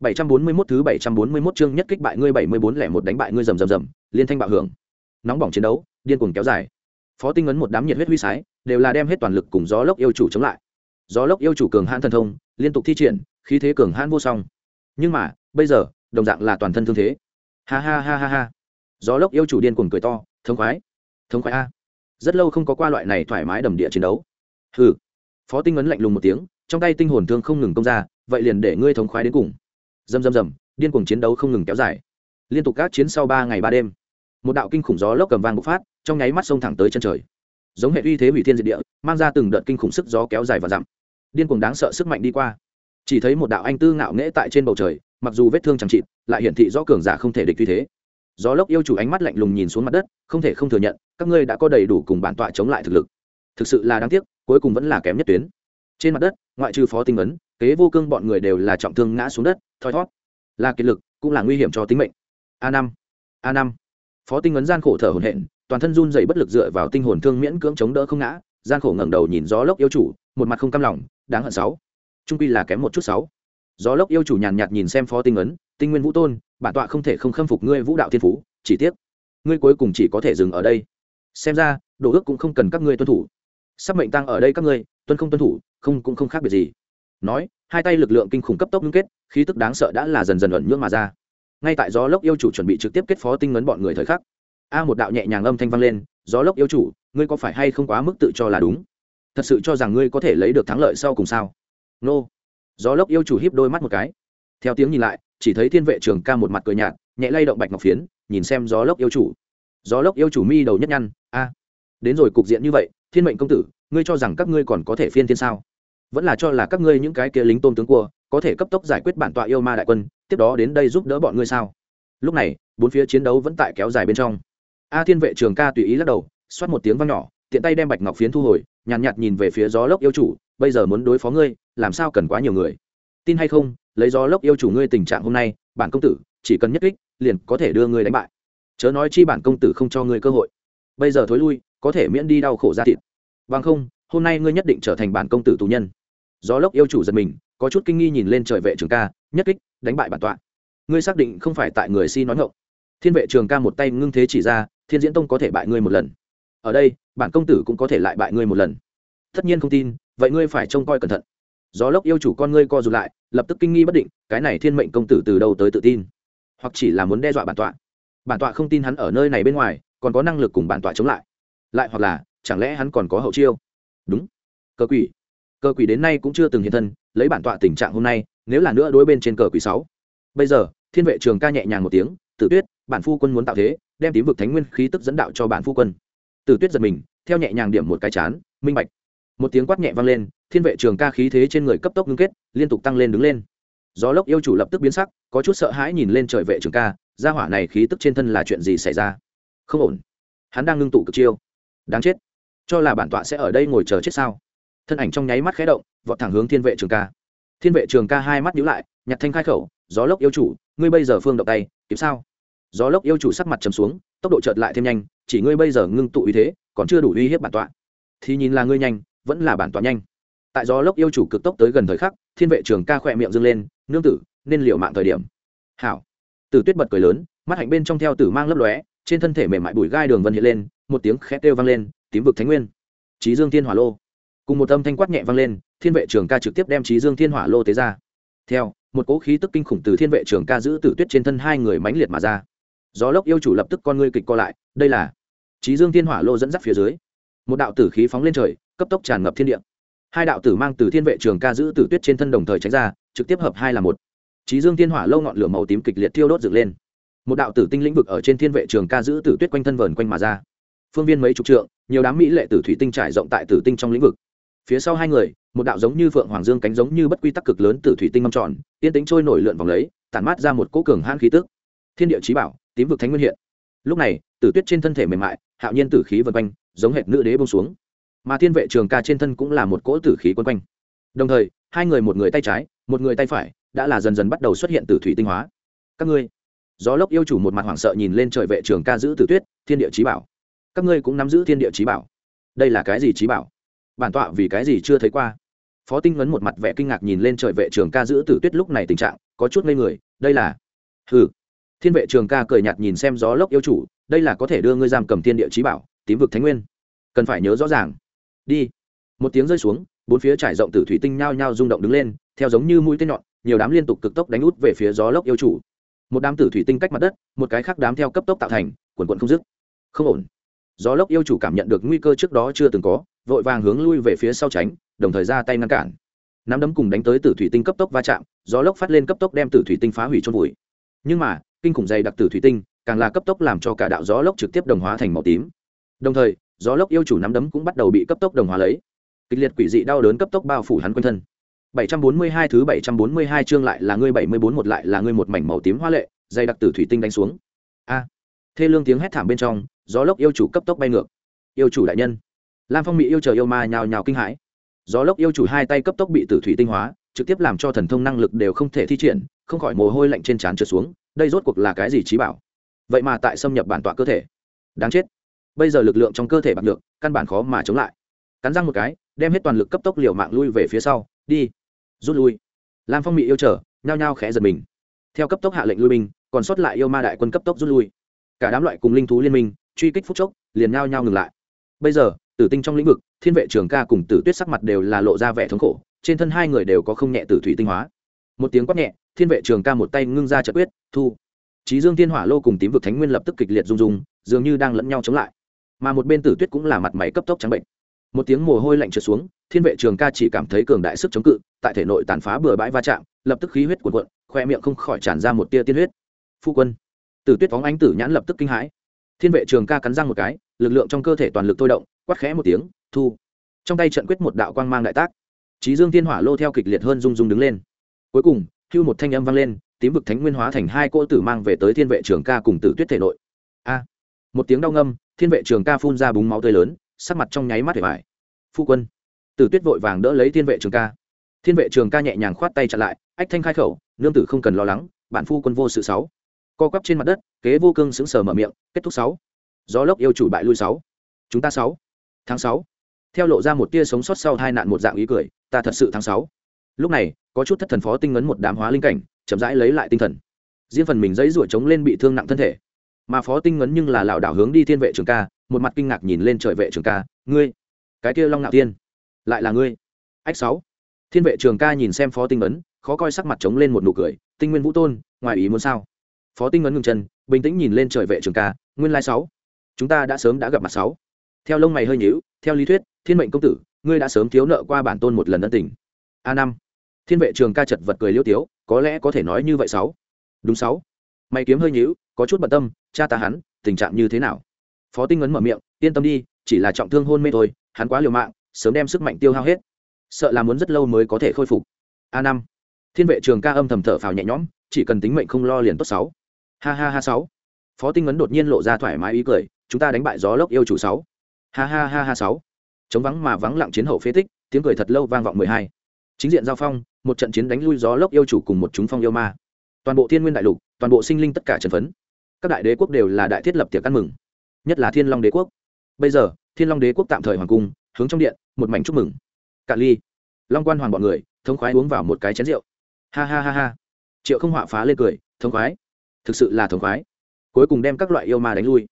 741 thứ 741 chương nhất kích bại ngươi 74 lẻ một đánh bại ngươi rầm rầm rầm, liên thanh bạo hưởng. Nóng bỏng chiến đấu, điên cuồng kéo dài. Phó Tinh ấn một đám nhiệt huyết huy sái, đều là đem hết toàn lực cùng gió lốc yêu chủ chống lại. Gió lốc yêu chủ cường hãn thần thông, liên tục thi triển, khí thế cường hãn vô song. Nhưng mà, bây giờ, đồng dạng là toàn thân thương thế. Ha ha ha ha ha. Gió lốc yêu chủ điên cuồng cười to, thống khoái. Thống khoái a. Rất lâu không có qua loại này thoải mái đầm địa chiến đấu. Hừ. Phó Tinh ấn lạnh lùng một tiếng, trong tay tinh hồn thương không ngừng công ra, vậy liền để ngươi thống khoái đến cùng dầm dầm dầm điên cuồng chiến đấu không ngừng kéo dài. Liên tục các chiến sau ba ngày ba đêm, một đạo kinh khủng gió lốc cầm vang bộc phát, trong nháy mắt xông thẳng tới chân trời. Giống hệ uy thế hủy thiên diệt địa, mang ra từng đợt kinh khủng sức gió kéo dài và dặm. Điên cuồng đáng sợ sức mạnh đi qua. Chỉ thấy một đạo anh tư ngạo nghễ tại trên bầu trời, mặc dù vết thương chẳng chịt, lại hiển thị rõ cường giả không thể địch uy thế. Gió lốc yêu chủ ánh mắt lạnh lùng nhìn xuống mặt đất, không thể không thừa nhận, các ngươi đã có đầy đủ cùng bản tọa chống lại thực lực. Thực sự là đáng tiếc, cuối cùng vẫn là kém nhất tuyến. Trên mặt đất, ngoại trừ phó tinh ấn kế vô cương bọn người đều là trọng thương ngã xuống đất, thoi thót. Là kiệt lực, cũng là nguy hiểm cho tính mệnh. A năm a năm. Phó tinh ấn gian khổ thở hổn hển, toàn thân run dày bất lực dựa vào tinh hồn thương miễn cưỡng chống đỡ không ngã, gian khổ ngẩng đầu nhìn gió lốc yêu chủ, một mặt không cam lòng, đáng hận sáu. Trung quy là kém một chút sáu. Gió lốc yêu chủ nhàn nhạt nhìn xem phó tinh ấn, tinh nguyên vũ tôn, bản tọa không thể không khâm phục ngươi vũ đạo thiên phú, chỉ tiếc, ngươi cuối cùng chỉ có thể dừng ở đây. Xem ra, đồ ước cũng không cần các ngươi tuân thủ. Sắp mệnh tăng ở đây các ngươi, tuân không tuân thủ, không cũng không khác biệt gì nói, hai tay lực lượng kinh khủng cấp tốc ngưng kết, khí tức đáng sợ đã là dần dần ẩn nhưỡng mà ra. Ngay tại gió lốc yêu chủ chuẩn bị trực tiếp kết phó tinh ngấn bọn người thời khắc, a một đạo nhẹ nhàng âm thanh vang lên, gió lốc yêu chủ, ngươi có phải hay không quá mức tự cho là đúng? Thật sự cho rằng ngươi có thể lấy được thắng lợi sau cùng sao? Nô. Gió lốc yêu chủ hiếp đôi mắt một cái. Theo tiếng nhìn lại, chỉ thấy thiên vệ trường ca một mặt cười nhạt, nhẹ lay động bạch ngọc phiến, nhìn xem gió lốc yêu chủ. Gió lốc yêu chủ mi đầu nhất nhăn, a, đến rồi cục diện như vậy, thiên mệnh công tử, ngươi cho rằng các ngươi còn có thể phiên thiên sao? Vẫn là cho là các ngươi những cái kia lính tôm tướng cua có thể cấp tốc giải quyết bản tọa yêu ma đại quân tiếp đó đến đây giúp đỡ bọn ngươi sao? Lúc này bốn phía chiến đấu vẫn tại kéo dài bên trong. A thiên vệ trường ca tùy ý lắc đầu xoát một tiếng văng nhỏ tiện tay đem bạch ngọc phiến thu hồi nhàn nhạt, nhạt nhìn về phía gió lốc yêu chủ bây giờ muốn đối phó ngươi làm sao cần quá nhiều người? Tin hay không lấy gió lốc yêu chủ ngươi tình trạng hôm nay bản công tử chỉ cần nhất kích liền có thể đưa ngươi đánh bại. Chớ nói chi bản công tử không cho ngươi cơ hội. Bây giờ thối lui có thể miễn đi đau khổ ra thịt. Bằng không hôm nay ngươi nhất định trở thành bản công tử tù nhân gió lốc yêu chủ giật mình, có chút kinh nghi nhìn lên trời vệ trường ca, nhất kích, đánh bại bản tọa. Ngươi xác định không phải tại người si nói ngộng thiên vệ trường ca một tay ngưng thế chỉ ra, thiên diễn tông có thể bại ngươi một lần. Ở đây, bản công tử cũng có thể lại bại ngươi một lần. Tất nhiên không tin, vậy ngươi phải trông coi cẩn thận. Gió lốc yêu chủ con ngươi co rụt lại, lập tức kinh nghi bất định, cái này thiên mệnh công tử từ đâu tới tự tin? Hoặc chỉ là muốn đe dọa bản tọa. Bản tọa không tin hắn ở nơi này bên ngoài, còn có năng lực cùng bản tọa chống lại. Lại hoặc là, chẳng lẽ hắn còn có hậu chiêu? Đúng. Cơ quỷ cờ quỷ đến nay cũng chưa từng hiện thân, lấy bản tọa tình trạng hôm nay, nếu là nữa đối bên trên cờ quỷ sáu. Bây giờ, thiên vệ trường ca nhẹ nhàng một tiếng, tử tuyết, bản phu quân muốn tạo thế, đem tím vực thánh nguyên khí tức dẫn đạo cho bản phu quân. Tử tuyết giật mình, theo nhẹ nhàng điểm một cái chán, minh bạch. Một tiếng quát nhẹ vang lên, thiên vệ trường ca khí thế trên người cấp tốc ngưng kết, liên tục tăng lên đứng lên. Gió lốc yêu chủ lập tức biến sắc, có chút sợ hãi nhìn lên trời vệ trường ca, gia hỏa này khí tức trên thân là chuyện gì xảy ra? Không ổn. Hắn đang ngưng tụ cực chiêu. Đáng chết. Cho là bản tọa sẽ ở đây ngồi chờ chết sao? Thân ảnh trong nháy mắt khé động, vọt thẳng hướng thiên vệ trường ca. Thiên vệ trường ca hai mắt nhíu lại, nhặt thanh khai khẩu, gió lốc yêu chủ, ngươi bây giờ phương động tay, kịp sao? Gió lốc yêu chủ sắc mặt trầm xuống, tốc độ chợt lại thêm nhanh, chỉ ngươi bây giờ ngưng tụ uy thế, còn chưa đủ uy hiếp bản tọa. Thì nhìn là ngươi nhanh, vẫn là bản tọa nhanh. Tại gió lốc yêu chủ cực tốc tới gần thời khắc, thiên vệ trường ca khỏe miệng dâng lên, nương tử, nên liệu mạng thời điểm. Hảo. Tử tuyết bật cười lớn, mắt hạnh bên trong theo tử mang lấp lóe, trên thân thể mềm mại bụi gai đường vân hiện lên, một tiếng khét kêu vang lên, tím vực thánh nguyên. Trí dương thiên hỏa lô cùng một âm thanh quát nhẹ vang lên, thiên vệ trường ca trực tiếp đem trí dương thiên hỏa lô tế ra. Theo, một cỗ khí tức kinh khủng từ thiên vệ trường ca giữ tử tuyết trên thân hai người mãnh liệt mà ra. Gió lốc yêu chủ lập tức con ngươi kịch co lại, đây là trí dương thiên hỏa lô dẫn dắt phía dưới. Một đạo tử khí phóng lên trời, cấp tốc tràn ngập thiên địa. Hai đạo tử mang từ thiên vệ trường ca giữ tử tuyết trên thân đồng thời tránh ra, trực tiếp hợp hai là một. Trí dương thiên hỏa lô ngọn lửa màu tím kịch liệt thiêu đốt dựng lên. Một đạo tử tinh lĩnh vực ở trên thiên vệ trường ca giữ tử tuyết quanh thân vờn quanh mà ra. Phương viên mấy chục trượng, nhiều đám mỹ lệ tử thủy tinh trải rộng tại tử tinh trong lĩnh vực phía sau hai người, một đạo giống như phượng hoàng dương cánh giống như bất quy tắc cực lớn từ thủy tinh mâm tròn, yên tính trôi nổi lượn vòng lấy, tản mát ra một cỗ cường hãn khí tức. Thiên địa trí bảo, tím vực thánh nguyên hiện. Lúc này, tử tuyết trên thân thể mềm mại, hạo nhiên tử khí vân quanh, giống hệt nữ đế bông xuống. Mà thiên vệ trường ca trên thân cũng là một cỗ tử khí quân quanh. Đồng thời, hai người một người tay trái, một người tay phải đã là dần dần bắt đầu xuất hiện tử thủy tinh hóa. Các ngươi, gió lốc yêu chủ một mặt hoảng sợ nhìn lên trời vệ trường ca giữ tử tuyết, thiên địa trí bảo. Các ngươi cũng nắm giữ thiên địa trí bảo. Đây là cái gì trí bảo? Bản tọa vì cái gì chưa thấy qua. Phó tinh ngấn một mặt vẻ kinh ngạc nhìn lên trời vệ trường ca giữ tử tuyết lúc này tình trạng, có chút ngây người, đây là hừ. Thiên vệ trường ca cười nhạt nhìn xem gió lốc yêu chủ, đây là có thể đưa ngươi giam cầm thiên địa trí bảo, tím vực thánh nguyên. Cần phải nhớ rõ ràng. Đi. Một tiếng rơi xuống, bốn phía trải rộng tử thủy tinh nhao nhao rung động đứng lên, theo giống như mũi tên nhọn, nhiều đám liên tục cực tốc đánh út về phía gió lốc yêu chủ. Một đám tử thủy tinh cách mặt đất, một cái khác đám theo cấp tốc tạo thành, quần quận không dứt. Không ổn. Gió lốc yêu chủ cảm nhận được nguy cơ trước đó chưa từng có vội vàng hướng lui về phía sau tránh, đồng thời ra tay ngăn cản. Nắm đấm cùng đánh tới tử thủy tinh cấp tốc va chạm, gió lốc phát lên cấp tốc đem tử thủy tinh phá hủy trôn vùi. Nhưng mà, kinh khủng dày đặc tử thủy tinh, càng là cấp tốc làm cho cả đạo gió lốc trực tiếp đồng hóa thành màu tím. Đồng thời, gió lốc yêu chủ nắm đấm cũng bắt đầu bị cấp tốc đồng hóa lấy. Kịch liệt quỷ dị đau đớn cấp tốc bao phủ hắn quanh thân. 742 thứ 742 chương lại là ngươi 74 một lại là ngươi một mảnh màu tím hoa lệ, dày đặc tử thủy tinh đánh xuống. A. Thê lương tiếng hét thảm bên trong, gió lốc yêu chủ cấp tốc bay ngược. Yêu chủ đại nhân lam phong mỹ yêu chờ yêu ma nhào nhào kinh hãi. Gió lốc yêu chủ hai tay cấp tốc bị tử thủy tinh hóa, trực tiếp làm cho thần thông năng lực đều không thể thi triển, không khỏi mồ hôi lạnh trên trán trượt xuống, đây rốt cuộc là cái gì trí bảo? Vậy mà tại xâm nhập bản tọa cơ thể. Đáng chết. Bây giờ lực lượng trong cơ thể bạc được căn bản khó mà chống lại. Cắn răng một cái, đem hết toàn lực cấp tốc liều mạng lui về phía sau, đi. Rút lui. Lam phong mỹ yêu trở nhao nhao khẽ giật mình. Theo cấp tốc hạ lệnh lui binh, còn sót lại yêu ma đại quân cấp tốc rút lui. Cả đám loại cùng linh thú liên minh, truy kích phúc chốc, liền nhao nhao ngừng lại. Bây giờ tử tinh trong lĩnh vực, thiên vệ trường ca cùng tử tuyết sắc mặt đều là lộ ra vẻ thống khổ, trên thân hai người đều có không nhẹ tử thủy tinh hóa. Một tiếng quát nhẹ, thiên vệ trường ca một tay ngưng ra trận quyết, thu. Trí dương thiên hỏa lô cùng tím vực thánh nguyên lập tức kịch liệt rung rung, dường như đang lẫn nhau chống lại. Mà một bên tử tuyết cũng là mặt máy cấp tốc trắng bệnh. Một tiếng mồ hôi lạnh trượt xuống, thiên vệ trường ca chỉ cảm thấy cường đại sức chống cự, tại thể nội tàn phá bừa bãi va chạm, lập tức khí huyết cuộn cuộn, khoe miệng không khỏi tràn ra một tia tiên huyết. Phu quân. Tử tuyết phóng ánh tử nhãn lập tức kinh hãi. Thiên vệ trường ca cắn răng một cái, lực lượng trong cơ thể toàn lực thôi động quát khẽ một tiếng, thu. Trong tay trận quyết một đạo quang mang đại tác. Trí dương thiên hỏa lô theo kịch liệt hơn rung rung đứng lên. Cuối cùng, hưu một thanh âm vang lên, tím vực thánh nguyên hóa thành hai cô tử mang về tới thiên vệ trường ca cùng tử tuyết thể nội. A! Một tiếng đau ngâm, thiên vệ trường ca phun ra búng máu tươi lớn, sắc mặt trong nháy mắt để vải phu quân! Tử tuyết vội vàng đỡ lấy thiên vệ trường ca. Thiên vệ trường ca nhẹ nhàng khoát tay chặn lại, ách thanh khai khẩu, nương tử không cần lo lắng, bản phu quân vô sự sáu. Co quắp trên mặt đất, kế vô cương sững sờ mở miệng, kết thúc sáu. Gió lốc yêu chủ bại lui sáu. Chúng ta sáu tháng sáu. Theo lộ ra một tia sống sót sau hai nạn một dạng ý cười, ta thật sự tháng sáu. Lúc này, có chút thất thần phó tinh ngấn một đám hóa linh cảnh, chậm rãi lấy lại tinh thần. Riêng phần mình giấy ruổi chống lên bị thương nặng thân thể. Mà phó tinh ngấn nhưng là lảo đảo hướng đi thiên vệ trường ca, một mặt kinh ngạc nhìn lên trời vệ trường ca, ngươi, cái kia long ngạo tiên, lại là ngươi? Ách sáu. Thiên vệ trường ca nhìn xem phó tinh ngấn, khó coi sắc mặt trống lên một nụ cười, tinh nguyên vũ tôn, ngoài ý muốn sao? Phó tinh ngấn ngừng chân, bình tĩnh nhìn lên trời vệ trường ca, nguyên lai sáu, chúng ta đã sớm đã gặp mặt sáu theo lông mày hơi nhíu, theo lý thuyết, thiên mệnh công tử, ngươi đã sớm thiếu nợ qua bản tôn một lần ân tình. A năm. Thiên vệ trường ca chật vật cười liêu tiếu, có lẽ có thể nói như vậy sáu. Đúng sáu. Mày kiếm hơi nhíu, có chút bận tâm, cha ta hắn, tình trạng như thế nào? Phó tinh ấn mở miệng, yên tâm đi, chỉ là trọng thương hôn mê thôi, hắn quá liều mạng, sớm đem sức mạnh tiêu hao hết. Sợ là muốn rất lâu mới có thể khôi phục. A năm. Thiên vệ trường ca âm thầm thở phào nhẹ nhõm, chỉ cần tính mệnh không lo liền tốt sáu. Ha ha ha sáu. Phó tinh ấn đột nhiên lộ ra thoải mái ý cười, chúng ta đánh bại gió lốc yêu chủ sáu ha ha ha ha sáu. Chống vắng mà vắng lặng chiến hậu phế tích, tiếng cười thật lâu vang vọng mười hai. Chính diện giao phong, một trận chiến đánh lui gió lốc yêu chủ cùng một chúng phong yêu ma. Toàn bộ thiên nguyên đại lục, toàn bộ sinh linh tất cả trần phấn. Các đại đế quốc đều là đại thiết lập tiệc ăn mừng. Nhất là thiên long đế quốc. Bây giờ, thiên long đế quốc tạm thời hoàng cung, hướng trong điện, một mảnh chúc mừng. Cạn ly, long quan hoàng bọn người, thống khoái uống vào một cái chén rượu. Ha ha ha ha. Triệu không họa phá lên cười, thống khoái. Thực sự là thống khoái. Cuối cùng đem các loại yêu ma đánh lui.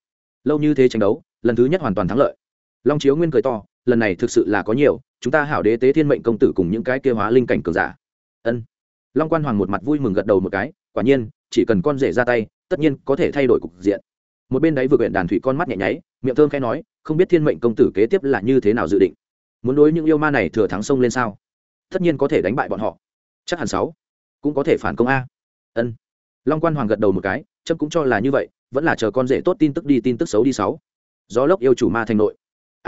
Lâu như thế tranh đấu, lần thứ nhất hoàn toàn thắng lợi long chiếu nguyên cười to, lần này thực sự là có nhiều, chúng ta hảo đế tế thiên mệnh công tử cùng những cái kia hóa linh cảnh cường giả. Ân. Long quan hoàng một mặt vui mừng gật đầu một cái, quả nhiên, chỉ cần con rể ra tay, tất nhiên có thể thay đổi cục diện. Một bên đấy vừa quyện đàn thủy con mắt nhẹ nháy, miệng thơm khẽ nói, không biết thiên mệnh công tử kế tiếp là như thế nào dự định? Muốn đối những yêu ma này thừa thắng sông lên sao? Tất nhiên có thể đánh bại bọn họ. Chắc hẳn sáu. Cũng có thể phản công a. Ân. Long quan hoàng gật đầu một cái trâm cũng cho là như vậy, vẫn là chờ con rể tốt tin tức đi, tin tức xấu đi sáu. Gió lốc yêu chủ ma thành nội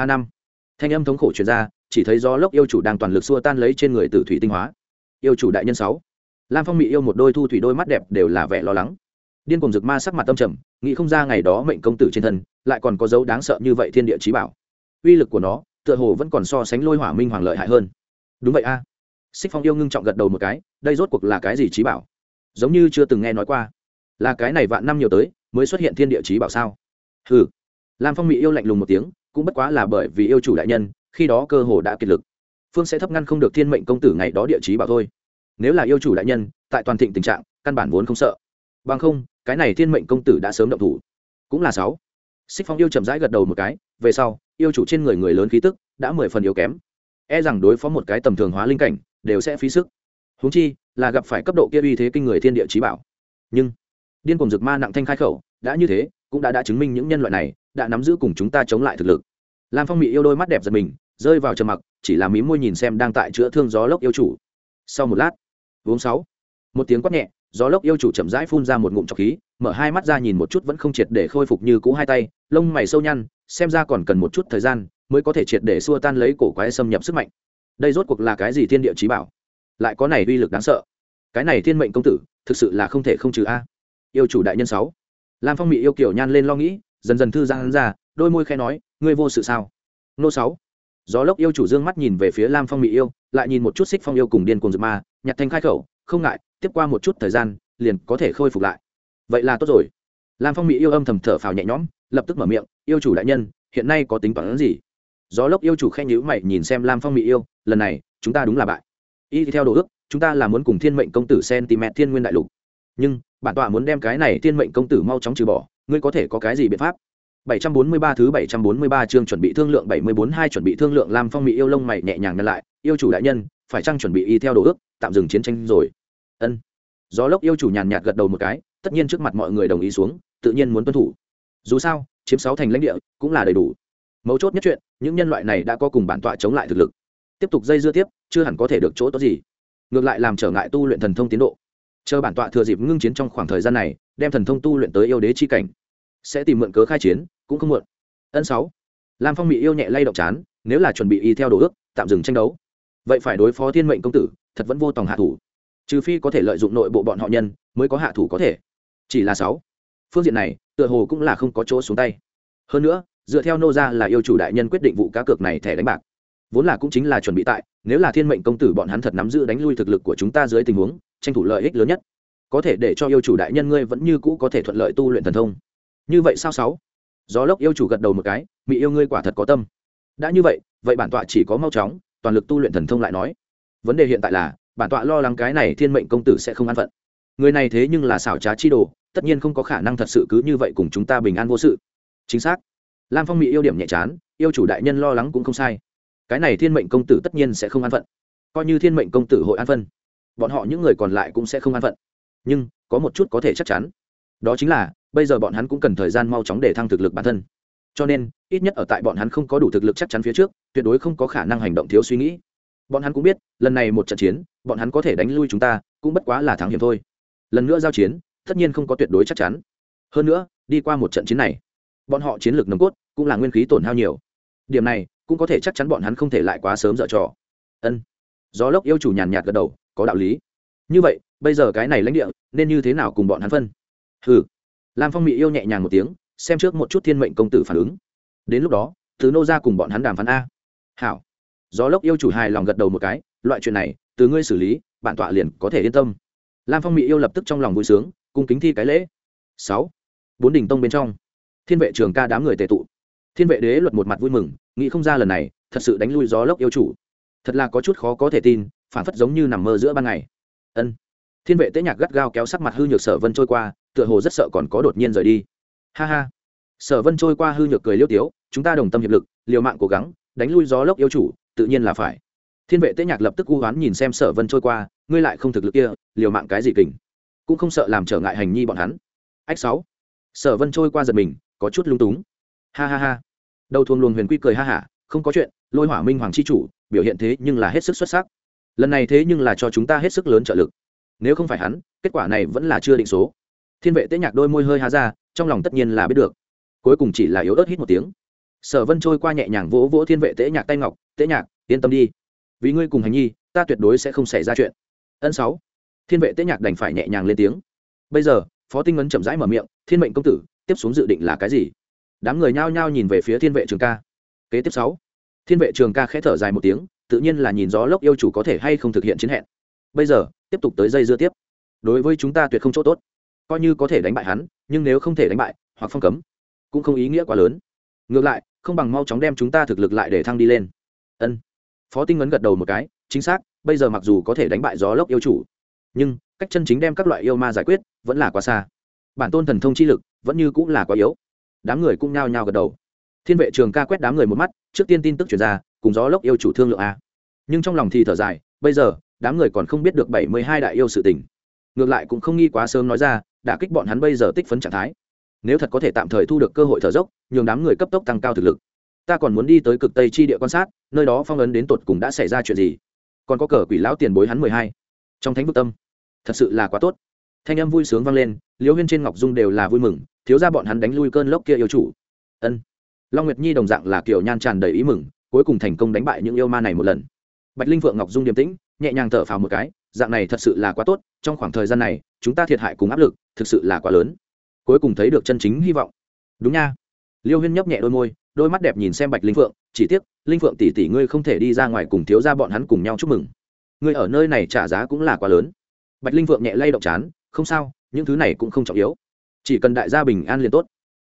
a năm. Thanh âm thống khổ chuyển ra, chỉ thấy gió lốc yêu chủ đang toàn lực xua tan lấy trên người tử thủy tinh hóa. Yêu chủ đại nhân sáu. Lam phong mỹ yêu một đôi thu thủy đôi mắt đẹp đều là vẻ lo lắng. Điên cùng rực ma sắc mặt tâm trầm, nghĩ không ra ngày đó mệnh công tử trên thân, lại còn có dấu đáng sợ như vậy thiên địa trí bảo. Uy lực của nó, tựa hồ vẫn còn so sánh lôi hỏa minh hoàng lợi hại hơn. Đúng vậy a. À. xích phong yêu ngưng trọng gật đầu một cái, đây rốt cuộc là cái gì trí bảo? Giống như chưa từng nghe nói qua. Là cái này vạn năm nhiều tới, mới xuất hiện thiên địa trí bảo sao? Ừ lam phong mỹ yêu lạnh lùng một tiếng cũng bất quá là bởi vì yêu chủ đại nhân, khi đó cơ hồ đã kiệt lực. Phương sẽ thấp ngăn không được thiên mệnh công tử ngày đó địa chí bảo thôi. Nếu là yêu chủ đại nhân, tại toàn thịnh tình trạng, căn bản vốn không sợ. Bằng không, cái này thiên mệnh công tử đã sớm động thủ. Cũng là sáu. Xích phong yêu chậm rãi gật đầu một cái, về sau, yêu chủ trên người người lớn khí tức đã mười phần yếu kém. E rằng đối phó một cái tầm thường hóa linh cảnh, đều sẽ phí sức. Húng chi, là gặp phải cấp độ kia uy thế kinh người thiên địa trí bảo. Nhưng, điên cùng dược ma nặng thanh khai khẩu, đã như thế cũng đã đã chứng minh những nhân loại này đã nắm giữ cùng chúng ta chống lại thực lực. Lam phong mị yêu đôi mắt đẹp giật mình, rơi vào trầm mặc, chỉ là mí môi nhìn xem đang tại chữa thương gió lốc yêu chủ. Sau một lát, uống sáu, một tiếng quát nhẹ, gió lốc yêu chủ chậm rãi phun ra một ngụm trọc khí, mở hai mắt ra nhìn một chút vẫn không triệt để khôi phục như cũ hai tay, lông mày sâu nhăn, xem ra còn cần một chút thời gian mới có thể triệt để xua tan lấy cổ quái xâm nhập sức mạnh. Đây rốt cuộc là cái gì thiên địa trí bảo? Lại có này uy lực đáng sợ. Cái này thiên mệnh công tử, thực sự là không thể không trừ a. Yêu chủ đại nhân sáu lam phong mỹ yêu kiểu nhan lên lo nghĩ, dần dần thư giang hắn ra, đôi môi khẽ nói, ngươi vô sự sao? Nô sáu. Gió lốc yêu chủ dương mắt nhìn về phía lam phong mỹ yêu, lại nhìn một chút xích phong yêu cùng điên cùng dược ma, nhặt thanh khai khẩu, không ngại, tiếp qua một chút thời gian, liền có thể khôi phục lại. Vậy là tốt rồi. Lam phong mỹ yêu âm thầm thở phào nhẹ nhõm, lập tức mở miệng, yêu chủ đại nhân, hiện nay có tính toán gì? Gió lốc yêu chủ khen nhữ mày nhìn xem lam phong mỹ yêu, lần này, chúng ta đúng là bại. Y theo đồ ước, chúng ta là muốn cùng thiên mệnh công tử cm thiên nguyên đại lục. Nhưng bản tọa muốn đem cái này thiên mệnh công tử mau chóng trừ bỏ ngươi có thể có cái gì biện pháp 743 thứ 743 chương chuẩn bị thương lượng 742 chuẩn bị thương lượng Lam Phong Mỹ yêu lông mày nhẹ nhàng nhăn lại, yêu chủ đại nhân, phải chăng chuẩn bị y theo đồ ước, tạm dừng chiến tranh rồi. Ân. Gió lốc yêu chủ nhàn nhạt gật đầu một cái, tất nhiên trước mặt mọi người đồng ý xuống, tự nhiên muốn tuân thủ. Dù sao, chiếm sáu thành lãnh địa cũng là đầy đủ. Mấu chốt nhất chuyện, những nhân loại này đã có cùng bản tọa chống lại thực lực. Tiếp tục dây dưa tiếp, chưa hẳn có thể được chỗ tốt gì. Ngược lại làm trở ngại tu luyện thần thông tiến độ. Chờ bản tọa thừa dịp ngưng chiến trong khoảng thời gian này, đem thần thông tu luyện tới yêu đế chi cảnh. Sẽ tìm mượn cớ khai chiến cũng không muộn. Ân sáu. Lam phong mỹ yêu nhẹ lay động chán nếu là chuẩn bị y theo đồ ước tạm dừng tranh đấu. Vậy phải đối phó thiên mệnh công tử thật vẫn vô tòng hạ thủ. Trừ phi có thể lợi dụng nội bộ bọn họ nhân mới có hạ thủ có thể. Chỉ là sáu. Phương diện này tựa hồ cũng là không có chỗ xuống tay. Hơn nữa dựa theo nô ra là yêu chủ đại nhân quyết định vụ cá cược này thẻ đánh bạc. Vốn là cũng chính là chuẩn bị tại nếu là thiên mệnh công tử bọn hắn thật nắm giữ đánh lui thực lực của chúng ta dưới tình huống tranh thủ lợi ích lớn nhất. Có thể để cho yêu chủ đại nhân ngươi vẫn như cũ có thể thuận lợi tu luyện thần thông. Như vậy sao sáu? Gió lốc yêu chủ gật đầu một cái mỹ yêu ngươi quả thật có tâm. Đã như vậy vậy bản tọa chỉ có mau chóng, toàn lực tu luyện thần thông lại nói. Vấn đề hiện tại là, bản tọa lo lắng cái này thiên mệnh công tử sẽ không an phận. Người này thế nhưng là xảo trá chi đồ, tất nhiên không có khả năng thật sự cứ như vậy cùng chúng ta bình an vô sự. Chính xác. Lam phong mỹ yêu điểm nhẹ chán, yêu chủ đại nhân lo lắng cũng không sai. Cái này thiên mệnh công tử tất nhiên sẽ không an phận. Coi như thiên mệnh công tử hội an phân bọn họ những người còn lại cũng sẽ không an phận. Nhưng, có một chút có thể chắc chắn. Đó chính là, bây giờ bọn hắn cũng cần thời gian mau chóng để thăng thực lực bản thân. Cho nên, ít nhất ở tại bọn hắn không có đủ thực lực chắc chắn phía trước, tuyệt đối không có khả năng hành động thiếu suy nghĩ. Bọn hắn cũng biết, lần này một trận chiến, bọn hắn có thể đánh lui chúng ta, cũng bất quá là thắng hiểm thôi. Lần nữa giao chiến, tất nhiên không có tuyệt đối chắc chắn. Hơn nữa, đi qua một trận chiến này, bọn họ chiến lược nồng cốt, cũng là nguyên khí tổn hao nhiều. Điểm này, cũng có thể chắc chắn bọn hắn không thể lại quá sớm dở trò. Ân. Gió lốc yêu chủ nhàn nhạt gật đầu có đạo lý. Như vậy, bây giờ cái này lãnh địa, nên như thế nào cùng bọn hắn phân? Ừ lam phong mỹ yêu nhẹ nhàng một tiếng, xem trước một chút thiên mệnh công tử phản ứng. Đến lúc đó, từ nô ra cùng bọn hắn đàm phán a. Hảo. Gió lốc yêu chủ hài lòng gật đầu một cái, loại chuyện này, từ ngươi xử lý, bản tọa liền có thể yên tâm. Lam phong mỹ yêu lập tức trong lòng vui sướng, cung kính thi cái lễ. Sáu. Bốn đỉnh tông bên trong. Thiên vệ trường ca đám người tề tụ. Thiên vệ đế luật một mặt vui mừng, nghĩ không ra lần này, thật sự đánh lui gió lốc yêu chủ. Thật là có chút khó có thể tin phản phất giống như nằm mơ giữa ban ngày. Ân. Thiên vệ tế nhạc gắt gao kéo sắc mặt hư nhược sở vân trôi qua, tựa hồ rất sợ còn có đột nhiên rời đi. Ha ha. Sở vân trôi qua hư nhược cười liêu tiếu, chúng ta đồng tâm hiệp lực, liều mạng cố gắng, đánh lui gió lốc yêu chủ, tự nhiên là phải. Thiên vệ tế nhạc lập tức u hoán nhìn xem sở vân trôi qua, ngươi lại không thực lực kia, liều mạng cái gì kình. Cũng không sợ làm trở ngại hành nhi bọn hắn. Ách sáu. Sở vân trôi qua giật mình, có chút lung túng. Ha ha ha. Đầu thuồng luồng huyền quy cười ha hả, không có chuyện, lôi hỏa minh hoàng chi chủ, biểu hiện thế nhưng là hết sức xuất sắc lần này thế nhưng là cho chúng ta hết sức lớn trợ lực. Nếu không phải hắn, kết quả này vẫn là chưa định số. Thiên vệ tế nhạc đôi môi hơi há ra, trong lòng tất nhiên là biết được. Cuối cùng chỉ là yếu ớt hít một tiếng. Sở vân trôi qua nhẹ nhàng vỗ vỗ thiên vệ tế nhạc tay ngọc, tế nhạc, yên tâm đi. Vì ngươi cùng hành nhi, ta tuyệt đối sẽ không xảy ra chuyện. Ân sáu. Thiên vệ tế nhạc đành phải nhẹ nhàng lên tiếng. Bây giờ, phó tinh ấn chậm rãi mở miệng, thiên mệnh công tử, tiếp xuống dự định là cái gì? Đám người nhao nhao nhìn về phía thiên vệ trường ca. Kế tiếp sáu. Thiên vệ trường ca khẽ thở dài một tiếng tự nhiên là nhìn gió lốc yêu chủ có thể hay không thực hiện chiến hẹn. Bây giờ, tiếp tục tới dây dưa tiếp. Đối với chúng ta tuyệt không chỗ tốt. Coi như có thể đánh bại hắn, nhưng nếu không thể đánh bại, hoặc phong cấm, cũng không ý nghĩa quá lớn. Ngược lại, không bằng mau chóng đem chúng ta thực lực lại để thăng đi lên. Ân. Phó tinh ngấn gật đầu một cái, chính xác, bây giờ mặc dù có thể đánh bại gió lốc yêu chủ, nhưng cách chân chính đem các loại yêu ma giải quyết vẫn là quá xa. Bản tôn thần thông chi lực vẫn như cũng là quá yếu. Đám người cũng nhao nhao gật đầu. Thiên vệ trường ca quét đám người một mắt, trước tiên tin tức chuyển ra cùng gió lốc yêu chủ thương lượng a. Nhưng trong lòng thì thở dài, bây giờ, đám người còn không biết được bảy mươi hai đại yêu sự tình. Ngược lại cũng không nghi quá sớm nói ra đã kích bọn hắn bây giờ tích phấn trạng thái. Nếu thật có thể tạm thời thu được cơ hội thở dốc, nhường đám người cấp tốc tăng cao thực lực. Ta còn muốn đi tới cực tây chi địa quan sát, nơi đó phong ấn đến tột cùng đã xảy ra chuyện gì. Còn có cờ quỷ lão tiền bối hắn mười hai. Trong thánh vực tâm, thật sự là quá tốt. Thanh âm vui sướng vang lên, liễu huyên trên ngọc dung đều là vui mừng, thiếu ra bọn hắn đánh lui cơn lốc kia yêu chủ. Ân. Long nguyệt nhi đồng dạng là kiểu nhan tràn đầy ý mừng cuối cùng thành công đánh bại những yêu ma này một lần. Bạch linh vượng ngọc dung điềm tĩnh, nhẹ nhàng thở phào một cái, dạng này thật sự là quá tốt, trong khoảng thời gian này, chúng ta thiệt hại cùng áp lực, thực sự là quá lớn. Cuối cùng thấy được chân chính hy vọng. Đúng nha. Liêu huyên nhấp nhẹ đôi môi, đôi mắt đẹp nhìn xem bạch linh phượng, chỉ tiếc, linh phượng tỷ tỷ ngươi không thể đi ra ngoài cùng thiếu ra bọn hắn cùng nhau chúc mừng. Ngươi ở nơi này trả giá cũng là quá lớn. Bạch linh phượng nhẹ lay động chán, không sao, những thứ này cũng không trọng yếu. Chỉ cần đại gia bình an liền tốt.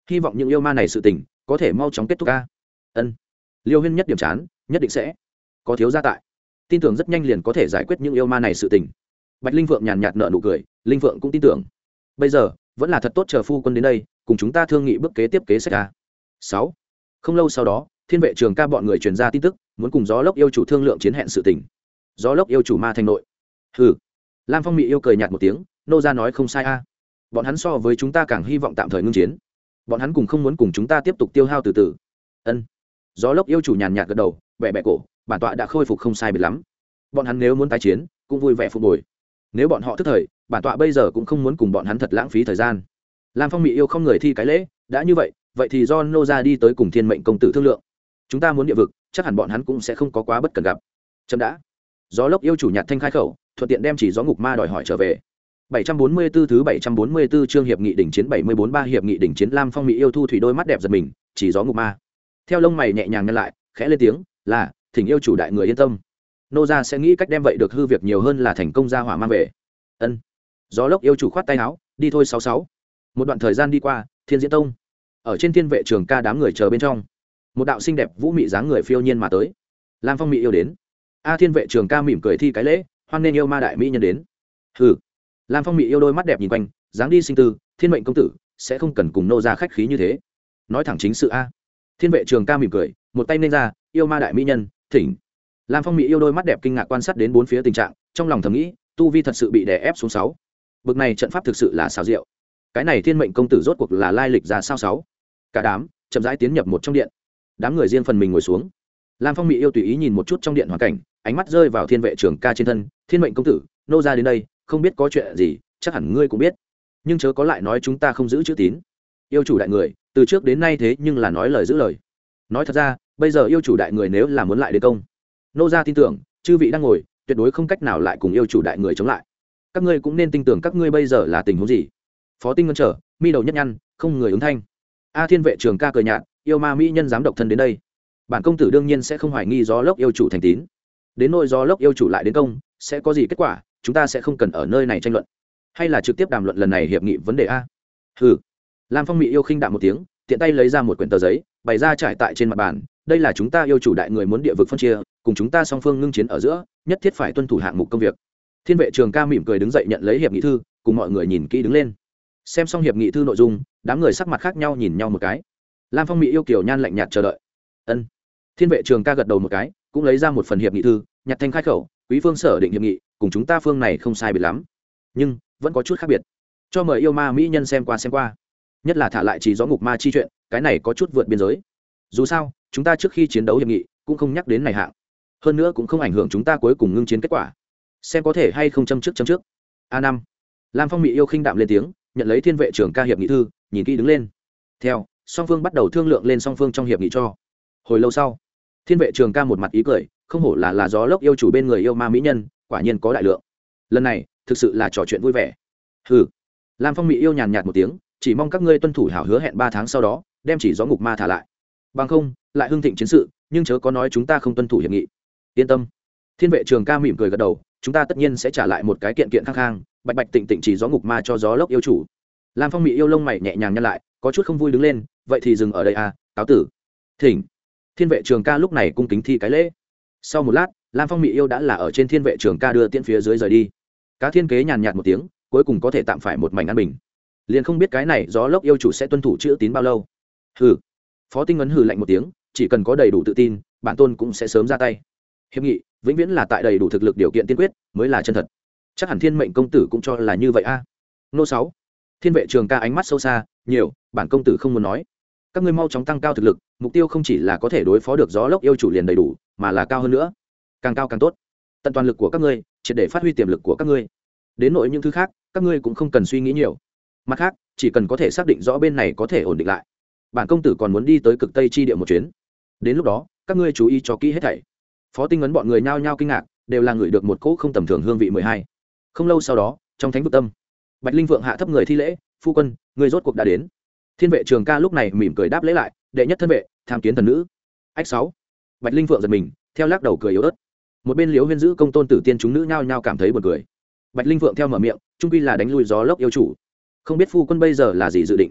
Hy vọng những yêu ma này sự tình, có thể mau chóng kết thúc ca ân liêu huyên nhất điểm chán, nhất định sẽ có thiếu gia tại. Tin tưởng rất nhanh liền có thể giải quyết những yêu ma này sự tình. Bạch linh Vượng nhàn nhạt nợ nụ cười, linh Vượng cũng tin tưởng. Bây giờ, vẫn là thật tốt chờ phu quân đến đây, cùng chúng ta thương nghị bước kế tiếp kế sách ca sáu. Không lâu sau đó, thiên vệ trường ca bọn người truyền ra tin tức, muốn cùng gió lốc yêu chủ thương lượng chiến hẹn sự tình. Gió lốc yêu chủ ma thành nội. Hừ. Lam phong mỹ yêu cười nhạt một tiếng, nô ra nói không sai a. Bọn hắn so với chúng ta càng hy vọng tạm thời ngưng chiến. Bọn hắn cùng không muốn cùng chúng ta tiếp tục tiêu hao từ từ. Ân gió lốc yêu chủ nhàn nhạt gật đầu bẹ bẹ cổ bản tọa đã khôi phục không sai biệt lắm. Bọn hắn nếu muốn tái chiến cũng vui vẻ phục hồi. Nếu bọn họ thức thời bản tọa bây giờ cũng không muốn cùng bọn hắn thật lãng phí thời gian. Lam phong mỹ yêu không người thi cái lễ đã như vậy vậy thì do nô ra đi tới cùng thiên mệnh công tử thương lượng. Chúng ta muốn địa vực chắc hẳn bọn hắn cũng sẽ không có quá bất cần gặp. Chậm đã. Gió lốc yêu chủ nhạt thanh khai khẩu thuận tiện đem chỉ gió ngục ma đòi hỏi trở về. 744 thứ 744 chương hiệp nghị đỉnh chiến 74 ba hiệp nghị đỉnh chiến Lam Phong Mỹ yêu thu thủy đôi mắt đẹp giật mình, chỉ gió ngục ma. Theo lông mày nhẹ nhàng ngăn lại, khẽ lên tiếng, "Là, thỉnh yêu chủ đại người yên tâm." Nô gia sẽ nghĩ cách đem vậy được hư việc nhiều hơn là thành công gia hỏa mang về. Ân. Gió lốc yêu chủ khoát tay áo, "Đi thôi 66." Một đoạn thời gian đi qua, Thiên Diễn Tông, ở trên thiên vệ trường ca đám người chờ bên trong, một đạo xinh đẹp vũ mị dáng người phiêu nhiên mà tới. Lam Phong Mỹ yêu đến. A Thiên vệ trường ca mỉm cười thi cái lễ, hoan nên yêu ma đại mỹ nhân đến. Hừ lam phong mỹ yêu đôi mắt đẹp nhìn quanh dáng đi sinh tư thiên mệnh công tử sẽ không cần cùng nô ra khách khí như thế nói thẳng chính sự a thiên vệ trường ca mỉm cười, một tay nên ra, yêu ma đại mỹ nhân, thỉnh. Lam phong mỹ yêu đôi mắt đẹp kinh ngạc quan sát đến bốn phía tình trạng, trong lòng thầm nghĩ, tu vi thật sự bị đè ép xuống sáu. Bực này trận pháp thực sự là xào rượu cái này thiên mệnh công tử rốt cuộc là lai lịch ra sao sáu? Cả đám chậm rãi tiến nhập một trong điện. Đám người riêng phần mình ngồi xuống. Lam phong mỹ yêu tùy ý nhìn một chút trong điện hoàn cảnh, ánh mắt rơi vào thiên vệ trường ca trên thân, thiên mệnh công tử, nô ra đến đây, không biết có chuyện gì, chắc hẳn ngươi cũng biết. Nhưng chớ có lại nói chúng ta không giữ chữ tín yêu chủ đại người, từ trước đến nay thế nhưng là nói lời giữ lời. Nói thật ra, bây giờ yêu chủ đại người nếu là muốn lại đến công, nô ra tin tưởng, chư vị đang ngồi, tuyệt đối không cách nào lại cùng yêu chủ đại người chống lại. Các ngươi cũng nên tin tưởng các ngươi bây giờ là tình huống gì. Phó tinh ngân trở, mi đầu nhất nhăn, không người ứng thanh. A thiên vệ trường ca cười nhạt, yêu ma mỹ nhân dám độc thân đến đây. Bản công tử đương nhiên sẽ không hoài nghi do lốc yêu chủ thành tín. Đến nỗi do lốc yêu chủ lại đến công, sẽ có gì kết quả, chúng ta sẽ không cần ở nơi này tranh luận. Hay là trực tiếp đàm luận lần này hiệp nghị vấn đề a? Ừ lam phong mỹ yêu khinh đạm một tiếng, tiện tay lấy ra một quyển tờ giấy, bày ra trải tại trên mặt bàn, đây là chúng ta yêu chủ đại người muốn địa vực phân chia, cùng chúng ta song phương ngưng chiến ở giữa, nhất thiết phải tuân thủ hạng mục công việc. Thiên vệ trường ca mỉm cười đứng dậy nhận lấy hiệp nghị thư, cùng mọi người nhìn kỹ đứng lên. Xem xong hiệp nghị thư nội dung, đám người sắc mặt khác nhau nhìn nhau một cái. Lam phong mỹ yêu kiều nhan lạnh nhạt chờ đợi. Ân. Thiên vệ trường ca gật đầu một cái, cũng lấy ra một phần hiệp nghị thư, nhặt thanh khai khẩu, quý phương sở định hiệp nghị, cùng chúng ta phương này không sai biệt lắm. Nhưng, vẫn có chút khác biệt. Cho mời yêu ma mỹ nhân xem qua xem qua nhất là thả lại chỉ gió ngục ma chi chuyện, cái này có chút vượt biên giới. Dù sao, chúng ta trước khi chiến đấu hiệp nghị, cũng không nhắc đến này hạng. Hơn nữa cũng không ảnh hưởng chúng ta cuối cùng ngưng chiến kết quả. Xem có thể hay không châm trước châm trước. A năm. Lam phong mỹ yêu khinh đạm lên tiếng, nhận lấy thiên vệ trưởng ca hiệp nghị thư, nhìn kỹ đứng lên. Theo, song phương bắt đầu thương lượng lên song phương trong hiệp nghị cho. Hồi lâu sau, thiên vệ trường ca một mặt ý cười, không hổ là là gió lốc yêu chủ bên người yêu ma mỹ nhân, quả nhiên có đại lượng. Lần này, thực sự là trò chuyện vui vẻ. Ừ lam phong mỹ yêu nhàn nhạt một tiếng chỉ mong các ngươi tuân thủ hảo hứa hẹn ba tháng sau đó, đem chỉ gió ngục ma thả lại. Bằng không, lại hưng thịnh chiến sự, nhưng chớ có nói chúng ta không tuân thủ hiệp nghị. Yên tâm. Thiên vệ trường ca mỉm cười gật đầu, chúng ta tất nhiên sẽ trả lại một cái kiện kiện khang khang bạch bạch tịnh tịnh chỉ gió ngục ma cho gió lốc yêu chủ. Lam phong mỹ yêu lông mày nhẹ nhàng nhăn lại, có chút không vui đứng lên, vậy thì dừng ở đây à cáo tử. Thỉnh. Thiên vệ trường ca lúc này cung kính thi cái lễ. Sau một lát, lam phong mỹ yêu đã là ở trên thiên vệ trường ca đưa tiễn phía dưới rời đi. Cá thiên kế nhàn nhạt một tiếng, cuối cùng có thể tạm phải một mảnh an bình liền không biết cái này gió lốc yêu chủ sẽ tuân thủ chữ tín bao lâu. Hừ. Phó tinh ấn hừ lạnh một tiếng, chỉ cần có đầy đủ tự tin, bản tôn cũng sẽ sớm ra tay. Hiệp nghị, vĩnh viễn là tại đầy đủ thực lực điều kiện tiên quyết, mới là chân thật. Chắc hẳn thiên mệnh công tử cũng cho là như vậy a. Nô sáu. Thiên vệ trường ca ánh mắt sâu xa, nhiều, bản công tử không muốn nói. Các ngươi mau chóng tăng cao thực lực, mục tiêu không chỉ là có thể đối phó được gió lốc yêu chủ liền đầy đủ, mà là cao hơn nữa. Càng cao càng tốt. Tận toàn lực của các ngươi, triệt để phát huy tiềm lực của các ngươi. Đến nội những thứ khác, các ngươi cũng không cần suy nghĩ nhiều mặt khác, chỉ cần có thể xác định rõ bên này có thể ổn định lại, bản công tử còn muốn đi tới cực tây chi địa một chuyến. Đến lúc đó, các ngươi chú ý cho kỹ hết thảy. Phó tinh ấn bọn người nhao nhao kinh ngạc, đều là người được một cỗ không tầm thường hương vị mười hai. Không lâu sau đó, trong thánh vực tâm, bạch linh vượng hạ thấp người thi lễ, phu quân người rốt cuộc đã đến. Thiên vệ trường ca lúc này mỉm cười đáp lễ lại, đệ nhất thân vệ, tham kiến thần nữ. Ách sáu. Bạch linh vượng giật mình, theo lắc đầu cười yếu ớt. Một bên liếu huyên giữ công tôn tử tiên chúng nữ nhao nhao cảm thấy buồn cười. Bạch linh vượng theo mở miệng, trung quy là đánh lui gió lốc yêu chủ không biết phu quân bây giờ là gì dự định.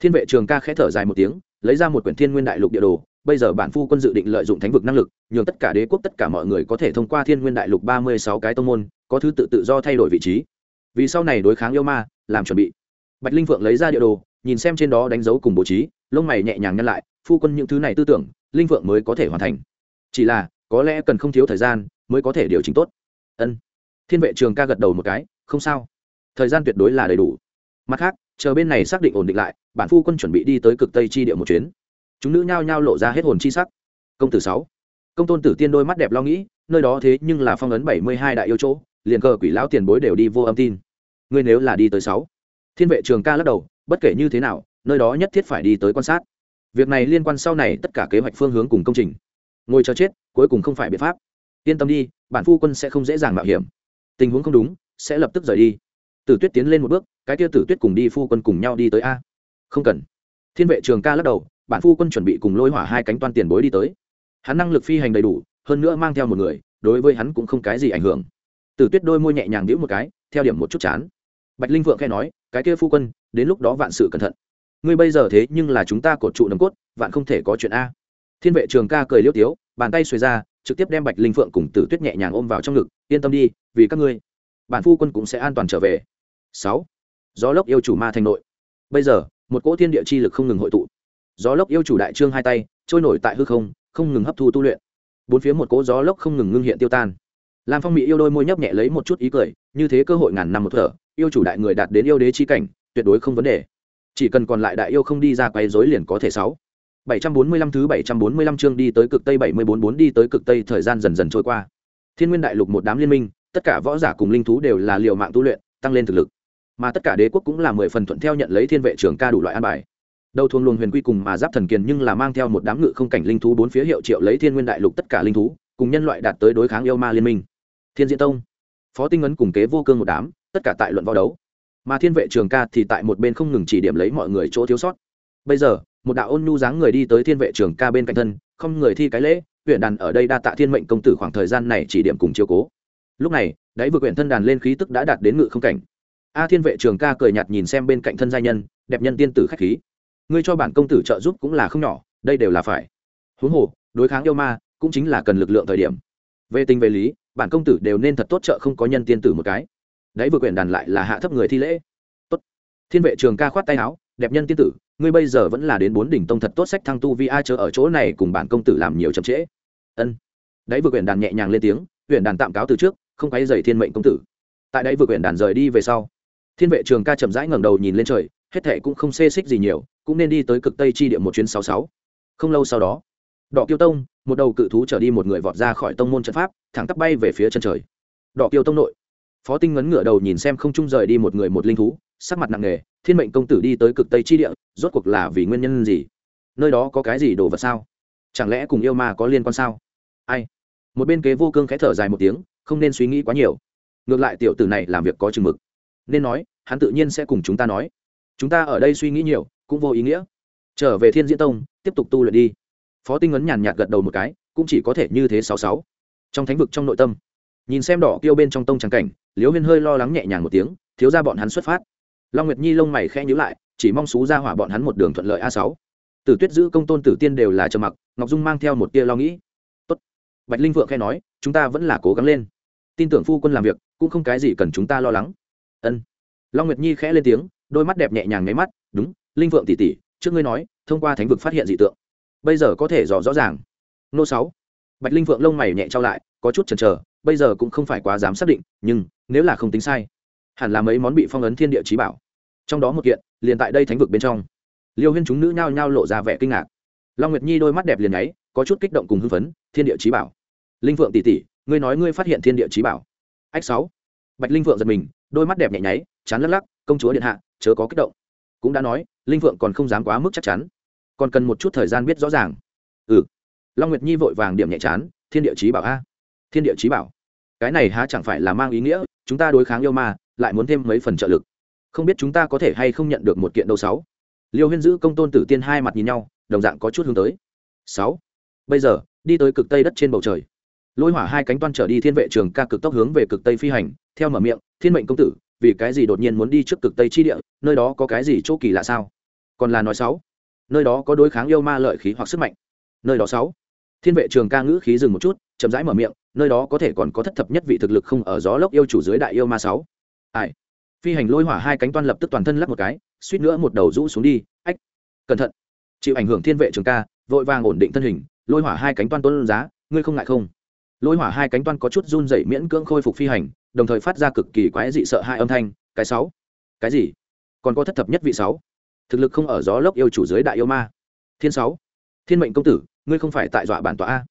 Thiên vệ trường ca khẽ thở dài một tiếng, lấy ra một quyển thiên nguyên đại lục địa đồ, bây giờ bản phu quân dự định lợi dụng thánh vực năng lực, nhường tất cả đế quốc, tất cả mọi người có thể thông qua thiên nguyên đại lục ba mươi sáu cái tông môn, có thứ tự tự do thay đổi vị trí. Vì sau này đối kháng yêu ma, làm chuẩn bị. Bạch linh phượng lấy ra địa đồ, nhìn xem trên đó đánh dấu cùng bố trí, lông mày nhẹ nhàng nhăn lại, phu quân những thứ này tư tưởng, linh phượng mới có thể hoàn thành. Chỉ là, có lẽ cần không thiếu thời gian mới có thể điều chỉnh tốt. Ân. Thiên vệ trường ca gật đầu một cái, không sao. Thời gian tuyệt đối là đầy đủ mặt khác, chờ bên này xác định ổn định lại, bản phu quân chuẩn bị đi tới cực tây chi địa một chuyến. Chúng nữ nhao nhao lộ ra hết hồn chi sắc. Công tử sáu. Công tôn tử tiên đôi mắt đẹp lo nghĩ, nơi đó thế nhưng là phong ấn bảy mươi hai đại yêu chỗ, liền cờ quỷ lão tiền bối đều đi vô âm tin. Ngươi nếu là đi tới sáu. Thiên vệ trường ca lắc đầu, bất kể như thế nào, nơi đó nhất thiết phải đi tới quan sát. Việc này liên quan sau này tất cả kế hoạch phương hướng cùng công trình. Ngồi chờ chết, cuối cùng không phải biện pháp. Yên tâm đi, bản phu quân sẽ không dễ dàng mạo hiểm. Tình huống không đúng, sẽ lập tức rời đi tử tuyết tiến lên một bước, cái kia tử tuyết cùng đi phu quân cùng nhau đi tới a. Không cần. Thiên vệ trường ca lắc đầu, bản phu quân chuẩn bị cùng lôi hỏa hai cánh toan tiền bối đi tới. Hắn năng lực phi hành đầy đủ, hơn nữa mang theo một người, đối với hắn cũng không cái gì ảnh hưởng. Tử tuyết đôi môi nhẹ nhàng đĩu một cái, theo điểm một chút chán. Bạch linh vượng khe nói, cái kia phu quân, đến lúc đó vạn sự cẩn thận. Ngươi bây giờ thế nhưng là chúng ta cột trụ nấm cốt, vạn không thể có chuyện a. Thiên vệ trường ca cười liêu tiếu, bàn tay xuề ra, trực tiếp đem bạch linh phượng cùng tử tuyết nhẹ nhàng ôm vào trong ngực, yên tâm đi, vì các ngươi bản phu quân cũng sẽ an toàn trở về. Sáu gió lốc yêu chủ ma thành nội. Bây giờ một cỗ thiên địa chi lực không ngừng hội tụ. Gió lốc yêu chủ đại trương hai tay trôi nổi tại hư không không ngừng hấp thu tu luyện. Bốn phía một cỗ gió lốc không ngừng ngưng hiện tiêu tan. Lam phong mỹ yêu đôi môi nhấp nhẹ lấy một chút ý cười như thế cơ hội ngàn năm một thở yêu chủ đại người đạt đến yêu đế chi cảnh tuyệt đối không vấn đề. Chỉ cần còn lại đại yêu không đi ra quấy rối liền có thể sáu. 745 thứ 745 chương đi tới cực tây 744 đi tới cực tây thời gian dần dần trôi qua. Thiên Nguyên Đại Lục một đám liên minh, tất cả võ giả cùng linh thú đều là liều mạng tu luyện, tăng lên thực lực. Mà tất cả đế quốc cũng là mười phần thuận theo nhận lấy thiên vệ trưởng ca đủ loại an bài. Đầu thuần luồng huyền quy cùng mà giáp thần kiền nhưng là mang theo một đám ngự không cảnh linh thú bốn phía hiệu triệu lấy Thiên Nguyên Đại Lục tất cả linh thú, cùng nhân loại đạt tới đối kháng yêu ma liên minh. Thiên Diễn Tông, Phó Tinh Ấn cùng kế vô cương một đám, tất cả tại luận võ đấu. Mà Thiên vệ trường ca thì tại một bên không ngừng chỉ điểm lấy mọi người chỗ thiếu sót. Bây giờ, một đạo ôn nhu dáng người đi tới thiên vệ trường ca bên cạnh thân không người thi cái lễ huyện đàn ở đây đa tạ thiên mệnh công tử khoảng thời gian này chỉ điểm cùng chiếu cố lúc này, đáy vừa quyển thân đàn lên khí tức đã đạt đến ngự không cảnh. A thiên vệ trường ca cười nhạt nhìn xem bên cạnh thân gia nhân, đẹp nhân tiên tử khách khí. Ngươi cho bản công tử trợ giúp cũng là không nhỏ, đây đều là phải. Huống hồ, đối kháng yêu ma cũng chính là cần lực lượng thời điểm. Về tình về lý, bản công tử đều nên thật tốt trợ không có nhân tiên tử một cái. Đấy vừa quyển đàn lại là hạ thấp người thi lễ. Tốt. Thiên vệ trường ca khoát tay áo, đẹp nhân tiên tử, ngươi bây giờ vẫn là đến bốn đỉnh tông thật tốt sách thăng tu vi ai chớ ở chỗ này cùng bản công tử làm nhiều chậm trễ. Ân. Đấy vừa quyển đàn nhẹ nhàng lên tiếng, quyển đàn tạm cáo từ trước không quấy dày thiên mệnh công tử. Tại đây vừa quyển đàn rời đi về sau, thiên vệ trường ca chậm rãi ngẩng đầu nhìn lên trời, hết thệ cũng không xê xích gì nhiều, cũng nên đi tới cực tây chi địa một chuyến sáu sáu. Không lâu sau đó đỏ kiêu tông, một đầu cự thú trở đi một người vọt ra khỏi tông môn trận pháp, thẳng tắp bay về phía chân trời. Đỏ kiêu tông nội, phó tinh ngấn ngửa đầu nhìn xem không trung rời đi một người một linh thú, sắc mặt nặng nề, thiên mệnh công tử đi tới cực tây chi địa, rốt cuộc là vì nguyên nhân gì? Nơi đó có cái gì đồ vật sao? Chẳng lẽ cùng yêu ma có liên quan sao? Ai? Một bên kế vô cương khẽ thở dài một tiếng không nên suy nghĩ quá nhiều. Ngược lại tiểu tử này làm việc có chừng mực. Nên nói, hắn tự nhiên sẽ cùng chúng ta nói. Chúng ta ở đây suy nghĩ nhiều, cũng vô ý nghĩa. Trở về thiên diễn tông, tiếp tục tu luyện đi. Phó tinh ấn nhàn nhạt gật đầu một cái, cũng chỉ có thể như thế sáu sáu. Trong thánh vực trong nội tâm, nhìn xem đỏ kêu bên trong tông trắng cảnh liếu huyên hơi lo lắng nhẹ nhàng một tiếng, thiếu ra bọn hắn xuất phát. Long nguyệt nhi lông mày khẽ nhíu lại, chỉ mong xú ra hỏa bọn hắn một đường thuận lợi a sáu. Tử tuyết giữ công tôn tử tiên đều là trầm mặc, ngọc dung mang theo một tia lo nghĩ. Tốt. Bạch linh vượng khe nói chúng ta vẫn là cố gắng lên. Tin tưởng phu quân làm việc, cũng không cái gì cần chúng ta lo lắng. Ân. Long nguyệt nhi khẽ lên tiếng, đôi mắt đẹp nhẹ nhàng nháy mắt, đúng, linh vượng tỉ tỉ trước ngươi nói, thông qua thánh vực phát hiện dị tượng, bây giờ có thể dò rõ ràng. Nô sáu. Bạch linh vượng lông mày nhẹ trao lại, có chút chần chờ, bây giờ cũng không phải quá dám xác định, nhưng, nếu là không tính sai, hẳn là mấy món bị phong ấn thiên địa trí bảo. Trong đó một kiện, liền tại đây thánh vực bên trong. Liêu huyên chúng nữ nhao nhao lộ ra vẻ kinh ngạc. Long nguyệt nhi đôi mắt đẹp liền nháy, có chút kích động cùng hưng phấn, thiên địa trí bảo linh vượng tỷ tỷ, ngươi nói ngươi phát hiện thiên địa trí bảo. Ách sáu. Bạch linh vượng giật mình, đôi mắt đẹp nhẹ nháy, chán lắc lắc, công chúa điện hạ, chớ có kích động. Cũng đã nói, linh vượng còn không dám quá mức chắc chắn. Còn cần một chút thời gian biết rõ ràng. Ừ. Long nguyệt nhi vội vàng điểm nhẹ chán, thiên địa trí bảo a. Thiên địa trí bảo. Cái này há chẳng phải là mang ý nghĩa, chúng ta đối kháng yêu ma, lại muốn thêm mấy phần trợ lực. Không biết chúng ta có thể hay không nhận được một kiện đâu sáu. Liêu huyên giữ công tôn tử tiên hai mặt nhìn nhau, đồng dạng có chút hướng tới. Sáu. Bây giờ, đi tới cực tây đất trên bầu trời lôi hỏa hai cánh toan trở đi thiên vệ trường ca cực tốc hướng về cực tây phi hành, theo mở miệng, thiên mệnh công tử, vì cái gì đột nhiên muốn đi trước cực tây chi địa, nơi đó có cái gì chỗ kỳ lạ sao? Còn là nói sáu, nơi đó có đối kháng yêu ma lợi khí hoặc sức mạnh. Nơi đó sáu, thiên vệ trường ca ngữ khí dừng một chút, chậm rãi mở miệng, nơi đó có thể còn có thất thập nhất vị thực lực không ở gió lốc yêu chủ dưới đại yêu ma sáu. Ai? Phi hành lôi hỏa hai cánh toan lập tức toàn thân lắc một cái, suýt nữa một đầu rũ xuống đi, ách, cẩn thận. Chịu ảnh hưởng thiên vệ trường ca, vội vàng ổn định thân hình, lôi hỏa hai cánh toan tuân giá ngươi không ngại không? Lôi hỏa hai cánh toan có chút run dậy miễn cưỡng khôi phục phi hành, đồng thời phát ra cực kỳ quái dị sợ hai âm thanh, cái sáu. Cái gì? Còn có thất thập nhất vị sáu? Thực lực không ở gió lốc yêu chủ dưới đại yêu ma. Thiên sáu. Thiên mệnh công tử, ngươi không phải tại dọa bản tọa a.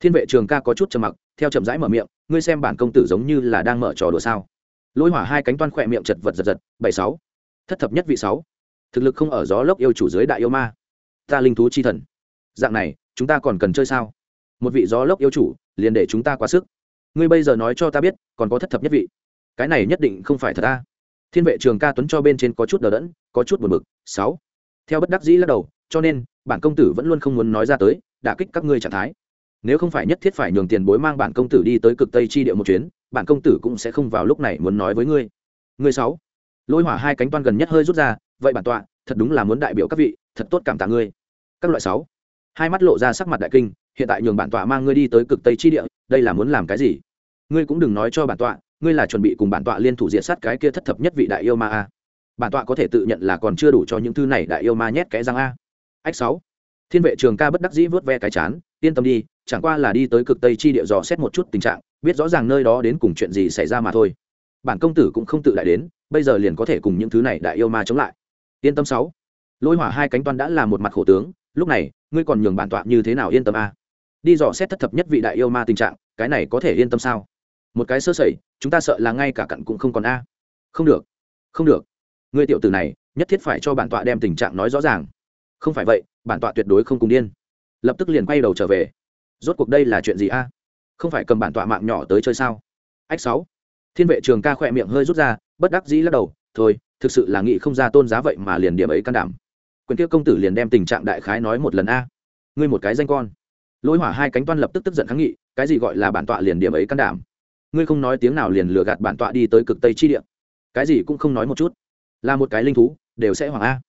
Thiên vệ trường ca có chút trầm mặc, theo chậm rãi mở miệng, ngươi xem bản công tử giống như là đang mở trò đùa sao? Lôi hỏa hai cánh toan khỏe miệng chật vật giật giật, bảy sáu. Thất thập nhất vị sáu. Thực lực không ở gió lốc yêu chủ dưới đại yêu ma. Ta linh thú chi thần. Dạng này, chúng ta còn cần chơi sao? Một vị gió lốc yêu chủ, liền để chúng ta quá sức. Ngươi bây giờ nói cho ta biết, còn có thất thập nhất vị. Cái này nhất định không phải thật ta thiên vệ trường ca tuấn cho bên trên có chút đờ đẫn, có chút buồn bực. Sáu. Theo bất đắc dĩ lắc đầu, cho nên, bản công tử vẫn luôn không muốn nói ra tới, đả kích các ngươi trạng thái. Nếu không phải nhất thiết phải nhường tiền bối mang bản công tử đi tới cực tây chi địa một chuyến, bản công tử cũng sẽ không vào lúc này muốn nói với ngươi. Ngươi sáu. Lôi hỏa hai cánh toan gần nhất hơi rút ra, vậy bản tọa, thật đúng là muốn đại biểu các vị, thật tốt cảm tạ ngươi. Các loại sáu. Hai mắt lộ ra sắc mặt đại kinh hiện tại nhường bản tọa mang ngươi đi tới cực tây chi địa, đây là muốn làm cái gì? Ngươi cũng đừng nói cho bản tọa, ngươi là chuẩn bị cùng bản tọa liên thủ diện sát cái kia thất thập nhất vị đại yêu ma a. Bản tọa có thể tự nhận là còn chưa đủ cho những thứ này đại yêu ma nhét cái răng a. Ách sáu. Thiên vệ trường ca bất đắc dĩ vớt ve cái chán, yên tâm đi, chẳng qua là đi tới cực tây chi địa dò xét một chút tình trạng, biết rõ ràng nơi đó đến cùng chuyện gì xảy ra mà thôi. Bản công tử cũng không tự lại đến, bây giờ liền có thể cùng những thứ này đại yêu ma chống lại. Yên tâm sáu. Lôi hỏa hai cánh toan đã là một mặt khổ tướng, lúc này, ngươi còn nhường bản tọa như thế nào yên tâm a? Đi dò xét thất thập nhất vị đại yêu ma tình trạng, cái này có thể yên tâm sao? Một cái sơ sẩy, chúng ta sợ là ngay cả cặn cũng không còn a. Không được không được. Ngươi tiểu tử này, nhất thiết phải cho bản tọa đem tình trạng nói rõ ràng. Không phải vậy, bản tọa tuyệt đối không cùng điên. Lập tức liền quay đầu trở về. Rốt cuộc đây là chuyện gì a? Không phải cầm bản tọa mạng nhỏ tới chơi sao? Ách sáu. Thiên vệ trường ca khỏe miệng hơi rút ra, bất đắc dĩ lắc đầu, thôi, thực sự là nghĩ không ra tôn giá vậy mà liền điểm ấy can đảm. Quyền kia công tử liền đem tình trạng đại khái nói một lần a. Ngươi một cái danh con lôi hỏa hai cánh toan lập tức tức giận kháng nghị, cái gì gọi là bản tọa liền điểm ấy can đảm? Ngươi không nói tiếng nào liền lừa gạt bản tọa đi tới cực tây chi địa. Cái gì cũng không nói một chút. Là một cái linh thú, đều sẽ hoàng a.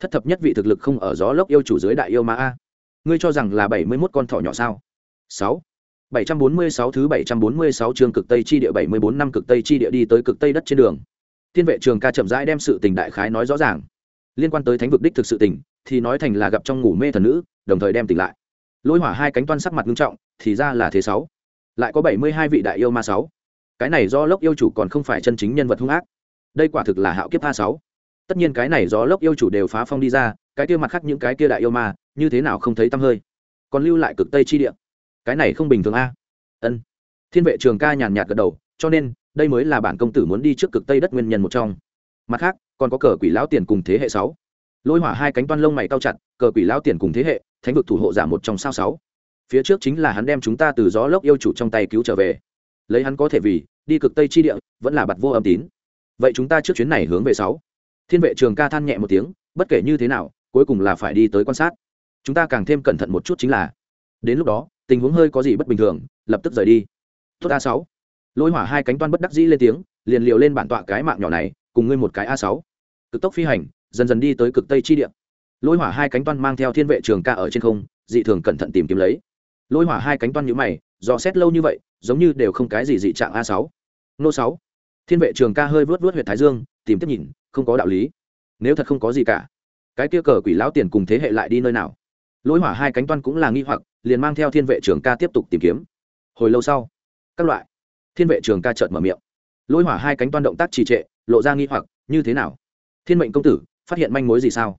Thất thập nhất vị thực lực không ở gió lốc yêu chủ dưới đại yêu ma a. Ngươi cho rằng là bảy mươi mốt con thỏ nhỏ sao? Sáu. bảy trăm bốn mươi sáu thứ bảy trăm bốn mươi sáu chương cực tây chi địa, bảy mươi bốn năm cực tây chi địa đi tới cực tây đất trên đường. Tiên vệ trường ca chậm rãi đem sự tình đại khái nói rõ ràng. Liên quan tới thánh vực đích thực sự tình, thì nói thành là gặp trong ngủ mê thần nữ, đồng thời đem tỉnh lại lôi hỏa hai cánh toan sắc mặt nghiêm trọng, thì ra là thế sáu. Lại có bảy mươi hai vị đại yêu ma sáu. Cái này do lốc yêu chủ còn không phải chân chính nhân vật hung ác. Đây quả thực là hạo kiếp a sáu. Tất nhiên cái này do lốc yêu chủ đều phá phong đi ra, cái kia mặt khác những cái kia đại yêu ma, như thế nào không thấy tăm hơi. Còn lưu lại cực tây chi địa. Cái này không bình thường a. Ân. Thiên vệ trường ca nhàn nhạt gật đầu, cho nên, đây mới là bản công tử muốn đi trước cực tây đất nguyên nhân một trong. Mặt khác, còn có cờ quỷ lão tiền cùng thế hệ sáu. Lôi hỏa hai cánh toan lông mày cao chặt, cờ quỷ lão tiền cùng thế hệ thánh vực thủ hộ giả một trong sao sáu. Phía trước chính là hắn đem chúng ta từ gió lốc yêu chủ trong tay cứu trở về. Lấy hắn có thể vì, đi cực tây chi địa, vẫn là bặt vô âm tín. Vậy chúng ta trước chuyến này hướng về sáu. Thiên vệ trường ca than nhẹ một tiếng, bất kể như thế nào, cuối cùng là phải đi tới quan sát. Chúng ta càng thêm cẩn thận một chút chính là, đến lúc đó, tình huống hơi có gì bất bình thường, lập tức rời đi. Tốt a sáu. Lôi hỏa hai cánh toan bất đắc dĩ lên tiếng, liền liều lên bản tọa cái mạng nhỏ này, cùng ngươi một cái a sáu. Cực tốc phi hành, dần dần đi tới cực tây chi địa lôi hỏa hai cánh toan mang theo thiên vệ trường ca ở trên không, dị thường cẩn thận tìm kiếm lấy. Lôi hỏa hai cánh toan nhữ mày, do xét lâu như vậy, giống như đều không cái gì dị trạng a sáu. Nô sáu. Thiên vệ trường ca hơi vớt vớt huyện thái dương, tìm tiếp nhìn, không có đạo lý. Nếu thật không có gì cả, cái kia cờ quỷ lão tiền cùng thế hệ lại đi nơi nào? Lôi hỏa hai cánh toan cũng là nghi hoặc, liền mang theo thiên vệ trường ca tiếp tục tìm kiếm. Hồi lâu sau, các loại, thiên vệ trường ca trợn mở miệng. Lôi hỏa hai cánh toan động tác trì trệ, lộ ra nghi hoặc, như thế nào? Thiên mệnh công tử, phát hiện manh mối gì sao?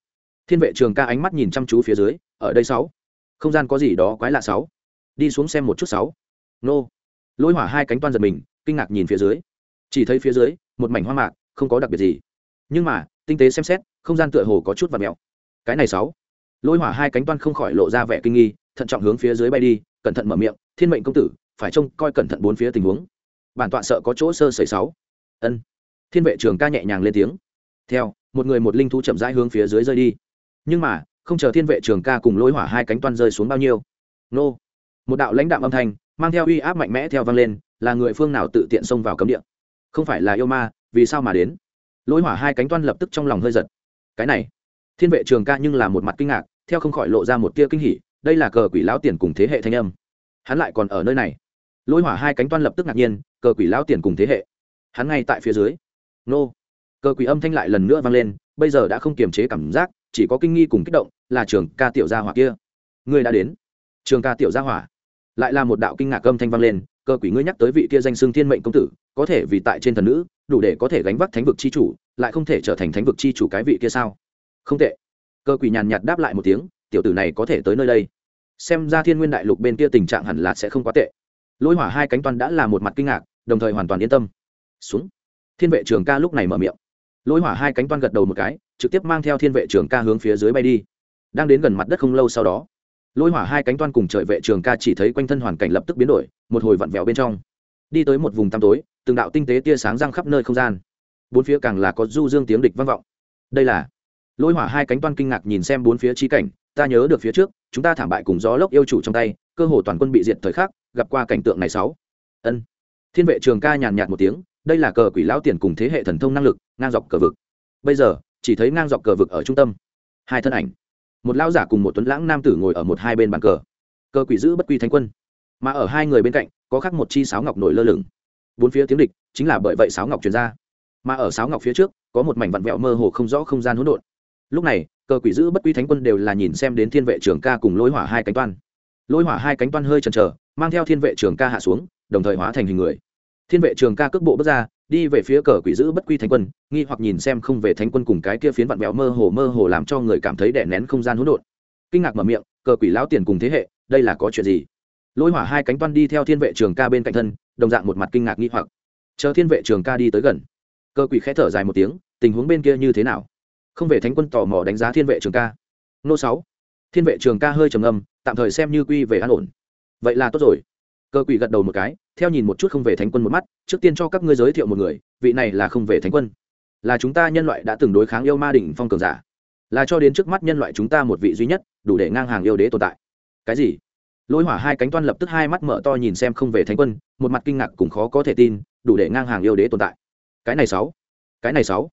Thiên vệ trường ca ánh mắt nhìn chăm chú phía dưới, ở đây sáu. Không gian có gì đó quái lạ sáu. Đi xuống xem một chút sáu. Nô. Lôi hỏa hai cánh toan giật mình, kinh ngạc nhìn phía dưới. Chỉ thấy phía dưới, một mảnh hoa mạc, không có đặc biệt gì. Nhưng mà, tinh tế xem xét, không gian tựa hồ có chút và mèo cái này sáu. Lôi hỏa hai cánh toan không khỏi lộ ra vẻ kinh nghi, thận trọng hướng phía dưới bay đi, cẩn thận mở miệng, thiên mệnh công tử, phải trông coi cẩn thận bốn phía tình huống. Bản tọa sợ có chỗ sơ sẩy sáu. Ân. Thiên vệ trường ca nhẹ nhàng lên tiếng. Theo, một người một linh thú chậm rãi hướng phía dưới rơi đi nhưng mà, không chờ thiên vệ trường ca cùng lôi hỏa hai cánh toan rơi xuống bao nhiêu. Nô. Một đạo lãnh đạm âm thanh, mang theo uy áp mạnh mẽ theo vang lên, là người phương nào tự tiện xông vào cấm địa? Không phải là yêu ma, vì sao mà đến? Lôi hỏa hai cánh toan lập tức trong lòng hơi giật. Cái này, thiên vệ trường ca nhưng là một mặt kinh ngạc, theo không khỏi lộ ra một tia kinh hỉ, đây là cờ quỷ lão tiền cùng thế hệ thanh âm. Hắn lại còn ở nơi này. Lôi hỏa hai cánh toan lập tức ngạc nhiên, cờ quỷ lão tiền cùng thế hệ. Hắn ngay tại phía dưới. Nô. Cờ quỷ âm thanh lại lần nữa vang lên, bây giờ đã không kiềm chế cảm giác chỉ có kinh nghi cùng kích động là trường ca tiểu gia hỏa kia. Ngươi đã đến. Trường ca tiểu gia hỏa. Lại là một đạo kinh ngạc âm thanh vang lên, cơ quỷ ngươi nhắc tới vị kia danh xưng thiên mệnh công tử, có thể vì tại trên thần nữ, đủ để có thể gánh vác thánh vực chi chủ, lại không thể trở thành thánh vực chi chủ cái vị kia sao? Không tệ. Cơ quỷ nhàn nhạt đáp lại một tiếng, tiểu tử này có thể tới nơi đây. Xem ra thiên nguyên đại lục bên kia tình trạng hẳn là sẽ không quá tệ. Lôi hỏa hai cánh toàn đã là một mặt kinh ngạc, đồng thời hoàn toàn yên tâm. Xuống. Thiên vệ trường ca lúc này mở miệng. Lôi hỏa hai cánh toan gật đầu một cái trực tiếp mang theo thiên vệ trường ca hướng phía dưới bay đi. Đang đến gần mặt đất không lâu sau đó, lôi hỏa hai cánh toan cùng trời vệ trường ca chỉ thấy quanh thân hoàn cảnh lập tức biến đổi, một hồi vặn vẹo bên trong. Đi tới một vùng tăm tối, từng đạo tinh tế tia sáng răng khắp nơi không gian. Bốn phía càng là có du dương tiếng địch vang vọng. Đây là lôi hỏa hai cánh toan kinh ngạc nhìn xem bốn phía trí cảnh, ta nhớ được phía trước, chúng ta thảm bại cùng gió lốc yêu chủ trong tay, cơ hồ toàn quân bị diệt thời khắc, gặp qua cảnh tượng này sáu. Ân. Thiên vệ trường ca nhàn nhạt một tiếng, đây là cờ quỷ lão tiền cùng thế hệ thần thông năng lực, ngang dọc cờ vực. Bây giờ chỉ thấy ngang dọc cờ vực ở trung tâm. Hai thân ảnh. Một lão giả cùng một tuấn lãng nam tử ngồi ở một hai bên bàn cờ. Cờ quỷ giữ bất quy thánh quân. Mà ở hai người bên cạnh, có khắc một chi sáo ngọc nổi lơ lửng. Bốn phía tiếng địch, chính là bởi vậy sáo ngọc truyền ra. Mà ở sáo ngọc phía trước, có một mảnh vặn vẹo mơ hồ không rõ không gian hỗn độn. Lúc này, cờ quỷ giữ bất quy thánh quân đều là nhìn xem đến thiên vệ trường ca cùng lôi hỏa hai cánh toan. Lôi hỏa hai cánh toan hơi chần chờ, mang theo thiên vệ trường ca hạ xuống, đồng thời hóa thành hình người. Thiên vệ trường ca cước bộ bước ra đi về phía cờ quỷ giữ bất quy thánh quân, nghi hoặc nhìn xem không về thánh quân cùng cái kia phiến vạn béo mơ hồ mơ hồ làm cho người cảm thấy đè nén không gian hỗn độn. Kinh ngạc mở miệng, cờ quỷ lão tiền cùng thế hệ, đây là có chuyện gì? Lôi hỏa hai cánh toan đi theo thiên vệ trường ca bên cạnh thân, đồng dạng một mặt kinh ngạc nghi hoặc. Chờ thiên vệ trường ca đi tới gần. Cờ quỷ khẽ thở dài một tiếng, tình huống bên kia như thế nào? Không về thánh quân tò mò đánh giá thiên vệ trường ca. Nô sáu. Thiên vệ trường ca hơi trầm âm tạm thời xem như quy về an ổn. Vậy là tốt rồi cơ quỷ gật đầu một cái, theo nhìn một chút không về thánh quân một mắt, trước tiên cho các ngươi giới thiệu một người, vị này là không về thánh quân. Là chúng ta nhân loại đã từng đối kháng yêu ma đỉnh phong cường giả. Là cho đến trước mắt nhân loại chúng ta một vị duy nhất, đủ để ngang hàng yêu đế tồn tại. Cái gì? Lôi hỏa hai cánh toan lập tức hai mắt mở to nhìn xem không về thánh quân, một mặt kinh ngạc cũng khó có thể tin, đủ để ngang hàng yêu đế tồn tại. Cái này sáu. Cái này sáu.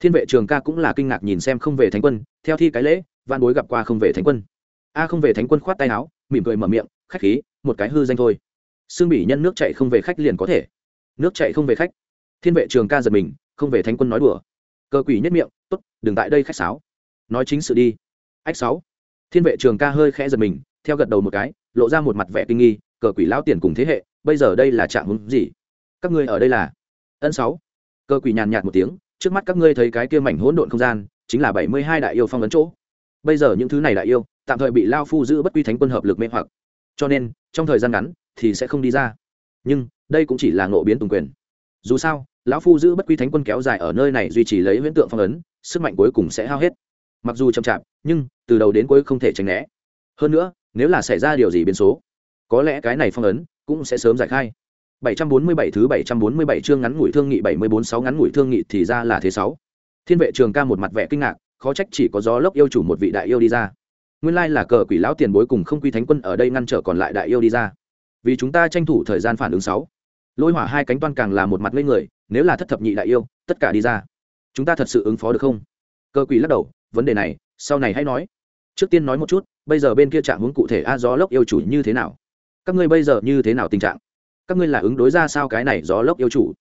Thiên vệ trường ca cũng là kinh ngạc nhìn xem không về thánh quân, theo thi cái lễ văn bối gặp qua không về thánh quân. A không về thánh quân khoát tay áo, mỉm cười mở miệng, khách khí, một cái hư danh thôi xương bỉ nhân nước chạy không về khách liền có thể. Nước chạy không về khách. Thiên vệ trường ca giật mình, không về thánh quân nói đùa. Cơ quỷ nhất miệng t ố t đừng tại đây khách sáo. Nói chính sự đi. Ách sáu. Thiên vệ trường ca hơi khẽ giật mình, theo gật đầu một cái, lộ ra một mặt vẻ kinh nghi cờ quỷ lao tiền cùng thế hệ, bây giờ đây là trạng hứng gì? Các ngươi ở đây là? Ân sáu. Cơ quỷ nhàn nhạt một tiếng, trước mắt các ngươi thấy cái kia mảnh hỗn độn không gian, chính là bảy mươi hai đại yêu phong ấn chỗ. Bây giờ những thứ này đại yêu, tạm thời bị lao phu giữ bất quy thánh quân hợp lực mê hoặc. Cho nên, trong thời gian ngắn thì sẽ không đi ra nhưng đây cũng chỉ là ngộ biến tùng quyền dù sao lão phu giữ bất quy thánh quân kéo dài ở nơi này duy trì lấy huyễn tượng phong ấn sức mạnh cuối cùng sẽ hao hết mặc dù chậm chạp nhưng từ đầu đến cuối không thể tránh né hơn nữa nếu là xảy ra điều gì biến số có lẽ cái này phong ấn cũng sẽ sớm giải khai 747 thứ 747 chương ngắn ngủi thương nghị 746 ngắn ngủi thương nghị thì ra là thế sáu. Thiên vệ trường ca một mặt vẻ kinh ngạc, khó trách chỉ có gió lốc yêu chủ một vị đại yêu đi ra. Nguyên lai là cờ quỷ lão tiền bối cùng không quy thánh quân ở đây ngăn trở còn lại đại yêu đi ra. Vì chúng ta tranh thủ thời gian phản ứng sáu. Lôi hỏa hai cánh toan càng là một mặt lên người, nếu là thất thập nhị đại yêu, tất cả đi ra. Chúng ta thật sự ứng phó được không? cơ quỷ lắc đầu, vấn đề này, sau này hãy nói. Trước tiên nói một chút, bây giờ bên kia trạng huống cụ thể a gió lốc yêu chủ như thế nào? các ngươi bây giờ như thế nào tình trạng các ngươi là ứng đối ra sao cái này gió lốc yêu chủ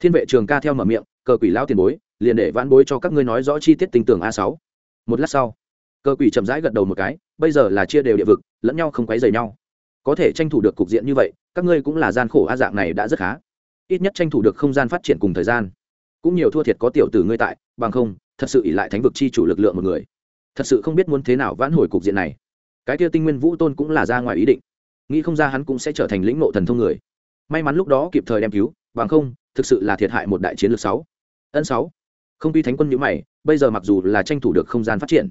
thiên vệ trường ca theo mở miệng cờ quỷ lao tiền bối liền để vãn bối cho các ngươi nói rõ chi tiết tình tưởng a sáu một lát sau cờ quỷ chậm rãi gật đầu một cái bây giờ là chia đều địa vực lẫn nhau không quấy rầy nhau có thể tranh thủ được cục diện như vậy, các ngươi cũng là gian khổ a, dạng này đã rất khá. Ít nhất tranh thủ được không gian phát triển cùng thời gian. Cũng nhiều thua thiệt có tiểu tử ngươi tại, bằng không, thật sự ỉ lại thánh vực chi chủ lực lượng một người. Thật sự không biết muốn thế nào vãn hồi cục diện này. Cái kia tinh nguyên vũ tôn cũng là ra ngoài ý định. Nghĩ không ra hắn cũng sẽ trở thành lĩnh ngộ thần thông người. May mắn lúc đó kịp thời đem cứu, bằng không, thực sự là thiệt hại một đại chiến lược sáu. Ân sáu. Không tuy thánh quân nhữ mày, bây giờ mặc dù là tranh thủ được không gian phát triển,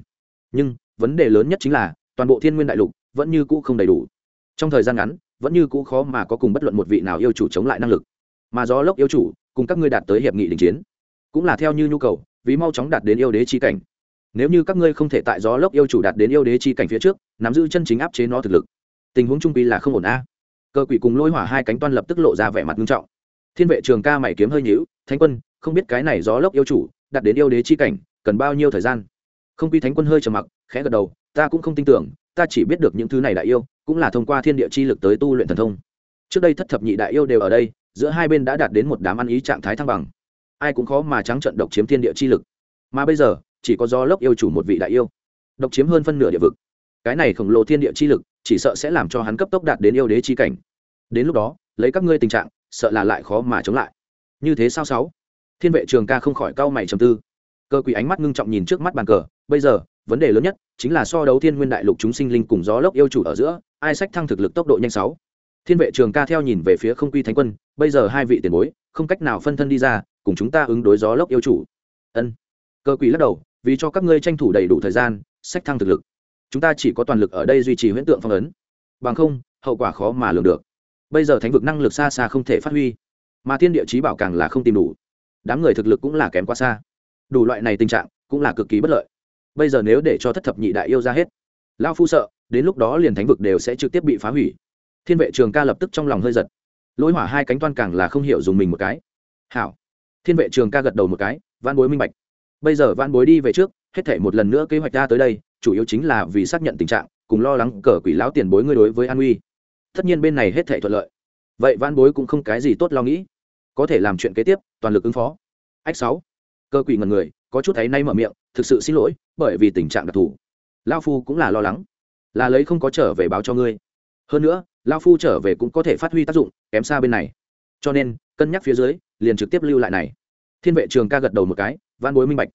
nhưng vấn đề lớn nhất chính là toàn bộ thiên nguyên đại lục vẫn như cũ không đầy đủ trong thời gian ngắn, vẫn như cũ khó mà có cùng bất luận một vị nào yêu chủ chống lại năng lực. Mà do lốc yêu chủ, cùng các ngươi đạt tới hiệp nghị đình chiến, cũng là theo như nhu cầu, vì mau chóng đạt đến yêu đế chi cảnh. Nếu như các ngươi không thể tại gió lốc yêu chủ đạt đến yêu đế chi cảnh phía trước, nắm giữ chân chính áp chế nó thực lực, tình huống trung pi là không ổn a. Cơ quỷ cùng lôi hỏa hai cánh toan lập tức lộ ra vẻ mặt nghiêm trọng. Thiên vệ trường ca mày kiếm hơi nhữu thánh quân, không biết cái này gió lốc yêu chủ đạt đến yêu đế chi cảnh cần bao nhiêu thời gian? Không quy thánh quân hơi trầm mặc, khẽ gật đầu, ta cũng không tin tưởng ta chỉ biết được những thứ này đại yêu, cũng là thông qua thiên địa chi lực tới tu luyện thần thông. Trước đây thất thập nhị đại yêu đều ở đây, giữa hai bên đã đạt đến một đám ăn ý trạng thái thăng bằng. Ai cũng khó mà trắng trận độc chiếm thiên địa chi lực. Mà bây giờ, chỉ có do lốc yêu chủ một vị đại yêu, độc chiếm hơn phân nửa địa vực. Cái này khổng lồ thiên địa chi lực, chỉ sợ sẽ làm cho hắn cấp tốc đạt đến yêu đế chi cảnh. Đến lúc đó, lấy các ngươi tình trạng, sợ là lại khó mà chống lại. Như thế sao sáu? Thiên vệ trường ca không khỏi cau mày trầm tư. Cơ quỷ ánh mắt ngưng trọng nhìn trước mắt bàn cờ, bây giờ vấn đề lớn nhất chính là so đấu thiên nguyên đại lục chúng sinh linh cùng gió lốc yêu chủ ở giữa, ai sách thăng thực lực tốc độ nhanh sáu. Thiên vệ trường ca theo nhìn về phía không quy thánh quân, bây giờ hai vị tiền bối, không cách nào phân thân đi ra, cùng chúng ta ứng đối gió lốc yêu chủ. Ân. Cơ quỷ lắc đầu, vì cho các ngươi tranh thủ đầy đủ thời gian, sách thăng thực lực. Chúng ta chỉ có toàn lực ở đây duy trì huyễn tượng phong ấn. Bằng không, hậu quả khó mà lường được. Bây giờ thánh vực năng lực xa xa không thể phát huy, mà thiên địa trí bảo càng là không tìm đủ. Đám người thực lực cũng là kém quá xa. Đủ loại này tình trạng cũng là cực kỳ bất lợi bây giờ nếu để cho thất thập nhị đại yêu ra hết lao phu sợ, đến lúc đó liền thánh vực đều sẽ trực tiếp bị phá hủy. Thiên vệ trường ca lập tức trong lòng hơi giật. Lỗi hỏa hai cánh toan càng là không hiểu dùng mình một cái. Hảo. Thiên vệ trường ca gật đầu một cái van bối minh bạch. Bây giờ van bối đi về trước, hết thể một lần nữa kế hoạch ra tới đây, chủ yếu chính là vì xác nhận tình trạng, cùng lo lắng cờ quỷ lão tiền bối ngươi đối với an uy. Tất nhiên bên này hết thể thuận lợi. Vậy van bối cũng không cái gì tốt lo nghĩ. Có thể làm chuyện kế tiếp, toàn lực ứng phó. Ách sáu. Cơ quỷ ngần người có chút thấy nay mở miệng, thực sự xin lỗi, bởi vì tình trạng đặc thù. Lao phu cũng là lo lắng. Là lấy không có trở về báo cho ngươi. Hơn nữa lao phu trở về cũng có thể phát huy tác dụng, kém xa bên này. Cho nên, cân nhắc phía dưới, liền trực tiếp lưu lại này. Thiên vệ trường ca gật đầu một cái văn bối minh bạch.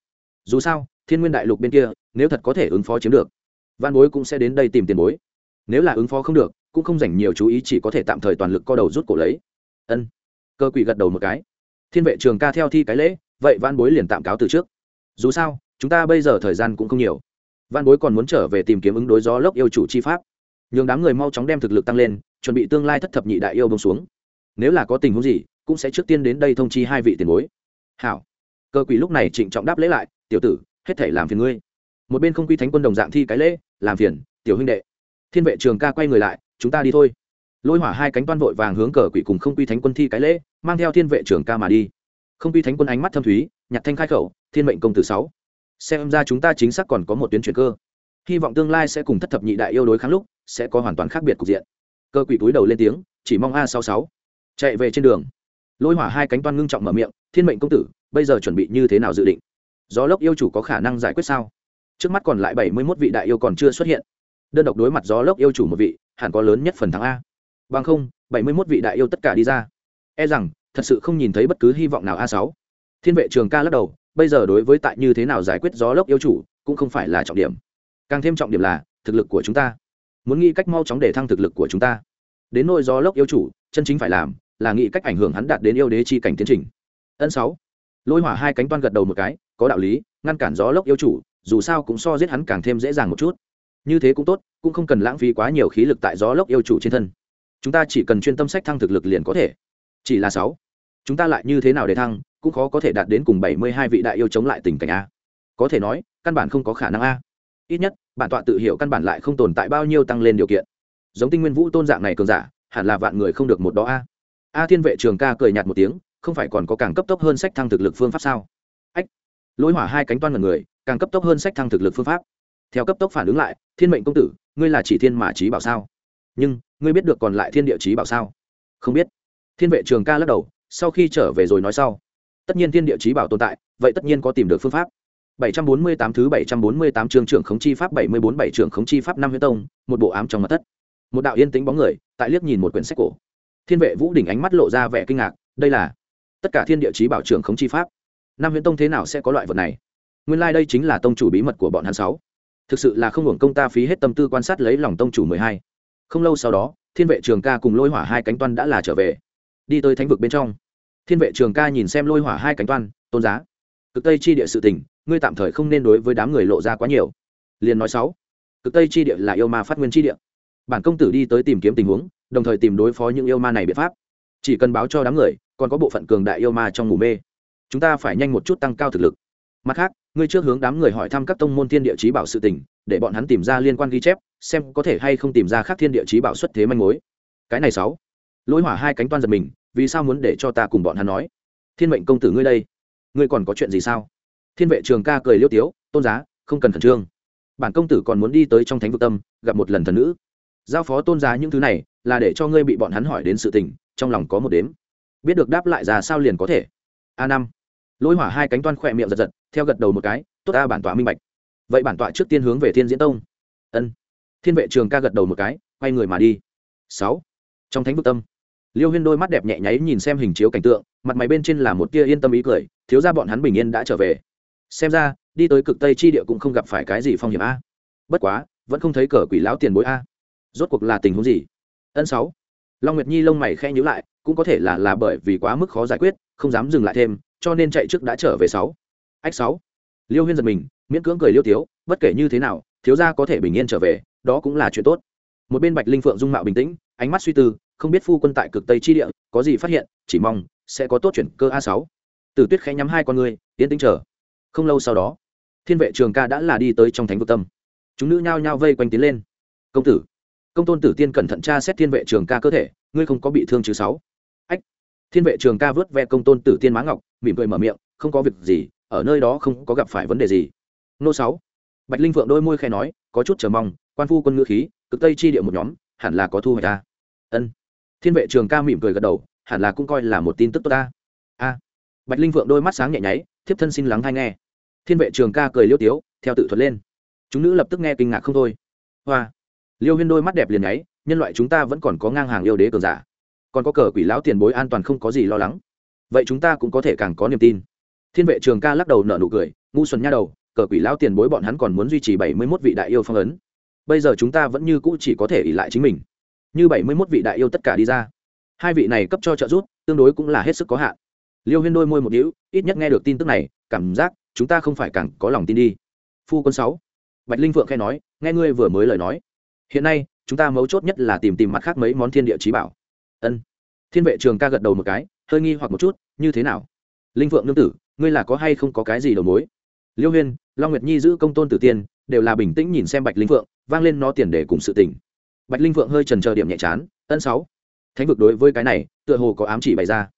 Dù sao, thiên nguyên đại lục bên kia, nếu thật có thể ứng phó chiếm được văn bối cũng sẽ đến đây tìm tiền bối. Nếu là ứng phó không được, cũng không dành nhiều chú ý chỉ có thể tạm thời toàn lực co đầu rút cổ lấy. Ân. Cơ quỷ gật đầu một cái. Thiên vệ trường ca theo thi cái lễ, vậy văn bối liền tạm cáo từ trước dù sao, chúng ta bây giờ thời gian cũng không nhiều. Văn bối còn muốn trở về tìm kiếm ứng đối gió lốc yêu chủ chi pháp. Nhường đám người mau chóng đem thực lực tăng lên, chuẩn bị tương lai thất thập nhị đại yêu bông xuống. Nếu là có tình huống gì, cũng sẽ trước tiên đến đây thông chi hai vị tiền bối. Hảo. Cơ quỷ lúc này trịnh trọng đáp lễ lại, tiểu tử, hết thể làm phiền ngươi. Một bên không quy thánh quân đồng dạng thi cái lễ, làm phiền, tiểu huynh đệ. Thiên vệ trường ca quay người lại, chúng ta đi thôi. Lôi hỏa hai cánh toan vội vàng hướng cờ quỷ cùng không quy thánh quân thi cái lễ, mang theo thiên vệ trường ca mà đi không quy thánh quân ánh mắt thâm thúy, Nhạc thanh khai khẩu, thiên mệnh công tử sáu. Xem ra chúng ta chính xác còn có một tuyến chuyển cơ. Hy vọng tương lai sẽ cùng thất thập nhị đại yêu đối kháng lúc, sẽ có hoàn toàn khác biệt cục diện. Cơ quỷ túi đầu lên tiếng, chỉ mong a sáu sáu. Chạy về trên đường. Lôi hỏa hai cánh toan ngưng trọng mở miệng, thiên mệnh công tử, bây giờ chuẩn bị như thế nào dự định? Gió lốc yêu chủ có khả năng giải quyết sao? Trước mắt còn lại bảy mươi mốt vị đại yêu còn chưa xuất hiện. Đơn độc đối mặt gió lốc yêu chủ một vị, hẳn có lớn nhất phần thắng a. Bằng không, bảy mươi mốt vị đại yêu tất cả đi ra. E rằng thật sự không nhìn thấy bất cứ hy vọng nào a sáu. Thiên vệ trường ca lắc đầu, bây giờ đối với tại như thế nào giải quyết gió lốc yêu chủ cũng không phải là trọng điểm. Càng thêm trọng điểm là, thực lực của chúng ta. Muốn nghĩ cách mau chóng để thăng thực lực của chúng ta. Đến nôi gió lốc yêu chủ, chân chính phải làm là nghĩ cách ảnh hưởng hắn đạt đến yêu đế chi cảnh tiến trình. Ân sáu. Lôi hỏa hai cánh toan gật đầu một cái, có đạo lý, ngăn cản gió lốc yêu chủ, dù sao cũng so giết hắn càng thêm dễ dàng một chút. Như thế cũng tốt, cũng không cần lãng phí quá nhiều khí lực tại gió lốc yêu chủ trên thân. Chúng ta chỉ cần chuyên tâm sách thăng thực lực liền có thể. Chỉ là sáu chúng ta lại như thế nào để thăng, cũng khó có thể đạt đến cùng bảy mươi hai vị đại yêu chống lại tình cảnh a. Có thể nói, căn bản không có khả năng a. Ít nhất, bản tọa tự hiểu căn bản lại không tồn tại bao nhiêu tăng lên điều kiện. Giống tinh nguyên vũ tôn dạng này cường giả, hẳn là vạn người không được một đó a. A thiên vệ trường ca cười nhạt một tiếng, không phải còn có càng cấp tốc hơn sách thăng thực lực phương pháp sao? Ách lỗi hỏa hai cánh toan là người, càng cấp tốc hơn sách thăng thực lực phương pháp. Theo cấp tốc phản ứng lại, thiên mệnh công tử, ngươi là chỉ thiên mà trí bảo sao? Nhưng, ngươi biết được còn lại thiên địa trí bảo sao? Không biết. Thiên vệ trường ca lắc đầu sau khi trở về rồi nói sau tất nhiên thiên địa chí bảo tồn tại vậy tất nhiên có tìm được phương pháp 748 thứ 748 chương trưởng khống chi pháp 74 bảy trưởng khống chi pháp năm huyết tông, một bộ ám trong mật thất. Một đạo yên tĩnh bóng người, tại liếc nhìn một quyển sách cổ. Thiên vệ Vũ đỉnh ánh mắt lộ ra vẻ kinh ngạc, đây là tất cả thiên địa chí bảo trưởng khống chi pháp. Năm huyễn tông thế nào sẽ có loại vật này? Nguyên lai like đây chính là tông chủ bí mật của bọn hắn sáu. Thực sự là không hưởng công ta phí hết tâm tư quan sát lấy lòng tông chủ 12. Không lâu sau đó, Thiên vệ Trường Ca cùng Lôi Hỏa hai cánh toan đã là trở về. Đi tới thánh vực bên trong. Thiên vệ Trường Ca nhìn xem Lôi Hỏa hai cánh toan, tôn giá. Cực Tây chi địa sự tình, ngươi tạm thời không nên đối với đám người lộ ra quá nhiều. Liền nói sáu. Cực tây chi địa là yêu ma phát nguyên chi địa. Bản công tử đi tới tìm kiếm tình huống đồng thời tìm đối phó những yêu ma này biện pháp. Chỉ cần báo cho đám người còn có bộ phận cường đại yêu ma trong ngủ mê. Chúng ta phải nhanh một chút tăng cao thực lực. Mặt khác ngươi trước hướng đám người hỏi thăm các tông môn thiên địa chí bảo sự tình để bọn hắn tìm ra liên quan ghi chép xem có thể hay không tìm ra khác thiên địa chí bảo xuất thế manh mối. Cái này sáu. Lỗi hỏa hai cánh toan giật mình vì sao muốn để cho ta cùng bọn hắn nói? Thiên mệnh công tử ngươi đây, ngươi còn có chuyện gì sao? Thiên vệ trường ca cười liêu tiếu, tôn giá, không cần khẩn trương. Bản công tử còn muốn đi tới trong thánh vực tâm, gặp một lần thần nữ. Giao phó tôn giá những thứ này là để cho ngươi bị bọn hắn hỏi đến sự tình, trong lòng có một đếm. Biết được đáp lại ra sao liền có thể. A năm. Lỗi hỏa hai cánh toan khỏe miệng giật giật, theo gật đầu một cái, tốt ta bản tọa minh bạch. Vậy bản tọa trước tiên hướng về thiên diễn tông. Ân. Thiên vệ trường ca gật đầu một cái, quay người mà đi. Sáu. Trong thánh vực tâm liêu huyên đôi mắt đẹp nhẹ nháy nhìn xem hình chiếu cảnh tượng, mặt mày bên trên là một tia yên tâm ý cười, thiếu ra bọn hắn bình yên đã trở về. Xem ra, đi tới cực tây chi địa cũng không gặp phải cái gì phong hiểm a. Bất quá, vẫn không thấy cờ quỷ lão tiền bối a. Rốt cuộc là tình huống gì? Ân sáu. Long nguyệt nhi lông mày khe nhữ lại, cũng có thể là là bởi vì quá mức khó giải quyết, không dám dừng lại thêm, cho nên chạy trước đã trở về sáu. Ách sáu. Liêu huyên giật mình, miễn cưỡng cười liêu tiếu, bất kể như thế nào, thiếu gia có thể bình yên trở về, đó cũng là chuyện tốt. Một bên bạch linh phượng dung mạo bình tĩnh, ánh mắt suy tư không biết phu quân tại cực tây chi địa, có gì phát hiện, chỉ mong sẽ có tốt chuyển cơ a sáu. Từ tuyết khẽ nhắm hai con ngươi, tiến tĩnh chờ. Không lâu sau đó, thiên vệ trường ca đã là đi tới trong thánh vực tâm. Chúng nữ nhao nhao vây quanh tiến lên. Công tử, công tôn tử tiên cẩn thận tra xét thiên vệ trường ca cơ thể, ngươi không có bị thương chứ sáu? Ách. Thiên vệ trường ca vớt ve công tôn tử tiên má ngọc, mỉm cười mở miệng, không có việc gì, ở nơi đó không có gặp phải vấn đề gì. Nô sáu. Bạch linh vượng đôi môi khẽ nói, có chút chờ mong, quan phu quân ngữ khí, cực tây chi địa một nhóm, hẳn là có thu hoạch ta ân thiên vệ trường ca mỉm cười gật đầu, hẳn là cũng coi là một tin tức tốt ta. A. Bạch linh vượng đôi mắt sáng nhẹ nháy, thiếp thân xin lắng hay nghe. Thiên vệ trường ca cười liêu tiếu, theo tự thuật lên. Chúng nữ lập tức nghe kinh ngạc không thôi. Hoa. Liêu huyên đôi mắt đẹp liền nháy, nhân loại chúng ta vẫn còn có ngang hàng yêu đế cường giả. Còn có cờ quỷ lão tiền bối an toàn không có gì lo lắng. Vậy chúng ta cũng có thể càng có niềm tin. Thiên vệ trường ca lắc đầu nở nụ cười, ngu xuẩn nha đầu, cờ quỷ lão tiền bối bọn hắn còn muốn duy trì bảy mươi mốt vị đại yêu phong ấn. Bây giờ chúng ta vẫn như cũ chỉ có thể ỉ lại chính mình như bảy mươi mốt vị đại yêu tất cả đi ra. Hai vị này cấp cho trợ giúp, tương đối cũng là hết sức có hạn. Liêu huyên đôi môi một đĩu ít nhất nghe được tin tức này, cảm giác chúng ta không phải càng có lòng tin đi. Phu quân sáu, bạch linh phượng khai nói, nghe ngươi vừa mới lời nói. Hiện nay, chúng ta mấu chốt nhất là tìm tìm mặt khác mấy món thiên địa trí bảo. Ân. Thiên vệ trường ca gật đầu một cái, hơi nghi hoặc một chút, như thế nào? Linh phượng nương tử, ngươi là có hay không có cái gì đầu mối? Liêu huyên, long nguyệt nhi giữ công tôn tử tiên, đều là bình tĩnh nhìn xem bạch linh phượng, vang lên nó tiền để cùng sự tình bạch linh phượng hơi trần chờ điểm nhẹ chán, ân sáu, thánh vực đối với cái này, tựa hồ có ám chỉ bày ra.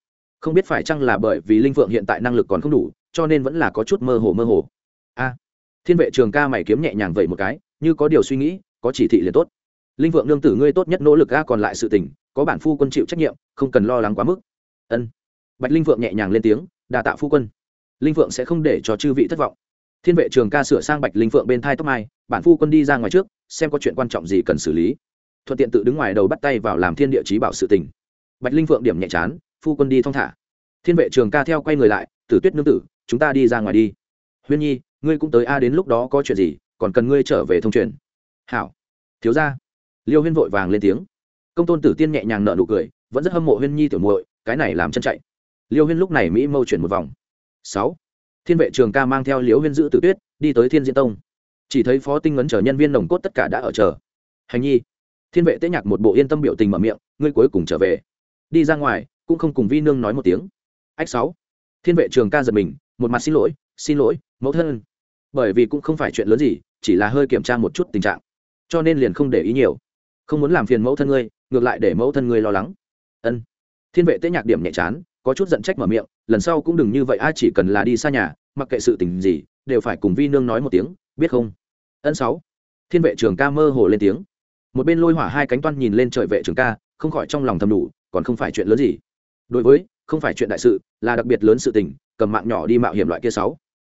Không biết phải chăng là bởi vì linh phượng hiện tại năng lực còn không đủ, cho nên vẫn là có chút mơ hồ mơ hồ. A, thiên vệ trường ca mày kiếm nhẹ nhàng vậy một cái, như có điều suy nghĩ, có chỉ thị liền tốt. Linh vượng nương tử ngươi tốt nhất nỗ lực ga còn lại sự tình, có bản phu quân chịu trách nhiệm, không cần lo lắng quá mức. Ân. Bạch linh vượng nhẹ nhàng lên tiếng đà tạ phu quân. Linh vượng sẽ không để cho chư vị thất vọng. Thiên vệ trường ca sửa sang bạch linh vượng bên thai tóc mai, bản phu quân đi ra ngoài trước, xem có chuyện quan trọng gì cần xử lý thuận tiện tự đứng ngoài đầu bắt tay vào làm thiên địa chí bảo sự tình. Bạch linh vượng điểm nhẹ chán, phu quân đi thong thả. Thiên vệ trường ca theo quay người lại, tử tuyết nương tử, chúng ta đi ra ngoài đi. Huyên nhi, ngươi cũng tới a, đến lúc đó có chuyện gì, còn cần ngươi trở về thông truyền. Hảo. Thiếu ra liêu huyên vội vàng lên tiếng. Công tôn tử tiên nhẹ nhàng nợ nụ cười, vẫn rất hâm mộ huyên nhi tiểu muội, cái này làm chân chạy. Liêu huyên lúc này mỹ mâu chuyển một vòng. Sáu. Thiên vệ trường ca mang theo liêu huyên giữ tử tuyết, đi tới thiên diễn tông. Chỉ thấy phó tinh ngấn chở nhân viên nồng cốt tất cả đã ở chờ. Hành nhi thiên vệ tế nhạc một bộ yên tâm biểu tình mở miệng, ngươi cuối cùng trở về. Đi ra ngoài, cũng không cùng vi nương nói một tiếng. Ách sáu. Thiên vệ trường ca giật mình, một mặt xin lỗi xin lỗi, mẫu thân. Bởi vì cũng không phải chuyện lớn gì, chỉ là hơi kiểm tra một chút tình trạng. Cho nên liền không để ý nhiều. Không muốn làm phiền mẫu thân ngươi, ngược lại để mẫu thân ngươi lo lắng. Ân. Thiên vệ tế nhạc điểm nhẹ chán, có chút giận trách mở miệng, lần sau cũng đừng như vậy ai chỉ cần là đi xa nhà, mặc kệ sự tình gì, đều phải cùng vi nương nói một tiếng, biết không? Ân sáu. Thiên vệ trường ca mơ hồ lên tiếng một bên lôi hỏa hai cánh toan nhìn lên trời vệ trường ca, không khỏi trong lòng thầm đủ, còn không phải chuyện lớn gì. Đối với, không phải chuyện đại sự, là đặc biệt lớn sự tình, cầm mạng nhỏ đi mạo hiểm loại kia sáu.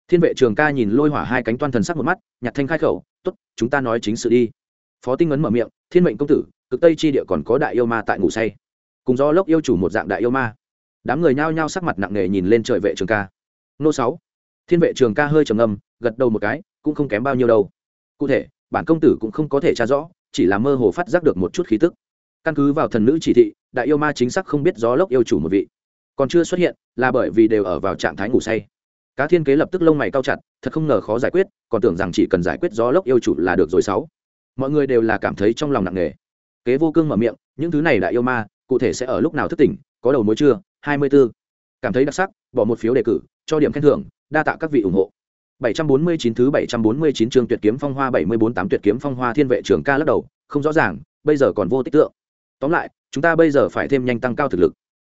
Thiên vệ trường ca nhìn lôi hỏa hai cánh toan thần sắc một mắt nhặt thanh khai khẩu, tốt, chúng ta nói chính sự đi. Phó tinh ấn mở miệng, thiên mệnh công tử, cực tây chi địa còn có đại yêu ma tại ngủ say. Cùng do lốc yêu chủ một dạng đại yêu ma. Đám người nhao nhao sắc mặt nặng nề nhìn lên trời vệ trường ca. Nô sáu. Thiên vệ trường ca hơi trầm ngâm, gật đầu một cái, cũng không kém bao nhiêu đâu. Cụ thể, bản công tử cũng không có thể tra rõ chỉ là mơ hồ phát giác được một chút khí tức. Căn cứ vào thần nữ chỉ thị, đại yêu ma chính xác không biết gió lốc yêu chủ một vị. Còn chưa xuất hiện, là bởi vì đều ở vào trạng thái ngủ say. Cá thiên kế lập tức lông mày cao chặt, thật không ngờ khó giải quyết, còn tưởng rằng chỉ cần giải quyết gió lốc yêu chủ là được rồi sáu. Mọi người đều là cảm thấy trong lòng nặng nề. Kế vô cương mở miệng, những thứ này đại yêu ma, cụ thể sẽ ở lúc nào thức tỉnh, có đầu mối chưa? Hai mươi 24. cảm thấy đặc sắc, bỏ một phiếu đề cử, cho điểm khen thưởng, đa tạ các vị ủng hộ. 749 thứ 749 chương tuyệt kiếm phong hoa 748 tuyệt kiếm phong hoa thiên vệ trưởng ca lắc đầu, không rõ ràng, bây giờ còn vô tích tượng. Tóm lại, chúng ta bây giờ phải thêm nhanh tăng cao thực lực.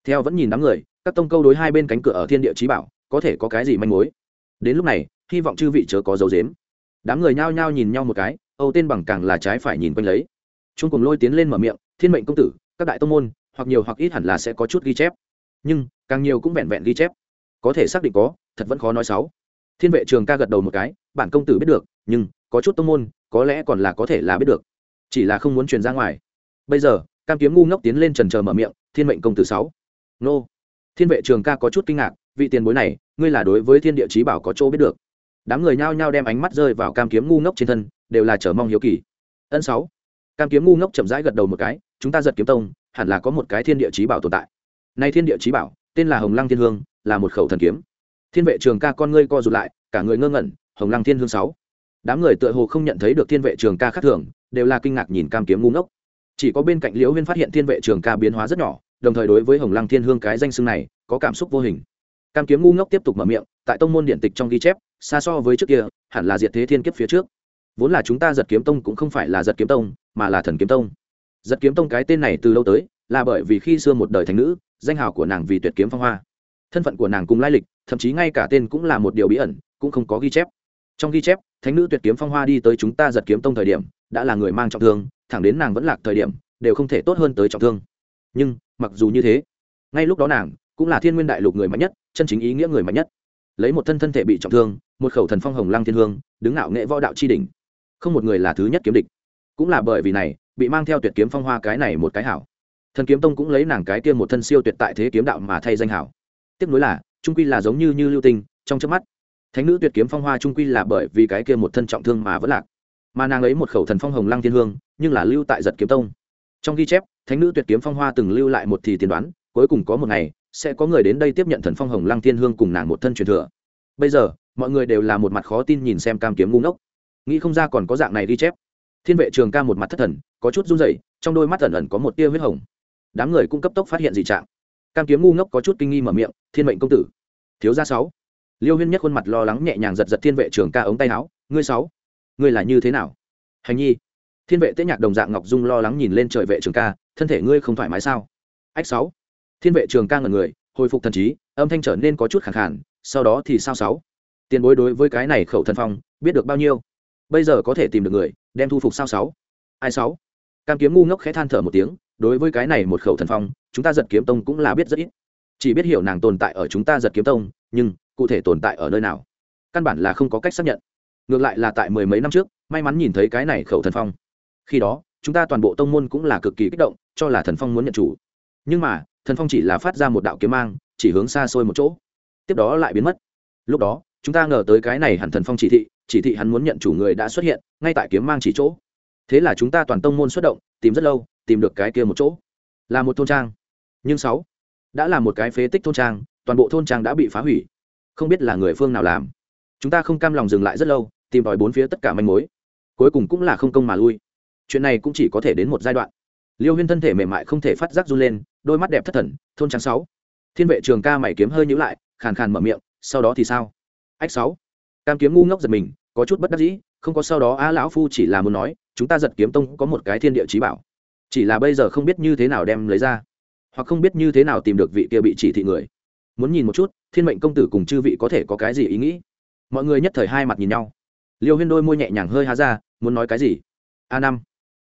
Theo vẫn nhìn đám người, các tông câu đối hai bên cánh cửa ở thiên địa chí bảo, có thể có cái gì manh mối. Đến lúc này, hy vọng chư vị chớ có dấu dếm. Đám người nhao nhao nhìn nhau một cái, Âu tên bằng càng là trái phải nhìn quanh lấy. Trung cùng lôi tiến lên mở miệng, "Thiên mệnh công tử, các đại tông môn, hoặc nhiều hoặc ít hẳn là sẽ có chút ghi chép. Nhưng, càng nhiều cũng vẹn vẹn ghi chép. Có thể xác định có, thật vẫn khó nói xấu." Thiên vệ trường ca gật đầu một cái, bản công tử biết được, nhưng có chút tông môn, có lẽ còn là có thể là biết được. Chỉ là không muốn truyền ra ngoài. Bây giờ, cam kiếm ngu ngốc tiến lên trần trờ mở miệng, thiên mệnh công tử sáu. Nô. Thiên vệ trường ca có chút kinh ngạc, vị tiền bối này, ngươi là đối với thiên địa trí bảo có chỗ biết được. Đám người nhao nhao đem ánh mắt rơi vào cam kiếm ngu ngốc trên thân, đều là chờ mong hiếu kỳ. Ân sáu. Cam kiếm ngu ngốc chậm rãi gật đầu một cái, chúng ta giật kiếm tông, hẳn là có một cái thiên địa trí bảo tồn tại. Nay thiên địa trí bảo, tên là hồng lăng thiên hương, là một khẩu thần kiếm thiên vệ trường ca con ngươi co rụt lại, cả người ngơ ngẩn, hồng lăng thiên hương sáu. Đám người tựa hồ không nhận thấy được thiên vệ trường ca khác thường, đều là kinh ngạc nhìn cam kiếm ngu ngốc. Chỉ có bên cạnh liễu huyên phát hiện thiên vệ trường ca biến hóa rất nhỏ, đồng thời đối với hồng lăng thiên hương cái danh xưng này, có cảm xúc vô hình. Cam kiếm ngu ngốc tiếp tục mở miệng, tại tông môn điện tịch trong ghi chép, xa so với trước kia, hẳn là diệt thế thiên kiếp phía trước. Vốn là chúng ta giật kiếm tông cũng không phải là giật kiếm tông, mà là thần kiếm tông. Giật kiếm tông cái tên này từ lâu tới, là bởi vì khi xưa một đời thành nữ, danh hào của nàng vì tuyệt kiếm phong hoa thân phận của nàng cùng lai lịch, thậm chí ngay cả tên cũng là một điều bí ẩn, cũng không có ghi chép. Trong ghi chép, thánh nữ tuyệt kiếm phong hoa đi tới chúng ta giật kiếm tông thời điểm, đã là người mang trọng thương, thẳng đến nàng vẫn lạc thời điểm, đều không thể tốt hơn tới trọng thương. Nhưng, mặc dù như thế, ngay lúc đó nàng cũng là thiên nguyên đại lục người mạnh nhất, chân chính ý nghĩa người mạnh nhất. Lấy một thân thân thể bị trọng thương, một khẩu thần phong hồng lăng thiên hương, đứng ngạo nghệ võ đạo tri đình không một người là thứ nhất kiếm địch. Cũng là bởi vì này, bị mang theo tuyệt kiếm phong hoa cái này một cái hảo. Thần kiếm tông cũng lấy nàng cái kia một thân siêu tuyệt tại thế kiếm đạo mà thay danh hảo tiếp nối là, trung quy là giống như như lưu tinh, trong trước mắt, thánh nữ tuyệt kiếm phong hoa trung quy là bởi vì cái kia một thân trọng thương mà vẫn lạc. Mà nàng ấy một khẩu thần phong hồng lăng thiên hương, nhưng là lưu tại giật kiếm tông. Trong ghi chép, thánh nữ tuyệt kiếm phong hoa từng lưu lại một thì tiền đoán, cuối cùng có một ngày, sẽ có người đến đây tiếp nhận thần phong hồng lăng thiên hương cùng nàng một thân truyền thừa. Bây giờ, mọi người đều là một mặt khó tin nhìn xem cam kiếm ngu ngốc. Nghĩ không ra còn có dạng này ghi chép. Thiên vệ trường ca một mặt thất thần, có chút run rẩy, trong đôi mắt ẩn ẩn có một tia huyết hồng. Đám người cũng cấp tốc phát hiện dị trạng cam kiếm ngu ngốc có chút kinh nghi mở miệng, thiên mệnh công tử, thiếu gia sáu. Liêu huyên nhất khuôn mặt lo lắng nhẹ nhàng giật giật thiên vệ trường ca ống tay áo, ngươi sáu, ngươi là như thế nào? Hành nhi. Thiên vệ tế nhạc đồng dạng ngọc dung lo lắng nhìn lên trời vệ trường ca, thân thể ngươi không thoải mái sao? Ách sáu. Thiên vệ trường ca ngẩn người, hồi phục thần trí, âm thanh trở nên có chút khẳng khản sau đó thì sao sáu? Tiền bối đối với cái này khẩu thần phong, biết được bao nhiêu? Bây giờ có thể tìm được người, đem thu phục sao sáu? Ai sáu? Cam kiếm ngu ngốc khẽ than thở một tiếng đối với cái này một khẩu thần phong, chúng ta giật kiếm tông cũng là biết rất ít. Chỉ biết hiểu nàng tồn tại ở chúng ta giật kiếm tông, nhưng cụ thể tồn tại ở nơi nào, căn bản là không có cách xác nhận. Ngược lại là tại mười mấy năm trước, may mắn nhìn thấy cái này khẩu thần phong. Khi đó, chúng ta toàn bộ tông môn cũng là cực kỳ kích động, cho là thần phong muốn nhận chủ. Nhưng mà, thần phong chỉ là phát ra một đạo kiếm mang, chỉ hướng xa xôi một chỗ. Tiếp đó lại biến mất. Lúc đó, chúng ta ngờ tới cái này hẳn thần phong chỉ thị chỉ thị hắn muốn nhận chủ người đã xuất hiện, ngay tại kiếm mang chỉ chỗ. Thế là chúng ta toàn tông môn xuất động, tìm rất lâu tìm được cái kia một chỗ. Là một thôn trang. Nhưng sáu, đã là một cái phế tích thôn trang, toàn bộ thôn trang đã bị phá hủy. Không biết là người phương nào làm. Chúng ta không cam lòng dừng lại rất lâu, tìm tòi bốn phía tất cả manh mối. Cuối cùng cũng là không công mà lui. Chuyện này cũng chỉ có thể đến một giai đoạn. Liêu huyên thân thể mềm mại không thể phát giác run lên, đôi mắt đẹp thất thần, thôn trang sáu. Thiên vệ trường ca mày kiếm hơi nhữ lại, khàn khàn mở miệng, sau đó thì sao? Ách sáu. Cam kiếm ngu ngốc giật mình, có chút bất đắc dĩ, không có sau đó a lão phu chỉ là muốn nói, chúng ta giật kiếm tông có một cái thiên địa trí bảo chỉ là bây giờ không biết như thế nào đem lấy ra, hoặc không biết như thế nào tìm được vị kia bị chỉ thị người. Muốn nhìn một chút, thiên mệnh công tử cùng chư vị có thể có cái gì ý nghĩ? Mọi người nhất thời hai mặt nhìn nhau. Liêu huyên đôi môi nhẹ nhàng hơi há ra, muốn nói cái gì? A năm.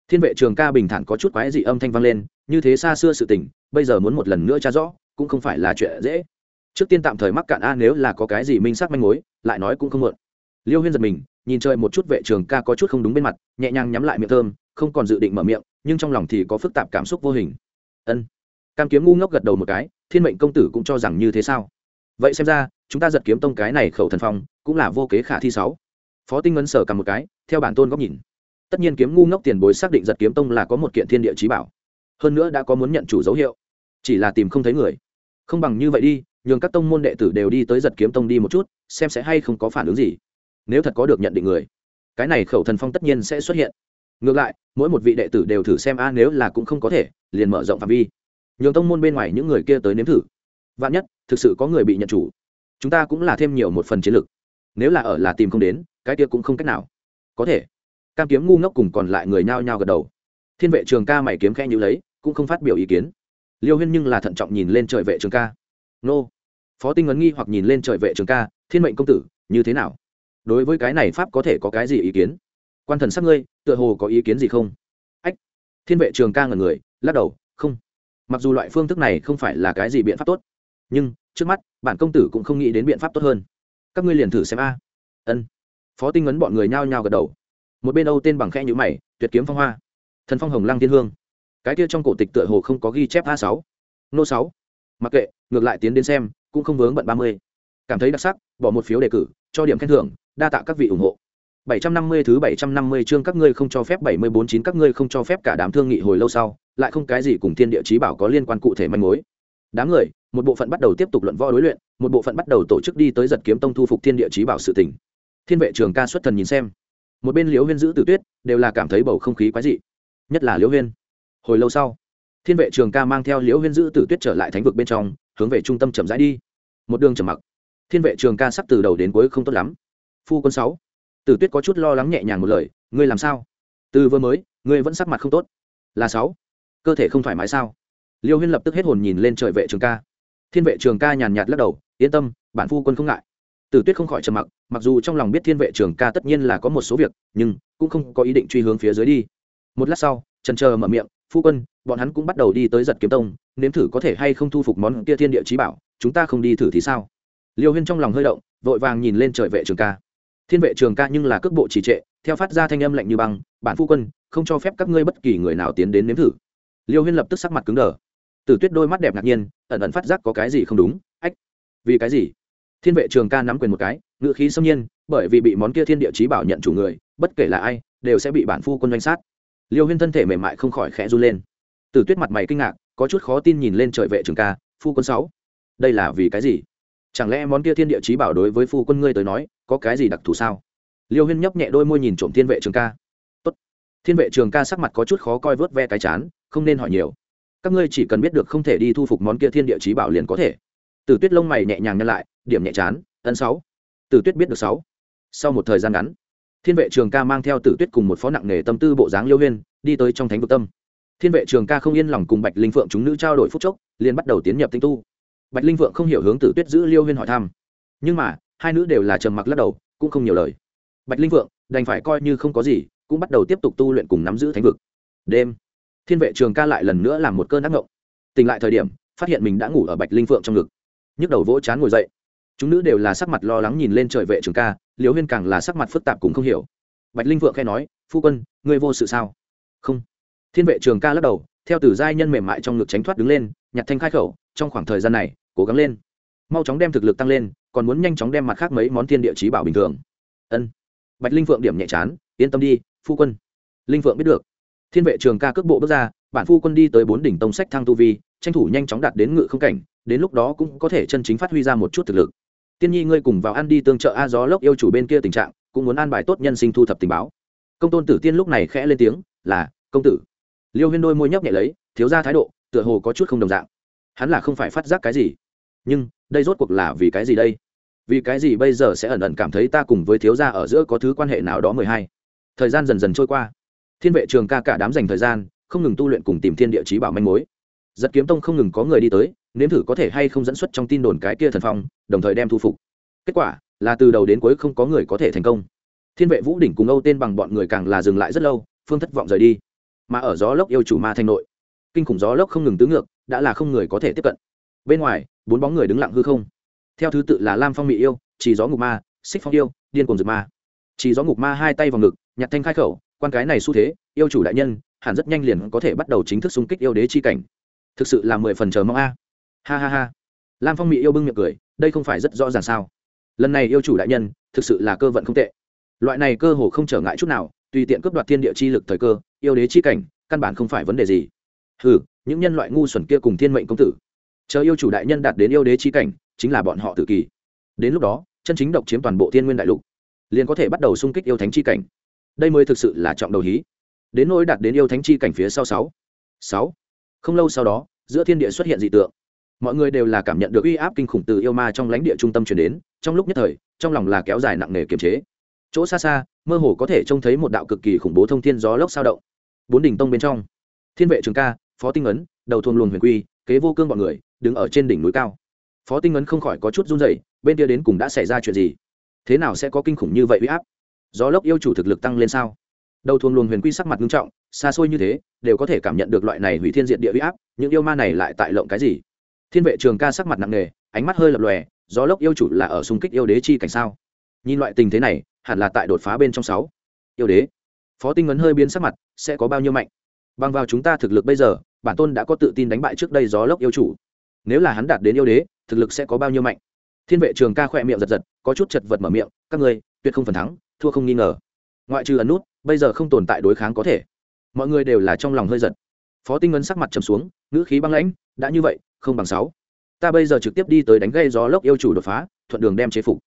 Thiên vệ trường ca bình thản có chút quái dị âm thanh vang lên, như thế xa xưa sự tình, bây giờ muốn một lần nữa tra rõ, cũng không phải là chuyện dễ. Trước tiên tạm thời mắc cạn a nếu là có cái gì minh xác manh mối, lại nói cũng không muộn. Liêu huyên giật mình, nhìn trời một chút vệ trường ca có chút không đúng bên mặt, nhẹ nhàng nhắm lại miệng thơm không còn dự định mở miệng, nhưng trong lòng thì có phức tạp cảm xúc vô hình. Ân. Cam kiếm ngu ngốc gật đầu một cái, thiên mệnh công tử cũng cho rằng như thế sao? Vậy xem ra, chúng ta giật kiếm tông cái này khẩu thần phong, cũng là vô kế khả thi sáu. Phó tinh ngân sở cầm một cái, theo bản tôn góc nhìn. Tất nhiên kiếm ngu ngốc tiền bối xác định giật kiếm tông là có một kiện thiên địa trí bảo. Hơn nữa đã có muốn nhận chủ dấu hiệu. Chỉ là tìm không thấy người. Không bằng như vậy đi, nhường các tông môn đệ tử đều đi tới giật kiếm tông đi một chút, xem sẽ hay không có phản ứng gì. Nếu thật có được nhận định người, cái này khẩu thần phong tất nhiên sẽ xuất hiện ngược lại, mỗi một vị đệ tử đều thử xem, a, nếu là cũng không có thể, liền mở rộng phạm vi. Nhường tông môn bên ngoài những người kia tới nếm thử. Vạn nhất, thực sự có người bị nhận chủ, chúng ta cũng là thêm nhiều một phần chiến lược nếu là ở là tìm không đến, cái kia cũng không cách nào. Có thể. Cam kiếm ngu ngốc cùng còn lại người nhao nhao gật đầu. Thiên vệ trường ca mày kiếm khe nhữ lấy, cũng không phát biểu ý kiến. Liêu huyên nhưng là thận trọng nhìn lên trời vệ trường ca. Nô. Phó tinh ấn nghi hoặc nhìn lên trời vệ trường ca, thiên mệnh công tử, như thế nào? Đối với cái này pháp có thể có cái gì ý kiến? Quan thần sắc ngươi, tựa hồ có ý kiến gì không? Ách, thiên vệ trường ca ngần người, lắc đầu, không. Mặc dù loại phương thức này không phải là cái gì biện pháp tốt, nhưng trước mắt, bản công tử cũng không nghĩ đến biện pháp tốt hơn. Các ngươi liền thử xem a. Ân. Phó tinh ấn bọn người nhao nhao gật đầu. Một bên âu tên bằng khe nhữ mày, tuyệt kiếm phong hoa. Thần phong hồng lăng thiên hương. Cái kia trong cổ tịch tựa hồ không có ghi chép a sáu. Nô sáu. Mặc kệ, ngược lại tiến đến xem, cũng không vướng bận ba mươi. Cảm thấy đặc sắc, bỏ một phiếu đề cử, cho điểm khen thưởng, đa tạ các vị ủng hộ. 750 thứ 750 chương các ngươi không cho phép 749 các ngươi không cho phép cả đám thương nghị hồi lâu sau, lại không cái gì cùng thiên địa chí bảo có liên quan cụ thể manh mối. Đám người, một bộ phận bắt đầu tiếp tục luận võ đối luyện, một bộ phận bắt đầu tổ chức đi tới giật kiếm tông thu phục thiên địa chí bảo sự tình. Thiên vệ trường ca xuất thần nhìn xem, một bên Liễu Huyên giữ Tử Tuyết, đều là cảm thấy bầu không khí quái dị, nhất là Liễu Huyên. Hồi lâu sau, Thiên vệ trường ca mang theo Liễu Huyên giữ Tử Tuyết trở lại thánh vực bên trong, hướng về trung tâm chậm rãi đi. Một đường trầm mặc. Thiên vệ trường ca sắp từ đầu đến cuối không tốt lắm. Phu quân 6 tử tuyết có chút lo lắng nhẹ nhàng một lời, ngươi làm sao? Từ vừa mới, ngươi vẫn sắc mặt không tốt. Là sáu. Cơ thể không thoải mái sao? Liêu huyên lập tức hết hồn nhìn lên trời vệ trường ca. Thiên vệ trường ca nhàn nhạt lắc đầu, yên tâm, bản phu quân không ngại. Tử tuyết không khỏi trầm mặc mặc dù trong lòng biết thiên vệ trường ca tất nhiên là có một số việc, nhưng cũng không có ý định truy hướng phía dưới đi. Một lát sau, trần chờ mở miệng, phu quân, bọn hắn cũng bắt đầu đi tới giật kiếm tông, nếm thử có thể hay không thu phục món kia thiên địa chí bảo, chúng ta không đi thử thì sao? Liêu huyên trong lòng hơi động, vội vàng nhìn lên trời vệ trường ca thiên vệ trường ca nhưng là cước bộ trì trệ, theo phát ra thanh âm lạnh như băng, bản phu quân, không cho phép các ngươi bất kỳ người nào tiến đến nếm thử. Liêu huyên lập tức sắc mặt cứng đờ. Tử tuyết đôi mắt đẹp ngạc nhiên, ẩn ẩn phát giác có cái gì không đúng. Ách, vì cái gì? Thiên vệ trường ca nắm quyền một cái ngự khí xâm nhiên, bởi vì bị món kia thiên địa chí bảo nhận chủ người, bất kể là ai, đều sẽ bị bản phu quân doanh sát. Liêu huyên thân thể mềm mại không khỏi khẽ run lên. Tử tuyết mặt mày kinh ngạc, có chút khó tin nhìn lên trời vệ trường ca, phu quân sáu, đây là vì cái gì? Chẳng lẽ món kia thiên địa chí bảo đối với phu quân ngươi tới nói, có cái gì đặc thù sao? Liêu huyên nhấp nhẹ đôi môi nhìn trộm thiên vệ trường ca. Tốt. thiên vệ trường ca sắc mặt có chút khó coi vớt ve cái chán, không nên hỏi nhiều. Các ngươi chỉ cần biết được không thể đi thu phục món kia thiên địa chí bảo liền có thể. Tử tuyết lông mày nhẹ nhàng nhăn lại, điểm nhẹ chán ân sáu. Tử tuyết biết được sáu. Sau một thời gian ngắn, thiên vệ trường ca mang theo tử tuyết cùng một phó nặng nghề tâm tư bộ dáng liêu huyên, đi tới trong thánh vực tâm. Thiên vệ trường ca không yên lòng cùng bạch linh phượng chúng nữ trao đổi phúc chốc, liền bắt đầu tiến nhập tinh tu bạch linh Vượng không hiểu hướng tử tuyết giữ liêu huyên hỏi thăm. Nhưng mà, hai nữ đều là trầm mặc lắc đầu, cũng không nhiều lời. Bạch linh vượng, đành phải coi như không có gì, cũng bắt đầu tiếp tục tu luyện cùng nắm giữ thánh vực. Đêm, thiên vệ trường ca lại lần nữa làm một cơn ác ngộng. Tỉnh lại thời điểm, phát hiện mình đã ngủ ở bạch linh phượng trong ngực. Nhức đầu vỗ chán ngồi dậy. Chúng nữ đều là sắc mặt lo lắng nhìn lên trời vệ trường ca liều huyên càng là sắc mặt phức tạp cũng không hiểu. Bạch linh vượng khe nói, phu quân, ngươi vô sự sao? Không. Thiên vệ trường ca lắc đầu, theo từ giai nhân mềm mại trong ngực tránh thoát đứng lên, nhặt thanh khai khẩu, trong khoảng thời gian này cố gắng lên. Mau chóng đem thực lực tăng lên, còn muốn nhanh chóng đem mặt khác mấy món thiên địa chí bảo bình thường. Ân. Bạch linh phượng điểm nhẹ chán, yên tâm đi, phu quân. Linh phượng biết được. Thiên vệ trường ca cước bộ bước ra, bản phu quân đi tới bốn đỉnh tông sách thăng tu vi, tranh thủ nhanh chóng đạt đến ngự không cảnh, đến lúc đó cũng có thể chân chính phát huy ra một chút thực lực. Tiên nhi ngươi cùng vào ăn đi tương trợ a gió lốc yêu chủ bên kia tình trạng, cũng muốn an bài tốt nhân sinh thu thập tình báo. Công tôn tử tiên lúc này khẽ lên tiếng, là, công tử. Liêu huyên đôi môi nhấp nhẹ lấy, thiếu ra thái độ, tựa hồ có chút không đồng dạng hắn là không phải phát giác cái gì. Nhưng, đây rốt cuộc là vì cái gì đây? Vì cái gì bây giờ sẽ ẩn ẩn cảm thấy ta cùng với thiếu gia ở giữa có thứ quan hệ nào đó mười hai? Thời gian dần dần trôi qua. Thiên vệ trường ca cả đám dành thời gian, không ngừng tu luyện cùng tìm thiên địa chí bảo manh mối. Giật kiếm tông không ngừng có người đi tới, nếm thử có thể hay không dẫn xuất trong tin đồn cái kia thần phong, đồng thời đem thu phục. Kết quả, là từ đầu đến cuối không có người có thể thành công. Thiên vệ vũ đỉnh cùng âu tên bằng bọn người càng là dừng lại rất lâu, phương thất vọng rời đi. Mà ở gió lốc yêu chủ ma thanh nội, kinh khủng gió lốc không ngừng tứ ngược đã là không người có thể tiếp cận. Bên ngoài, bốn bóng người đứng lặng hư không. Theo thứ tự là lam phong mỹ yêu, chỉ gió ngục ma, xích phong yêu, điên cuồng dược ma. Chỉ gió ngục ma hai tay vào ngực, nhặt thanh khai khẩu, quan cái này xu thế, yêu chủ đại nhân, hẳn rất nhanh liền có thể bắt đầu chính thức xung kích yêu đế chi cảnh. Thực sự là mười phần chờ mong a. Ha ha ha. Lam phong mỹ yêu bưng miệng cười, đây không phải rất rõ ràng sao? Lần này yêu chủ đại nhân, thực sự là cơ vận không tệ. Loại này cơ hồ không trở ngại chút nào, tùy tiện cướp đoạt thiên địa chi lực thời cơ, yêu đế chi cảnh, căn bản không phải vấn đề gì. Hừ những nhân loại ngu xuẩn kia cùng thiên mệnh công tử. Chờ yêu chủ đại nhân đạt đến yêu đế chi cảnh, chính là bọn họ tự kỳ. Đến lúc đó, chân chính độc chiếm toàn bộ thiên nguyên đại lục, liền có thể bắt đầu xung kích yêu thánh chi cảnh. Đây mới thực sự là trọng đầu hí. Đến nỗi đạt đến yêu thánh chi cảnh phía sau sáu sáu, không lâu sau đó, giữa thiên địa xuất hiện dị tượng. Mọi người đều là cảm nhận được uy áp kinh khủng từ yêu ma trong lãnh địa trung tâm chuyển đến, trong lúc nhất thời, trong lòng là kéo dài nặng nề kiềm chế. Chỗ xa xa, mơ hồ có thể trông thấy một đạo cực kỳ khủng bố thông thiên gió lốc sao động. Bốn đỉnh tông bên trong, thiên vệ trường ca phó tinh ấn, đầu thuồng luồng huyền quy, kế vô cương bọn người, đứng ở trên đỉnh núi cao. Phó tinh ấn không khỏi có chút run rẩy, bên kia đến cùng đã xảy ra chuyện gì? Thế nào sẽ có kinh khủng như vậy uy áp? Gió lốc yêu chủ thực lực tăng lên sao? Đầu thuồng luồng huyền quy sắc mặt nghiêm trọng, xa xôi như thế, đều có thể cảm nhận được loại này hủy thiên diện địa uy áp, những yêu ma này lại tại lộng cái gì? Thiên vệ trường ca sắc mặt nặng nề, ánh mắt hơi lập lòe, gió lốc yêu chủ là ở xung kích yêu đế chi cảnh sao? Nhìn loại tình thế này, hẳn là tại đột phá bên trong sáu. Yêu đế, phó tinh ấn hơi biến sắc mặt, sẽ có bao nhiêu mạnh? Bằng vào chúng ta thực lực bây giờ bản tôn đã có tự tin đánh bại trước đây gió lốc yêu chủ. Nếu là hắn đạt đến yêu đế, thực lực sẽ có bao nhiêu mạnh? Thiên vệ trường ca khỏe miệng giật giật, có chút chật vật mở miệng, các ngươi, tuyệt không phần thắng, thua không nghi ngờ. Ngoại trừ ấn nút, bây giờ không tồn tại đối kháng có thể. Mọi người đều là trong lòng hơi giật. Phó tinh ấn sắc mặt trầm xuống, ngữ khí băng lãnh, đã như vậy, không bằng sáu. Ta bây giờ trực tiếp đi tới đánh gây gió lốc yêu chủ đột phá, thuận đường đem chế phục.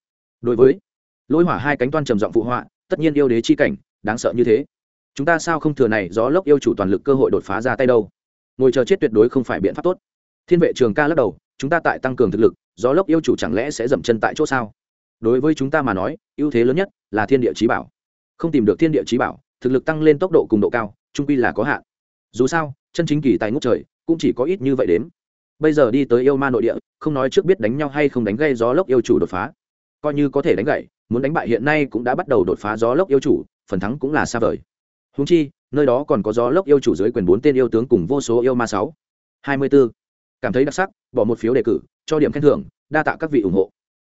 Đối với lôi hỏa hai cánh toan trầm giọng phụ họa, tất nhiên yêu đế chi cảnh, đáng sợ như thế. Chúng ta sao không thừa này gió lốc yêu chủ toàn lực cơ hội đột phá ra tay đâu? Ngồi chờ chết tuyệt đối không phải biện pháp tốt. Thiên vệ trường ca lắc đầu, chúng ta tại tăng cường thực lực, gió lốc yêu chủ chẳng lẽ sẽ dậm chân tại chỗ sao? Đối với chúng ta mà nói, ưu thế lớn nhất là thiên địa trí bảo. Không tìm được thiên địa trí bảo, thực lực tăng lên tốc độ cùng độ cao trung quy là có hạn. Dù sao, chân chính kỳ tài ngút trời cũng chỉ có ít như vậy đến. bây giờ đi tới yêu ma nội địa, không nói trước biết đánh nhau hay không đánh gây gió lốc yêu chủ đột phá. Coi như có thể đánh gậy muốn đánh bại hiện nay cũng đã bắt đầu đột phá gió lốc yêu chủ, phần thắng cũng là xa vời húng chi nơi đó còn có gió lốc yêu chủ dưới quyền bốn tên yêu tướng cùng vô số yêu ma sáu hai mươi b ố cảm thấy đặc sắc bỏ một phiếu đề cử cho điểm khen thưởng đa tạ các vị ủng hộ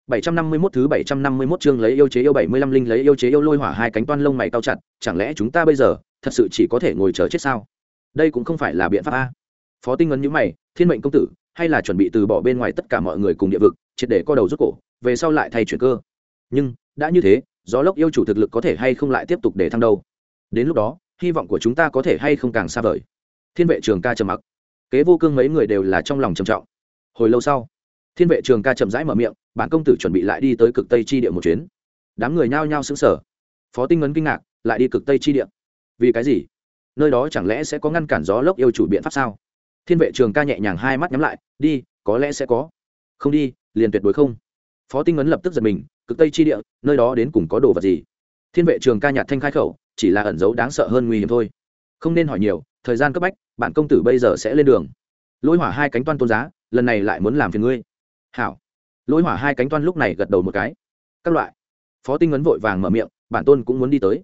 751 thứ 751 chương lấy yêu chế yêu 75 linh lấy yêu chế yêu lôi hỏa hai cánh toan lông mày cao chặt, chẳng lẽ chúng ta bây giờ thật sự chỉ có thể ngồi chờ chết sao? Đây cũng không phải là biện pháp a. Phó Tinh ngấn nhíu mày, Thiên mệnh công tử, hay là chuẩn bị từ bỏ bên ngoài tất cả mọi người cùng địa vực, triệt để co đầu rút cổ, về sau lại thay chuyển cơ. Nhưng, đã như thế, gió lốc yêu chủ thực lực có thể hay không lại tiếp tục để thăng đâu? Đến lúc đó, hy vọng của chúng ta có thể hay không càng xa vời. Thiên vệ trường ca trầm mặc. Kế vô cương mấy người đều là trong lòng trầm trọng. Hồi lâu sau, thiên vệ trường ca chậm rãi mở miệng bản công tử chuẩn bị lại đi tới cực tây chi địa một chuyến. Đám người nhao nhao xứng sở phó tinh ngấn kinh ngạc lại đi cực tây chi địa. Vì cái gì? Nơi đó chẳng lẽ sẽ có ngăn cản gió lốc yêu chủ biện pháp sao? Thiên vệ trường ca nhẹ nhàng hai mắt nhắm lại đi có lẽ sẽ có. Không đi liền tuyệt đối không. Phó tinh ngấn lập tức giật mình cực tây chi địa nơi đó đến cùng có đồ vật gì? Thiên vệ trường ca nhạt thanh khai khẩu, chỉ là ẩn giấu đáng sợ hơn nguy hiểm thôi. Không nên hỏi nhiều, thời gian cấp bách bạn công tử bây giờ sẽ lên đường. Lôi hỏa hai cánh toan tôn giá, lần này lại muốn làm phiền ngươi. Hảo. Lôi hỏa hai cánh toan lúc này gật đầu một cái. Các loại. Phó tinh ấn vội vàng mở miệng, bản tôn cũng muốn đi tới.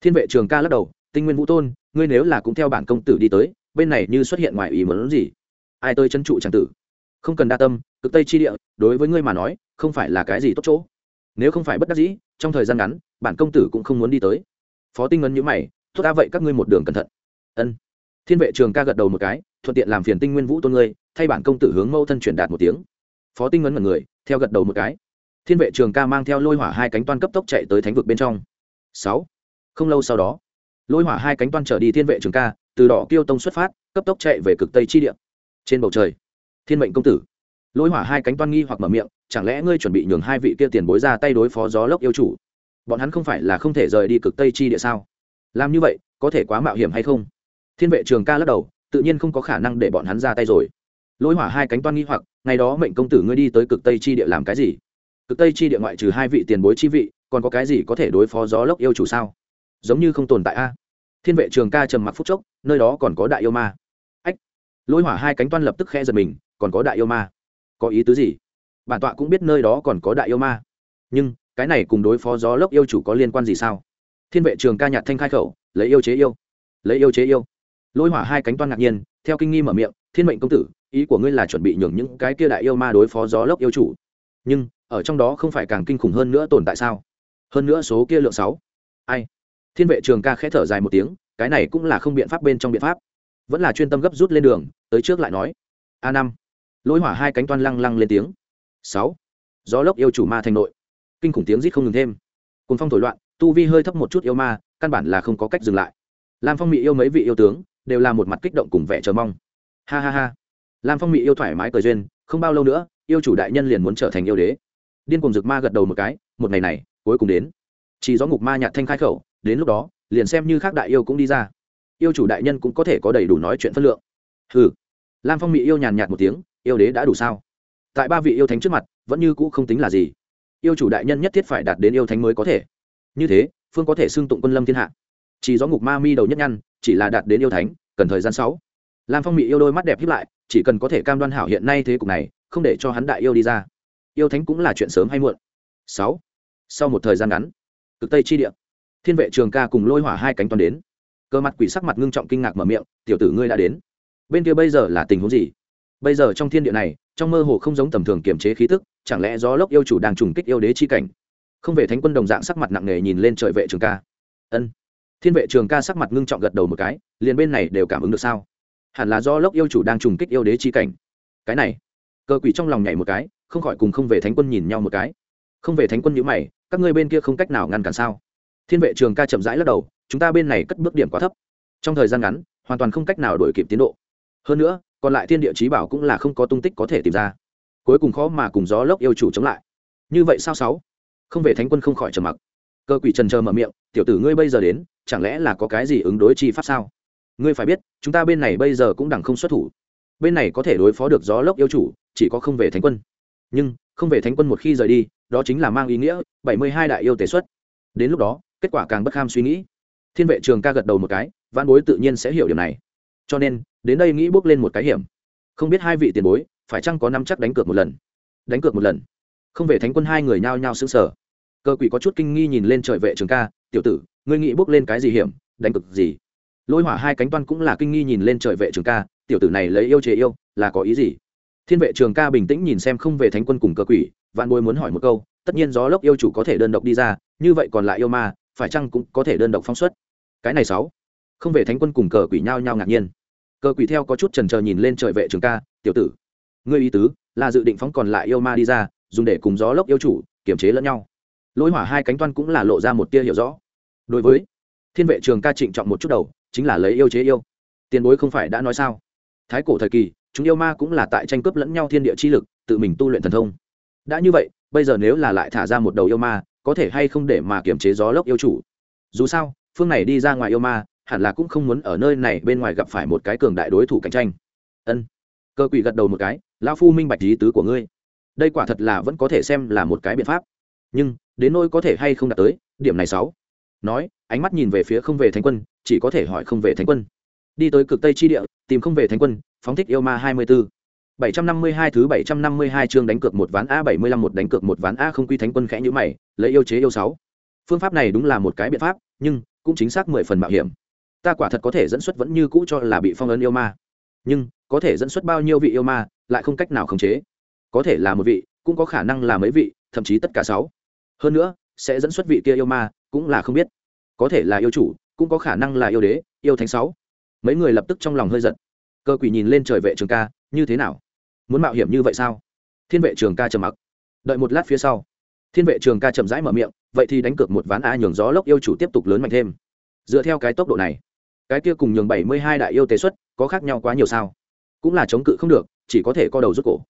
Thiên vệ trường ca lắc đầu, tinh nguyên vũ tôn, ngươi nếu là cũng theo bản công tử đi tới, bên này như xuất hiện ngoài ý muốn gì? Ai tới chân trụ tràng tử? Không cần đa tâm, cực tây chi địa, đối với ngươi mà nói, không phải là cái gì tốt chỗ. Nếu không phải bất đắc dĩ, trong thời gian ngắn bản công tử cũng không muốn đi tới. Phó tinh ngân nhữ mày thốt ta vậy các ngươi một đường cẩn thận. Ân. Thiên vệ trường ca gật đầu một cái, thuận tiện làm phiền tinh nguyên vũ tôn ngươi, thay bản công tử hướng mâu thân truyền đạt một tiếng. Phó tinh ngân mật người, theo gật đầu một cái. Thiên vệ trường ca mang theo lôi hỏa hai cánh toan cấp tốc chạy tới thánh vực bên trong. Sáu. Không lâu sau đó, lôi hỏa hai cánh toan trở đi thiên vệ trường ca, từ đỏ kiêu tông xuất phát, cấp tốc chạy về cực tây chi địa. Trên bầu trời, thiên mệnh công tử, lôi hỏa hai cánh toan nghi hoặc mở miệng, chẳng lẽ ngươi chuẩn bị nhường hai vị kia tiền bối ra tay đối phó gió lốc yêu chủ? Bọn hắn không phải là không thể rời đi cực tây chi địa sao? Làm như vậy, có thể quá mạo hiểm hay không? Thiên vệ trường ca lắc đầu, tự nhiên không có khả năng để bọn hắn ra tay rồi. Lôi hỏa hai cánh toan nghi hoặc, ngày đó mệnh công tử ngươi đi tới cực tây chi địa làm cái gì? Cực tây chi địa ngoại trừ hai vị tiền bối chi vị, còn có cái gì có thể đối phó gió lốc yêu chủ sao? Giống như không tồn tại a. Thiên vệ trường ca trầm mặc phúc chốc, nơi đó còn có đại yêu ma. Ách! Lôi hỏa hai cánh toan lập tức khe giật mình, còn có đại yêu ma. Có ý tứ gì? Bản tọa cũng biết nơi đó còn có đại yêu ma. Nhưng cái này cùng đối phó gió lốc yêu chủ có liên quan gì sao? Thiên vệ trường ca nhạt thanh khai khẩu, lấy yêu chế yêu. Lấy yêu chế yêu. Lôi hỏa hai cánh toan ngạc nhiên, theo kinh nghi mở miệng, thiên mệnh công tử, ý của ngươi là chuẩn bị nhường những cái kia đại yêu ma đối phó gió lốc yêu chủ. Nhưng, ở trong đó không phải càng kinh khủng hơn nữa tồn tại sao? Hơn nữa số kia lượng sáu. Ai? Thiên vệ trường ca khẽ thở dài một tiếng, cái này cũng là không biện pháp bên trong biện pháp. Vẫn là chuyên tâm gấp rút lên đường, tới trước lại nói. A năm. Lôi hỏa hai cánh toan lăng lăng lên tiếng. Sáu. Gió lốc yêu chủ ma thành nội kinh khủng tiếng rít không ngừng thêm. Cồn phong thổi loạn, tu vi hơi thấp một chút yêu ma, căn bản là không có cách dừng lại. Lam phong mỹ yêu mấy vị yêu tướng, đều là một mặt kích động cùng vẻ chờ mong. Ha ha ha. Lam phong mỹ yêu thoải mái cờ duyên, không bao lâu nữa, yêu chủ đại nhân liền muốn trở thành yêu đế. Điên cùng rực ma gật đầu một cái, một ngày này, cuối cùng đến. Chỉ do ngục ma nhạt thanh khai khẩu, đến lúc đó, liền xem như khác đại yêu cũng đi ra. Yêu chủ đại nhân cũng có thể có đầy đủ nói chuyện phân lượng. Hừ. Lam phong mỹ yêu nhàn nhạt một tiếng, yêu đế đã đủ sao? Tại ba vị yêu thánh trước mặt, vẫn như cũ không tính là gì yêu chủ đại nhân nhất thiết phải đạt đến yêu thánh mới có thể. Như thế, phương có thể xưng tụng quân lâm thiên hạ. Chỉ do ngục ma mi đầu nhất nhăn, chỉ là đạt đến yêu thánh, cần thời gian sáu. Lam phong mỹ yêu đôi mắt đẹp hiếp lại, chỉ cần có thể cam đoan hảo hiện nay thế cục này, không để cho hắn đại yêu đi ra. Yêu thánh cũng là chuyện sớm hay muộn. Sáu. Sau một thời gian ngắn, cực tây chi địa, thiên vệ trường ca cùng lôi hỏa hai cánh toàn đến. Cơ mặt quỷ sắc mặt ngưng trọng kinh ngạc mở miệng, tiểu tử ngươi đã đến. Bên kia bây giờ là tình huống gì? Bây giờ trong thiên địa này trong mơ hồ không giống tầm thường kiềm chế khí tức, chẳng lẽ gió lốc yêu chủ đang trùng kích yêu đế chi cảnh? Không về thánh quân đồng dạng sắc mặt nặng nề nhìn lên trời vệ trường ca. Ân. Thiên vệ trường ca sắc mặt ngưng trọng gật đầu một cái, liền bên này đều cảm ứng được sao? Hẳn là do lốc yêu chủ đang trùng kích yêu đế chi cảnh. Cái này, cơ quỷ trong lòng nhảy một cái, không khỏi cùng không về thánh quân nhìn nhau một cái. Không về thánh quân nhữ mày, các ngươi bên kia không cách nào ngăn cản sao? Thiên vệ trường ca chậm rãi lắc đầu, chúng ta bên này cất bước điểm quá thấp. Trong thời gian ngắn, hoàn toàn không cách nào đổi kịp tiến độ. Hơn nữa còn lại thiên địa trí bảo cũng là không có tung tích có thể tìm ra. Cuối cùng khó mà cùng gió lốc yêu chủ chống lại. Như vậy sao sáu? Không về thánh quân không khỏi trầm mặc. Cơ quỷ trần chờ mở miệng, tiểu tử ngươi bây giờ đến, chẳng lẽ là có cái gì ứng đối chi pháp sao? Ngươi phải biết, chúng ta bên này bây giờ cũng đẳng không xuất thủ. Bên này có thể đối phó được gió lốc yêu chủ, chỉ có không về thánh quân. Nhưng, không về thánh quân một khi rời đi, đó chính là mang ý nghĩa bảy mươi hai đại yêu tế xuất. Đến lúc đó, kết quả càng bất kham suy nghĩ. Thiên vệ trường ca gật đầu một cái văn bối tự nhiên sẽ hiểu điều này. Cho nên đến đây nghĩ bước lên một cái hiểm. Không biết hai vị tiền bối, phải chăng có năm chắc đánh cược một lần? Đánh cược một lần. Không về thánh quân hai người nhao nhao xứng sở cơ quỷ có chút kinh nghi nhìn lên trời vệ trường ca, tiểu tử, ngươi nghĩ bước lên cái gì hiểm? Đánh cược gì? Lôi hỏa hai cánh toan cũng là kinh nghi nhìn lên trời vệ trường ca, tiểu tử này lấy yêu chế yêu, là có ý gì? Thiên vệ trường ca bình tĩnh nhìn xem không về thánh quân cùng cơ quỷ, vạn bối muốn hỏi một câu, tất nhiên gió lốc yêu chủ có thể đơn độc đi ra, như vậy còn lại yêu ma, phải chăng cũng có thể đơn độc phóng xuất? Cái này sáu. Không về thánh quân cùng cờ quỷ nhao nhao ngạc nhiên cờ quỷ theo có chút trần trờ nhìn lên trời vệ trường ca, tiểu tử, ngươi ý tứ là dự định phóng còn lại yêu ma đi ra, dùng để cùng gió lốc yêu chủ kiểm chế lẫn nhau. Lối hỏa hai cánh toan cũng là lộ ra một tia hiểu rõ. Đối với thiên vệ trường ca trịnh trọng một chút đầu, chính là lấy yêu chế yêu. Tiền bối không phải đã nói sao? Thái cổ thời kỳ, chúng yêu ma cũng là tại tranh cướp lẫn nhau thiên địa chi lực, tự mình tu luyện thần thông. Đã như vậy, bây giờ nếu là lại thả ra một đầu yêu ma, có thể hay không để mà kiểm chế gió lốc yêu chủ? Dù sao, phương này đi ra ngoài yêu ma hẳn là cũng không muốn ở nơi này bên ngoài gặp phải một cái cường đại đối thủ cạnh tranh ân cơ quỷ gật đầu một cái lão phu minh bạch lý tứ của ngươi đây quả thật là vẫn có thể xem là một cái biện pháp nhưng đến nỗi có thể hay không đạt tới điểm này sáu nói ánh mắt nhìn về phía không về thánh quân chỉ có thể hỏi không về thánh quân đi tới cực tây chi địa tìm không về thánh quân phóng thích yêu ma hai mươi 24. 752 thứ 752 chương đánh cược một ván A 75 một đánh cược một ván A không quy thánh quân khẽ như mày, lấy yêu chế yêu sáu. Phương pháp này đúng là một cái biện pháp, nhưng cũng chính xác 10 phần mạo hiểm. Ta quả thật có thể dẫn xuất vẫn như cũ cho là bị phong ấn yêu ma. Nhưng, có thể dẫn xuất bao nhiêu vị yêu ma, lại không cách nào khống chế. Có thể là một vị, cũng có khả năng là mấy vị, thậm chí tất cả sáu. Hơn nữa, sẽ dẫn xuất vị kia yêu ma, cũng là không biết. Có thể là yêu chủ, cũng có khả năng là yêu đế, yêu thánh sáu. Mấy người lập tức trong lòng hơi giận. Cơ quỷ nhìn lên trời vệ trường ca, như thế nào? muốn mạo hiểm như vậy sao thiên vệ trường ca trầm mặc đợi một lát phía sau thiên vệ trường ca chậm rãi mở miệng vậy thì đánh cược một ván a nhường gió lốc yêu chủ tiếp tục lớn mạnh thêm dựa theo cái tốc độ này cái kia cùng nhường bảy mươi hai đại yêu tế xuất, có khác nhau quá nhiều sao? Cũng là chống cự không được, chỉ có thể co đầu rút cổ.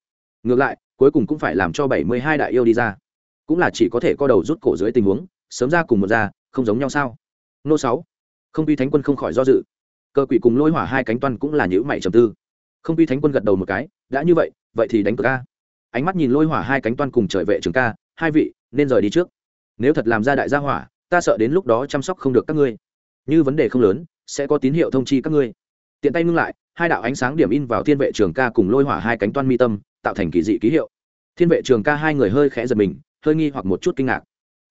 Ngược lại, cuối cùng cũng phải làm cho bảy mươi hai đại yêu đi ra. Cũng là chỉ có thể co đầu rút cổ dưới tình huống, sớm ra cùng một ra, không giống nhau sao? Nô sáu. Không quy thánh quân không khỏi do dự. Cơ quỷ cùng lôi hỏa hai cánh toan cũng là nhữ mảy trầm tư. Không quy thánh quân gật đầu một cái, đã như vậy vậy thì đánh cược ca ánh mắt nhìn lôi hỏa hai cánh toan cùng trời vệ trường ca, hai vị, nên rời đi trước. Nếu thật làm ra đại gia hỏa, ta sợ đến lúc đó chăm sóc không được các ngươi. Như vấn đề không lớn sẽ có tín hiệu thông chi các ngươi. Tiện tay ngưng lại, hai đạo ánh sáng điểm in vào thiên vệ trường ca cùng lôi hỏa hai cánh toan mi tâm, tạo thành kỳ dị ký hiệu. Thiên vệ trường ca hai người hơi khẽ giật mình, hơi nghi hoặc một chút kinh ngạc.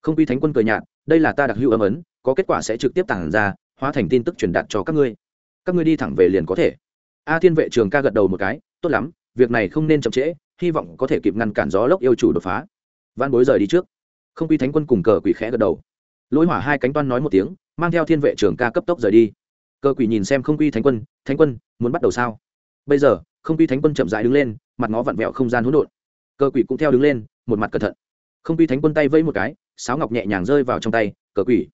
Không quy thánh quân cười nhạt, đây là ta đặc hữu âm ấn, có kết quả sẽ trực tiếp tản ra, hóa thành tin tức truyền đạt cho các ngươi. Các ngươi đi thẳng về liền có thể. A thiên vệ trường ca gật đầu một cái, tốt lắm, việc này không nên chậm trễ, hy vọng có thể kịp ngăn cản gió lốc yêu chủ đột phá. Văn bối rời đi trước. Không quy thánh quân cùng cờ quỷ khẽ gật đầu. Lỗi hỏa hai cánh toan nói một tiếng, mang theo thiên vệ trường ca cấp tốc rời đi cơ quỷ nhìn xem không quy thánh quân thánh quân, muốn bắt đầu sao? Bây giờ, không quy thánh quân chậm dại đứng lên, mặt ngó vặn vẹo không gian hỗn độn. Cơ quỷ cũng theo đứng lên, một mặt cẩn thận. Không quy thánh quân tay vẫy một cái, sáo ngọc nhẹ nhàng rơi vào trong tay cờ quỷ,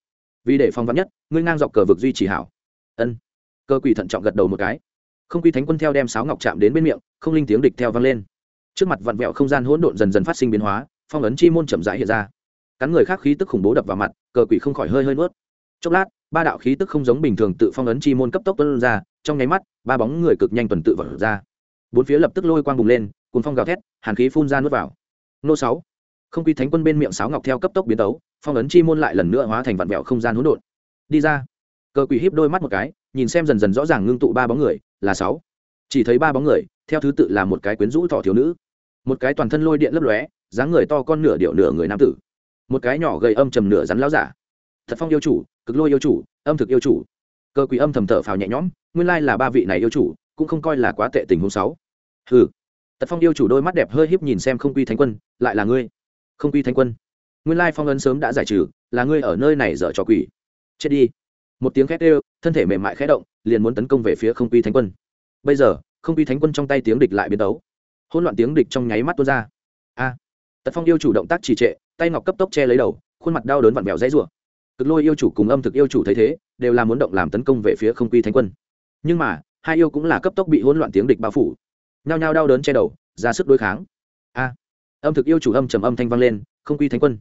vì để phong vắn nhất, ngươi ngang dọc cờ vực duy trì hảo. Ân. Cơ quỷ thận trọng gật đầu một cái. Không quy thánh quân theo đem sáo ngọc chạm đến bên miệng, không linh tiếng địch theo vang lên. Trước mặt vặn vẹo không gian hỗn độn dần dần phát sinh biến hóa, phong ấn chi môn chậm rãi hiện ra. Cắn người khác khí tức khủng bố đập vào mặt cờ quỷ không khỏi hơi hơi nuốt. Chốc lát ba đạo khí tức không giống bình thường tự phong ấn chi môn cấp tốc tuân ra, trong nháy mắt, ba bóng người cực nhanh tuần tự vật ra. Bốn phía lập tức lôi quang bùng lên cùng phong gào thét, hàn khí phun ra nuốt vào. Nô sáu, không quy thánh quân bên miệng sáo ngọc theo cấp tốc biến tấu, phong ấn chi môn lại lần nữa hóa thành vạn vẹo không gian hỗn độn. Đi ra. Cờ quỷ híp đôi mắt một cái, nhìn xem dần dần rõ ràng ngưng tụ ba bóng người, là sáu. Chỉ thấy ba bóng người, theo thứ tự là một cái quyến rũ thọ thiếu nữ. Một cái toàn thân lôi điện lấp lóe, dáng người to con nửa điệu nửa người nam tử. Một cái nhỏ gầy âm trầm nửa rắn láo giả. Thật phong yêu chủ cực lôi yêu chủ âm thực yêu chủ. Cơ quỷ âm thầm thở phào nhẹ nhõm nguyên lai là ba vị này yêu chủ cũng không coi là quá tệ tình huống sáu. Hừ. Tật phong yêu chủ đôi mắt đẹp hơi híp nhìn xem không quy thánh quân lại là ngươi. Không quy thánh quân. Nguyên lai phong ấn sớm đã giải trừ là ngươi ở nơi này dở trò quỷ. Chết đi. Một tiếng khét đều, thân thể mềm mại khẽ động liền muốn tấn công về phía không quy thánh quân. Bây giờ không quy thánh quân trong tay tiếng địch lại biến tấu. Hỗn loạn tiếng địch trong nháy mắt tuôn ra. A. Tật phong yêu chủ động tác trì trệ tay ngọc cấp tốc che lấy đầu khuôn mặt đau đớn vặn vẹo dãy rủa cực lôi yêu chủ cùng âm thực yêu chủ thấy thế, đều là muốn động làm tấn công về phía không quy thánh quân. Nhưng mà, hai yêu cũng là cấp tốc bị hỗn loạn tiếng địch bao phủ. Nhao nhao đau đớn che đầu, ra sức đối kháng. A! Âm thực yêu chủ âm trầm âm thanh vang lên, không quy thánh quân.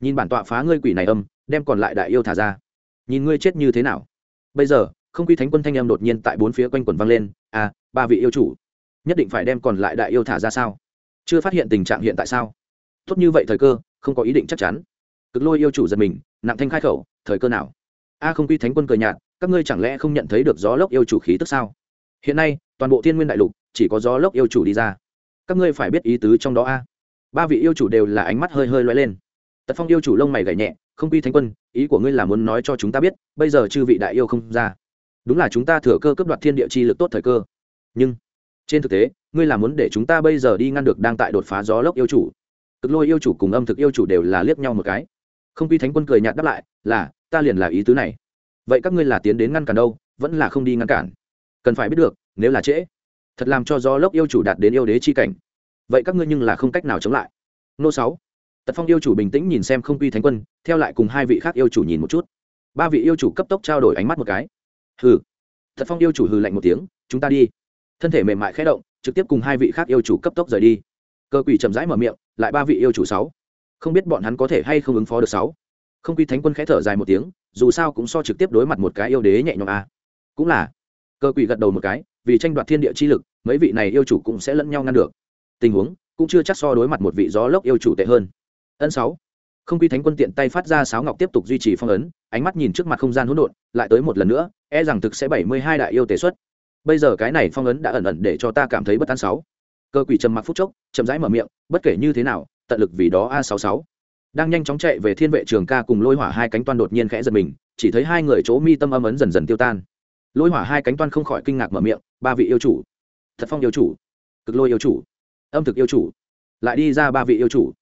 Nhìn bản tọa phá ngươi quỷ này âm, đem còn lại đại yêu thả ra. Nhìn ngươi chết như thế nào. Bây giờ, không quy thánh quân thanh âm đột nhiên tại bốn phía quanh quần vang lên. A, ba vị yêu chủ. Nhất định phải đem còn lại đại yêu thả ra sao? Chưa phát hiện tình trạng hiện tại sao? Tốt như vậy thời cơ, không có ý định chắc chắn cực lôi yêu chủ giật mình, nặng thanh khai khẩu, thời cơ nào? A không quy thánh quân cười nhạt, các ngươi chẳng lẽ không nhận thấy được gió lốc yêu chủ khí tức sao? Hiện nay, toàn bộ thiên nguyên đại lục, chỉ có gió lốc yêu chủ đi ra. Các ngươi phải biết ý tứ trong đó a. Ba vị yêu chủ đều là ánh mắt hơi hơi loay lên. Tật phong yêu chủ lông mày gảy nhẹ, không quy thánh quân, ý của ngươi là muốn nói cho chúng ta biết, bây giờ chư vị đại yêu không ra. Đúng là chúng ta thừa cơ cấp đoạt thiên địa chi lực tốt thời cơ. Nhưng, trên thực tế, ngươi là muốn để chúng ta bây giờ đi ngăn được đang tại đột phá gió lốc yêu chủ. Cực lôi yêu chủ cùng âm thực yêu chủ đều là liếc nhau một cái không quy thánh quân cười nhạt đáp lại, là, ta liền là ý tứ này. Vậy các ngươi là tiến đến ngăn cản đâu, vẫn là không đi ngăn cản? Cần phải biết được, nếu là trễ, thật làm cho gió lốc yêu chủ đạt đến yêu đế chi cảnh. Vậy các ngươi nhưng là không cách nào chống lại. Nô sáu. Tật phong yêu chủ bình tĩnh nhìn xem không quy thánh quân, theo lại cùng hai vị khác yêu chủ nhìn một chút. Ba vị yêu chủ cấp tốc trao đổi ánh mắt một cái. Hừ. Tật phong yêu chủ hừ lạnh một tiếng, chúng ta đi. Thân thể mềm mại khẽ động, trực tiếp cùng hai vị khác yêu chủ cấp tốc rời đi. Cơ quỷ chậm rãi mở miệng, lại ba vị yêu chủ sáu không biết bọn hắn có thể hay không ứng phó được sáu. Không quy thánh quân khẽ thở dài một tiếng, dù sao cũng so trực tiếp đối mặt một cái yêu đế nhẹ nhõm a à. cũng là. Cơ quỷ gật đầu một cái, vì tranh đoạt thiên địa chi lực, mấy vị này yêu chủ cũng sẽ lẫn nhau ngăn được. Tình huống cũng chưa chắc so đối mặt một vị gió lốc yêu chủ tệ hơn. Ân sáu. Không quy thánh quân tiện tay phát ra sáo ngọc tiếp tục duy trì phong ấn, ánh mắt nhìn trước mặt không gian hỗn độn, lại tới một lần nữa e rằng thực sẽ bảy mươi hai đại yêu tề xuất. Bây giờ cái này phong ấn đã ẩn ẩn để cho ta cảm thấy bất an sáu. Cơ quỷ trầm mặc phút chốc, chậm rãi mở miệng, bất kể như thế nào tận lực vì đó a sáu sáu đang nhanh chóng chạy về thiên vệ trường ca cùng lôi hỏa hai cánh toan đột nhiên khẽ giật mình, chỉ thấy hai người chỗ mi tâm âm ấn dần dần tiêu tan. Lôi hỏa hai cánh toan không khỏi kinh ngạc mở miệng, ba vị yêu chủ. Thật phong yêu chủ. Cực lôi yêu chủ. Âm thực yêu chủ. Lại đi ra ba vị yêu chủ.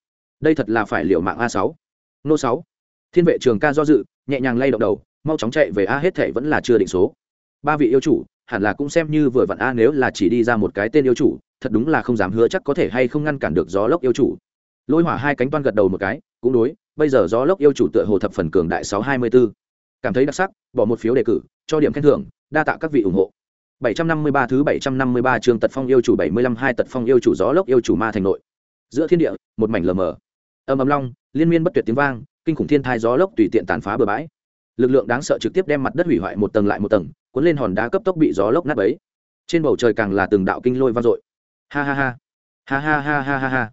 Đây thật là phải liệu mạng a sáu. Nô sáu. Thiên vệ trường ca do dự, nhẹ nhàng lay động đầu, mau chóng chạy về a hết thể vẫn là chưa định số. Ba vị yêu chủ, hẳn là cũng xem như vừa vặn a nếu là chỉ đi ra một cái tên yêu chủ, thật đúng là không dám hứa chắc có thể hay không ngăn cản được gió lốc yêu chủ lôi hỏa hai cánh toan gật đầu một cái cũng đối bây giờ gió lốc yêu chủ tựa hồ thập phần cường đại sáu hai mươi b ố cảm thấy đặc sắc bỏ một phiếu đề cử cho điểm khen thưởng đa tạ các vị ủng hộ 753 thứ 753 chương Tật Phong yêu chủ 75 hai Tật Phong yêu chủ gió lốc yêu chủ ma thành nội. Giữa thiên địa, một mảnh lờ mờ. Âm âm long, liên miên bất tuyệt tiếng vang, kinh khủng thiên thai gió lốc tùy tiện tàn phá bừa bãi. Lực lượng đáng sợ trực tiếp đem mặt đất hủy hoại một tầng lại một tầng, cuốn lên hòn đá cấp tốc bị gió lốc nát bấy. Trên bầu trời càng là từng đạo kinh lôi vang dội. Ha ha ha. Ha ha ha ha ha ha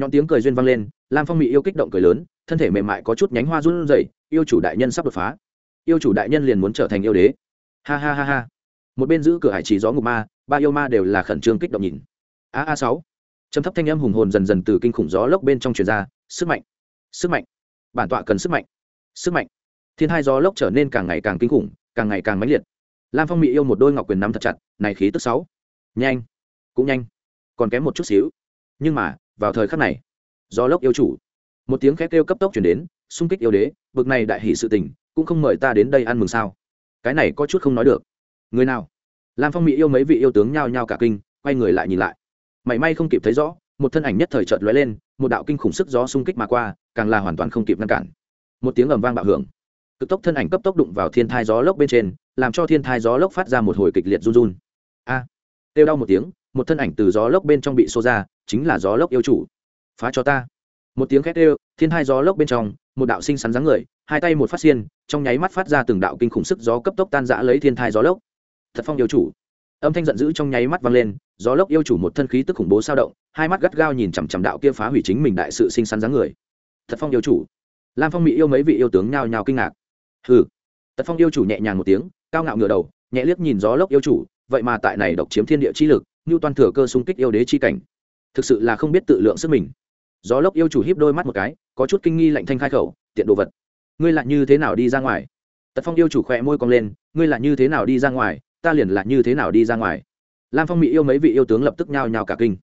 nhọn tiếng cười duyên vang lên, lam phong mỹ yêu kích động cười lớn, thân thể mềm mại có chút nhánh hoa run rẩy, yêu chủ đại nhân sắp đột phá. Yêu chủ đại nhân liền muốn trở thành yêu đế. Ha ha ha ha. Một bên giữ cửa hải trì gió ngục ma, ba yêu ma đều là khẩn trương kích động nhìn. A a sáu. Trầm thấp thanh âm hùng hồn dần dần từ kinh khủng gió lốc bên trong truyền ra, sức mạnh sức mạnh. Bản tọa cần sức mạnh sức mạnh. Thiên hai gió lốc trở nên càng ngày càng kinh khủng, càng ngày càng mãnh liệt. Lam phong mỹ yêu một đôi ngọc quyền nắm thật chặt, này khí tức sáu. Nhanh, cũng nhanh, còn kém một chút xíu. Nhưng mà vào thời khắc này. Do lốc yêu chủ. Một tiếng khét kêu cấp tốc chuyển đến xung kích yêu đế bực này đại hỷ sự tình cũng không mời ta đến đây ăn mừng sao? Cái này có chút không nói được. Người nào? Lam phong mỹ yêu mấy vị yêu tướng nhao nhao cả kinh quay người lại nhìn lại. Mảy may không kịp thấy rõ một thân ảnh nhất thời chợt lóe lên một đạo kinh khủng sức gió xung kích mà qua càng là hoàn toàn không kịp ngăn cản. Một tiếng ầm vang bạo hưởng. Cực tốc thân ảnh cấp tốc đụng vào thiên thai gió lốc bên trên làm cho thiên thai gió lốc phát ra một hồi kịch liệt run run. A! À, kêu đau một tiếng một thân ảnh từ gió lốc bên trong bị xô ra chính là gió lốc yêu chủ. Phá cho ta. Một tiếng khét kêu thiên thai gió lốc bên trong, một đạo sinh sắn dáng người, hai tay một phát xiên, trong nháy mắt phát ra từng đạo kinh khủng sức gió cấp tốc tan rã lấy thiên thai gió lốc. Thật phong yêu chủ. Âm thanh giận dữ trong nháy mắt vang lên, gió lốc yêu chủ một thân khí tức khủng bố sao động, hai mắt gắt gao nhìn chằm chằm đạo kia phá hủy chính mình đại sự sinh sắn dáng người. Thật phong yêu chủ. Lam phong mỹ yêu mấy vị yêu tướng nhao nhao kinh ngạc. Hừ. Tật phong yêu chủ nhẹ nhàng một tiếng, cao ngạo ngửa đầu, nhẹ liếc nhìn gió lốc yêu chủ, vậy mà tại này độc chiếm thiên địa chi lực như toàn thừa cơ xung kích yêu đế chi cảnh thực sự là không biết tự lượng sức mình. Gió lốc yêu chủ híp đôi mắt một cái, có chút kinh nghi lạnh thanh khai khẩu, tiện đồ vật, ngươi lại như thế nào đi ra ngoài? Tật phong yêu chủ khỏe môi cong lên, ngươi lại như thế nào đi ra ngoài? Ta liền là như thế nào đi ra ngoài? Lam phong mỹ yêu mấy vị yêu tướng lập tức nhao nhào cả kinh.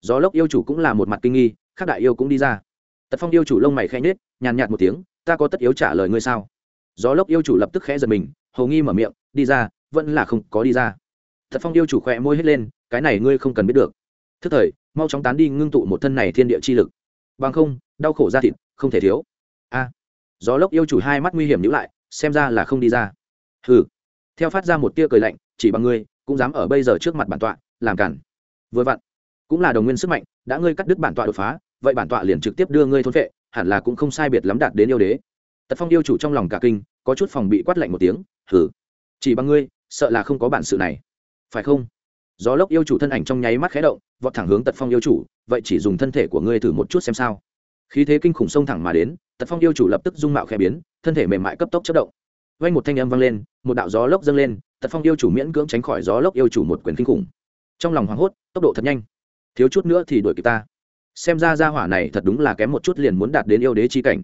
Gió lốc yêu chủ cũng là một mặt kinh nghi, khác đại yêu cũng đi ra. Tật phong yêu chủ lông mày khẽ nhết nhàn nhạt một tiếng, ta có tất yếu trả lời ngươi sao? Gió lốc yêu chủ lập tức khẽ giật mình, hầu nghi mở miệng, đi ra, vẫn là không có đi ra. Tật phong yêu chủ khỏe môi hết lên, cái này ngươi không cần biết được. Thức thời mau chóng tán đi ngưng tụ một thân này thiên địa chi lực. Bằng không đau khổ ra thịt không thể thiếu. A. Gió lốc yêu chủ hai mắt nguy hiểm nhữ lại xem ra là không đi ra. Hừ. Theo phát ra một tia cười lạnh chỉ bằng ngươi cũng dám ở bây giờ trước mặt bản tọa làm cản. Vừa vặn cũng là đồng nguyên sức mạnh đã ngươi cắt đứt bản tọa đột phá vậy bản tọa liền trực tiếp đưa ngươi thôn vệ hẳn là cũng không sai biệt lắm đạt đến yêu đế. Tật phong yêu chủ trong lòng cả kinh có chút phòng bị quát lạnh một tiếng Hừ, chỉ bằng ngươi sợ là không có bản sự này. Phải không? Gió lốc yêu chủ thân ảnh trong nháy mắt khé động, vọt thẳng hướng tật phong yêu chủ, vậy chỉ dùng thân thể của ngươi thử một chút xem sao. Khí thế kinh khủng xông thẳng mà đến, tật phong yêu chủ lập tức dung mạo khẽ biến, thân thể mềm mại cấp tốc chất động. Vanh một thanh âm vang lên, một đạo gió lốc dâng lên, tật phong yêu chủ miễn cưỡng tránh khỏi gió lốc yêu chủ một quyền kinh khủng. Trong lòng hoảng hốt, tốc độ thật nhanh. Thiếu chút nữa thì đuổi kịp ta. Xem ra ra hỏa này thật đúng là kém một chút liền muốn đạt đến yêu đế chi cảnh.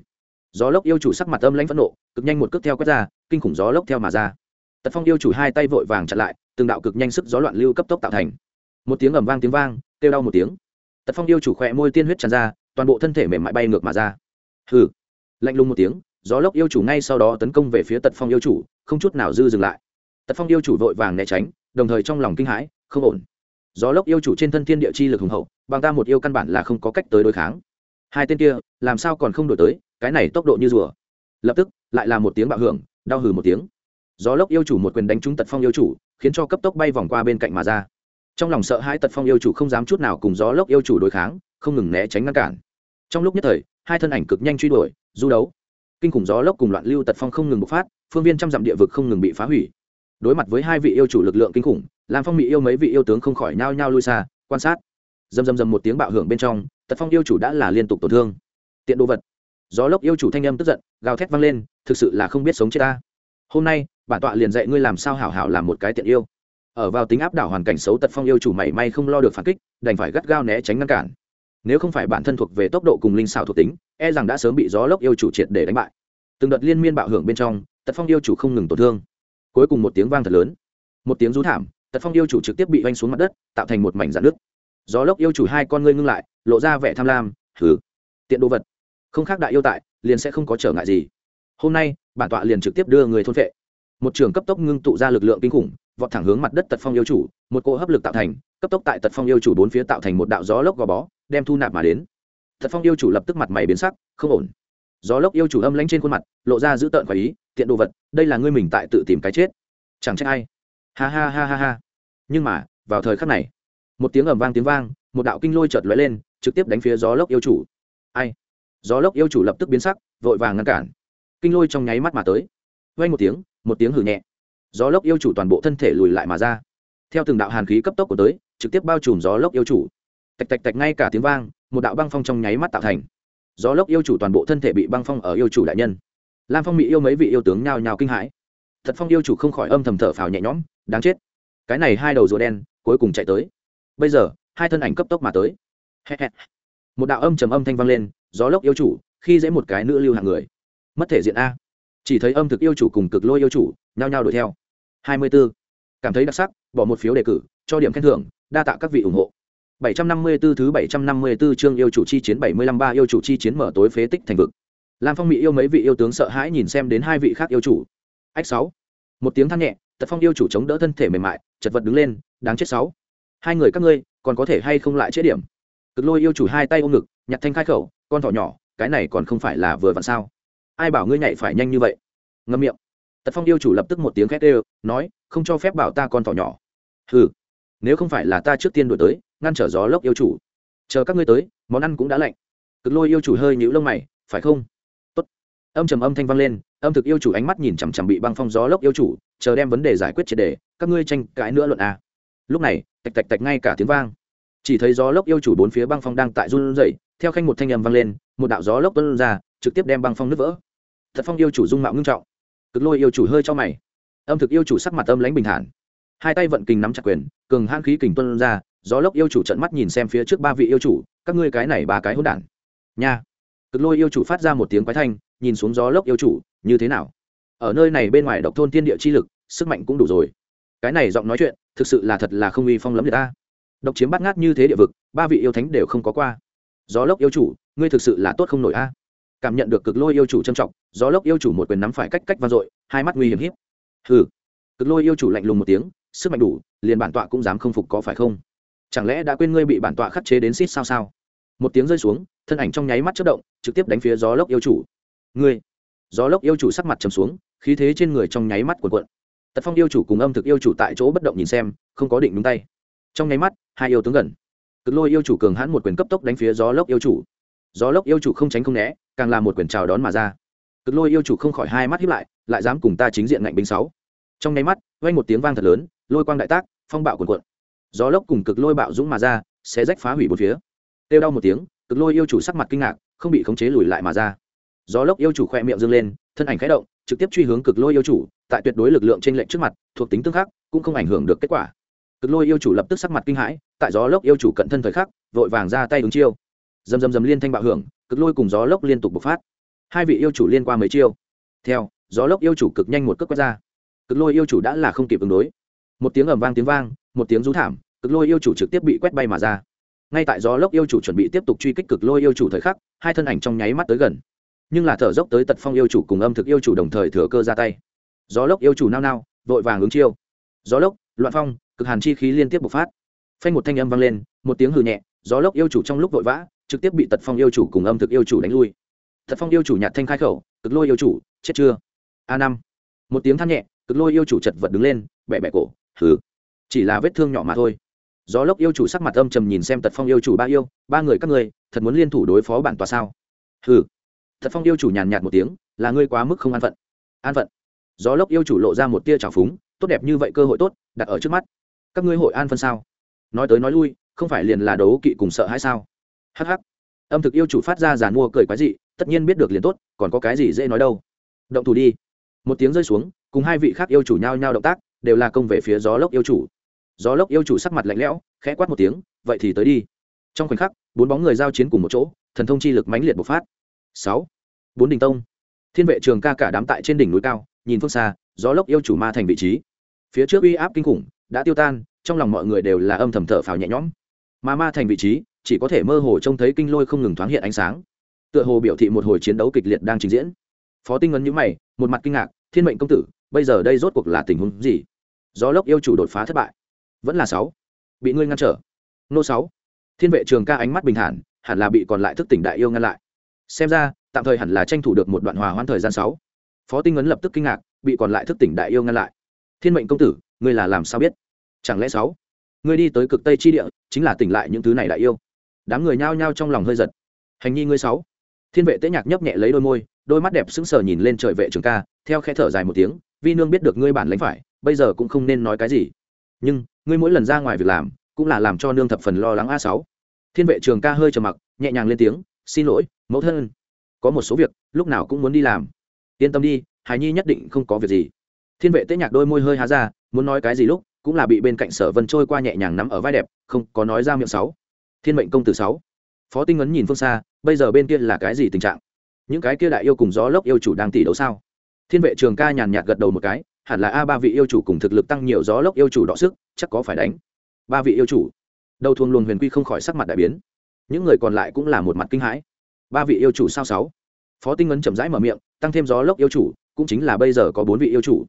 Gió lốc yêu chủ sắc mặt âm lãnh phẫn nộ, cực nhanh một cước theo quét ra, kinh khủng gió lốc theo mà ra tật phong yêu chủ hai tay vội vàng chặn lại, từng đạo cực nhanh sức gió loạn lưu cấp tốc tạo thành. Một tiếng ầm vang tiếng vang, kêu đau một tiếng. Tật phong yêu chủ khỏe môi tiên huyết tràn ra, toàn bộ thân thể mềm mại bay ngược mà ra. Hừ. Lạnh lùng một tiếng, gió lốc yêu chủ ngay sau đó tấn công về phía tật phong yêu chủ, không chút nào dư dừng lại. Tật phong yêu chủ vội vàng né tránh, đồng thời trong lòng kinh hãi, không ổn. Gió lốc yêu chủ trên thân thiên địa chi lực hùng hậu, bằng ta một yêu căn bản là không có cách tới đối kháng. Hai tên kia, làm sao còn không đổi tới, cái này tốc độ như rùa. Lập tức, lại là một tiếng bạo hưởng, đau hừ một tiếng gió lốc yêu chủ một quyền đánh trúng tật phong yêu chủ, khiến cho cấp tốc bay vòng qua bên cạnh mà ra. Trong lòng sợ hãi tật phong yêu chủ không dám chút nào cùng gió lốc yêu chủ đối kháng, không ngừng né tránh ngăn cản. Trong lúc nhất thời, hai thân ảnh cực nhanh truy đuổi, du đấu. Kinh khủng gió lốc cùng loạn lưu tật phong không ngừng bộc phát, phương viên trăm dặm địa vực không ngừng bị phá hủy. Đối mặt với hai vị yêu chủ lực lượng kinh khủng làm phong mỹ yêu mấy vị yêu tướng không khỏi nhao nhao lui xa, quan sát. Dầm dầm dầm một tiếng bạo hưởng bên trong, tật phong yêu chủ đã là liên tục tổn thương. Tiện đồ vật. Gió lốc yêu chủ thanh âm tức giận, gào thét vang lên, thực sự là không biết sống chết ta. Hôm nay bản tọa liền dạy ngươi làm sao hảo hảo làm một cái tiện yêu. Ở vào tính áp đảo hoàn cảnh xấu tật phong yêu chủ mảy may không lo được phản kích, đành phải gắt gao né tránh ngăn cản. Nếu không phải bản thân thuộc về tốc độ cùng linh xảo thuộc tính e rằng đã sớm bị gió lốc yêu chủ triệt để đánh bại. Từng đợt liên miên bạo hưởng bên trong, tật phong yêu chủ không ngừng tổn thương. Cuối cùng một tiếng vang thật lớn. Một tiếng rú thảm, tật phong yêu chủ trực tiếp bị vanh xuống mặt đất, tạo thành một mảnh dạn nước gió lốc yêu chủ hai con ngươi ngưng lại, lộ ra vẻ tham lam thử tiện đồ vật. Không khác đại yêu tại, liền sẽ không có trở ngại gì. Hôm nay, bản tọa liền trực tiếp đưa người thôn vệ một trường cấp tốc ngưng tụ ra lực lượng kinh khủng, vọt thẳng hướng mặt đất tật phong yêu chủ, một cỗ hấp lực tạo thành, cấp tốc tại tật phong yêu chủ bốn phía tạo thành một đạo gió lốc gò bó, đem thu nạp mà đến. Tật phong yêu chủ lập tức mặt mày biến sắc, không ổn. Gió lốc yêu chủ âm lãnh trên khuôn mặt, lộ ra dữ tợn khỏi ý, tiện đồ vật, đây là ngươi mình tại tự tìm cái chết. Chẳng trách ai. Ha ha ha ha ha. Nhưng mà, vào thời khắc này, một tiếng ầm vang tiếng vang, một đạo kinh lôi chợt lóe lên, trực tiếp đánh phía gió lốc yêu chủ. Ai? Gió lốc yêu chủ lập tức biến sắc, vội vàng ngăn cản. Kinh lôi trong nháy mắt mà tới. Vay một tiếng một tiếng hử nhẹ. Gió lốc yêu chủ toàn bộ thân thể lùi lại mà ra. Theo từng đạo hàn khí cấp tốc của tới, trực tiếp bao trùm gió lốc yêu chủ. Tạch tạch tạch ngay cả tiếng vang, một đạo băng phong trong nháy mắt tạo thành. Gió lốc yêu chủ toàn bộ thân thể bị băng phong ở yêu chủ đại nhân. Lam phong mỹ yêu mấy vị yêu tướng nhào nhào kinh hãi. Thật phong yêu chủ không khỏi âm thầm thở phào nhẹ nhõm, đáng chết. Cái này hai đầu rùa đen, cuối cùng chạy tới. Bây giờ, hai thân ảnh cấp tốc mà tới. Một đạo âm trầm âm thanh vang lên, gió lốc yêu chủ, khi dễ một cái nữ lưu hàng người. Mất thể diện a chỉ thấy âm thực yêu chủ cùng cực lôi yêu chủ nhao nhao đuổi theo. Hai mươi 24. cảm thấy đặc sắc, bỏ một phiếu đề cử, cho điểm khen thưởng, đa tạ các vị ủng hộ. 754 thứ 754 chương yêu chủ chi chiến 75 ba yêu chủ chi chiến mở tối phế tích thành vực. Lam phong mỹ yêu mấy vị yêu tướng sợ hãi nhìn xem đến hai vị khác yêu chủ. Ách sáu. Một tiếng than nhẹ, tật phong yêu chủ chống đỡ thân thể mềm mại, chật vật đứng lên, đáng chết sáu. Hai người các ngươi, còn có thể hay không lại chế điểm? Cực lôi yêu chủ hai tay ôm ngực, nhặt thanh khai khẩu, con thỏ nhỏ, cái này còn không phải là vừa vặn sao? Ai bảo ngươi nhảy phải nhanh như vậy? Ngâm miệng. Tật phong yêu chủ lập tức một tiếng khét ê nói, không cho phép bảo ta con thỏ nhỏ. Ừ nếu không phải là ta trước tiên đổi tới, ngăn trở gió lốc yêu chủ. Chờ các ngươi tới, món ăn cũng đã lạnh. Cực lôi yêu chủ hơi nhũ lông mày, phải không? Tốt. Âm trầm âm thanh vang lên, âm thực yêu chủ ánh mắt nhìn chằm chằm bị băng phong gió lốc yêu chủ, chờ đem vấn đề giải quyết triệt đề, các ngươi tranh cãi nữa luận à. lúc này, tạch tạch tạch ngay cả tiếng vang. Chỉ thấy gió lốc yêu chủ bốn phía băng phong đang tại run rẩy, theo khanh một thanh âm vang lên, một đạo gió lốc tuôn ra, trực tiếp đem băng phong nứt vỡ thật phong yêu chủ dung mạo ngưng trọng. Cực lôi yêu chủ hơi cho mày. Âm thực yêu chủ sắc mặt âm lãnh bình thản. Hai tay vận kình nắm chặt quyền, cường hãn khí kình tuân ra, gió lốc yêu chủ trận mắt nhìn xem phía trước ba vị yêu chủ, các ngươi cái này ba cái hỗn đản. Nha. Cực lôi yêu chủ phát ra một tiếng quái thanh, nhìn xuống gió lốc yêu chủ, như thế nào? Ở nơi này bên ngoài độc thôn tiên địa chi lực, sức mạnh cũng đủ rồi. Cái này giọng nói chuyện, thực sự là thật là không uy phong lắm người ta. Độc chiếm bắt ngát như thế địa vực, ba vị yêu thánh đều không có qua. Gió lốc yêu chủ, ngươi thực sự là tốt không nổi a cảm nhận được cực lôi yêu chủ trân trọng, gió lốc yêu chủ một quyền nắm phải cách cách vang dội, hai mắt nguy hiểm hiếp. Hừ. Cực lôi yêu chủ lạnh lùng một tiếng, sức mạnh đủ, liền bản tọa cũng dám không phục có phải không? Chẳng lẽ đã quên ngươi bị bản tọa khắc chế đến xít sao sao? Một tiếng rơi xuống, thân ảnh trong nháy mắt chất động, trực tiếp đánh phía gió lốc yêu chủ. Ngươi. Gió lốc yêu chủ sắc mặt trầm xuống, khí thế trên người trong nháy mắt cuộn cuộn. Tật phong yêu chủ cùng âm thực yêu chủ tại chỗ bất động nhìn xem, không có định đúng tay. Trong nháy mắt, hai yêu tướng gần. Cực lôi yêu chủ cường hãn một quyền cấp tốc đánh phía gió lốc yêu chủ. Gió lốc yêu chủ không tránh không né càng là một quyền chào đón mà ra. Cực lôi yêu chủ không khỏi hai mắt hiếp lại lại dám cùng ta chính diện ngạnh binh sáu. Trong nháy mắt, vang một tiếng vang thật lớn, lôi quang đại tác, phong bạo cuồn cuộn. Gió lốc cùng cực lôi bạo dũng mà ra sẽ rách phá hủy bốn phía. Tiêu đau một tiếng, cực lôi yêu chủ sắc mặt kinh ngạc, không bị khống chế lùi lại mà ra. Gió lốc yêu chủ khoe miệng dâng lên, thân ảnh khẽ động, trực tiếp truy hướng cực lôi yêu chủ, tại tuyệt đối lực lượng trên lệnh trước mặt, thuộc tính tương khắc, cũng không ảnh hưởng được kết quả. Cực lôi yêu chủ lập tức sắc mặt kinh hãi, tại gió lốc yêu chủ cận thân thời khắc, vội vàng ra tay ứng chiêu. Dầm dầm dầm liên thanh bạo hưởng cực lôi cùng gió lốc liên tục bộc phát. Hai vị yêu chủ liên qua mấy chiêu. Theo, gió lốc yêu chủ cực nhanh một cước quét ra. Cực lôi yêu chủ đã là không kịp ứng đối. Một tiếng ầm vang tiếng vang, một tiếng rú thảm, cực lôi yêu chủ trực tiếp bị quét bay mà ra. Ngay tại gió lốc yêu chủ chuẩn bị tiếp tục truy kích cực lôi yêu chủ thời khắc, hai thân ảnh trong nháy mắt tới gần. Nhưng là thở dốc tới tật phong yêu chủ cùng âm thực yêu chủ đồng thời thừa cơ ra tay. Gió lốc yêu chủ nao nao, vội vàng ứng chiêu. Gió lốc, loạn phong, cực hàn chi khí liên tiếp bộc phát. Phanh một thanh âm vang lên, một tiếng hừ nhẹ gió lốc yêu chủ trong lúc vội vã, trực tiếp bị tật phong yêu chủ cùng âm thực yêu chủ đánh lui. Tật phong yêu chủ nhạt thanh khai khẩu, cực lôi yêu chủ, chết chưa? A năm. Một tiếng than nhẹ, cực lôi yêu chủ chật vật đứng lên bẹ bẹ cổ, hừ. Chỉ là vết thương nhỏ mà thôi. Gió lốc yêu chủ sắc mặt âm trầm nhìn xem tật phong yêu chủ ba yêu, ba người các ngươi, thật muốn liên thủ đối phó bản tòa sao? Hừ. Tật phong yêu chủ nhàn nhạt một tiếng, là ngươi quá mức không an phận. An phận? Gió lốc yêu chủ lộ ra một tia trào phúng, tốt đẹp như vậy cơ hội tốt, đặt ở trước mắt. Các ngươi hội an phân sao? Nói tới nói lui không phải liền là đấu kỵ cùng sợ hay sao? Hh âm thực yêu chủ phát ra giàn mua cười quái dị, tất nhiên biết được liền tốt, còn có cái gì dễ nói đâu. Động thủ đi. Một tiếng rơi xuống, cùng hai vị khác yêu chủ nhau nhau động tác, đều là công về phía gió lốc yêu chủ. Gió lốc yêu chủ sắc mặt lạnh lẽo, khẽ quát một tiếng, vậy thì tới đi. Trong khoảnh khắc, bốn bóng người giao chiến cùng một chỗ, thần thông chi lực mãnh liệt bộc phát. Sáu. Bốn đình tông. Thiên vệ trường ca cả đám tại trên đỉnh núi cao, nhìn phương xa, gió lốc yêu chủ ma thành vị trí. Phía trước uy áp kinh khủng, đã tiêu tan, trong lòng mọi người đều là âm thầm thở phào nhẹ nhõm mà ma thành vị trí, chỉ có thể mơ hồ trông thấy kinh lôi không ngừng thoáng hiện ánh sáng. Tựa hồ biểu thị một hồi chiến đấu kịch liệt đang trình diễn. Phó tinh ấn nhữ mày, một mặt kinh ngạc, thiên mệnh công tử, bây giờ đây rốt cuộc là tình huống gì? Gió lốc yêu chủ đột phá thất bại. Vẫn là sáu. Bị ngươi ngăn trở. Nô sáu. Thiên vệ trường ca ánh mắt bình thản, hẳn là bị còn lại thức tỉnh đại yêu ngăn lại. Xem ra, tạm thời hẳn là tranh thủ được một đoạn hòa hoãn thời gian sáu. Phó tinh ấn lập tức kinh ngạc, bị còn lại thức tỉnh đại yêu ngăn lại. Thiên mệnh công tử, ngươi là làm sao biết? Chẳng lẽ sáu? Ngươi đi tới cực tây chi địa, chính là tỉnh lại những thứ này đại yêu. Đám người nhao nhao trong lòng hơi giật. Hành nhi ngươi sáu. Thiên vệ tế nhạc nhấp nhẹ lấy đôi môi, đôi mắt đẹp sững sờ nhìn lên trời vệ trường ca, theo khe thở dài một tiếng, vi nương biết được ngươi bản lãnh phải, bây giờ cũng không nên nói cái gì. Nhưng, ngươi mỗi lần ra ngoài việc làm, cũng là làm cho nương thập phần lo lắng a sáu. Thiên vệ trường ca hơi trầm mặc, nhẹ nhàng lên tiếng, xin lỗi, mẫu thân. Có một số việc, lúc nào cũng muốn đi làm. Yên tâm đi hải nhi nhất định không có việc gì. Thiên vệ tế nhạc đôi môi hơi há ra, muốn nói cái gì lúc cũng là bị bên cạnh sở vân trôi qua nhẹ nhàng nắm ở vai đẹp, không có nói ra miệng sáu. Thiên mệnh công tử sáu. Phó tinh ấn nhìn phương xa, bây giờ bên kia là cái gì tình trạng? Những cái kia đại yêu cùng gió lốc yêu chủ đang tỷ đấu sao? Thiên vệ trường ca nhàn nhạt gật đầu một cái, hẳn là a, ba vị yêu chủ cùng thực lực tăng nhiều gió lốc yêu chủ đọ sức, chắc có phải đánh. Ba vị yêu chủ. Đầu thuồng luồng huyền quy không khỏi sắc mặt đại biến. Những người còn lại cũng là một mặt kinh hãi. Ba vị yêu chủ sao sáu? Phó tinh ấn chậm rãi mở miệng, tăng thêm gió lốc yêu chủ, cũng chính là bây giờ có bốn vị yêu chủ.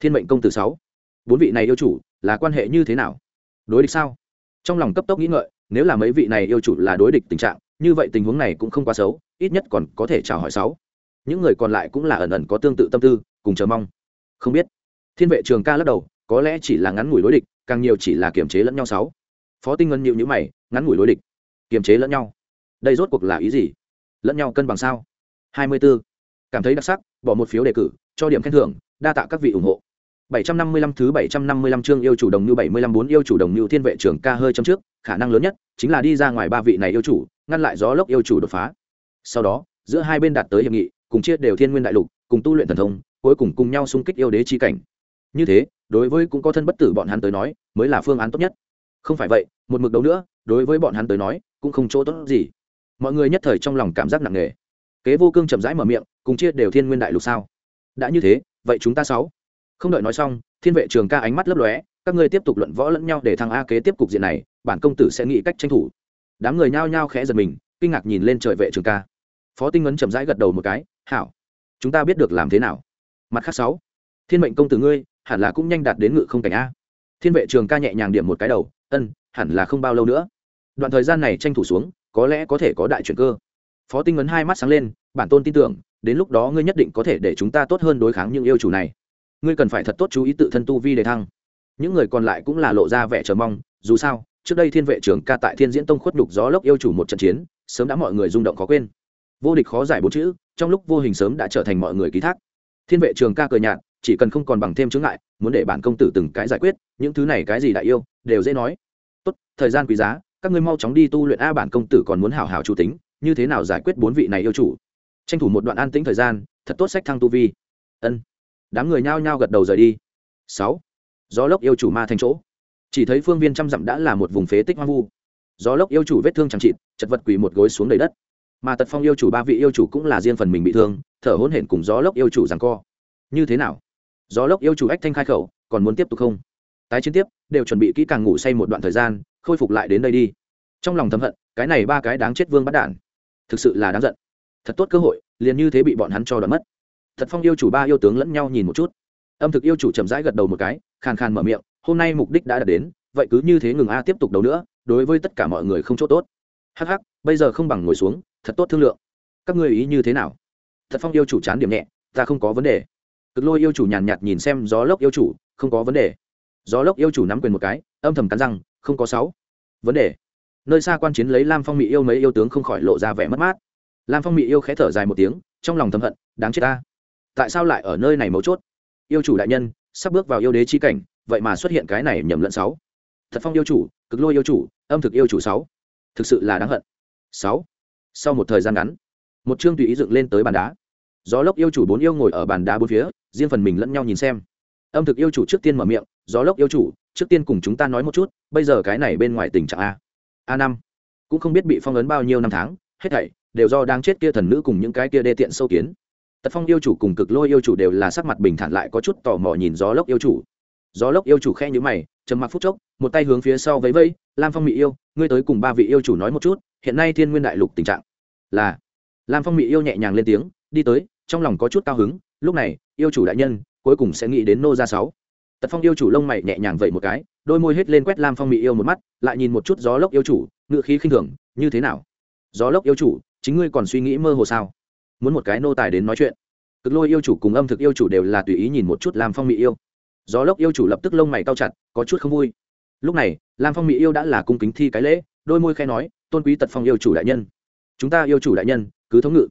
Thiên mệnh công tử sáu bốn vị này yêu chủ là quan hệ như thế nào? Đối địch sao? Trong lòng cấp tốc nghĩ ngợi, nếu là mấy vị này yêu chủ là đối địch tình trạng, như vậy tình huống này cũng không quá xấu, ít nhất còn có thể chào hỏi sáu. Những người còn lại cũng là ẩn ẩn có tương tự tâm tư, cùng chờ mong. Không biết. Thiên vệ trường ca lắc đầu, có lẽ chỉ là ngắn ngủi đối địch, càng nhiều chỉ là kiềm chế lẫn nhau sáu. Phó tinh ngân nhịu nhữ mày, ngắn ngủi đối địch, kiềm chế lẫn nhau. Đây rốt cuộc là ý gì? Lẫn nhau cân bằng sao? Hai mươi 24. cảm thấy đặc sắc, bỏ một phiếu đề cử, cho điểm khen thưởng, đa tạ các vị ủng hộ. 755 thứ 755 chương yêu chủ đồng như 75 bốn yêu chủ đồng như thiên vệ trưởng ca hơi chấm trước, khả năng lớn nhất chính là đi ra ngoài ba vị này yêu chủ, ngăn lại gió lốc yêu chủ đột phá. Sau đó, giữa hai bên đạt tới hiệp nghị, cùng chia đều thiên nguyên đại lục, cùng tu luyện thần thông, cuối cùng cùng nhau xung kích yêu đế chi cảnh. Như thế, đối với cũng có thân bất tử bọn hắn tới nói, mới là phương án tốt nhất. Không phải vậy, một mực đấu nữa, đối với bọn hắn tới nói, cũng không chỗ tốt gì. Mọi người nhất thời trong lòng cảm giác nặng nề. Kế vô cương chậm rãi mở miệng, cùng chia đều thiên nguyên đại lục sao? Đã như thế, vậy chúng ta sáu không đợi nói xong, thiên vệ trường ca ánh mắt lấp lóe, các ngươi tiếp tục luận võ lẫn nhau để thăng a kế tiếp cục diện này, bản công tử sẽ nghĩ cách tranh thủ. Đám người nhao nhao khẽ giật mình, kinh ngạc nhìn lên trời vệ trường ca. Phó tinh ấn chậm rãi gật đầu một cái, hảo, chúng ta biết được làm thế nào. Mặt khác sáu, thiên mệnh công tử ngươi, hẳn là cũng nhanh đạt đến ngự không cảnh a. Thiên vệ trường ca nhẹ nhàng điểm một cái đầu, ân, hẳn là không bao lâu nữa. Đoạn thời gian này tranh thủ xuống, có lẽ có thể có đại chuyện cơ. Phó tinh ấn hai mắt sáng lên, bản tôn tin tưởng, đến lúc đó ngươi nhất định có thể để chúng ta tốt hơn đối kháng những yêu chủ này ngươi cần phải thật tốt chú ý tự thân tu vi đề thăng. Những người còn lại cũng là lộ ra vẻ chờ mong, dù sao, trước đây thiên vệ trưởng ca tại thiên diễn tông khuất đục gió lốc yêu chủ một trận chiến, sớm đã mọi người rung động khó quên. Vô địch khó giải bốn chữ, trong lúc vô hình sớm đã trở thành mọi người ký thác. Thiên vệ trường ca cười nhạt, chỉ cần không còn bằng thêm chướng ngại, muốn để bản công tử từng cái giải quyết, những thứ này cái gì đại yêu, đều dễ nói. Tốt, thời gian quý giá, các ngươi mau chóng đi tu luyện a bản công tử còn muốn hảo hảo chủ tính, như thế nào giải quyết bốn vị này yêu chủ? Tranh thủ một đoạn an tĩnh thời gian, thật tốt sách thăng tu vi. Ân đám người nhao nhao gật đầu rời đi. Sáu, gió lốc yêu chủ ma thành chỗ. Chỉ thấy phương viên trăm dặm đã là một vùng phế tích hoang vu. Gió lốc yêu chủ vết thương chẳng chịt, chật vật quỳ một gối xuống đầy đất. Mà tật phong yêu chủ ba vị yêu chủ cũng là riêng phần mình bị thương, thở hôn hển cùng gió lốc yêu chủ rằng co. Như thế nào? Gió lốc yêu chủ ách thanh khai khẩu, còn muốn tiếp tục không? Tái chiến tiếp, đều chuẩn bị kỹ càng ngủ say một đoạn thời gian, khôi phục lại đến đây đi. Trong lòng thầm hận, cái này ba cái đáng chết vương bắt đản thực sự là đáng giận. Thật tốt cơ hội, liền như thế bị bọn hắn cho đoán mất thật phong yêu chủ ba yêu tướng lẫn nhau nhìn một chút. Âm thực yêu chủ chậm rãi gật đầu một cái, khàn khàn mở miệng, hôm nay mục đích đã đạt đến, vậy cứ như thế ngừng a tiếp tục đấu nữa, đối với tất cả mọi người không chỗ tốt. Hắc hắc, bây giờ không bằng ngồi xuống, thật tốt thương lượng. Các ngươi ý như thế nào? Thật phong yêu chủ chán điểm nhẹ, ta không có vấn đề. Cực lôi yêu chủ nhàn nhạt nhìn xem gió lốc yêu chủ, không có vấn đề. Gió lốc yêu chủ nắm quyền một cái, âm thầm cắn răng, không có sáu. Vấn đề. Nơi xa quan chiến lấy lam phong mỹ yêu mấy yêu tướng không khỏi lộ ra vẻ mất mát. Lam phong mỹ yêu khẽ thở dài một tiếng, trong lòng thầm hận, đáng chết ta tại sao lại ở nơi này mấu chốt? Yêu chủ đại nhân, sắp bước vào yêu đế chi cảnh, vậy mà xuất hiện cái này nhầm lẫn sáu. Thật phong yêu chủ, cực lôi yêu chủ, âm thực yêu chủ sáu. Thực sự là đáng hận. Sáu. Sau một thời gian ngắn, một chương tùy ý dựng lên tới bàn đá. Gió lốc yêu chủ bốn yêu ngồi ở bàn đá bốn phía, riêng phần mình lẫn nhau nhìn xem. Âm thực yêu chủ trước tiên mở miệng, gió lốc yêu chủ, trước tiên cùng chúng ta nói một chút, bây giờ cái này bên ngoài tình trạng a. A năm. Cũng không biết bị phong ấn bao nhiêu năm tháng, hết thảy đều do đang chết kia thần nữ cùng những cái kia đê tiện sâu kiến tật phong yêu chủ cùng cực lôi yêu chủ đều là sắc mặt bình thản lại có chút tò mò nhìn gió lốc yêu chủ. Gió lốc yêu chủ khe nhữ mày, trầm mặc phút chốc, một tay hướng phía sau vẫy vẫy, lam phong mỹ yêu, ngươi tới cùng ba vị yêu chủ nói một chút, hiện nay thiên nguyên đại lục tình trạng là lam phong mỹ yêu nhẹ nhàng lên tiếng, đi tới, trong lòng có chút cao hứng, lúc này, yêu chủ đại nhân, cuối cùng sẽ nghĩ đến nô gia sáu. Tật phong yêu chủ lông mày nhẹ nhàng vậy một cái, đôi môi hết lên quét lam phong mỹ yêu một mắt, lại nhìn một chút gió lốc yêu chủ ngựa khí khinh thường, như thế nào? Gió lốc yêu chủ, chính ngươi còn suy nghĩ mơ hồ sao? Muốn một cái nô tài đến nói chuyện. Cực lôi yêu chủ cùng âm thực yêu chủ đều là tùy ý nhìn một chút làm phong mỹ yêu. Gió lốc yêu chủ lập tức lông mày cao chặt, có chút không vui. Lúc này, lam phong mỹ yêu đã là cung kính thi cái lễ, đôi môi khe nói, tôn quý tật phong yêu chủ đại nhân, chúng ta yêu chủ đại nhân, cứ thống ngự.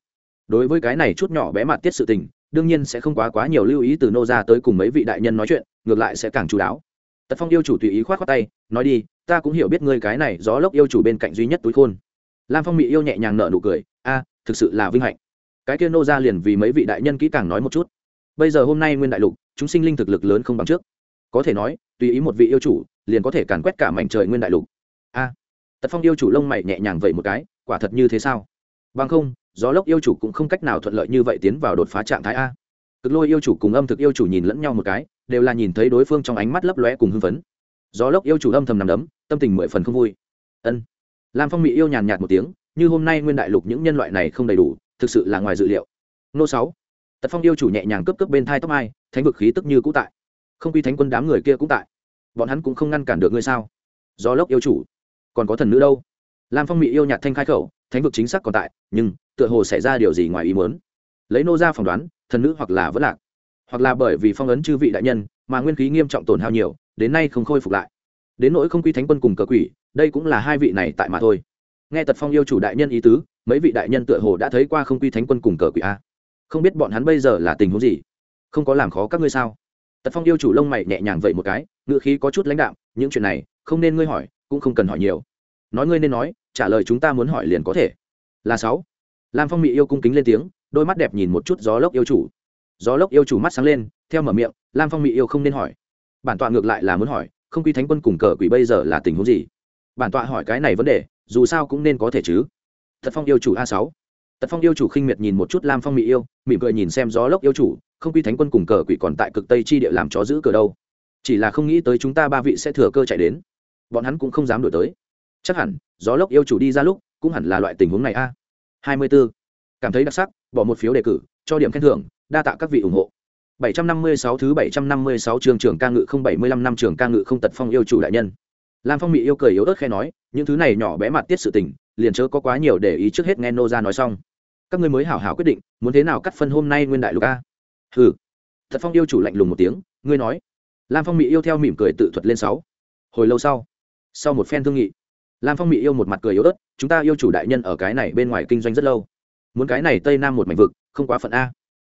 Đối với cái này chút nhỏ bé mặt tiết sự tình, đương nhiên sẽ không quá quá nhiều lưu ý từ nô ra tới cùng mấy vị đại nhân nói chuyện, ngược lại sẽ càng chú đáo. Tật phong yêu chủ tùy ý k h o á t khoác tay, nói đi, ta cũng hiểu biết ngươi cái này gió lốc yêu chủ bên cạnh duy nhất túi khôn. Lam phong mỹ yêu nhẹ nhàng nở nụ cười, a, thực sự là vinh hạnh cái kia nô ra liền vì mấy vị đại nhân kỹ càng nói một chút. Bây giờ hôm nay nguyên đại lục, chúng sinh linh thực lực lớn không bằng trước. Có thể nói, tùy ý một vị yêu chủ, liền có thể càn quét cả mảnh trời nguyên đại lục. A, tật phong yêu chủ lông mày nhẹ nhàng vậy một cái, quả thật như thế sao? Bằng không, gió lốc yêu chủ cũng không cách nào thuận lợi như vậy tiến vào đột phá trạng thái a. Cực lôi yêu chủ cùng âm thực yêu chủ nhìn lẫn nhau một cái, đều là nhìn thấy đối phương trong ánh mắt lấp lóe cùng hưng phấn. Gió lốc yêu chủ âm thầm nằm đấm, tâm tình mười phần không vui. Ân. Lam phong mỹ yêu nhàn nhạt một tiếng, như hôm nay nguyên đại lục những nhân loại này không đầy đủ thực sự là ngoài dự liệu. Nô sáu. Tật phong yêu chủ nhẹ nhàng cướp cướp bên thai tóc ai thánh vực khí tức như cũ tại. Không quy thánh quân đám người kia cũng tại. Bọn hắn cũng không ngăn cản được ngươi sao? Do lốc yêu chủ. Còn có thần nữ đâu? Lam phong mỹ yêu nhạt thanh khai khẩu, thánh vực chính xác còn tại, nhưng, tựa hồ xảy ra điều gì ngoài ý muốn. Lấy nô ra phỏng đoán, thần nữ hoặc là vẫn lạc. Hoặc là bởi vì phong ấn chư vị đại nhân, mà nguyên khí nghiêm trọng tổn hao nhiều, đến nay không khôi phục lại. Đến nỗi không quy thánh quân cùng cờ quỷ, đây cũng là hai vị này tại mà thôi. Nghe tật phong yêu chủ đại nhân ý tứ mấy vị đại nhân tựa hồ đã thấy qua không quy thánh quân cùng cờ quỷ a. Không biết bọn hắn bây giờ là tình huống gì? Không có làm khó các ngươi sao? Tật phong yêu chủ lông mày nhẹ nhàng vậy một cái ngựa khí có chút lãnh đạm, những chuyện này, không nên ngươi hỏi, cũng không cần hỏi nhiều. Nói ngươi nên nói, trả lời chúng ta muốn hỏi liền có thể. Là sáu. Lam phong mỹ yêu cung kính lên tiếng, đôi mắt đẹp nhìn một chút gió lốc yêu chủ. Gió lốc yêu chủ mắt sáng lên, theo mở miệng, lam phong mỹ yêu không nên hỏi. Bản tọa ngược lại là muốn hỏi, không quy thánh quân cùng cờ quỷ bây giờ là tình huống gì? Bản tọa hỏi cái này vấn đề, dù sao cũng nên có thể chứ tật phong yêu chủ a sáu. Tật phong yêu chủ khinh miệt nhìn một chút lam phong mỹ yêu mỉm cười nhìn xem gió lốc yêu chủ không quy thánh quân cùng cờ quỷ còn tại cực tây chi địa làm chó giữ cờ đâu. Chỉ là không nghĩ tới chúng ta ba vị sẽ thừa cơ chạy đến. Bọn hắn cũng không dám đổi tới. Chắc hẳn gió lốc yêu chủ đi ra lúc cũng hẳn là loại tình huống này a. Hai mươi 24. cảm thấy đặc sắc bỏ một phiếu đề cử cho điểm khen thưởng đa tạ các vị ủng hộ. 756 thứ 756 trường trưởng ca ngự 075 năm trường ca ngự không tật phong yêu chủ đại nhân. Lam Phong Mị yêu cười yếu ớt khẽ nói, những thứ này nhỏ bé mặt tiết sự tình, liền chớ có quá nhiều để ý trước hết nghe nô ra nói xong. Các ngươi mới hảo hảo quyết định, muốn thế nào cắt phân hôm nay nguyên đại lục a? Hừ. Tật Phong yêu chủ lạnh lùng một tiếng, ngươi nói. Lam Phong mỹ yêu theo mỉm cười tự thuật lên sáu. Hồi lâu sau, sau một phen thương nghị, Lam Phong mỹ yêu một mặt cười yếu ớt, chúng ta yêu chủ đại nhân ở cái này bên ngoài kinh doanh rất lâu. Muốn cái này Tây Nam một mảnh vực, không quá phận a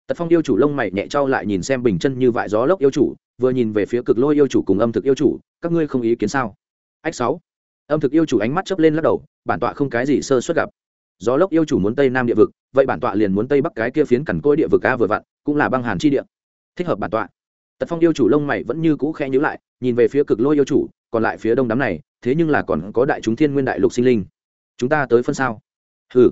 tật phong yêu chủ lông mày nhẹ trao lại nhìn xem bình chân như vại gió lốc yêu chủ vừa nhìn về phía cực lôi yêu chủ cùng âm thực yêu chủ các ngươi không ý kiến sao ách sáu âm thực yêu chủ ánh mắt chớp lên lắc đầu, bản tọa không cái gì sơ suất gặp. Gió lốc yêu chủ muốn tây nam địa vực, vậy bản tọa liền muốn tây bắc cái kia phiến cằn côi địa vực a vừa vặn, cũng là băng hàn chi địa. Thích hợp bản tọa. Tật phong yêu chủ lông mày vẫn như cũ khẽ nhíu lại, nhìn về phía cực lôi yêu chủ, còn lại phía đông đám này, thế nhưng là còn có đại chúng thiên nguyên đại lục sinh linh. Chúng ta tới phân sao? Hừ.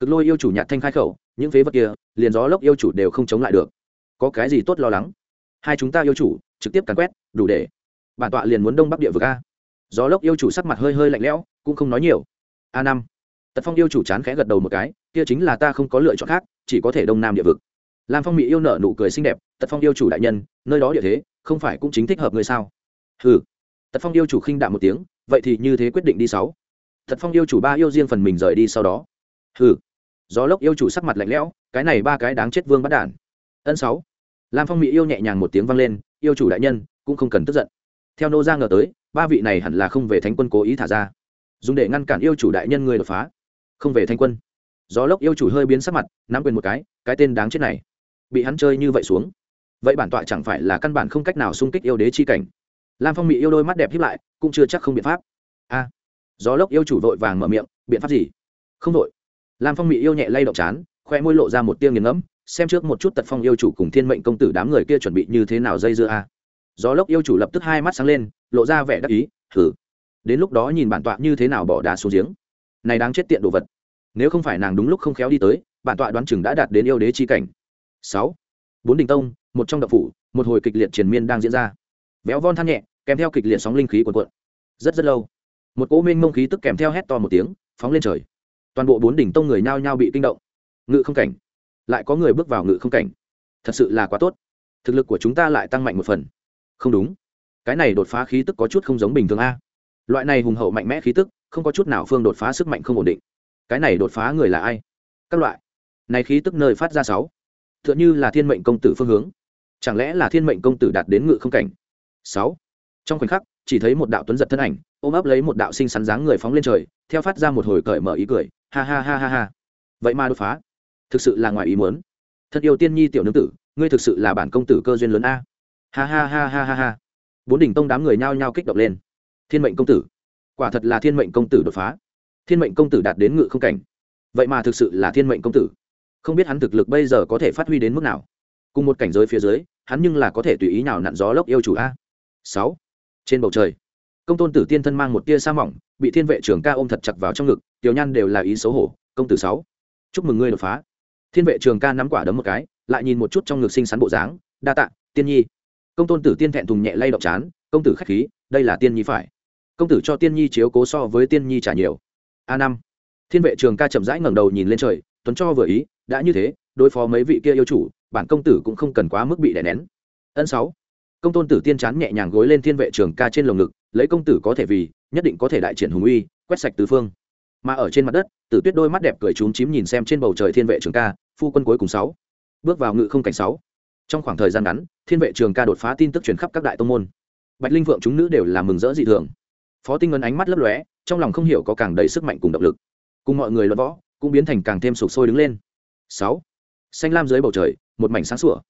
Cực lôi yêu chủ nhạt thanh khai khẩu, những phế vật kia, liền gió lốc yêu chủ đều không chống lại được. Có cái gì tốt lo lắng? Hai chúng ta yêu chủ, trực tiếp càn quét, đủ để. Bản tọa liền muốn đông bắc địa vực a gió lốc yêu chủ sắc mặt hơi hơi lạnh lẽo, cũng không nói nhiều. A năm. Tật phong yêu chủ chán khẽ gật đầu một cái, kia chính là ta không có lựa chọn khác, chỉ có thể đông nam địa vực. Lam phong mỹ yêu nở nụ cười xinh đẹp, tật phong yêu chủ đại nhân, nơi đó địa thế, không phải cũng chính thích hợp người sao? Ừ tật phong yêu chủ khinh đạm một tiếng, vậy thì như thế quyết định đi sáu. Tật phong yêu chủ ba yêu riêng phần mình rời đi sau đó. Ừ gió lốc yêu chủ sắc mặt lạnh lẽo, cái này ba cái đáng chết vương bắt đản. Ân sáu. Lam phong mỹ yêu nhẹ nhàng một tiếng vang lên, yêu chủ đại nhân, cũng không cần tức giận. Theo nô ra ngờ tới ba vị này hẳn là không về thánh quân cố ý thả ra. Dùng để ngăn cản yêu chủ đại nhân người đột phá. Không về thánh quân. Gió lốc yêu chủ hơi biến sắc mặt, nắm quyền một cái cái tên đáng chết này. Bị hắn chơi như vậy xuống. Vậy bản tọa chẳng phải là căn bản không cách nào xung kích yêu đế chi cảnh. Lam phong mỹ yêu đôi mắt đẹp hiếp lại, cũng chưa chắc không biện pháp. A. Gió lốc yêu chủ vội vàng mở miệng, biện pháp gì? Không vội. Lam phong mỹ yêu nhẹ lay động chán, khoe môi lộ ra một tiêu nghiền ngẫm, xem trước một chút tật phong yêu chủ cùng thiên mệnh công tử đám người kia chuẩn bị như thế nào dây dưa a. Gió lốc yêu chủ lập tức hai mắt sáng lên lộ ra vẻ đắc ý thử đến lúc đó nhìn bản tọa như thế nào bỏ đá xuống giếng. Này đáng chết tiện đồ vật. Nếu không phải nàng đúng lúc không khéo đi tới, bản tọa đoán chừng đã đạt đến yêu đế chi cảnh. Sáu. Bốn đình tông, một trong đậu phủ, một hồi kịch liệt triền miên đang diễn ra. Véo von than nhẹ, kèm theo kịch liệt sóng linh khí cuồn cuộn. Rất rất lâu, một cỗ minh mông khí tức kèm theo hét to một tiếng, phóng lên trời. Toàn bộ bốn đỉnh tông người nhao nhao bị kinh động. Ngự không cảnh. Lại có người bước vào ngự không cảnh. Thật sự là quá tốt. Thực lực của chúng ta lại tăng mạnh một phần. Không đúng cái này đột phá khí tức có chút không giống bình thường a. Loại này hùng hậu mạnh mẽ khí tức, không có chút nào phương đột phá sức mạnh không ổn định. Cái này đột phá người là ai? Các loại. Này khí tức nơi phát ra sáu. T h ư ợ n h ư là thiên mệnh công tử phương hướng. Chẳng lẽ là thiên mệnh công tử đạt đến ngự không cảnh? Sáu. Trong khoảnh khắc, chỉ thấy một đạo tuấn giật thân ảnh, ôm ấp lấy một đạo sinh sắn dáng người phóng lên trời, theo phát ra một hồi cởi mở ý cười, ha ha ha ha ha. Vậy mà đột phá. Thực sự là ngoài ý muốn. Thật yêu tiên nhi tiểu nương tử, ngươi thực sự là bản công tử cơ duyên lớn a. Ha ha ha ha ha ha bốn đỉnh tông đám người nhao nhao kích động lên. Thiên mệnh công tử. Quả thật là thiên mệnh công tử đột phá. Thiên mệnh công tử đạt đến ngự không cảnh. Vậy mà thực sự là thiên mệnh công tử. Không biết hắn thực lực bây giờ có thể phát huy đến mức nào. Cùng một cảnh giới phía dưới, hắn nhưng là có thể tùy ý nào nặn gió lốc yêu chủ a. Sáu. Trên bầu trời, công tôn tử tiên thân mang một tia sa mỏng, bị thiên vệ trưởng ca ôm thật chặt vào trong ngực, tiểu nhan đều là ý xấu hổ. Công tử sáu, chúc mừng ngươi đột phá. Thiên vệ trường ca nắm quả đấm một cái, lại nhìn một chút trong ngực xinh xắn bộ dáng. Đa tạ, tiên nhi công tôn tử tiên thẹn thùng nhẹ lay động chán, công tử khách khí, đây là tiên nhi phải. Công tử cho tiên nhi chiếu cố so với tiên nhi trả nhiều. A năm. Thiên vệ trường ca chậm rãi ngẩng đầu nhìn lên trời, tuấn cho vừa ý, đã như thế, đối phó mấy vị kia yêu chủ, bản công tử cũng không cần quá mức bị đè nén. Ân sáu. Công tôn tử tiên chán nhẹ nhàng gối lên thiên vệ trường ca trên lồng ngực, lấy công tử có thể vì, nhất định có thể đại triển hùng uy, quét sạch tứ phương. Mà ở trên mặt đất, tử tuyết đôi mắt đẹp cười trúng chím nhìn xem trên bầu trời thiên vệ trường ca, phu quân cuối cùng sáu. Bước vào ngự không cảnh sáu trong khoảng thời gian ngắn, thiên vệ trường ca đột phá tin tức truyền khắp các đại tông môn. Bạch linh vượng chúng nữ đều là mừng rỡ dị thường. Phó tinh ngân ánh mắt lấp lóe, trong lòng không hiểu có càng đầy sức mạnh cùng động lực. Cùng mọi người luận võ, cũng biến thành càng thêm sụp sôi đứng lên. Sáu. Xanh lam dưới bầu trời, một mảnh sáng sủa.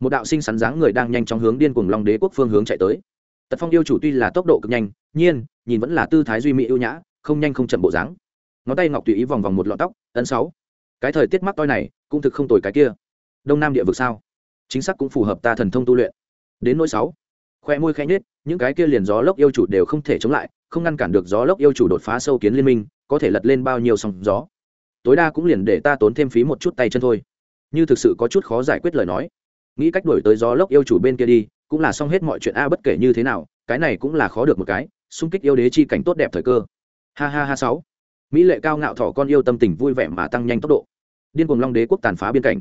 Một đạo sinh sắn dáng người đang nhanh chóng hướng điên cuồng long đế quốc phương hướng chạy tới. Tật phong yêu chủ tuy là tốc độ cực nhanh, nhiên, nhìn vẫn là tư thái duy mỹ ưu nhã, không nhanh không chậm bộ dáng. Ngón tay ngọc tùy ý vòng vòng một lọn tóc, ấn sáu. Cái thời tiết mắc toi này, cũng thực không tồi cái kia. Đông nam địa vực sao? Chính xác cũng phù hợp ta thần thông tu luyện. Đến nỗi sáu, khoe môi khẽ nhết những cái kia liền gió lốc yêu chủ đều không thể chống lại, không ngăn cản được gió lốc yêu chủ đột phá sâu kiến liên minh, có thể lật lên bao nhiêu sóng gió. Tối đa cũng liền để ta tốn thêm phí một chút tay chân thôi. Như thực sự có chút khó giải quyết lời nói. Nghĩ cách đổi tới gió lốc yêu chủ bên kia đi, cũng là xong hết mọi chuyện a, bất kể như thế nào, cái này cũng là khó được một cái, xung kích yêu đế chi cảnh tốt đẹp thời cơ. Ha ha ha sáu. Mỹ lệ cao ngạo thỏ con yêu tâm tình vui vẻ mà tăng nhanh tốc độ. Điên cuồng long đế quốc tàn phá biên cảnh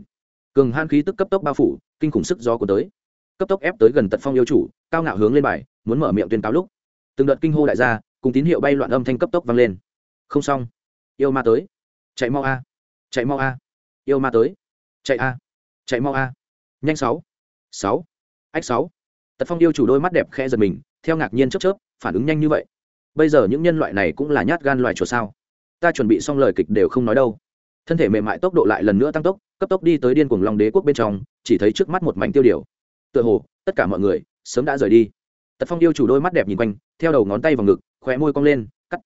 cường han khí tức cấp tốc bao phủ, kinh khủng sức gió của tới. Cấp tốc ép tới gần tận phong yêu chủ, cao ngạo hướng lên bài, muốn mở miệng tuyên cáo lúc, từng đợt kinh hô đại gia, cùng tín hiệu bay loạn âm thanh cấp tốc vang lên. Không xong. Yêu ma tới. Chạy mau a. Chạy mau a. Yêu ma tới. Chạy a. Chạy mau a. Nhanh sáu. Sáu. Ách sáu. Tật phong yêu chủ đôi mắt đẹp khe giật mình, theo ngạc nhiên chớp chớp, phản ứng nhanh như vậy. Bây giờ những nhân loại này cũng là nhát gan loài chuột sao? Ta chuẩn bị xong lời kịch đều không nói đâu. Thân thể mềm mại tốc độ lại lần nữa tăng tốc cấp tốc đi tới điên cuồng long đế quốc bên trong, chỉ thấy trước mắt một mảnh tiêu điều. Tựa hồ, tất cả mọi người sớm đã rời đi. Tật phong yêu chủ đôi mắt đẹp nhìn quanh, theo đầu ngón tay vào ngực, khóe môi cong lên, cắt.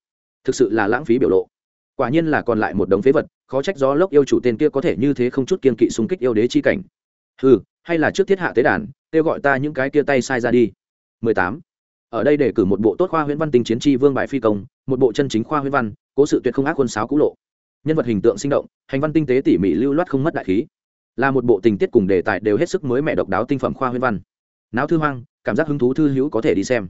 Thực sự là lãng phí biểu lộ. Quả nhiên là còn lại một đống phế vật, khó trách gió lốc yêu chủ tên kia có thể như thế không chút kiên kỵ xung kích yêu đế chi cảnh. Ừ hay là trước thiết hạ tế đàn, kêu gọi ta những cái kia tay sai ra đi. 18. ở đây để cử một bộ tốt khoa huyễn văn tinh chiến tri vương bại phi công, một bộ chân chính khoa huyễn văn, cố sự tuyệt không ác quân sáo cũ lộ nhân vật hình tượng sinh động, hành văn tinh tế tỉ mỉ lưu loát không mất đại khí. Là một bộ tình tiết cùng đề tài đều hết sức mới mẻ độc đáo tinh phẩm khoa huyên văn. Não thư hoang, cảm giác hứng thú thư hữu có thể đi xem.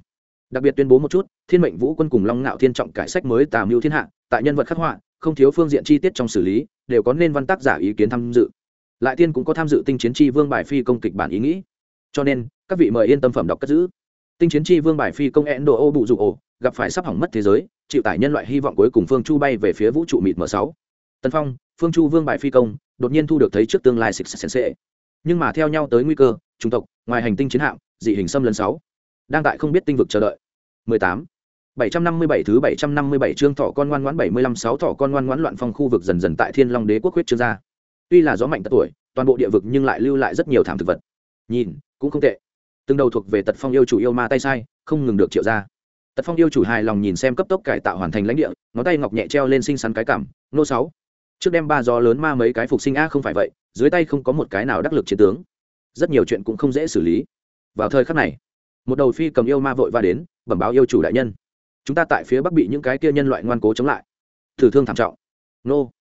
Đặc biệt tuyên bố một chút, thiên mệnh vũ quân cùng long ngạo thiên trọng cải sách mới tà mưu thiên hạ, tại nhân vật khắc họa, không thiếu phương diện chi tiết trong xử lý, đều có nên văn tác giả ý kiến tham dự. Lại tiên cũng có tham dự tinh chiến tri vương bài phi công kịch bản ý nghĩ. Cho nên, các vị mời yên tâm phẩm đọc cất giữ. Tinh chiến tri vương bài phi công ẹn độ ô bụ dụ ổ, gặp phải sắp hỏng mất thế giới, chịu tải nhân loại hy vọng cuối cùng phương chu bay về phía vũ trụ mịt m sáu tần phong phương chu vương bại phi công đột nhiên thu được thấy trước tương lai xịt xẹn xệ nhưng mà theo nhau tới nguy cơ trung tộc ngoài hành tinh chiến hạm dị hình xâm lấn sáu đang tại không biết tinh vực chờ đợi 18. 757 thứ 757 chương thọ con ngoan ngoãn 75 6 thọ con ngoan ngoãn loạn phong khu vực dần dần tại Thiên Long Đế quốc huyết trương ra. Tuy là gió mạnh tật tuổi, toàn bộ địa vực nhưng lại lưu lại rất nhiều thảm thực vật. Nhìn, cũng không tệ. Từng đầu thuộc về Tật Phong yêu chủ yêu ma tay sai, không ngừng được triệu ra. Tật Phong yêu chủ hài lòng nhìn xem cấp tốc cải tạo hoàn thành lãnh địa, ngón tay ngọc nhẹ treo lên sinh sắn cái cảm, nô 6. Trước đem ba gió lớn ma mấy cái phục sinh a không phải vậy, dưới tay không có một cái nào đắc lực chiến tướng. Rất nhiều chuyện cũng không dễ xử lý. Vào thời khắc này, một đầu phi cầm yêu ma vội va đến, bẩm báo yêu chủ đại nhân. Chúng ta tại phía bắc bị những cái kia nhân loại ngoan cố chống lại. Thử thương thảm trọng. Nô.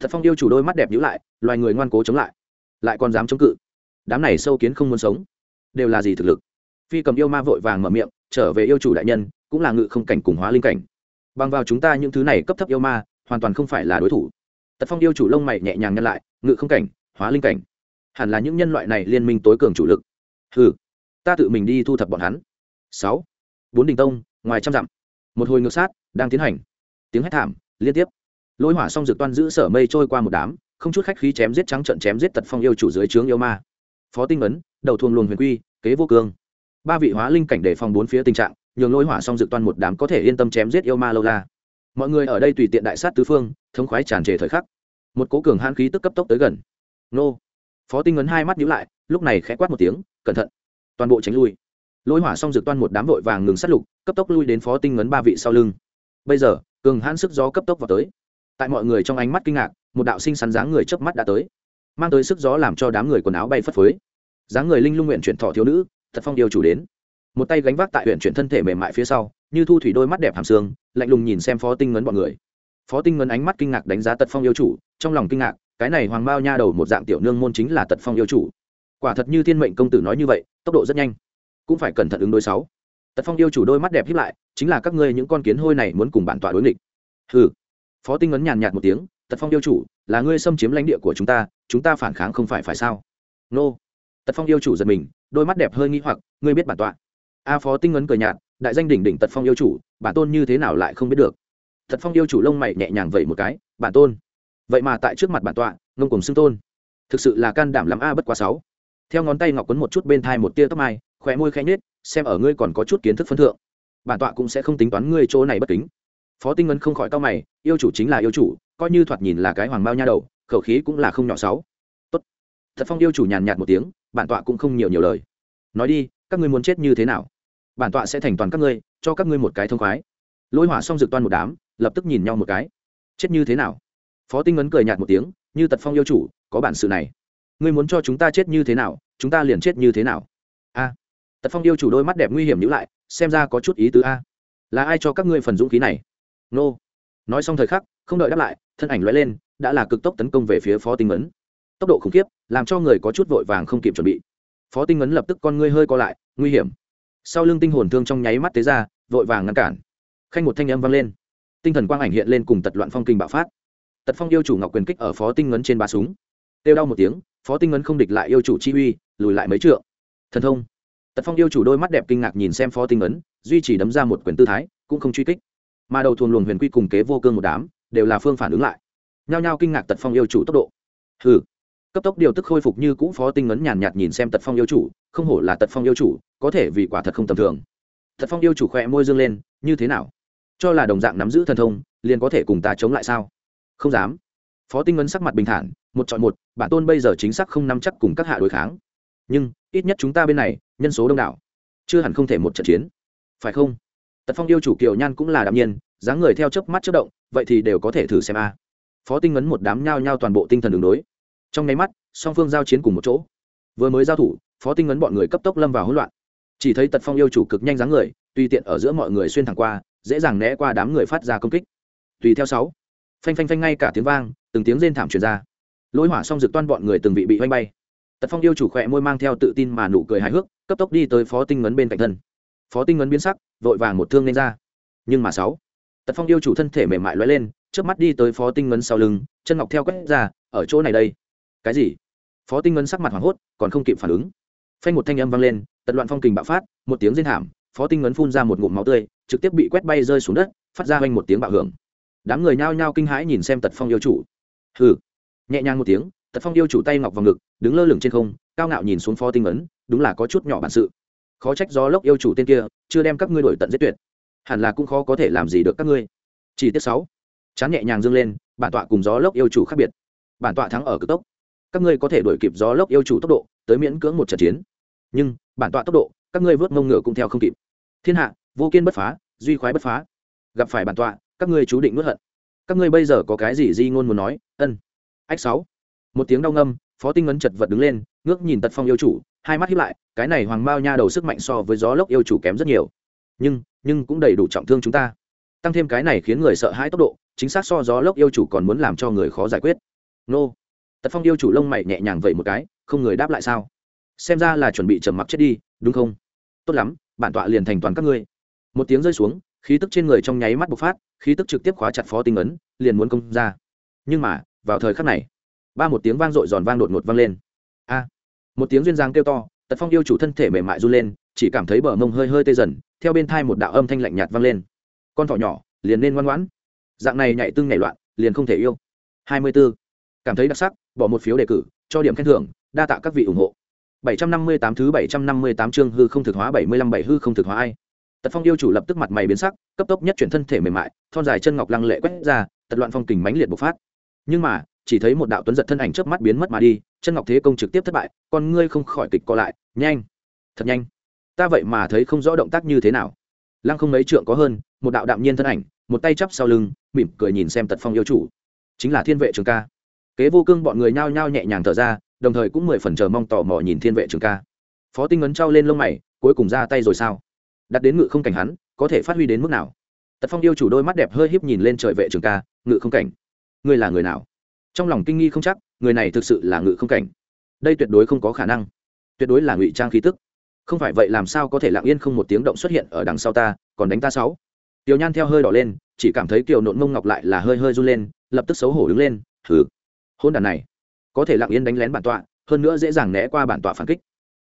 Thật phong yêu chủ đôi mắt đẹp nhữ lại loài người ngoan cố chống lại. Lại còn dám chống cự. Đám này sâu kiến không muốn sống. Đều là gì thực lực? Phi cầm yêu ma vội vàng mở miệng trở về yêu chủ đại nhân cũng là ngự không cảnh cùng hóa linh cảnh. Bằng vào chúng ta những thứ này cấp thấp yêu ma hoàn toàn không phải là đối thủ tật phong yêu chủ lông mày nhẹ nhàng nhân lại ngự không cảnh hóa linh cảnh. Hẳn là những nhân loại này liên minh tối cường chủ lực. Hừ, ta tự mình đi thu thập bọn hắn. Sáu bốn đình tông ngoài trăm dặm một hồi ngược sát đang tiến hành. Tiếng hét thảm liên tiếp. Lôi hỏa xong dược toan giữ sở mây trôi qua một đám không chút khách khí chém giết trắng trận chém giết tật phong yêu chủ dưới trướng yêu ma. Phó tinh ấn đầu thuồng luồng huyền quy kế vô cương. Ba vị hóa linh cảnh để phòng bốn phía tình trạng nhường lôi hỏa xong dược toan một đám có thể yên tâm chém giết yêu ma lâu la mọi người ở đây tùy tiện đại sát tứ phương, thống khoái tràn trề thời khắc. Một cố cường hãn khí tức cấp tốc tới gần. Nô. Phó tinh ấn hai mắt nhíu lại, lúc này khẽ quát một tiếng, cẩn thận. Toàn bộ tránh lui. Lôi hỏa xong dược toan một đám vội vàng ngừng sát lục, cấp tốc lui đến phó tinh ngấn ba vị sau lưng. Bây giờ, cường hãn sức gió cấp tốc vào tới. Tại mọi người trong ánh mắt kinh ngạc, một đạo sinh sắn dáng người chớp mắt đã tới. Mang tới sức gió làm cho đám người quần áo bay phất phới. Dáng người linh lung nguyện chuyển thọ thiếu nữ, thật phong điều chủ đến. Một tay gánh vác tại huyện chuyển thân thể mềm mại phía sau, như thu thủy đôi mắt đẹp hàm xương lạnh lùng nhìn xem phó tinh ngấn bọn người. Phó tinh ngấn ánh mắt kinh ngạc đánh giá tật phong yêu chủ, trong lòng kinh ngạc, cái này hoàng bao nha đầu một dạng tiểu nương môn chính là tật phong yêu chủ. Quả thật như thiên mệnh công tử nói như vậy, tốc độ rất nhanh. Cũng phải cẩn thận ứng đối sáu. Tật phong yêu chủ đôi mắt đẹp hiếp lại, chính là các ngươi những con kiến hôi này muốn cùng bản tọa đối nghịch. Hừ. Phó tinh ngấn nhàn nhạt một tiếng, tật phong yêu chủ, là ngươi xâm chiếm lãnh địa của chúng ta chúng ta phản kháng không phải phải sao? Nô. Tật phong yêu chủ giật mình, đôi mắt đẹp hơi nghi hoặc, ngươi biết bản tọa. A phó tinh ngấn cười nhạt đại danh đỉnh đỉnh tật phong yêu chủ, bản tôn như thế nào lại không biết được? Tật phong yêu chủ lông mày nhẹ nhàng vậy một cái, bản tôn. Vậy mà tại trước mặt bản tọa, ngông cùng xưng tôn. Thực sự là can đảm lắm a, bất quá sáu. Theo ngón tay ngọc quấn một chút bên thai một tia tóc mai khỏe môi khẽ nhết xem ở ngươi còn có chút kiến thức phân thượng. Bản tọa cũng sẽ không tính toán ngươi chỗ này bất kính. Phó tinh ngân không khỏi cao mày, yêu chủ chính là yêu chủ, coi như thoạt nhìn là cái hoàng bao nha đầu, khẩu khí cũng là không nhỏ sáu. Tốt. Thật phong yêu chủ nhàn nhạt một tiếng, bản tọa cũng không nhiều nhiều lời. Nói đi, các ngươi muốn chết như thế nào? Bản tọa sẽ thành toàn các ngươi, cho các ngươi một cái thông khoái. Lôi hỏa xong rực toan một đám, lập tức nhìn nhau một cái. Chết như thế nào? Phó tinh ấn cười nhạt một tiếng, như tật phong yêu chủ, có bản sự này. Ngươi muốn cho chúng ta chết như thế nào, chúng ta liền chết như thế nào? A. Tật phong yêu chủ đôi mắt đẹp nguy hiểm nhữ lại, xem ra có chút ý tứ a. Là ai cho các ngươi phần dũng khí này? Nô. Nói xong thời khắc, không đợi đáp lại, thân ảnh l lên, đã là cực tốc tấn công về phía phó tinh ấn. Tốc độ khủng khiếp, làm cho người có chút vội vàng không kịp chuẩn bị. Phó tinh ấn lập tức con ngươi hơi co lại, nguy hiểm sau lưng tinh hồn thương trong nháy mắt tế ra, vội vàng ngăn cản. Khanh một thanh âm vang lên. Tinh thần quang ảnh hiện lên cùng tật loạn phong kinh bạo phát. Tật phong yêu chủ ngọc quyền kích ở phó tinh ngấn trên ba súng. Têu đau một tiếng, phó tinh ngấn không địch lại yêu chủ chi uy, lùi lại mấy trượng. Thần thông. Tật phong yêu chủ đôi mắt đẹp kinh ngạc nhìn xem phó tinh ngấn, duy chỉ đấm ra một quyền tư thái, cũng không truy kích. Mà đầu thuồng luồng huyền quy cùng kế vô cương một đám, đều là phương phản ứng lại. Nhao nhao kinh ngạc tật phong yêu chủ tốc độ. Hừ. Cấp tốc điều tức khôi phục như cũ phó tinh ngấn nhàn nhạt nhìn xem tật phong yêu chủ, không hổ là tật phong yêu chủ có thể vì quả thật không tầm thường. Tật phong yêu chủ khỏe môi dương lên, như thế nào? Cho là đồng dạng nắm giữ thần thông, liền có thể cùng ta chống lại sao? Không dám. Phó tinh ấn sắc mặt bình thản, một chọn một, bản tôn bây giờ chính xác không nắm chắc cùng các hạ đối kháng. Nhưng, ít nhất chúng ta bên này, nhân số đông đảo. Chưa hẳn không thể một trận chiến. Phải không? Tật phong yêu chủ kiều nhan cũng là đạm nhiên, dáng người theo chớp mắt chớp động, vậy thì đều có thể thử xem a. Phó tinh ấn một đám nhao nhao toàn bộ tinh thần đường đối. Trong nháy mắt, song phương giao chiến cùng một chỗ. Vừa mới giao thủ, phó tinh ấn bọn người cấp tốc lâm vào hỗn loạn chỉ thấy tật phong yêu chủ cực nhanh dáng người, tùy tiện ở giữa mọi người xuyên thẳng qua, dễ dàng né qua đám người phát ra công kích. Tùy theo sáu, phanh phanh phanh ngay cả tiếng vang, từng tiếng rên thảm truyền ra. Lối hỏa xong rực toan bọn người từng vị bị oanh bay. Tật phong yêu chủ khỏe môi mang theo tự tin mà nụ cười hài hước, cấp tốc đi tới phó tinh ngấn bên cạnh thân. Phó tinh ngấn biến sắc, vội vàng một thương lên ra. Nhưng mà sáu, tật phong yêu chủ thân thể mềm mại loay lên trước mắt đi tới phó tinh ngấn sau lưng, chân ngọc theo quét ra, ở chỗ này đây. Cái gì? Phó tinh ngấn sắc mặt hoảng hốt, còn không kịp phản ứng. Phanh một thanh âm vang lên tật loạn phong kình bạo phát, một tiếng rên thảm, phó tinh ngấn phun ra một ngụm máu tươi, trực tiếp bị quét bay rơi xuống đất, phát ra quanh một tiếng bạo hưởng. Đám người nhao nhao kinh hãi nhìn xem tật phong yêu chủ. Hừ. Nhẹ nhàng một tiếng, tật phong yêu chủ tay ngọc vào ngực, đứng lơ lửng trên không, cao ngạo nhìn xuống phó tinh ấn đúng là có chút nhỏ bản sự. Khó trách gió lốc yêu chủ tên kia, chưa đem các ngươi đổi tận giết tuyệt. Hẳn là cũng khó có thể làm gì được các ngươi. Chỉ tiết sáu. Chán nhẹ nhàng dâng lên, bản tọa cùng gió lốc yêu chủ khác biệt. Bản tọa thắng ở cực tốc. Các ngươi có thể đuổi kịp gió lốc yêu chủ tốc độ, tới miễn cưỡng một trận chiến nhưng bản tọa tốc độ, các ngươi vớt mông ngựa cũng theo không kịp. Thiên hạ, vô kiên bất phá, duy khoái bất phá. Gặp phải bản tọa, các ngươi chú định nuốt hận. Các ngươi bây giờ có cái gì di ngôn muốn nói? Ân. Ách sáu. Một tiếng đau ngâm, phó tinh ấn chật vật đứng lên, ngước nhìn tật phong yêu chủ, hai mắt hiếp lại, cái này hoàng bao nha đầu sức mạnh so với gió lốc yêu chủ kém rất nhiều. Nhưng nhưng cũng đầy đủ trọng thương chúng ta. Tăng thêm cái này khiến người sợ hãi tốc độ, chính xác so gió lốc yêu chủ còn muốn làm cho người khó giải quyết. Nô. Tật phong yêu chủ lông mày nhẹ nhàng vậy một cái, không người đáp lại sao? Xem ra là chuẩn bị trầm mặc chết đi, đúng không? Tốt lắm, bản tọa liền thành toàn các ngươi. Một tiếng rơi xuống, khí tức trên người trong nháy mắt bộc phát, khí tức trực tiếp khóa chặt phó tinh ấn, liền muốn công ra. Nhưng mà, vào thời khắc này, ba một tiếng vang dội giòn vang đột ngột vang lên. A! Một tiếng duyên giang kêu to, tật phong yêu chủ thân thể mềm mại run lên, chỉ cảm thấy bờ mông hơi hơi tê dần, theo bên thai một đạo âm thanh lạnh nhạt vang lên. Con thỏ nhỏ, liền nên ngoan ngoãn. Dạng này nhảy tưng nhảy loạn, liền không thể yêu. Hai mươi 24. cảm thấy đặc sắc, bỏ một phiếu đề cử, cho điểm khen thưởng, đa tạ các vị ủng hộ. 758 thứ 758 chương hư không thực hóa 75 bảy hư không thực hóa ai. Tật phong yêu chủ lập tức mặt mày biến sắc, cấp tốc nhất chuyển thân thể mềm mại, thon dài chân ngọc lăng lệ quét ra, tật loạn phong kình mãnh liệt bộc phát. Nhưng mà, chỉ thấy một đạo tuấn giật thân ảnh chớp mắt biến mất mà đi, chân ngọc thế công trực tiếp thất bại, con ngươi không khỏi kịch co lại, nhanh, thật nhanh. Ta vậy mà thấy không rõ động tác như thế nào. Lăng không mấy trượng có hơn, một đạo đạm nhiên thân ảnh, một tay chắp sau lưng, mỉm cười nhìn xem tật phong yêu chủ. Chính là thiên vệ trường ca. Kế vô cương bọn người nhao nhao nhẹ nhàng thở ra đồng thời cũng mười phần chờ mong tò mò nhìn thiên vệ trường ca. Phó tinh ấn trao lên lông mày, cuối cùng ra tay rồi sao? Đặt đến ngự không cảnh hắn, có thể phát huy đến mức nào? Tật phong yêu chủ đôi mắt đẹp hơi híp nhìn lên trời vệ trường ca, ngự không cảnh. Ngươi là người nào? Trong lòng kinh nghi không chắc, người này thực sự là ngự không cảnh. Đây tuyệt đối không có khả năng. Tuyệt đối là ngụy trang khí tức. Không phải vậy làm sao có thể lặng yên không một tiếng động xuất hiện ở đằng sau ta, còn đánh ta sáu? Tiểu nhan theo hơi đỏ lên, chỉ cảm thấy kiều nộn mông ngọc lại là hơi hơi run lên, lập tức xấu hổ đứng lên thử hôn đàn này có thể lặng yên đánh lén bản tọa, hơn nữa dễ dàng né qua bản tọa phản kích.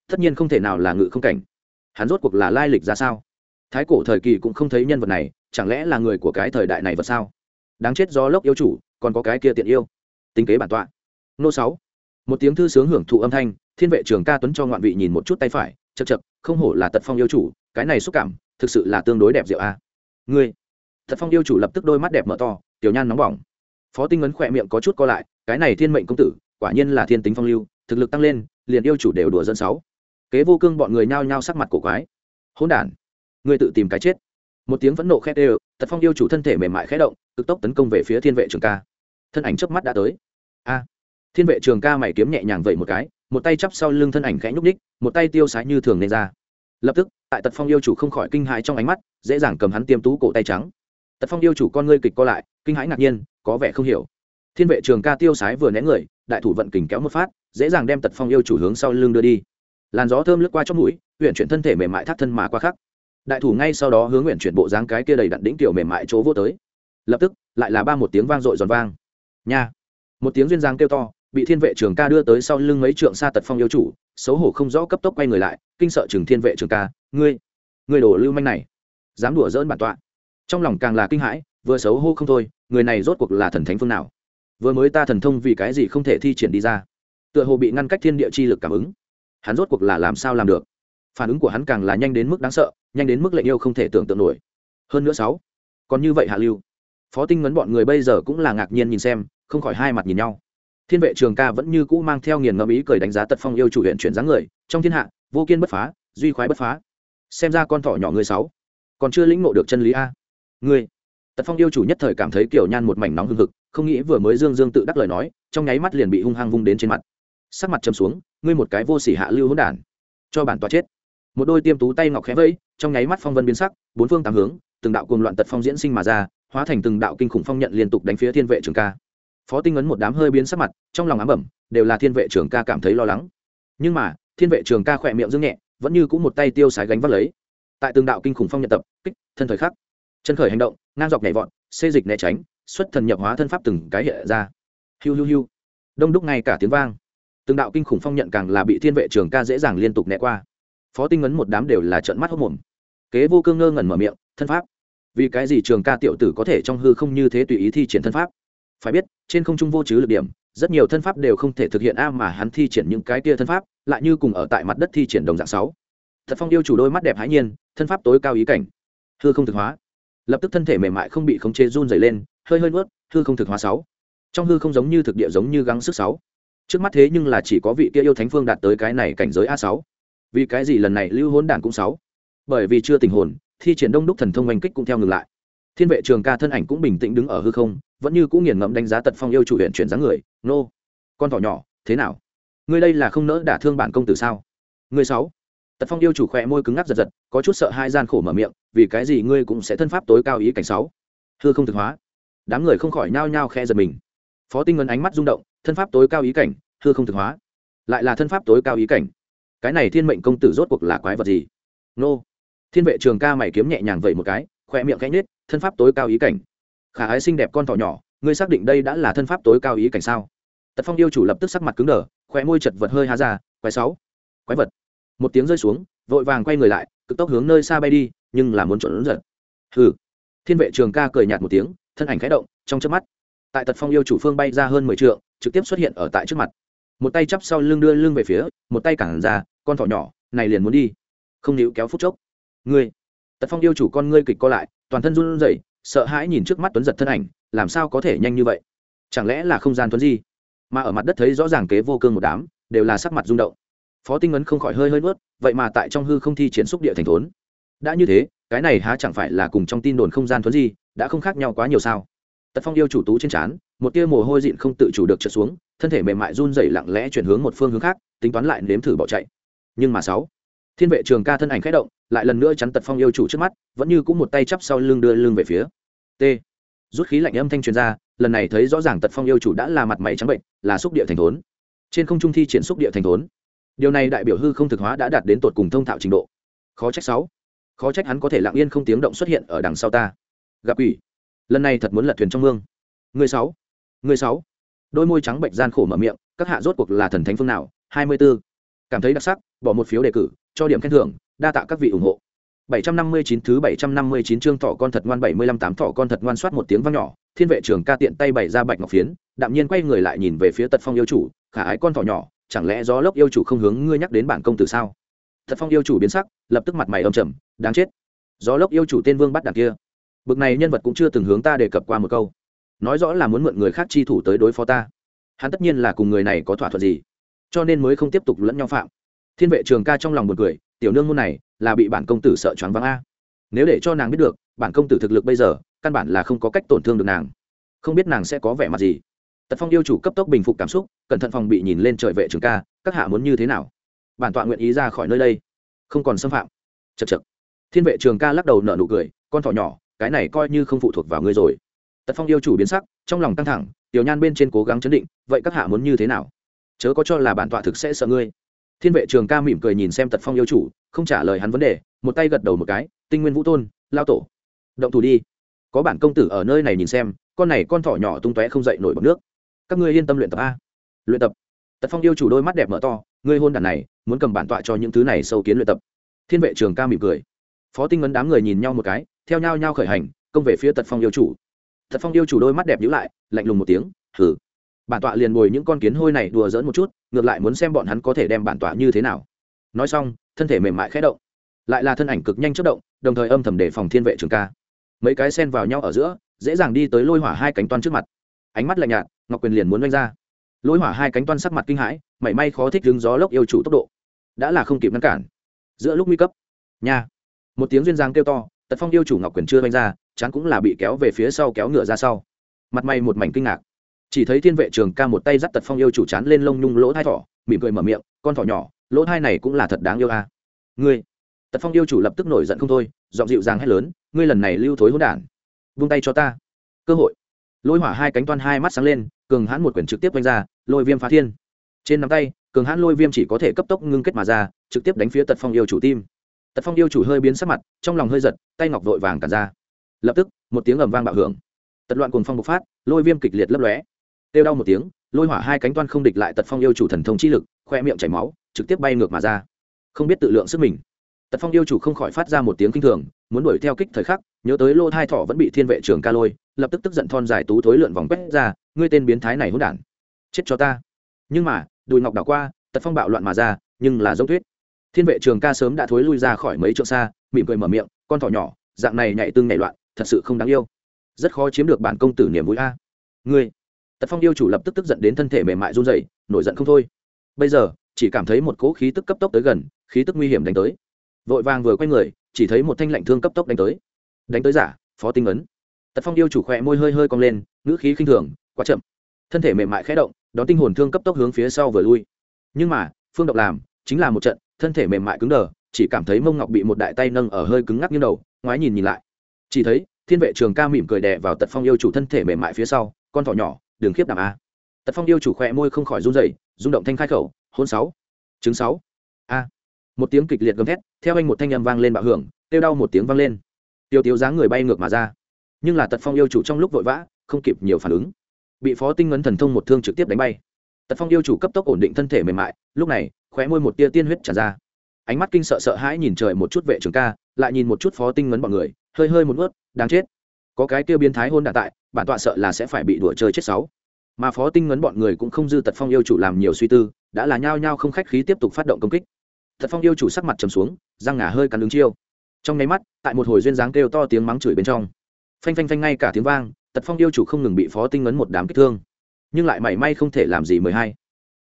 Tất nhiên không thể nào là ngự không cảnh. Hắn rốt cuộc là lai lịch ra sao? Thái cổ thời kỳ cũng không thấy nhân vật này, chẳng lẽ là người của cái thời đại này vật sao? Đáng chết do lốc yêu chủ, còn có cái kia tiện yêu. Tính kế bản tọa. Nô sáu. Một tiếng thư sướng hưởng thụ âm thanh, thiên vệ trường ca tuấn cho ngoạn vị nhìn một chút tay phải chật chật không hổ là tật phong yêu chủ, cái này xúc cảm, thực sự là tương đối đẹp diệu a. Ngươi. Tật phong yêu chủ lập tức đôi mắt đẹp mở to, tiểu nhan nóng bỏng. Phó tinh ấn khỏe miệng có chút co lại, cái này thiên mệnh công tử quả nhiên là thiên tính phong lưu, thực lực tăng lên, liền yêu chủ đều đùa dân sáu. Kế vô cương bọn người nhao nhao sắc mặt cổ quái. Hỗn đản, ngươi tự tìm cái chết. Một tiếng phẫn nộ khét đều, tật phong yêu chủ thân thể mềm mại khẽ động, cực tốc tấn công về phía thiên vệ trường ca. Thân ảnh chớp mắt đã tới. A, thiên vệ trường ca mày kiếm nhẹ nhàng vậy một cái, một tay chắp sau lưng thân ảnh khẽ nhúc ních một tay tiêu sái như thường nên ra. Lập tức, tại tật phong yêu chủ không khỏi kinh hãi trong ánh mắt, dễ dàng cầm hắn tiêm tú cổ tay trắng. Tật phong yêu chủ con ngươi kịch co lại, kinh hãi ngạc nhiên, có vẻ không hiểu thiên vệ trường ca tiêu sái vừa né người, đại thủ vận kình kéo một phát, dễ dàng đem tật phong yêu chủ hướng sau lưng đưa đi. Làn gió thơm lướt qua trong mũi huyện chuyển thân thể mềm mại thắt thân mà qua khắc. Đại thủ ngay sau đó hướng nguyện chuyển bộ dáng cái kia đầy đặn đĩnh kiểu mềm mại chỗ vô tới. Lập tức, lại là ba một tiếng vang dội giòn vang. Nha! Một tiếng duyên giang kêu to, bị thiên vệ trường ca đưa tới sau lưng mấy trượng xa tật phong yêu chủ, xấu hổ không rõ cấp tốc quay người lại, kinh sợ chừng thiên vệ trường ca, ngươi ngươi đổ lưu manh này, dám đùa dỡn bản tọa. Trong lòng càng là kinh hãi, vừa xấu hô không thôi, người này rốt cuộc là thần thánh phương nào? Vừa mới ta thần thông vì cái gì không thể thi triển đi ra. Tựa hồ bị ngăn cách thiên địa chi lực cảm ứng. Hắn rốt cuộc là làm sao làm được? Phản ứng của hắn càng là nhanh đến mức đáng sợ, nhanh đến mức lệnh yêu không thể tưởng tượng nổi. Hơn nữa sáu, còn như vậy hạ lưu. Phó tinh ngấn bọn người bây giờ cũng là ngạc nhiên nhìn xem, không khỏi hai mặt nhìn nhau. Thiên vệ trường ca vẫn như cũ mang theo nghiền ngẫm ý cười đánh giá tật phong yêu chủ huyện chuyển dáng người, trong thiên hạ, vô kiên bất phá, duy khoái bất phá. Xem ra con thỏ nhỏ người sáu, còn chưa lĩnh ngộ được chân lý a. Người. tật phong yêu chủ nhất thời cảm thấy kiểu nhan một mảnh nóng hưng hực không nghĩ vừa mới dương dương tự đắc lời nói, trong nháy mắt liền bị hung hăng vung đến trên mặt. Sắc mặt châm xuống, ngươi một cái vô sỉ hạ lưu hỗn đản, cho bản tòa chết. Một đôi tiêm tú tay ngọc khẽ vẫy, trong nháy mắt phong vân biến sắc, bốn phương tám hướng, từng đạo cuồng loạn tật phong diễn sinh mà ra, hóa thành từng đạo kinh khủng phong nhận liên tục đánh phía thiên vệ trường ca. Phó tinh ấn một đám hơi biến sắc mặt, trong lòng ám bẩm, đều là thiên vệ trường ca cảm thấy lo lắng. Nhưng mà, thiên vệ trường ca khỏe miệng dương nhẹ, vẫn như cũng một tay tiêu sái gánh vác lấy. Tại từng đạo kinh khủng phong nhận tập, kích, thân thời khắc, chân khởi hành động, ngang dọc nhảy vọt, xê dịch né tránh xuất thần nhập hóa thân pháp từng cái hiện ra. Hiu hiu hiu. Đông đúc ngay cả tiếng vang. Từng đạo kinh khủng phong nhận càng là bị thiên vệ trường ca dễ dàng liên tục né qua. Phó tinh ấn một đám đều là trận mắt hốc mồm kế vô cương ngơ ngẩn mở miệng, thân pháp? Vì cái gì trường ca tiểu tử có thể trong hư không như thế tùy ý thi triển thân pháp? Phải biết, trên không trung vô chứ lực điểm, rất nhiều thân pháp đều không thể thực hiện a mà hắn thi triển những cái kia thân pháp, lại như cùng ở tại mặt đất thi triển đồng dạng sáu. Thật phong yêu chủ đôi mắt đẹp hãi nhiên, thân pháp tối cao ý cảnh. Hư không thực hóa. Lập tức thân thể mềm mại không bị khống chế run dày lên hơi hơi nuốt, hư không thực hóa sáu. Trong hư không giống như thực địa giống như gắng sức sáu. Trước mắt thế nhưng là chỉ có vị kia yêu thánh phương đạt tới cái này cảnh giới a sáu. Vì cái gì lần này lưu hỗn đản cũng sáu? Bởi vì chưa tình hồn, thi triển đông đúc thần thông oanh kích cũng theo ngừng lại. Thiên vệ trường ca thân ảnh cũng bình tĩnh đứng ở hư không, vẫn như cũng nghiền ngẫm đánh giá tật phong yêu chủ huyện chuyển dáng người. Nô, con thỏ nhỏ, thế nào? Ngươi đây là không nỡ đả thương bản công tử sao? Ngươi sáu. Tật phong yêu chủ khỏe môi cứng ngắc giật giật, có chút sợ hai gian khổ mở miệng, vì cái gì ngươi cũng sẽ thân pháp tối cao ý cảnh sáu? Hư không thực hóa đám người không khỏi nhao nhao khe giật mình. Phó tinh ngân ánh mắt rung động, thân pháp tối cao ý cảnh, hư không thực hóa. Lại là thân pháp tối cao ý cảnh. Cái này thiên mệnh công tử rốt cuộc là quái vật gì? Nô. Thiên vệ trường ca mày kiếm nhẹ nhàng vậy một cái khoe miệng cánh nết thân pháp tối cao ý cảnh. Khả ái xinh đẹp con thỏ nhỏ, ngươi xác định đây đã là thân pháp tối cao ý cảnh sao? Tật phong yêu chủ lập tức sắc mặt cứng đờ khoe môi chật vật hơi há ra, quái sáu, quái vật. Một tiếng rơi xuống, vội vàng quay người lại, cực tốc hướng nơi xa bay đi, nhưng là muốn trộn giật hừ. Thiên vệ trường ca cười nhạt một tiếng thân ảnh khẽ động, trong chớp mắt, tại tật phong yêu chủ phương bay ra hơn mười trượng, trực tiếp xuất hiện ở tại trước mặt. Một tay chắp sau lưng đưa lưng về phía, một tay cản ra, con thỏ nhỏ, này liền muốn đi. Không níu kéo phút chốc. Ngươi. Tật phong yêu chủ con ngươi kịch co lại, toàn thân run rẩy, sợ hãi nhìn trước mắt tuấn giật thân ảnh, làm sao có thể nhanh như vậy? Chẳng lẽ là không gian tuấn di? Mà ở mặt đất thấy rõ ràng kế vô cương một đám, đều là sắc mặt rung động. Phó tinh ấn không khỏi hơi hơi nuốt, vậy mà tại trong hư không thi chiến xúc địa thành thốn. Đã như thế, cái này há chẳng phải là cùng trong tin đồn không gian thuấn di đã không khác nhau quá nhiều sao. Tật phong yêu chủ tú trên trán, một tia mồ hôi dịn không tự chủ được trượt xuống, thân thể mềm mại run rẩy lặng lẽ chuyển hướng một phương hướng khác, tính toán lại nếm thử bỏ chạy. Nhưng mà sáu, thiên vệ trường ca thân ảnh khẽ động, lại lần nữa chắn tật phong yêu chủ trước mắt, vẫn như cũng một tay chắp sau lưng đưa lưng về phía. T. Rút khí lạnh âm thanh truyền ra, lần này thấy rõ ràng tật phong yêu chủ đã là mặt mày trắng bệnh, là xúc địa thành thốn. Trên không trung thi triển xúc địa thành thốn. Điều này đại biểu hư không thực hóa đã đạt đến tột cùng thông thạo trình độ. Khó trách sáu, khó trách hắn có thể lặng yên không tiếng động xuất hiện ở đằng sau ta gặp ủy lần này thật muốn lật thuyền trong mương người sáu người sáu đôi môi trắng bệnh gian khổ mở miệng các hạ rốt cuộc là thần thánh phương nào hai mươi 24. cảm thấy đặc sắc bỏ một phiếu đề cử cho điểm khen thưởng đa tạ các vị ủng hộ 759 thứ 759 chương thỏ con thật ngoan 75 tám thỏ con thật ngoan soát một tiếng vang nhỏ, Thiên vệ trưởng ca tiện tay bày ra bạch ngọc phiến, đạm nhiên quay người lại nhìn về phía Tật Phong yêu chủ, khả ái con thỏ nhỏ, chẳng lẽ gió lốc yêu chủ không hướng ngươi nhắc đến bản công tử sao? Tật Phong yêu chủ biến sắc, lập tức mặt mày âm trầm, đáng chết. Gió lốc yêu chủ tên Vương bắt đàn kia, bực này nhân vật cũng chưa từng hướng ta đề cập qua một câu, nói rõ là muốn mượn người khác chi thủ tới đối phó ta. Hắn tất nhiên là cùng người này có thỏa thuận gì, cho nên mới không tiếp tục lẫn nhau phạm. Thiên vệ trường ca trong lòng buồn cười, tiểu nương môn này là bị bản công tử sợ choáng váng a. Nếu để cho nàng biết được bản công tử thực lực bây giờ căn bản là không có cách tổn thương được nàng. Không biết nàng sẽ có vẻ mặt gì. Tật phong yêu chủ cấp tốc bình phục cảm xúc cẩn thận phòng bị nhìn lên trời vệ trường ca các hạ muốn như thế nào? Bản tọa nguyện ý ra khỏi nơi đây. Không còn xâm phạm. Chật chật thiên vệ trường ca lắc đầu nở nụ cười con thỏ nhỏ cái này coi như không phụ thuộc vào ngươi rồi. Tật phong yêu chủ biến sắc, trong lòng căng thẳng, tiểu nhan bên trên cố gắng chấn định, vậy các hạ muốn như thế nào? Chớ có cho là bản tọa thực sẽ sợ ngươi. Thiên vệ trường ca mỉm cười nhìn xem tật phong yêu chủ, không trả lời hắn vấn đề, một tay gật đầu một cái, tinh nguyên vũ tôn, lao tổ, động thủ đi. Có bản công tử ở nơi này nhìn xem, con này con thỏ nhỏ tung tóe không dậy nổi bọc nước. Các ngươi yên tâm luyện tập a. Luyện tập? Tật phong yêu chủ đôi mắt đẹp mở to, ngươi hôn đàn này, muốn cầm bản tọa cho những thứ này sâu kiến luyện tập. Thiên vệ trường ca mỉm cười. Phó tinh ấn đám người nhìn nhau một cái theo nhau nhau khởi hành, công về phía tật phong yêu chủ. Tật phong yêu chủ đôi mắt đẹp nhữ lại, lạnh lùng một tiếng thử bản tọa liền bồi những con kiến hôi này đùa dỡn một chút, ngược lại muốn xem bọn hắn có thể đem bản tọa như thế nào. Nói xong, thân thể mềm mại khẽ động. Lại là thân ảnh cực nhanh chất động, đồng thời âm thầm để phòng thiên vệ trường ca. Mấy cái sen vào nhau ở giữa, dễ dàng đi tới lôi hỏa hai cánh toan trước mặt. Ánh mắt lạnh nhạt, ngọc quyền liền muốn đánh ra. Lôi hỏa hai cánh toan sắc mặt kinh hãi, mảy may khó thích đứng gió lốc yêu chủ tốc độ. Đã là không kịp ngăn cản. Giữa lúc nguy cấp. Nha. Một tiếng duyên giang kêu to tật phong yêu chủ ngọc quyền chưa doanh ra, chán cũng là bị kéo về phía sau kéo ngựa ra sau. Mặt may một mảnh kinh ngạc. Chỉ thấy thiên vệ trường ca một tay dắt tật phong yêu chủ chán lên lông nhung lỗ thai thỏ, mỉm cười mở miệng, con thỏ nhỏ, lỗ thai này cũng là thật đáng yêu a. À. ngươi? Tật phong yêu chủ lập tức nổi giận không thôi, giọng dịu dàng hét lớn, ngươi lần này lưu thối hỗn đản, vung tay cho ta. Cơ hội. Lôi hỏa hai cánh toan hai mắt sáng lên, cường hãn một quyển trực tiếp đánh ra, lôi viêm phá thiên. Trên nắm tay, cường hãn lôi viêm chỉ có thể cấp tốc ngưng kết mà ra, trực tiếp đánh phía tật phong yêu chủ tim tật phong yêu chủ hơi biến sắc mặt, trong lòng hơi giật, tay ngọc vội vàng cản ra. Lập tức, một tiếng ầm vang bạo hưởng. Tật loạn cùng phong bộc phát, lôi viêm kịch liệt lấp lóe. Têu đau một tiếng, lôi hỏa hai cánh toan không địch lại tật phong yêu chủ thần thông chi lực, khoe miệng chảy máu, trực tiếp bay ngược mà ra. Không biết tự lượng sức mình. Tật phong yêu chủ không khỏi phát ra một tiếng kinh thường, muốn đuổi theo kích thời khắc, nhớ tới lô thai thọ vẫn bị thiên vệ trường ca lôi, lập tức tức giận thon dài tú thối lượn vòng quét ra, ngươi tên biến thái này hỗn đản, chết cho ta. Nhưng mà, đùi ngọc đảo qua, tật phong bạo loạn mà ra, nhưng là giống tuyết thiên vệ trường ca sớm đã thối lui ra khỏi mấy chỗ xa, mỉm cười mở miệng, con thỏ nhỏ, dạng này nhảy tương nhảy loạn, thật sự không đáng yêu. Rất khó chiếm được bản công tử niềm vui a. Ngươi. Tật phong yêu chủ lập tức tức giận đến thân thể mềm mại run rẩy, nổi giận không thôi. Bây giờ, chỉ cảm thấy một cỗ khí tức cấp tốc tới gần, khí tức nguy hiểm đánh tới. Vội vàng vừa quay người, chỉ thấy một thanh lạnh thương cấp tốc đánh tới. Đánh tới giả, phó tinh ấn. Tật phong yêu chủ khỏe môi hơi hơi cong lên, ngữ khí khinh thường, quá chậm. Thân thể mềm mại khẽ động, đón tinh hồn thương cấp tốc hướng phía sau vừa lui. Nhưng mà, phương động làm, chính là một trận thân thể mềm mại cứng đờ, chỉ cảm thấy mông ngọc bị một đại tay nâng ở hơi cứng ngắc như đầu, ngoái nhìn nhìn lại. Chỉ thấy, thiên vệ trường ca mỉm cười đè vào tật phong yêu chủ thân thể mềm mại phía sau, con thỏ nhỏ đường khiếp đảm a. Tật phong yêu chủ khỏe môi không khỏi run rẩy, rung động thanh khai khẩu, hôn sáu, chứng sáu, a. Một tiếng kịch liệt gầm thét, theo anh một thanh âm vang lên bạo hưởng, kêu đau một tiếng vang lên. Tiêu tiêu dáng người bay ngược mà ra. Nhưng là tật phong yêu chủ trong lúc vội vã, không kịp nhiều phản ứng. Bị phó tinh ngấn thần thông một thương trực tiếp đánh bay. Tật phong yêu chủ cấp tốc ổn định thân thể mềm mại, lúc này khóe môi một tia tiên huyết tràn ra. Ánh mắt kinh sợ sợ hãi nhìn trời một chút vệ trường ca, lại nhìn một chút phó tinh ngấn bọn người, hơi hơi một ướt đáng chết. Có cái tiêu biến thái hôn đạn tại, bản tọa sợ là sẽ phải bị đùa chơi chết sáu. Mà phó tinh ngấn bọn người cũng không dư tật phong yêu chủ làm nhiều suy tư, đã là nhao nhao không khách khí tiếp tục phát động công kích. Thật phong yêu chủ sắc mặt trầm xuống, răng ngả hơi cắn đứng chiêu. Trong nháy mắt, tại một hồi duyên dáng kêu to tiếng mắng chửi bên trong, phanh phanh phanh ngay cả tiếng vang, tật phong yêu chủ không ngừng bị phó tinh ngấn một đám kích thương. Nhưng lại mảy may không thể làm gì mười hai.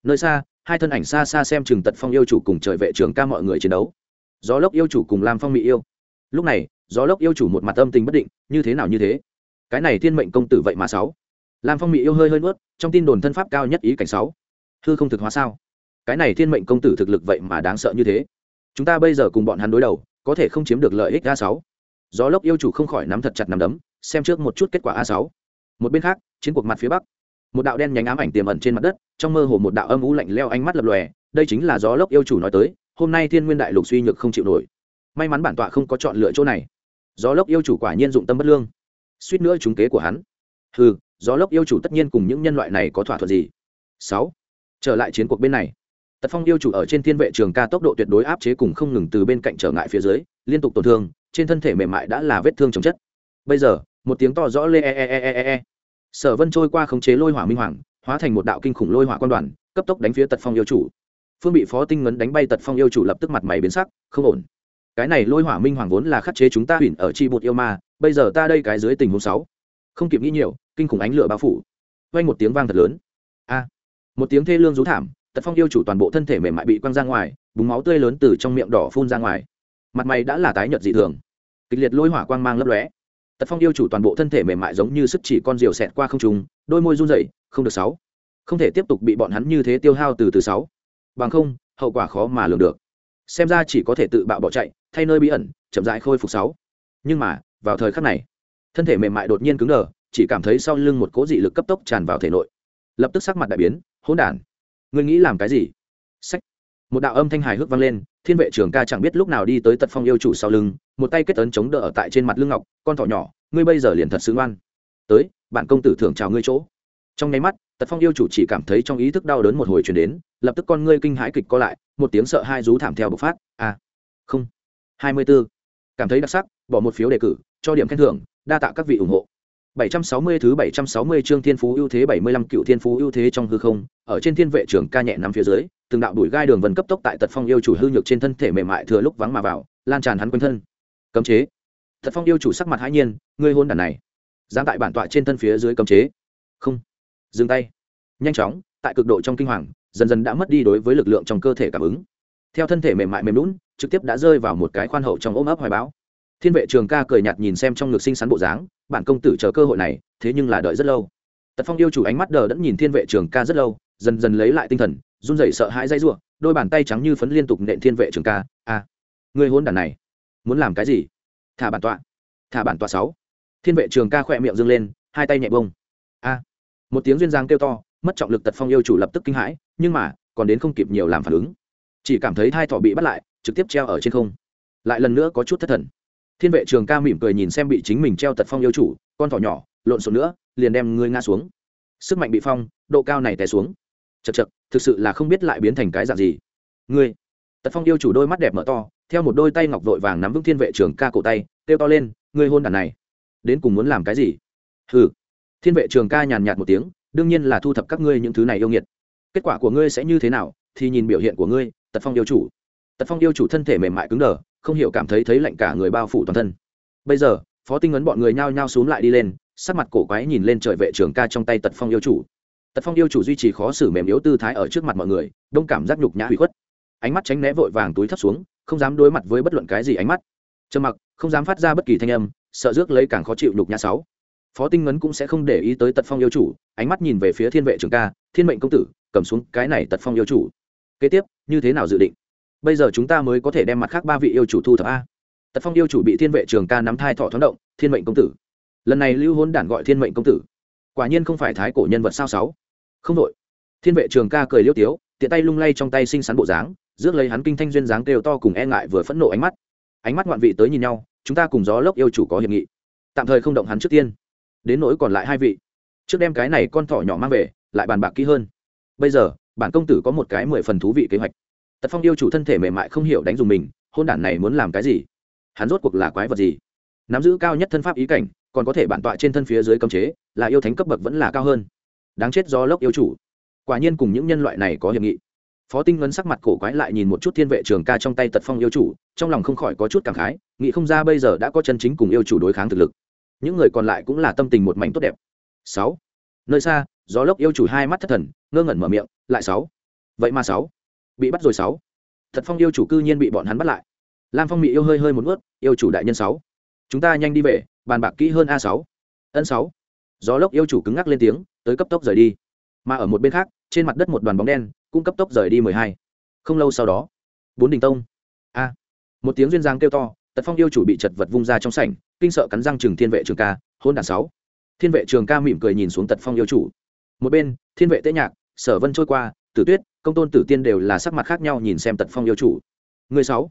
Nơi xa hai thân ảnh xa xa xem chừng tật phong yêu chủ cùng trời vệ trưởng ca mọi người chiến đấu. Gió lốc yêu chủ cùng lam phong mỹ yêu. Lúc này, gió lốc yêu chủ một mặt âm tình bất định, như thế nào như thế? Cái này thiên mệnh công tử vậy mà sáu. Lam phong mỹ yêu hơi hơi nuốt, trong tin đồn thân pháp cao nhất ý cảnh sáu. Hư không thực hóa sao? Cái này thiên mệnh công tử thực lực vậy mà đáng sợ như thế. Chúng ta bây giờ cùng bọn hắn đối đầu, có thể không chiếm được lợi ích a sáu. Gió lốc yêu chủ không khỏi nắm thật chặt nắm đấm, xem trước một chút kết quả a sáu. Một bên khác, chiến cuộc mặt phía bắc. Một đạo đen nhánh ám ảnh tiềm ẩn trên mặt đất trong mơ hồ một đạo âm u lạnh leo ánh mắt lập lòe đây chính là gió lốc yêu chủ nói tới hôm nay thiên nguyên đại lục suy nhược không chịu nổi. May mắn bản tọa không có chọn lựa chỗ này. Gió lốc yêu chủ quả nhiên dụng tâm bất lương. Suýt nữa trúng kế của hắn. Ừ gió lốc yêu chủ tất nhiên cùng những nhân loại này có thỏa thuận gì. Sáu trở lại chiến cuộc bên này. Tật phong yêu chủ ở trên thiên vệ trường ca tốc độ tuyệt đối áp chế cùng không ngừng từ bên cạnh trở ngại phía dưới liên tục tổn thương trên thân thể mềm mại đã là vết thương chồng chất. Bây giờ một tiếng to rõ lê e e e e e, e. sở vân trôi qua khống chế lôi hỏa minh hoàng hóa thành một đạo kinh khủng lôi hỏa quan đoàn, cấp tốc đánh phía tật phong yêu chủ. Phương bị phó tinh ngấn đánh bay tật phong yêu chủ lập tức mặt mày biến sắc, không ổn. Cái này lôi hỏa minh hoàng vốn là khắc chế chúng ta hủy ở chi bột yêu ma, bây giờ ta đây cái dưới tình huống sáu. Không kịp nghĩ nhiều, kinh khủng ánh lửa bao phủ. Vang một tiếng vang thật lớn. A. Một tiếng thê lương rú thảm, tật phong yêu chủ toàn bộ thân thể mềm mại bị quăng ra ngoài, búng máu tươi lớn từ trong miệng đỏ phun ra ngoài. Mặt mày đã là tái nhợt dị thường. Kịch liệt lôi hỏa quang mang lấp lóe tật phong yêu chủ toàn bộ thân thể mềm mại giống như sức chỉ con diều xẹt qua không trùng đôi môi run rẩy, không được sáu. Không thể tiếp tục bị bọn hắn như thế tiêu hao từ từ sáu. Bằng không, hậu quả khó mà lường được. Xem ra chỉ có thể tự bạo bỏ chạy, thay nơi bí ẩn, chậm rãi khôi phục sáu. Nhưng mà, vào thời khắc này, thân thể mềm mại đột nhiên cứng đờ, chỉ cảm thấy sau lưng một cố dị lực cấp tốc tràn vào thể nội. Lập tức sắc mặt đại biến, hỗn đản, ngươi nghĩ làm cái gì? Sách. Một đạo âm thanh hài hước vang lên thiên vệ trưởng ca chẳng biết lúc nào đi tới tật phong yêu chủ sau lưng một tay kết ấn chống đỡ ở tại trên mặt lưng ngọc con thỏ nhỏ ngươi bây giờ liền thật xứng ngoan. Tới bạn công tử thưởng chào ngươi chỗ. Trong nháy mắt tật phong yêu chủ chỉ cảm thấy trong ý thức đau đớn một hồi chuyển đến lập tức con ngươi kinh hãi kịch co lại một tiếng sợ hai rú thảm theo bộc phát. A à, không. Hai mươi b ố cảm thấy đặc sắc bỏ một phiếu đề cử cho điểm khen thưởng đa tạ các vị ủng hộ. 760 thứ 760 chương thiên phú ưu thế 75 cựu thiên phú ưu thế trong hư không, ở trên thiên vệ trưởng ca nhẹ nằm phía dưới, từng đạo đuổi gai đường vân cấp tốc tại tật phong yêu chủ hư nhược trên thân thể mềm mại thừa lúc vắng mà vào, lan tràn hắn quanh thân. Cấm chế. Tật phong yêu chủ sắc mặt hãi nhiên, ngươi hôn đàn này, dám tại bản tọa trên thân phía dưới cấm chế. Không. Dừng tay. Nhanh chóng, tại cực độ trong kinh hoàng, dần dần đã mất đi đối với lực lượng trong cơ thể cảm ứng. Theo thân thể mềm mại mềm nhũn, trực tiếp đã rơi vào một cái khoan hậu trong ôm ấp hoài bão thiên vệ trường ca cười nhạt nhìn xem trong ngực xinh xắn bộ dáng bản công tử chờ cơ hội này thế nhưng là đợi rất lâu. Tật phong yêu chủ ánh mắt đờ đẫn nhìn thiên vệ trường ca rất lâu dần dần lấy lại tinh thần run rẩy sợ hãi dây r đôi bàn tay trắng như phấn liên tục nện thiên vệ trường ca a à, người hôn đàn này muốn làm cái gì? Thả bản tọa thả bản tọa sáu. Thiên vệ trường ca khỏe miệng dâng lên hai tay nhẹ bông a. Một tiếng duyên giang kêu to mất trọng lực tật phong yêu chủ lập tức kinh hãi nhưng mà còn đến không kịp nhiều làm phản ứng. Chỉ cảm thấy thai thọ bị bắt lại trực tiếp treo ở trên không. Lại lần nữa có chút thất thần thiên vệ trường ca mỉm cười nhìn xem bị chính mình treo tật phong yêu chủ, con thỏ nhỏ, lộn xộn nữa, liền đem ngươi ngã xuống. Sức mạnh bị phong, độ cao này té xuống. Chật chật thực sự là không biết lại biến thành cái dạng gì. Ngươi, tật phong yêu chủ đôi mắt đẹp mở to, theo một đôi tay ngọc vội vàng nắm vững thiên vệ trường ca cổ tay, kêu to lên, ngươi hôn đàn này, đến cùng muốn làm cái gì? Ừ thiên vệ trường ca nhàn nhạt một tiếng, đương nhiên là thu thập các ngươi những thứ này yêu nghiệt. Kết quả của ngươi sẽ như thế nào, thì nhìn biểu hiện của ngươi, tật phong yêu chủ tật phong yêu chủ thân thể mềm mại cứng đờ, không hiểu cảm thấy thấy lạnh cả người bao phủ toàn thân. Bây giờ, phó tinh ấn bọn người nhao nhao xuống lại đi lên, sắc mặt cổ quái nhìn lên trời vệ trưởng ca trong tay tật phong yêu chủ. Tật phong yêu chủ duy trì khó xử mềm yếu tư thái ở trước mặt mọi người, đông cảm giác nhục nhã hủy khuất. Ánh mắt tránh né vội vàng túi thấp xuống, không dám đối mặt với bất luận cái gì ánh mắt. Trầm mặc, không dám phát ra bất kỳ thanh âm, sợ rước lấy càng khó chịu nhục nhã sáu. Phó tinh ngấn cũng sẽ không để ý tới tật phong yêu chủ, ánh mắt nhìn về phía thiên vệ trưởng ca, thiên mệnh công tử, cầm xuống cái này tật phong yêu chủ. Kế tiếp, như thế nào dự định? Bây giờ chúng ta mới có thể đem mặt khác ba vị yêu chủ thu thập a. Tật phong yêu chủ bị thiên vệ trường ca nắm thai thọ thoáng động, thiên mệnh công tử. Lần này lưu hôn đản gọi thiên mệnh công tử. Quả nhiên không phải thái cổ nhân vật sao sáu. Không đội thiên vệ trường ca cười liêu tiếu, tiện tay lung lay trong tay xinh xắn bộ dáng, rước lấy hắn kinh thanh duyên dáng kêu to cùng e ngại vừa phẫn nộ ánh mắt. Ánh mắt ngoạn vị tới nhìn nhau, chúng ta cùng gió lốc yêu chủ có hiệp nghị. Tạm thời không động hắn trước tiên. Đến nỗi còn lại hai vị. Trước đem cái này con thỏ nhỏ mang về, lại bàn bạc kỹ hơn. Bây giờ, bản công tử có một cái mười phần thú vị kế hoạch tật phong yêu chủ thân thể mềm mại không hiểu đánh dùng mình, hôn đản này muốn làm cái gì? Hắn rốt cuộc là quái vật gì? Nắm giữ cao nhất thân pháp ý cảnh, còn có thể bản tọa trên thân phía dưới cấm chế, là yêu thánh cấp bậc vẫn là cao hơn. Đáng chết do lốc yêu chủ. Quả nhiên cùng những nhân loại này có hiệp nghị. Phó tinh ngân sắc mặt cổ quái lại nhìn một chút thiên vệ trường ca trong tay tật phong yêu chủ, trong lòng không khỏi có chút cảm khái, nghĩ không ra bây giờ đã có chân chính cùng yêu chủ đối kháng thực lực. Những người còn lại cũng là tâm tình một mảnh tốt đẹp. Sáu. Nơi xa, gió lốc yêu chủ hai mắt thất thần, ngơ ngẩn mở miệng, lại sáu. Vậy mà sáu bị bắt rồi sáu. Thật phong yêu chủ cư nhiên bị bọn hắn bắt lại. Lam phong mỹ yêu hơi hơi một ướt yêu chủ đại nhân sáu. Chúng ta nhanh đi về, bàn bạc kỹ hơn a sáu. Ân sáu. Gió lốc yêu chủ cứng ngắc lên tiếng, tới cấp tốc rời đi. Mà ở một bên khác, trên mặt đất một đoàn bóng đen, cũng cấp tốc rời đi mười hai. Không lâu sau đó, bốn đình tông. A. Một tiếng duyên giang kêu to tật phong yêu chủ bị chật vật vung ra trong sảnh, kinh sợ cắn răng chừng thiên vệ trường ca, hôn đàn sáu. Thiên vệ trường ca mỉm cười nhìn xuống tật phong yêu chủ. Một bên, thiên vệ tế nhạc, sở vân trôi qua, tử tuyết công tôn tử tiên đều là sắc mặt khác nhau nhìn xem tật phong yêu chủ. Người sáu,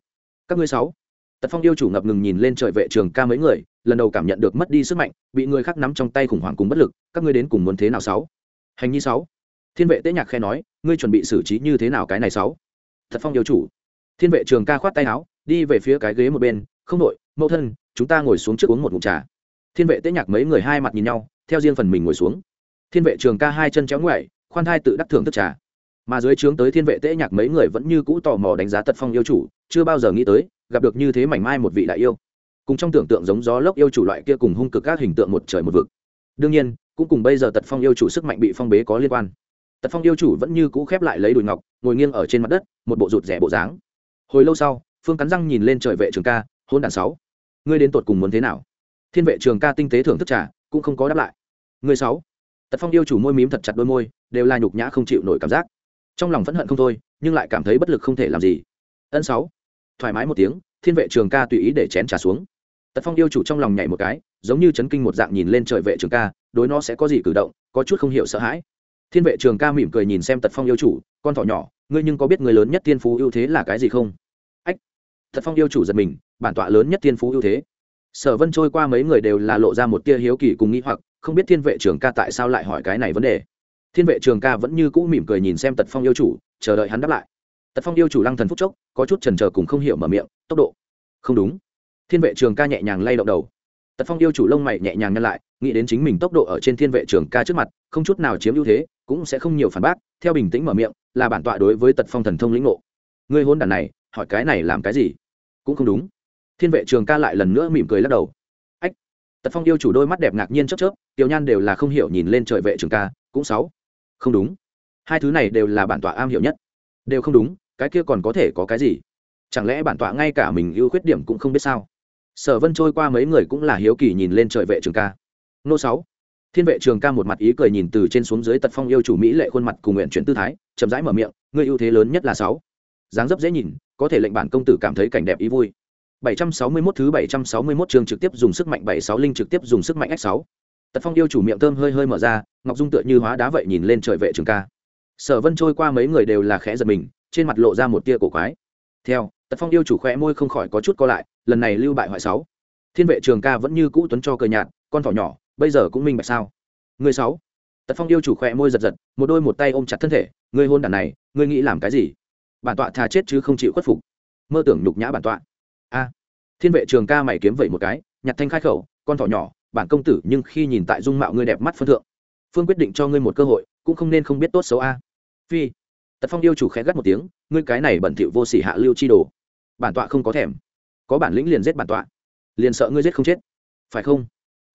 các ngươi sáu. Tật phong yêu chủ ngập ngừng nhìn lên trời vệ trường ca mấy người, lần đầu cảm nhận được mất đi sức mạnh, bị người khác nắm trong tay khủng hoảng cùng bất lực, các ngươi đến cùng muốn thế nào sáu? Hành nhi sáu. Thiên vệ tế nhạc khe nói, ngươi chuẩn bị xử trí như thế nào cái này sáu? Thật phong yêu chủ. Thiên vệ trường ca khoát tay áo, đi về phía cái ghế một bên, không đội, mẫu thân, chúng ta ngồi xuống trước uống một ngụm trà. Thiên vệ tế nhạc mấy người hai mặt nhìn nhau, theo riêng phần mình ngồi xuống. Thiên vệ trường ca hai chân chéo ngoại, khoan thai tự đắc thưởng thức trà mà dưới trướng tới thiên vệ tễ nhạc mấy người vẫn như cũ tò mò đánh giá tật phong yêu chủ, chưa bao giờ nghĩ tới, gặp được như thế mảnh mai một vị đại yêu. Cùng trong tưởng tượng giống gió lốc yêu chủ loại kia cùng hung cực các hình tượng một trời một vực. Đương nhiên, cũng cùng bây giờ tật phong yêu chủ sức mạnh bị phong bế có liên quan. Tật phong yêu chủ vẫn như cũ khép lại lấy đùi ngọc, ngồi nghiêng ở trên mặt đất, một bộ rụt rẻ bộ dáng. Hồi lâu sau, phương cắn răng nhìn lên trời vệ trường ca hôn đàn sáu, ngươi đến tột cùng muốn thế nào? Thiên vệ trường ca tinh tế thưởng thức trả cũng không có đáp lại. Người sáu. Tật phong yêu chủ môi mím thật chặt đôi môi, đều là nhục nhã không chịu nổi cảm giác trong lòng phẫn hận không thôi, nhưng lại cảm thấy bất lực không thể làm gì. Ân sáu, thoải mái một tiếng, thiên vệ trường ca tùy ý để chén trà xuống. Tật phong yêu chủ trong lòng nhảy một cái, giống như chấn kinh một dạng nhìn lên trời vệ trường ca, đối nó sẽ có gì cử động, có chút không hiểu sợ hãi. Thiên vệ trường ca mỉm cười nhìn xem tật phong yêu chủ, con thỏ nhỏ, ngươi nhưng có biết người lớn nhất thiên phú ưu thế là cái gì không? Ách, tật phong yêu chủ giật mình, bản tọa lớn nhất thiên phú ưu thế? Sở vân trôi qua mấy người đều là lộ ra một tia hiếu kỳ cùng nghĩ hoặc, không biết thiên vệ trường ca tại sao lại hỏi cái này vấn đề thiên vệ trường ca vẫn như cũ mỉm cười nhìn xem tật phong yêu chủ, chờ đợi hắn đáp lại. Tật phong yêu chủ lăng thần phúc chốc, có chút trần trờ cùng không hiểu mở miệng, tốc độ? Không đúng. Thiên vệ trường ca nhẹ nhàng lay động đầu. Tật phong yêu chủ lông mày nhẹ nhàng nhăn lại, nghĩ đến chính mình tốc độ ở trên thiên vệ trường ca trước mặt, không chút nào chiếm ưu thế, cũng sẽ không nhiều phản bác, theo bình tĩnh mở miệng, là bản tọa đối với tật phong thần thông lĩnh ngộ. Ngươi hôn đàn này, hỏi cái này làm cái gì? Cũng không đúng. Thiên vệ trường ca lại lần nữa mỉm cười lắc đầu. Ách. Tật phong yêu chủ đôi mắt đẹp ngạc nhiên chớp chớp, tiểu nhan đều là không hiểu nhìn lên trời vệ trường ca, cũng sáu không đúng. Hai thứ này đều là bản tọa am hiểu nhất. Đều không đúng, cái kia còn có thể có cái gì? Chẳng lẽ bản tọa ngay cả mình ưu khuyết điểm cũng không biết sao? Sở vân trôi qua mấy người cũng là hiếu kỳ nhìn lên trời vệ trường ca. Nô sáu. Thiên vệ trường ca một mặt ý cười nhìn từ trên xuống dưới tật phong yêu chủ mỹ lệ khuôn mặt cùng nguyện chuyển tư thái, chậm rãi mở miệng người ưu thế lớn nhất là sáu. Dáng dấp dễ nhìn, có thể lệnh bản công tử cảm thấy cảnh đẹp ý vui. 761 thứ 761 trường trực tiếp dùng sức mạnh 76 linh trực tiếp dùng sức mạnh X6. Tật Phong yêu chủ miệng thơm hơi hơi mở ra, ngọc dung tựa như hóa đá vậy nhìn lên trời vệ trường ca. Sở Vân trôi qua mấy người đều là khẽ giật mình, trên mặt lộ ra một tia cổ quái. Theo, Tật Phong yêu chủ khẽ môi không khỏi có chút co lại, lần này lưu bại hoại sáu. Thiên vệ trường ca vẫn như cũ tuấn cho cười nhạt, con thỏ nhỏ, bây giờ cũng minh bạch sao? Người sáu. Tật Phong yêu chủ khẽ môi giật giật, một đôi một tay ôm chặt thân thể, người hôn đàn này, người nghĩ làm cái gì? Bản tọa thà chết chứ không chịu khuất phục. Mơ tưởng nhục nhã bản tọa. A thiên vệ trường ca mày kiếm vậy một cái nhặt thanh khai khẩu con thỏ nhỏ bản công tử, nhưng khi nhìn tại dung mạo ngươi đẹp mắt phân thượng, phương quyết định cho ngươi một cơ hội, cũng không nên không biết tốt xấu a. Phi. Tật phong yêu chủ khẽ gắt một tiếng, ngươi cái này bẩn thỉu vô sỉ hạ lưu chi đồ. Bản tọa không có thèm. Có bản lĩnh liền giết bản tọa. Liền sợ ngươi giết không chết. Phải không?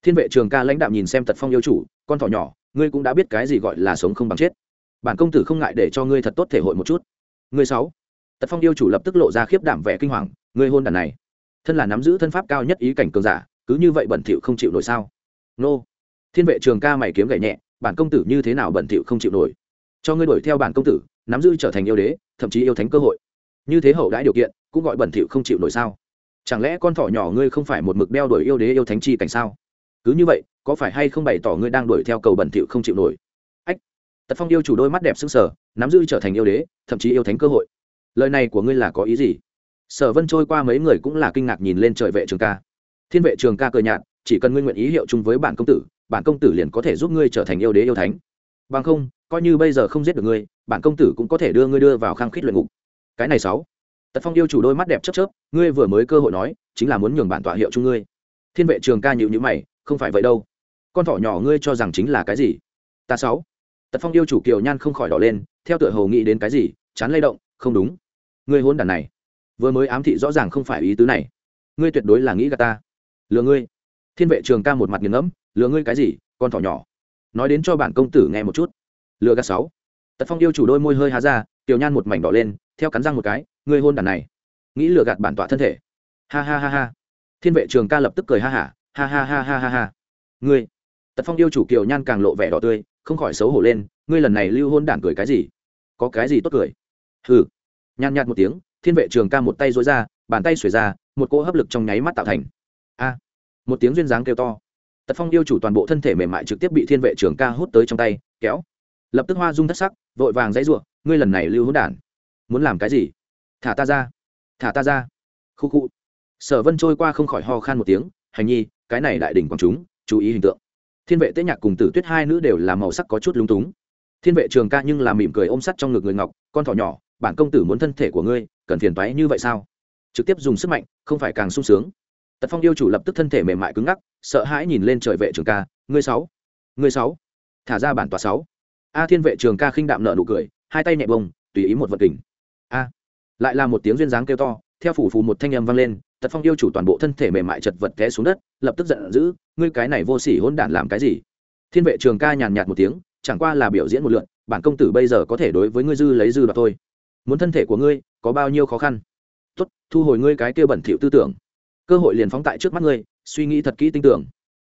Thiên vệ trường ca lãnh đạo nhìn xem tật phong yêu chủ, con thỏ nhỏ, ngươi cũng đã biết cái gì gọi là sống không bằng chết. Bản công tử không ngại để cho ngươi thật tốt thể hội một chút. Ngươi sáu. Tật phong yêu chủ lập tức lộ ra khiếp đảm vẻ kinh hoàng, ngươi hôn đàn này, thân là nắm giữ thân pháp cao nhất ý cảnh cường giả cứ như vậy bẩn thỉu không chịu nổi sao? Nô, thiên vệ trường ca mày kiếm gậy nhẹ, bản công tử như thế nào bẩn thỉu không chịu nổi? Cho ngươi đuổi theo bản công tử, nắm giữ trở thành yêu đế, thậm chí yêu thánh cơ hội. Như thế hậu đãi điều kiện, cũng gọi bẩn thỉu không chịu nổi sao? Chẳng lẽ con thỏ nhỏ ngươi không phải một mực đeo đuổi yêu đế yêu thánh chi cảnh sao? Cứ như vậy, có phải hay không bày tỏ ngươi đang đuổi theo cầu bẩn thỉu không chịu nổi? Ách, tật phong yêu chủ đôi mắt đẹp sững sờ, nắm giữ trở thành yêu đế, thậm chí yêu thánh cơ hội. Lời này của ngươi là có ý gì? Sở vân trôi qua mấy người cũng là kinh ngạc nhìn lên trời vệ trường ca thiên vệ trường ca cười nhạt, chỉ cần ngươi nguyện ý hiệu chung với bản công tử, bản công tử liền có thể giúp ngươi trở thành yêu đế yêu thánh. Bằng không, coi như bây giờ không giết được ngươi, bản công tử cũng có thể đưa ngươi đưa vào khang khít luyện ngục. Cái này sáu. Tật phong yêu chủ đôi mắt đẹp chớp chớp, ngươi vừa mới cơ hội nói, chính là muốn nhường bản tọa hiệu chung ngươi. Thiên vệ trường ca nhịu nhữ mày, không phải vậy đâu. Con thỏ nhỏ ngươi cho rằng chính là cái gì? Ta sáu. Tật phong yêu chủ kiều nhan không khỏi đỏ lên, theo tựa hồ nghĩ đến cái gì, chán lay động, không đúng. Ngươi hôn đàn này, vừa mới ám thị rõ ràng không phải ý tứ này. Ngươi tuyệt đối là nghĩ gà ta lừa ngươi. Thiên vệ trường ca một mặt nghiền ngẫm, lừa ngươi cái gì, con thỏ nhỏ. Nói đến cho bản công tử nghe một chút. Lừa gạt sáu. Tật phong yêu chủ đôi môi hơi há ra, tiểu nhan một mảnh đỏ lên, theo cắn răng một cái, ngươi hôn đàn này. Nghĩ lừa gạt bản tọa thân thể. Ha ha ha ha. Thiên vệ trường ca lập tức cười ha hả, ha ha ha ha ha ha. Ngươi. Tật phong yêu chủ kiều nhan càng lộ vẻ đỏ tươi, không khỏi xấu hổ lên, ngươi lần này lưu hôn đản cười cái gì? Có cái gì tốt cười? Hừ. Nhàn nhạt một tiếng, thiên vệ trường ca một tay dối ra, bàn tay xuề ra, một cỗ hấp lực trong nháy mắt tạo thành a, một tiếng duyên dáng kêu to. Tật phong yêu chủ toàn bộ thân thể mềm mại trực tiếp bị thiên vệ trường ca hút tới trong tay, kéo. Lập tức hoa dung thất sắc, vội vàng dãy ruộng, ngươi lần này lưu hỗn đản, muốn làm cái gì? Thả ta ra, thả ta ra. Khu khu. Sở vân trôi qua không khỏi ho khan một tiếng, hành nhi, cái này đại đỉnh quảng chúng, chú ý hình tượng. Thiên vệ tế nhạc cùng tử tuyết hai nữ đều là màu sắc có chút lúng túng. Thiên vệ trường ca nhưng là mỉm cười ôm sắt trong ngực người ngọc, con thỏ nhỏ, bản công tử muốn thân thể của ngươi, cần phiền toái như vậy sao? Trực tiếp dùng sức mạnh, không phải càng sung sướng tật phong yêu chủ lập tức thân thể mềm mại cứng ngắc, sợ hãi nhìn lên trời vệ trường ca, ngươi sáu ngươi sáu. Thả ra bản tòa sáu. A thiên vệ trường ca khinh đạm nợ nụ cười, hai tay nhẹ bông, tùy ý một vật kình. A, lại là một tiếng duyên dáng kêu to, theo phủ phù một thanh âm vang lên, tật phong yêu chủ toàn bộ thân thể mềm mại chật vật té xuống đất, lập tức giận dữ, ngươi cái này vô sỉ hôn đản làm cái gì? Thiên vệ trường ca nhàn nhạt một tiếng, chẳng qua là biểu diễn một lượn bản công tử bây giờ có thể đối với ngươi dư lấy dư đoạt thôi. Muốn thân thể của ngươi có bao nhiêu khó khăn? Tốt, thu hồi ngươi cái kia bẩn thỉu tư tưởng cơ hội liền phóng tại trước mắt ngươi suy nghĩ thật kỹ tinh tưởng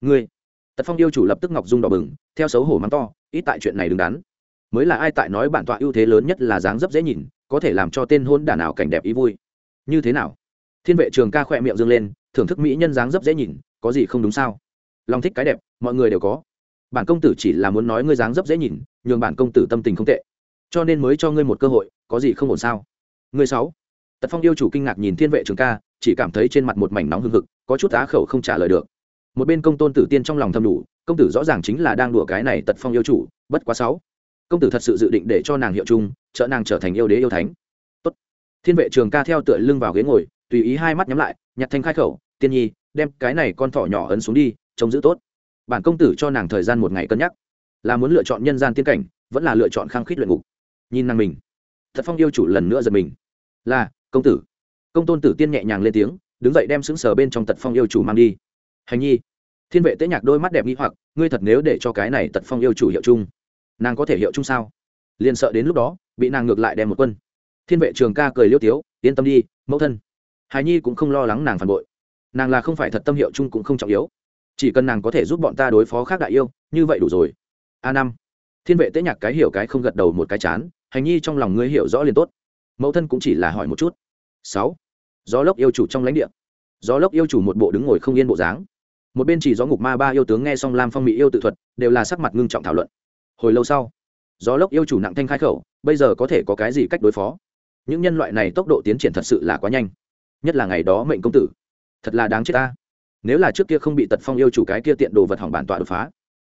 ngươi tật phong yêu chủ lập tức ngọc dung đỏ bừng theo xấu hổ mắng to ít tại chuyện này đứng đắn. Mới là ai tại nói bản tọa ưu thế lớn nhất là dáng dấp dễ nhìn có thể làm cho tên hôn đả nào cảnh đẹp ý vui. Như thế nào? Thiên vệ trường ca khỏe miệng dâng lên thưởng thức mỹ nhân dáng dấp dễ nhìn có gì không đúng sao? Lòng thích cái đẹp mọi người đều có. Bản công tử chỉ là muốn nói ngươi dáng dấp dễ nhìn nhường bản công tử tâm tình không tệ. Cho nên mới cho ngươi một cơ hội có gì không ổn sao? Ngươi sáu. Tật Phong yêu chủ kinh ngạc nhìn Thiên vệ trường ca, chỉ cảm thấy trên mặt một mảnh nóng hưng hực, có chút á khẩu không trả lời được. Một bên công tôn tử tiên trong lòng thầm đủ, công tử rõ ràng chính là đang đùa cái này Tật Phong yêu chủ, bất quá sáu. Công tử thật sự dự định để cho nàng hiệu chung, trợ nàng trở thành yêu đế yêu thánh. Tốt. Thiên vệ trường ca theo tựa lưng vào ghế ngồi, tùy ý hai mắt nhắm lại, nhặt thanh khai khẩu, "Tiên nhi, đem cái này con thỏ nhỏ ấn xuống đi, trông giữ tốt." Bản công tử cho nàng thời gian một ngày cân nhắc, là muốn lựa chọn nhân gian tiên cảnh, vẫn là lựa chọn khăng khít luyện ngục. Nhìn nàng mình, Thật Phong yêu chủ lần nữa giật mình là công tử công tôn tử tiên nhẹ nhàng lên tiếng, đứng dậy đem xứng sờ bên trong tật phong yêu chủ mang đi. Hành nhi, thiên vệ tế nhạc đôi mắt đẹp nghĩ hoặc, ngươi thật nếu để cho cái này tật phong yêu chủ hiệu chung, nàng có thể hiệu chung sao? Liền sợ đến lúc đó, bị nàng ngược lại đem một quân. Thiên vệ trường ca cười liêu tiếu, yên tâm đi, mẫu thân. Hài nhi cũng không lo lắng nàng phản bội. Nàng là không phải thật tâm hiệu chung cũng không trọng yếu. Chỉ cần nàng có thể giúp bọn ta đối phó khác đại yêu, như vậy đủ rồi. A năm. Thiên vệ tế nhạc cái hiểu cái không gật đầu một cái chán, hành nhi trong lòng ngươi hiểu rõ liền tốt. Mẫu thân cũng chỉ là hỏi một chút sáu. Gió lốc yêu chủ trong lãnh địa. Gió lốc yêu chủ một bộ đứng ngồi không yên bộ dáng. Một bên chỉ gió ngục ma ba yêu tướng nghe xong lam phong mỹ yêu tự thuật, đều là sắc mặt ngưng trọng thảo luận. Hồi lâu sau, gió lốc yêu chủ nặng thanh khai khẩu, bây giờ có thể có cái gì cách đối phó? Những nhân loại này tốc độ tiến triển thật sự là quá nhanh. Nhất là ngày đó mệnh công tử. Thật là đáng chết ta. Nếu là trước kia không bị tật phong yêu chủ cái kia tiện đồ vật hỏng bản tọa đột phá,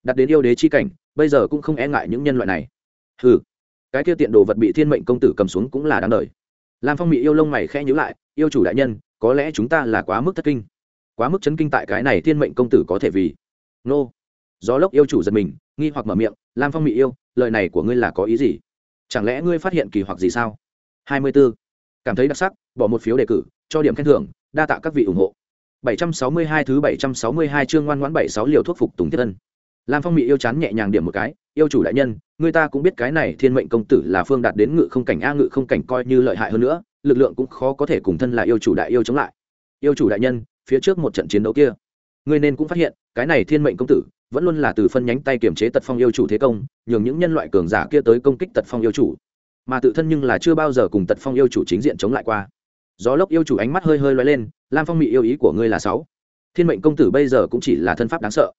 đặt đến yêu đế chi cảnh, bây giờ cũng không e ngại những nhân loại này. Ừ cái kia tiện đồ vật bị thiên mệnh công tử cầm xuống cũng là đáng đời lam phong mỹ yêu lông mày khẽ nhữ lại, yêu chủ đại nhân, có lẽ chúng ta là quá mức thất kinh. Quá mức chấn kinh tại cái này thiên mệnh công tử có thể vì. Nô. Gió lốc yêu chủ giật mình, nghi hoặc mở miệng, lam phong mỹ yêu, lời này của ngươi là có ý gì? Chẳng lẽ ngươi phát hiện kỳ hoặc gì sao? Hai mươi 24. cảm thấy đặc sắc, bỏ một phiếu đề cử, cho điểm khen thưởng, đa tạ các vị ủng hộ. 762 thứ 762 chương ngoan ngoãn 76 liều thuốc phục tùng thiết ân lam phong mỹ yêu chán nhẹ nhàng điểm một cái, yêu chủ đại nhân người ta cũng biết cái này thiên mệnh công tử là phương đạt đến ngự không cảnh a, ngự không cảnh coi như lợi hại hơn nữa, lực lượng cũng khó có thể cùng thân là yêu chủ đại yêu chống lại. Yêu chủ đại nhân, phía trước một trận chiến đấu kia, ngươi nên cũng phát hiện, cái này thiên mệnh công tử vẫn luôn là từ phân nhánh tay kiểm chế tật phong yêu chủ thế công, nhường những nhân loại cường giả kia tới công kích tật phong yêu chủ. Mà tự thân nhưng là chưa bao giờ cùng tật phong yêu chủ chính diện chống lại qua. Gió lốc yêu chủ ánh mắt hơi hơi loay lên, lam phong mị yêu ý của ngươi là sáu. Thiên mệnh công tử bây giờ cũng chỉ là thân pháp đáng sợ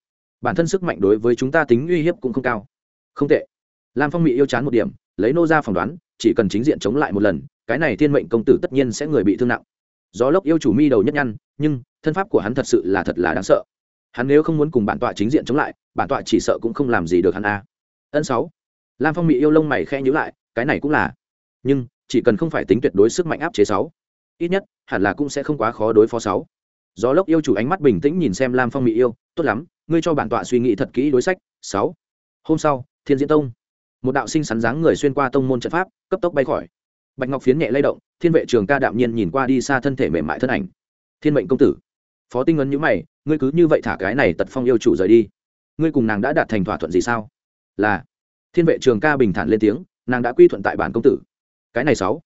bản thân sức mạnh đối với chúng ta tính uy hiếp cũng không cao. Không tệ. Lam phong mỹ yêu chán một điểm, lấy nô ra phỏng đoán, chỉ cần chính diện chống lại một lần, cái này thiên mệnh công tử tất nhiên sẽ người bị thương nặng. Gió lốc yêu chủ mi đầu nhất nhăn, nhưng, thân pháp của hắn thật sự là thật là đáng sợ. Hắn nếu không muốn cùng bản tọa chính diện chống lại, bản tọa chỉ sợ cũng không làm gì được hắn a. Ân sáu. Lam phong mỹ yêu lông mày khe nhữ lại, cái này cũng là. Nhưng, chỉ cần không phải tính tuyệt đối sức mạnh áp chế sáu, ít nhất, hẳn là cũng sẽ không quá khó đối phó sáu gió lốc yêu chủ ánh mắt bình tĩnh nhìn xem lam phong mỹ yêu, tốt lắm, ngươi cho bản tọa suy nghĩ thật kỹ đối sách. Sáu. Hôm sau, thiên diễn tông. Một đạo sinh sắn dáng người xuyên qua tông môn trận pháp, cấp tốc bay khỏi. Bạch ngọc phiến nhẹ lay động, thiên vệ trường ca đạm nhiên nhìn qua đi xa thân thể mềm mại thân ảnh. Thiên mệnh công tử. Phó tinh ấn nhữ mày, ngươi cứ như vậy thả cái này tật phong yêu chủ rời đi. Ngươi cùng nàng đã đạt thành thỏa thuận gì sao? Là. Thiên vệ trường ca bình thản lên tiếng, nàng đã quy thuận tại bản công tử. Cái này sáu.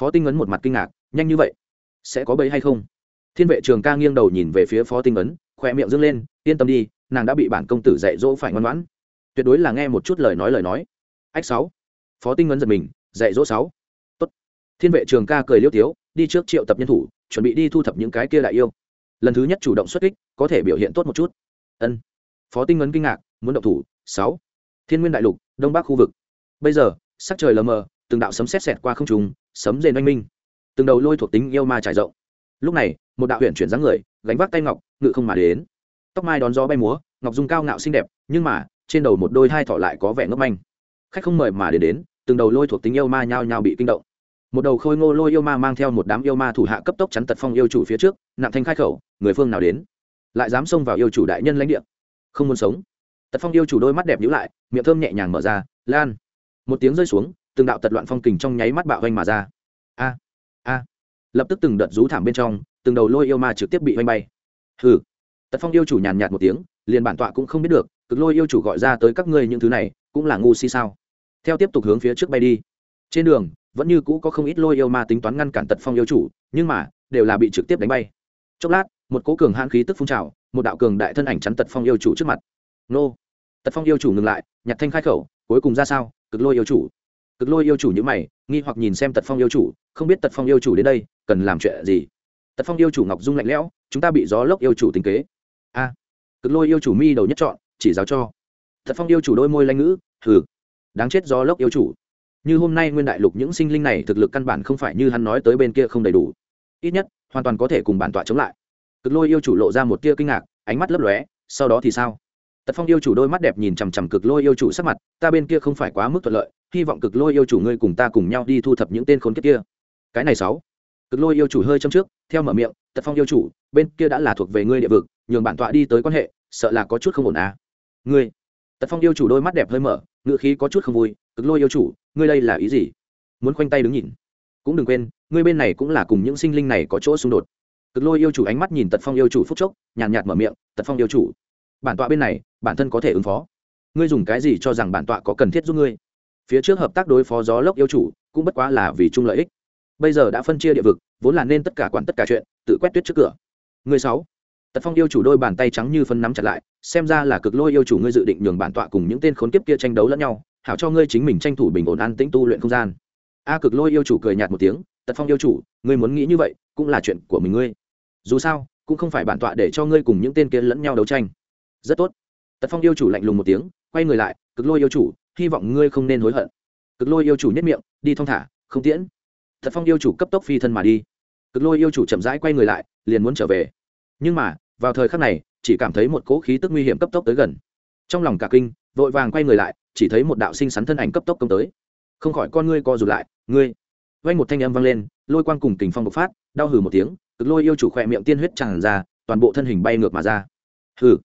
Phó tinh ấn một mặt kinh ngạc, nhanh như vậy? Sẽ có bấy hay không? Thiên vệ trường ca nghiêng đầu nhìn về phía phó tinh ấn khoe miệng dâng lên, yên tâm đi, nàng đã bị bản công tử dạy dỗ phải ngoan ngoãn. Tuyệt đối là nghe một chút lời nói lời nói. Ách sáu. Phó tinh ấn giật mình, dạy dỗ sáu. Tốt. Thiên vệ trường ca cười liêu tiếu, đi trước triệu tập nhân thủ, chuẩn bị đi thu thập những cái kia đại yêu. Lần thứ nhất chủ động xuất kích, có thể biểu hiện tốt một chút. Ân. Phó tinh ấn kinh ngạc, muốn động thủ, sáu. Thiên nguyên đại lục, đông bắc khu vực. Bây giờ, sắc trời lờ mờ, từng đạo sấm sét xẹt qua không trung, sấm rền oanh minh. Từng đầu lôi thuộc tính yêu ma trải rộng lúc này, một đạo huyện chuyển dáng người, gánh vác tay ngọc, ngự không mà đến. Tóc mai đón gió bay múa, ngọc dung cao ngạo xinh đẹp, nhưng mà, trên đầu một đôi hai thỏ lại có vẻ ngấp manh. Khách không mời mà đến đến, từng đầu lôi thuộc tính yêu ma nhao nhao bị kinh động. Một đầu khôi ngô lôi yêu ma mang theo một đám yêu ma thủ hạ cấp tốc chắn tật phong yêu chủ phía trước, nặng thanh khai khẩu, người phương nào đến? Lại dám xông vào yêu chủ đại nhân lãnh địa. Không muốn sống. Tật phong yêu chủ đôi mắt đẹp nhữ lại, miệng thơm nhẹ nhàng mở ra, lan. Một tiếng rơi xuống, từng đạo tật loạn phong kình trong nháy mắt bạo vanh mà ra. A a lập tức từng đợt rú thảm bên trong, từng đầu lôi yêu ma trực tiếp bị oanh bay. Hừ. Tật phong yêu chủ nhàn nhạt một tiếng, liền bản tọa cũng không biết được, cực lôi yêu chủ gọi ra tới các ngươi những thứ này, cũng là ngu si sao? Theo tiếp tục hướng phía trước bay đi. Trên đường, vẫn như cũ có không ít lôi yêu ma tính toán ngăn cản tật phong yêu chủ, nhưng mà, đều là bị trực tiếp đánh bay. Chốc lát, một cố cường hãn khí tức phun trào, một đạo cường đại thân ảnh chắn tật phong yêu chủ trước mặt. Nô. Tật phong yêu chủ ngừng lại, nhặt thanh khai khẩu, cuối cùng ra sao? Cực lôi yêu chủ. Cực lôi yêu chủ như mày, nghi hoặc nhìn xem tật phong yêu chủ, không biết tật phong yêu chủ đến đây cần làm chuyện gì? Tật phong yêu chủ ngọc dung lạnh lẽo, chúng ta bị gió lốc yêu chủ tình kế. A, cực lôi yêu chủ mi đầu nhất chọn, chỉ giáo cho. Tật phong yêu chủ đôi môi lanh ngữ, hừ, đáng chết gió lốc yêu chủ. Như hôm nay nguyên đại lục những sinh linh này thực lực căn bản không phải như hắn nói tới bên kia không đầy đủ. Ít nhất, hoàn toàn có thể cùng bản tọa chống lại. Cực lôi yêu chủ lộ ra một tia kinh ngạc, ánh mắt lấp lóe, sau đó thì sao? Tật phong yêu chủ đôi mắt đẹp nhìn chằm chằm cực lôi yêu chủ sắc mặt, ta bên kia không phải quá mức thuận lợi, hy vọng cực lôi yêu chủ ngươi cùng ta cùng nhau đi thu thập những tên khốn kiếp kia. Cái này sáu cực lôi yêu chủ hơi châm trước, theo mở miệng, tật phong yêu chủ, bên kia đã là thuộc về ngươi địa vực, nhường bản tọa đi tới quan hệ, sợ là có chút không ổn à? Ngươi? Tật phong yêu chủ đôi mắt đẹp hơi mở ngựa khí có chút không vui, cực lôi yêu chủ, ngươi đây là ý gì? Muốn khoanh tay đứng nhìn. Cũng đừng quên, ngươi bên này cũng là cùng những sinh linh này có chỗ xung đột. Cực lôi yêu chủ ánh mắt nhìn tật phong yêu chủ phúc chốc, nhàn nhạt mở miệng, tật phong yêu chủ, bản tọa bên này, bản thân có thể ứng phó. Ngươi dùng cái gì cho rằng bản tọa có cần thiết giúp ngươi? Phía trước hợp tác đối phó gió lốc yêu chủ, cũng bất quá là vì chung lợi ích bây giờ đã phân chia địa vực, vốn là nên tất cả quản tất cả chuyện, tự quét tuyết trước cửa. Người sáu. Tật phong yêu chủ đôi bàn tay trắng như phân nắm chặt lại, xem ra là cực lôi yêu chủ ngươi dự định nhường bản tọa cùng những tên khốn kiếp kia tranh đấu lẫn nhau, hảo cho ngươi chính mình tranh thủ bình ổn an tĩnh tu luyện không gian. A cực lôi yêu chủ cười nhạt một tiếng, tật phong yêu chủ, ngươi muốn nghĩ như vậy, cũng là chuyện của mình ngươi. Dù sao, cũng không phải bản tọa để cho ngươi cùng những tên kia lẫn nhau đấu tranh. Rất tốt. Tật phong yêu chủ lạnh lùng một tiếng, quay người lại, cực lôi yêu chủ, hy vọng ngươi không nên hối hận. Cực lôi yêu chủ nhất miệng, đi thong thả, không tiễn thật phong yêu chủ cấp tốc phi thân mà đi. Cực lôi yêu chủ chậm rãi quay người lại, liền muốn trở về. Nhưng mà, vào thời khắc này, chỉ cảm thấy một cỗ khí tức nguy hiểm cấp tốc tới gần. Trong lòng cả kinh, vội vàng quay người lại, chỉ thấy một đạo sinh sắn thân ảnh cấp tốc công tới. Không khỏi con ngươi co rụt lại, ngươi! Vay một thanh âm vang lên, lôi quang cùng kình phong bộc phát, đau hừ một tiếng, cực lôi yêu chủ khỏe miệng tiên huyết tràn ra, toàn bộ thân hình bay ngược mà ra. Hừ!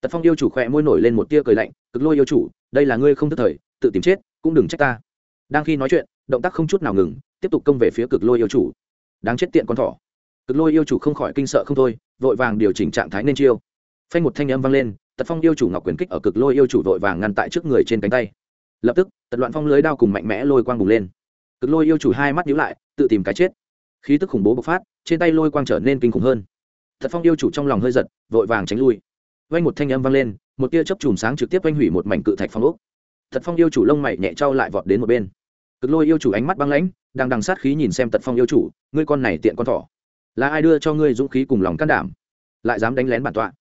Tật phong yêu chủ khỏe môi nổi lên một tia cười lạnh, cực lôi yêu chủ, đây là ngươi không thức thời, tự tìm chết, cũng đừng trách ta. Đang khi nói chuyện, động tác không chút nào ngừng tiếp tục công về phía cực lôi yêu chủ. Đáng chết tiện con thỏ. Cực lôi yêu chủ không khỏi kinh sợ không thôi, vội vàng điều chỉnh trạng thái nên chiêu. Phanh một thanh âm vang lên, tật phong yêu chủ ngọc quyền kích ở cực lôi yêu chủ vội vàng ngăn tại trước người trên cánh tay. Lập tức, tật loạn phong lưới đao cùng mạnh mẽ lôi quang bùng lên. Cực lôi yêu chủ hai mắt nhíu lại, tự tìm cái chết. Khí tức khủng bố bộc phát, trên tay lôi quang trở nên kinh khủng hơn. Tật phong yêu chủ trong lòng hơi giật, vội vàng tránh lui. Vanh một thanh âm vang lên, một tia chớp chùm sáng trực tiếp vanh hủy một mảnh cự thạch phong ốc. Thật phong yêu chủ lông mày nhẹ trao lại vọt đến một bên cực lôi yêu chủ ánh mắt băng lãnh đang đằng sát khí nhìn xem tật phong yêu chủ ngươi con này tiện con thỏ là ai đưa cho ngươi dũng khí cùng lòng can đảm lại dám đánh lén bản tọa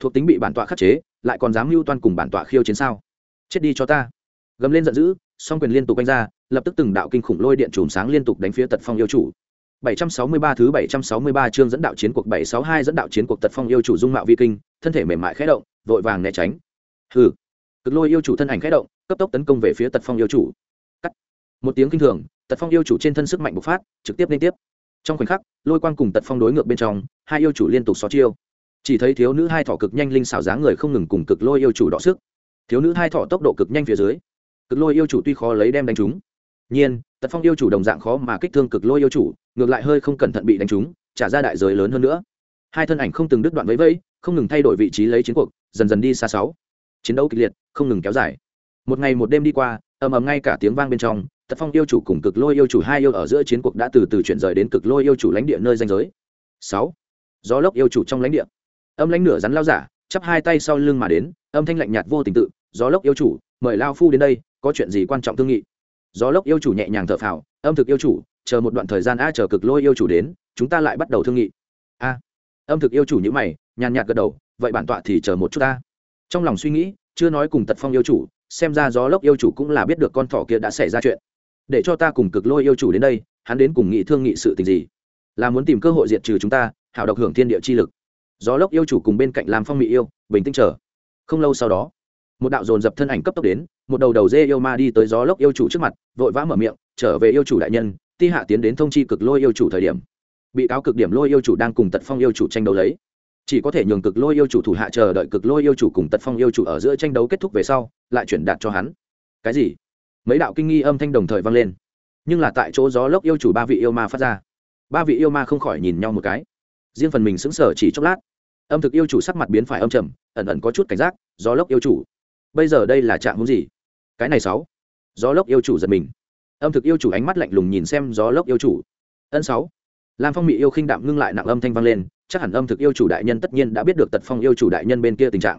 thuộc tính bị bản tọa khắc chế lại còn dám mưu toan cùng bản tọa khiêu chiến sao chết đi cho ta gầm lên giận dữ song quyền liên tục đánh ra lập tức từng đạo kinh khủng lôi điện chùm sáng liên tục đánh phía tật phong yêu chủ 763 thứ 763 chương dẫn đạo chiến cuộc 762 dẫn đạo chiến cuộc tật phong yêu chủ dung mạo vi kinh, thân thể mềm mại khẽ động, vội vàng né tránh. Hừ. Cực lôi yêu chủ thân ảnh khẽ động, cấp tốc tấn công về phía tật phong yêu chủ. Một tiếng kinh thường, tật phong yêu chủ trên thân sức mạnh bộc phát, trực tiếp liên tiếp. Trong khoảnh khắc, lôi quang cùng tật phong đối ngược bên trong, hai yêu chủ liên tục xó chiêu. Chỉ thấy thiếu nữ hai thỏ cực nhanh linh xảo dáng người không ngừng cùng cực lôi yêu chủ đọ sức. Thiếu nữ hai thỏ tốc độ cực nhanh phía dưới. Cực lôi yêu chủ tuy khó lấy đem đánh trúng, nhiên tật phong yêu chủ đồng dạng khó mà kích thương cực lôi yêu chủ ngược lại hơi không cẩn thận bị đánh trúng trả ra đại giới lớn hơn nữa hai thân ảnh không từng đứt đoạn vẫy vẫy không ngừng thay đổi vị trí lấy chiến cuộc dần dần đi xa sáu chiến đấu kịch liệt không ngừng kéo dài một ngày một đêm đi qua ầm ầm ngay cả tiếng vang bên trong tật phong yêu chủ cùng cực lôi yêu chủ hai yêu ở giữa chiến cuộc đã từ từ chuyển rời đến cực lôi yêu chủ lãnh địa nơi danh giới. Sáu. Gió lốc yêu chủ trong lãnh địa. Âm lãnh nửa rắn lao giả, chắp hai tay sau lưng mà đến, âm thanh lạnh nhạt vô tình tự, gió lốc yêu chủ, mời lao phu đến đây, có chuyện gì quan trọng thương nghị? Gió lốc yêu chủ nhẹ nhàng thở phào, âm thực yêu chủ, chờ một đoạn thời gian a, chờ cực lôi yêu chủ đến, chúng ta lại bắt đầu thương nghị. A. Âm thực yêu chủ như mày, nhàn nhạt gật đầu, vậy bản tọa thì chờ một chút ta. Trong lòng suy nghĩ, chưa nói cùng tật phong yêu chủ, xem ra gió lốc yêu chủ cũng là biết được con thỏ kia đã xảy ra chuyện để cho ta cùng cực lôi yêu chủ đến đây hắn đến cùng nghị thương nghị sự tình gì là muốn tìm cơ hội diệt trừ chúng ta hảo độc hưởng thiên địa chi lực gió lốc yêu chủ cùng bên cạnh làm phong mỹ yêu bình tĩnh chờ không lâu sau đó một đạo dồn dập thân ảnh cấp tốc đến một đầu đầu dê yêu ma đi tới gió lốc yêu chủ trước mặt vội vã mở miệng trở về yêu chủ đại nhân ti hạ tiến đến thông chi cực lôi yêu chủ thời điểm bị cáo cực điểm lôi yêu chủ đang cùng tật phong yêu chủ tranh đấu lấy chỉ có thể nhường cực lôi yêu chủ thủ hạ chờ đợi cực lôi yêu chủ cùng tật phong yêu chủ ở giữa tranh đấu kết thúc về sau lại chuyển đạt cho hắn cái gì mấy đạo kinh nghi âm thanh đồng thời vang lên. Nhưng là tại chỗ gió lốc yêu chủ ba vị yêu ma phát ra. Ba vị yêu ma không khỏi nhìn nhau một cái. Riêng phần mình sững sờ chỉ chốc lát. Âm thực yêu chủ sắc mặt biến phải âm trầm, ẩn ẩn có chút cảnh giác, gió lốc yêu chủ. Bây giờ đây là trạng hướng gì? Cái này sáu. Gió lốc yêu chủ giật mình. Âm thực yêu chủ ánh mắt lạnh lùng nhìn xem gió lốc yêu chủ. Ân sáu. Lam phong mỹ yêu khinh đạm ngưng lại nặng âm thanh vang lên, chắc hẳn âm thực yêu chủ đại nhân tất nhiên đã biết được tật phong yêu chủ đại nhân bên kia tình trạng.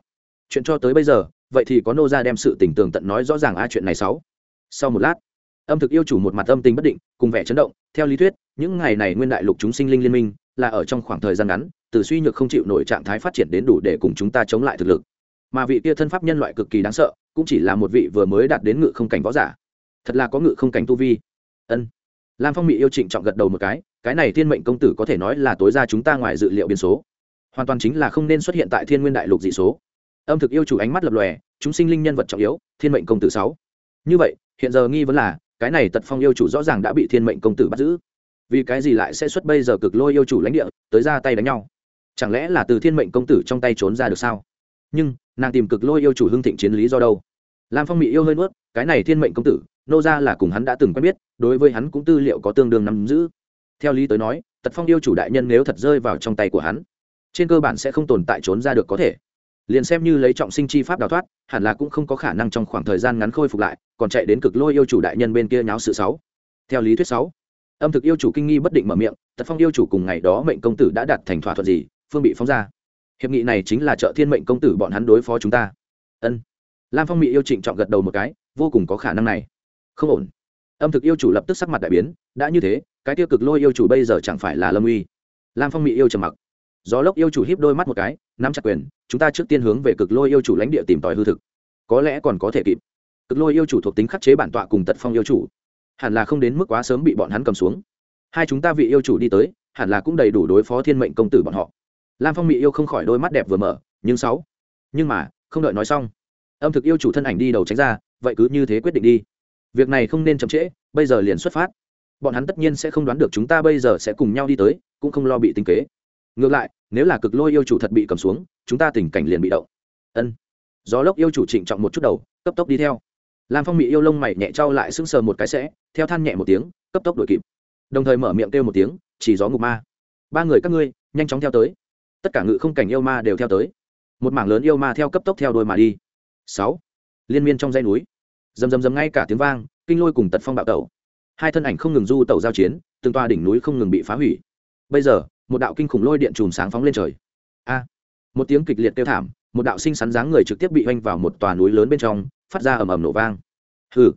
Chuyện cho tới bây giờ, vậy thì có nô ra đem sự tình tường tận nói rõ ràng a chuyện này sáu sau một lát, âm thực yêu chủ một mặt âm tình bất định, cùng vẻ chấn động. Theo lý thuyết, những ngày này nguyên đại lục chúng sinh linh liên minh là ở trong khoảng thời gian ngắn, từ suy nhược không chịu nổi trạng thái phát triển đến đủ để cùng chúng ta chống lại thực lực. Mà vị kia thân pháp nhân loại cực kỳ đáng sợ, cũng chỉ là một vị vừa mới đạt đến ngự không cảnh võ giả. Thật là có ngự không cảnh tu vi. Ân. Lam phong mỹ yêu trịnh trọng gật đầu một cái cái này thiên mệnh công tử có thể nói là tối ra chúng ta ngoài dự liệu biến số. Hoàn toàn chính là không nên xuất hiện tại thiên nguyên đại lục dị số. Âm thực yêu chủ ánh mắt lập lòe, chúng sinh linh nhân vật trọng yếu, thiên mệnh công tử sáu như vậy, hiện giờ nghi vấn là, cái này tật phong yêu chủ rõ ràng đã bị thiên mệnh công tử bắt giữ. Vì cái gì lại sẽ xuất bây giờ cực lôi yêu chủ lãnh địa, tới ra tay đánh nhau? Chẳng lẽ là từ thiên mệnh công tử trong tay trốn ra được sao? Nhưng, nàng tìm cực lôi yêu chủ hưng thịnh chiến lý do đâu? Lam phong mỹ yêu hơi nuốt, cái này thiên mệnh công tử, nô ra là cùng hắn đã từng quen biết, đối với hắn cũng tư liệu có tương đương nắm giữ. Theo lý tới nói, tật phong yêu chủ đại nhân nếu thật rơi vào trong tay của hắn, trên cơ bản sẽ không tồn tại trốn ra được có thể liền xem như lấy trọng sinh chi pháp đào thoát, hẳn là cũng không có khả năng trong khoảng thời gian ngắn khôi phục lại, còn chạy đến cực lôi yêu chủ đại nhân bên kia nháo sự sáu. Theo lý thuyết sáu, âm thực yêu chủ kinh nghi bất định mở miệng, tật phong yêu chủ cùng ngày đó mệnh công tử đã đặt thành thỏa thuận gì, phương bị phóng ra. Hiệp nghị này chính là trợ thiên mệnh công tử bọn hắn đối phó chúng ta. Ân. Lam phong mỹ yêu trịnh chọn gật đầu một cái, vô cùng có khả năng này. Không ổn. Âm thực yêu chủ lập tức sắc mặt đại biến, đã như thế, cái tiêu cực lôi yêu chủ bây giờ chẳng phải là lâm uy. Lam phong mỹ yêu trầm mặc. Gió lốc yêu chủ híp đôi mắt một cái nắm chặt quyền, chúng ta trước tiên hướng về cực lôi yêu chủ lãnh địa tìm tòi hư thực. Có lẽ còn có thể kịp. Cực lôi yêu chủ thuộc tính khắc chế bản tọa cùng tật phong yêu chủ. Hẳn là không đến mức quá sớm bị bọn hắn cầm xuống. Hai chúng ta vị yêu chủ đi tới, hẳn là cũng đầy đủ đối phó thiên mệnh công tử bọn họ. Lam phong mỹ yêu không khỏi đôi mắt đẹp vừa mở, nhưng sáu. Nhưng mà, không đợi nói xong. Âm thực yêu chủ thân ảnh đi đầu tránh ra, vậy cứ như thế quyết định đi. Việc này không nên chậm trễ, bây giờ liền xuất phát. Bọn hắn tất nhiên sẽ không đoán được chúng ta bây giờ sẽ cùng nhau đi tới, cũng không lo bị tinh kế ngược lại, nếu là cực lôi yêu chủ thật bị cầm xuống, chúng ta tình cảnh liền bị động. Ân. Gió lốc yêu chủ trịnh trọng một chút đầu, cấp tốc đi theo. Lam phong mỹ yêu lông mày nhẹ trao lại sững sờ một cái sẽ, theo than nhẹ một tiếng, cấp tốc đuổi kịp. Đồng thời mở miệng kêu một tiếng, chỉ gió ngục ma. Ba người các ngươi, nhanh chóng theo tới. Tất cả ngự không cảnh yêu ma đều theo tới. Một mảng lớn yêu ma theo cấp tốc theo đôi mà đi. Sáu. Liên miên trong dãy núi. Rầm rầm rầm ngay cả tiếng vang, kinh lôi cùng tật phong bạo tẩu. Hai thân ảnh không ngừng du tẩu giao chiến, từng toa đỉnh núi không ngừng bị phá hủy. Bây giờ một đạo kinh khủng lôi điện chùm sáng phóng lên trời. A! Một tiếng kịch liệt tiêu thảm, một đạo sinh sắn dáng người trực tiếp bị oanh vào một tòa núi lớn bên trong, phát ra ầm ầm nổ vang. Hừ!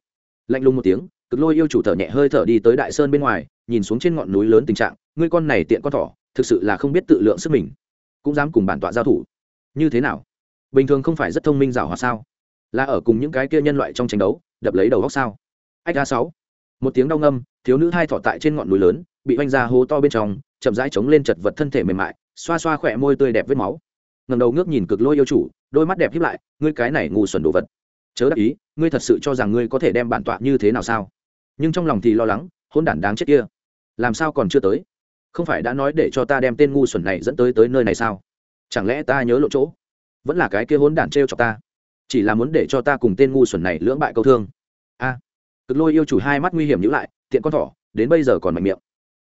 Lạnh lùng một tiếng, cực lôi yêu chủ thở nhẹ hơi thở đi tới đại sơn bên ngoài, nhìn xuống trên ngọn núi lớn tình trạng, ngươi con này tiện con thỏ, thực sự là không biết tự lượng sức mình. Cũng dám cùng bản tọa giao thủ. Như thế nào? Bình thường không phải rất thông minh giảo hòa sao? Là ở cùng những cái kia nhân loại trong tranh đấu, đập lấy đầu góc sao? Ách a sáu. Một tiếng đau ngâm, thiếu nữ hai thỏ tại trên ngọn núi lớn, bị oanh ra hố to bên trong chậm rãi chống lên chật vật thân thể mềm mại, xoa xoa khỏe môi tươi đẹp vết máu. Ngầm đầu ngước nhìn cực lôi yêu chủ, đôi mắt đẹp hiếp lại, ngươi cái này ngu xuẩn đồ vật. Chớ đắc ý, ngươi thật sự cho rằng ngươi có thể đem bản tọa như thế nào sao? Nhưng trong lòng thì lo lắng hôn đản đáng chết kia. Làm sao còn chưa tới? Không phải đã nói để cho ta đem tên ngu xuẩn này dẫn tới tới nơi này sao? Chẳng lẽ ta nhớ lộ chỗ? Vẫn là cái kia hôn đản trêu cho ta? Chỉ là muốn để cho ta cùng tên ngu xuẩn này lưỡng bại câu thương. A. Cực lôi yêu chủ hai mắt nguy hiểm nhữ lại, tiện con thỏ, đến bây giờ còn mạnh miệng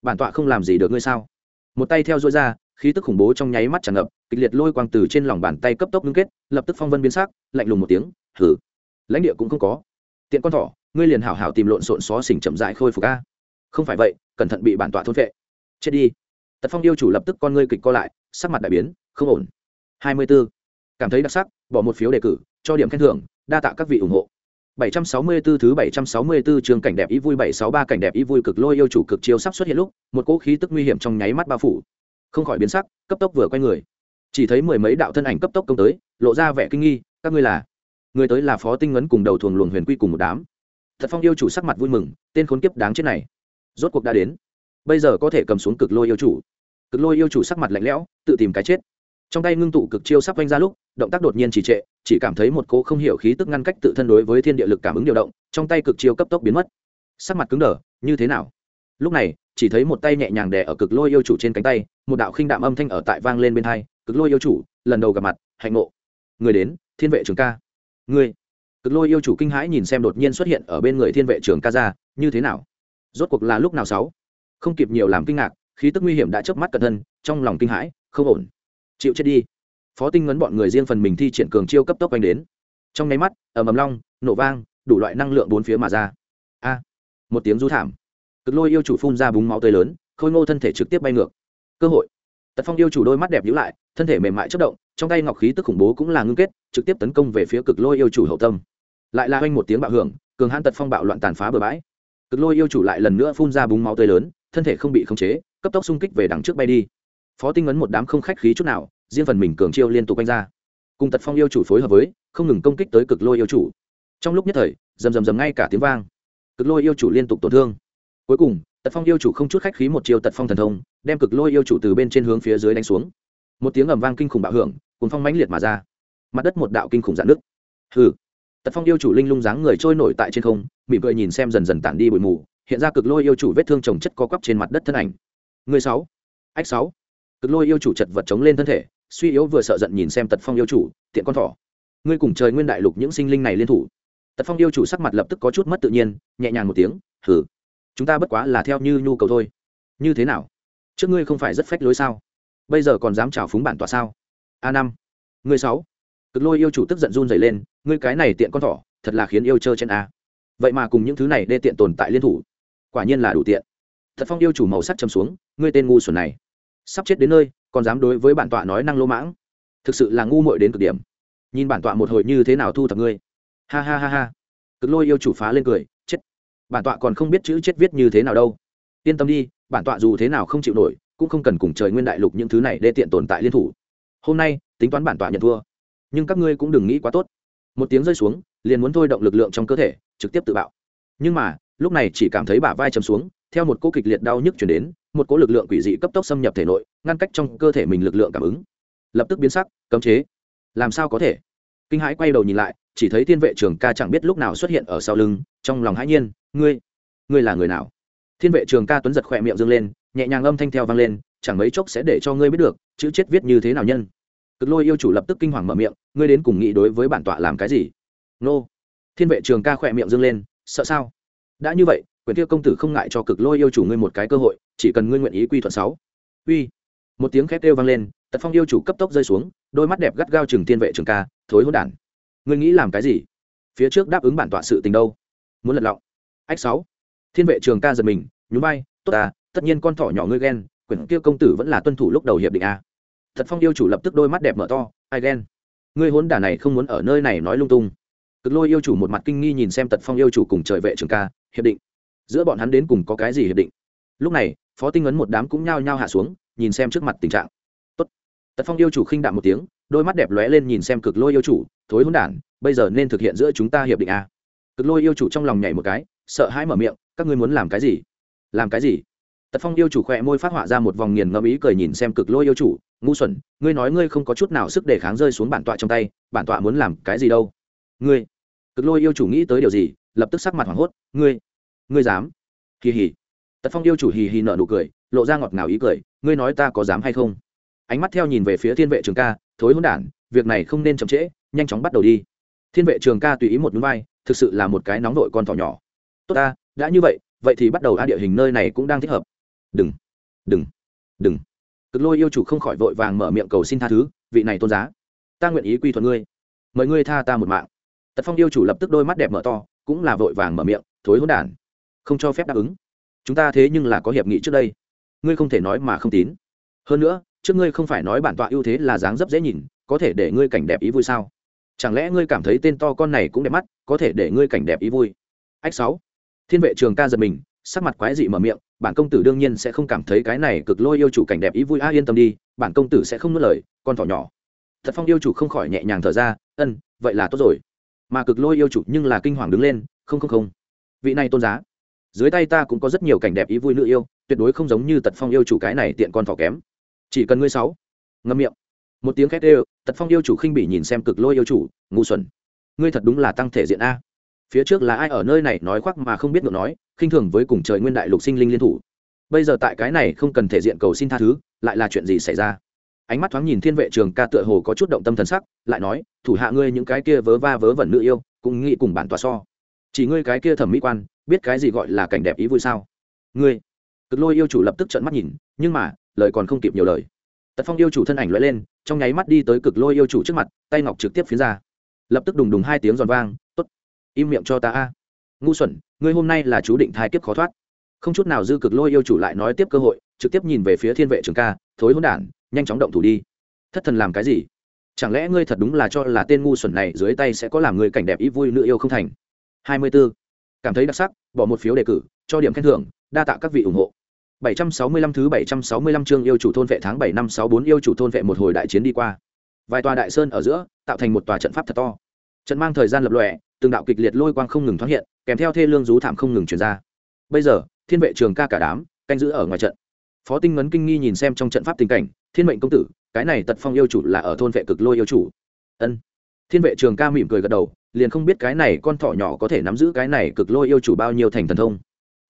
bản tọa không làm gì được ngươi sao? Một tay theo dối ra, khí tức khủng bố trong nháy mắt tràn ngập, kịch liệt lôi quang từ trên lòng bàn tay cấp tốc ngưng kết, lập tức phong vân biến sắc, lạnh lùng một tiếng hử lãnh địa cũng không có. Tiện con thỏ, ngươi liền hảo hảo tìm lộn xộn xó xỉnh chậm dại khôi phục a. Không phải vậy, cẩn thận bị bản tọa thôn vệ. Chết đi. Tật phong yêu chủ lập tức con ngươi kịch co lại, sắc mặt đại biến, không ổn. Hai mươi 24. cảm thấy đặc sắc, bỏ một phiếu đề cử, cho điểm khen thưởng, đa tạ các vị ủng hộ. 764 thứ 764 trường cảnh đẹp ý vui 763 cảnh đẹp ý vui cực lôi yêu chủ cực chiêu sắp xuất hiện lúc, một cỗ khí tức nguy hiểm trong nháy mắt bao phủ. Không khỏi biến sắc, cấp tốc vừa quay người. Chỉ thấy mười mấy đạo thân ảnh cấp tốc công tới, lộ ra vẻ kinh nghi, các ngươi là? Người tới là Phó Tinh Ngấn cùng đầu thuần luồng huyền quy cùng một đám. thật phong yêu chủ sắc mặt vui mừng tên khốn kiếp đáng chết này rốt cuộc đã đến bây giờ có thể cầm xuống cực lôi yêu chủ cực lôi yêu chủ sắc mặt lạnh lẽo tự tìm cái chết trong tay ngưng tụ cực chiêu sắp vung ra lúc động tác đột nhiên trì trệ, chỉ cảm thấy một cô không hiểu khí tức ngăn cách tự thân đối với thiên địa lực cảm ứng điều động, trong tay cực chiêu cấp tốc biến mất. Sắc mặt cứng đờ, như thế nào? Lúc này, chỉ thấy một tay nhẹ nhàng đè ở cực lôi yêu chủ trên cánh tay, một đạo khinh đạm âm thanh ở tại vang lên bên hai, cực lôi yêu chủ, lần đầu gặp mặt, hạnh ngộ. Người đến, thiên vệ trường ca. Người cực lôi yêu chủ kinh hãi nhìn xem đột nhiên xuất hiện ở bên người thiên vệ trường ca ra, như thế nào? Rốt cuộc là lúc nào sáu? Không kịp nhiều làm kinh ngạc, khí tức nguy hiểm đã chớp mắt cẩn thân, trong lòng kinh hãi, không ổn. Chịu chết đi phó tinh ngấn bọn người riêng phần mình thi triển cường chiêu cấp tốc quanh đến. Trong nháy mắt, ầm ầm long, nổ vang, đủ loại năng lượng bốn phía mà ra. A, một tiếng rú thảm. Cực lôi yêu chủ phun ra búng máu tươi lớn, khôi ngô thân thể trực tiếp bay ngược. Cơ hội. Tật phong yêu chủ đôi mắt đẹp nhữ lại, thân thể mềm mại chất động, trong tay ngọc khí tức khủng bố cũng là ngưng kết, trực tiếp tấn công về phía cực lôi yêu chủ hậu tâm. Lại là oanh một tiếng bạo hưởng, cường hãn tật phong bạo loạn tàn phá bừa bãi. Cực lôi yêu chủ lại lần nữa phun ra búng máu tươi lớn, thân thể không bị khống chế, cấp tốc xung kích về đằng trước bay đi. Phó tinh ấn một đám không khách khí chút nào riêng phần mình cường chiêu liên tục quanh ra. Cùng tật phong yêu chủ phối hợp với, không ngừng công kích tới cực lôi yêu chủ. Trong lúc nhất thời, rầm rầm rầm ngay cả tiếng vang. Cực lôi yêu chủ liên tục tổn thương. Cuối cùng, tật phong yêu chủ không chút khách khí một chiều tật phong thần thông, đem cực lôi yêu chủ từ bên trên hướng phía dưới đánh xuống. Một tiếng ầm vang kinh khủng bạo hưởng cùng phong mãnh liệt mà ra. Mặt đất một đạo kinh khủng dạn nước hừ. Tật phong yêu chủ linh lung dáng người trôi nổi tại trên không, mỉm cười nhìn xem dần dần tản đi bụi mù, hiện ra cực lôi yêu chủ vết thương trồng chất co quắp trên mặt đất thân ảnh. Người sáu. Ách sáu. Cực lôi yêu chủ chật vật chống lên thân thể suy yếu vừa sợ giận nhìn xem tật phong yêu chủ, tiện con thỏ. Ngươi cùng trời nguyên đại lục những sinh linh này liên thủ. Tật phong yêu chủ sắc mặt lập tức có chút mất tự nhiên, nhẹ nhàng một tiếng thử. chúng ta bất quá là theo như nhu cầu thôi. Như thế nào? Trước ngươi không phải rất phách lối sao? Bây giờ còn dám trào phúng bản tòa sao? A năm, ngươi sáu. Cực lôi yêu chủ tức giận run dày lên, ngươi cái này tiện con thỏ, thật là khiến yêu chơi trên a. Vậy mà cùng những thứ này đê tiện tồn tại liên thủ, quả nhiên là đủ tiện. Thật phong yêu chủ màu sắc châm xuống, ngươi tên ngu xuẩn này, sắp chết đến nơi còn dám đối với bản tọa nói năng lô mãng? Thực sự là ngu muội đến cực điểm. Nhìn bản tọa một hồi như thế nào thu thập ngươi? Ha ha ha ha. Cực lôi yêu chủ phá lên cười, chết. Bản tọa còn không biết chữ chết viết như thế nào đâu. Yên tâm đi, bản tọa dù thế nào không chịu nổi, cũng không cần cùng trời nguyên đại lục những thứ này để tiện tồn tại liên thủ. Hôm nay, tính toán bản tọa nhận thua. Nhưng các ngươi cũng đừng nghĩ quá tốt. Một tiếng rơi xuống, liền muốn thôi động lực lượng trong cơ thể, trực tiếp tự bạo. Nhưng mà, lúc này chỉ cảm thấy bả vai chầm xuống, theo một cỗ kịch liệt đau nhức chuyển đến một cỗ lực lượng quỷ dị cấp tốc xâm nhập thể nội, ngăn cách trong cơ thể mình lực lượng cảm ứng. Lập tức biến sắc, cấm chế. Làm sao có thể? Kinh hãi quay đầu nhìn lại, chỉ thấy thiên vệ trường ca chẳng biết lúc nào xuất hiện ở sau lưng, trong lòng hãi nhiên, ngươi ngươi là người nào? Thiên vệ trường ca tuấn giật khỏe miệng dâng lên, nhẹ nhàng âm thanh theo vang lên, chẳng mấy chốc sẽ để cho ngươi biết được, chữ chết viết như thế nào nhân. Cực lôi yêu chủ lập tức kinh hoàng mở miệng, ngươi đến cùng nghĩ đối với bản tọa làm cái gì? Nô. Thiên vệ trường ca khỏe miệng dâng lên, sợ sao? Đã như vậy quyền kia công tử không ngại cho cực lôi yêu chủ ngươi một cái cơ hội, chỉ cần ngươi nguyện ý quy thuận sáu. Uy. Một tiếng khét kêu vang lên, tật phong yêu chủ cấp tốc rơi xuống, đôi mắt đẹp gắt gao chừng thiên vệ trường ca, thối hỗn đản. Ngươi nghĩ làm cái gì? Phía trước đáp ứng bản tọa sự tình đâu? Muốn lật lọng. Ách sáu. Thiên vệ trường ca giật mình, nhún vai, tốt à tất nhiên con thỏ nhỏ ngươi ghen quyển kia công tử vẫn là tuân thủ lúc đầu hiệp định a. Thật phong yêu chủ lập tức đôi mắt đẹp mở to, ai ghen? Ngươi hốn đả này không muốn ở nơi này nói lung tung. Cực lôi yêu chủ một mặt kinh nghi nhìn xem tật phong yêu chủ cùng trời vệ trường ca, hiệp định giữa bọn hắn đến cùng có cái gì hiệp định? Lúc này, phó tinh ấn một đám cũng nhao nhao hạ xuống, nhìn xem trước mặt tình trạng. Tốt. tật phong yêu chủ khinh đạm một tiếng, đôi mắt đẹp lóe lên nhìn xem cực lôi yêu chủ, thối hỗn đản, bây giờ nên thực hiện giữa chúng ta hiệp định a cực lôi yêu chủ trong lòng nhảy một cái, sợ hãi mở miệng, các ngươi muốn làm cái gì? Làm cái gì? Tật phong yêu chủ khỏe môi phát họa ra một vòng nghiền ngẫm ý cười nhìn xem cực lôi yêu chủ, ngu xuẩn, ngươi nói ngươi không có chút nào sức để kháng rơi xuống bản tọa trong tay, bản tọa muốn làm cái gì đâu? Ngươi? Cực lôi yêu chủ nghĩ tới điều gì, lập tức sắc mặt hoảng hốt, ngươi? Ngươi dám? Kỳ hỉ tật phong yêu chủ hì hì nợ nụ cười, lộ ra ngọt ngào ý cười, ngươi nói ta có dám hay không? Ánh mắt theo nhìn về phía thiên vệ trường ca, thối hỗn đản, việc này không nên chậm trễ, nhanh chóng bắt đầu đi. Thiên vệ trường ca tùy ý một núi vai, thực sự là một cái nóng đội con thỏ nhỏ. Tốt ta, đã như vậy vậy thì bắt đầu a địa hình nơi này cũng đang thích hợp. Đừng đừng đừng. Cực lôi yêu chủ không khỏi vội vàng mở miệng cầu xin tha thứ, vị này tôn giá. Ta nguyện ý quy thuận ngươi. Mời ngươi tha ta một mạng. Tật phong yêu chủ lập tức đôi mắt đẹp mở to, cũng là vội vàng mở miệng, thối hỗn đản không cho phép đáp ứng. Chúng ta thế nhưng là có hiệp nghị trước đây. Ngươi không thể nói mà không tín. Hơn nữa, trước ngươi không phải nói bản tọa ưu thế là dáng dấp dễ nhìn, có thể để ngươi cảnh đẹp ý vui sao? Chẳng lẽ ngươi cảm thấy tên to con này cũng đẹp mắt, có thể để ngươi cảnh đẹp ý vui? Ách sáu. Thiên vệ trường ca giật mình, sắc mặt quái dị mở miệng, bản công tử đương nhiên sẽ không cảm thấy cái này cực lôi yêu chủ cảnh đẹp ý vui a yên tâm đi, bản công tử sẽ không nuốt lời, con thỏ nhỏ. Thật phong yêu chủ không khỏi nhẹ nhàng thở ra, ân, vậy là tốt rồi. Mà cực lôi yêu chủ nhưng là kinh hoàng đứng lên, không không không. Vị này tôn giá dưới tay ta cũng có rất nhiều cảnh đẹp ý vui nữ yêu, tuyệt đối không giống như tật phong yêu chủ cái này tiện con thỏ kém. Chỉ cần ngươi sáu. Ngâm miệng. Một tiếng khét ê tật phong yêu chủ khinh bỉ nhìn xem cực lôi yêu chủ, ngu xuẩn. Ngươi thật đúng là tăng thể diện a. Phía trước là ai ở nơi này nói khoác mà không biết ngược nói, khinh thường với cùng trời nguyên đại lục sinh linh liên thủ. Bây giờ tại cái này không cần thể diện cầu xin tha thứ, lại là chuyện gì xảy ra? Ánh mắt thoáng nhìn thiên vệ trường ca tựa hồ có chút động tâm thần sắc, lại nói, thủ hạ ngươi những cái kia vớ va vớ vẩn nữ yêu, cũng nghĩ cùng bản tòa so. Chỉ ngươi cái kia thẩm mỹ quan biết cái gì gọi là cảnh đẹp ý vui sao? Ngươi, cực lôi yêu chủ lập tức trợn mắt nhìn, nhưng mà, lời còn không kịp nhiều lời. Tật phong yêu chủ thân ảnh loại lên, trong nháy mắt đi tới cực lôi yêu chủ trước mặt, tay ngọc trực tiếp phiến ra. Lập tức đùng đùng hai tiếng giòn vang t ố t im miệng cho ta a. Ngu xuẩn, ngươi hôm nay là chú định thai kiếp khó thoát. Không chút nào dư cực lôi yêu chủ lại nói tiếp cơ hội, trực tiếp nhìn về phía thiên vệ trường ca, thối hỗn đản, nhanh chóng động thủ đi. Thất thần làm cái gì? Chẳng lẽ ngươi thật đúng là cho là tên ngu xuẩn này dưới tay sẽ có làm người cảnh đẹp ý vui nữ yêu không thành? Hai mươi 24 cảm thấy đặc sắc bỏ một phiếu đề cử cho điểm khen thưởng đa tạ các vị ủng hộ 765 thứ 765 chương yêu chủ thôn vệ tháng 7 năm 64 yêu chủ thôn vệ một hồi đại chiến đi qua. Vài tòa đại sơn ở giữa, tạo thành một tòa trận pháp thật to. Trận mang thời gian lập lòe, từng đạo kịch liệt lôi quang không ngừng thoáng hiện, kèm theo thê lương rú thảm không ngừng truyền ra. Bây giờ, thiên vệ trường ca cả đám, canh giữ ở ngoài trận. Phó Tinh ngấn kinh nghi nhìn xem trong trận pháp tình cảnh, Thiên mệnh công tử, cái này Tật Phong yêu chủ là ở thôn vệ cực lôi yêu chủ. Ân. Thiên vệ trường ca mỉm cười gật đầu, liền không biết cái này con thỏ nhỏ có thể nắm giữ cái này cực lôi yêu chủ bao nhiêu thành thần thông.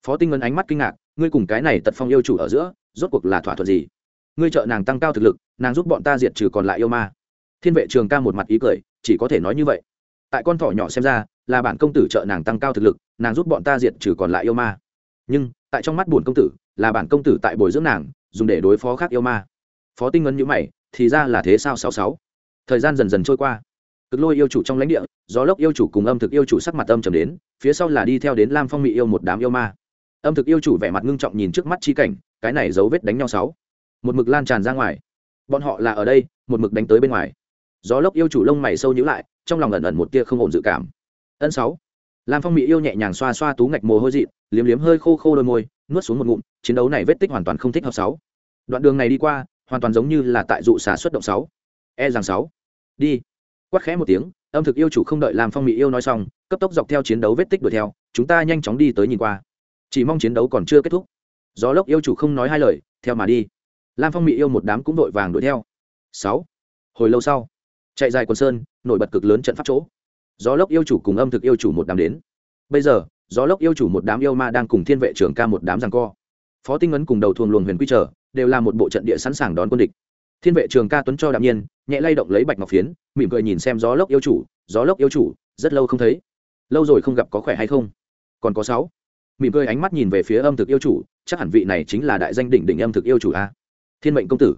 Phó Tinh ngân ánh mắt kinh ngạc, ngươi cùng cái này tật phong yêu chủ ở giữa rốt cuộc là thỏa thuận gì? Ngươi trợ nàng tăng cao thực lực nàng giúp bọn ta diệt trừ còn lại yêu ma. Thiên vệ trường ca một mặt ý cười chỉ có thể nói như vậy. Tại con thỏ nhỏ xem ra là bản công tử trợ nàng tăng cao thực lực nàng giúp bọn ta diệt trừ còn lại yêu ma. Nhưng tại trong mắt bổn công tử là bản công tử tại bồi dưỡng nàng dùng để đối phó khác yêu ma. Phó tinh ngân nhữ mày thì ra là thế sao sáu sáu? Thời gian dần dần trôi qua cực lôi yêu chủ trong lãnh địa, gió lốc yêu chủ cùng âm thực yêu chủ sắc mặt âm trầm đến, phía sau là đi theo đến lam phong mỹ yêu một đám yêu ma. Âm thực yêu chủ vẻ mặt ngưng trọng nhìn trước mắt chi cảnh, cái này dấu vết đánh nhau sáu. Một mực lan tràn ra ngoài. Bọn họ là ở đây, một mực đánh tới bên ngoài. Gió lốc yêu chủ lông mày sâu nhữ lại, trong lòng ẩn ẩn một tia không ổn dự cảm. Ân sáu. Lam phong mỹ yêu nhẹ nhàng xoa xoa tú ngạch mồ hôi dị liếm liếm hơi khô khô đôi môi, nuốt xuống một ngụm, chiến đấu này vết tích hoàn toàn không thích hợp sáu. Đoạn đường này đi qua, hoàn toàn giống như là tại dụ xả xuất động sáu. E rằng sáu. Đi quát khẽ một tiếng, âm thực yêu chủ không đợi làm phong mỹ yêu nói xong, cấp tốc dọc theo chiến đấu vết tích đuổi theo, chúng ta nhanh chóng đi tới nhìn qua. Chỉ mong chiến đấu còn chưa kết thúc. Gió lốc yêu chủ không nói hai lời, theo mà đi. Lam phong mỹ yêu một đám cũng đội vàng đuổi theo. Sáu. Hồi lâu sau, chạy dài quần sơn, nổi bật cực lớn trận pháp chỗ. Gió lốc yêu chủ cùng âm thực yêu chủ một đám đến. Bây giờ, gió lốc yêu chủ một đám yêu ma đang cùng thiên vệ trưởng ca một đám giằng co. Phó tinh ấn cùng đầu thuồng luồng huyền quy trở, đều là một bộ trận địa sẵn sàng đón quân địch thiên vệ trường ca tuấn cho đạm nhiên, nhẹ lay động lấy bạch ngọc phiến, mỉm cười nhìn xem gió lốc yêu chủ, gió lốc yêu chủ, rất lâu không thấy. Lâu rồi không gặp có khỏe hay không? Còn có sáu. Mỉm cười ánh mắt nhìn về phía âm thực yêu chủ, chắc hẳn vị này chính là đại danh đỉnh đỉnh âm thực yêu chủ a. Thiên mệnh công tử.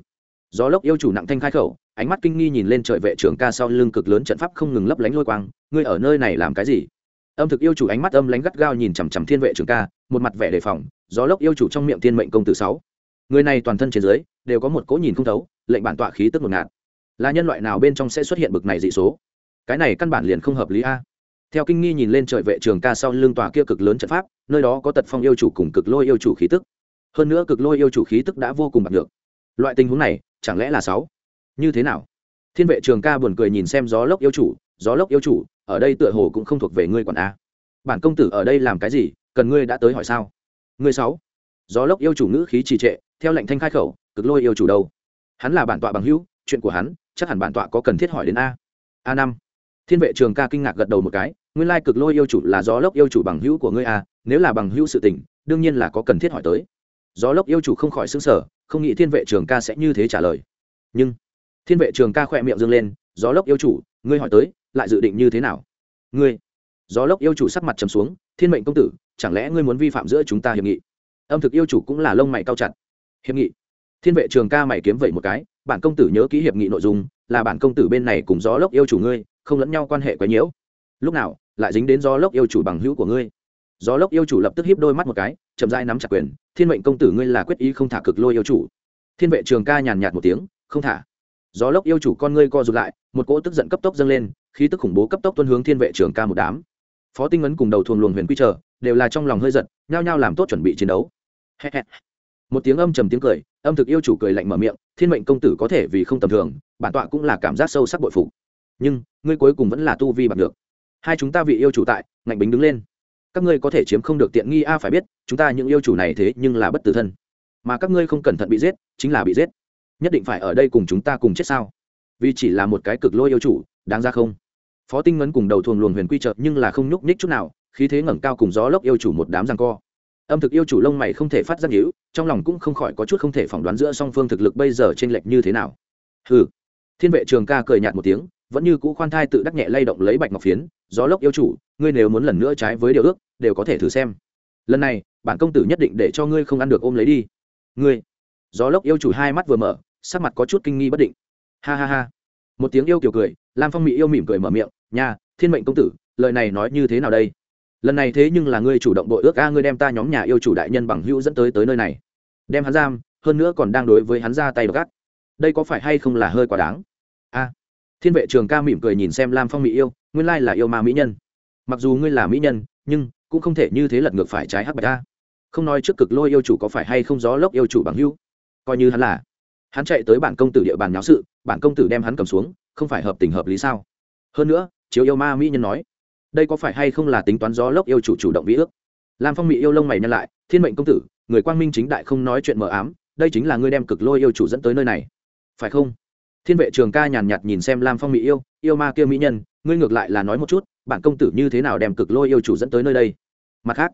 Gió lốc yêu chủ nặng thanh khai khẩu, ánh mắt kinh nghi nhìn lên trời vệ trưởng ca sau lưng cực lớn trận pháp không ngừng lấp lánh lôi quang, ngươi ở nơi này làm cái gì? Âm thực yêu chủ ánh mắt âm lánh gắt gao nhìn chằm chằm thiên vệ trưởng ca, một mặt vẻ đề phòng, gió lốc yêu chủ trong miệng thiên mệnh công tử sáu, người này toàn thân trên dưới đều có một cỗ nhìn không thấu lệnh bản tọa khí tức một ngạt. Là nhân loại nào bên trong sẽ xuất hiện bực này dị số? Cái này căn bản liền không hợp lý a. Theo kinh nghi nhìn lên trời vệ trường ca sau lưng tòa kia cực lớn trận pháp, nơi đó có tật phong yêu chủ cùng cực lôi yêu chủ khí tức. Hơn nữa cực lôi yêu chủ khí tức đã vô cùng bạc được loại tình huống này, chẳng lẽ là sáu? Như thế nào? Thiên vệ trường ca buồn cười nhìn xem gió lốc yêu chủ, gió lốc yêu chủ, ở đây tựa hồ cũng không thuộc về ngươi quản a. Bản công tử ở đây làm cái gì, cần ngươi đã tới hỏi sao? Ngươi sáu? Gió lốc yêu chủ ngữ khí trì trệ, theo lệnh thanh khai khẩu, cực lôi yêu chủ đâu? Hắn là bản tọa bằng hữu chuyện của hắn chắc hẳn bản tọa có cần thiết hỏi đến a. A năm. Thiên vệ trường ca kinh ngạc gật đầu một cái nguyên lai cực lôi yêu chủ là gió lốc yêu chủ bằng hữu của ngươi a, nếu là bằng hữu sự tình đương nhiên là có cần thiết hỏi tới. Gió lốc yêu chủ không khỏi xứng sở không nghĩ thiên vệ trường ca sẽ như thế trả lời. Nhưng thiên vệ trường ca khỏe miệng dâng lên gió lốc yêu chủ ngươi hỏi tới lại dự định như thế nào? Ngươi gió lốc yêu chủ sắc mặt trầm xuống thiên mệnh công tử chẳng lẽ ngươi muốn vi phạm giữa chúng ta hiệp nghị? Âm thực yêu chủ cũng là lông mày cao chặt. Hiệp nghị thiên vệ trường ca mày kiếm vậy một cái, bản công tử nhớ ký hiệp nghị nội dung, là bản công tử bên này cùng gió lốc yêu chủ ngươi, không lẫn nhau quan hệ quá nhiễu. Lúc nào, lại dính đến gió lốc yêu chủ bằng hữu của ngươi. Gió lốc yêu chủ lập tức hiếp đôi mắt một cái, chậm dai nắm chặt quyền, thiên mệnh công tử ngươi là quyết ý không thả cực lôi yêu chủ. Thiên vệ trường ca nhàn nhạt một tiếng, không thả. Gió lốc yêu chủ con ngươi co rụt lại, một cỗ tức giận cấp tốc dâng lên khi tức khủng bố cấp tốc tuân hướng thiên vệ trường ca một đám. Phó tinh ấn cùng đầu thuồng luồng huyền quy trở đều là trong lòng hơi giận nhao nhao làm tốt chuẩn bị chiến đấu một tiếng âm trầm tiếng cười, âm thực yêu chủ cười lạnh mở miệng, thiên mệnh công tử có thể vì không tầm thường, bản tọa cũng là cảm giác sâu sắc bội phục. Nhưng, ngươi cuối cùng vẫn là tu vi bằng được. Hai chúng ta vị yêu chủ tại, ngạnh bính đứng lên. Các ngươi có thể chiếm không được tiện nghi a, phải biết, chúng ta những yêu chủ này thế nhưng là bất tử thân. Mà các ngươi không cẩn thận bị giết, chính là bị giết. Nhất định phải ở đây cùng chúng ta cùng chết sao? Vì chỉ là một cái cực lôi yêu chủ, đáng ra không? Phó tinh ngấn cùng đầu thuồng luồng huyền quy trợ nhưng là không nhúc nhích chút nào, khí thế ngẩng cao cùng gió lốc yêu chủ một đám răng co âm thực yêu chủ lông mày không thể phát giác nhữ trong lòng cũng không khỏi có chút không thể phỏng đoán giữa song phương thực lực bây giờ t r ê n lệch như thế nào. Hừ. Thiên vệ trường ca cười nhạt một tiếng, vẫn như cũ khoan thai tự đắc nhẹ lay động lấy bạch ngọc phiến, gió lốc yêu chủ, ngươi nếu muốn lần nữa trái với điều ước, đều có thể thử xem. Lần này, bản công tử nhất định để cho ngươi không ăn được ôm lấy đi. Ngươi? Gió lốc yêu chủ hai mắt vừa mở, sắc mặt có chút kinh nghi bất định. Ha ha ha. Một tiếng yêu kiểu cười, lam phong mỹ yêu mỉm cười mở miệng nhà thiên mệnh công tử, lời này nói như thế nào đây? Lần này thế nhưng là ngươi chủ động đội ước a, ngươi đem ta nhóm nhà yêu chủ đại nhân bằng hữu dẫn tới tới nơi này. Đem hắn giam, hơn nữa còn đang đối với hắn ra tay gắt đây có phải hay không là hơi quá đáng? A. Thiên vệ trường ca mỉm cười nhìn xem lam phong mỹ yêu, nguyên lai là yêu ma mỹ nhân. Mặc dù ngươi là mỹ nhân, nhưng cũng không thể như thế lật ngược phải trái hắc bạch ta không nói trước cực lôi yêu chủ có phải hay không gió lốc yêu chủ bằng hữu. Coi như hắn là. Hắn chạy tới bản công tử địa bàn nháo sự, bản công tử đem hắn cầm xuống, không phải hợp tình hợp lý sao? Hơn nữa, chiếu yêu ma mỹ nhân nói đây có phải hay không là tính toán gió lốc yêu chủ chủ động vĩ ước? Lam phong mỹ yêu lông mày nhân lại, thiên mệnh công tử, người quang minh chính đại không nói chuyện mờ ám, đây chính là ngươi đem cực lôi yêu chủ dẫn tới nơi này. Phải không? Thiên vệ trường ca nhàn nhạt nhìn xem lam phong mỹ yêu yêu ma kia mỹ nhân, ngươi ngược lại là nói một chút, bản công tử như thế nào đem cực lôi yêu chủ dẫn tới nơi đây? Mặt khác,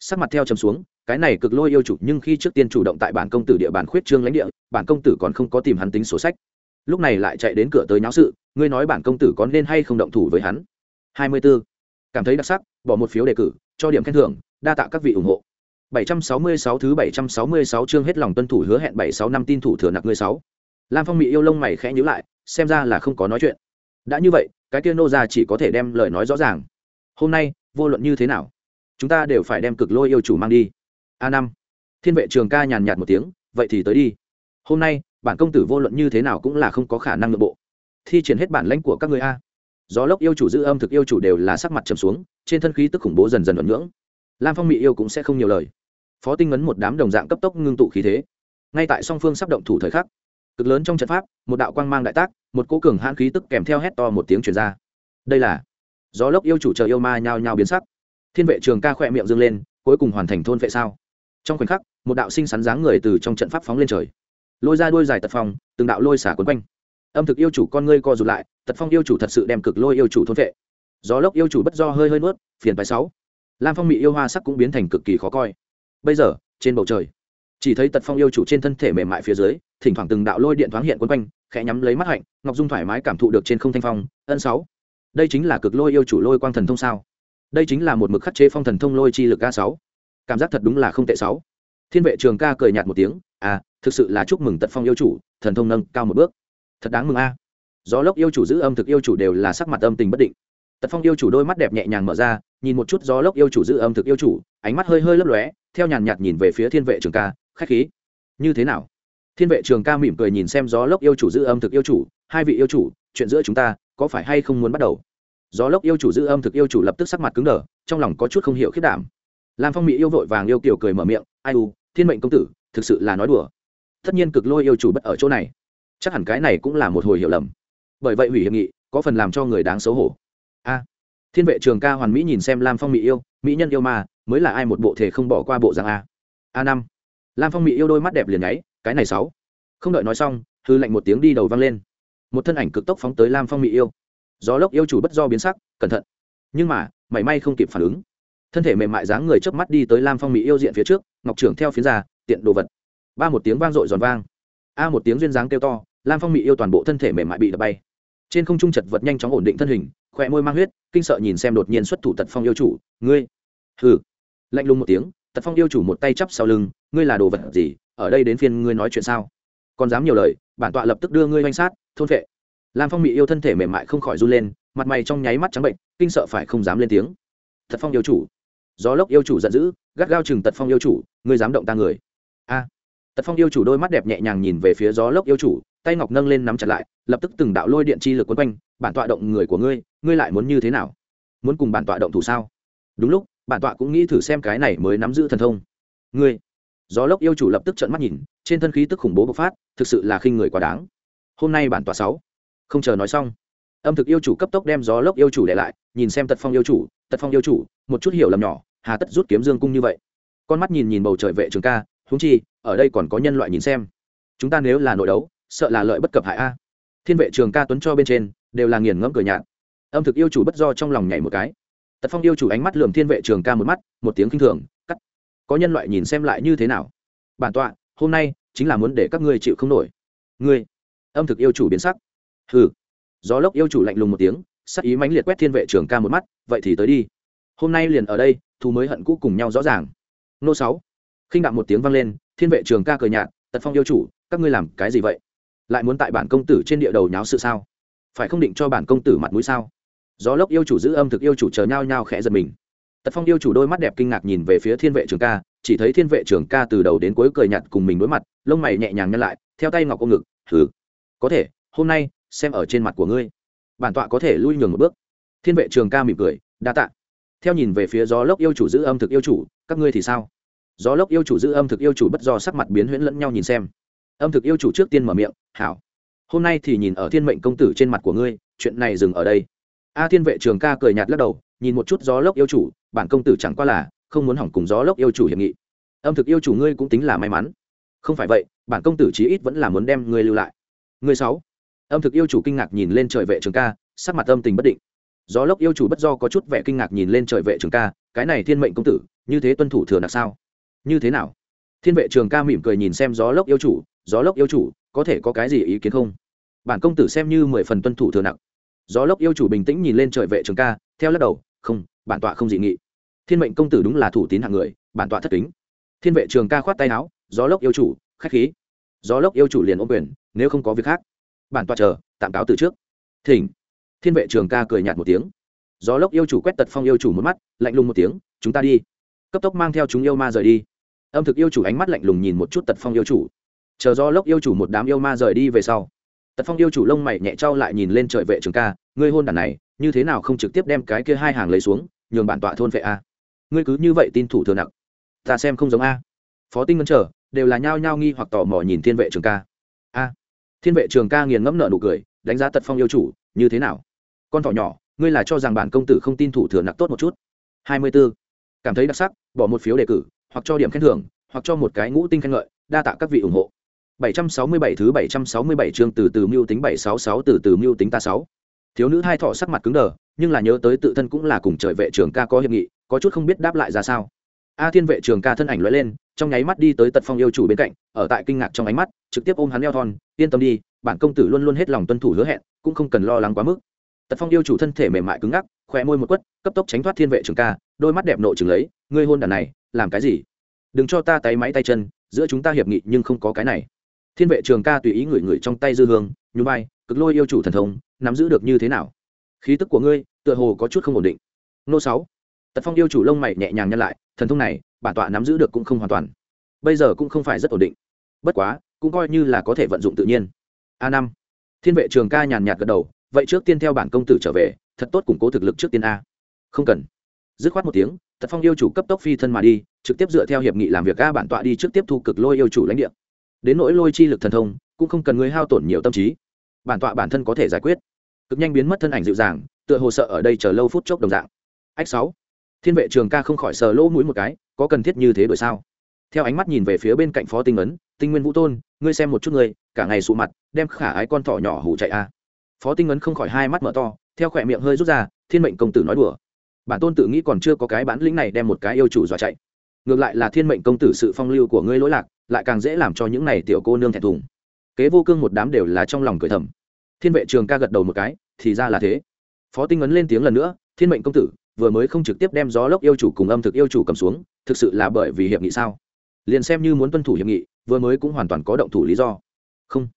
sắc mặt theo chấm xuống, cái này cực lôi yêu chủ nhưng khi trước tiên chủ động tại bản công tử địa bàn khuyết trương lãnh địa, bản công tử còn không có tìm hắn tính sổ sách. Lúc này lại chạy đến cửa tới nháo sự, ngươi nói bản công tử có nên hay không động thủ với hắn? Hai mươi 24 cảm thấy đặc sắc, bỏ một phiếu đề cử, cho điểm khen thưởng, đa tạ các vị ủng hộ. 766 thứ 766 chương hết lòng tuân thủ hứa hẹn 76 năm tin thủ thừa nặc ngươi sáu. Lam phong Mị yêu lông mày khẽ nhíu lại, xem ra là không có nói chuyện. Đã như vậy, cái kia nô gia chỉ có thể đem lời nói rõ ràng. Hôm nay, vô luận như thế nào, chúng ta đều phải đem cực lôi yêu chủ mang đi. A năm. Thiên vệ trường ca nhàn nhạt một tiếng, vậy thì tới đi. Hôm nay, bản công tử vô luận như thế nào cũng là không có khả năng nội bộ. Thi triển hết bản lãnh của các ngươi a gió lốc yêu chủ giữ âm thực yêu chủ đều là sắc mặt trầm xuống, trên thân khí tức khủng bố dần dần vận ngưỡng. Lam phong mỹ yêu cũng sẽ không nhiều lời. Phó tinh ngấn một đám đồng dạng cấp tốc ngưng tụ khí thế. Ngay tại song phương sắp động thủ thời khắc, cực lớn trong trận pháp, một đạo quang mang đại tác, một cố cường hãn khí tức kèm theo hét to một tiếng truyền ra. Đây là gió lốc yêu chủ chờ yêu ma nhao nhao biến sắc. Thiên vệ trường ca khỏe miệng dâng lên, cuối cùng hoàn thành thôn vệ sao? Trong khoảnh khắc, một đạo sinh sắn dáng người từ trong trận pháp phóng lên trời. Lôi ra đuôi dài tật phòng từng đạo lôi xả quấn quanh. Âm thực yêu chủ con ngươi co rụt lại tật phong yêu chủ thật sự đem cực lôi yêu chủ thôn vệ. Gió lốc yêu chủ bất do hơi hơi nuốt, phiền bài sáu. Lam phong mỹ yêu hoa sắc cũng biến thành cực kỳ khó coi. Bây giờ, trên bầu trời, chỉ thấy tật phong yêu chủ trên thân thể mềm mại phía dưới, thỉnh thoảng từng đạo lôi điện thoáng hiện quấn quanh, khẽ nhắm lấy mắt hạnh, ngọc dung thoải mái cảm thụ được trên không thanh phong, ân sáu. Đây chính là cực lôi yêu chủ lôi quang thần thông sao? Đây chính là một mực khắc chế phong thần thông lôi chi lực a sáu. Cảm giác thật đúng là không tệ sáu. Thiên vệ trường ca cười nhạt một tiếng à thực sự là chúc mừng tật phong yêu chủ, thần thông nâng cao một bước. Thật đáng mừng a gió lốc yêu chủ giữ âm thực yêu chủ đều là sắc mặt âm tình bất định. Tật phong yêu chủ đôi mắt đẹp nhẹ nhàng mở ra, nhìn một chút gió lốc yêu chủ giữ âm thực yêu chủ, ánh mắt hơi hơi lấp lóe, theo nhàn nhạt nhìn về phía thiên vệ trường ca, khách khí. Như thế nào? Thiên vệ trường ca mỉm cười nhìn xem gió lốc yêu chủ giữ âm thực yêu chủ, hai vị yêu chủ, chuyện giữa chúng ta có phải hay không muốn bắt đầu? Gió lốc yêu chủ giữ âm thực yêu chủ lập tức sắc mặt cứng đờ, trong lòng có chút không hiểu khiết đảm. Lam phong mỹ yêu vội vàng yêu kiểu cười mở miệng, ai u, thiên mệnh công tử, thực sự là nói đùa. Tất nhiên cực lôi yêu chủ bất ở chỗ này. Chắc hẳn cái này cũng là một hồi hiểu lầm bởi vậy hủy hiệp nghị, có phần làm cho người đáng xấu hổ. A, thiên vệ trường ca hoàn mỹ nhìn xem lam phong mỹ yêu, mỹ nhân yêu mà mới là ai một bộ thể không bỏ qua bộ dạng a? A năm, lam phong mỹ yêu đôi mắt đẹp liền nháy, cái này sáu. Không đợi nói xong, hư lạnh một tiếng đi đầu vang lên. Một thân ảnh cực tốc phóng tới lam phong mỹ yêu. Gió lốc yêu chủ bất do biến sắc, cẩn thận. Nhưng mà, mảy may không kịp phản ứng. Thân thể mềm mại dáng người chớp mắt đi tới lam phong mỹ yêu diện phía trước, ngọc trưởng theo phía ra, tiện đồ vật. Ba một tiếng vang dội giòn vang. A một tiếng duyên dáng kêu to, lam phong mỹ yêu toàn bộ thân thể mềm mại bị đập bay trên không trung chật vật nhanh chóng ổn định thân hình khỏe môi mang huyết, kinh sợ nhìn xem đột nhiên xuất thủ tật phong yêu chủ, ngươi? Hừ. Lạnh lùng một tiếng, tật phong yêu chủ một tay chắp sau lưng, ngươi là đồ vật gì? Ở đây đến phiên ngươi nói chuyện sao? Còn dám nhiều lời, bản tọa lập tức đưa ngươi oanh sát, thôn vệ. Lam phong mỹ yêu thân thể mềm mại không khỏi run lên, mặt mày trong nháy mắt trắng bệnh, kinh sợ phải không dám lên tiếng. Thật phong yêu chủ. Gió lốc yêu chủ giận dữ, gắt gao chừng tật phong yêu chủ, ngươi dám động ta người? A. Tật phong yêu chủ đôi mắt đẹp nhẹ nhàng nhìn về phía gió lốc yêu chủ tay ngọc nâng lên nắm chặt lại, lập tức từng đạo lôi điện chi lực quấn quanh, bản tọa động người của ngươi ngươi lại muốn như thế nào? Muốn cùng bản tọa động thủ sao? Đúng lúc, bản tọa cũng nghĩ thử xem cái này mới nắm giữ thần thông. Ngươi. Gió lốc yêu chủ lập tức trợn mắt nhìn, trên thân khí tức khủng bố bộc phát, thực sự là khinh người quá đáng. Hôm nay bản tọa sáu. Không chờ nói xong. Âm thực yêu chủ cấp tốc đem gió lốc yêu chủ để lại, nhìn xem tật phong yêu chủ, tật phong yêu chủ, một chút hiểu lầm nhỏ, hà tất rút kiếm dương cung như vậy. Con mắt nhìn nhìn bầu trời vệ trường ca húng chi, ở đây còn có nhân loại nhìn xem. Chúng ta nếu là nội đấu sợ là lợi bất cập hại a. Thiên vệ trường ca tuấn cho bên trên, đều là nghiền ngẫm cười nhạt. Âm thực yêu chủ bất do trong lòng nhảy một cái. Tật phong yêu chủ ánh mắt lườm thiên vệ trường ca một mắt, một tiếng k i n h thường, cắt. Có nhân loại nhìn xem lại như thế nào? Bản tọa, hôm nay chính là muốn để các ngươi chịu không nổi. Ngươi, âm thực yêu chủ biến sắc. Hừ. Gió lốc yêu chủ lạnh lùng một tiếng, sắc ý mãnh liệt quét thiên vệ trường ca một mắt, vậy thì tới đi. Hôm nay liền ở đây thu mới hận cũ cùng nhau rõ ràng. Nô sáu. Khinh đạm một tiếng vang lên, thiên vệ trường ca cười nhạt, tật phong yêu chủ, các ngươi làm cái gì vậy? Lại muốn tại bản công tử trên địa đầu nháo sự sao? Phải không định cho bản công tử mặt mũi sao? Gió lốc yêu chủ giữ âm thực yêu chủ chờ nhau nhau khẽ giật mình. Tật phong yêu chủ đôi mắt đẹp kinh ngạc nhìn về phía thiên vệ trường ca, chỉ thấy thiên vệ trường ca từ đầu đến cuối cười nhặt cùng mình đối mặt, lông mày nhẹ nhàng nhăn lại, theo tay ngọc ôm ngực thử có thể, hôm nay xem ở trên mặt của ngươi, bản tọa có thể lui nhường một bước. Thiên vệ trường ca mỉm cười, đa tạ. Theo nhìn về phía gió lốc yêu chủ giữ âm thực yêu chủ, các ngươi thì sao? Gió lốc yêu chủ giữ âm thực yêu chủ bất do sắc mặt biến huyễn lẫn nhau nhìn xem âm thực yêu chủ trước tiên mở miệng, hảo, hôm nay thì nhìn ở thiên mệnh công tử trên mặt của ngươi, chuyện này dừng ở đây. A thiên vệ trường ca cười nhạt lắc đầu, nhìn một chút gió lốc yêu chủ, bản công tử chẳng qua là không muốn hỏng cùng gió lốc yêu chủ hiệp nghị. Âm thực yêu chủ ngươi cũng tính là may mắn. Không phải vậy, bản công tử chí ít vẫn là muốn đem ngươi lưu lại. Ngươi sáu. Âm thực yêu chủ kinh ngạc nhìn lên trời vệ trường ca, sắc mặt âm tình bất định. Gió lốc yêu chủ bất do có chút vẻ kinh ngạc nhìn lên trời vệ trường ca, cái này thiên mệnh công tử, như thế tuân thủ thừa nặc sao? Như thế nào? Thiên vệ trường ca mỉm cười nhìn xem gió lốc yêu chủ gió lốc yêu chủ, có thể có cái gì ý kiến không? Bản công tử xem như mười phần tuân thủ thừa nặng. Gió lốc yêu chủ bình tĩnh nhìn lên trời vệ trường ca, theo lắc đầu, không, bản tọa không dị nghị. Thiên mệnh công tử đúng là thủ tín hạng người, bản tọa thất kính. Thiên vệ trường ca khoát tay áo, gió lốc yêu chủ, khách khí. Gió lốc yêu chủ liền ôm quyền, nếu không có việc khác, bản tọa chờ, tạm cáo từ trước. Thỉnh. Thiên vệ trường ca cười nhạt một tiếng. Gió lốc yêu chủ quét tật phong yêu chủ một mắt, lạnh lùng một tiếng, chúng ta đi. Cấp tốc mang theo chúng yêu ma rời đi. Âm thực yêu chủ ánh mắt lạnh lùng nhìn một chút tật phong yêu chủ chờ do lốc yêu chủ một đám yêu ma rời đi về sau, tật phong yêu chủ lông mày nhẹ trao lại nhìn lên trời vệ trường ca, ngươi hôn đàn này, như thế nào không trực tiếp đem cái kia hai hàng lấy xuống, nhường bản tọa thôn vệ a? Ngươi cứ như vậy tin thủ thừa nặng ta xem không giống a. Phó tinh ngân trở đều là nhao nhao nghi hoặc tò mò nhìn thiên vệ trường ca. A. Thiên vệ trường ca nghiền ngẫm nợ nụ cười, đánh giá tật phong yêu chủ, như thế nào? Con thỏ nhỏ, ngươi là cho rằng bản công tử không tin thủ thừa nặng tốt một chút? Hai mươi b ố cảm thấy đặc sắc, bỏ một phiếu đề cử, hoặc cho điểm khen thưởng, hoặc cho một cái ngũ tinh khen ngợi, đa tạ các vị ủng hộ. 767 thứ 767 chương từ từ mưu tính 766 từ từ mưu tính ta 6. Thiếu nữ hai thọ sắc mặt cứng đờ, nhưng là nhớ tới tự thân cũng là cùng trời vệ trưởng ca có hiệp nghị, có chút không biết đáp lại ra sao. A Thiên vệ trưởng ca thân ảnh lóe lên, trong nháy mắt đi tới Tật Phong yêu chủ bên cạnh, ở tại kinh ngạc trong ánh mắt, trực tiếp ôm hắn eo thon, yên tâm đi, bản công tử luôn luôn hết lòng tuân thủ hứa hẹn, cũng không cần lo lắng quá mức. Tật Phong yêu chủ thân thể mềm mại cứng ngắc, khóe môi một quất, cấp tốc tránh thoát Thiên vệ trưởng ca, đôi mắt đẹp nộ chừng lấy, ngươi hôn đàn này, làm cái gì? Đừng cho ta tay máy tay chân, giữa chúng ta hiệp nghị nhưng không có cái này thiên vệ trường ca tùy ý ngửi ngửi trong tay dư hương, nhún vai, cực lôi yêu chủ thần thông, nắm giữ được như thế nào? Khí tức của ngươi, tựa hồ có chút không ổn định. Nô sáu. Tật phong yêu chủ lông mày nhẹ nhàng nhăn lại, thần thông này, bản tọa nắm giữ được cũng không hoàn toàn. Bây giờ cũng không phải rất ổn định. Bất quá, cũng coi như là có thể vận dụng tự nhiên. A năm. Thiên vệ trường ca nhàn nhạt gật đầu, vậy trước tiên theo bản công tử trở về, thật tốt củng cố thực lực trước tiên a. Không cần. Dứt khoát một tiếng, tật phong yêu chủ cấp tốc phi thân mà đi, trực tiếp dựa theo hiệp nghị làm việc a bản tọa đi trước tiếp thu cực lôi yêu chủ lãnh địa đến nỗi lôi chi lực thần thông, cũng không cần ngươi hao tổn nhiều tâm trí. Bản tọa bản thân có thể giải quyết. Cực nhanh biến mất thân ảnh dịu dàng, tựa hồ sợ ở đây chờ lâu phút chốc đồng dạng. Ách sáu. Thiên vệ trường ca không khỏi sờ lỗ mũi một cái, có cần thiết như thế đổi sao? Theo ánh mắt nhìn về phía bên cạnh phó tinh ấn, tinh nguyên vũ tôn, ngươi xem một chút ngươi, cả ngày sụ mặt, đem khả ái con thỏ nhỏ hủ chạy a. Phó tinh ấn không khỏi hai mắt mở to, theo khỏe miệng hơi rút ra, thiên mệnh công tử nói đùa. Bản tôn tự nghĩ còn chưa có cái bản lĩnh này đem một cái yêu chủ dọa chạy. Ngược lại là thiên mệnh công tử sự phong lưu của ngươi lỗi lạc lại càng dễ làm cho những này tiểu cô nương thẹn thùng. Kế vô cương một đám đều là trong lòng cười thầm. Thiên vệ trường ca gật đầu một cái, thì ra là thế. Phó tinh ấn lên tiếng lần nữa, thiên mệnh công tử, vừa mới không trực tiếp đem gió lốc yêu chủ cùng âm thực yêu chủ cầm xuống, thực sự là bởi vì hiệp nghị sao? Liền xem như muốn tuân thủ hiệp nghị, vừa mới cũng hoàn toàn có động thủ lý do. Không.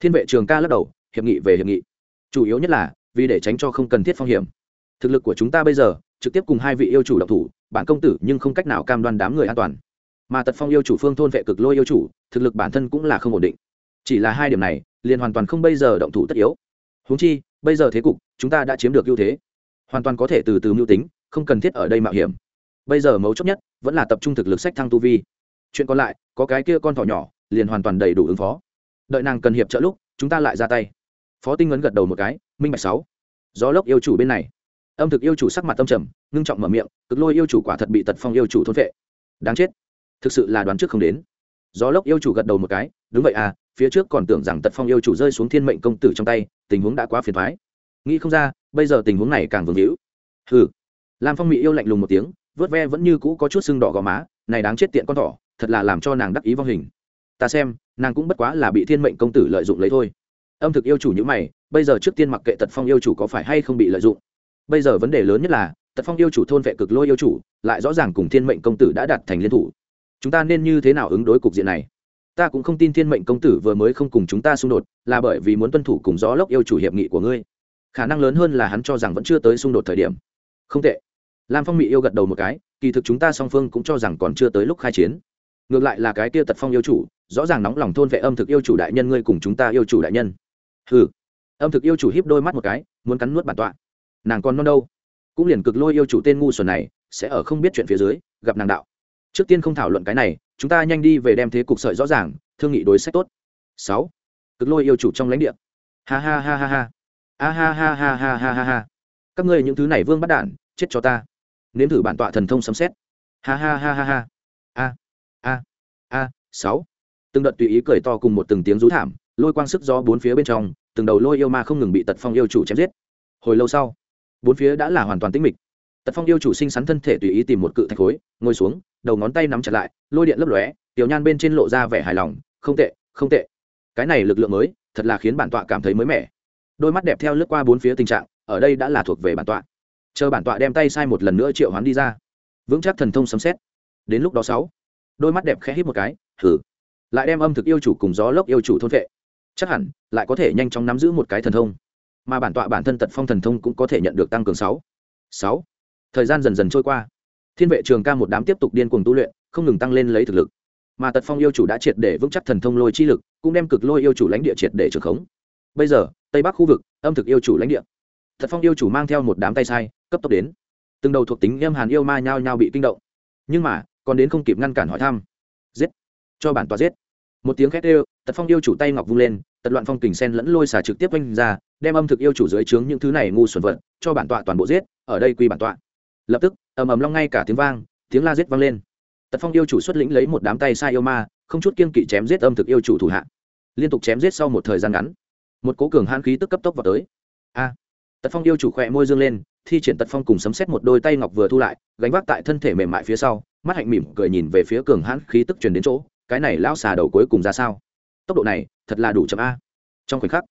Thiên vệ trường ca lắc đầu, hiệp nghị về hiệp nghị. Chủ yếu nhất là, vì để tránh cho không cần thiết phong hiểm. Thực lực của chúng ta bây giờ, trực tiếp cùng hai vị yêu chủ động thủ, bản công tử nhưng không cách nào cam đoan đám người an toàn mà tật phong yêu chủ phương thôn vệ cực lôi yêu chủ, thực lực bản thân cũng là không ổn định. Chỉ là hai điểm này, liền hoàn toàn không bây giờ động thủ tất yếu. Húng chi, bây giờ thế cục, chúng ta đã chiếm được ưu thế. Hoàn toàn có thể từ từ mưu tính, không cần thiết ở đây mạo hiểm. Bây giờ mấu chốt nhất, vẫn là tập trung thực lực sách thăng tu vi. Chuyện còn lại, có cái kia con thỏ nhỏ, liền hoàn toàn đầy đủ ứng phó. Đợi nàng cần hiệp trợ lúc, chúng ta lại ra tay. Phó tinh ngấn gật đầu một cái, minh bạch sáu. Gió lốc yêu chủ bên này. Âm thực yêu chủ sắc mặt tâm trầm, ngưng trọng mở miệng, cực lôi yêu chủ quả thật bị tật phong yêu chủ thôn vệ. Đáng chết thực sự là đoán trước không đến. Gió lốc yêu chủ gật đầu một cái, đúng vậy à phía trước còn tưởng rằng tật phong yêu chủ rơi xuống thiên mệnh công tử trong tay, tình huống đã quá phiền thoái nghĩ không ra, bây giờ tình huống này càng vương hữu hừ. Lam phong mỹ yêu lạnh lùng một tiếng, vớt ve vẫn như cũ có chút sưng đỏ gò má, này đáng chết tiện con thỏ, thật là làm cho nàng đắc ý vong hình. Ta xem, nàng cũng bất quá là bị thiên mệnh công tử lợi dụng lấy thôi. Âm thực yêu chủ như mày, bây giờ trước tiên mặc kệ tật phong yêu chủ có phải hay không bị lợi dụng. Bây giờ vấn đề lớn nhất là, tật phong yêu chủ thôn vệ cực lôi yêu chủ, lại rõ ràng cùng thiên mệnh công tử đã đặt thành liên thủ chúng ta nên như thế nào ứng đối cục diện này? Ta cũng không tin thiên mệnh công tử vừa mới không cùng chúng ta xung đột, là bởi vì muốn tuân thủ cùng gió lốc yêu chủ hiệp nghị của ngươi. Khả năng lớn hơn là hắn cho rằng vẫn chưa tới xung đột thời điểm. Không tệ. Lam phong mỹ yêu gật đầu một cái, kỳ thực chúng ta song phương cũng cho rằng còn chưa tới lúc khai chiến. Ngược lại là cái kia tật phong yêu chủ, rõ ràng nóng lòng thôn vệ âm thực yêu chủ đại nhân ngươi cùng chúng ta yêu chủ đại nhân. Ừ âm thực yêu chủ hiếp đôi mắt một cái, muốn cắn nuốt bản tọa. Nàng còn non đâu? Cũng liền cực lôi yêu chủ tên ngu xuẩn này, sẽ ở không biết chuyện phía dưới, gặp nàng đạo trước tiên không thảo luận cái này, chúng ta nhanh đi về đem thế cục sợi rõ ràng, thương nghị đối sách tốt. Sáu. Cực lôi yêu chủ trong lãnh địa. Ha ha ha ha ha. A ha ha ha ha ha ha ha. Các ngươi những thứ này vương bắt đản chết cho ta. Nếm thử bản tọa thần thông sấm xét ha ha ha ha ha. A. A. A. Sáu. Từng đợt tùy ý cười to cùng một từng tiếng rú thảm, lôi quang sức gió bốn phía bên trong, từng đầu lôi yêu ma không ngừng bị tật phong yêu chủ chém giết. Hồi lâu sau, bốn phía đã là hoàn toàn tĩnh mịch tật phong yêu chủ sinh sắn thân thể tùy ý tìm một cự thạch khối, ngồi xuống, đầu ngón tay nắm chặt lại, lôi điện lấp lóe, tiểu nhan bên trên lộ ra vẻ hài lòng, không tệ không tệ. Cái này lực lượng mới, thật là khiến bản tọa cảm thấy mới mẻ. Đôi mắt đẹp theo lướt qua bốn phía tình trạng, ở đây đã là thuộc về bản tọa. Chờ bản tọa đem tay sai một lần nữa triệu hoán đi ra. Vững chắc thần thông sấm xét đến lúc đó sáu, đôi mắt đẹp khẽ hít một cái thử lại đem âm thực yêu chủ cùng gió lốc yêu chủ thôn vệ. Chắc hẳn, lại có thể nhanh chóng nắm giữ một cái thần thông. Mà bản tọa bản thân tật phong thần thông cũng có thể nhận được tăng cường sáu. Sáu thời gian dần dần trôi qua. Thiên vệ trường ca một đám tiếp tục điên cuồng tu luyện, không ngừng tăng lên lấy thực lực. Mà tật phong yêu chủ đã triệt để vững chắc thần thông lôi chi lực, cũng đem cực lôi yêu chủ lãnh địa triệt để trưởng khống. Bây giờ, tây bắc khu vực, âm thực yêu chủ lãnh địa. Thật phong yêu chủ mang theo một đám tay sai, cấp tốc đến. Từng đầu thuộc tính âm hàn yêu ma nhao nhao bị kinh động. Nhưng mà, còn đến không kịp ngăn cản hỏi thăm. Giết! Cho bản tòa giết! Một tiếng khét đều tật phong yêu chủ tay ngọc vung lên, tật loạn phong kình sen lẫn lôi xả trực tiếp quanh ra, đem âm thực yêu chủ dưới trướng những thứ này ngu xuẩn vật, cho bản tọa toàn bộ giết, ở đây quy bản tọa lập tức, ầm ầm long ngay cả tiếng vang, tiếng la giết vang lên. Tật phong yêu chủ xuất lĩnh lấy một đám tay sai yêu ma, không chút kiên kỵ chém giết âm thực yêu chủ thủ hạ. Liên tục chém giết sau một thời gian ngắn, một cố cường hãn khí tức cấp tốc vào tới. A! Tật phong yêu chủ khỏe môi dương lên, thi triển tật phong cùng sấm xét một đôi tay ngọc vừa thu lại, gánh vác tại thân thể mềm mại phía sau, mắt hạnh mỉm cười nhìn về phía cường hãn khí tức truyền đến chỗ, cái này lão xà đầu cuối cùng ra sao? Tốc độ này, thật là đủ chậm a. Trong khoảnh khắc,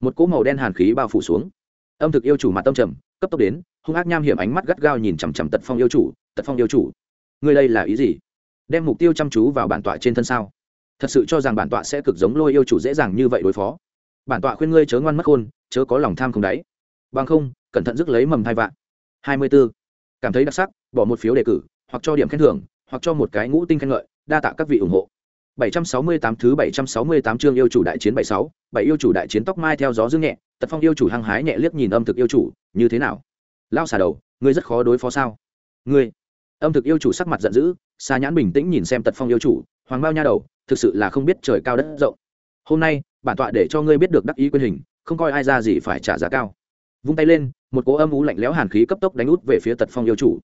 một cỗ màu đen hàn khí bao phủ xuống. Âm thực yêu chủ mặt tâm trầm cấp tốc đến hung ác nham hiểm ánh mắt gắt gao nhìn chằm chằm tật phong yêu chủ tật phong yêu chủ ngươi đây là ý gì? Đem mục tiêu chăm chú vào bản tọa trên thân sao? Thật sự cho rằng bản tọa sẽ cực giống lôi yêu chủ dễ dàng như vậy đối phó. Bản tọa khuyên ngươi chớ ngoan mất khôn chớ có lòng tham không đáy. Bằng không cẩn thận rước lấy mầm thai vạn. Hai mươi b ố cảm thấy đặc sắc bỏ một phiếu đề cử hoặc cho điểm khen thưởng hoặc cho một cái ngũ tinh khen ngợi đa tạ các vị ủng hộ. 768 thứ 768 chương yêu chủ đại chiến 76, bảy yêu chủ đại chiến tóc mai theo gió dương nhẹ, Tật Phong yêu chủ hăng hái nhẹ liếc nhìn âm thực yêu chủ, như thế nào? Lao xà đầu, ngươi rất khó đối phó sao? Ngươi. Âm thực yêu chủ sắc mặt giận dữ, xa nhãn bình tĩnh nhìn xem Tật Phong yêu chủ, hoàng bao nha đầu, thực sự là không biết trời cao đất rộng. Hôm nay, bản tọa để cho ngươi biết được đắc ý quyền hình, không coi ai ra gì phải trả giá cao vung tay lên một cỗ âm ú lạnh lẽo hàn khí cấp tốc đánh út về phía tật phong yêu chủ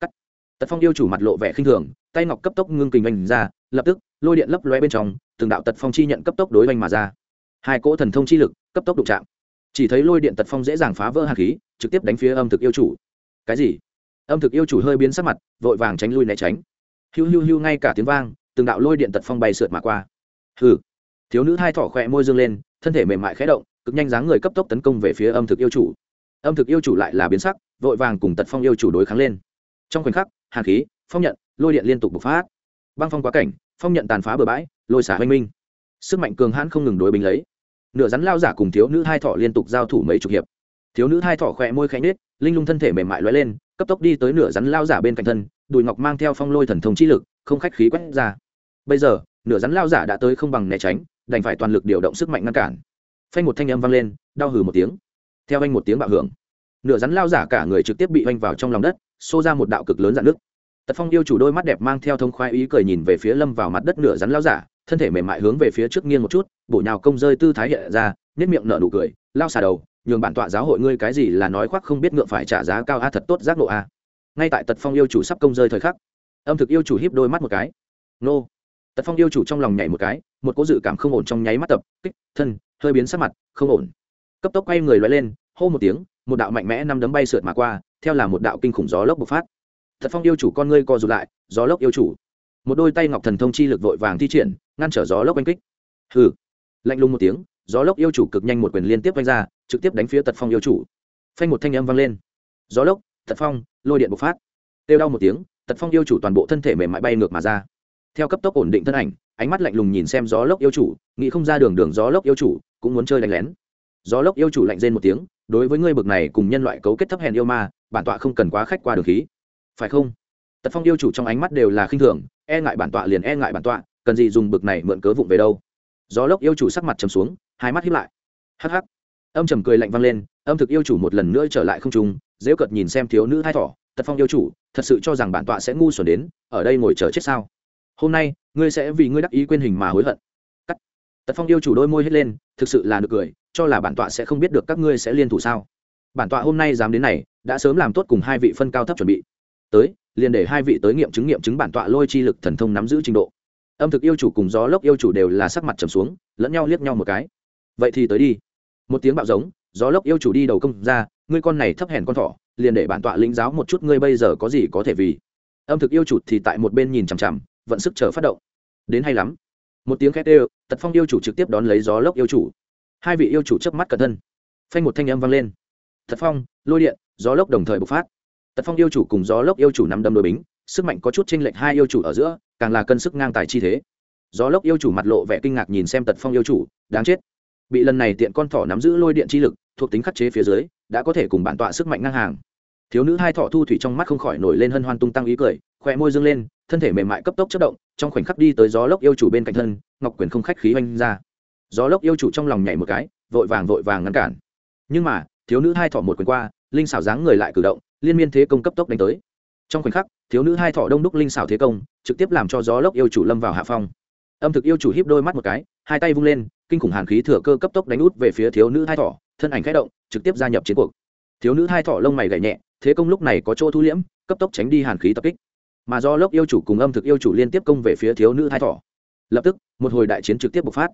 cắt tật phong yêu chủ mặt lộ vẻ khinh thường tay ngọc cấp tốc ngưng kình oanh ra lập tức lôi điện lấp loe bên trong từng đạo tật phong chi nhận cấp tốc đối oanh mà ra hai cỗ thần thông chi lực cấp tốc đụng chạm chỉ thấy lôi điện tật phong dễ dàng phá vỡ hàn khí, trực tiếp đánh phía âm thực yêu chủ. Cái gì? Âm thực yêu chủ hơi biến sắc mặt, vội vàng tránh lui né tránh. Hiu hiu hiu ngay cả tiếng vang, từng đạo lôi điện tật phong bay sượt mà qua. Hừ. Thiếu nữ hai thỏ khỏe môi dương lên, thân thể mềm mại khẽ động, cực nhanh dáng người cấp tốc tấn công về phía âm thực yêu chủ. Âm thực yêu chủ lại là biến sắc, vội vàng cùng tật phong yêu chủ đối kháng lên. Trong khoảnh khắc, hàn khí, phong nhận, lôi điện liên tục bộc phát. Băng phong quá cảnh, phong nhận tàn phá bờ bãi, lôi xả hoanh minh. Sức mạnh cường hãn không ngừng đối bình lấy nửa rắn lao giả cùng thiếu nữ hai thọ liên tục giao thủ mấy chục hiệp. Thiếu nữ hai thọ khỏe môi khẽ nết linh lung thân thể mềm mại lóe lên, cấp tốc đi tới nửa rắn lao giả bên cạnh thân, đùi ngọc mang theo phong lôi thần thông chi lực, không khách khí quét ra. Bây giờ, nửa rắn lao giả đã tới không bằng né tránh, đành phải toàn lực điều động sức mạnh ngăn cản. Phanh một thanh âm vang lên, đau hừ một tiếng. Theo anh một tiếng bạo hưởng, nửa rắn lao giả cả người trực tiếp bị oanh vào trong lòng đất, xô ra một đạo cực lớn dạn nước tật phong yêu chủ đôi mắt đẹp mang theo thông khoái ý cười nhìn về phía lâm vào mặt đất nửa rắn lao giả thân thể mềm mại hướng về phía trước nghiêng một chút, bổ nhào công rơi tư thái hiện ra nhất miệng nở nụ cười, lao xà đầu, nhường bản tọa giáo hội ngươi cái gì là nói khoác không biết ngượng phải trả giá cao a, thật tốt giác nộ a. Ngay tại tật phong yêu chủ sắp công rơi thời khắc, âm thực yêu chủ hiếp đôi mắt một cái. Nô. Tật phong yêu chủ trong lòng nhảy một cái, một cố dự cảm không ổn trong nháy mắt tập, kích, thân, hơi biến sắc mặt, không ổn. Cấp tốc quay người loay lên, hô một tiếng, một đạo mạnh mẽ năm đấm bay sượt mà qua, theo là một đạo kinh khủng gió lốc bộc phát. Thật phong yêu chủ con ngươi co rụt lại, gió lốc yêu chủ một đôi tay ngọc thần thông chi lực vội vàng thi triển, ngăn trở gió lốc oanh kích. Hừ. Lạnh lùng một tiếng, gió lốc yêu chủ cực nhanh một quyền liên tiếp oanh ra, trực tiếp đánh phía tật phong yêu chủ. Phanh một thanh âm vang lên. Gió lốc, tật phong, lôi điện bộc phát. Têu đau một tiếng, tật phong yêu chủ toàn bộ thân thể mềm mại bay ngược mà ra. Theo cấp tốc ổn định thân ảnh, ánh mắt lạnh lùng nhìn xem gió lốc yêu chủ, nghĩ không ra đường đường gió lốc yêu chủ, cũng muốn chơi đánh lén. Gió lốc yêu chủ lạnh rên một tiếng, đối với ngươi bực này cùng nhân loại cấu kết thấp hèn yêu ma, bản tọa không cần quá khách qua đường khí. Phải không? Tật phong yêu chủ trong ánh mắt đều là khinh thường e ngại bản tọa liền e ngại bản tọa, cần gì dùng bực này mượn cớ vụng về đâu. Gió lốc yêu chủ sắc mặt trầm xuống, hai mắt hiếp lại. Hắc hắc. Âm trầm cười lạnh vang lên, âm thực yêu chủ một lần nữa trở lại không trung, dễ cợt nhìn xem thiếu nữ thai thỏ, tật phong yêu chủ, thật sự cho rằng bản tọa sẽ ngu xuẩn đến, ở đây ngồi chờ chết sao? Hôm nay, ngươi sẽ vì ngươi đắc ý quên hình mà hối hận. Cắt. Tật phong yêu chủ đôi môi hết lên, thực sự là được cười, cho là bản tọa sẽ không biết được các ngươi sẽ liên thủ sao? Bản tọa hôm nay dám đến này, đã sớm làm tốt cùng hai vị phân cao thấp chuẩn bị. Tới liền để hai vị tới nghiệm chứng nghiệm chứng bản tọa lôi chi lực thần thông nắm giữ trình độ. Âm thực yêu chủ cùng gió lốc yêu chủ đều là sắc mặt trầm xuống, lẫn nhau liếc nhau một cái. Vậy thì tới đi. Một tiếng bạo giống, gió lốc yêu chủ đi đầu công ra, ngươi con này thấp hèn con thỏ, liền để bản tọa lĩnh giáo một chút ngươi bây giờ có gì có thể vì. Âm thực yêu chủ thì tại một bên nhìn chằm chằm, vận sức chờ phát động. Đến hay lắm. Một tiếng khét ê tật phong yêu chủ trực tiếp đón lấy gió lốc yêu chủ. Hai vị yêu chủ chớp mắt cẩn thân. Phanh một thanh âm vang lên. Tật phong, lôi điện, gió lốc đồng thời bộc phát tật phong yêu chủ cùng gió lốc yêu chủ nắm đâm đôi bính, sức mạnh có chút chênh lệch hai yêu chủ ở giữa, càng là cân sức ngang tài chi thế. Gió lốc yêu chủ mặt lộ vẻ kinh ngạc nhìn xem tật phong yêu chủ, đáng chết. Bị lần này tiện con thỏ nắm giữ lôi điện chi lực, thuộc tính khắc chế phía dưới, đã có thể cùng bản tọa sức mạnh ngang hàng. Thiếu nữ hai thỏ thu thủy trong mắt không khỏi nổi lên hân hoan tung tăng ý cười khỏe môi dâng lên, thân thể mềm mại cấp tốc chất động, trong khoảnh khắc đi tới gió lốc yêu chủ bên cạnh thân, ngọc quyền không khách khí oanh ra. Gió lốc yêu chủ trong lòng nhảy một cái, vội vàng vội vàng ngăn cản. Nhưng mà, thiếu nữ hai thỏ một quyền qua, linh xảo dáng người lại cử động liên miên thế công cấp tốc đánh tới. Trong khoảnh khắc, thiếu nữ hai thỏ đông đúc linh xảo thế công, trực tiếp làm cho gió lốc yêu chủ lâm vào hạ phong. Âm thực yêu chủ híp đôi mắt một cái, hai tay vung lên, kinh khủng hàn khí thừa cơ cấp tốc đánh út về phía thiếu nữ hai thỏ, thân ảnh khẽ động, trực tiếp gia nhập chiến cuộc. Thiếu nữ hai thỏ lông mày gậy nhẹ, thế công lúc này có chỗ thu liễm, cấp tốc tránh đi hàn khí tập kích. Mà do lốc yêu chủ cùng âm thực yêu chủ liên tiếp công về phía thiếu nữ hai thỏ. Lập tức, một hồi đại chiến trực tiếp bộc phát.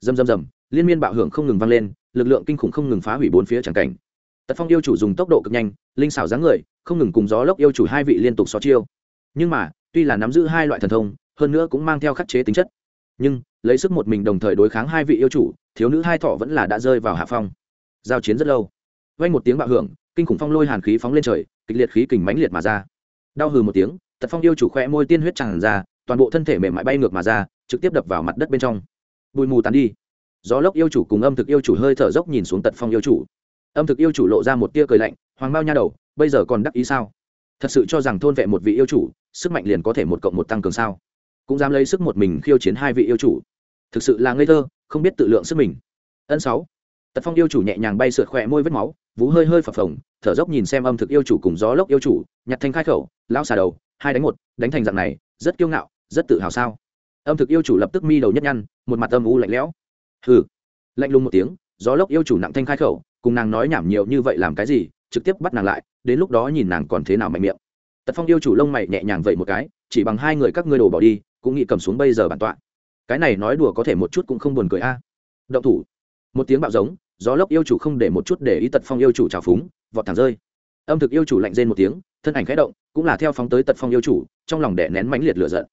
Dầm dầm dầm liên miên bạo hưởng không ngừng vang lên, lực lượng kinh khủng không ngừng phá hủy bốn phía tràng cảnh tật phong yêu chủ dùng tốc độ cực nhanh, linh xảo dáng người, không ngừng cùng gió lốc yêu chủ hai vị liên tục xó chiêu. Nhưng mà, tuy là nắm giữ hai loại thần thông, hơn nữa cũng mang theo khắc chế tính chất. Nhưng, lấy sức một mình đồng thời đối kháng hai vị yêu chủ, thiếu nữ hai thọ vẫn là đã rơi vào hạ phong. Giao chiến rất lâu. Vang một tiếng bạo hưởng, kinh khủng phong lôi hàn khí phóng lên trời, kịch liệt khí kình mãnh liệt mà ra. Đau hừ một tiếng, tật phong yêu chủ khoe môi tiên huyết tràn ra, toàn bộ thân thể mềm mại bay ngược mà ra, trực tiếp đập vào mặt đất bên trong. Bụi mù tán đi. Gió lốc yêu chủ cùng âm thực yêu chủ hơi thở dốc nhìn xuống tật phong yêu chủ âm thực yêu chủ lộ ra một tia cười lạnh, hoàng bao nha đầu, bây giờ còn đắc ý sao? Thật sự cho rằng thôn vệ một vị yêu chủ, sức mạnh liền có thể một cộng một tăng cường sao? Cũng dám lấy sức một mình khiêu chiến hai vị yêu chủ. Thực sự là ngây thơ, không biết tự lượng sức mình. Ân sáu. Tật phong yêu chủ nhẹ nhàng bay sượt khỏe môi vết máu, vú hơi hơi phập phồng, thở dốc nhìn xem âm thực yêu chủ cùng gió lốc yêu chủ, nhặt thanh khai khẩu lao xà đầu, hai đánh một, đánh thành dạng này, rất kiêu ngạo, rất tự hào sao? Âm thực yêu chủ lập tức mi đầu nhất nhăn, một mặt âm u lạnh lẽo. Hừ. Lạnh lùng một tiếng gió lốc yêu chủ nặng thanh khai khẩu, cùng nàng nói nhảm nhiều như vậy làm cái gì, trực tiếp bắt nàng lại, đến lúc đó nhìn nàng còn thế nào mạnh miệng. Tật phong yêu chủ lông mày nhẹ nhàng vậy một cái, chỉ bằng hai người các ngươi đổ bỏ đi, cũng nghĩ cầm xuống bây giờ bản tọa. Cái này nói đùa có thể một chút cũng không buồn cười a. Động thủ. Một tiếng bạo giống, gió lốc yêu chủ không để một chút để ý tật phong yêu chủ trào phúng, vọt thẳng rơi. Âm thực yêu chủ lạnh rên một tiếng, thân ảnh khẽ động, cũng là theo phóng tới tật phong yêu chủ, trong lòng đẻ nén mãnh liệt lửa giận.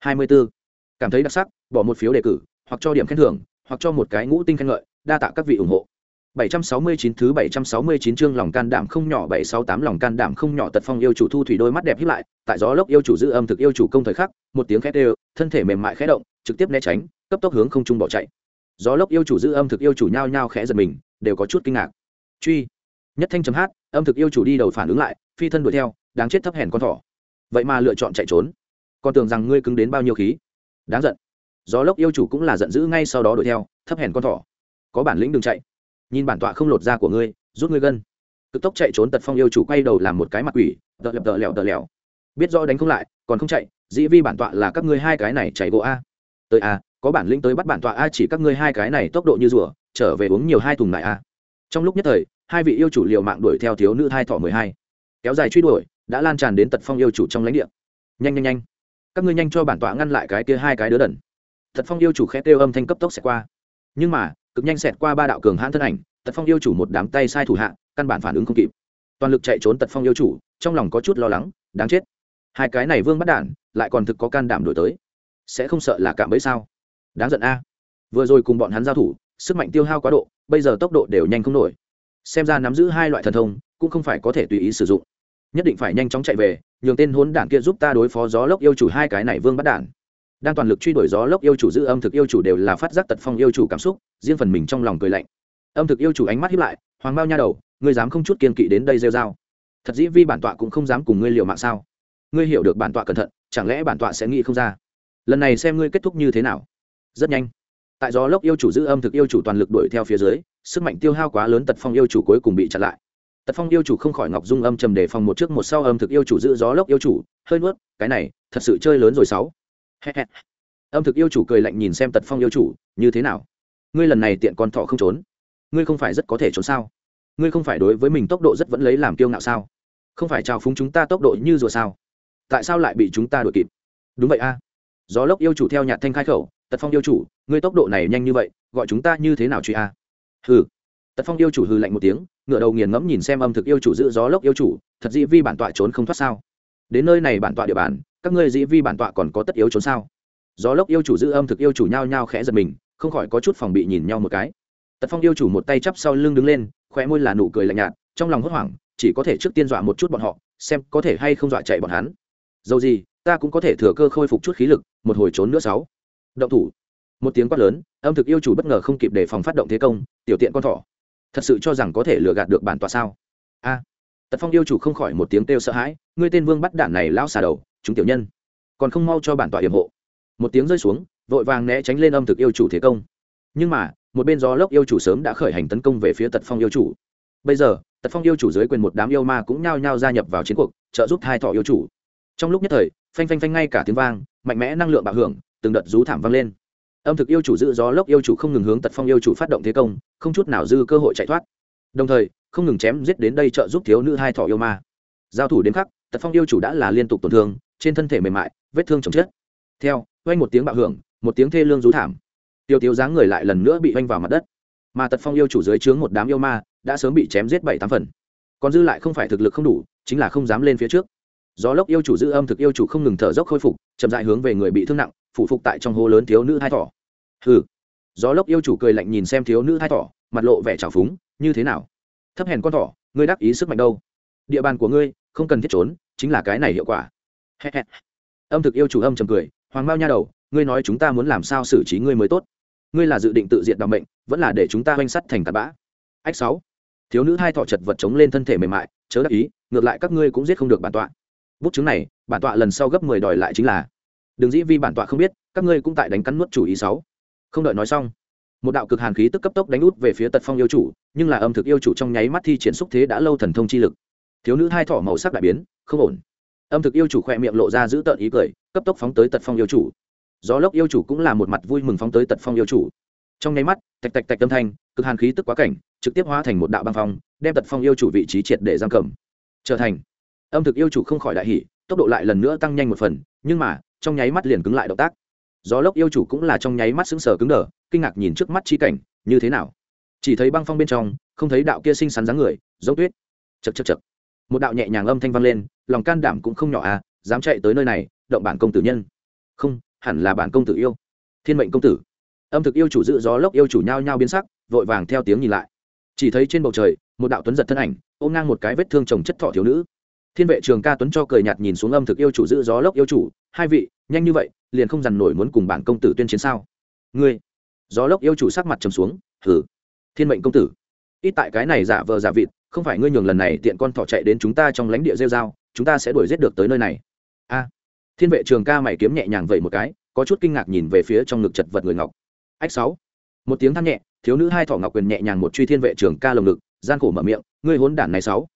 Hai mươi 24. cảm thấy đặc sắc, bỏ một phiếu đề cử, hoặc cho điểm khen thưởng, hoặc cho một cái ngũ tinh khen ngợi đa tạ các vị ủng hộ 769 thứ 769 chương lòng can đảm không nhỏ 768 lòng can đảm không nhỏ tật phong yêu chủ thu thủy đôi mắt đẹp híp lại, tại gió lốc yêu chủ giữ âm thực yêu chủ công thời khắc, một tiếng khét đều, thân thể mềm mại khẽ động, trực tiếp né tránh, cấp tốc hướng không trung bỏ chạy. Gió lốc yêu chủ giữ âm thực yêu chủ nhao nhao khẽ giật mình, đều có chút kinh ngạc. Truy, nhất thanh chấm hát, âm thực yêu chủ đi đầu phản ứng lại, phi thân đuổi theo, đáng chết thấp hèn con thỏ. Vậy mà lựa chọn chạy trốn. Con tưởng rằng ngươi cứng đến bao nhiêu khí? Đáng giận. Gió lốc yêu chủ cũng là giận dữ ngay sau đó đuổi theo, thấp hèn con thỏ. Có bản lĩnh đừng chạy. Nhìn bản tọa không lột da của ngươi, rút ngươi gân. Cực tốc chạy trốn tật phong yêu chủ quay đầu làm một cái mặt quỷ, tợ lẹp tợ lẹo tợ lẹo. Biết rõ đánh không lại, còn không chạy, dĩ vi bản tọa là các ngươi hai cái này chạy gỗ a. Tới a, có bản lĩnh tới bắt bản tọa a chỉ các ngươi hai cái này tốc độ như rùa, trở về uống nhiều hai thùng lại a. Trong lúc nhất thời, hai vị yêu chủ liều mạng đuổi theo thiếu nữ hai thọ mười hai. Kéo dài truy đuổi, đã lan tràn đến tật phong yêu chủ trong lãnh địa. Nhanh nhanh nhanh. Các ngươi nhanh cho bản tọa ngăn lại cái kia hai cái đứa đần. Tật phong yêu chủ khẽ kêu âm thanh cấp tốc sẽ qua. Nhưng mà cực nhanh xẹt qua ba đạo cường hãn thân ảnh, tật phong yêu chủ một đám tay sai thủ hạ, căn bản phản ứng không kịp. Toàn lực chạy trốn tật phong yêu chủ, trong lòng có chút lo lắng, đáng chết. Hai cái này vương bắt đản, lại còn thực có can đảm đổi tới. Sẽ không sợ là cạm bẫy sao? Đáng giận a. Vừa rồi cùng bọn hắn giao thủ, sức mạnh tiêu hao quá độ, bây giờ tốc độ đều nhanh không nổi. Xem ra nắm giữ hai loại thần thông, cũng không phải có thể tùy ý sử dụng. Nhất định phải nhanh chóng chạy về, nhường tên hốn đản kia giúp ta đối phó gió lốc yêu chủ hai cái này vương bắt đản đang toàn lực truy đuổi gió lốc yêu chủ giữ âm thực yêu chủ đều là phát giác tật phong yêu chủ cảm xúc, riêng phần mình trong lòng cười lạnh. Âm thực yêu chủ ánh mắt hiếp lại, hoàng bao nha đầu, ngươi dám không chút kiên kỵ đến đây rêu dao thật dĩ vi bản tọa cũng không dám cùng ngươi liều mạng sao? Ngươi hiểu được bản tọa cẩn thận, chẳng lẽ bản tọa sẽ nghĩ không ra? Lần này xem ngươi kết thúc như thế nào. Rất nhanh, tại gió lốc yêu chủ giữ âm thực yêu chủ toàn lực đuổi theo phía dưới, sức mạnh tiêu hao quá lớn tật phong yêu chủ cuối cùng bị chặn lại. Tật phong yêu chủ không khỏi ngọc dung âm trầm đề phòng một trước một sau âm thực yêu chủ giữ gió lốc yêu chủ, hơi nuốt, cái này, thật sự chơi lớn rồi sáu âm thực yêu chủ cười lạnh nhìn xem tật phong yêu chủ, như thế nào? Ngươi lần này tiện con thọ không trốn. Ngươi không phải rất có thể trốn sao? Ngươi không phải đối với mình tốc độ rất vẫn lấy làm kiêu ngạo sao? Không phải trào phúng chúng ta tốc độ như rùa sao? Tại sao lại bị chúng ta đuổi kịp? Đúng vậy a. Gió lốc yêu chủ theo nhạt thanh khai khẩu, tật phong yêu chủ, ngươi tốc độ này nhanh như vậy, gọi chúng ta như thế nào truy a? Hừ. Tật phong yêu chủ hừ lạnh một tiếng ngựa đầu nghiền ngẫm nhìn xem âm thực yêu chủ giữ gió lốc yêu chủ, thật dĩ vi bản tọa trốn không thoát sao? Đến nơi này bản tọa địa bàn các ngươi dĩ vi bản tọa còn có tất yếu trốn sao? Gió lốc yêu chủ giữ âm thực yêu chủ nhao nhao khẽ giật mình, không khỏi có chút phòng bị nhìn nhau một cái. Tật phong yêu chủ một tay chắp sau lưng đứng lên khoe môi là nụ cười lạnh nhạt, trong lòng hốt hoảng, chỉ có thể trước tiên dọa một chút bọn họ, xem có thể hay không dọa chạy bọn hắn. Dầu gì, ta cũng có thể thừa cơ khôi phục chút khí lực, một hồi trốn nữa sáu. Động thủ. Một tiếng quát lớn, âm thực yêu chủ bất ngờ không kịp để phòng phát động thế công, tiểu tiện con thỏ. Thật sự cho rằng có thể lừa gạt được bản tọa sao? A. Tật phong yêu chủ không khỏi một tiếng kêu sợ hãi, ngươi tên vương bắt đản này lão xà đầu chúng tiểu nhân. Còn không mau cho bản tọa hiểm hộ. Một tiếng rơi xuống, vội vàng né tránh lên âm thực yêu chủ thế công. Nhưng mà, một bên gió lốc yêu chủ sớm đã khởi hành tấn công về phía tật phong yêu chủ. Bây giờ, tật phong yêu chủ dưới quyền một đám yêu ma cũng nhao nhao gia nhập vào chiến cuộc, trợ giúp hai thọ yêu chủ. Trong lúc nhất thời, phanh phanh phanh ngay cả tiếng vang, mạnh mẽ năng lượng bạo hưởng, từng đợt rú thảm vang lên. Âm thực yêu chủ giữ gió lốc yêu chủ không ngừng hướng tật phong yêu chủ phát động thế công, không chút nào dư cơ hội chạy thoát. Đồng thời, không ngừng chém giết đến đây trợ giúp thiếu nữ hai thọ yêu ma. Giao thủ đến khắc, tật phong yêu chủ đã là liên tục tổn thương trên thân thể mềm mại, vết thương chồng chết. Theo, oanh một tiếng bạo hưởng, một tiếng thê lương rú thảm. Tiêu tiêu dáng người lại lần nữa bị oanh vào mặt đất. Mà tật phong yêu chủ dưới trướng một đám yêu ma đã sớm bị chém giết bảy tám phần. Còn dư lại không phải thực lực không đủ, chính là không dám lên phía trước. Gió lốc yêu chủ giữ âm thực yêu chủ không ngừng thở dốc khôi phục, chậm dại hướng về người bị thương nặng phụ phục tại trong hố lớn thiếu nữ hai thỏ. Hừ. Gió lốc yêu chủ cười lạnh nhìn xem thiếu nữ hai thỏ, mặt lộ vẻ trào phúng, như thế nào? Thấp hèn con thỏ, ngươi đắc ý sức mạnh đâu? Địa bàn của ngươi không cần thiết trốn, chính là cái này hiệu quả âm thực yêu chủ âm trầm cười, hoàng mao nha đầu, ngươi nói chúng ta muốn làm sao xử trí ngươi mới tốt? Ngươi là dự định tự diện đ bệnh vẫn là để chúng ta oanh sắt thành tạt bã? Ách sáu. Thiếu nữ hai thọ chật vật chống lên thân thể mềm mại, chớ đắc ý, ngược lại các ngươi cũng giết không được bản tọa. Bút chứng này, bản tọa lần sau gấp mười đòi lại chính là. Đừng dĩ vi bản tọa không biết, các ngươi cũng tại đánh cắn nuốt chủ ý sáu. Không đợi nói xong, một đạo cực hàn khí tức cấp tốc đánh út về phía tật phong yêu chủ, nhưng là âm thực yêu chủ trong nháy mắt thi triển xúc thế đã lâu thần thông chi lực. Thiếu nữ hai thọ màu sắc đại biến, không ổn âm thực yêu chủ khỏe miệng lộ ra giữ tợn ý cười cấp tốc phóng tới tật phong yêu chủ. Gió lốc yêu chủ cũng là một mặt vui mừng phóng tới tật phong yêu chủ. Trong nháy mắt tạch tạch tạch âm thanh cực hàn khí tức quá cảnh trực tiếp hóa thành một đạo băng phong đem tật phong yêu chủ vị trí triệt để giam cầm. Trở thành âm thực yêu chủ không khỏi đại hỉ, tốc độ lại lần nữa tăng nhanh một phần nhưng mà trong nháy mắt liền cứng lại động tác. Gió lốc yêu chủ cũng là trong nháy mắt sững sờ cứng đờ kinh ngạc nhìn trước mắt chi cảnh như thế nào? Chỉ thấy băng phong bên trong không thấy đạo kia xinh xắn dáng người giống tuyết. Chật chật chật một đạo nhẹ nhàng âm thanh vang lên lòng can đảm cũng không nhỏ à dám chạy tới nơi này động bản công tử nhân. Không hẳn là bản công tử yêu. Thiên mệnh công tử. Âm thực yêu chủ dự gió lốc yêu chủ nhao nhao biến sắc vội vàng theo tiếng nhìn lại. Chỉ thấy trên bầu trời một đạo tuấn giật thân ảnh ôm ngang một cái vết thương chồng chất thọ thiếu nữ. Thiên vệ trường ca tuấn cho cười nhạt nhìn xuống âm thực yêu chủ dự gió lốc yêu chủ hai vị nhanh như vậy liền không dằn nổi muốn cùng bản công tử tuyên chiến sao? Ngươi. Gió lốc yêu chủ sắc mặt trầm xuống hừ, thiên mệnh công tử. Ít tại cái này giả vờ giả vịt không phải ngươi nhường lần này tiện con thỏ chạy đến chúng ta trong lãnh địa rêu dao chúng ta sẽ đuổi giết được tới nơi này. A. Thiên vệ trường ca mày kiếm nhẹ nhàng vậy một cái, có chút kinh ngạc nhìn về phía trong ngực chật vật người ngọc. Ách sáu. Một tiếng than nhẹ, thiếu nữ hai thỏ ngọc quyền nhẹ nhàng một truy thiên vệ trường ca lồng ngực, gian khổ mở miệng, ngươi hốn đản này sáu.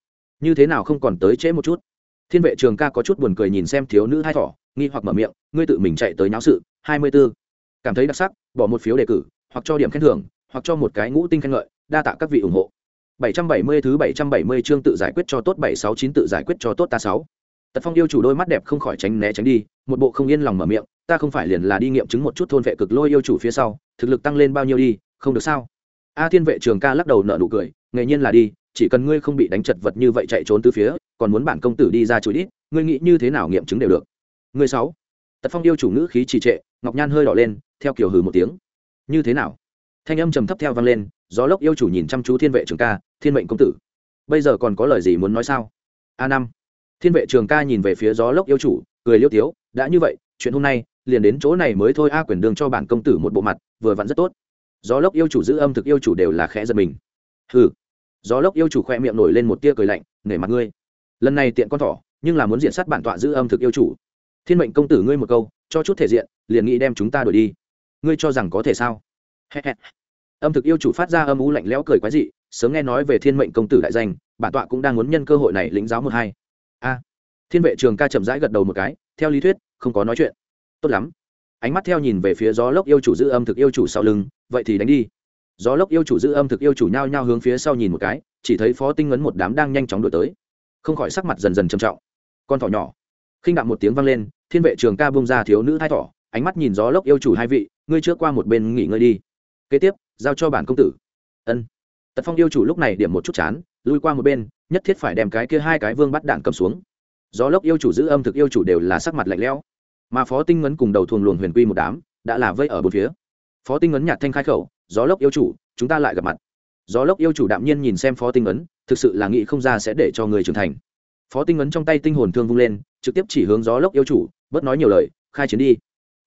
Như thế nào không còn tới trễ một chút? Thiên vệ trường ca có chút buồn cười nhìn xem thiếu nữ hai thỏ, nghi hoặc mở miệng, ngươi tự mình chạy tới nháo sự, hai mươi 24. cảm thấy đặc sắc, bỏ một phiếu đề cử, hoặc cho điểm khen thưởng, hoặc cho một cái ngũ tinh khen ngợi, đa tạ các vị ủng hộ. 770 thứ 770 chương tự giải quyết cho tốt 769 tự giải quyết cho tốt ta 6. tật phong yêu chủ đôi mắt đẹp không khỏi tránh né tránh đi, một bộ không yên lòng mở miệng, ta không phải liền là đi nghiệm chứng một chút thôn vệ cực lôi yêu chủ phía sau, thực lực tăng lên bao nhiêu đi, không được sao? A thiên vệ trường ca lắc đầu nở nụ cười nghệ nhiên là đi, chỉ cần ngươi không bị đánh chật vật như vậy chạy trốn tứ phía, còn muốn bản công tử đi ra chối đi ngươi nghĩ như thế nào nghiệm chứng đều được. Ngươi sáu. Tật phong yêu chủ ngữ khí trì trệ, ngọc nhan hơi đỏ lên, theo kiểu hừ một tiếng. Như thế nào? Thanh âm trầm thấp theo vang lên gió lốc yêu chủ nhìn chăm chú thiên vệ trường ca, thiên mệnh công tử. Bây giờ còn có lời gì muốn nói sao? A năm. Thiên vệ trường ca nhìn về phía gió lốc yêu chủ, cười liêu tiếu, đã như vậy, chuyện hôm nay, liền đến chỗ này mới thôi, a quyền đường cho bản công tử một bộ mặt, vừa vặn rất tốt. Gió lốc yêu chủ giữ âm thực yêu chủ đều là khẽ giật mình. Hừ. Gió lốc yêu chủ khoe miệng nổi lên một tia cười lạnh, nể mặt ngươi. Lần này tiện con thỏ, nhưng là muốn diện sát bản tọa giữ âm thực yêu chủ. Thiên mệnh công tử ngươi một câu, cho chút thể diện, liền nghĩ đem chúng ta đuổi đi. Ngươi cho rằng có thể sao? âm thực yêu chủ phát ra âm u lạnh lẽo cười quái dị, sớm nghe nói về thiên mệnh công tử đại danh, bản tọa cũng đang muốn nhân cơ hội này lĩnh giáo một hai. A. Thiên vệ trường ca chậm rãi gật đầu một cái, theo lý thuyết, không có nói chuyện. Tốt lắm. Ánh mắt theo nhìn về phía gió lốc yêu chủ giữ âm thực yêu chủ sau lưng, vậy thì đánh đi. Gió lốc yêu chủ giữ âm thực yêu chủ nhao nhao hướng phía sau nhìn một cái, chỉ thấy phó tinh ngấn một đám đang nhanh chóng đổi tới. Không khỏi sắc mặt dần dần trầm trọng. Con thỏ nhỏ. Khinh đạm một tiếng vang lên, thiên vệ trường ca bông ra thiếu nữ thai thỏ, ánh mắt nhìn gió lốc yêu chủ hai vị, ngươi trước qua một bên nghỉ ngơi đi. Kế tiếp giao cho bản công tử. Ân. Tật phong yêu chủ lúc này điểm một chút chán, lui qua một bên, nhất thiết phải đem cái kia hai cái vương bắt đạn cầm xuống. Gió lốc yêu chủ giữ âm thực yêu chủ đều là sắc mặt lạnh lẽo. Mà phó tinh ngấn cùng đầu thuồng luồng huyền quy một đám đã là vây ở bốn phía. Phó tinh ngấn nhạt thanh khai khẩu, gió lốc yêu chủ, chúng ta lại gặp mặt. Gió lốc yêu chủ đạm nhiên nhìn xem phó tinh ấn thực sự là nghĩ không ra sẽ để cho người trưởng thành. Phó tinh ấn trong tay tinh hồn thương vung lên, trực tiếp chỉ hướng gió lốc yêu chủ, bớt nói nhiều lời, khai chiến đi.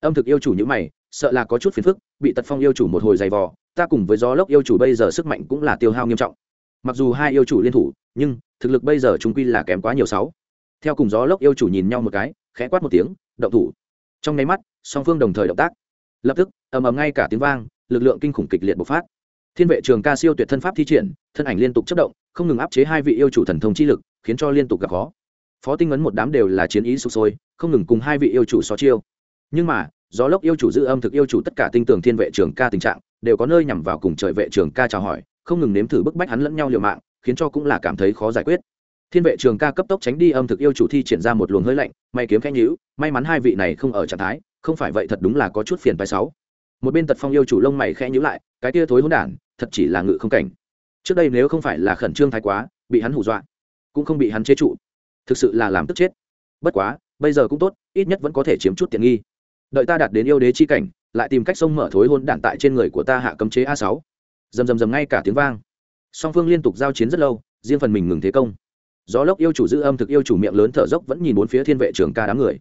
Âm thực yêu chủ như mày, sợ là có chút phiền phức, bị tật phong yêu chủ một hồi dày vò ta cùng với gió lốc yêu chủ bây giờ sức mạnh cũng là tiêu hao nghiêm trọng. Mặc dù hai yêu chủ liên thủ, nhưng thực lực bây giờ chúng quy là kém quá nhiều sáu. Theo cùng gió lốc yêu chủ nhìn nhau một cái, khẽ quát một tiếng, động thủ. Trong nháy mắt, song phương đồng thời động tác. Lập tức, ầm ầm ngay cả tiếng vang, lực lượng kinh khủng kịch liệt bộc phát. Thiên vệ trường ca siêu tuyệt thân pháp thi triển, thân ảnh liên tục chất động, không ngừng áp chế hai vị yêu chủ thần thông chi lực, khiến cho liên tục gặp khó. Phó tinh ấn một đám đều là chiến ý sụp sôi, không ngừng cùng hai vị yêu chủ so chiêu nhưng mà, gió lốc yêu chủ giữ âm thực yêu chủ tất cả tinh tường thiên vệ trường ca tình trạng, đều có nơi nhằm vào cùng trời vệ trường ca chào hỏi, không ngừng nếm thử bức bách hắn lẫn nhau liều mạng, khiến cho cũng là cảm thấy khó giải quyết. Thiên vệ trường ca cấp tốc tránh đi âm thực yêu chủ thi triển ra một luồng hơi lạnh, may kiếm khẽ nhíu, may mắn hai vị này không ở trạng thái, không phải vậy thật đúng là có chút phiền bài sáu. Một bên tật phong yêu chủ lông mày khẽ nhíu lại, cái kia thối hỗn đản, thật chỉ là ngự không cảnh. Trước đây nếu không phải là khẩn trương thái quá, bị hắn hù dọa, cũng không bị hắn chế trụ. Thực sự là làm tức chết. Bất quá, bây giờ cũng tốt, ít nhất vẫn có thể chiếm chút tiện nghi đợi ta đạt đến yêu đế chi cảnh, lại tìm cách xông mở thối hôn đản tại trên người của ta hạ cấm chế a sáu. Dầm dầm dầm ngay cả tiếng vang. Song phương liên tục giao chiến rất lâu, riêng phần mình ngừng thế công. Gió lốc yêu chủ giữ âm thực yêu chủ miệng lớn thở dốc vẫn nhìn bốn phía thiên vệ trường ca đám người.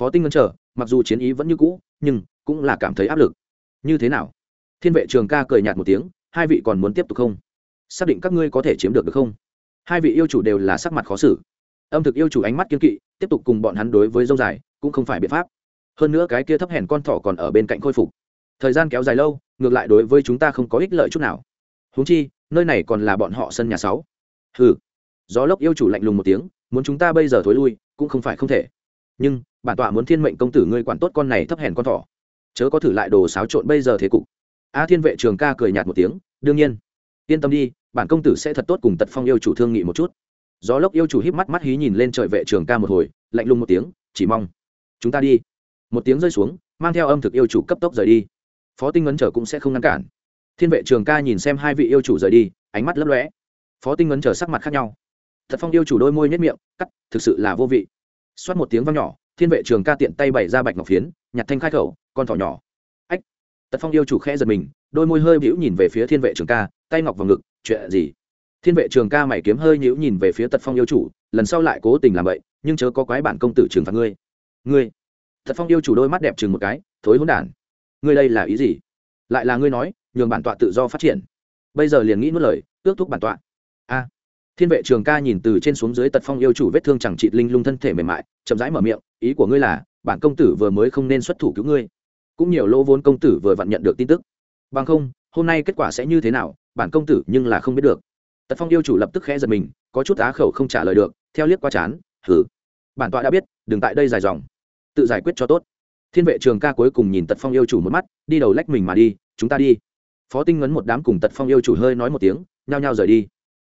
Phó tinh ngân chờ, mặc dù chiến ý vẫn như cũ, nhưng cũng là cảm thấy áp lực. Như thế nào? Thiên vệ trường ca cười nhạt một tiếng, hai vị còn muốn tiếp tục không? Xác định các ngươi có thể chiếm được được không? Hai vị yêu chủ đều là sắc mặt khó xử. Âm thực yêu chủ ánh mắt kiên kỵ, tiếp tục cùng bọn hắn đối với dâu dài, cũng không phải biện pháp hơn nữa cái kia thấp hèn con thỏ còn ở bên cạnh khôi phục. Thời gian kéo dài lâu, ngược lại đối với chúng ta không có ích lợi chút nào. Húng chi, nơi này còn là bọn họ sân nhà sáu. Hừ. Gió lốc yêu chủ lạnh lùng một tiếng, muốn chúng ta bây giờ thối lui, cũng không phải không thể. Nhưng, bản tọa muốn thiên mệnh công tử ngươi quản tốt con này thấp hèn con thỏ. Chớ có thử lại đồ xáo trộn bây giờ thế cục. A thiên vệ trường ca cười nhạt một tiếng, đương nhiên. Yên tâm đi, bản công tử sẽ thật tốt cùng tật phong yêu chủ thương nghị một chút. Gió lốc yêu chủ híp mắt mắt hí nhìn lên trời vệ trường ca một hồi, lạnh lùng một tiếng, chỉ mong. Chúng ta đi một tiếng rơi xuống, mang theo âm thực yêu chủ cấp tốc rời đi. Phó tinh ấn trở cũng sẽ không ngăn cản. Thiên vệ trường ca nhìn xem hai vị yêu chủ rời đi, ánh mắt lấp lóe. Phó tinh ấn trở sắc mặt khác nhau. Thật phong yêu chủ đôi môi nhất miệng, cắt, thực sự là vô vị. Xoát một tiếng vang nhỏ, thiên vệ trường ca tiện tay bày ra bạch ngọc phiến, nhặt thanh khai khẩu, con thỏ nhỏ. Ách! Tật phong yêu chủ khẽ giật mình, đôi môi hơi bĩu nhìn về phía thiên vệ trường ca, tay ngọc vào ngực, chuyện gì? Thiên vệ trường ca mày kiếm hơi nhíu nhìn về phía tật phong yêu chủ, lần sau lại cố tình làm vậy, nhưng chớ có quái bản công tử trường phạt ngươi. Ngươi! Tật phong yêu chủ đôi mắt đẹp chừng một cái, thối hỗn đản. Ngươi đây là ý gì? Lại là ngươi nói, nhường bản tọa tự do phát triển. Bây giờ liền nghĩ nuốt lời ước thúc bản tọa. A. Thiên vệ trường ca nhìn từ trên xuống dưới tật phong yêu chủ vết thương chẳng trị linh lung thân thể mềm mại, chậm rãi mở miệng, ý của ngươi là, bản công tử vừa mới không nên xuất thủ cứu ngươi. Cũng nhiều lỗ vốn công tử vừa vặn nhận được tin tức. Bằng không, hôm nay kết quả sẽ như thế nào, bản công tử nhưng là không biết được. Tật phong yêu chủ lập tức khẽ giật mình, có chút á khẩu không trả lời được, theo liếc qua chán thử bản tọa đã biết, đừng tại đây dài dòng tự giải quyết cho tốt. Thiên vệ trường ca cuối cùng nhìn tật phong yêu chủ một mắt, đi đầu lách mình mà đi, chúng ta đi. Phó tinh ngấn một đám cùng tật phong yêu chủ hơi nói một tiếng, nhao nhao rời đi.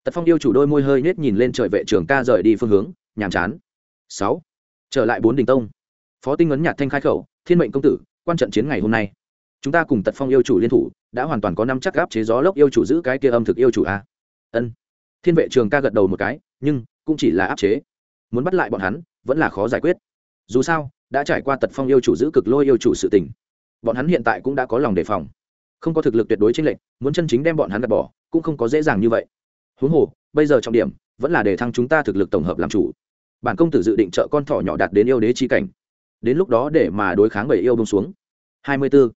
Tật phong yêu chủ đôi môi hơi nết nhìn lên trời vệ trường ca rời đi phương hướng, nhàm chán. Sáu, trở lại bốn đình tông. Phó tinh ngấn nhạt thanh khai khẩu, thiên mệnh công tử, quan trận chiến ngày hôm nay, chúng ta cùng tật phong yêu chủ liên thủ, đã hoàn toàn có năm chắc gáp chế gió lốc yêu chủ giữ cái kia âm thực yêu chủ a. Ân. Thiên vệ trường ca gật đầu một cái, nhưng, cũng chỉ là áp chế. Muốn bắt lại bọn hắn, vẫn là khó giải quyết. Dù sao đã trải qua tật phong yêu chủ giữ cực lôi yêu chủ sự tình. Bọn hắn hiện tại cũng đã có lòng đề phòng. Không có thực lực tuyệt đối chênh lệch, muốn chân chính đem bọn hắn gạt bỏ, cũng không có dễ dàng như vậy. Huống hồ, bây giờ trọng điểm vẫn là để thăng chúng ta thực lực tổng hợp làm chủ. Bản công tử dự định trợ con thỏ nhỏ đạt đến yêu đế chi cảnh. Đến lúc đó để mà đối kháng bảy yêu bông xuống. Hai mươi 24.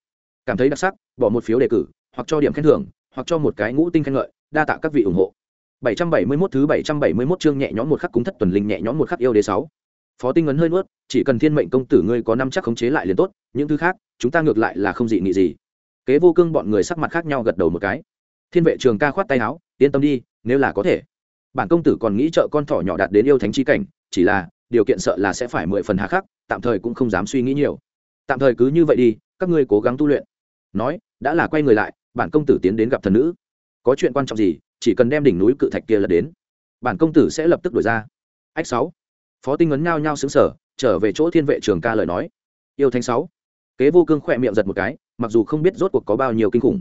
cảm thấy đặc sắc, bỏ một phiếu đề cử, hoặc cho điểm khen thưởng, hoặc cho một cái ngũ tinh khen ngợi, đa tạ các vị ủng hộ. 771 thứ 771 chương nhẹ nhõm một khắc cúng thất tuần linh nhẹ nhõm một khắc yêu đế 6. Phó Tinh ấn hơi nuốt, chỉ cần Thiên Mệnh công tử ngươi có năm chắc khống chế lại liền tốt, những thứ khác, chúng ta ngược lại là không dị nghị gì. Kế Vô Cương bọn người sắc mặt khác nhau gật đầu một cái. Thiên vệ trường ca khoát tay áo, yên tâm đi, nếu là có thể. Bản công tử còn nghĩ trợ con thỏ nhỏ đạt đến yêu thánh chi cảnh, chỉ là, điều kiện sợ là sẽ phải mười phần hà khắc, tạm thời cũng không dám suy nghĩ nhiều. Tạm thời cứ như vậy đi, các ngươi cố gắng tu luyện. Nói, đã là quay người lại, bản công tử tiến đến gặp thần nữ. Có chuyện quan trọng gì, chỉ cần đem đỉnh núi cự thạch kia lật đến bản công tử sẽ lập tức đổi ra ách sáu phó tinh ấn nhao nhao xứng sở trở về chỗ thiên vệ trường ca lời nói. Yêu thánh sáu. Kế vô cương khỏe miệng giật một cái, mặc dù không biết rốt cuộc có bao nhiêu kinh khủng,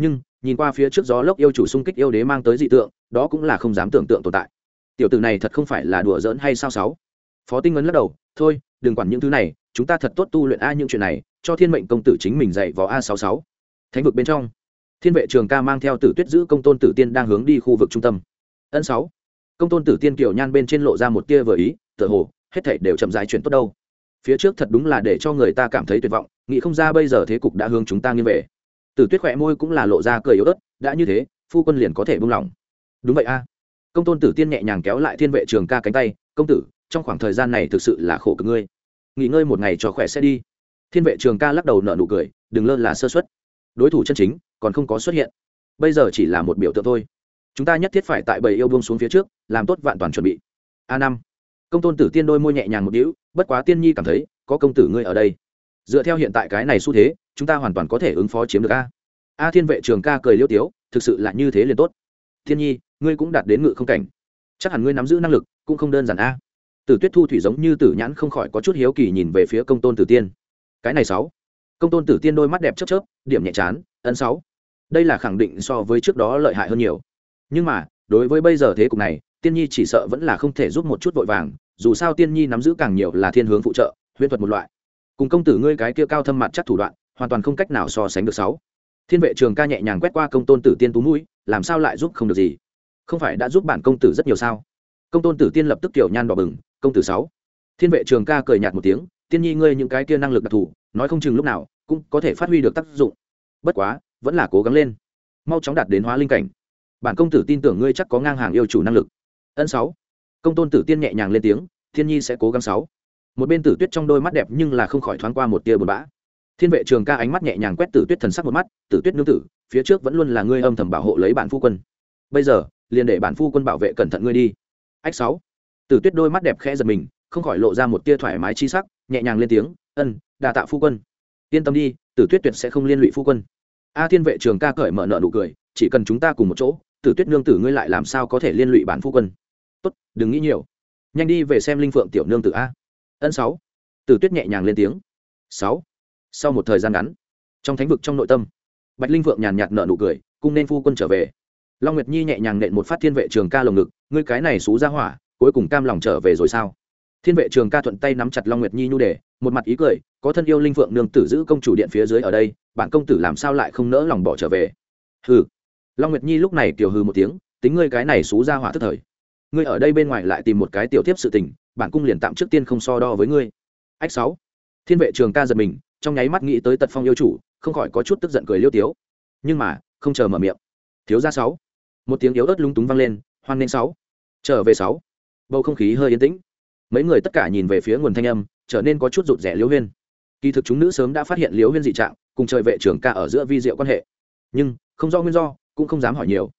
nhưng nhìn qua phía trước gió lốc yêu chủ xung kích yêu đế mang tới dị tượng, đó cũng là không dám tưởng tượng tồn tại. Tiểu tử này thật không phải là đùa giỡn hay sao sáu? Phó tinh ấn lắc đầu, thôi, đừng quản những thứ này, chúng ta thật tốt tu luyện a những chuyện này, cho thiên mệnh công tử chính mình dạy võ a sáu sáu. Thánh vực bên trong, thiên vệ trường ca mang theo tử tuyết giữ công tôn tử tiên đang hướng đi khu vực trung tâm. Ân sáu. Công tôn tử tiên kiểu nhan bên trên lộ ra một tia vừa ý tựa hồ, hết thảy đều chậm rãi chuyển tốt đâu. Phía trước thật đúng là để cho người ta cảm thấy tuyệt vọng, nghĩ không ra bây giờ thế cục đã hướng chúng ta nghiêng về. Tử tuyết khỏe môi cũng là lộ ra cười yếu ớt, đã như thế, phu quân liền có thể buông lỏng. Đúng vậy a. Công tôn tử tiên nhẹ nhàng kéo lại thiên vệ trường ca cánh tay, công tử, trong khoảng thời gian này thực sự là khổ cực ngươi. Nghỉ ngơi một ngày cho khỏe sẽ đi. Thiên vệ trường ca lắc đầu nở nụ cười, đừng lơ là sơ xuất đối thủ chân chính, còn không có xuất hiện. Bây giờ chỉ là một biểu tượng thôi. Chúng ta nhất thiết phải tại bầy yêu buông xuống phía trước, làm tốt vạn toàn chuẩn bị. A năm công tôn tử tiên đôi môi nhẹ nhàng một đĩu bất quá tiên nhi cảm thấy, có công tử ngươi ở đây. Dựa theo hiện tại cái này xu thế, chúng ta hoàn toàn có thể ứng phó chiếm được a. A thiên vệ trường ca cười liêu tiếu, thực sự là như thế liền tốt. Thiên nhi, ngươi cũng đạt đến ngự không cảnh. Chắc hẳn ngươi nắm giữ năng lực, cũng không đơn giản a. Tử tuyết thu thủy giống như tử nhãn không khỏi có chút hiếu kỳ nhìn về phía công tôn tử tiên. Cái này sáu. Công tôn tử tiên đôi mắt đẹp chớp chớp, điểm nhẹ chán, ấn sáu. Đây là khẳng định so với trước đó lợi hại hơn nhiều. Nhưng mà, đối với bây giờ thế cục này tiên nhi chỉ sợ vẫn là không thể giúp một chút vội vàng, dù sao tiên nhi nắm giữ càng nhiều là thiên hướng phụ trợ, huyễn thuật một loại. Cùng công tử ngươi cái kia cao thâm mặt chắc thủ đoạn, hoàn toàn không cách nào so sánh được sáu. Thiên vệ trường ca nhẹ nhàng quét qua công tôn tử tiên tú mũi, làm sao lại giúp không được gì? Không phải đã giúp bản công tử rất nhiều sao? Công tôn tử tiên lập tức kiểu nhan đỏ bừng, công tử sáu. Thiên vệ trường ca cười nhạt một tiếng, tiên nhi ngươi những cái kia năng lực đặc thù, nói không chừng lúc nào cũng có thể phát huy được tác dụng. Bất quá, vẫn là cố gắng lên. Mau chóng đạt đến hóa linh cảnh. Bản công tử tin tưởng ngươi chắc có ngang hàng yêu chủ năng lực ân sáu. Công tôn tử tiên nhẹ nhàng lên tiếng, thiên nhi sẽ cố gắng sáu. Một bên tử tuyết trong đôi mắt đẹp nhưng là không khỏi thoáng qua một tia buồn bã. Thiên vệ trường ca ánh mắt nhẹ nhàng quét tử tuyết thần sắc một mắt, tử tuyết nương tử, phía trước vẫn luôn là ngươi âm thầm bảo hộ lấy bản phu quân. Bây giờ, liền để bản phu quân bảo vệ cẩn thận ngươi đi. Ách sáu. Tử tuyết đôi mắt đẹp khẽ giật mình, không khỏi lộ ra một tia thoải mái chi sắc, nhẹ nhàng lên tiếng, ân đà tạ phu quân. Yên tâm đi, tử tuyết tuyệt sẽ không liên lụy phu quân. A thiên vệ trường ca cởi mở nợ nụ cười, chỉ cần chúng ta cùng một chỗ tử tuyết nương tử ngươi lại làm sao có thể liên lụy bản phu quân? Tốt, đừng nghĩ nhiều. Nhanh đi về xem linh phượng tiểu nương tử a. Ân sáu. Tử tuyết nhẹ nhàng lên tiếng. Sáu. Sau một thời gian ngắn, trong thánh vực trong nội tâm, bạch linh phượng nhàn nhạt nở nụ cười, cung nên phu quân trở về. Long nguyệt nhi nhẹ nhàng nện một phát thiên vệ trường ca lồng ngực, ngươi cái này xú ra hỏa, cuối cùng cam lòng trở về rồi sao? Thiên vệ trường ca thuận tay nắm chặt long nguyệt nhi nhu đề, một mặt ý cười, có thân yêu linh phượng nương tử giữ công chủ điện phía dưới ở đây bạn công tử làm sao lại không nỡ lòng bỏ trở về? Hừ long nguyệt nhi lúc này kiều hừ một tiếng, tính ngươi cái này xú ra hỏa tức thời. Ngươi ở đây bên ngoài lại tìm một cái tiểu tiếp sự tình, bản cung liền tạm trước tiên không so đo với ngươi. Ách sáu. Thiên vệ trường ca giật mình, trong nháy mắt nghĩ tới tật phong yêu chủ, không khỏi có chút tức giận cười liêu tiếu. Nhưng mà, không chờ mở miệng. Thiếu ra sáu. Một tiếng yếu ớt lung túng vang lên, hoan nên sáu. Trở về sáu. Bầu không khí hơi yên tĩnh. Mấy người tất cả nhìn về phía nguồn thanh âm, trở nên có chút rụt rẻ liễu huyên. Kỳ thực chúng nữ sớm đã phát hiện liễu huyên dị trạng, cùng trời vệ trưởng ca ở giữa vi diệu quan hệ. Nhưng, không do nguyên do cũng không dám hỏi nhiều.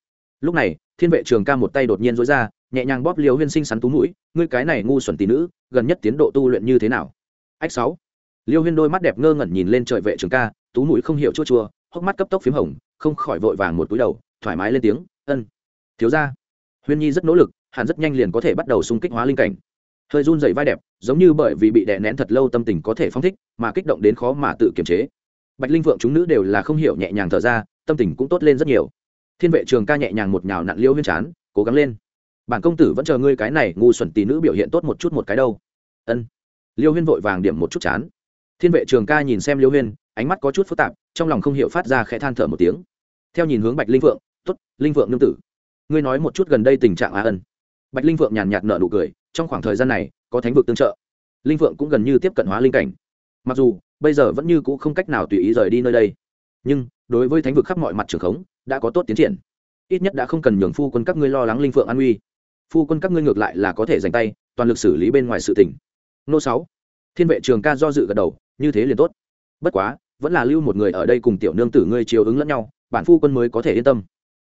Lúc này, thiên vệ trường ca một tay đột nhiên dối ra, nhẹ nhàng bóp liều huyên sinh sắn tú mũi, ngươi cái này ngu xuẩn tỷ nữ, gần nhất tiến độ tu luyện như thế nào? Ách sáu. Liêu huyên đôi mắt đẹp ngơ ngẩn nhìn lên trời vệ trường ca, tú mũi không hiểu chua chua, hốc mắt cấp tốc p h í m hồng, không khỏi vội vàng một túi đầu, thoải mái lên tiếng, ân, thiếu ra huyên nhi rất nỗ lực, hẳn rất nhanh liền có thể bắt đầu xung kích hóa linh cảnh. Hơi run dày vai đẹp, giống như bởi vì bị đè nén thật lâu tâm tình có thể phong thích, mà kích động đến khó mà tự kiềm chế. Bạch linh vượng chúng nữ đều là không hiểu nhẹ nhàng thở ra, tâm tình cũng tốt lên rất nhiều thiên vệ trường ca nhẹ nhàng một nhào nặn liêu huyên chán, cố gắng lên. Bản công tử vẫn chờ ngươi cái này ngu xuẩn tỷ nữ biểu hiện tốt một chút một cái đâu. Ân. Liêu huyên vội vàng điểm một chút chán. Thiên vệ trường ca nhìn xem liêu huyên, ánh mắt có chút phức tạp, trong lòng không hiểu phát ra khẽ than thở một tiếng. Theo nhìn hướng bạch linh vượng t ố t linh vượng nương tử, ngươi nói một chút gần đây tình trạng á ân. Bạch linh vượng nhàn nhạt nợ nụ cười, trong khoảng thời gian này, có thánh vực tương trợ. Linh vượng cũng gần như tiếp cận hóa linh cảnh. Mặc dù, bây giờ vẫn như c ũ không cách nào tùy ý rời đi nơi đây. Nhưng, đối với thánh vực khắp mọi mặt trường khống đã có tốt tiến triển. Ít nhất đã không cần nhường phu quân các ngươi lo lắng linh phượng an uy. Phu quân các ngươi ngược lại là có thể dành tay, toàn lực xử lý bên ngoài sự tỉnh nô sáu, thiên vệ trường ca do dự gật đầu, như thế liền tốt. Bất quá, vẫn là lưu một người ở đây cùng tiểu nương tử ngươi chiều ứng lẫn nhau, bản phu quân mới có thể yên tâm.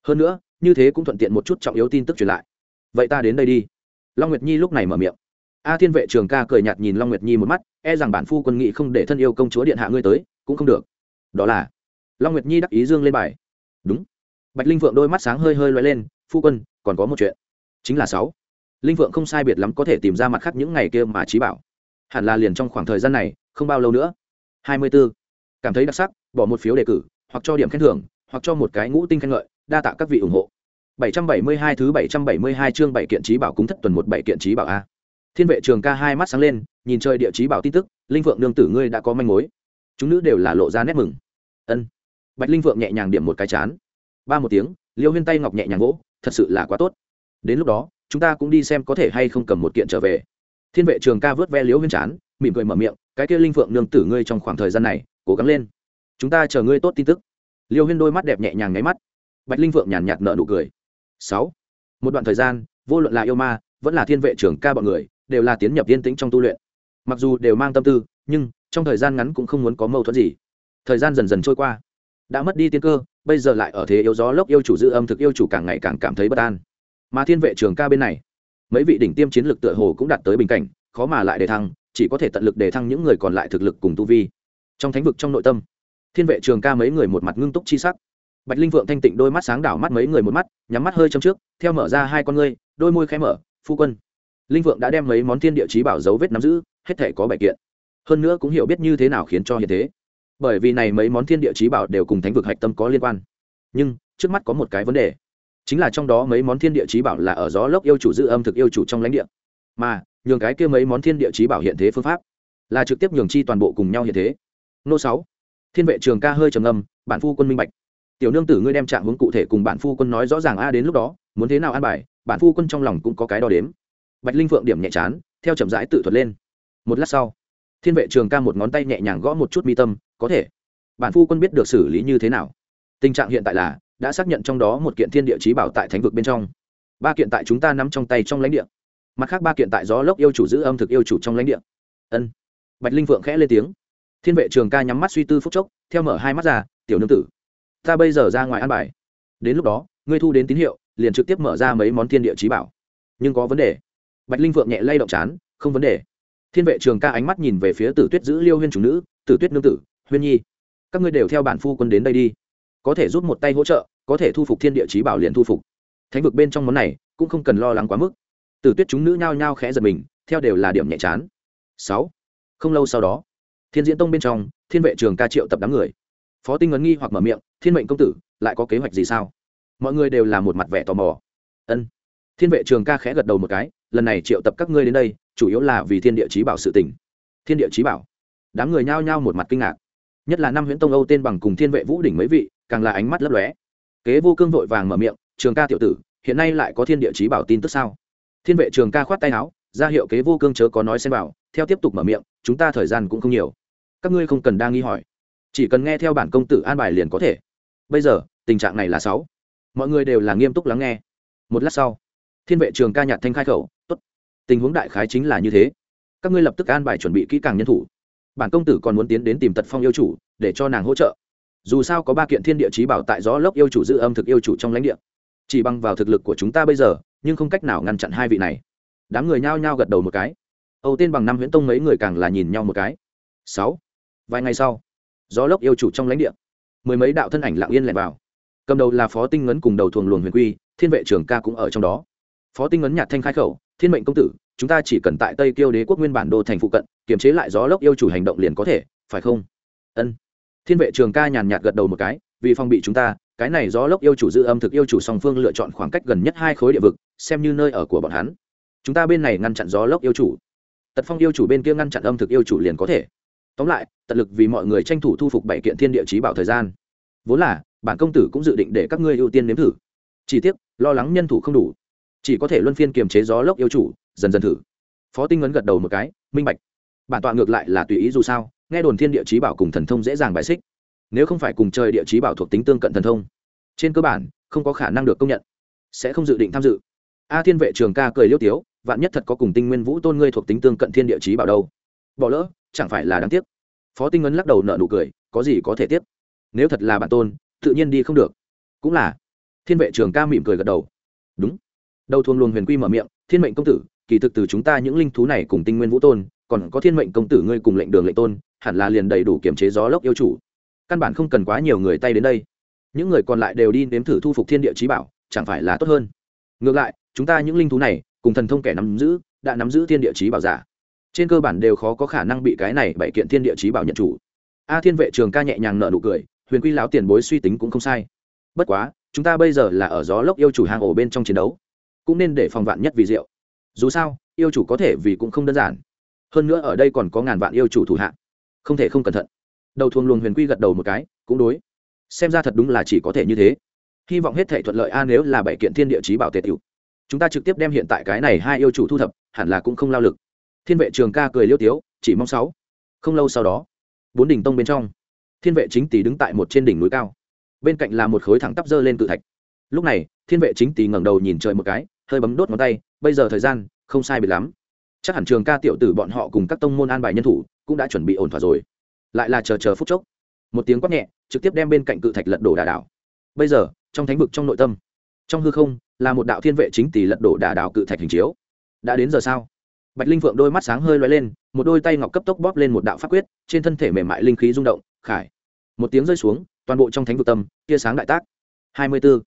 Hơn nữa, như thế cũng thuận tiện một chút trọng yếu tin tức truyền lại. Vậy ta đến đây đi. Long nguyệt nhi lúc này mở miệng. A thiên vệ trường ca cười nhạt nhìn long nguyệt nhi một mắt e rằng bản phu quân nghị không để thân yêu công chúa điện hạ ngươi tới, cũng không được. Đó là, long nguyệt nhi đắc ý dương lên bài đúng. Bạch linh vượng đôi mắt sáng hơi hơi loay lên, phu quân, còn có một chuyện. Chính là sáu. Linh vượng không sai biệt lắm có thể tìm ra mặt khác những ngày kia mà trí bảo. Hẳn là liền trong khoảng thời gian này, không bao lâu nữa. Hai mươi 24. cảm thấy đặc sắc, bỏ một phiếu đề cử, hoặc cho điểm khen thưởng, hoặc cho một cái ngũ tinh khen ngợi, đa tạ các vị ủng hộ. 772 thứ 772 chương bảy kiện trí bảo cúng thất tuần một bảy kiện trí bảo a. Thiên vệ trường ca hai mắt sáng lên, nhìn chơi địa trí bảo tin tức, linh vượng nương tử ngươi đã có manh mối. Chúng nữ đều là lộ ra nét mừng. Ân bạch linh vượng nhẹ nhàng điểm một cái chán. Ba một tiếng, liêu huyên tay ngọc nhẹ nhàng gỗ thật sự là quá tốt. Đến lúc đó, chúng ta cũng đi xem có thể hay không cầm một kiện trở về. Thiên vệ trường ca vớt ve liêu huyên chán, mỉm cười mở miệng, cái kia linh vượng nương tử ngươi trong khoảng thời gian này, cố gắng lên. Chúng ta chờ ngươi tốt tin tức. Liêu huyên đôi mắt đẹp nhẹ nhàng nháy mắt. Bạch linh vượng nhàn nhạt nợ nụ cười. Sáu. Một đoạn thời gian, vô luận là yêu ma, vẫn là thiên vệ trưởng ca bọn người, đều là tiến nhập yên tĩnh trong tu luyện. Mặc dù đều mang tâm tư, nhưng trong thời gian ngắn cũng không muốn có mâu thuẫn gì. Thời gian dần dần trôi qua đã mất đi tiên cơ, bây giờ lại ở thế yếu gió lốc yêu chủ giữ âm thực yêu chủ càng ngày càng cảm thấy bất an. Mà thiên vệ trường ca bên này, mấy vị đỉnh tiêm chiến lược tựa hồ cũng đạt tới bình cảnh, khó mà lại đề thăng, chỉ có thể tận lực đề thăng những người còn lại thực lực cùng tu vi. Trong thánh vực trong nội tâm, thiên vệ trường ca mấy người một mặt ngưng túc chi sắc. Bạch linh vượng thanh tịnh đôi mắt sáng đảo mắt mấy người một mắt, nhắm mắt hơi trong trước, theo mở ra hai con ngươi, đôi môi khẽ mở, phu quân. Linh vượng đã đem mấy món thiên địa chí bảo dấu vết nắm giữ, hết thể có bảy kiện. Hơn nữa cũng hiểu biết như thế nào khiến cho hiện thế bởi vì này mấy món thiên địa chí bảo đều cùng thánh vực hạch tâm có liên quan. Nhưng, trước mắt có một cái vấn đề. Chính là trong đó mấy món thiên địa chí bảo là ở gió lốc yêu chủ giữ âm thực yêu chủ trong lãnh địa. Mà, nhường cái kia mấy món thiên địa chí bảo hiện thế phương pháp là trực tiếp nhường chi toàn bộ cùng nhau hiện thế. Nô sáu. Thiên vệ trường ca hơi trầm ngâm, bản phu quân minh bạch. Tiểu nương tử ngươi đem trạng hướng cụ thể cùng bản phu quân nói rõ ràng a, đến lúc đó, muốn thế nào an bài, bản phu quân trong lòng cũng có cái đo đếm. Bạch linh phượng điểm nhẹ chán, theo chậm rãi tự thuật lên. Một lát sau, thiên vệ trường ca một ngón tay nhẹ nhàng gõ một chút mi tâm có thể. Bản phu quân biết được xử lý như thế nào? Tình trạng hiện tại là, đã xác nhận trong đó một kiện thiên địa trí bảo tại thánh vực bên trong. Ba kiện tại chúng ta nắm trong tay trong lãnh địa. Mặt khác ba kiện tại gió lốc yêu chủ giữ âm thực yêu chủ trong lãnh địa. Ân. Bạch linh vượng khẽ lên tiếng. Thiên vệ trường ca nhắm mắt suy tư phúc chốc, theo mở hai mắt ra, tiểu nương tử, ta bây giờ ra ngoài ăn bài. Đến lúc đó, ngươi thu đến tín hiệu, liền trực tiếp mở ra mấy món thiên địa trí bảo. Nhưng có vấn đề. Bạch linh vượng nhẹ lay động chán, không vấn đề. Thiên vệ trường ca ánh mắt nhìn về phía tử tuyết giữ liêu huyên chủ nữ, tử tuyết nương tử huyên nhi, các ngươi đều theo bản phu quân đến đây đi. Có thể giúp một tay hỗ trợ, có thể thu phục thiên địa chí bảo liền thu phục. Thánh vực bên trong món này cũng không cần lo lắng quá mức. Tử tuyết chúng nữ nhao nhao khẽ giật mình, theo đều là điểm nhẹ chán. Sáu, không lâu sau đó, thiên diễn tông bên trong, thiên vệ trường ca triệu tập đám người. Phó tinh ấn nghi hoặc mở miệng, thiên mệnh công tử, lại có kế hoạch gì sao? Mọi người đều là một mặt vẻ tò mò. Ân. Thiên vệ trường ca khẽ gật đầu một cái, lần này triệu tập các ngươi đến đây, chủ yếu là vì thiên địa chí bảo sự tỉnh thiên địa chí bảo? Đám người nhao nhao một mặt kinh ngạc nhất là năm huyễn tông âu tên bằng cùng thiên vệ vũ đỉnh mấy vị, càng là ánh mắt lấp lóe. Kế vô cương vội vàng mở miệng, trường ca tiểu tử, hiện nay lại có thiên địa chí bảo tin tức sao? Thiên vệ trường ca khoát tay áo, ra hiệu kế vô cương chớ có nói xem bảo theo tiếp tục mở miệng, chúng ta thời gian cũng không nhiều. Các ngươi không cần đa nghi hỏi. Chỉ cần nghe theo bản công tử an bài liền có thể. Bây giờ, tình trạng này là sáu. Mọi người đều là nghiêm túc lắng nghe. Một lát sau, thiên vệ trường ca nhạt thanh khai khẩu, tốt, tình huống đại khái chính là như thế. Các ngươi lập tức an bài chuẩn bị kỹ càng nhân thủ bản công tử còn muốn tiến đến tìm tật phong yêu chủ, để cho nàng hỗ trợ. Dù sao có ba kiện thiên địa trí bảo tại gió lốc yêu chủ giữ âm thực yêu chủ trong lãnh địa. Chỉ bằng vào thực lực của chúng ta bây giờ, nhưng không cách nào ngăn chặn hai vị này. Đám người nhao nhao gật đầu một cái. Âu tên bằng năm huyễn tông mấy người càng là nhìn nhau một cái. Sáu. Vài ngày sau, gió lốc yêu chủ trong lãnh địa. Mười mấy đạo thân ảnh lặng yên lẻn vào. Cầm đầu là phó tinh ngấn cùng đầu thuồng luồng huyền quy, thiên vệ trưởng ca cũng ở trong đó. Phó tinh ngấn nhạt thanh khai khẩu, thiên mệnh công tử chúng ta chỉ cần tại tây kiêu đế quốc nguyên bản đô thành phụ cận, kiềm chế lại gió lốc yêu chủ hành động liền có thể, phải không? Ân. Thiên vệ trường ca nhàn nhạt gật đầu một cái, vì phòng bị chúng ta, cái này gió lốc yêu chủ giữ âm thực yêu chủ song phương lựa chọn khoảng cách gần nhất hai khối địa vực, xem như nơi ở của bọn hắn. Chúng ta bên này ngăn chặn gió lốc yêu chủ. Tật phong yêu chủ bên kia ngăn chặn âm thực yêu chủ liền có thể. Tóm lại, tận lực vì mọi người tranh thủ thu phục bảy kiện thiên địa chí bảo thời gian. Vốn là, bản công tử cũng dự định để các ngươi ưu tiên nếm thử. Chỉ tiếc, lo lắng nhân thủ không đủ. Chỉ có thể luân phiên kiềm chế gió lốc yêu chủ dần dần thử. Phó tinh ấn gật đầu một cái, minh bạch, bản tọa ngược lại là tùy ý dù sao, nghe đồn thiên địa chí bảo cùng thần thông dễ dàng bài xích. Nếu không phải cùng chơi địa chí bảo thuộc tính tương cận thần thông, trên cơ bản, không có khả năng được công nhận, sẽ không dự định tham dự. A thiên vệ trường ca cười liêu tiếu, vạn nhất thật có cùng tinh nguyên vũ tôn ngươi thuộc tính tương cận thiên địa chí bảo đâu? Bỏ lỡ, chẳng phải là đáng tiếc. Phó tinh ấn lắc đầu nợ nụ cười, có gì có thể tiếp nếu thật là bản tôn, tự nhiên đi không được. Cũng là, thiên vệ trường ca mỉm cười gật đầu. Đúng. Đầu thuồng luồng huyền quy mở miệng, thiên mệnh công tử kỳ thực từ chúng ta những linh thú này cùng tinh nguyên vũ tôn, còn có thiên mệnh công tử ngươi cùng lệnh đường lệnh tôn, hẳn là liền đầy đủ kiểm chế gió lốc yêu chủ. Căn bản không cần quá nhiều người tay đến đây. Những người còn lại đều đi nếm thử thu phục thiên địa trí bảo, chẳng phải là tốt hơn. Ngược lại, chúng ta những linh thú này, cùng thần thông kẻ nắm giữ, đã nắm giữ thiên địa trí bảo giả. Trên cơ bản đều khó có khả năng bị cái này bảy kiện thiên địa trí bảo nhận chủ. A thiên vệ trường ca nhẹ nhàng nợ nụ cười, huyền quy lão tiền bối suy tính cũng không sai. Bất quá, chúng ta bây giờ là ở gió lốc yêu chủ hang ổ bên trong chiến đấu, cũng nên để phòng vạn nhất vì diệu dù sao, yêu chủ có thể vì cũng không đơn giản. Hơn nữa ở đây còn có ngàn vạn yêu chủ thủ hạ. Không thể không cẩn thận. Đầu thuồng luồng huyền quy gật đầu một cái, cũng đối. Xem ra thật đúng là chỉ có thể như thế. Hy vọng hết thể thuận lợi a nếu là bảy kiện thiên địa chí bảo tề tiểu. Chúng ta trực tiếp đem hiện tại cái này hai yêu chủ thu thập, hẳn là cũng không lao lực. Thiên vệ trường ca cười liêu tiếu, chỉ mong sáu. Không lâu sau đó, bốn đỉnh tông bên trong, thiên vệ chính tỷ đứng tại một trên đỉnh núi cao. Bên cạnh là một khối thẳng tắp dơ lên cự thạch. Lúc này, thiên vệ chính tỷ ngẩng đầu nhìn trời một cái, hơi bấm đốt ngón tay bây giờ thời gian không sai biệt lắm. Chắc hẳn trường ca tiểu tử bọn họ cùng các tông môn an bài nhân thủ cũng đã chuẩn bị ổn thỏa rồi. Lại là chờ chờ phút chốc. Một tiếng quát nhẹ, trực tiếp đem bên cạnh cự thạch lật đổ đà đảo. Bây giờ, trong thánh vực trong nội tâm, trong hư không, là một đạo thiên vệ chính tỷ lật đổ đà đảo cự thạch hình chiếu. Đã đến giờ sao? Bạch linh phượng đôi mắt sáng hơi loay lên, một đôi tay ngọc cấp tốc bóp lên một đạo pháp quyết, trên thân thể mềm mại linh khí rung động, khải. Một tiếng rơi xuống, toàn bộ trong thánh vực tâm, tia sáng đại tác. Hai mươi b ố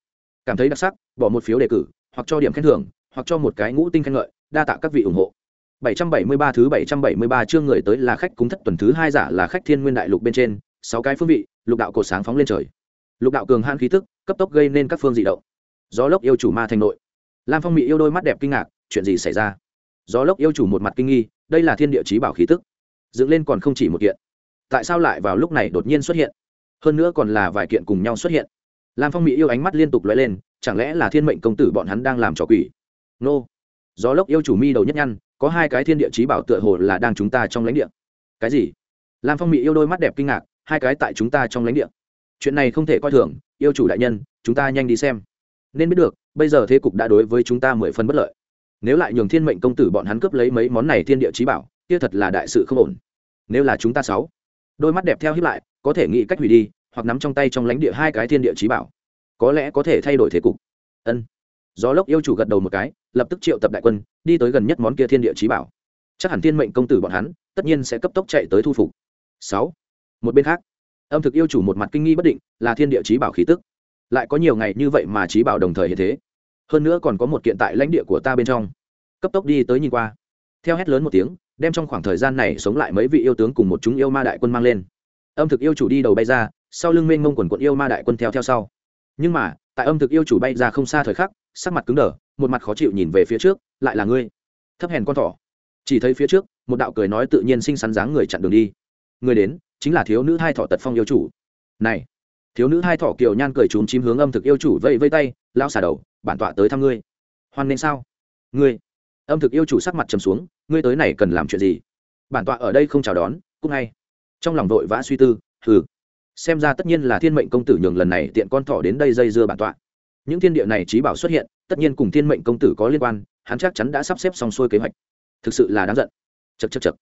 cảm thấy đặc sắc, bỏ một phiếu đề cử, hoặc cho điểm khen thưởng hoặc cho một cái ngũ tinh khen ngợi, đa tạ các vị ủng hộ. 773 thứ 773 chương người tới là khách cúng thất tuần thứ hai giả là khách thiên nguyên đại lục bên trên, sáu cái phương vị, lục đạo cổ sáng phóng lên trời. Lục đạo cường hãn khí tức, cấp tốc gây nên các phương dị động. Gió lốc yêu chủ ma thành nội. Lam phong mỹ yêu đôi mắt đẹp kinh ngạc, chuyện gì xảy ra? Gió lốc yêu chủ một mặt kinh nghi, đây là thiên địa chí bảo khí tức. Dựng lên còn không chỉ một kiện. Tại sao lại vào lúc này đột nhiên xuất hiện? Hơn nữa còn là vài kiện cùng nhau xuất hiện. Lam phong mỹ yêu ánh mắt liên tục lóe lên, chẳng lẽ là thiên mệnh công tử bọn hắn đang làm trò quỷ? Nô. Gió lốc yêu chủ mi đầu nhất nhăn, có hai cái thiên địa chí bảo tựa hồ là đang chúng ta trong lãnh địa. Cái gì? Lam phong mỹ yêu đôi mắt đẹp kinh ngạc, hai cái tại chúng ta trong lãnh địa. Chuyện này không thể coi thường, yêu chủ đại nhân, chúng ta nhanh đi xem. Nên biết được, bây giờ thế cục đã đối với chúng ta mười phần bất lợi. Nếu lại nhường thiên mệnh công tử bọn hắn cướp lấy mấy món này thiên địa chí bảo, kia thật là đại sự không ổn. Nếu là chúng ta sáu đôi mắt đẹp theo hiếp lại, có thể nghĩ cách hủy đi, hoặc nắm trong tay trong lãnh địa hai cái thiên địa chí bảo. Có lẽ có thể thay đổi thế cục. Ân gió lốc yêu chủ gật đầu một cái, lập tức triệu tập đại quân, đi tới gần nhất món kia thiên địa chí bảo. Chắc hẳn thiên mệnh công tử bọn hắn, tất nhiên sẽ cấp tốc chạy tới thu phục. Sáu. Một bên khác, âm thực yêu chủ một mặt kinh nghi bất định, là thiên địa chí bảo khí tức. Lại có nhiều ngày như vậy mà chí bảo đồng thời hiện thế. Hơn nữa còn có một kiện tại lãnh địa của ta bên trong. Cấp tốc đi tới nhìn qua. Theo hét lớn một tiếng, đem trong khoảng thời gian này sống lại mấy vị yêu tướng cùng một chúng yêu ma đại quân mang lên. Âm thực yêu chủ đi đầu bay ra, sau lưng mênh mông quần quận yêu ma đại quân theo theo sau. Nhưng mà, tại âm thực yêu chủ bay ra không xa thời khắc sắc mặt cứng đờ một mặt khó chịu nhìn về phía trước lại là ngươi? Thấp hèn con thỏ. Chỉ thấy phía trước một đạo cười nói tự nhiên xinh xắn dáng người chặn đường đi. Người đến chính là thiếu nữ hai thỏ tật phong yêu chủ. Này thiếu nữ hai thỏ kiều nhan cười trốn chím hướng âm thực yêu chủ vây vây tay lao xả đầu bản tọa tới thăm ngươi. Hoan nên sao? Ngươi. Âm thực yêu chủ sắc mặt trầm xuống ngươi tới này cần làm chuyện gì? Bản tọa ở đây không chào đón cũng ngay trong lòng vội vã suy tư thử, xem ra tất nhiên là thiên mệnh công tử nhường lần này tiện con thỏ đến đây dây dưa bản tọa những thiên địa này trí bảo xuất hiện, tất nhiên cùng thiên mệnh công tử có liên quan, hắn chắc chắn đã sắp xếp xong xuôi kế hoạch. Thực sự là đáng giận. Chật chật chật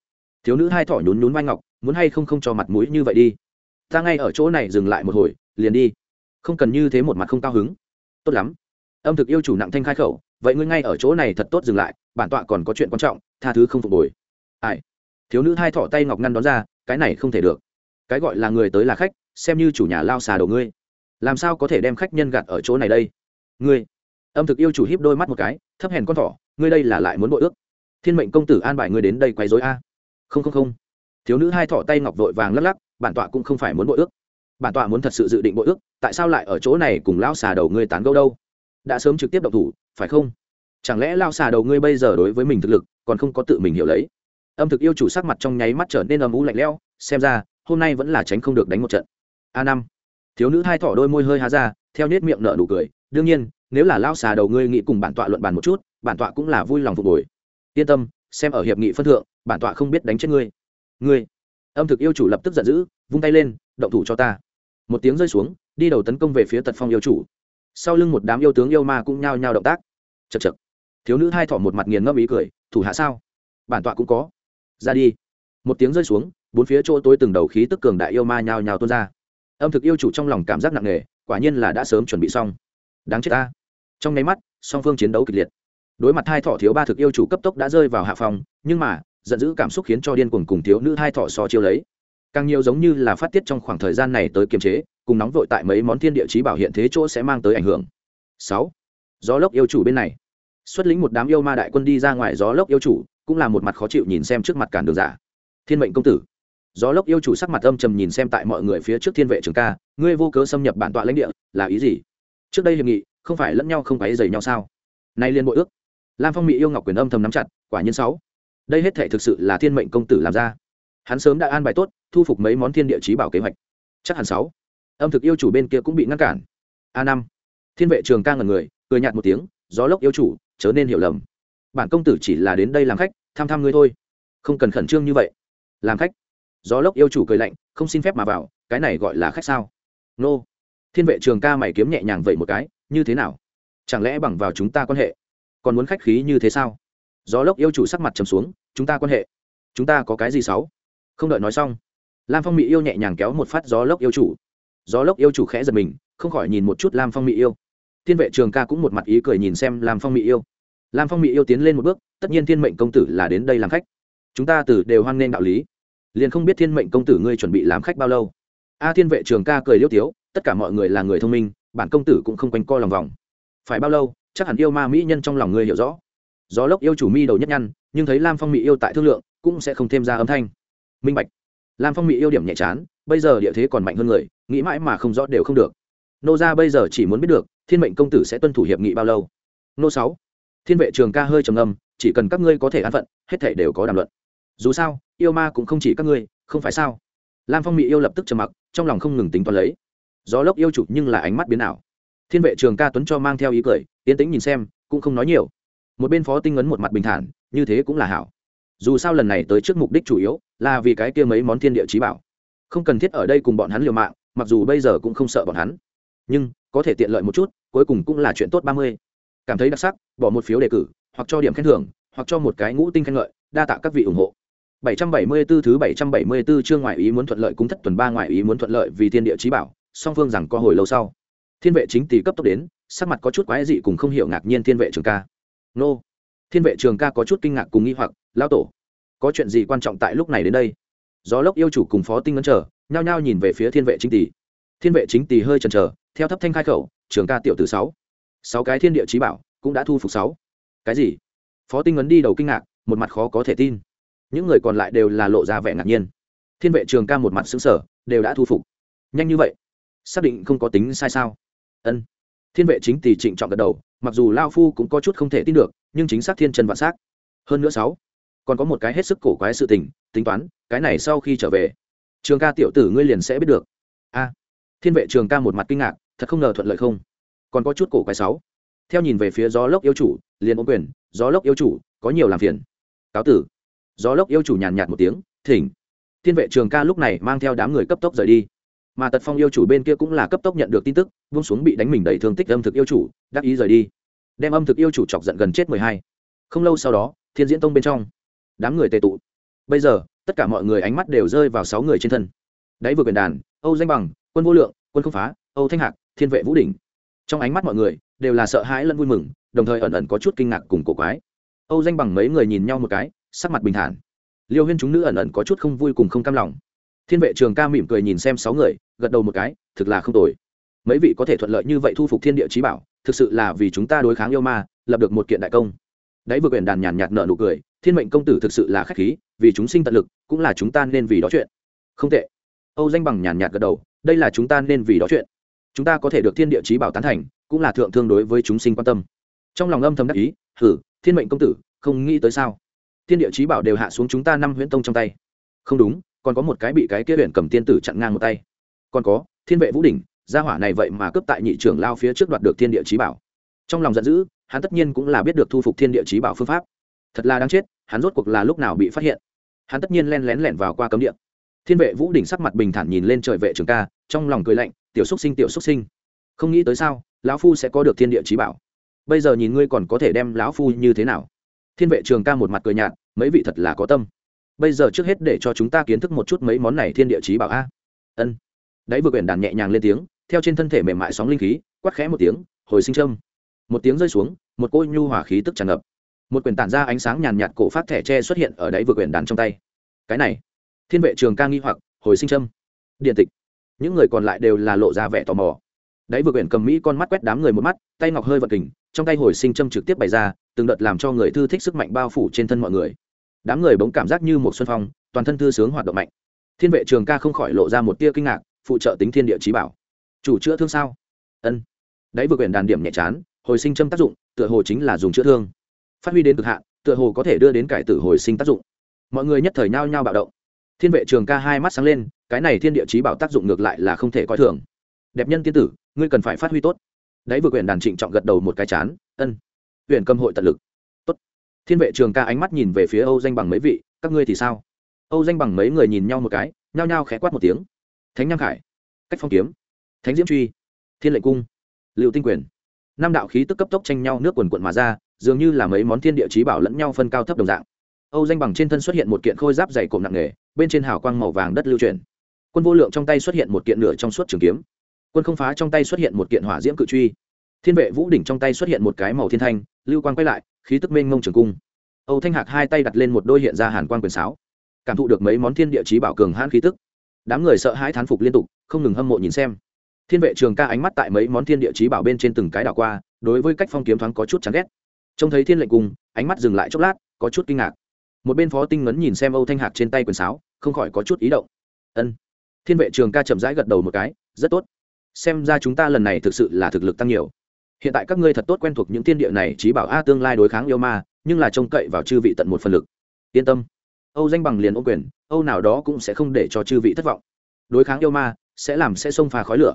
thiếu nữ hai thỏ nhún nhún vai ngọc, muốn hay không không cho mặt mũi như vậy đi. Ta ngay ở chỗ này dừng lại một hồi, liền đi. Không cần như thế một mặt không cao hứng. Tốt lắm. Âm thực yêu chủ nặng thanh khai khẩu, vậy ngươi ngay ở chỗ này thật tốt dừng lại, bản tọa còn có chuyện quan trọng, tha thứ không phục hồi ai? Thiếu nữ hai thỏ tay ngọc ngăn đón ra, cái này không thể được. Cái gọi là người tới là khách, xem như chủ nhà lao xà đầu ngươi làm sao có thể đem khách nhân gạt ở chỗ này đây? Ngươi, âm thực yêu chủ hiếp đôi mắt một cái, thấp hèn con thỏ, ngươi đây là lại muốn bội ước. Thiên mệnh công tử an bài ngươi đến đây quấy rối a. Không không không. Thiếu nữ hai thỏ tay ngọc vội vàng lắc lắc, bản tọa cũng không phải muốn bội ước. Bản tọa muốn thật sự dự định bội ước, tại sao lại ở chỗ này cùng lão xà đầu ngươi tán gẫu đâu? Đã sớm trực tiếp động thủ, phải không? Chẳng lẽ lao xà đầu ngươi bây giờ đối với mình thực lực, còn không có tự mình hiểu lấy? Âm thực yêu chủ sắc mặt trong nháy mắt trở nên âm u lạnh lẽo, xem ra, hôm nay vẫn là tránh không được đánh một trận. A năm thiếu nữ hai thỏ đôi môi hơi há ra, theo nết miệng nở nụ cười. Đương nhiên, nếu là lao xà đầu ngươi nghĩ cùng bản tọa luận bàn một chút, bản tọa cũng là vui lòng phục hồi. Yên tâm, xem ở hiệp nghị phân thượng, bản tọa không biết đánh chết ngươi. Ngươi. Âm thực yêu chủ lập tức giận dữ, vung tay lên, động thủ cho ta. Một tiếng rơi xuống, đi đầu tấn công về phía tật phong yêu chủ. Sau lưng một đám yêu tướng yêu ma cũng nhao nhao động tác. Chật chật thiếu nữ hai thỏ một mặt nghiền ngẫm ý cười, thủ hạ sao? Bản tọa cũng có. Ra đi. Một tiếng rơi xuống, bốn phía chỗ tối từng đầu khí tức cường đại yêu ma nhao nhao tuôn ra âm thực yêu chủ trong lòng cảm giác nặng nề, quả nhiên là đã sớm chuẩn bị xong. Đáng chết ta. Trong nháy mắt, song phương chiến đấu kịch liệt. Đối mặt hai thọ thiếu ba thực yêu chủ cấp tốc đã rơi vào hạ phòng, nhưng mà, giận dữ cảm xúc khiến cho điên cuồng cùng thiếu nữ hai thọ so chiêu lấy. Càng nhiều giống như là phát tiết trong khoảng thời gian này tới kiềm chế, cùng nóng vội tại mấy món thiên địa chí bảo hiện thế chỗ sẽ mang tới ảnh hưởng. Sáu. Gió lốc yêu chủ bên này. Xuất lĩnh một đám yêu ma đại quân đi ra ngoài gió lốc yêu chủ, cũng là một mặt khó chịu nhìn xem trước mặt cản đường giả. Thiên mệnh công tử gió lốc yêu chủ sắc mặt âm trầm nhìn xem tại mọi người phía trước thiên vệ trường ca, ngươi vô cớ xâm nhập bản tọa lãnh địa, là ý gì? Trước đây hiệp nghị, không phải lẫn nhau không quấy dày nhau sao? Nay liên bội ước. Lam phong mỹ yêu ngọc quyền âm thầm nắm chặt, quả nhiên sáu. Đây hết thể thực sự là thiên mệnh công tử làm ra. Hắn sớm đã an bài tốt, thu phục mấy món thiên địa trí bảo kế hoạch. Chắc hẳn sáu. Âm thực yêu chủ bên kia cũng bị ngăn cản. A năm. Thiên vệ trường ca ngần người, cười nhạt một tiếng, gió lốc yêu chủ, chớ nên hiểu lầm. Bản công tử chỉ là đến đây làm khách thăm tham ngươi thôi. Không cần khẩn trương như vậy. Làm khách gió lốc yêu chủ cười lạnh, không xin phép mà vào, cái này gọi là khách sao? Nô. Thiên vệ trường ca mày kiếm nhẹ nhàng vậy một cái, như thế nào? Chẳng lẽ bằng vào chúng ta quan hệ? Còn muốn khách khí như thế sao? Gió lốc yêu chủ sắc mặt trầm xuống, chúng ta quan hệ? Chúng ta có cái gì xấu? Không đợi nói xong, lam phong mỹ yêu nhẹ nhàng kéo một phát gió lốc yêu chủ. Gió lốc yêu chủ khẽ giật mình, không khỏi nhìn một chút lam phong mỹ yêu. Thiên vệ trường ca cũng một mặt ý cười nhìn xem lam phong mỹ yêu. Lam phong mỹ yêu tiến lên một bước, tất nhiên thiên mệnh công tử là đến đây làm khách. Chúng ta từ đều hoan nghênh đạo lý liền không biết thiên mệnh công tử ngươi chuẩn bị làm khách bao lâu. A thiên vệ trường ca cười liêu tiếu, tất cả mọi người là người thông minh, bản công tử cũng không quanh co lòng vòng. Phải bao lâu, chắc hẳn yêu ma mỹ nhân trong lòng ngươi hiểu rõ. Gió lốc yêu chủ mi đầu nhất nhăn, nhưng thấy lam phong mỹ yêu tại thương lượng, cũng sẽ không thêm ra âm thanh. Minh bạch. Lam phong mỹ yêu điểm nhẹ chán, bây giờ địa thế còn mạnh hơn người, nghĩ mãi mà không rõ đều không được. Nô ra bây giờ chỉ muốn biết được, thiên mệnh công tử sẽ tuân thủ hiệp nghị bao lâu. Nô sáu. Thiên vệ trường ca hơi trầm âm chỉ cần các ngươi có thể an phận, hết thể đều có đàm luận dù sao, yêu ma cũng không chỉ các ngươi, không phải sao? Lam phong mỹ yêu lập tức trầm mặc, trong lòng không ngừng tính toán lấy. Gió lốc yêu chụp nhưng là ánh mắt biến ảo. Thiên vệ trường ca tuấn cho mang theo ý cười tiến tĩnh nhìn xem, cũng không nói nhiều. Một bên phó tinh ấn một mặt bình thản, như thế cũng là hảo. Dù sao lần này tới trước mục đích chủ yếu, là vì cái kia mấy món thiên địa trí bảo. Không cần thiết ở đây cùng bọn hắn liều mạng, mặc dù bây giờ cũng không sợ bọn hắn. Nhưng, có thể tiện lợi một chút, cuối cùng cũng là chuyện tốt ba mươi. Cảm thấy đặc sắc, bỏ một phiếu đề cử, hoặc cho điểm khen thưởng, hoặc cho một cái ngũ tinh khen ngợi, đa tạ các vị ủng hộ. 774 thứ 774 chương ngoại ý muốn thuận lợi cúng thất tuần ba ngoại ý muốn thuận lợi vì thiên địa chí bảo, song phương rằng có hồi lâu sau. Thiên vệ chính tỷ cấp tốc đến, sắc mặt có chút quái dị cùng không hiểu ngạc nhiên thiên vệ trường ca. Nô. Thiên vệ trường ca có chút kinh ngạc cùng nghi hoặc, lão tổ, có chuyện gì quan trọng tại lúc này đến đây? Gió lốc yêu chủ cùng phó tinh ngấn chờ, nhao nhao nhìn về phía thiên vệ chính tỷ. Thiên vệ chính tỷ hơi chần chờ, theo thấp thanh khai khẩu, trường ca tiểu tử 6. sáu cái thiên địa chí bảo cũng đã thu phục 6. Cái gì? Phó tinh ngấn đi đầu kinh ngạc, một mặt khó có thể tin những người còn lại đều là lộ ra vẻ ngạc nhiên. Thiên vệ trường ca một mặt xứng sở đều đã thu phục. Nhanh như vậy, xác định không có tính sai sao? Ân. Thiên vệ chính tỷ trịnh trọng gật đầu, mặc dù lao phu cũng có chút không thể tin được, nhưng chính xác thiên trần vạn s á c hơn nữa sáu, còn có một cái hết sức cổ quái sự tình, tính toán, cái này sau khi trở về, trường ca tiểu tử ngươi liền sẽ biết được. A. Thiên vệ trường ca một mặt kinh ngạc, thật không ngờ thuận lợi không? Còn có chút cổ quái sáu. Theo nhìn về phía gió lốc yêu chủ, liền ôm quyền, gió lốc yêu chủ, có nhiều làm phiền. Cáo tử gió lốc yêu chủ nhàn nhạt một tiếng, thỉnh. Thiên vệ trường ca lúc này mang theo đám người cấp tốc rời đi. Mà tật phong yêu chủ bên kia cũng là cấp tốc nhận được tin tức vung xuống bị đánh mình đầy thương tích âm thực yêu chủ, đắc ý rời đi. Đem âm thực yêu chủ chọc giận gần chết mười hai. Không lâu sau đó, thiên diễn tông bên trong, đám người tề tụ. Bây giờ, tất cả mọi người ánh mắt đều rơi vào sáu người trên thân. Đáy vừa quyền đàn, âu danh bằng, quân vô lượng, quân không phá, âu thanh hạc, thiên vệ vũ đỉnh. Trong ánh mắt mọi người, đều là sợ hãi lẫn vui mừng, đồng thời ẩn ẩn có chút kinh ngạc cùng cổ quái. Âu danh bằng mấy người nhìn nhau một cái sắc mặt bình thản. Liêu huyên chúng nữ ẩn ẩn có chút không vui cùng không cam lòng. Thiên vệ trường ca mỉm cười nhìn xem sáu người, gật đầu một cái, thực là không tồi. Mấy vị có thể thuận lợi như vậy thu phục thiên địa trí bảo, thực sự là vì chúng ta đối kháng yêu ma, lập được một kiện đại công. Đấy vừa quyển đàn nhàn nhạt nợ nụ cười, thiên mệnh công tử thực sự là khách khí, vì chúng sinh tận lực, cũng là chúng ta nên vì đó chuyện. Không tệ. Âu danh bằng nhàn nhạt gật đầu, đây là chúng ta nên vì đó chuyện. Chúng ta có thể được thiên địa chí bảo tán thành, cũng là thượng thương đối với chúng sinh quan tâm. Trong lòng âm thầm đắc ý thử thiên mệnh công tử, không nghĩ tới sao? Thiên địa chí bảo đều hạ xuống chúng ta năm huyễn tông trong tay. Không đúng, còn có một cái bị cái kia huyện cầm tiên tử chặn ngang một tay. Còn có, thiên vệ vũ đỉnh, gia hỏa này vậy mà cướp tại nhị trưởng lao phía trước đoạt được thiên địa chí bảo. Trong lòng giận dữ, hắn tất nhiên cũng là biết được thu phục thiên địa chí bảo phương pháp. Thật là đáng chết, hắn rốt cuộc là lúc nào bị phát hiện? Hắn tất nhiên len lén lẻn vào qua cấm địa. Thiên vệ vũ đỉnh sắc mặt bình thản nhìn lên trời vệ trường ca, trong lòng cười lạnh, tiểu xúc sinh, tiểu xúc sinh. Không nghĩ tới sao, lão phu sẽ có được thiên địa trí bảo. Bây giờ nhìn ngươi còn có thể đem lão phu như thế nào? Thiên vệ trường ca một mặt cười nhạt, mấy vị thật là có tâm. Bây giờ trước hết để cho chúng ta kiến thức một chút mấy món này thiên địa chí bảo a. Ân. Đáy vừa quyển đàn nhẹ nhàng lên tiếng, theo trên thân thể mềm mại sóng linh khí, quát khẽ một tiếng, hồi sinh trâm. Một tiếng rơi xuống, một cô nhu hỏa khí tức tràn ngập. Một quyển tản ra ánh sáng nhàn nhạt cổ phát thẻ tre xuất hiện ở đáy vừa quyển đàn trong tay. Cái này, thiên vệ trường ca nghi hoặc, hồi sinh trâm. Điện tịch. Những người còn lại đều là lộ ra vẻ tò mò. Đáy vừa quyển cầm mỹ con mắt quét đám người một mắt, tay ngọc hơi vật kình, trong tay hồi sinh trâm trực tiếp bày ra từng đợt làm cho người thư thích sức mạnh bao phủ trên thân mọi người. Đám người bỗng cảm giác như một xuân phong, toàn thân thư sướng hoạt động mạnh. Thiên vệ trường ca không khỏi lộ ra một tia kinh ngạc, phụ trợ tính thiên địa trí bảo. Chủ chữa thương sao? Ân. Đấy vừa quyển đàn điểm nhẹ chán, hồi sinh châm tác dụng, tựa hồ chính là dùng chữa thương. Phát huy đến cực hạn, tựa hồ có thể đưa đến cải tử hồi sinh tác dụng. Mọi người nhất thời nhao nhao bạo động. Thiên vệ trường ca hai mắt sáng lên, cái này thiên địa trí bảo tác dụng ngược lại là không thể coi thường. Đẹp nhân tiên tử, ngươi cần phải phát huy tốt. Đấy vừa quyển đàn trịnh trọng gật đầu một cái chán, ân huyện cầm hội tận lực. Tốt. Thiên vệ trường ca ánh mắt nhìn về phía âu danh bằng mấy vị, các ngươi thì sao? Âu danh bằng mấy người nhìn nhau một cái, nhao nhao khẽ quát một tiếng. Thánh Nham khải, cách phong kiếm, thánh diễm truy, thiên lệnh cung liệu tinh quyền. Năm đạo khí tức cấp tốc tranh nhau nước quần quận mà ra, dường như là mấy món thiên địa trí bảo lẫn nhau phân cao thấp đồng dạng. Âu danh bằng trên thân xuất hiện một kiện khôi giáp dày cộm nặng nề, bên trên hào quang màu vàng đất lưu truyền quân vô lượng trong tay xuất hiện một kiện nửa trong suốt trường kiếm. Quân không phá trong tay xuất hiện một kiện hỏa diễm cự truy thiên vệ vũ đỉnh trong tay xuất hiện một cái màu thiên thanh, lưu quang quay lại, khí tức mênh mông trường cung. Âu thanh hạc hai tay đặt lên một đôi hiện ra hàn quang quyền sáo, cảm thụ được mấy món thiên địa chí bảo cường hãn khí tức. Đám người sợ hãi thán phục liên tục, không ngừng hâm mộ nhìn xem. Thiên vệ trường ca ánh mắt tại mấy món thiên địa chí bảo bên trên từng cái đảo qua, đối với cách phong kiếm thoáng có chút chán ghét. Trông thấy thiên lệnh cung ánh mắt dừng lại chốc lát, có chút kinh ngạc. Một bên phó tinh ngấn nhìn xem âu thanh hạc trên tay quyền sáo, không khỏi có chút ý động. Ân. Thiên vệ trường ca chậm rãi gật đầu một cái, rất tốt. Xem ra chúng ta lần này thực sự là thực lực tăng nhiều hiện tại các ngươi thật tốt quen thuộc những thiên địa này, trí bảo a tương lai đối kháng yêu ma, nhưng là trông cậy vào chư vị tận một phần lực. Yên tâm. Âu danh bằng liền ô quyền, âu nào đó cũng sẽ không để cho chư vị thất vọng. Đối kháng yêu ma, sẽ làm sẽ xông pha khói lửa.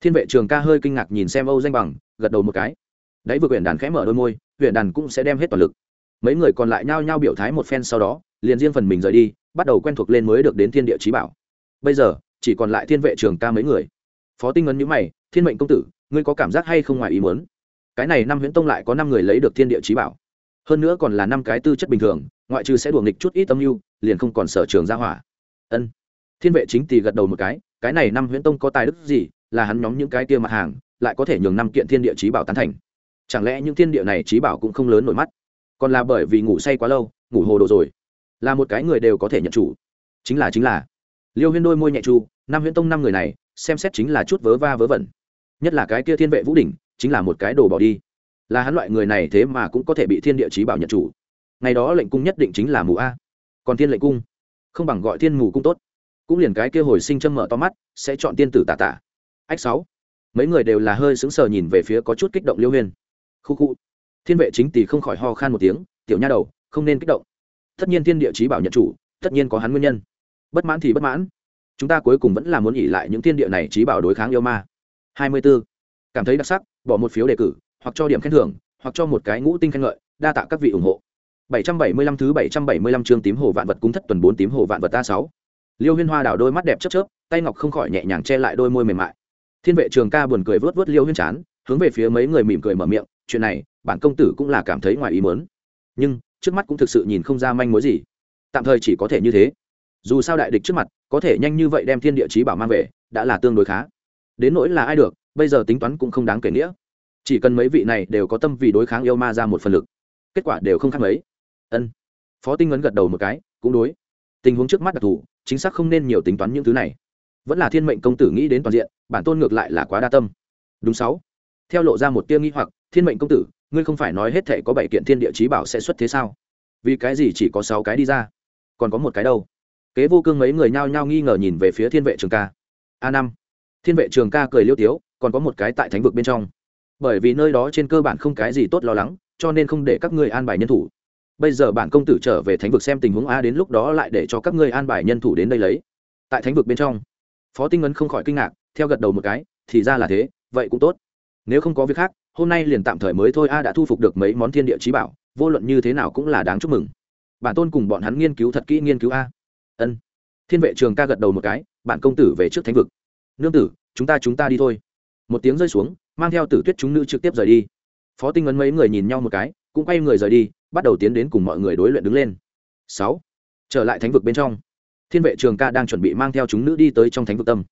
Thiên vệ trường ca hơi kinh ngạc nhìn xem âu danh bằng, gật đầu một cái. Đấy vừa quyển đàn khẽ mở đôi môi huyện đàn cũng sẽ đem hết toàn lực. Mấy người còn lại nhao nhao biểu thái một phen sau đó, liền riêng phần mình rời đi, bắt đầu quen thuộc lên mới được đến thiên địa trí bảo. Bây giờ, chỉ còn lại thiên vệ trường ca mấy người. Phó tinh ngấn nhữ mày, thiên mệnh công tử ngươi có cảm giác hay không ngoài ý muốn? Cái này năm huyễn tông lại có năm người lấy được thiên địa trí bảo. Hơn nữa còn là năm cái tư chất bình thường, ngoại trừ sẽ đùa nghịch chút ít tâm mưu, liền không còn sở trường ra hỏa. Ân. Thiên vệ chính tỳ gật đầu một cái cái này năm huyễn tông có tài đức gì, là hắn nhóm những cái kia mặt hàng, lại có thể nhường năm kiện thiên địa trí bảo tán thành. Chẳng lẽ những thiên địa này trí bảo cũng không lớn nổi mắt? Còn là bởi vì ngủ say quá lâu, ngủ hồ đồ rồi. Là một cái người đều có thể nhận chủ. Chính là chính là. Liêu huyên đôi môi nhẹ chu, năm huyễn tông năm người này, xem xét chính là chút vớ va vớ vẩn nhất là cái kia thiên vệ vũ đỉnh, chính là một cái đồ bỏ đi. Là hắn loại người này thế mà cũng có thể bị thiên địa chí bảo nhận chủ. Ngày đó lệnh cung nhất định chính là mù a. Còn thiên lệnh cung? Không bằng gọi thiên mù cung tốt. Cũng liền cái kia hồi sinh châm mở to mắt, sẽ chọn tiên tử tà tà. Ách sáu. Mấy người đều là hơi sững sờ nhìn về phía có chút kích động liêu huyên. Khu khu. Thiên vệ chính tỷ không khỏi ho khan một tiếng, tiểu nha đầu, không nên kích động. Tất nhiên thiên địa chí bảo nhận chủ, tất nhiên có hắn nguyên nhân. Bất mãn thì bất mãn. Chúng ta cuối cùng vẫn là muốn nghỉ lại những thiên địa này chí bảo đối kháng yêu ma hai mươi 24. cảm thấy đặc sắc bỏ một phiếu đề cử hoặc cho điểm khen thưởng hoặc cho một cái ngũ tinh khen ngợi đa tạ các vị ủng hộ 775 thứ 775 chương tím hồ vạn vật cúng thất tuần 4 tím hồ vạn vật ta 6. Liêu Huyên Hoa đảo đôi mắt đẹp chớp chớp, tay ngọc không khỏi nhẹ nhàng che lại đôi môi mềm mại. Thiên vệ trường ca buồn cười vớt vớt Liêu Huyên chán, hướng về phía mấy người mỉm cười mở miệng, chuyện này, bản công tử cũng là cảm thấy ngoài ý muốn. Nhưng, trước mắt cũng thực sự nhìn không ra manh mối gì. Tạm thời chỉ có thể như thế. Dù sao đại địch trước mặt, có thể nhanh như vậy đem thiên địa chí bảo mang về, đã là tương đối khá. Đến nỗi là ai được, bây giờ tính toán cũng không đáng kể nghĩa. Chỉ cần mấy vị này đều có tâm vì đối kháng yêu ma ra một phần lực, kết quả đều không khác mấy. Ân. Phó tinh ngấn gật đầu một cái cũng đối. Tình huống trước mắt đặc thù chính xác không nên nhiều tính toán những thứ này. Vẫn là thiên mệnh công tử nghĩ đến toàn diện bản tôn ngược lại là quá đa tâm. Đúng sáu. Theo lộ ra một tia nghi hoặc thiên mệnh công tử ngươi không phải nói hết thể có bảy kiện thiên địa chí bảo sẽ xuất thế sao? Vì cái gì chỉ có sáu cái đi ra? Còn có một cái đâu? Kế vô cương mấy người nhao nhao nghi ngờ nhìn về phía thiên vệ trường ca. A năm thiên vệ trường ca cười liêu tiếu, còn có một cái tại thánh vực bên trong. Bởi vì nơi đó trên cơ bản không cái gì tốt lo lắng, cho nên không để các ngươi an bài nhân thủ. Bây giờ bản công tử trở về thánh vực xem tình huống, a, đến lúc đó lại để cho các ngươi an bài nhân thủ đến đây lấy. Tại thánh vực bên trong, phó tinh ấn không khỏi kinh ngạc, theo gật đầu một cái, thì ra là thế, vậy cũng tốt. Nếu không có việc khác, hôm nay liền tạm thời mới thôi, a, đã thu phục được mấy món thiên địa trí bảo, vô luận như thế nào cũng là đáng chúc mừng. Bản tôn cùng bọn hắn nghiên cứu thật kỹ nghiên cứu, a. Ân. Thiên vệ trường ca gật đầu một cái bạn công tử về trước thánh vực nương tử, chúng ta chúng ta đi thôi. Một tiếng rơi xuống, mang theo tử tuyết chúng nữ trực tiếp rời đi. Phó tinh ấn mấy người nhìn nhau một cái, cũng quay người rời đi, bắt đầu tiến đến cùng mọi người đối luyện đứng lên. Sáu, trở lại thánh vực bên trong. Thiên vệ trường ca đang chuẩn bị mang theo chúng nữ đi tới trong thánh vực tâm.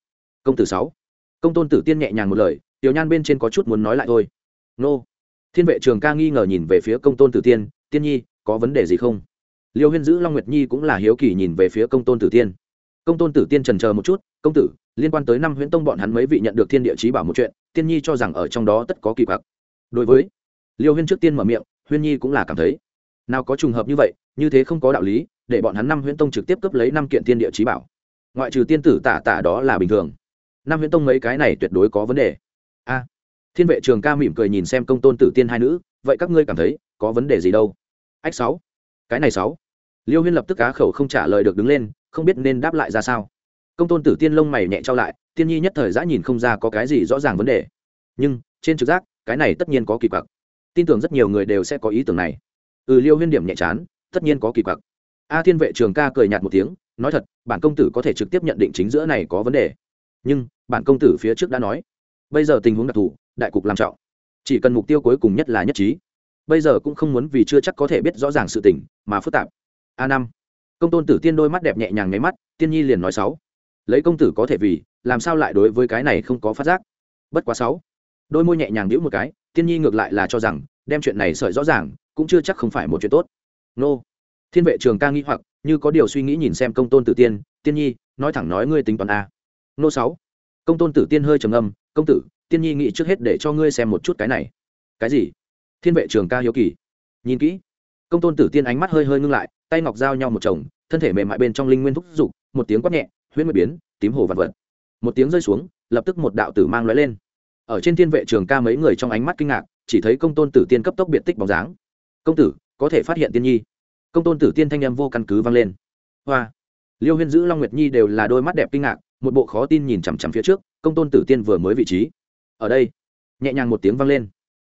Công tử sáu, công tôn tử tiên nhẹ nhàng một lời, tiểu nhan bên trên có chút muốn nói lại thôi. Nô, thiên vệ trường ca nghi ngờ nhìn về phía công tôn tử tiên tiên nhi, có vấn đề gì không? Liêu huyên giữ long nguyệt nhi cũng là hiếu kỳ nhìn về phía công tôn tử tiên công tôn tử tiên trần chờ một chút, công tử, liên quan tới năm huyễn tông bọn hắn mấy vị nhận được thiên địa chí bảo một chuyện, tiên nhi cho rằng ở trong đó tất có kỳ quặc. Đối với liêu huyên trước tiên mở miệng, huyên nhi cũng là cảm thấy, nào có trùng hợp như vậy, như thế không có đạo lý, để bọn hắn năm huyễn tông trực tiếp cấp lấy năm kiện thiên địa chí bảo. Ngoại trừ tiên tử tả tả đó là bình thường. Năm huyễn tông mấy cái này tuyệt đối có vấn đề. A, thiên vệ trường ca mỉm cười nhìn xem công tôn tử tiên hai nữ, vậy các ngươi cảm thấy, có vấn đề gì đâu? Ách sáu, cái này sáu. Liêu huyên lập tức cá khẩu không trả lời được đứng lên không biết nên đáp lại ra sao. Công tôn tử tiên lông mày nhẹ trao lại, tiên nhi nhất thời giã nhìn không ra có cái gì rõ ràng vấn đề. Nhưng, trên trực giác, cái này tất nhiên có kỳ quặc. Tin tưởng rất nhiều người đều sẽ có ý tưởng này. Ừ liêu huyên điểm nhẹ chán, tất nhiên có kỳ quặc. A thiên vệ trường ca cười nhạt một tiếng, nói thật, bản công tử có thể trực tiếp nhận định chính giữa này có vấn đề. Nhưng, bản công tử phía trước đã nói, bây giờ tình huống đặc thù, đại cục làm trọng. Chỉ cần mục tiêu cuối cùng nhất là nhất trí. Bây giờ cũng không muốn vì chưa chắc có thể biết rõ ràng sự tình, mà phức tạp. A năm công tôn tử tiên đôi mắt đẹp nhẹ nhàng nháy mắt, tiên nhi liền nói sáu. Lấy công tử có thể vì, làm sao lại đối với cái này không có phát giác? Bất quá sáu. Đôi môi nhẹ nhàng đĩu một cái, tiên nhi ngược lại là cho rằng, đem chuyện này sợi rõ ràng, cũng chưa chắc không phải một chuyện tốt. Nô. Thiên vệ trường ca nghĩ hoặc, như có điều suy nghĩ nhìn xem công tôn tử tiên tiên nhi, nói thẳng nói ngươi tính toán a. Nô sáu. Công tôn tử tiên hơi trầm âm công tử, tiên nhi nghĩ trước hết để cho ngươi xem một chút cái này. Cái gì? Thiên vệ trường ca hiếu kỳ. Nhìn kỹ. Công tôn tử tiên ánh mắt hơi hơi ngưng lại tay ngọc giao nhau một chồng, thân thể mềm mại bên trong linh nguyên thúc giục, một tiếng quát nhẹ huyết mới biến, tím hồ vật vật. Một tiếng rơi xuống, lập tức một đạo tử mang lóe lên. Ở trên thiên vệ trường ca mấy người trong ánh mắt kinh ngạc, chỉ thấy công tôn tử tiên cấp tốc biệt tích bóng dáng. Công tử, có thể phát hiện tiên nhi. Công tôn tử tiên thanh em vô căn cứ vang lên. Hoa. Liêu huyên giữ long nguyệt nhi đều là đôi mắt đẹp kinh ngạc, một bộ khó tin nhìn chằm chằm phía trước, công tôn tử tiên vừa mới vị trí. Ở đây. Nhẹ nhàng một tiếng vang lên.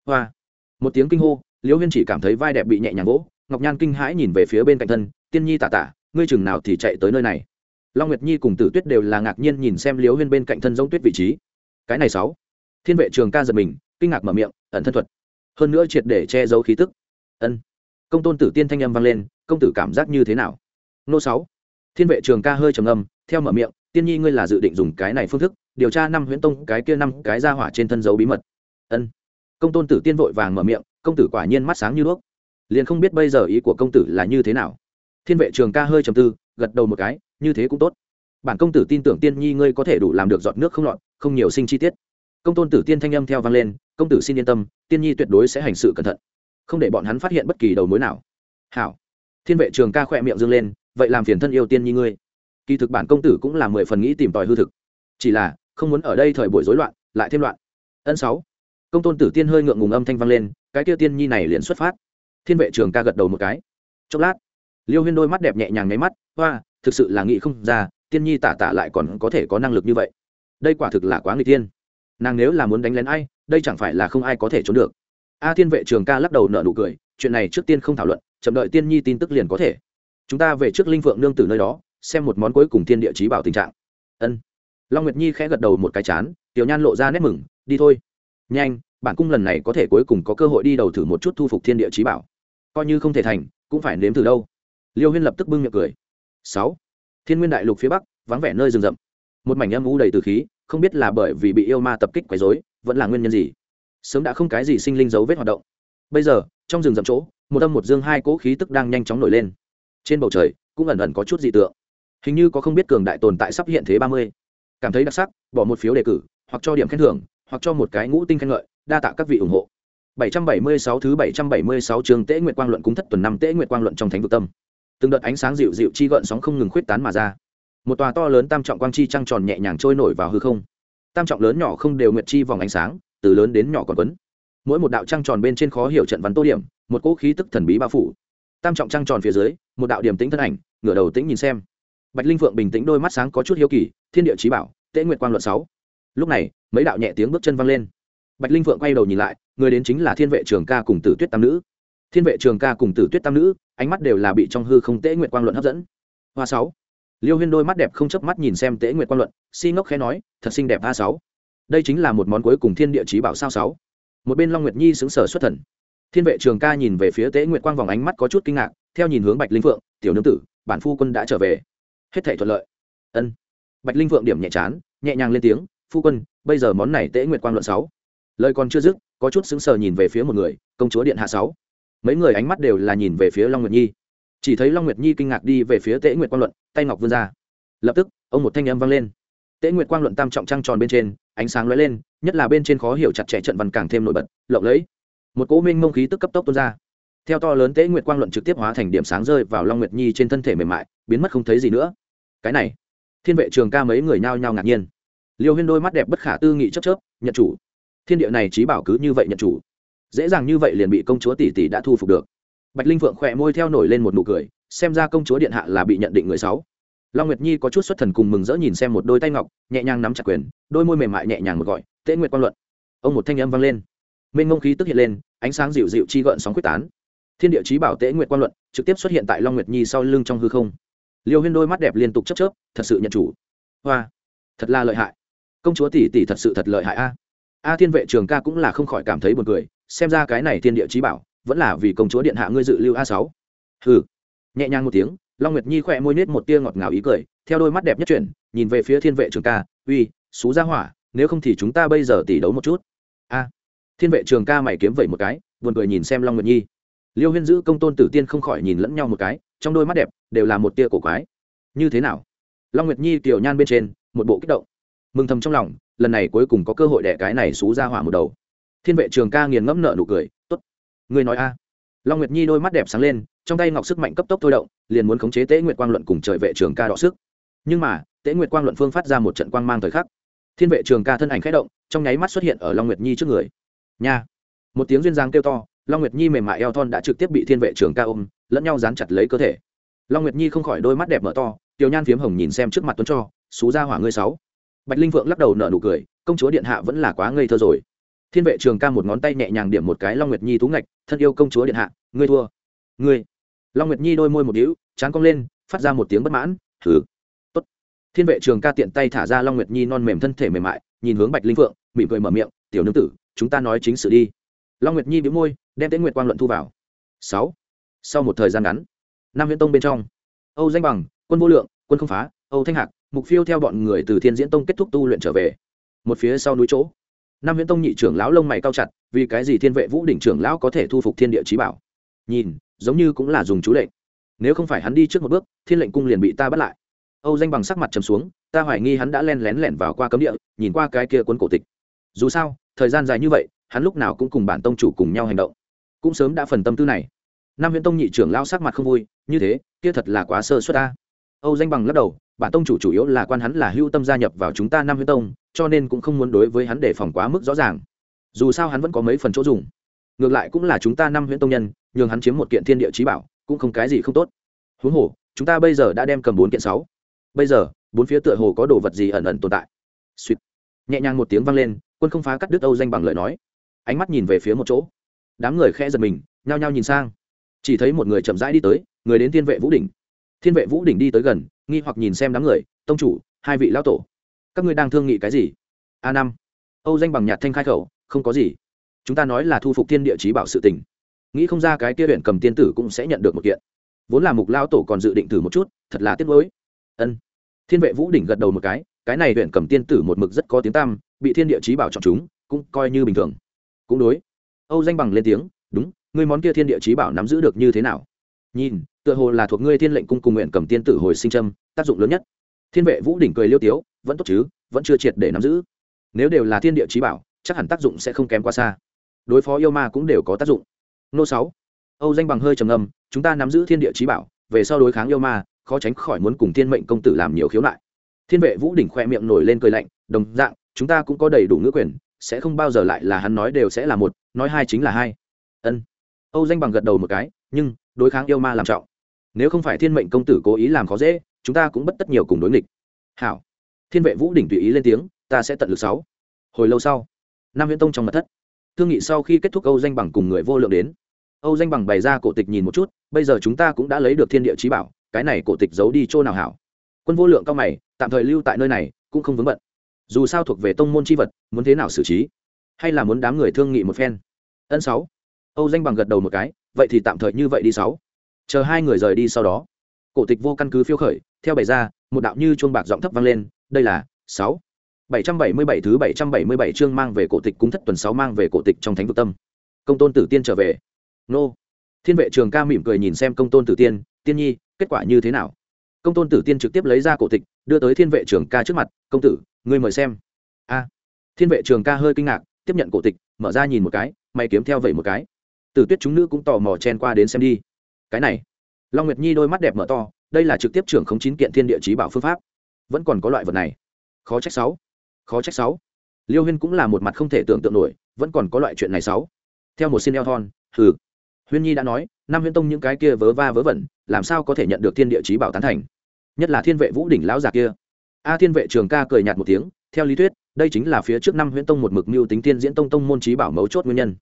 Hoa. Một tiếng kinh hô, liêu huyên chỉ cảm thấy vai đẹp bị nhẹ nhàng vỗ ngọc nhan kinh hãi nhìn về phía bên cạnh thân, tiên nhi tả tả, ngươi chừng nào thì chạy tới nơi này? Long nguyệt nhi cùng tử tuyết đều là ngạc nhiên nhìn xem liêu huyên bên cạnh thân giống tuyết vị trí. Cái này sáu. Thiên vệ trường ca giật mình, kinh ngạc mở miệng, ẩn thân thuật. Hơn nữa triệt để che giấu khí tức. Ân. Công tôn tử tiên thanh âm vang lên, công tử cảm giác như thế nào? Nô sáu. Thiên vệ trường ca hơi trầm âm theo mở miệng, tiên nhi ngươi là dự định dùng cái này phương thức, điều tra năm huyễn tông, cái kia năm cái ra hỏa trên thân dấu bí mật. Ân. Công tôn tử tiên vội vàng mở miệng, công tử quả nhiên mắt sáng như đuốc liền không biết bây giờ ý của công tử là như thế nào. Thiên vệ trường ca hơi trầm tư, gật đầu một cái, như thế cũng tốt. Bản công tử tin tưởng tiên nhi ngươi có thể đủ làm được giọt nước không lọt, không nhiều sinh chi tiết. Công tôn tử tiên thanh âm theo vang lên, công tử xin yên tâm, tiên nhi tuyệt đối sẽ hành sự cẩn thận. Không để bọn hắn phát hiện bất kỳ đầu mối nào. Hảo. Thiên vệ trường ca khỏe miệng dâng lên, vậy làm phiền thân yêu tiên nhi ngươi. Kỳ thực bản công tử cũng là mười phần nghĩ tìm tòi hư thực. Chỉ là, không muốn ở đây thời buổi rối loạn, lại thêm loạn. Ân sáu. Công tôn tử tiên hơi ngượng ngùng âm thanh vang lên, cái kia tiên nhi này liền xuất phát thiên vệ trường ca gật đầu một cái. Chốc lát, liêu huyên đôi mắt đẹp nhẹ nhàng nháy mắt hoa thực sự là nghĩ không ra, tiên nhi tả tả lại còn có thể có năng lực như vậy. Đây quả thực là quá người tiên nàng nếu là muốn đánh lén ai, đây chẳng phải là không ai có thể trốn được. A thiên vệ trường ca lắc đầu nợ nụ cười, chuyện này trước tiên không thảo luận, chậm đợi tiên nhi tin tức liền có thể. Chúng ta về trước linh phượng nương từ nơi đó, xem một món cuối cùng thiên địa trí bảo tình trạng. Ân. Long nguyệt nhi khẽ gật đầu một cái chán, tiểu nhan lộ ra nét mừng, đi thôi. Nhanh, bản cung lần này có thể cuối cùng có cơ hội đi đầu thử một chút thu phục thiên địa trí bảo coi như không thể thành, cũng phải nếm từ đâu. Liêu huyên lập tức bưng miệng cười. Sáu. Thiên nguyên đại lục phía bắc, vắng vẻ nơi rừng rậm. Một mảnh âm u đầy từ khí, không biết là bởi vì bị yêu ma tập kích quấy rối, vẫn là nguyên nhân gì. Sớm đã không cái gì sinh linh dấu vết hoạt động. Bây giờ, trong rừng rậm chỗ, một âm một dương hai cỗ khí tức đang nhanh chóng nổi lên. Trên bầu trời, cũng ẩn ẩn có chút dị tượng. Hình như có không biết cường đại tồn tại sắp hiện thế ba mươi. Cảm thấy đặc sắc, bỏ một phiếu đề cử, hoặc cho điểm khen thưởng, hoặc cho một cái ngũ tinh khen ngợi, đa tạ các vị ủng hộ. 776 thứ 776 chương Tế Nguyệt Quang luận cúng thất tuần năm Tế Nguyệt Quang luận trong thánh vực tâm. Từng đợt ánh sáng dịu dịu chi gợn sóng không ngừng khuyết tán mà ra. Một tòa to lớn tam trọng quang chi trăng tròn nhẹ nhàng trôi nổi vào hư không. Tam trọng lớn nhỏ không đều nguyệt chi vòng ánh sáng, từ lớn đến nhỏ còn quấn. Mỗi một đạo trăng tròn bên trên khó hiểu trận văn tô điểm, một cỗ khí tức thần bí bao phủ. Tam trọng trăng tròn phía dưới, một đạo điểm tĩnh thân ảnh, ngửa đầu tĩnh nhìn xem. Bạch Linh Phượng bình tĩnh đôi mắt sáng có chút hiếu kỳ, thiên địa chí bảo, Tế Nguyệt Quang luận 6. Lúc này, mấy đạo nhẹ tiếng bước chân vang lên bạch linh phượng quay đầu nhìn lại, người đến chính là thiên vệ trường ca cùng tử tuyết tam nữ. Thiên vệ trường ca cùng tử tuyết tam nữ, ánh mắt đều là bị trong hư không tễ nguyện quang luận hấp dẫn. Hoa sáu. Liêu huyên đôi mắt đẹp không chớp mắt nhìn xem tễ nguyện quang luận, si ngốc khẽ nói, thật xinh đẹp a sáu. Đây chính là một món cuối cùng thiên địa chí bảo sao sáu. Một bên long nguyệt nhi xứng sở xuất thần. Thiên vệ trường ca nhìn về phía tễ nguyện quang vòng ánh mắt có chút kinh ngạc, theo nhìn hướng bạch linh phượng, tiểu nương tử, bản phu quân đã trở về. Hết thể thuận lợi. Ân. Bạch linh phượng điểm nhẹ chán, nhẹ nhàng lên tiếng, phu quân, bây giờ món này tễ nguyện quang luận sáu lời còn chưa dứt, có chút sững sờ nhìn về phía một người, công chúa điện hạ sáu. Mấy người ánh mắt đều là nhìn về phía long nguyệt nhi. Chỉ thấy long nguyệt nhi kinh ngạc đi về phía tễ nguyệt quang luận, tay ngọc vươn ra. Lập tức, ông một thanh âm vang lên. Tễ nguyệt quang luận tam trọng trăng tròn bên trên, ánh sáng lóe lên, nhất là bên trên khó hiểu chặt chẽ trận văn càng thêm nổi bật, lộng lẫy. Một cỗ minh mông khí tức cấp tốc tuôn ra. Theo to lớn Tế nguyệt quang luận trực tiếp hóa thành điểm sáng rơi vào long nguyệt nhi trên thân thể mềm mại, biến mất không thấy gì nữa. Cái này, thiên vệ trường ca mấy người nhao nhao ngạc nhiên. Liêu huyên đôi mắt đẹp bất khả tư nghị chấp chớp, nhận chủ thiên địa này trí bảo cứ như vậy nhận chủ. Dễ dàng như vậy liền bị công chúa tỷ tỷ đã thu phục được. Bạch linh phượng khỏe môi theo nổi lên một nụ cười, xem ra công chúa điện hạ là bị nhận định người sáu long nguyệt nhi có chút xuất thần cùng mừng rỡ nhìn xem một đôi tay ngọc, nhẹ nhàng nắm chặt quyền, đôi môi mềm mại nhẹ nhàng một gọi, tế nguyệt Quan luận. Ông một thanh âm vang lên. Mênh ngông khí tức hiện lên, ánh sáng dịu dịu chi gợn sóng quyết tán. Thiên địa trí bảo tế nguyệt Quan luận trực tiếp xuất hiện tại long nguyệt nhi sau lưng trong hư không. Liêu huyên đôi mắt đẹp liên tục chấp chớp, thật sự nhận chủ. Hoa, thật là lợi hại. Công chúa tỷ tỷ thật sự thật lợi hại a a thiên vệ trường ca cũng là không khỏi cảm thấy buồn cười, xem ra cái này thiên địa trí bảo, vẫn là vì công chúa điện hạ ngươi dự lưu a sáu. Hừ. Nhẹ nhàng một tiếng, long nguyệt nhi khỏe môi nết một tia ngọt ngào ý cười, theo đôi mắt đẹp nhất chuyển, nhìn về phía thiên vệ trường ca, uy, xú ra hỏa, nếu không thì chúng ta bây giờ tỉ đấu một chút. A. Thiên vệ trường ca mày kiếm vẩy một cái, buồn cười nhìn xem long nguyệt nhi. Liêu huyên giữ công tôn tử tiên không khỏi nhìn lẫn nhau một cái, trong đôi mắt đẹp đều là một tia cổ quái. Như thế nào? Long nguyệt nhi tiểu nhan bên trên, một bộ kích động. Mừng thầm trong lòng lần này cuối cùng có cơ hội đẻ cái này xú ra hỏa một đầu. Thiên vệ trường ca nghiền ngẫm nợ nụ cười t ố t người nói a. Long nguyệt nhi đôi mắt đẹp sáng lên, trong tay ngọc sức mạnh cấp tốc thôi động, liền muốn khống chế tế nguyệt quang luận cùng trời vệ trường ca đọ sức. Nhưng mà, tế nguyệt quang luận phương phát ra một trận quang mang thời khắc. Thiên vệ trường ca thân ảnh k h ẽ động, trong nháy mắt xuất hiện ở long nguyệt nhi trước người. Nha! Một tiếng duyên giang kêu to, long nguyệt nhi mềm mại eo thon đã trực tiếp bị thiên vệ trường ca ôm, lẫn nhau dán chặt lấy cơ thể. Long nguyệt nhi không khỏi đôi mắt đẹp mở to, tiểu nhan phiếm hồng nhìn xem trước mặt tuấn cho, xú ra hỏa ngươi sáu bạch linh vượng lắc đầu nở nụ cười, công chúa điện hạ vẫn là quá ngây thơ rồi. Thiên vệ trường ca một ngón tay nhẹ nhàng điểm một cái long nguyệt nhi tú ngạch, thân yêu công chúa điện hạ, ngươi thua. Ngươi? Long nguyệt nhi đôi môi một đĩu trán cong lên, phát ra một tiếng bất mãn thử tốt. Thiên vệ trường ca tiện tay thả ra long nguyệt nhi non mềm thân thể mềm mại, nhìn hướng bạch linh vượng mỉm cười mở miệng, tiểu nương tử, chúng ta nói chính sự đi. Long nguyệt nhi bĩu môi, đem tế nguyệt quang luận thu vào. Sáu. Sau một thời gian ngắn, Nam viễn tông bên trong, âu danh bằng, quân vô lượng, quân không phá, âu thanh hạc mục phiêu theo bọn người từ thiên diễn tông kết thúc tu luyện trở về. Một phía sau núi chỗ, nam viễn tông nhị trưởng lão lông mày cao chặt, vì cái gì thiên vệ vũ đỉnh trưởng lão có thể thu phục thiên địa trí bảo? Nhìn, giống như cũng là dùng chú lệnh. Nếu không phải hắn đi trước một bước, thiên lệnh cung liền bị ta bắt lại. Âu danh bằng sắc mặt trầm xuống, ta hoài nghi hắn đã len lén lẻn vào qua cấm địa, nhìn qua cái kia cuốn cổ tịch. Dù sao, thời gian dài như vậy, hắn lúc nào cũng cùng bản tông chủ cùng nhau hành động. Cũng sớm đã phần tâm tư này. Nam viễn tông nhị trưởng lão sắc mặt không vui, như thế, kia thật là quá sơ suất ta. Âu danh bằng lắc đầu bản tông chủ chủ yếu là quan hắn là hưu tâm gia nhập vào chúng ta năm huyết tông, cho nên cũng không muốn đối với hắn đề phòng quá mức rõ ràng. Dù sao hắn vẫn có mấy phần chỗ dùng. Ngược lại cũng là chúng ta năm huyễn tông nhân, nhường hắn chiếm một kiện thiên địa trí bảo, cũng không cái gì không tốt. Huống hồ, chúng ta bây giờ đã đem cầm bốn kiện sáu. Bây giờ, bốn phía tựa hồ có đồ vật gì ẩn ẩn tồn tại. Suýt. Nhẹ nhàng một tiếng vang lên, quân không phá cắt đứt âu danh bằng lời nói. Ánh mắt nhìn về phía một chỗ. Đám người khẽ giật mình, nhao nhao nhìn sang. Chỉ thấy một người chậm rãi đi tới, người đến thiên vệ vũ đỉnh. Thiên vệ vũ đỉnh đi tới gần nghi hoặc nhìn xem đám người, tông chủ, hai vị lão tổ, các ngươi đang thương nghị cái gì? A năm. Âu danh bằng nhạt thanh khai khẩu, không có gì. Chúng ta nói là thu phục thiên địa chí bảo sự tình. Nghĩ không ra cái kia huyện cầm tiên tử cũng sẽ nhận được một kiện. Vốn là mục lão tổ còn dự định thử một chút, thật là tiếc mối. ân. Thiên vệ vũ đỉnh gật đầu một cái cái này huyện cầm tiên tử một mực rất có tiếng tam bị thiên địa chí bảo chọn chúng, cũng coi như bình thường. Cũng đối. Âu danh bằng lên tiếng, đúng, ngươi món kia thiên địa chí bảo nắm giữ được như thế nào? Nhìn tựa hồ là thuộc ngươi thiên lệnh cung cùng nguyện cầm tiên tử hồi sinh trâm tác dụng lớn nhất. Thiên vệ vũ đỉnh cười liêu tiếu, vẫn tốt chứ, vẫn chưa triệt để nắm giữ. Nếu đều là thiên địa trí bảo, chắc hẳn tác dụng sẽ không kém quá xa. Đối phó yêu ma cũng đều có tác dụng. Nô sáu, âu danh bằng hơi trầm ngâm, chúng ta nắm giữ thiên địa trí bảo, về sau đối kháng yêu ma, khó tránh khỏi muốn cùng thiên mệnh công tử làm nhiều khiếu nại. Thiên vệ vũ đỉnh khoe miệng nổi lên cười lạnh, đồng dạng, chúng ta cũng có đầy đủ ngữ quyền, sẽ không bao giờ lại là hắn nói đều sẽ là một, nói hai chính là hai. Ân. Âu danh bằng gật đầu một cái, nhưng, đối kháng yêu ma làm trọng nếu không phải thiên mệnh công tử cố ý làm khó dễ, chúng ta cũng bất tất nhiều cùng đối nghịch. Hảo. Thiên vệ vũ đỉnh tùy ý lên tiếng, ta sẽ tận lực sáu. Hồi lâu sau, nam viễn tông trong mật thất, thương nghị sau khi kết thúc âu danh bằng cùng người vô lượng đến. Âu danh bằng bày ra cổ tịch nhìn một chút, bây giờ chúng ta cũng đã lấy được thiên địa trí bảo, cái này cổ tịch giấu đi chỗ nào hảo? Quân vô lượng cao mày, tạm thời lưu tại nơi này, cũng không vướng bận. Dù sao thuộc về tông môn c h i vật, muốn thế nào xử trí? Hay là muốn đám người thương nghị một phen? Ân sáu. Âu danh bằng gật đầu một cái, vậy thì tạm thời như vậy đi sáu chờ hai người rời đi sau đó cổ tịch vô căn cứ phiêu khởi theo bày ra một đạo như chuông bạc giọng thấp vang lên đây là sáu bảy trăm bảy mươi bảy thứ bảy trăm bảy mươi bảy chương mang về cổ tịch cúng thất tuần sáu mang về cổ tịch trong thánh vực tâm công tôn tử tiên trở về nô thiên vệ trường ca mỉm cười nhìn xem công tôn tử tiên tiên nhi kết quả như thế nào công tôn tử tiên trực tiếp lấy ra cổ tịch đưa tới thiên vệ trường ca trước mặt công tử ngươi mời xem a thiên vệ trường ca hơi kinh ngạc tiếp nhận cổ tịch mở ra nhìn một cái mày kiếm theo vậy một cái tử tuyết chúng nữ cũng tò mò chen qua đến xem đi cái này, long nguyệt nhi đôi mắt đẹp mở to, đây là trực tiếp trưởng không chín kiện thiên địa chí bảo phương pháp. Vẫn còn có loại vật này. Khó trách sáu. Khó trách sáu. Liêu huyên cũng là một mặt không thể tưởng tượng nổi, vẫn còn có loại chuyện này sáu. Theo một xin eo thon, hừ. Huyên nhi đã nói năm huyên tông những cái kia vớ va vớ vẩn, làm sao có thể nhận được thiên địa chí bảo tán thành? Nhất là thiên vệ vũ đỉnh lão già kia. A thiên vệ trường ca cười nhạt một tiếng, theo lý thuyết, đây chính là phía trước năm huyễn tông một mực mưu tính tiên diễn tông tông môn trí bảo mấu chốt nguyên nhân.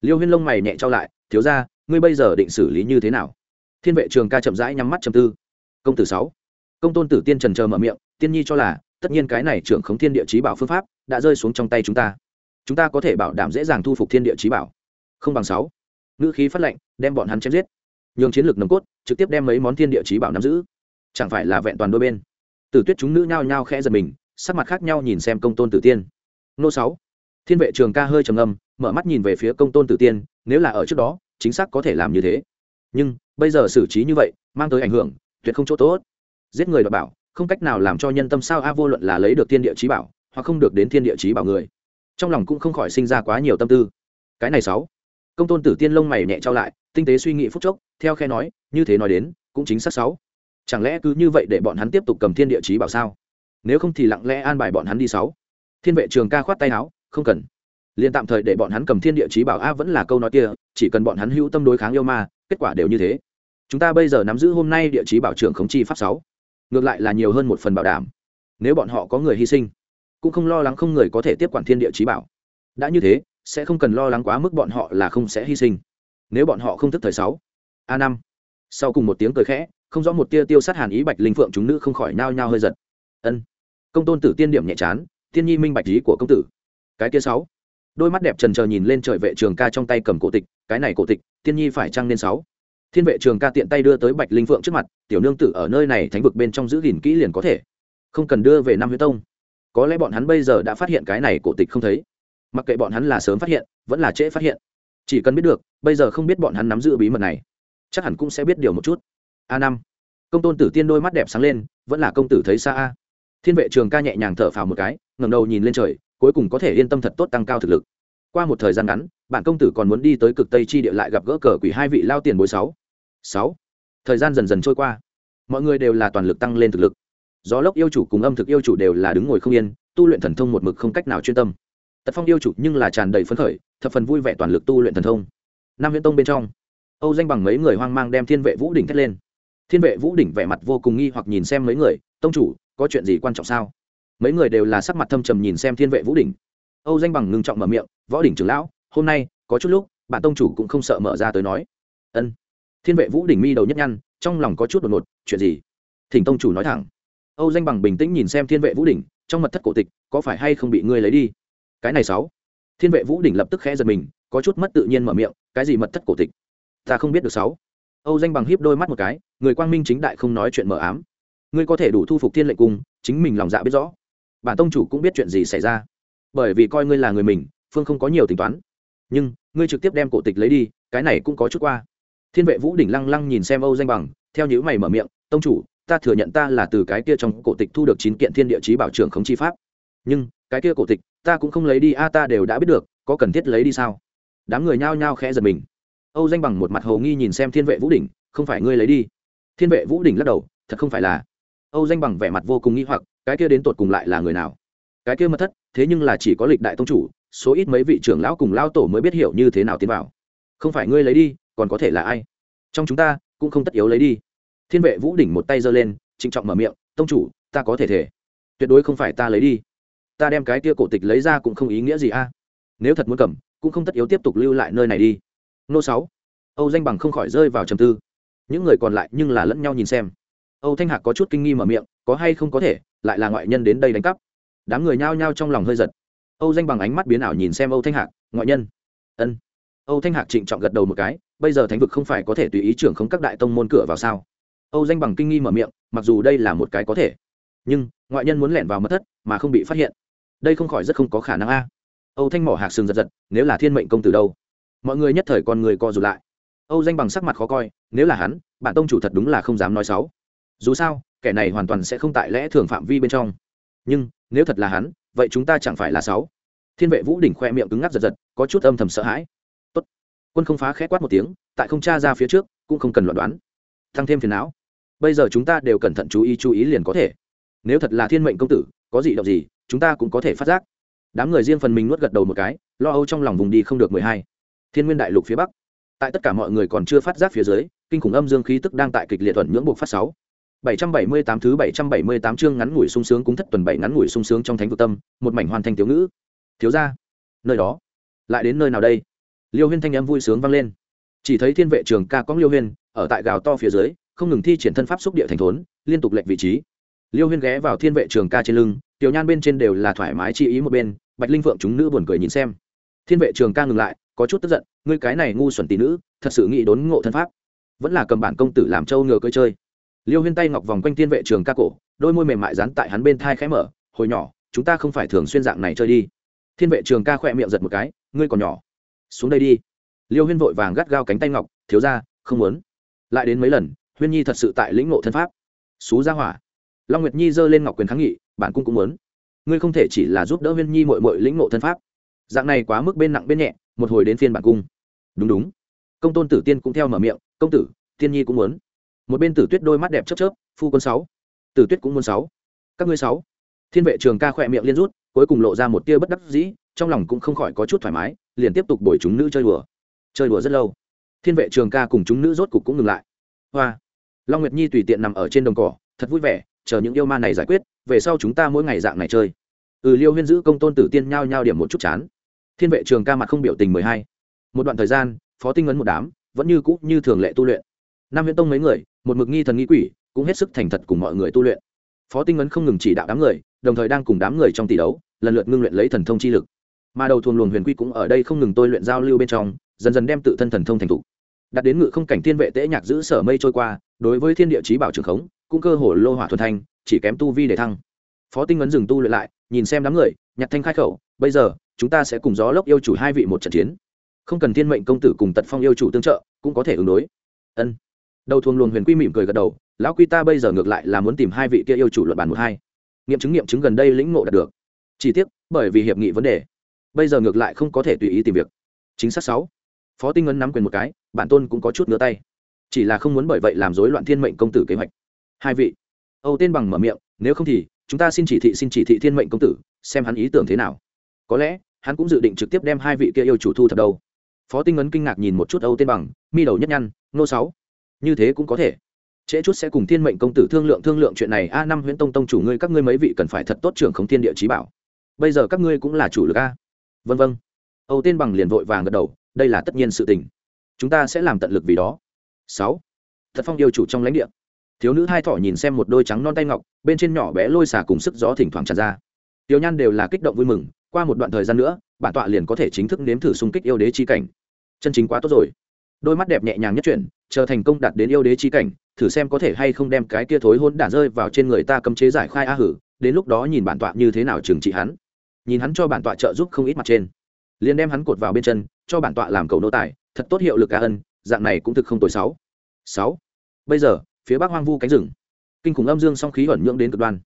Liêu huyên lông mày nhẹ trao lại, thiếu ra ngươi bây giờ định xử lý như thế nào? Thiên vệ trường ca chậm rãi nhắm mắt chầm tư. Công tử sáu. Công tôn tử tiên trần chờ mở miệng, tiên nhi cho là, tất nhiên cái này trưởng khống thiên địa trí bảo phương pháp đã rơi xuống trong tay chúng ta. Chúng ta có thể bảo đảm dễ dàng thu phục thiên địa trí bảo. Không bằng sáu. Ngữ khí phát lệnh, đem bọn hắn chém giết. Nhường chiến lược nồng cốt, trực tiếp đem mấy món thiên địa trí bảo nắm giữ. Chẳng phải là vẹn toàn đôi bên? Tử tuyết chúng nữ nhao nhao khẽ giật mình, sắc mặt khác nhau nhìn xem công tôn tử tiên. Nô sáu. Thiên vệ trường ca hơi trầm ngâm, mở mắt nhìn về phía công tôn tử tiên, nếu là ở trước đó chính xác có thể làm như thế. Nhưng, bây giờ xử trí như vậy, mang tới ảnh hưởng, tuyệt không chỗ tốt. Giết người đọc bảo, không cách nào làm cho nhân tâm sao a vô luận là lấy được thiên địa trí bảo, hoặc không được đến thiên địa trí bảo người. Trong lòng cũng không khỏi sinh ra quá nhiều tâm tư. Cái này sáu. Công tôn tử tiên lông mày nhẹ trao lại, tinh tế suy nghĩ phút chốc, theo khe nói, như thế nói đến, cũng chính xác sáu. Chẳng lẽ cứ như vậy để bọn hắn tiếp tục cầm thiên địa chí bảo sao? Nếu không thì lặng lẽ an bài bọn hắn đi sáu. Thiên vệ trường ca khoát tay áo, không cần. Liền tạm thời để bọn hắn cầm thiên địa chí bảo a vẫn là câu nói kia chỉ cần bọn hắn hữu tâm đối kháng yêu ma, kết quả đều như thế. Chúng ta bây giờ nắm giữ hôm nay địa chí bảo trưởng khống chi pháp sáu. Ngược lại là nhiều hơn một phần bảo đảm. Nếu bọn họ có người hy sinh, cũng không lo lắng không người có thể tiếp quản thiên địa chí bảo. Đã như thế, sẽ không cần lo lắng quá mức bọn họ là không sẽ hy sinh. Nếu bọn họ không thức thời sáu. A năm. Sau cùng một tiếng cười khẽ, không rõ một tia tiêu sát hàn ý bạch linh phượng chúng nữ không khỏi nao nhao hơi giật. Ân. Công tôn tử tiên điểm nhẹ chán, tiên nhi minh bạch ý của công tử. Cái kia sáu đôi mắt đẹp trần trờ nhìn lên trời vệ trường ca trong tay cầm cổ tịch, cái này cổ tịch, tiên nhi phải trăng nên sáu. Thiên vệ trường ca tiện tay đưa tới bạch linh phượng trước mặt, tiểu nương tử ở nơi này thánh vực bên trong giữ gìn kỹ liền có thể. Không cần đưa về năm huyết tông. Có lẽ bọn hắn bây giờ đã phát hiện cái này cổ tịch không thấy. Mặc kệ bọn hắn là sớm phát hiện, vẫn là trễ phát hiện. Chỉ cần biết được, bây giờ không biết bọn hắn nắm giữ bí mật này, chắc hẳn cũng sẽ biết điều một chút. A năm. Công tôn tử tiên đôi mắt đẹp sáng lên, vẫn là công tử thấy xa a. Thiên vệ trường ca nhẹ nhàng thở phào một cái, ngẩng đầu nhìn lên trời cuối cùng có thể yên tâm thật tốt tăng cao thực lực. Qua một thời gian ngắn, bạn công tử còn muốn đi tới cực tây chi địa lại gặp gỡ cờ quỷ hai vị lao tiền bối sáu. Sáu. Thời gian dần dần trôi qua. Mọi người đều là toàn lực tăng lên thực lực. Gió lốc yêu chủ cùng âm thực yêu chủ đều là đứng ngồi không yên, tu luyện thần thông một mực không cách nào chuyên tâm. Tật phong yêu chủ nhưng là tràn đầy phấn khởi, thập phần vui vẻ toàn lực tu luyện thần thông. Nam viễn tông bên trong, âu danh bằng mấy người hoang mang đem thiên vệ vũ đỉnh thét lên. Thiên vệ vũ đỉnh vẻ mặt vô cùng nghi hoặc nhìn xem mấy người, tông chủ, có chuyện gì quan trọng sao? Mấy người đều là sắc mặt thâm trầm nhìn xem thiên vệ vũ đỉnh. Âu danh bằng ngưng trọng mở miệng, võ đỉnh trưởng lão, hôm nay, có chút lúc, bạn tông chủ cũng không sợ mở ra tới nói. Ân. Thiên vệ vũ đỉnh mi đầu nhất nhăn, trong lòng có chút đột ngột, chuyện gì? Thỉnh tông chủ nói thẳng. Âu danh bằng bình tĩnh nhìn xem thiên vệ vũ đỉnh, trong mật thất cổ tịch, có phải hay không bị ngươi lấy đi? Cái này sáu. Thiên vệ vũ đỉnh lập tức khẽ giật mình, có chút mất tự nhiên mở miệng, cái gì mật thất cổ tịch? Ta không biết được sáu. Âu danh bằng hiếp đôi mắt một cái, người quang minh chính đại không nói chuyện mờ ám. Ngươi có thể đủ thu phục thiên lệnh cung, chính mình lòng dạ biết rõ bản tông chủ cũng biết chuyện gì xảy ra. Bởi vì coi ngươi là người mình, phương không có nhiều tính toán. Nhưng, ngươi trực tiếp đem cổ tịch lấy đi, cái này cũng có chút qua. Thiên vệ vũ đỉnh lăng lăng nhìn xem âu danh bằng, theo những mày mở miệng, tông chủ, ta thừa nhận ta là từ cái kia trong cổ tịch thu được chín kiện thiên địa chí bảo trưởng khống chi pháp. Nhưng, cái kia cổ tịch, ta cũng không lấy đi, a, ta đều đã biết được, có cần thiết lấy đi sao? Đám người nhao nhao khẽ giật mình. Âu danh bằng một mặt hầu nghi nhìn xem thiên vệ vũ đỉnh, không phải ngươi lấy đi. Thiên vệ vũ đỉnh lắc đầu, thật không phải là âu danh bằng vẻ mặt vô cùng nghi hoặc, cái kia đến tột cùng lại là người nào? Cái kia mật thất, thế nhưng là chỉ có lịch đại tông chủ, số ít mấy vị trưởng lão cùng lao tổ mới biết hiểu như thế nào tiến vào. Không phải ngươi lấy đi, còn có thể là ai? Trong chúng ta, cũng không tất yếu lấy đi. Thiên vệ vũ đỉnh một tay giơ lên, trịnh trọng mở miệng, tông chủ, ta có thể thể tuyệt đối không phải ta lấy đi. Ta đem cái kia cổ tịch lấy ra cũng không ý nghĩa gì a. Nếu thật muốn cầm, cũng không tất yếu tiếp tục lưu lại nơi này đi. Nô sáu. Âu danh bằng không khỏi rơi vào trầm tư. Những người còn lại nhưng là lẫn nhau nhìn xem âu thanh hạc có chút kinh nghi mở miệng, có hay không có thể, lại là ngoại nhân đến đây đánh cắp. Đám người nhao nhao trong lòng hơi giật. Âu danh bằng ánh mắt biến ảo nhìn xem âu thanh hạc, ngoại nhân. Ân. Âu thanh hạc trịnh trọng gật đầu một cái, bây giờ thánh vực không phải có thể tùy ý trưởng không các đại tông môn cửa vào sao? Âu danh bằng kinh nghi mở miệng, mặc dù đây là một cái có thể, nhưng ngoại nhân muốn lẻn vào mất thất mà không bị phát hiện, đây không khỏi rất không có khả năng a. Âu thanh mỏ hạc sừng giật giật, nếu là thiên mệnh công tử đâu? Mọi người nhất thời con người co rụt lại. Âu danh bằng sắc mặt khó coi, nếu là hắn, bản tông chủ thật đúng là không dám nói xấu dù sao, kẻ này hoàn toàn sẽ không tại lẽ thường phạm vi bên trong. Nhưng, nếu thật là hắn, vậy chúng ta chẳng phải là sáu. Thiên vệ vũ đỉnh khoe miệng cứng ngắc giật giật, có chút âm thầm sợ hãi. Tốt. quân không phá khẽ quát một tiếng, tại không tra ra phía trước, cũng không cần loạn đoán. Tăng thêm phiền não. Bây giờ chúng ta đều cẩn thận chú ý chú ý liền có thể. Nếu thật là thiên mệnh công tử, có gì động gì, chúng ta cũng có thể phát giác. Đám người riêng phần mình nuốt gật đầu một cái, lo âu trong lòng vùng đi không được mười hai. Thiên nguyên đại lục phía bắc. Tại tất cả mọi người còn chưa phát giác phía dưới, kinh khủng âm dương khí tức đang tại kịch liệt thuận nhưỡng buộc phát sáu. 778 thứ 778 chương ngắn ngủi sung sướng cúng thất tuần bảy ngắn ngủi sung sướng trong thánh vực tâm, một mảnh hoàn thành tiểu ngữ. Thiếu gia, nơi đó, lại đến nơi nào đây? Liêu Huyên thanh âm vui sướng vang lên. Chỉ thấy Thiên vệ trường ca có Liêu Huyên, ở tại gào to phía dưới, không ngừng thi triển thân pháp xúc địa thành thốn, liên tục lệch vị trí. Liêu Huyên ghé vào Thiên vệ trường ca trên lưng, tiểu nhan bên trên đều là thoải mái chi ý một bên, Bạch Linh Phượng chúng nữ buồn cười nhìn xem. Thiên vệ trường ca ngừng lại, có chút tức giận, ngươi cái này ngu xuẩn tỷ nữ, thật sự nghĩ đốn ngộ thân pháp, vẫn là cầm bản công tử làm trâu ngựa cưỡi chơi liêu huyên tay ngọc vòng quanh tiên vệ trường ca cổ, đôi môi mềm mại dán tại hắn bên thai khẽ mở, hồi nhỏ, chúng ta không phải thường xuyên dạng này chơi đi. Thiên vệ trường ca khỏe miệng giật một cái, ngươi còn nhỏ. Xuống đây đi. Liêu huyên vội vàng gắt gao cánh tay ngọc, thiếu ra không muốn. Lại đến mấy lần, huyên nhi thật sự tại lĩnh ngộ thân pháp. Xú ra hỏa. Long nguyệt nhi giơ lên ngọc quyền kháng nghị, bản cung cũng muốn. Ngươi không thể chỉ là giúp đỡ huyên nhi mội mội lĩnh ngộ thân pháp. Dạng này quá mức bên nặng bên nhẹ, một hồi đến phiên bản cung. Đúng đúng. Công tôn tử tiên cũng theo mở miệng, công tử, tiên nhi cũng muốn một bên tử tuyết đôi mắt đẹp chớp chớp, phu quân sáu. Tử tuyết cũng muốn sáu. Các ngươi sáu. Thiên vệ trường ca khỏe miệng liên rút, cuối cùng lộ ra một tia bất đắc dĩ, trong lòng cũng không khỏi có chút thoải mái, liền tiếp tục bồi chúng nữ chơi đùa. Chơi đùa rất lâu. Thiên vệ trường ca cùng chúng nữ rốt cục cũng ngừng lại. Hoa. Long nguyệt nhi tùy tiện nằm ở trên đồng cỏ, thật vui vẻ, chờ những yêu ma này giải quyết, về sau chúng ta mỗi ngày dạng này chơi. Ừ liêu huyên giữ công tôn tử tiên nhao nhao điểm một chút chán. Thiên vệ trường ca mặt không biểu tình mười hai. Một đoạn thời gian, phó tinh ấn một đám, vẫn như cũ như thường lệ tu luyện. Nam Huyễn tông mấy người một mực nghi thần nghi quỷ, cũng hết sức thành thật cùng mọi người tu luyện. Phó tinh ấn không ngừng chỉ đạo đám người, đồng thời đang cùng đám người trong tỷ đấu, lần lượt ngưng luyện lấy thần thông chi lực. Mà đầu thuồng luồng huyền quy cũng ở đây không ngừng tôi luyện giao lưu bên trong, dần dần đem tự thân thần thông thành t ụ đặt đến ngự không cảnh thiên vệ tễ nhạc giữ sở mây trôi qua, đối với thiên địa trí bảo trường khống, cũng cơ hồ lô hỏa thuần thanh, chỉ kém tu vi để thăng. Phó tinh ấn dừng tu luyện lại, nhìn xem đám người, nhặt thanh khai khẩu, bây giờ, chúng ta sẽ cùng gió lốc yêu chủ hai vị một trận chiến. Không cần thiên mệnh công tử cùng tật phong yêu chủ tương trợ, cũng có thể ứng đối. Ân đầu thuồng luồng huyền quy mỉm cười gật đầu, lão quy ta bây giờ ngược lại là muốn tìm hai vị kia yêu chủ luật bản một hai. Nghiệm chứng nghiệm chứng gần đây lĩnh ngộ đạt được. Chỉ tiếc, bởi vì hiệp nghị vấn đề, bây giờ ngược lại không có thể tùy ý tìm việc. Chính xác sáu. Phó tinh ngân nắm quyền một cái, bản tôn cũng có chút ngứa tay. Chỉ là không muốn bởi vậy làm rối loạn thiên mệnh công tử kế hoạch. Hai vị. Âu tên bằng mở miệng, nếu không thì, chúng ta xin chỉ thị, xin chỉ thị thiên mệnh công tử, xem hắn ý tưởng thế nào. Có lẽ, hắn cũng dự định trực tiếp đem hai vị kia yêu chủ thu thập đâu. Phó tinh ngân kinh ngạc nhìn một chút âu tên bằng, mi đầu nhất nhăn, nô sáu như thế cũng có thể. Trễ chút sẽ cùng thiên mệnh công tử thương lượng thương lượng chuyện này. A năm huyễn tông tông chủ ngươi các ngươi mấy vị cần phải thật tốt trưởng khống thiên địa trí bảo. Bây giờ các ngươi cũng là chủ lực a. Vân vân. Âu tiên bằng liền vội vàng gật đầu, đây là tất nhiên sự tình. Chúng ta sẽ làm tận lực vì đó. Sáu. Thật phong yêu chủ trong lãnh địa. Thiếu nữ hai thỏ nhìn xem một đôi trắng non tay ngọc, bên trên nhỏ bé lôi xả cùng sức gió thỉnh thoảng tràn ra. Tiểu nhan đều là kích động vui mừng, qua một đoạn thời gian nữa, bản tọa liền có thể chính thức nếm thử xung kích yêu đế chi cảnh. Chân chính quá tốt rồi. Đôi mắt đẹp nhẹ nhàng nhất chuyển chờ thành công đạt đến yêu đế chi cảnh, thử xem có thể hay không đem cái kia thối hôn đản rơi vào trên người ta cấm chế giải khai a hử, đến lúc đó nhìn bản tọa như thế nào trừng trị hắn. Nhìn hắn cho bản tọa trợ giúp không ít mặt trên. Liền đem hắn cột vào bên chân, cho bản tọa làm cầu nô tài, thật tốt hiệu lực cá ân, dạng này cũng thực không tối sáu. Sáu. Bây giờ, phía bắc hoang vu cánh rừng. Kinh khủng âm dương song khí ẩn nhưỡng đến cực đoan.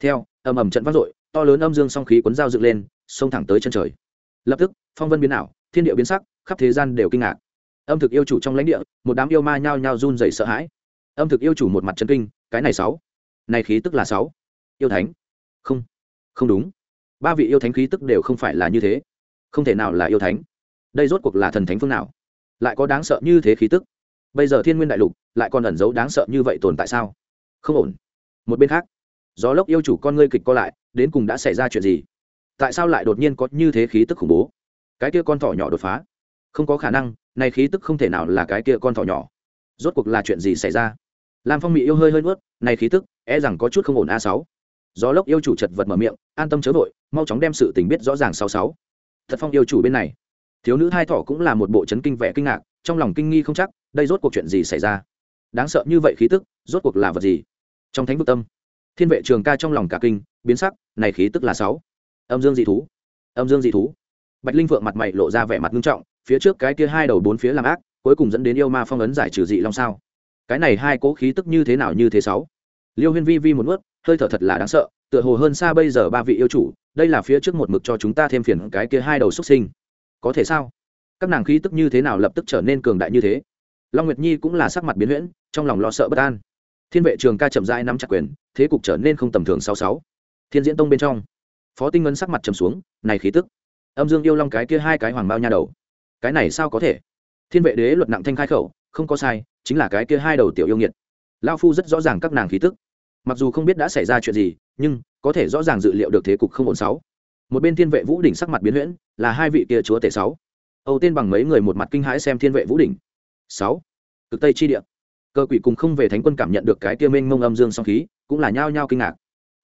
Theo, ầm ầm trận vang dội, to lớn âm dương song khí cuốn dao dựng lên, xông thẳng tới chân trời. Lập tức, phong vân biến ảo, thiên địa biến sắc, khắp thế gian đều kinh ngạc âm thực yêu chủ trong lãnh địa, một đám yêu ma nhao nhao run dày sợ hãi. Âm thực yêu chủ một mặt chân kinh, cái này sáu. Này khí tức là sáu. Yêu thánh. Không. Không đúng. Ba vị yêu thánh khí tức đều không phải là như thế. Không thể nào là yêu thánh. Đây rốt cuộc là thần thánh phương nào? Lại có đáng sợ như thế khí tức? Bây giờ thiên nguyên đại lục, lại còn ẩn giấu đáng sợ như vậy tồn tại sao? Không ổn. Một bên khác, gió lốc yêu chủ con ngươi kịch co lại, đến cùng đã xảy ra chuyện gì? Tại sao lại đột nhiên có như thế khí tức khủng bố? Cái kia con thỏ nhỏ đột phá không có khả năng này khí tức không thể nào là cái kia con thỏ nhỏ. Rốt cuộc là chuyện gì xảy ra? Lam phong mỹ yêu hơi hơi nuốt này khí tức e rằng có chút không ổn a sáu. Gió lốc yêu chủ chật vật mở miệng, an tâm chớ vội, mau chóng đem sự tình biết rõ ràng sáu sáu. Thật phong yêu chủ bên này. Thiếu nữ hai thỏ cũng là một bộ chấn kinh vẻ kinh ngạc, trong lòng kinh nghi không chắc, đây rốt cuộc chuyện gì xảy ra? Đáng sợ như vậy khí tức, rốt cuộc là vật gì? Trong thánh vực tâm, thiên vệ trường ca trong lòng cả kinh, biến sắc, này khí tức là sáu. Âm dương dị thú. Âm dương dị thú. Bạch linh vượng mặt mày lộ ra vẻ mặt nghiêm trọng phía trước cái kia hai đầu bốn phía làm ác, cuối cùng dẫn đến yêu ma phong ấn giải trừ dị long sao. Cái này hai cố khí tức như thế nào như thế sáu? Liêu huyên vi vi một ướt hơi thở thật là đáng sợ, tựa hồ hơn xa bây giờ ba vị yêu chủ, đây là phía trước một mực cho chúng ta thêm phiền cái kia hai đầu xuất sinh. Có thể sao? Các nàng khí tức như thế nào lập tức trở nên cường đại như thế? Long nguyệt nhi cũng là sắc mặt biến huyễn, trong lòng lo sợ bất an. Thiên vệ trường ca chậm rãi nắm chặt quyền, thế cục trở nên không tầm thường sáu sáu. Thiên diễn tông bên trong, phó tinh ngân sắc mặt trầm xuống, này khí tức. Âm dương yêu long cái kia hai cái hoàng bao nha đầu cái này sao có thể? Thiên vệ đế luật nặng thanh khai khẩu, không có sai, chính là cái kia hai đầu tiểu yêu nghiệt. Lao phu rất rõ ràng các nàng khí tức. Mặc dù không biết đã xảy ra chuyện gì, nhưng có thể rõ ràng dự liệu được thế cục không ổn sáu. Một bên thiên vệ vũ đỉnh sắc mặt biến huyễn, là hai vị kia chúa tể sáu. Âu tên bằng mấy người một mặt kinh hãi xem thiên vệ vũ đỉnh. Sáu. Cực tây chi địa. Cơ quỷ cùng không về thánh quân cảm nhận được cái kia mênh mông âm dương song khí, cũng là nhao nhao kinh ngạc.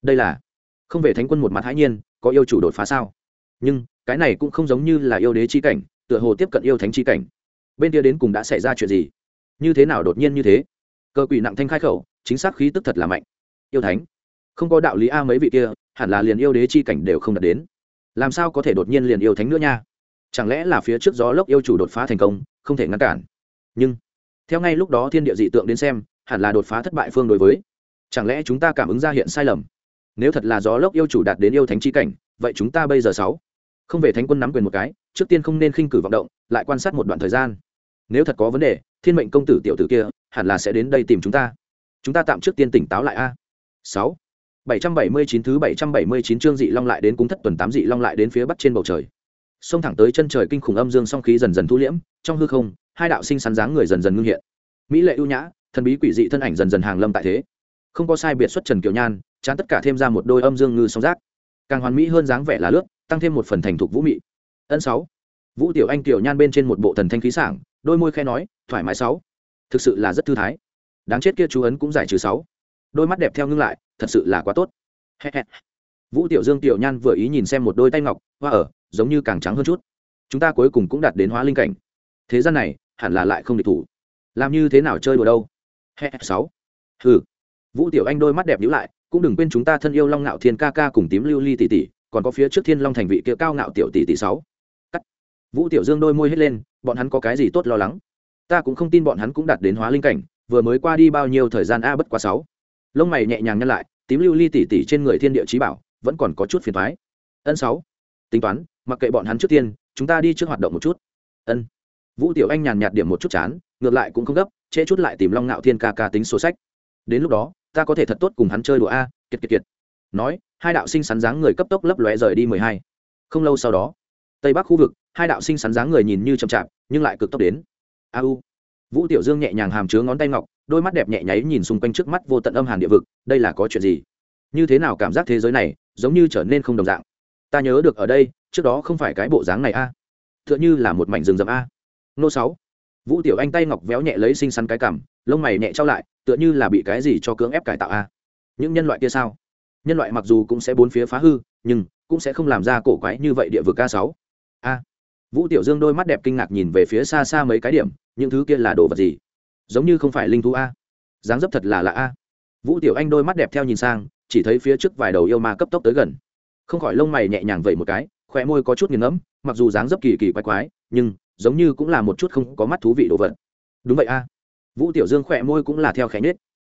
Đây là không về thánh quân một mặt hãi nhiên, có yêu chủ đột phá sao? Nhưng, cái này cũng không giống như là yêu đế chi cảnh tựa hồ tiếp cận yêu thánh chi cảnh. Bên kia đến cùng đã xảy ra chuyện gì? Như thế nào đột nhiên như thế? Cơ quỷ nặng thanh khai khẩu, chính xác khí tức thật là mạnh. Yêu thánh, không có đạo lý a mấy vị kia, hẳn là liền yêu đế chi cảnh đều không đạt đến. Làm sao có thể đột nhiên liền yêu thánh nữa nha? Chẳng lẽ là phía trước gió lốc yêu chủ đột phá thành công, không thể ngăn cản? Nhưng, theo ngay lúc đó thiên địa dị tượng đến xem, hẳn là đột phá thất bại phương đối với. Chẳng lẽ chúng ta cảm ứng ra hiện sai lầm? Nếu thật là gió lốc yêu chủ đạt đến yêu thánh chi cảnh, vậy chúng ta bây giờ sáu, không về thánh quân nắm quyền một cái trước tiên không nên khinh cử vọng động, lại quan sát một đoạn thời gian. Nếu thật có vấn đề, thiên mệnh công tử tiểu tử kia, hẳn là sẽ đến đây tìm chúng ta. Chúng ta tạm trước tiên tỉnh táo lại a. Sáu. Bảy trăm bảy mươi chín thứ bảy trăm bảy mươi chín chương dị long lại đến cúng thất tuần tám dị long lại đến phía bắc trên bầu trời. Xông thẳng tới chân trời kinh khủng âm dương song khí dần dần thu liễm, trong hư không, hai đạo sinh sắn dáng người dần dần ngưng hiện. Mỹ lệ ưu nhã, thần bí quỷ dị thân ảnh dần dần hàng lâm tại thế. Không có sai biệt xuất trần kiều nhan, chán tất cả thêm ra một đôi âm dương ngư song giác. Càng hoàn mỹ hơn dáng vẻ là lướt, tăng thêm một phần thành thục vũ mị ân sáu. Vũ tiểu anh tiểu nhan bên trên một bộ thần thanh khí sảng, đôi môi khe nói, thoải mái sáu. Thực sự là rất thư thái. Đáng chết kia chú ấn cũng giải trừ sáu. Đôi mắt đẹp theo ngưng lại, thật sự là quá tốt. Vũ tiểu dương tiểu nhan vừa ý nhìn xem một đôi tay ngọc, hoa ở, giống như càng trắng hơn chút. Chúng ta cuối cùng cũng đạt đến hóa linh cảnh. Thế gian này, hẳn là lại không địch thủ. Làm như thế nào chơi đùa đâu? Sáu. Ừ vũ tiểu anh đôi mắt đẹp nhíu lại, cũng đừng quên chúng ta thân yêu long ngạo thiên ca ca cùng tím lưu ly tỷ tỷ, còn có phía trước thiên long thành vị kia cao ngạo tiểu tỷ tỷ sáu vũ tiểu dương đôi môi hết lên, bọn hắn có cái gì tốt lo lắng? Ta cũng không tin bọn hắn cũng đạt đến hóa linh cảnh, vừa mới qua đi bao nhiêu thời gian a, bất quá sáu. Lông mày nhẹ nhàng nhăn lại, tím lưu ly tỉ tỉ trên người thiên địa trí bảo, vẫn còn có chút phiền thoái ân sáu. Tính toán, mặc kệ bọn hắn trước tiên, chúng ta đi trước hoạt động một chút. Ân. Vũ tiểu anh nhàn nhạt điểm một chút chán, ngược lại cũng không gấp, trễ chút lại tìm long ngạo thiên ca ca tính sổ sách. Đến lúc đó, ta có thể thật tốt cùng hắn chơi đùa a, kiệt kiệt kiệt. Nói, hai đạo sinh sắn dáng người cấp tốc lấp lóe rời đi mười hai. Không lâu sau đó tây bắc khu vực, hai đạo sinh sắn dáng người nhìn như chậm chạp, nhưng lại cực tốc đến. A u. Vũ tiểu dương nhẹ nhàng hàm chứa ngón tay ngọc, đôi mắt đẹp nhẹ nháy nhìn xung quanh trước mắt vô tận âm hàn địa vực, đây là có chuyện gì? Như thế nào cảm giác thế giới này, giống như trở nên không đồng dạng? Ta nhớ được ở đây, trước đó không phải cái bộ dáng này a. À. t h ư ợ n h ư là một mảnh rừng rậm a. Nô sáu. Vũ tiểu anh tay ngọc véo nhẹ lấy xinh xắn cái cảm lông mày nhẹ trao lại, tựa như là bị cái gì cho cưỡng ép cải tạo a. Những nhân loại kia sao? Nhân loại mặc dù cũng sẽ bốn phía phá hư, nhưng cũng sẽ không làm ra cổ quái như vậy địa vực a sáu a. Vũ tiểu dương đôi mắt đẹp kinh ngạc nhìn về phía xa xa mấy cái điểm, những thứ kia là đồ vật gì? Giống như không phải linh thú a. Dáng dấp thật là lạ a. Vũ tiểu anh đôi mắt đẹp theo nhìn sang, chỉ thấy phía trước vài đầu yêu ma cấp tốc tới gần. Không khỏi lông mày nhẹ nhàng vậy một cái khỏe môi có chút nghiền ngẫm, mặc dù dáng dấp kỳ kỳ quái quái, nhưng giống như cũng là một chút không có mắt thú vị đồ vật. Đúng vậy a. Vũ tiểu dương khỏe môi cũng là theo khẽ nết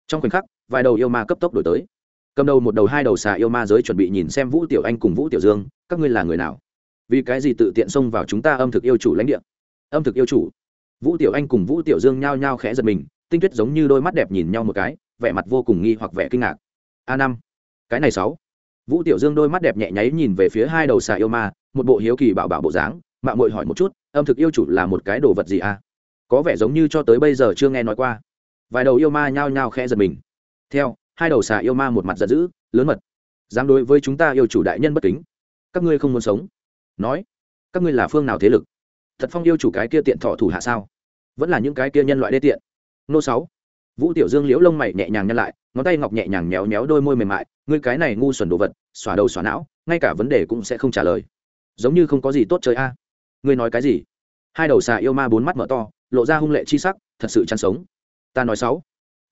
trong khoảnh khắc, vài đầu yêu ma cấp tốc đổi tới. Cầm đầu một đầu hai đầu xà yêu ma giới chuẩn bị nhìn xem vũ tiểu anh cùng vũ tiểu dương, các ngươi là người nào? Vì cái gì tự tiện xông vào chúng ta âm thực yêu chủ lãnh địa? Âm thực yêu chủ. Vũ tiểu anh cùng vũ tiểu dương nhao nhao khẽ giật mình, tinh tuyết giống như đôi mắt đẹp nhìn nhau một cái, vẻ mặt vô cùng nghi hoặc vẻ kinh ngạc. A năm. Cái này sáu. Vũ tiểu dương đôi mắt đẹp nhẹ nháy nhìn về phía hai đầu xà yêu ma, một bộ hiếu kỳ bảo bảo bộ dáng mạng mội hỏi một chút, âm thực yêu chủ là một cái đồ vật gì a có vẻ giống như cho tới bây giờ chưa nghe nói qua. Vài đầu yêu ma nhao nhao khẽ giật mình. Theo, hai đầu xà yêu ma một mặt giận dữ, lớn mật. Dám đối với chúng ta yêu chủ đại nhân bất kính. Các ngươi không muốn sống nói, các ngươi là phương nào thế lực? Thật phong yêu chủ cái kia tiện thọ thủ hạ sao? Vẫn là những cái kia nhân loại đê tiện. Nô sáu, vũ tiểu dương liễu lông mày nhẹ nhàng nhăn lại, ngón tay ngọc nhẹ nhàng méo méo đôi môi mềm mại, ngươi cái này ngu xuẩn đồ vật xòa đầu xòa não, ngay cả vấn đề cũng sẽ không trả lời. Giống như không có gì tốt chơi a. Ngươi nói cái gì? Hai đầu xà yêu ma bốn mắt mở to, lộ ra hung lệ chi sắc, thật sự chăn sống. Ta nói sáu,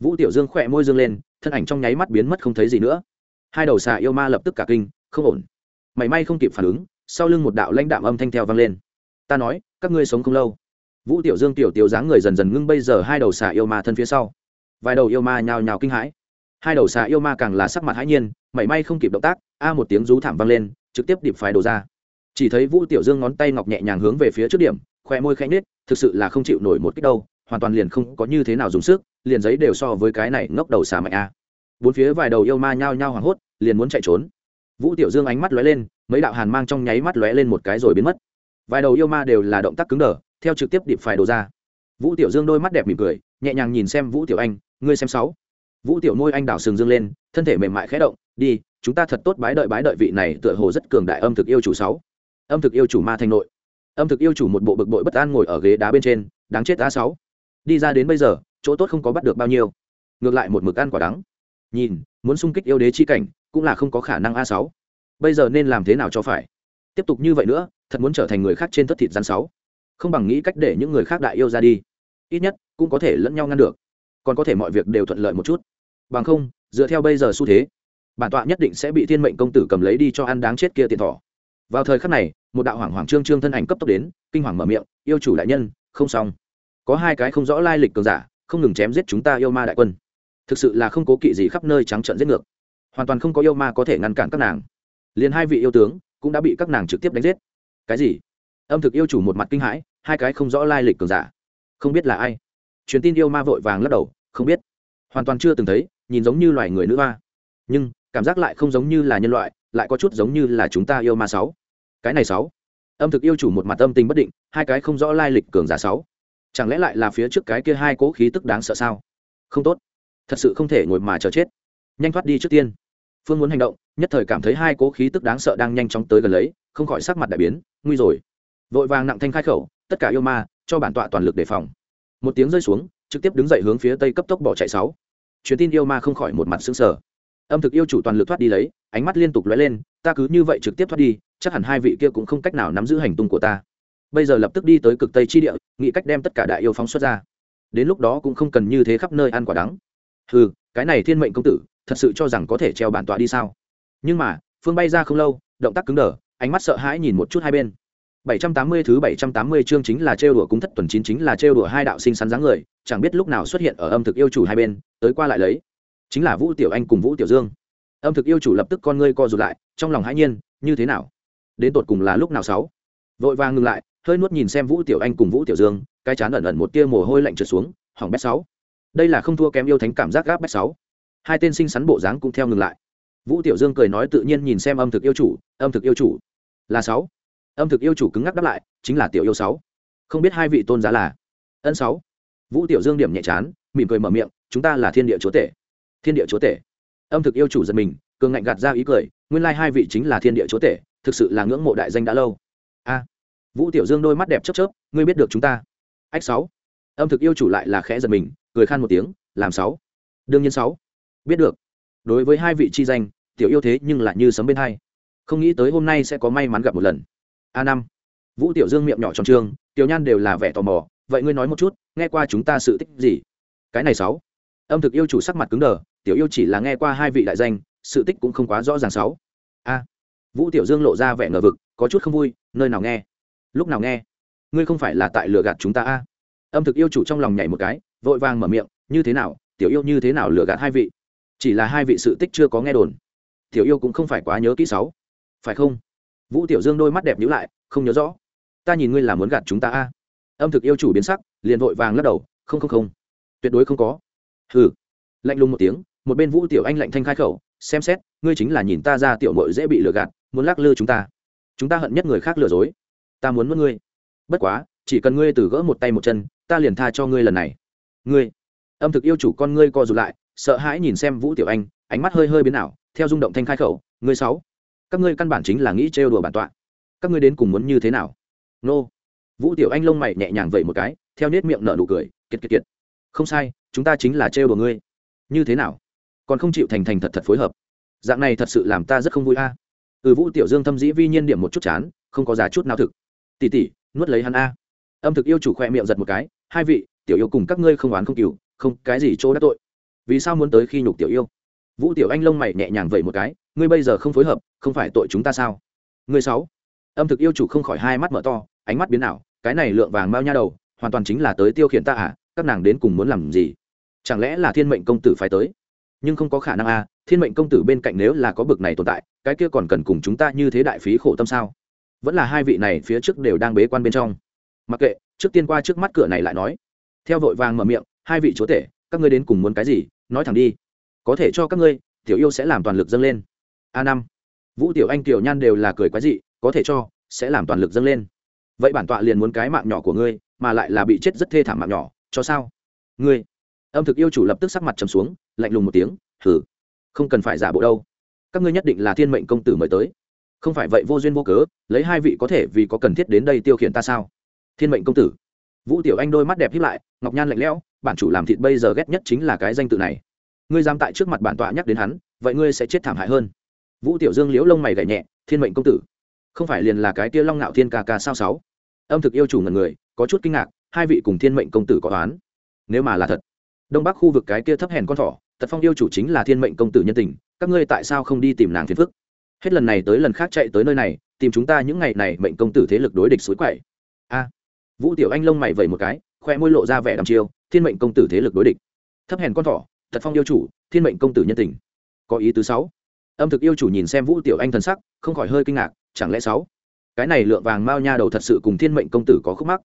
vũ tiểu dương khỏe môi dương lên, thân ảnh trong nháy mắt biến mất không thấy gì nữa. Hai đầu xà yêu ma lập tức cả kinh, không ổn. Mảy may không kịp phản ứng sau lưng một đạo lãnh đạm âm thanh theo vang lên. Ta nói, các ngươi sống không lâu. Vũ tiểu dương tiểu tiểu dáng người dần dần ngưng bây giờ hai đầu xà yêu ma thân phía sau. Vài đầu yêu ma nhào nhào kinh hãi. Hai đầu xà yêu ma càng là sắc mặt hãi nhiên, mảy may không kịp động tác, a một tiếng rú thảm vang lên, trực tiếp điệp phái đồ ra. Chỉ thấy vũ tiểu dương ngón tay ngọc nhẹ nhàng hướng về phía trước điểm, khoe môi khẽ nết thực sự là không chịu nổi một kích đâu, hoàn toàn liền không có như thế nào dùng sức, liền giấy đều so với cái này ngốc đầu xà mạnh a. Bốn phía vài đầu yêu ma nhao nhao hoảng hốt, liền muốn chạy trốn vũ tiểu dương ánh mắt lóe lên, mấy đạo hàn mang trong nháy mắt lóe lên một cái rồi biến mất. Vài đầu yêu ma đều là động tác cứng đờ, theo trực tiếp điệp phải đồ ra. Vũ tiểu dương đôi mắt đẹp mỉm cười, nhẹ nhàng nhìn xem vũ tiểu anh, ngươi xem sáu. Vũ tiểu môi anh đảo sừng dương lên, thân thể mềm mại khẽ động, đi, chúng ta thật tốt bái đợi bái đợi vị này tựa hồ rất cường đại âm thực yêu chủ sáu. Âm thực yêu chủ ma thành nội. Âm thực yêu chủ một bộ bực bội bất an ngồi ở ghế đá bên trên, đáng chết đá sáu. Đi ra đến bây giờ, chỗ tốt không có bắt được bao nhiêu. Ngược lại một mực ăn quả đắng. Nhìn, muốn xung kích yêu đế chi cảnh cũng là không có khả năng a sáu. Bây giờ nên làm thế nào cho phải? Tiếp tục như vậy nữa, thật muốn trở thành người khác trên thất thịt rắn sáu. Không bằng nghĩ cách để những người khác đại yêu ra đi. Ít nhất, cũng có thể lẫn nhau ngăn được. Còn có thể mọi việc đều thuận lợi một chút. Bằng không, dựa theo bây giờ xu thế, bản tọa nhất định sẽ bị thiên mệnh công tử cầm lấy đi cho ăn đáng chết kia tiền thỏ. Vào thời khắc này, một đạo hoàng hoàng trương trương thân ảnh cấp tốc đến, kinh hoàng mở miệng, yêu chủ đại nhân, không xong. Có hai cái không rõ lai lịch cường giả, không ngừng chém giết chúng ta yêu ma đại quân. Thực sự là không cố kỵ gì khắp nơi trắng trợn giết ngược hoàn toàn không có yêu ma có thể ngăn cản các nàng. Liền hai vị yêu tướng cũng đã bị các nàng trực tiếp đánh giết. Cái gì? Âm thực yêu chủ một mặt kinh hãi, hai cái không rõ lai lịch cường giả. Không biết là ai? Truyền tin yêu ma vội vàng lắc đầu, không biết. Hoàn toàn chưa từng thấy, nhìn giống như loài người nữ hoa. Nhưng, cảm giác lại không giống như là nhân loại, lại có chút giống như là chúng ta yêu ma sáu. Cái này sáu. Âm thực yêu chủ một mặt âm tình bất định, hai cái không rõ lai lịch cường giả sáu. Chẳng lẽ lại là phía trước cái kia hai cố khí tức đáng sợ sao? Không tốt. Thật sự không thể ngồi mà chờ chết. Nhanh thoát đi trước tiên phương muốn hành động, nhất thời cảm thấy hai cố khí tức đáng sợ đang nhanh chóng tới gần lấy, không khỏi sắc mặt đại biến, nguy rồi. Vội vàng nặng thanh khai khẩu, tất cả yêu ma, cho bản tọa toàn lực đề phòng. Một tiếng rơi xuống, trực tiếp đứng dậy hướng phía tây cấp tốc bỏ chạy sáu. Truyền tin yêu ma không khỏi một mặt xứng sở âm thực yêu chủ toàn lực thoát đi lấy, ánh mắt liên tục lóe lên, ta cứ như vậy trực tiếp thoát đi, chắc hẳn hai vị kia cũng không cách nào nắm giữ hành tung của ta. Bây giờ lập tức đi tới cực tây chi địa, nghĩ cách đem tất cả đại yêu phóng xuất ra. Đến lúc đó cũng không cần như thế khắp nơi ăn quả đắng. Ừ cái này thiên mệnh công tử thật sự cho rằng có thể treo bản tọa đi sao nhưng mà phương bay ra không lâu động tác cứng đờ ánh mắt sợ hãi nhìn một chút hai bên 780 thứ 780 chương chính là trêu đùa cung thất tuần chín chính là trêu đùa hai đạo sinh sắn dáng người, chẳng biết lúc nào xuất hiện ở âm thực yêu chủ hai bên, tới qua lại lấy. Chính là Vũ Tiểu Anh cùng Vũ Tiểu Dương. Âm thực yêu chủ lập tức con ngươi co rụt lại, trong lòng hãi nhiên, như thế nào? Đến tột cùng là lúc nào sáu? Vội vàng ngừng lại, hơi nuốt nhìn xem Vũ Tiểu Anh cùng Vũ Tiểu Dương, cái chán ẩn ẩn một tia mồ hôi lạnh trượt xuống, hỏng bét sáu. Đây là không thua kém yêu thánh cảm giác gáp bét sáu. Hai tên sinh sắn bộ dáng cũng theo ngừng lại. Vũ Tiểu Dương cười nói tự nhiên nhìn xem âm thực yêu chủ, âm thực yêu chủ là sáu. Âm thực yêu chủ cứng ngắc đáp lại chính là tiểu yêu sáu. Không biết hai vị tôn giá là ân sáu. Vũ tiểu dương điểm nhẹ chán mỉm cười mở miệng chúng ta là thiên địa chúa tể. Thiên địa chúa tể. Âm thực yêu chủ giật mình cường ngạnh gạt ra ý cười nguyên lai hai vị chính là thiên địa chúa tể thực sự là ngưỡng mộ đại danh đã lâu. A. Vũ tiểu dương đôi mắt đẹp chớp chớp ngươi biết được chúng ta. Ách sáu. Âm thực yêu chủ lại là khẽ giật mình cười khan một tiếng làm sáu. Đương nhiên sáu biết được. Đối với hai vị chi danh, tiểu yêu thế nhưng lại như sấm bên hai. Không nghĩ tới hôm nay sẽ có may mắn gặp một lần. A năm. Vũ tiểu dương miệng nhỏ tròn trương, tiểu nhan đều là vẻ tò mò. Vậy ngươi nói một chút, nghe qua chúng ta sự tích gì? Cái này sáu. Âm thực yêu chủ sắc mặt cứng đờ, tiểu yêu chỉ là nghe qua hai vị đại danh, sự tích cũng không quá rõ ràng sáu. A. Vũ tiểu dương lộ ra vẻ ngờ vực, có chút không vui, nơi nào nghe? Lúc nào nghe? Ngươi không phải là tại lừa gạt chúng ta a? Âm thực yêu chủ trong lòng nhảy một cái, vội vàng mở miệng, như thế nào, tiểu yêu như thế nào lừa gạt hai vị? Chỉ là hai vị sự tích chưa có nghe đồn. Tiểu yêu cũng không phải quá nhớ kỹ sáu. Phải không? Vũ tiểu dương đôi mắt đẹp nhíu lại, không nhớ rõ. Ta nhìn ngươi là muốn gạt chúng ta a. Âm thực yêu chủ biến sắc, liền vội vàng lắc đầu, không không không. Tuyệt đối không có. Hừ. Lạnh lùng một tiếng, một bên vũ tiểu anh lạnh thanh khai khẩu, xem xét, ngươi chính là nhìn ta ra tiểu mội dễ bị lừa gạt, muốn lắc lư chúng ta. Chúng ta hận nhất người khác lừa dối. Ta muốn mất ngươi. Bất quá, chỉ cần ngươi từ gỡ một tay một chân, ta liền tha cho ngươi lần này. Ngươi. Âm thực yêu chủ con ngươi co rụt lại sợ hãi nhìn xem vũ tiểu anh, ánh mắt hơi hơi biến ảo, theo rung động thanh khai khẩu, ngươi sáu, các ngươi căn bản chính là nghĩ trêu đùa bản tọa. Các ngươi đến cùng muốn như thế nào? Nô. Vũ tiểu anh lông mày nhẹ nhàng vậy một cái, theo nết miệng nở nụ cười, kiệt kiệt kiệt. Không sai, chúng ta chính là trêu đùa ngươi. Như thế nào? Còn không chịu thành thành thật thật phối hợp. Dạng này thật sự làm ta rất không vui a. À. ừ vũ tiểu dương thâm dĩ vi nhiên điểm một chút chán, không có giá chút nào thực. Tỉ tỉ nuốt lấy hắn a. Âm thực yêu chủ khoe miệng giật một cái, hai vị, tiểu yêu cùng các ngươi không oán không cừu, không, cái gì chỗ đã tội vì sao muốn tới khi nhục tiểu yêu? Vũ tiểu anh lông mày nhẹ nhàng vậy một cái, ngươi bây giờ không phối hợp, không phải tội chúng ta sao? Ngươi sáu. Âm thực yêu chủ không khỏi hai mắt mở to, ánh mắt biến ảo, cái này lượng vàng mao nha đầu, hoàn toàn chính là tới tiêu khiển ta à các nàng đến cùng muốn làm gì? Chẳng lẽ là thiên mệnh công tử phải tới? Nhưng không có khả năng a thiên mệnh công tử bên cạnh nếu là có bực này tồn tại, cái kia còn cần cùng chúng ta như thế đại phí khổ tâm sao? Vẫn là hai vị này phía trước đều đang bế quan bên trong. Mặc kệ, trước tiên qua trước mắt cửa này lại nói. Theo vội vàng mở miệng, hai vị chúa tể, các ngươi đến cùng muốn cái gì? Nói thẳng đi. Có thể cho các ngươi, tiểu yêu sẽ làm toàn lực dâng lên. A năm. Vũ tiểu anh, tiểu nhan đều là cười quái dị, có thể cho, sẽ làm toàn lực dâng lên. Vậy bản tọa liền muốn cái mạng nhỏ của ngươi, mà lại là bị chết rất thê thảm mạng nhỏ, cho sao? Ngươi. Âm thực yêu chủ lập tức sắc mặt trầm xuống, lạnh lùng một tiếng thử không cần phải giả bộ đâu. Các ngươi nhất định là thiên mệnh công tử mời tới. Không phải vậy vô duyên vô cớ, lấy hai vị có thể vì có cần thiết đến đây tiêu khiển ta sao? Thiên mệnh công tử. Vũ tiểu anh đôi mắt đẹp hiếp lại, ngọc nhan lạnh lẽo bản chủ làm thịt bây giờ ghét nhất chính là cái danh tự này. Ngươi dám tại trước mặt bản tọa nhắc đến hắn, vậy ngươi sẽ chết thảm hại hơn. Vũ tiểu dương liễu lông mày gảy nhẹ, thiên mệnh công tử. Không phải liền là cái tia long ngạo thiên ca ca sao sáu? Âm thực yêu chủ ngần người, có chút kinh ngạc, hai vị cùng thiên mệnh công tử có toán nếu mà là thật, đông bắc khu vực cái kia thấp hèn con thỏ tật phong yêu chủ chính là thiên mệnh công tử nhân tình, các ngươi tại sao không đi tìm nàng phiền phức? Hết lần này tới lần khác chạy tới nơi này, tìm chúng ta những ngày này mệnh công tử thế lực đối địch suối quậy. A. Vũ tiểu anh lông mày vẩy một cái, khoe môi lộ ra vẻ đăm chiêu thiên mệnh công tử thế lực đối địch. Thấp hèn con thỏ, thật phong yêu chủ, thiên mệnh công tử nhân tình. Có ý tứ sáu. Âm thực yêu chủ nhìn xem vũ tiểu anh thần sắc, không khỏi hơi kinh ngạc, chẳng lẽ sáu? Cái này lượng vàng mao nha đầu thật sự cùng thiên mệnh công tử có khúc mắc.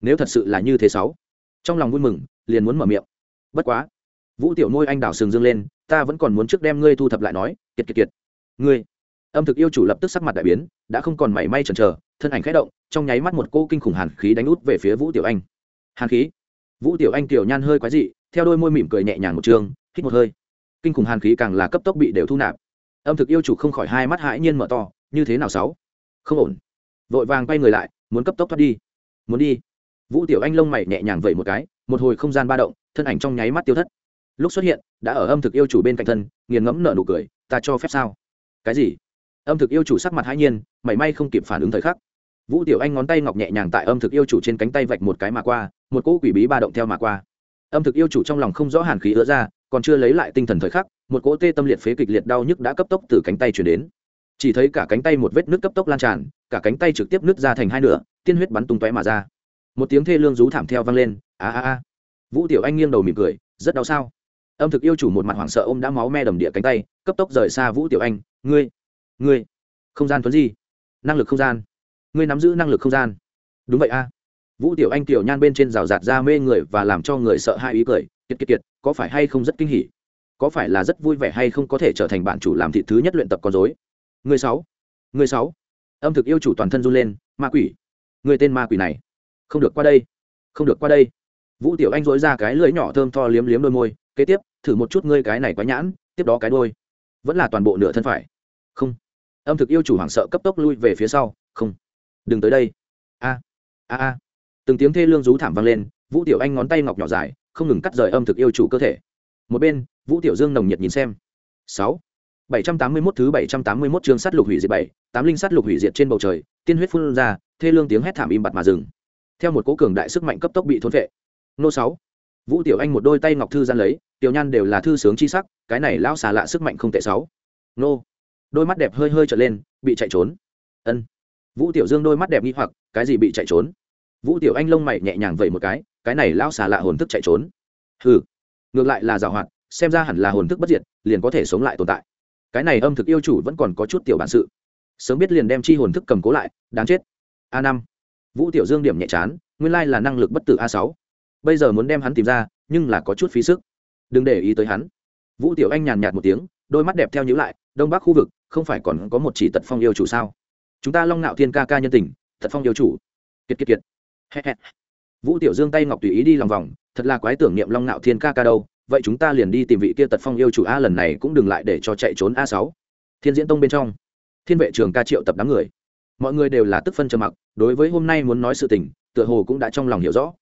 Nếu thật sự là như thế sáu, trong lòng vui mừng, liền muốn mở miệng. Bất quá, vũ tiểu nuôi anh đào sừng dương lên, ta vẫn còn muốn trước đem ngươi thu thập lại nói, kiệt kiệt kiệt. Ngươi, âm thực yêu chủ lập tức sắc mặt đại biến, đã không còn mảy may chần chờ, thân ảnh khẽ động, trong nháy mắt một cô kinh khủng hàn khí đánh út về phía vũ tiểu anh. Hàn khí? Vũ tiểu anh tiểu nhan hơi quái dị, theo đôi môi mỉm cười nhẹ nhàng một trường, hít một hơi. Kinh khủng hàn khí càng là cấp tốc bị đều thu nạp. Âm thực yêu chủ không khỏi hai mắt hãi nhiên mở to, như thế nào sáu? Không ổn. Vội vàng quay người lại, muốn cấp tốc thoát đi. Muốn đi. Vũ tiểu anh lông mày nhẹ nhàng vẩy một cái, một hồi không gian ba động, thân ảnh trong nháy mắt tiêu thất. Lúc xuất hiện, đã ở âm thực yêu chủ bên cạnh thân, nghiền ngẫm nở nụ cười, ta cho phép sao? Cái gì? Âm thực yêu chủ sắc mặt hãi nhiên, mảy may không kịp phản ứng thời khắc vũ tiểu anh ngón tay ngọc nhẹ nhàng tại âm thực yêu chủ trên cánh tay vạch một cái mà qua, một cỗ quỷ bí ba động theo mà qua. Âm thực yêu chủ trong lòng không rõ hàn khí ứa ra, còn chưa lấy lại tinh thần thời khắc, một cỗ tê tâm liệt phế kịch liệt đau nhức đã cấp tốc từ cánh tay chuyển đến. Chỉ thấy cả cánh tay một vết nước cấp tốc lan tràn, cả cánh tay trực tiếp nứt ra thành hai nửa, tiên huyết bắn tung tóe mà ra. Một tiếng thê lương rú thảm theo vang lên, a a a. Vũ tiểu anh nghiêng đầu mỉm cười, rất đau sao? Âm thực yêu chủ một mặt hoảng sợ ôm đã máu me đầm địa cánh tay, cấp tốc rời xa vũ tiểu anh, ngươi ngươi, không gian thuấn gì năng lực không gian ngươi nắm giữ năng lực không gian. Đúng vậy a. Vũ tiểu anh tiểu nhan bên trên rào rạt ra mê người và làm cho người sợ hai ý cười, kiệt kiệt kiệt, có phải hay không rất kinh hỉ? Có phải là rất vui vẻ hay không có thể trở thành bạn chủ làm thị thứ nhất luyện tập con dối người sáu người sáu. Âm thực yêu chủ toàn thân run lên, ma quỷ, người tên ma quỷ này, không được qua đây, không được qua đây. Vũ tiểu anh dối ra cái lưỡi nhỏ thơm tho liếm liếm đôi môi, kế tiếp, thử một chút ngươi cái này quá nhãn, tiếp đó cái đôi vẫn là toàn bộ nửa thân phải. Không. Âm thực yêu chủ hoảng sợ cấp tốc lui về phía sau, không đừng tới đây. A a a. Từng tiếng thê lương rú thảm vang lên, vũ tiểu anh ngón tay ngọc nhỏ dài, không ngừng cắt rời âm thực yêu chủ cơ thể. Một bên, vũ tiểu dương nồng nhiệt nhìn xem. Sáu. Bảy trăm tám mươi 781 thứ bảy trăm tám mươi 781 chương sát lục hủy diệt bảy, tám linh sát lục hủy diệt trên bầu trời, tiên huyết phun ra, thê lương tiếng hét thảm im bặt mà dừng. Theo một cố cường đại sức mạnh cấp tốc bị thôn vệ. Nô sáu. Vũ tiểu anh một đôi tay ngọc thư gian lấy, tiểu nhan đều là thư sướng chi sắc, cái này lão xà lạ sức mạnh không tệ sáu. Nô. Đôi mắt đẹp hơi hơi trở lên, bị chạy trốn. Ân vũ tiểu dương đôi mắt đẹp nghi hoặc, cái gì bị chạy trốn? Vũ tiểu anh lông mày nhẹ nhàng vậy một cái cái này lão xà lạ hồn thức chạy trốn. Hừ, ngược lại là giảo hoạt, xem ra hẳn là hồn thức bất diệt, liền có thể sống lại tồn tại. Cái này âm thực yêu chủ vẫn còn có chút tiểu bản sự. Sớm biết liền đem chi hồn thức cầm cố lại, đáng chết. A năm. Vũ tiểu dương điểm nhẹ chán, nguyên lai là năng lực bất tử a sáu. Bây giờ muốn đem hắn tìm ra, nhưng là có chút phí sức. Đừng để ý tới hắn. Vũ tiểu anh nhàn nhạt một tiếng, đôi mắt đẹp theo nhữ lại, đông bắc khu vực, không phải còn có một chỉ tật phong yêu chủ sao? Chúng ta long ngạo thiên ca ca nhân tình, thật phong yêu chủ. Kiệt kiệt kiệt. Vũ tiểu dương tay ngọc tùy ý đi lòng vòng, thật là quái tưởng niệm long ngạo thiên ca ca đâu. Vậy chúng ta liền đi tìm vị kia tật phong yêu chủ a lần này cũng đừng lại để cho chạy trốn a sáu. Thiên diễn tông bên trong. Thiên vệ trường ca triệu tập đám người. Mọi người đều là tức phân trầm mặc, đối với hôm nay muốn nói sự tình, tựa hồ cũng đã trong lòng hiểu rõ.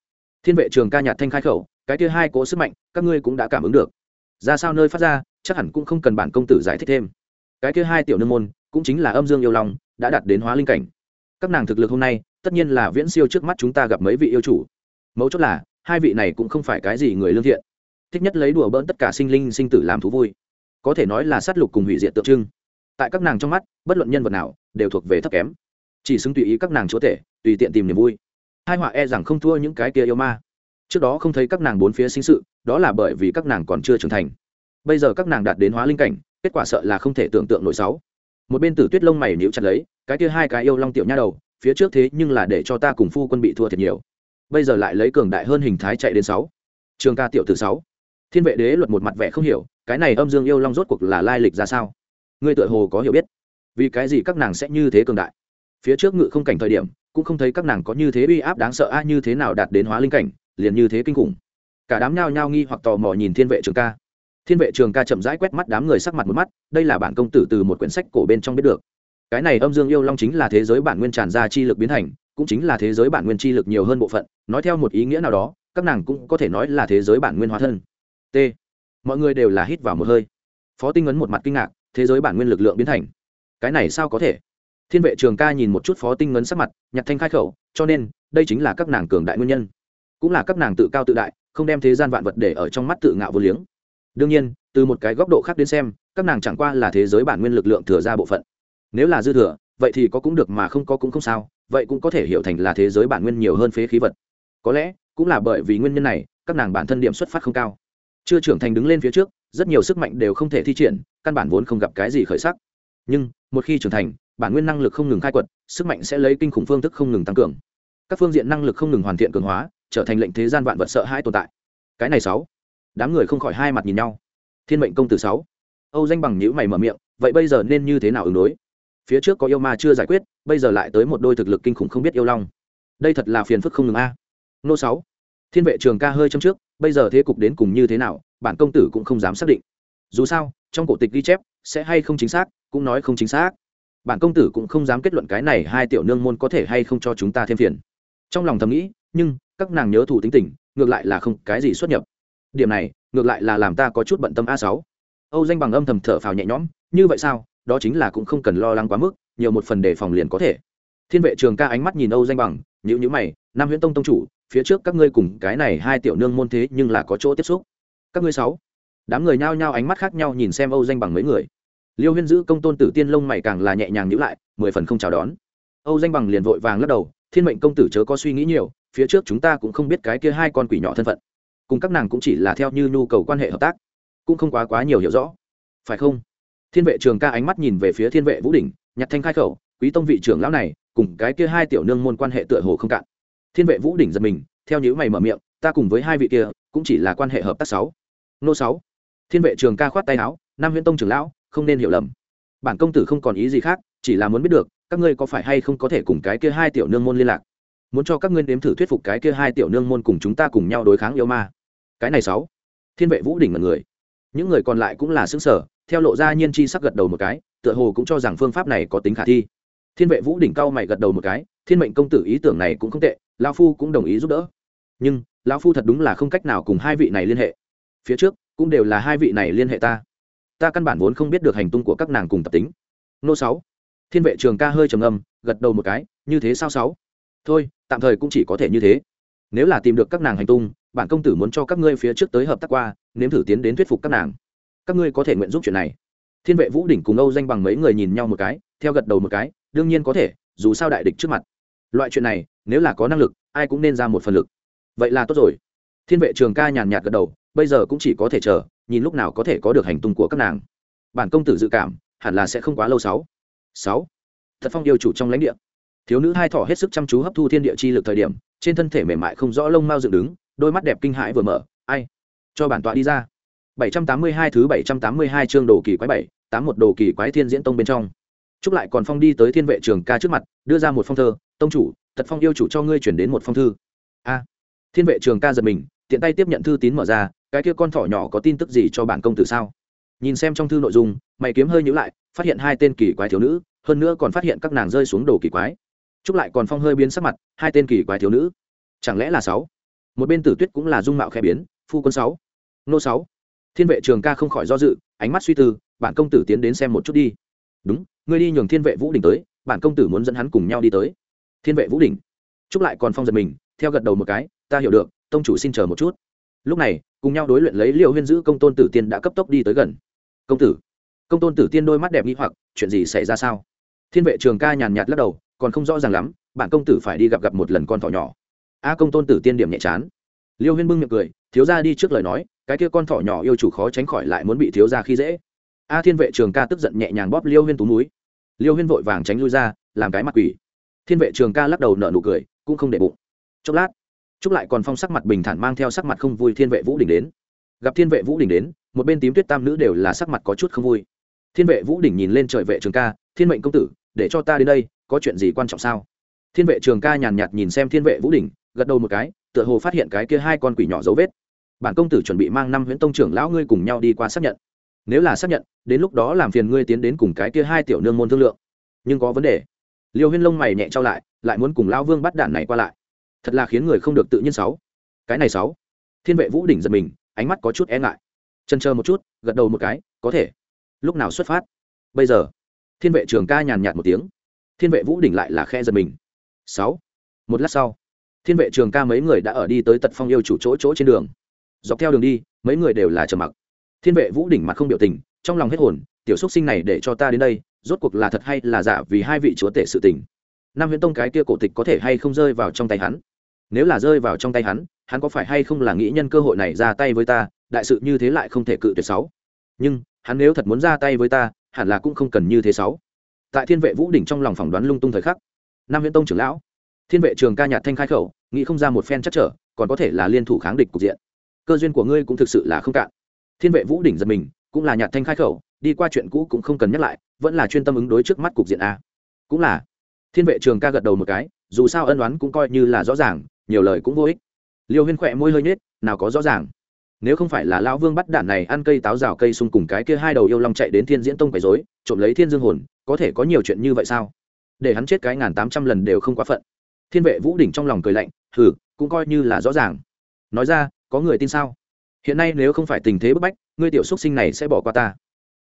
Thiên vệ trường ca nhạt thanh khai khẩu, cái kia hai cố sức mạnh, các ngươi cũng đã cảm ứng được. Ra sao nơi phát ra, chắc hẳn cũng không cần bản công tử giải thích thêm. Cái kia hai tiểu nương môn cũng chính là âm dương yêu long, đã đạt đến hóa linh cảnh. Các nàng thực lực hôm nay, tất nhiên là viễn siêu trước mắt chúng ta gặp mấy vị yêu chủ. Mấu chốt là, hai vị này cũng không phải cái gì người lương thiện. Thích nhất lấy đùa bỡn tất cả sinh linh sinh tử làm thú vui. Có thể nói là sát lục cùng hủy diệt tượng trưng. Tại các nàng trong mắt, bất luận nhân vật nào, đều thuộc về thấp kém. Chỉ xứng tùy ý các nàng chúa tể, tùy tiện tìm niềm vui. Hai họa e rằng không thua những cái kia yêu ma. Trước đó không thấy các nàng bốn phía sinh sự, đó là bởi vì các nàng còn chưa trưởng thành. Bây giờ các nàng đạt đến hóa linh cảnh, kết quả sợ là không thể tưởng tượng nổi sáu một bên tử tuyết lông mày níu chặt lấy, cái kia hai cái yêu long tiểu nha đầu, phía trước thế nhưng là để cho ta cùng phu quân bị thua thiệt nhiều. Bây giờ lại lấy cường đại hơn hình thái chạy đến sáu. Trường ca tiểu từ sáu. Thiên vệ đế luật một mặt vẻ không hiểu, cái này âm dương yêu long rốt cuộc là lai lịch ra sao? Ngươi tựa hồ có hiểu biết. Vì cái gì các nàng sẽ như thế cường đại? Phía trước ngự không cảnh thời điểm, cũng không thấy các nàng có như thế uy áp đáng sợ a, như thế nào đạt đến hóa linh cảnh, liền như thế kinh khủng. Cả đám nhao nhao nghi hoặc tò mò nhìn thiên vệ trường ca thiên vệ trường ca chậm rãi quét mắt đám người sắc mặt một mắt, đây là bản công tử từ một quyển sách cổ bên trong biết được. Cái này âm dương yêu long chính là thế giới bản nguyên tràn ra chi lực biến thành, cũng chính là thế giới bản nguyên chi lực nhiều hơn bộ phận, nói theo một ý nghĩa nào đó, các nàng cũng có thể nói là thế giới bản nguyên hóa thân. T. Mọi người đều là hít vào một hơi. Phó tinh ấn một mặt kinh ngạc, thế giới bản nguyên lực lượng biến thành. Cái này sao có thể? Thiên vệ trường ca nhìn một chút phó tinh ngấn sắc mặt, nhặt thanh khai khẩu, cho nên, đây chính là các nàng cường đại nguyên nhân. Cũng là các nàng tự cao tự đại, không đem thế gian vạn vật để ở trong mắt tự ngạo vô liếng đương nhiên, từ một cái góc độ khác đến xem, các nàng chẳng qua là thế giới bản nguyên lực lượng thừa ra bộ phận. Nếu là dư thừa, vậy thì có cũng được mà không có cũng không sao, vậy cũng có thể hiểu thành là thế giới bản nguyên nhiều hơn phế khí vật. Có lẽ, cũng là bởi vì nguyên nhân này, các nàng bản thân điểm xuất phát không cao. Chưa trưởng thành đứng lên phía trước, rất nhiều sức mạnh đều không thể thi triển, căn bản vốn không gặp cái gì khởi sắc. Nhưng, một khi trưởng thành, bản nguyên năng lực không ngừng khai quật, sức mạnh sẽ lấy kinh khủng phương thức không ngừng tăng cường. Các phương diện năng lực không ngừng hoàn thiện cường hóa, trở thành lệnh thế gian vạn vật sợ hãi tồn tại. Cái này sáu đám người không khỏi hai mặt nhìn nhau. Thiên mệnh công tử sáu. Âu danh bằng nhữ mày mở miệng, vậy bây giờ nên như thế nào ứng đối? Phía trước có yêu ma chưa giải quyết, bây giờ lại tới một đôi thực lực kinh khủng không biết yêu long. Đây thật là phiền phức không ngừng a. Nô sáu. Thiên vệ trường ca hơi trong trước, bây giờ thế cục đến cùng như thế nào, bản công tử cũng không dám xác định. Dù sao, trong cổ tịch ghi chép, sẽ hay không chính xác, cũng nói không chính xác. Bản công tử cũng không dám kết luận cái này hai tiểu nương môn có thể hay không cho chúng ta thêm phiền. Trong lòng thầm nghĩ, nhưng, các nàng nhớ thủ tính tình, ngược lại là không cái gì xuất nhập điểm này, ngược lại là làm ta có chút bận tâm a sáu. Âu danh bằng âm thầm thở phào nhẹ nhõm, như vậy sao? Đó chính là cũng không cần lo lắng quá mức, nhiều một phần đề phòng liền có thể. Thiên vệ trường ca ánh mắt nhìn âu danh bằng nhữ nhữ mày, nam huyễn tông tông chủ, phía trước các ngươi cùng cái này hai tiểu nương môn thế nhưng là có chỗ tiếp xúc. Các ngươi sáu? Đám người nhao nhao ánh mắt khác nhau nhìn xem âu danh bằng mấy người. Liêu huyên giữ công tôn tử tiên lông mày càng là nhẹ nhàng nhữ lại, mười phần không chào đón. Âu danh bằng liền vội vàng lắc đầu, thiên mệnh công tử chớ có suy nghĩ nhiều, phía trước chúng ta cũng không biết cái kia hai con quỷ nhỏ thân phận cùng các nàng cũng chỉ là theo như nhu cầu quan hệ hợp tác, cũng không quá quá nhiều hiểu rõ. Phải không? Thiên vệ trường ca ánh mắt nhìn về phía thiên vệ vũ đỉnh, nhặt thanh khai khẩu, quý tông vị trưởng lão này, cùng cái kia hai tiểu nương môn quan hệ tựa hồ không cạn. Thiên vệ vũ đỉnh giật mình, theo những mày mở miệng, ta cùng với hai vị kia, cũng chỉ là quan hệ hợp tác sáu. Nô sáu. Thiên vệ trường ca khoát tay áo, nam huyễn tông trưởng lão, không nên hiểu lầm. Bản công tử không còn ý gì khác, chỉ là muốn biết được, các ngươi có phải hay không có thể cùng cái kia hai tiểu nương môn liên lạc? Muốn cho các ngươi nếm thử thuyết phục cái kia hai tiểu nương môn cùng chúng ta cùng nhau đối kháng yêu ma cái này sáu. Thiên vệ vũ đỉnh là người. Những người còn lại cũng là xứng sở theo lộ ra nhiên chi sắc gật đầu một cái, tựa hồ cũng cho rằng phương pháp này có tính khả thi. Thiên vệ vũ đỉnh cao mày gật đầu một cái, thiên mệnh công tử ý tưởng này cũng không tệ lao phu cũng đồng ý giúp đỡ. Nhưng, lão phu thật đúng là không cách nào cùng hai vị này liên hệ. Phía trước, cũng đều là hai vị này liên hệ ta. Ta căn bản vốn không biết được hành tung của các nàng cùng tập tính. Nô sáu. Thiên vệ trường ca hơi trầm âm gật đầu một cái, như thế sao sáu? Thôi, tạm thời cũng chỉ có thể như thế. Nếu là tìm được các nàng hành tung bản công tử muốn cho các ngươi phía trước tới hợp tác qua, nếm thử tiến đến thuyết phục các nàng. Các ngươi có thể nguyện giúp chuyện này. Thiên vệ vũ đỉnh cùng âu danh bằng mấy người nhìn nhau một cái, theo gật đầu một cái, đương nhiên có thể, dù sao đại địch trước mặt. Loại chuyện này, nếu là có năng lực, ai cũng nên ra một phần lực. Vậy là tốt rồi. Thiên vệ trường ca nhàn nhạt gật đầu, bây giờ cũng chỉ có thể chờ, nhìn lúc nào có thể có được hành tung của các nàng. Bản công tử dự cảm, hẳn là sẽ không quá lâu sáu. Sáu. Thật phong yêu chủ trong lãnh địa. Thiếu nữ hai thỏ hết sức chăm chú hấp thu thiên địa chi lực thời điểm trên thân thể mềm mại không rõ lông mao dựng đứng, đôi mắt đẹp kinh hãi vừa mở, ai? Cho bản tọa đi ra. 782 thứ 782 chương đồ kỳ quái bảy, tám một đồ kỳ quái thiên diễn tông bên trong. Trúc lại còn phong đi tới thiên vệ trường ca trước mặt, đưa ra một phong thơ, tông chủ tật phong yêu chủ cho ngươi chuyển đến một phong thư. A. Thiên vệ trường ca giật mình, tiện tay tiếp nhận thư tín mở ra, cái kia con thỏ nhỏ có tin tức gì cho bản công tử sao? Nhìn xem trong thư nội dung, mày kiếm hơi nhíu lại, phát hiện hai tên kỳ quái thiếu nữ, hơn nữa còn phát hiện các nàng rơi xuống đồ kỳ quái chúc lại còn phong hơi biến sắc mặt, hai tên kỳ quái thiếu nữ. Chẳng lẽ là sáu? Một bên tử tuyết cũng là dung mạo khẽ biến, phu quân sáu, nô sáu. Thiên vệ trường ca không khỏi do dự, ánh mắt suy tư, bản công tử tiến đến xem một chút đi. Đúng, ngươi đi nhường thiên vệ vũ đỉnh tới, bản công tử muốn dẫn hắn cùng nhau đi tới. Thiên vệ vũ đỉnh. Chúc lại còn phong giật mình, theo gật đầu một cái, ta hiểu được, tông chủ xin chờ một chút. Lúc này, cùng nhau đối luyện lấy liệu huyên giữ công tôn tử tiên đã cấp tốc đi tới gần. Công tử. Công tôn tử tiên đôi mắt đẹp nghi hoặc, chuyện gì xảy ra sao? Thiên vệ trường ca nhàn nhạt lắc đầu còn không rõ ràng lắm bạn công tử phải đi gặp gặp một lần con thỏ nhỏ. A công tôn tử tiên điểm nhẹ chán. Liêu huyên bưng miệng cười, thiếu ra đi trước lời nói, cái kia con thỏ nhỏ yêu chủ khó tránh khỏi lại muốn bị thiếu ra khi dễ. A thiên vệ trường ca tức giận nhẹ nhàng bóp liêu huyên tú núi. Liêu huyên vội vàng tránh lui ra, làm cái mặt quỷ. Thiên vệ trường ca lắc đầu nở nụ cười, cũng không để bụng. Chốc lát, chúc lại còn phong sắc mặt bình thản mang theo sắc mặt không vui thiên vệ vũ đỉnh đến. Gặp thiên vệ vũ đỉnh đến, một bên tím tuyết tam nữ đều là sắc mặt có chút không vui. Thiên vệ vũ đỉnh nhìn lên trời vệ trường ca, thiên mệnh công tử, để cho ta đến đây có chuyện gì quan trọng sao? Thiên vệ trường ca nhàn nhạt nhìn xem thiên vệ vũ đỉnh, gật đầu một cái, tựa hồ phát hiện cái kia hai con quỷ nhỏ dấu vết. Bản công tử chuẩn bị mang năm huyễn tông trưởng lão ngươi cùng nhau đi qua xác nhận. Nếu là xác nhận, đến lúc đó làm phiền ngươi tiến đến cùng cái kia hai tiểu nương môn thương lượng. Nhưng có vấn đề. Liêu huyên lông mày nhẹ trao lại lại muốn cùng lão vương bắt đạn này qua lại. Thật là khiến người không được tự nhiên sáu. Cái này sáu. Thiên vệ vũ đỉnh giật mình, ánh mắt có chút e ngại. Chân chờ một chút, gật đầu một cái, có thể. Lúc nào xuất phát? Bây giờ. Thiên vệ trường ca nhàn nhạt một tiếng thiên vệ vũ đỉnh lại là khe giật mình. Sáu. Một lát sau, thiên vệ trường ca mấy người đã ở đi tới tật phong yêu chủ chỗ chỗ trên đường. Dọc theo đường đi, mấy người đều là trầm mặc. Thiên vệ vũ đỉnh mặt không biểu tình, trong lòng hết hồn, tiểu xúc sinh này để cho ta đến đây, rốt cuộc là thật hay là giả vì hai vị chúa tể sự tình? Nam viễn tông cái kia cổ tịch có thể hay không rơi vào trong tay hắn? Nếu là rơi vào trong tay hắn hắn có phải hay không là nghĩ nhân cơ hội này ra tay với ta, đại sự như thế lại không thể cự tuyệt sáu. Nhưng, hắn nếu thật muốn ra tay với ta, hẳn là cũng không cần như thế sáu tại thiên vệ vũ đỉnh trong lòng phỏng đoán lung tung thời khắc. Nam viễn tông trưởng lão, thiên vệ trường ca nhạt thanh khai khẩu, nghĩ không ra một phen chắc trở, còn có thể là liên thủ kháng địch cục diện. Cơ duyên của ngươi cũng thực sự là không cạn. Thiên vệ vũ đỉnh giật mình, cũng là nhạt thanh khai khẩu, đi qua chuyện cũ cũng không cần nhắc lại, vẫn là chuyên tâm ứng đối trước mắt cục diện a. Cũng là, thiên vệ trường ca gật đầu một cái, dù sao ân đoán cũng coi như là rõ ràng, nhiều lời cũng vô ích. Liêu huyên khỏe môi hơi nhết nào có rõ ràng nếu không phải là lão vương bắt đạn này ăn cây táo rào cây sung cùng cái kia hai đầu yêu long chạy đến thiên diễn tông quấy dối trộm lấy thiên dương hồn, có thể có nhiều chuyện như vậy sao? Để hắn chết cái ngàn tám trăm lần đều không quá phận. Thiên vệ vũ đỉnh trong lòng cười lạnh, hừ, cũng coi như là rõ ràng. Nói ra, có người tin sao? Hiện nay nếu không phải tình thế bức bách, ngươi tiểu xuất sinh này sẽ bỏ qua ta.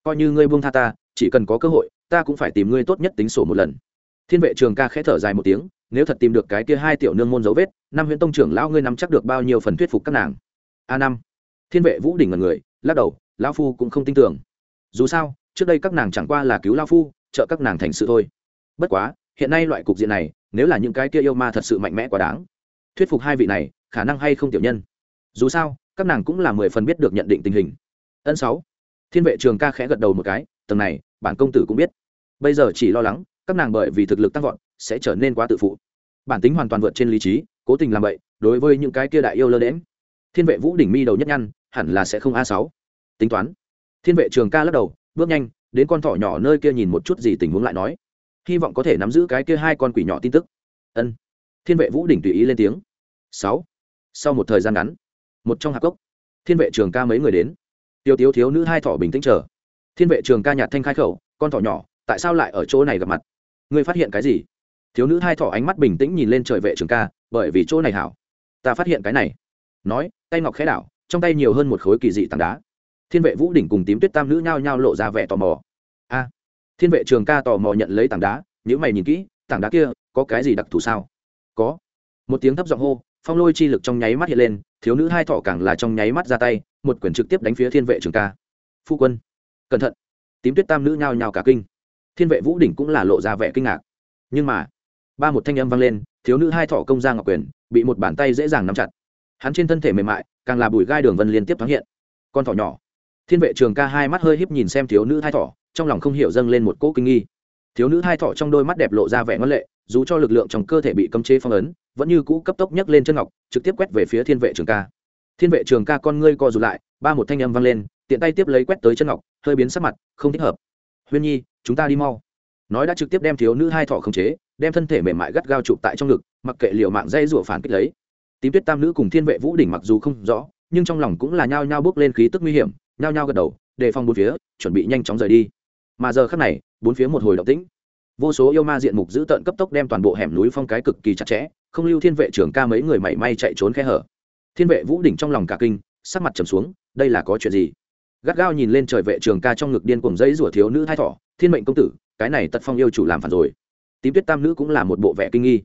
Coi như ngươi buông tha ta, chỉ cần có cơ hội, ta cũng phải tìm ngươi tốt nhất tính sổ một lần. Thiên vệ trường ca khẽ thở dài một tiếng, nếu thật tìm được cái kia hai tiểu nương môn dấu vết, năm huyện tông trưởng lão ngươi nắm chắc được bao nhiêu phần thuyết phục các nàng? A năm thiên vệ vũ đỉnh ngần người, lắc đầu, lão phu cũng không tin tưởng. Dù sao, trước đây các nàng chẳng qua là cứu lão phu, trợ các nàng thành sự thôi. Bất quá, hiện nay loại cục diện này, nếu là những cái kia yêu ma thật sự mạnh mẽ quá đáng, thuyết phục hai vị này, khả năng hay không tiểu nhân. Dù sao, các nàng cũng là mười phần biết được nhận định tình hình. Ân sáu. Thiên vệ trường ca khẽ gật đầu một cái, tầng này, bản công tử cũng biết. Bây giờ chỉ lo lắng, các nàng bởi vì thực lực tăng vọt, sẽ trở nên quá tự phụ. Bản tính hoàn toàn vượt trên lý trí, cố tình làm vậy đối với những cái kia đại yêu lơ đễm thiên vệ vũ đỉnh mi đầu nhất nhăn hẳn là sẽ không a sáu. Tính toán. Thiên vệ trường ca lắc đầu, bước nhanh, đến con thỏ nhỏ nơi kia nhìn một chút gì tình huống lại nói. Hy vọng có thể nắm giữ cái kia hai con quỷ nhỏ tin tức. Ân. Thiên vệ vũ đỉnh tùy ý lên tiếng. Sáu. Sau một thời gian ngắn, một trong hạp cốc, thiên vệ trường ca mấy người đến. Tiêu tiếu thiếu nữ hai thỏ bình tĩnh chờ. Thiên vệ trường ca nhạt thanh khai khẩu, con thỏ nhỏ, tại sao lại ở chỗ này gặp mặt? Ngươi phát hiện cái gì? Thiếu nữ hai thỏ ánh mắt bình tĩnh nhìn lên trời vệ trường ca, bởi vì chỗ này hảo. Ta phát hiện cái này. Nói, tay ngọc khẽ đảo trong tay nhiều hơn một khối kỳ dị tảng đá. Thiên vệ vũ đỉnh cùng tím tuyết tam nữ nhao nhao lộ ra vẻ tò mò. A, thiên vệ trường ca tò mò nhận lấy tảng đá nếu mày nhìn kỹ, tảng đá kia có cái gì đặc thù sao? Có. Một tiếng thấp giọng hô, phong lôi chi lực trong nháy mắt hiện lên, thiếu nữ hai thỏ càng là trong nháy mắt ra tay, một quyển trực tiếp đánh phía thiên vệ trường ca. Phu quân. Cẩn thận. Tím tuyết tam nữ nhao nhao cả kinh. Thiên vệ vũ đỉnh cũng là lộ ra vẻ kinh ngạc. Nhưng mà, ba một thanh âm vang lên, thiếu nữ hai thọ công ra ngọc quyền, bị một bàn tay dễ dàng nắm chặt hắn trên thân thể mềm mại, càng là bùi gai đường vân liên tiếp thoáng hiện. Con thỏ nhỏ. Thiên vệ trường ca hai mắt hơi híp nhìn xem thiếu nữ hai thỏ, trong lòng không hiểu dâng lên một cỗ kinh nghi. Thiếu nữ hai thỏ trong đôi mắt đẹp lộ ra vẻ ngân lệ, dù cho lực lượng trong cơ thể bị cấm chế phong ấn, vẫn như cũ cấp tốc nhấc lên chân ngọc, trực tiếp quét về phía thiên vệ trường ca. Thiên vệ trường ca con ngươi co rụt lại, ba một thanh âm vang lên, tiện tay tiếp lấy quét tới chân ngọc, hơi biến sắc mặt, không thích hợp. Huyên nhi, chúng ta đi mau. Nói đã trực tiếp đem thiếu nữ hai thỏ khống chế, đem thân thể mềm mại gắt gao chụp tại trong ngực, mặc kệ liệu mạng dây rủa phản kích lấy tím tuyết tam nữ cùng thiên vệ vũ đỉnh mặc dù không rõ, nhưng trong lòng cũng là nhao nhao bước lên khí tức nguy hiểm, nhao nhao gật đầu, đề phòng bốn phía, chuẩn bị nhanh chóng rời đi. Mà giờ khắc này, bốn phía một hồi động tĩnh. Vô số yêu ma diện mục giữ tợn cấp tốc đem toàn bộ hẻm núi phong cái cực kỳ chặt chẽ, không lưu thiên vệ trưởng ca mấy người mảy may chạy trốn khe hở. Thiên vệ vũ đỉnh trong lòng cả kinh, sắc mặt trầm xuống, đây là có chuyện gì? Gắt gao nhìn lên trời vệ trường ca trong ngực điên cuồng dây rủa thiếu nữ thai thỏ thiên mệnh công tử, cái này tật phong yêu chủ làm phản rồi. Tím tuyết tam nữ cũng là một bộ vẻ kinh nghi.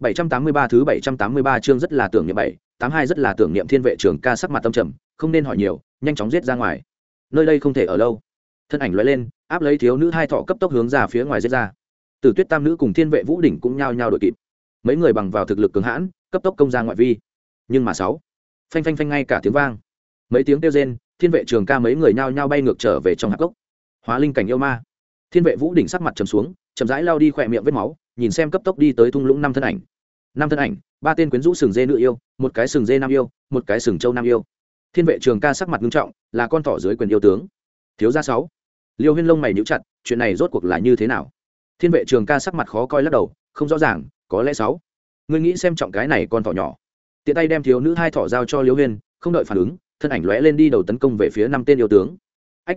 783 thứ 783 chương rất là tưởng niệm 7, 82 rất là tưởng niệm thiên vệ trưởng ca sắc mặt tâm trầm, không nên hỏi nhiều, nhanh chóng giết ra ngoài. Nơi đây không thể ở lâu. Thân ảnh lóe lên, áp lấy thiếu nữ hai thọ cấp tốc hướng ra phía ngoài giết ra. Tử Tuyết Tam nữ cùng Thiên vệ Vũ đỉnh cũng nhao nhao đội kịp. Mấy người bằng vào thực lực cường hãn, cấp tốc công ra ngoại vi. Nhưng mà sáu, phanh phanh phanh ngay cả tiếng vang. Mấy tiếng kêu rên, Thiên vệ trường ca mấy người nhao nhao bay ngược trở về trong hạp gốc. Hóa linh cảnh yêu ma. Thiên vệ Vũ đỉnh sắc mặt trầm xuống, chậm rãi lao đi khỏe miệng vết máu, nhìn xem cấp tốc đi tới thung lũng năm thân ảnh. Năm thân ảnh, ba tên quyến rũ sừng dê nữ yêu, một cái sừng dê nam yêu, một cái sừng châu nam yêu. Thiên vệ trường ca sắc mặt nghiêm trọng, là con thỏ dưới quyền yêu tướng. Thiếu gia sáu. Liêu huyên lông mày nhíu chặt, chuyện này rốt cuộc là như thế nào? Thiên vệ trường ca sắc mặt khó coi lắc đầu, không rõ ràng, có lẽ sáu. Ngươi nghĩ xem trọng cái này con thỏ nhỏ. Tiện tay đem thiếu nữ hai thỏ giao cho liêu huyên, không đợi phản ứng, thân ảnh lóe lên đi đầu tấn công về phía năm tên yêu tướng. Ách.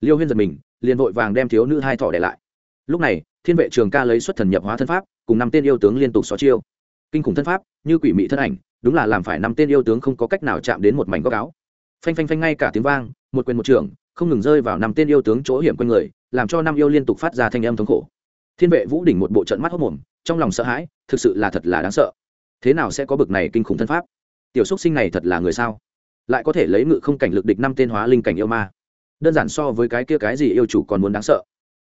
Liêu huyên giật mình, liền vội vàng đem thiếu nữ hai thỏ để lại. Lúc này thiên vệ trường ca lấy xuất thần nhập hóa thân pháp, cùng năm tên yêu tướng liên tục xó chiêu. Kinh khủng thân pháp, như quỷ mị thân ảnh, đúng là làm phải năm tên yêu tướng không có cách nào chạm đến một mảnh góc áo. Phanh phanh phanh ngay cả tiếng vang, một quyền một trường, không ngừng rơi vào năm tên yêu tướng chỗ hiểm quanh người, làm cho năm yêu liên tục phát ra thanh âm thống khổ. Thiên vệ vũ đỉnh một bộ trận mắt hốc mồm, trong lòng sợ hãi, thực sự là thật là đáng sợ. Thế nào sẽ có bực này kinh khủng thân pháp? Tiểu xúc sinh này thật là người sao? Lại có thể lấy ngự không cảnh lực địch năm tên hóa linh cảnh yêu ma. Đơn giản so với cái kia cái gì yêu chủ còn muốn đáng sợ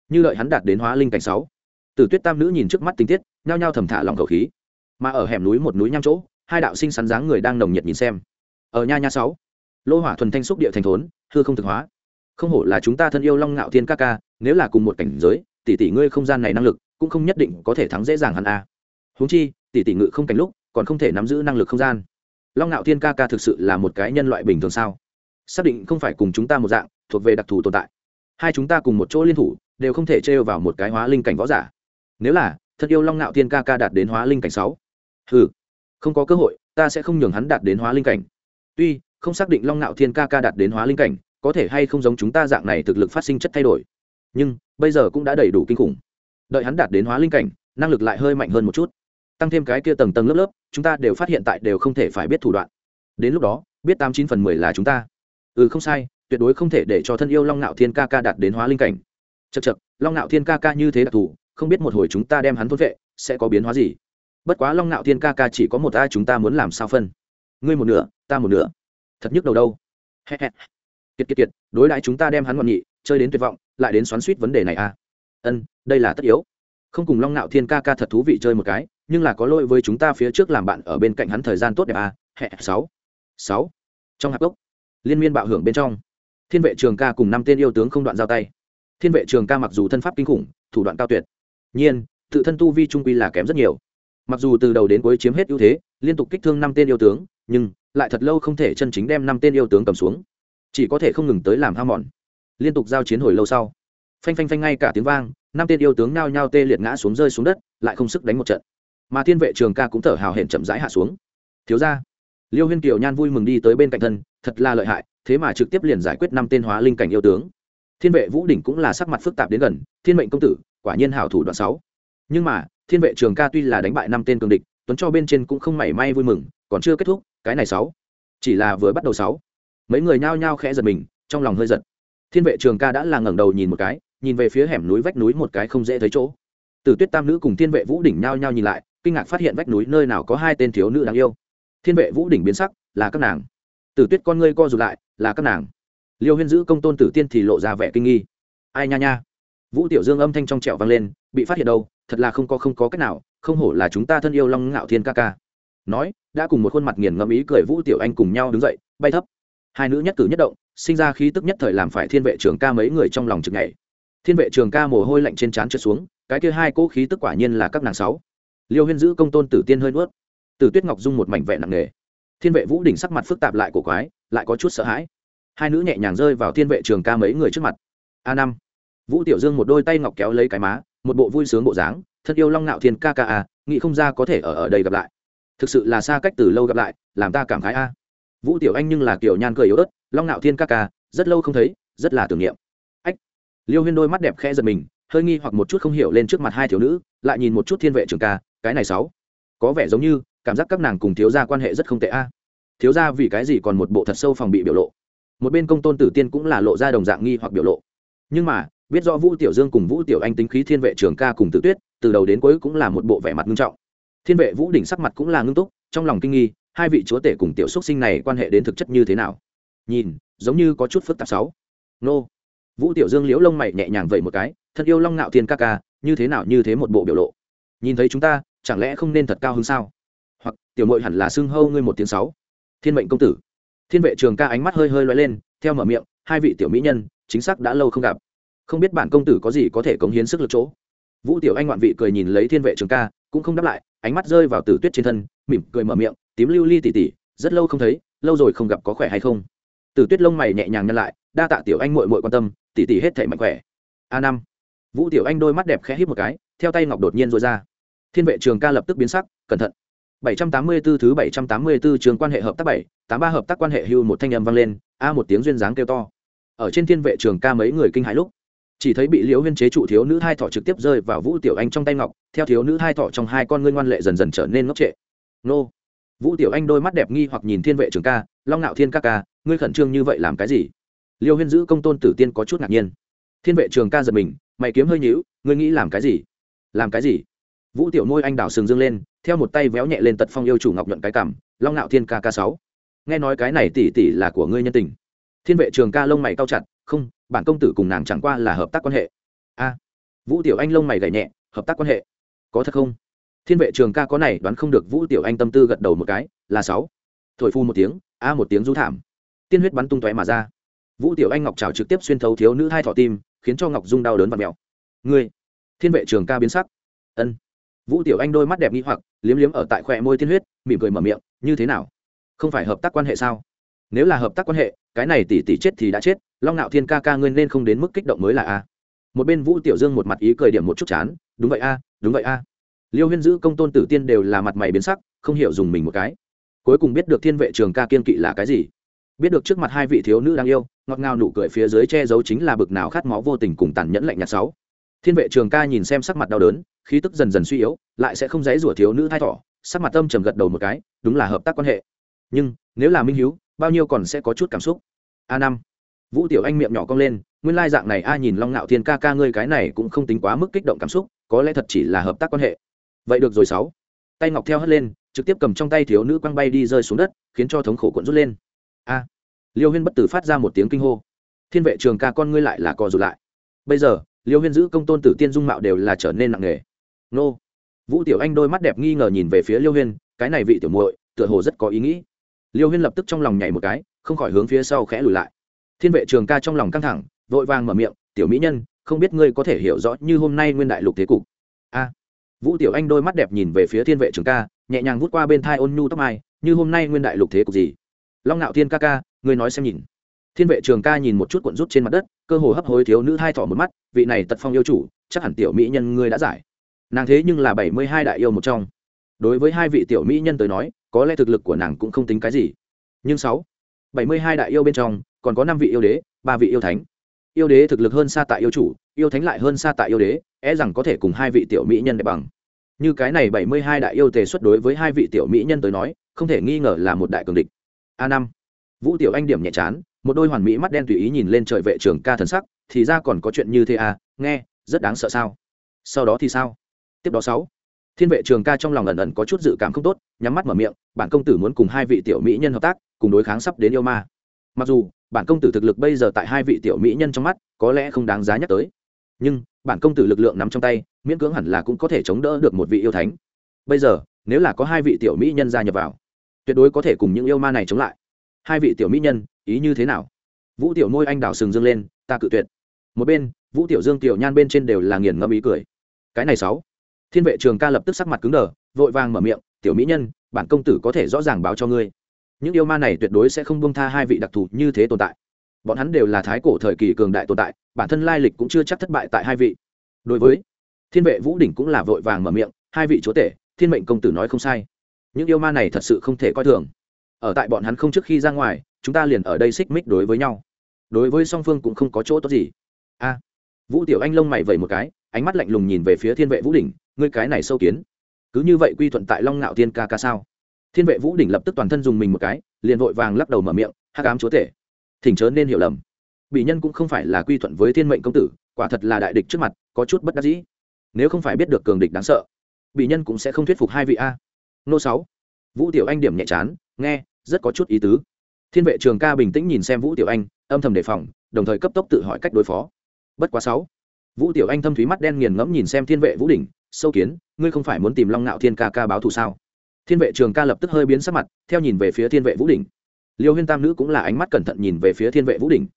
như lợi hắn đạt đến hóa linh cảnh sáu. Từ tuyết tam nữ nhìn trước mắt tình tiết, nhao nhao thầm thả lòng khẩu khí. Mà ở hẻm núi một núi nham chỗ, hai đạo sinh sắn dáng người đang nồng nhiệt nhìn xem. Ở nha nha sáu, lô hỏa thuần thanh xúc địa thành thốn, hư không thực hóa. Không hổ là chúng ta thân yêu long ngạo thiên ca ca, nếu là cùng một cảnh giới, tỷ tỷ ngươi không gian này năng lực cũng không nhất định có thể thắng dễ dàng hẳn a. À. huống chi, tỷ tỷ ngự không cảnh lúc, còn không thể nắm giữ năng lực không gian. Long ngạo thiên ca ca thực sự là một cái nhân loại bình thường sao? Xác định không phải cùng chúng ta một dạng, thuộc về đặc thù tồn tại. Hai chúng ta cùng một chỗ liên thủ đều không thể trêu vào một cái hóa linh cảnh võ giả. Nếu là thật yêu long ngạo thiên ca ca đạt đến hóa linh cảnh sáu. Ừ không có cơ hội, ta sẽ không nhường hắn đạt đến hóa linh cảnh. Tuy, không xác định long ngạo thiên ca ca đạt đến hóa linh cảnh, có thể hay không giống chúng ta dạng này thực lực phát sinh chất thay đổi. Nhưng, bây giờ cũng đã đầy đủ kinh khủng. Đợi hắn đạt đến hóa linh cảnh, năng lực lại hơi mạnh hơn một chút. Tăng thêm cái kia tầng tầng lớp lớp, chúng ta đều phát hiện tại đều không thể phải biết thủ đoạn. Đến lúc đó, biết tám chín phần mười là chúng ta. Ừ không sai, tuyệt đối không thể để cho thân yêu long ngạo thiên ca ca đạt đến hóa linh cảnh chật chật long ngạo thiên ca ca như thế đặc thù không biết một hồi chúng ta đem hắn thốt vệ, sẽ có biến hóa gì? Bất quá long ngạo thiên ca ca chỉ có một ai chúng ta muốn làm sao phân? Ngươi một nửa, ta một nửa. Thật nhức đầu đâu? Kiệt kiệt kiệt, đối đãi chúng ta đem hắn ngọn nhị chơi đến tuyệt vọng, lại đến xoắn suýt vấn đề này à? Ân, đây là tất yếu. Không cùng long ngạo thiên ca ca thật thú vị chơi một cái, nhưng là có lỗi với chúng ta phía trước làm bạn ở bên cạnh hắn thời gian tốt đẹp à? Hẹ sáu. Sáu. Trong hạp gốc liên miên bạo hưởng bên trong, thiên vệ trường ca cùng năm tên yêu tướng không đoạn giao tay thiên vệ trường ca mặc dù thân pháp kinh khủng, thủ đoạn cao tuyệt, nhiên, tự thân tu vi trung quy là kém rất nhiều. Mặc dù từ đầu đến cuối chiếm hết ưu thế, liên tục kích thương năm tên yêu tướng, nhưng lại thật lâu không thể chân chính đem năm tên yêu tướng cầm xuống. Chỉ có thể không ngừng tới làm ham mòn. Liên tục giao chiến hồi lâu sau, phanh phanh phanh ngay cả tiếng vang, năm tên yêu tướng nao nhao tê liệt ngã xuống rơi xuống đất, lại không sức đánh một trận. Mà thiên vệ trường ca cũng thở hào hển chậm rãi hạ xuống. Thiếu ra liêu huyên kiều nhan vui mừng đi tới bên cạnh thân, thật là lợi hại, thế mà trực tiếp liền giải quyết năm tên hóa linh cảnh yêu tướng thiên vệ vũ đỉnh cũng là sắc mặt phức tạp đến gần, thiên mệnh công tử, quả nhiên hảo thủ đoạn sáu. Nhưng mà, thiên vệ trường ca tuy là đánh bại năm tên cường địch, tuấn cho bên trên cũng không mảy may vui mừng, còn chưa kết thúc, cái này sáu. Chỉ là vừa bắt đầu sáu. Mấy người nhao nhao khẽ giật mình, trong lòng hơi giật. Thiên vệ trường ca đã là ngẩng đầu nhìn một cái, nhìn về phía hẻm núi vách núi một cái không dễ thấy chỗ. Từ tuyết tam nữ cùng thiên vệ vũ đỉnh nhao nhao nhìn lại, kinh ngạc phát hiện vách núi nơi nào có hai tên thiếu nữ đáng yêu. Thiên vệ vũ đỉnh biến sắc, là các nàng. Từ tuyết con ngươi co rụt lại, là các nàng liêu huyên giữ công tôn tử tiên thì lộ ra vẻ kinh nghi. Ai nha nha. Vũ tiểu dương âm thanh trong trẻo vang lên, bị phát hiện đâu, thật là không có không có cách nào, không hổ là chúng ta thân yêu long ngạo thiên ca ca. Nói, đã cùng một khuôn mặt nghiền ngẫm ý cười vũ tiểu anh cùng nhau đứng dậy, bay thấp. Hai nữ nhất cử nhất động, sinh ra khí tức nhất thời làm phải thiên vệ trường ca mấy người trong lòng chực nhảy. Thiên vệ trường ca mồ hôi lạnh trên trán trượt xuống, cái kia hai cỗ khí tức quả nhiên là các nàng sáu. Liêu huyên giữ công tôn tử tiên hơi nuốt. Từ tuyết ngọc dung một mảnh vẹn nặng nề. Thiên vệ vũ đỉnh sắc mặt phức tạp lại cổ quái, lại có chút sợ hãi hai nữ nhẹ nhàng rơi vào thiên vệ trường ca mấy người trước mặt. A năm. Vũ tiểu dương một đôi tay ngọc kéo lấy cái má, một bộ vui sướng bộ dáng, thân yêu long ngạo thiên ca ca a, nghĩ không ra có thể ở ở đây gặp lại. Thực sự là xa cách từ lâu gặp lại, làm ta cảm khái a. Vũ tiểu anh nhưng là kiểu nhan cười yếu ớt, long ngạo thiên ca ca, rất lâu không thấy, rất là tưởng niệm. Ách. Liêu huyên đôi mắt đẹp khẽ giật mình, hơi nghi hoặc một chút không hiểu lên trước mặt hai thiếu nữ, lại nhìn một chút thiên vệ trường ca, cái này sáu. Có vẻ giống như, cảm giác các nàng cùng thiếu gia quan hệ rất không tệ a. Thiếu gia vì cái gì còn một bộ thật sâu phòng bị biểu lộ? Một bên công tôn tử tiên cũng là lộ ra đồng dạng nghi hoặc biểu lộ. Nhưng mà, biết rõ vũ tiểu dương cùng vũ tiểu anh tính khí thiên vệ trường ca cùng tử tuyết, từ đầu đến cuối cũng là một bộ vẻ mặt nghiêm trọng. Thiên vệ vũ đỉnh sắc mặt cũng là ngưng túc, trong lòng kinh nghi, hai vị chúa tể cùng tiểu xuất sinh này quan hệ đến thực chất như thế nào? Nhìn, giống như có chút phức tạp sáu. Nô. Vũ tiểu dương liễu lông mày nhẹ nhàng vậy một cái, thân yêu long ngạo thiên ca ca, như thế nào như thế một bộ biểu lộ? Nhìn thấy chúng ta, chẳng lẽ không nên thật cao hơn sao? Hoặc, tiểu mội hẳn là xưng hâu ngươi một tiếng sáu. Thiên mệnh công tử thiên vệ trường ca ánh mắt hơi hơi loay lên, theo mở miệng, hai vị tiểu mỹ nhân, chính xác đã lâu không gặp. Không biết bản công tử có gì có thể cống hiến sức lực chỗ. Vũ tiểu anh ngoạn vị cười nhìn lấy thiên vệ trường ca, cũng không đáp lại, ánh mắt rơi vào tử tuyết trên thân, mỉm cười mở miệng, tím lưu ly tỉ tỉ, rất lâu không thấy, lâu rồi không gặp có khỏe hay không? Tử tuyết lông mày nhẹ nhàng nhăn lại, đa tạ tiểu anh mội mội quan tâm, tỉ tỉ hết thể mạnh khỏe. A năm. Vũ tiểu anh đôi mắt đẹp khẽ hít một cái, theo tay ngọc đột nhiên rồi ra. Thiên vệ trường ca lập tức biến sắc, cẩn thận. 784 thứ 784 trường quan hệ hợp tác 7, 83 hợp tác quan hệ hưu một thanh âm vang lên, a một tiếng duyên dáng kêu to. Ở trên thiên vệ trường ca mấy người kinh hãi lúc, chỉ thấy bị Liễu Huyên chế trụ thiếu nữ hai thỏ trực tiếp rơi vào Vũ Tiểu Anh trong tay ngọc, theo thiếu nữ hai thỏ trong hai con ngươi ngoan lệ dần dần trở nên ngốc trệ. Nô. Vũ Tiểu Anh đôi mắt đẹp nghi hoặc nhìn thiên vệ trường ca, Long Nạo Thiên ca ca, ngươi khẩn trương như vậy làm cái gì? Liễu Huyên giữ công tôn tử tiên có chút ngạc nhiên. Thiên vệ trường ca giật mình, mày kiếm hơi nhíu, ngươi nghĩ làm cái gì? Làm cái gì? Vũ Tiểu Môi anh đảo sừng dương lên, theo một tay véo nhẹ lên tật phong yêu chủ ngọc nhuận cái cảm long nạo thiên ca ca sáu. Nghe nói cái này tỷ tỷ là của ngươi nhân tình. Thiên vệ trường ca lông mày cao chặt không bản công tử cùng nàng chẳng qua là hợp tác quan hệ. A. Vũ tiểu anh lông mày gảy nhẹ hợp tác quan hệ. Có thật không? Thiên vệ trường ca có này đoán không được vũ tiểu anh tâm tư gật đầu một cái là sáu. Thổi phu một tiếng a một tiếng rú thảm. Tiên huyết bắn tung tóe mà ra. Vũ tiểu anh ngọc trào trực tiếp xuyên thấu thiếu nữ hai thọ tim khiến cho ngọc dung đau đớn và mèo. Ngươi. Thiên vệ trường ca biến sắc. Ân vũ tiểu anh đôi mắt đẹp nghi hoặc, liếm liếm ở tại khoe môi tiên huyết, mỉm cười mở miệng, như thế nào? Không phải hợp tác quan hệ sao? Nếu là hợp tác quan hệ, cái này tỷ tỷ chết thì đã chết, long nạo thiên ca ca ngươi nên không đến mức kích động mới là a. Một bên vũ tiểu dương một mặt ý cười điểm một chút chán, đúng vậy a, đúng vậy a. Liêu huyên giữ công tôn tử tiên đều là mặt mày biến sắc, không hiểu dùng mình một cái. Cuối cùng biết được thiên vệ trường ca kiên kỵ là cái gì. Biết được trước mặt hai vị thiếu nữ đang yêu, ngọt ngào nụ cười phía dưới che giấu chính là bực nào khát máu vô tình cùng tàn nhẫn lạnh nhạt sáu thiên vệ trường ca nhìn xem sắc mặt đau đớn, khí tức dần dần suy yếu, lại sẽ không dãy rủa thiếu nữ thai thỏ. Sắc mặt tâm trầm gật đầu một cái, đúng là hợp tác quan hệ. Nhưng, nếu là minh hiếu, bao nhiêu còn sẽ có chút cảm xúc. A năm. Vũ tiểu anh miệng nhỏ cong lên, nguyên lai dạng này a nhìn long ngạo thiên ca ca ngươi cái này cũng không tính quá mức kích động cảm xúc, có lẽ thật chỉ là hợp tác quan hệ. Vậy được rồi sáu. Tay ngọc theo hất lên, trực tiếp cầm trong tay thiếu nữ quăng bay đi rơi xuống đất, khiến cho thống khổ cuộn rút lên. A. Liêu huyên bất tử phát ra một tiếng kinh hô. Thiên vệ trường ca con ngươi lại là co rụt lại. Bây giờ liêu huyên giữ công tôn tử tiên dung mạo đều là trở nên nặng nề. Nô. Vũ tiểu anh đôi mắt đẹp nghi ngờ nhìn về phía liêu huyên, cái này vị tiểu muội, tựa hồ rất có ý nghĩ. Liêu huyên lập tức trong lòng nhảy một cái, không khỏi hướng phía sau khẽ lùi lại. Thiên vệ trường ca trong lòng căng thẳng, vội vàng mở miệng, tiểu mỹ nhân, không biết ngươi có thể hiểu rõ như hôm nay nguyên đại lục thế cục. A. Vũ tiểu anh đôi mắt đẹp nhìn về phía thiên vệ trường ca, nhẹ nhàng vút qua bên thai ôn nhu tóc mai, như hôm nay nguyên đại lục thế cục gì? Long nạo thiên ca ca, ngươi nói xem nhìn thiên vệ trường ca nhìn một chút cuộn rút trên mặt đất, cơ hồ hấp hối thiếu nữ hai thỏ một mắt, vị này tật phong yêu chủ, chắc hẳn tiểu mỹ nhân ngươi đã giải. Nàng thế nhưng là bảy mươi hai đại yêu một trong. Đối với hai vị tiểu mỹ nhân tới nói, có lẽ thực lực của nàng cũng không tính cái gì. Nhưng sáu, bảy mươi hai đại yêu bên trong, còn có năm vị yêu đế, ba vị yêu thánh. Yêu đế thực lực hơn xa tại yêu chủ, yêu thánh lại hơn xa tại yêu đế é e rằng có thể cùng hai vị tiểu mỹ nhân để bằng. Như cái này bảy mươi hai đại yêu tề xuất đối với hai vị tiểu mỹ nhân tới nói, không thể nghi ngờ là một đại cường địch. A năm, vũ tiểu anh điểm nhẹ chán một đôi hoàn mỹ mắt đen tùy ý nhìn lên trời vệ trưởng ca thần sắc, thì ra còn có chuyện như thế à nghe, rất đáng sợ sao? Sau đó thì sao? Tiếp đó sáu. Thiên vệ trường ca trong lòng ẩn ẩn có chút dự cảm không tốt, nhắm mắt mở miệng, bản công tử muốn cùng hai vị tiểu mỹ nhân hợp tác, cùng đối kháng sắp đến yêu ma. Mặc dù, bản công tử thực lực bây giờ tại hai vị tiểu mỹ nhân trong mắt, có lẽ không đáng giá nhắc tới. Nhưng, bản công tử lực lượng nắm trong tay, miễn cưỡng hẳn là cũng có thể chống đỡ được một vị yêu thánh. Bây giờ, nếu là có hai vị tiểu mỹ nhân gia nhập vào, tuyệt đối có thể cùng những yêu ma này chống lại. Hai vị tiểu mỹ nhân ý như thế nào? Vũ tiểu môi anh đào sừng dương lên, ta cự tuyệt. Một bên, vũ tiểu dương tiểu nhan bên trên đều là nghiền ngẫm ý cười. Cái này sáu. Thiên vệ trường ca lập tức sắc mặt cứng đờ, vội vàng mở miệng, tiểu mỹ nhân, bản công tử có thể rõ ràng báo cho ngươi. Những yêu ma này tuyệt đối sẽ không bông tha hai vị đặc thù như thế tồn tại. Bọn hắn đều là thái cổ thời kỳ cường đại tồn tại, bản thân lai lịch cũng chưa chắc thất bại tại hai vị. Đối với thiên vệ vũ đỉnh cũng là vội vàng mở miệng, hai vị chúa tể, thiên mệnh công tử nói không sai. Những yêu ma này thật sự không thể coi thường. Ở tại bọn hắn không trước khi ra ngoài chúng ta liền ở đây xích mích đối với nhau. Đối với song phương cũng không có chỗ tốt gì. A, vũ tiểu anh lông mày vẩy một cái, ánh mắt lạnh lùng nhìn về phía thiên vệ vũ đỉnh, ngươi cái này sâu kiến. Cứ như vậy quy thuận tại long ngạo thiên ca ca sao? Thiên vệ vũ đỉnh lập tức toàn thân dùng mình một cái, liền vội vàng lắc đầu mở miệng, hắc cám chúa tể. Thỉnh chớ nên hiểu lầm. Bị nhân cũng không phải là quy thuận với thiên mệnh công tử, quả thật là đại địch trước mặt, có chút bất đắc dĩ. Nếu không phải biết được cường địch đáng sợ bị nhân cũng sẽ không thuyết phục hai vị a. Nô sáu. Vũ tiểu anh điểm nhẹ chán, nghe, rất có chút ý tứ thiên vệ trường ca bình tĩnh nhìn xem vũ tiểu anh, âm thầm đề phòng, đồng thời cấp tốc tự hỏi cách đối phó. Bất quá sáu. Vũ tiểu anh thâm thúy mắt đen nghiền ngẫm nhìn xem thiên vệ vũ đỉnh, sâu kiến, ngươi không phải muốn tìm long ngạo thiên ca ca báo thù sao? Thiên vệ trường ca lập tức hơi biến sắc mặt, theo nhìn về phía thiên vệ vũ đỉnh. Liêu huyên tam nữ cũng là ánh mắt cẩn thận nhìn về phía thiên vệ vũ đỉnh.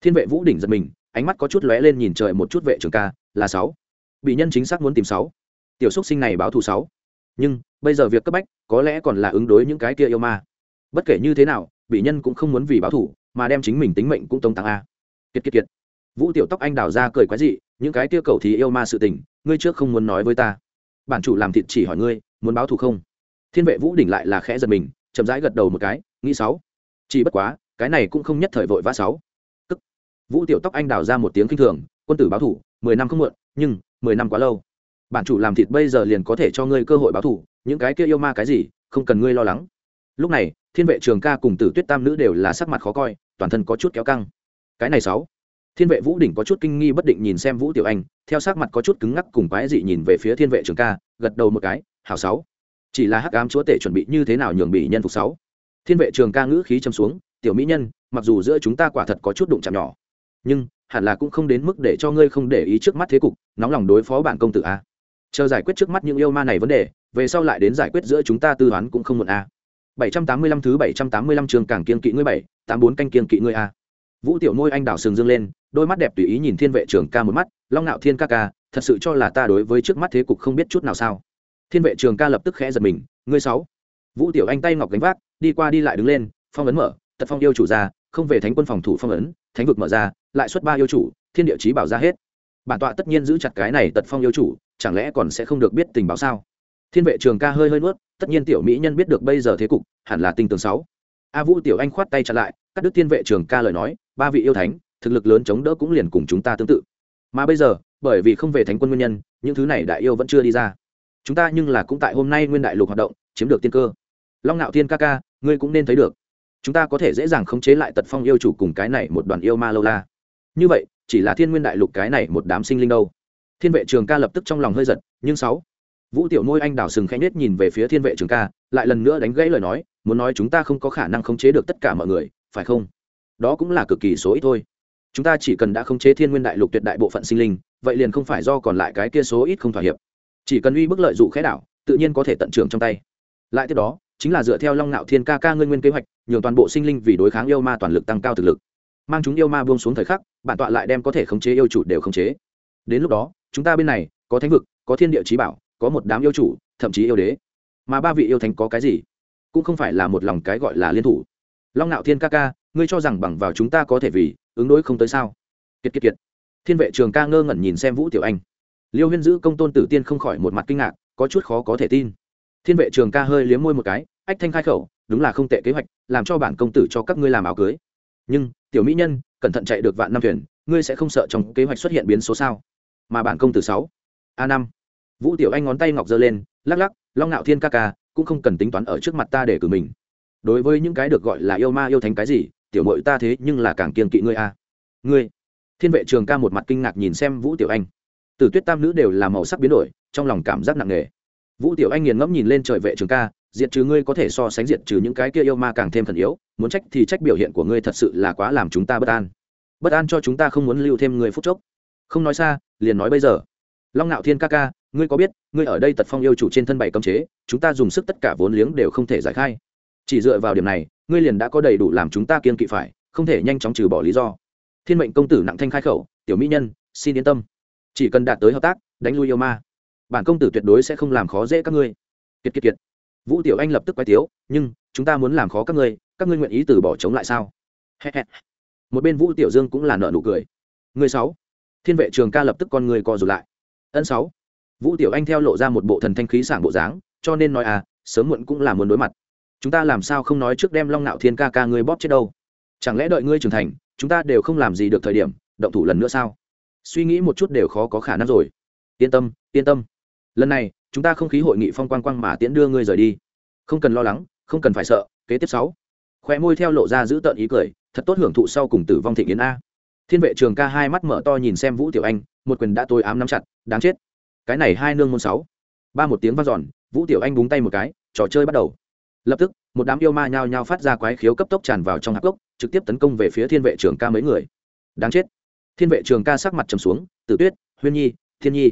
Thiên vệ vũ đỉnh giật mình, ánh mắt có chút lóe lên nhìn trời một chút vệ trường ca, là sáu. Bị nhân chính xác muốn tìm sáu. Tiểu xúc sinh này báo thù sáu. Nhưng, bây giờ việc cấp bách, có lẽ còn là ứng đối những cái kia yêu ma. Bất kể như thế nào bị nhân cũng không muốn vì báo thù mà đem chính mình tính mệnh cũng tông tăng a. Kiệt kiệt kiệt. Vũ tiểu tóc anh đào ra cười quái dị, những cái kia cầu thì yêu ma sự tình, ngươi trước không muốn nói với ta. Bản chủ làm thịt chỉ hỏi ngươi, muốn báo thù không? Thiên vệ vũ đỉnh lại là khẽ giật mình, chậm rãi gật đầu một cái, nghĩ sáu. Chỉ bất quá, cái này cũng không nhất thời vội vã sáu. Tức. Vũ tiểu tóc anh đào ra một tiếng kinh thường, quân tử báo thủ mười năm không muộn, nhưng mười năm quá lâu. Bản chủ làm thịt bây giờ liền có thể cho ngươi cơ hội báo thủ những cái kia yêu ma cái gì, không cần ngươi lo lắng. Lúc này thiên vệ trường ca cùng tử tuyết tam nữ đều là sắc mặt khó coi, toàn thân có chút kéo căng. Cái này sáu. Thiên vệ vũ đỉnh có chút kinh nghi bất định nhìn xem vũ tiểu anh, theo sắc mặt có chút cứng ngắc cùng quái dị nhìn về phía thiên vệ trường ca, gật đầu một cái, hảo sáu. Chỉ là hắc ám chúa tể chuẩn bị như thế nào nhường bị nhân phục sáu? Thiên vệ trường ca ngữ khí châm xuống, tiểu mỹ nhân, mặc dù giữa chúng ta quả thật có chút đụng chạm nhỏ, nhưng hẳn là cũng không đến mức để cho ngươi không để ý trước mắt thế cục, nóng lòng đối phó bạn công tử a. Chờ giải quyết trước mắt những yêu ma này vấn đề, về sau lại đến giải quyết giữa chúng ta tư toán cũng không muộn a. 785 thứ 785 trường càng kiên kỵ ngươi bảy, 84 canh kiên kỵ ngươi a. Vũ Tiểu Môi anh đảo sừng dương lên, đôi mắt đẹp tùy ý nhìn Thiên Vệ Trường ca một mắt, Long Nạo Thiên ca ca, thật sự cho là ta đối với trước mắt thế cục không biết chút nào sao? Thiên Vệ Trường ca lập tức khẽ giật mình, ngươi sáu. Vũ Tiểu Anh tay ngọc gánh vác, đi qua đi lại đứng lên, phong ấn mở, tật phong yêu chủ ra, không về thánh quân phòng thủ phong ấn, thánh vực mở ra, lại xuất ba yêu chủ, thiên địa chí bảo ra hết. Bản tọa tất nhiên giữ chặt cái này tật phong yêu chủ, chẳng lẽ còn sẽ không được biết tình báo sao? Thiên Vệ Trường ca hơi hơi nuốt, tất nhiên tiểu mỹ nhân biết được bây giờ thế cục, hẳn là tinh tường sáu. A vũ tiểu anh khoát tay chặn lại các đức thiên vệ trường ca lời nói ba vị yêu thánh thực lực lớn chống đỡ cũng liền cùng chúng ta tương tự. Mà bây giờ bởi vì không về thánh quân nguyên nhân những thứ này đại yêu vẫn chưa đi ra. Chúng ta nhưng là cũng tại hôm nay nguyên đại lục hoạt động chiếm được tiên cơ. Long ngạo thiên ca ca ngươi cũng nên thấy được. Chúng ta có thể dễ dàng khống chế lại tật phong yêu chủ cùng cái này một đoàn yêu ma lâu la. Như vậy chỉ là thiên nguyên đại lục cái này một đám sinh linh đâu. Thiên vệ trường ca lập tức trong lòng hơi giật nhưng sáu vũ tiểu môi anh đào sừng khẽ nết nhìn về phía thiên vệ trường ca, lại lần nữa đánh gãy lời nói, muốn nói chúng ta không có khả năng khống chế được tất cả mọi người, phải không? Đó cũng là cực kỳ số ít thôi. Chúng ta chỉ cần đã khống chế thiên nguyên đại lục tuyệt đại bộ phận sinh linh, vậy liền không phải do còn lại cái kia số ít không thỏa hiệp. Chỉ cần uy bức lợi dụ khẽ đảo, tự nhiên có thể tận trưởng trong tay. Lại tiếp đó, chính là dựa theo long nạo thiên ca ca nguyên nguyên kế hoạch, nhường toàn bộ sinh linh vì đối kháng yêu ma toàn lực tăng cao thực lực. Mang chúng yêu ma buông xuống thời khắc, bản tọa lại đem có thể khống chế yêu chủ đều khống chế. Đến lúc đó, chúng ta bên này, có thánh vực, có thiên địa trí bảo có một đám yêu chủ, thậm chí yêu đế. Mà ba vị yêu thánh có cái gì? Cũng không phải là một lòng cái gọi là liên thủ. Long nạo thiên ca ca, ngươi cho rằng bằng vào chúng ta có thể vì, ứng đối không tới sao? Kiệt kiệt kiệt. Thiên vệ trường ca ngơ ngẩn nhìn xem vũ tiểu anh. Liêu huyên giữ công tôn tử tiên không khỏi một mặt kinh ngạc, có chút khó có thể tin. Thiên vệ trường ca hơi liếm môi một cái, ách thanh khai khẩu, đúng là không tệ kế hoạch, làm cho bản công tử cho các ngươi làm áo cưới. Nhưng, tiểu mỹ nhân, cẩn thận chạy được vạn năm thuyền, ngươi sẽ không sợ trong kế hoạch xuất hiện biến số sao? Mà bản công tử sáu, a năm vũ tiểu anh ngón tay ngọc giơ lên, lắc lắc, long ngạo thiên ca ca, cũng không cần tính toán ở trước mặt ta để cử mình. Đối với những cái được gọi là yêu ma yêu thánh cái gì, tiểu mội ta thế nhưng là càng kiên kỵ ngươi a. Ngươi? Thiên vệ trường ca một mặt kinh ngạc nhìn xem vũ tiểu anh. Từ tuyết tam nữ đều là màu sắc biến đổi, trong lòng cảm giác nặng nề. Vũ tiểu anh nghiền ngẫm nhìn lên trời vệ trường ca, diệt trừ ngươi có thể so sánh diệt trừ những cái kia yêu ma càng thêm thần yếu, muốn trách thì trách biểu hiện của ngươi thật sự là quá làm chúng ta bất an. Bất an cho chúng ta không muốn lưu thêm người phút chốc. Không nói xa, liền nói bây giờ. Long ngạo thiên ca ca ngươi có biết, ngươi ở đây tật phong yêu chủ trên thân bảy cấm chế, chúng ta dùng sức tất cả vốn liếng đều không thể giải khai. Chỉ dựa vào điểm này, ngươi liền đã có đầy đủ làm chúng ta kiên kỵ phải, không thể nhanh chóng trừ bỏ lý do. Thiên mệnh công tử nặng thanh khai khẩu, tiểu mỹ nhân, xin yên tâm. Chỉ cần đạt tới hợp tác, đánh lui yêu ma, bản công tử tuyệt đối sẽ không làm khó dễ các ngươi. Kiệt kiệt kiệt. Vũ tiểu anh lập tức quay tiếu, nhưng, chúng ta muốn làm khó các ngươi các ngươi nguyện ý từ bỏ chống lại sao? Một bên vũ tiểu dương cũng là nợ nụ cười. Người sáu. Thiên vệ trường ca lập tức con người co rụt lại. Ân sáu vũ tiểu anh theo lộ ra một bộ thần thanh khí sảng bộ dáng, cho nên nói à sớm muộn cũng là muốn đối mặt. Chúng ta làm sao không nói trước đem long nạo thiên ca ca ngươi bóp chết đâu? Chẳng lẽ đợi ngươi trưởng thành, chúng ta đều không làm gì được thời điểm, động thủ lần nữa sao? Suy nghĩ một chút đều khó có khả năng rồi. Yên tâm yên tâm. Lần này, chúng ta không khí hội nghị phong quang quang mà tiễn đưa ngươi rời đi. Không cần lo lắng, không cần phải sợ, kế tiếp sáu. Khoe môi theo lộ ra giữ tợn ý cười, thật tốt hưởng thụ sau cùng tử vong thị kiến a. Thiên vệ trường ca hai mắt mở to nhìn xem vũ tiểu anh, một quyền đã tối ám nắm chặt, đáng chết cái này hai nương môn sáu. Ba một tiếng v a n giòn vũ tiểu anh búng tay một cái, trò chơi bắt đầu. Lập tức, một đám yêu ma nhao nhao phát ra quái khiếu cấp tốc tràn vào trong hạp gốc trực tiếp tấn công về phía thiên vệ trường ca mấy người. Đáng chết. Thiên vệ trường ca sắc mặt trầm xuống, tử tuyết, huyên nhi, thiên nhi.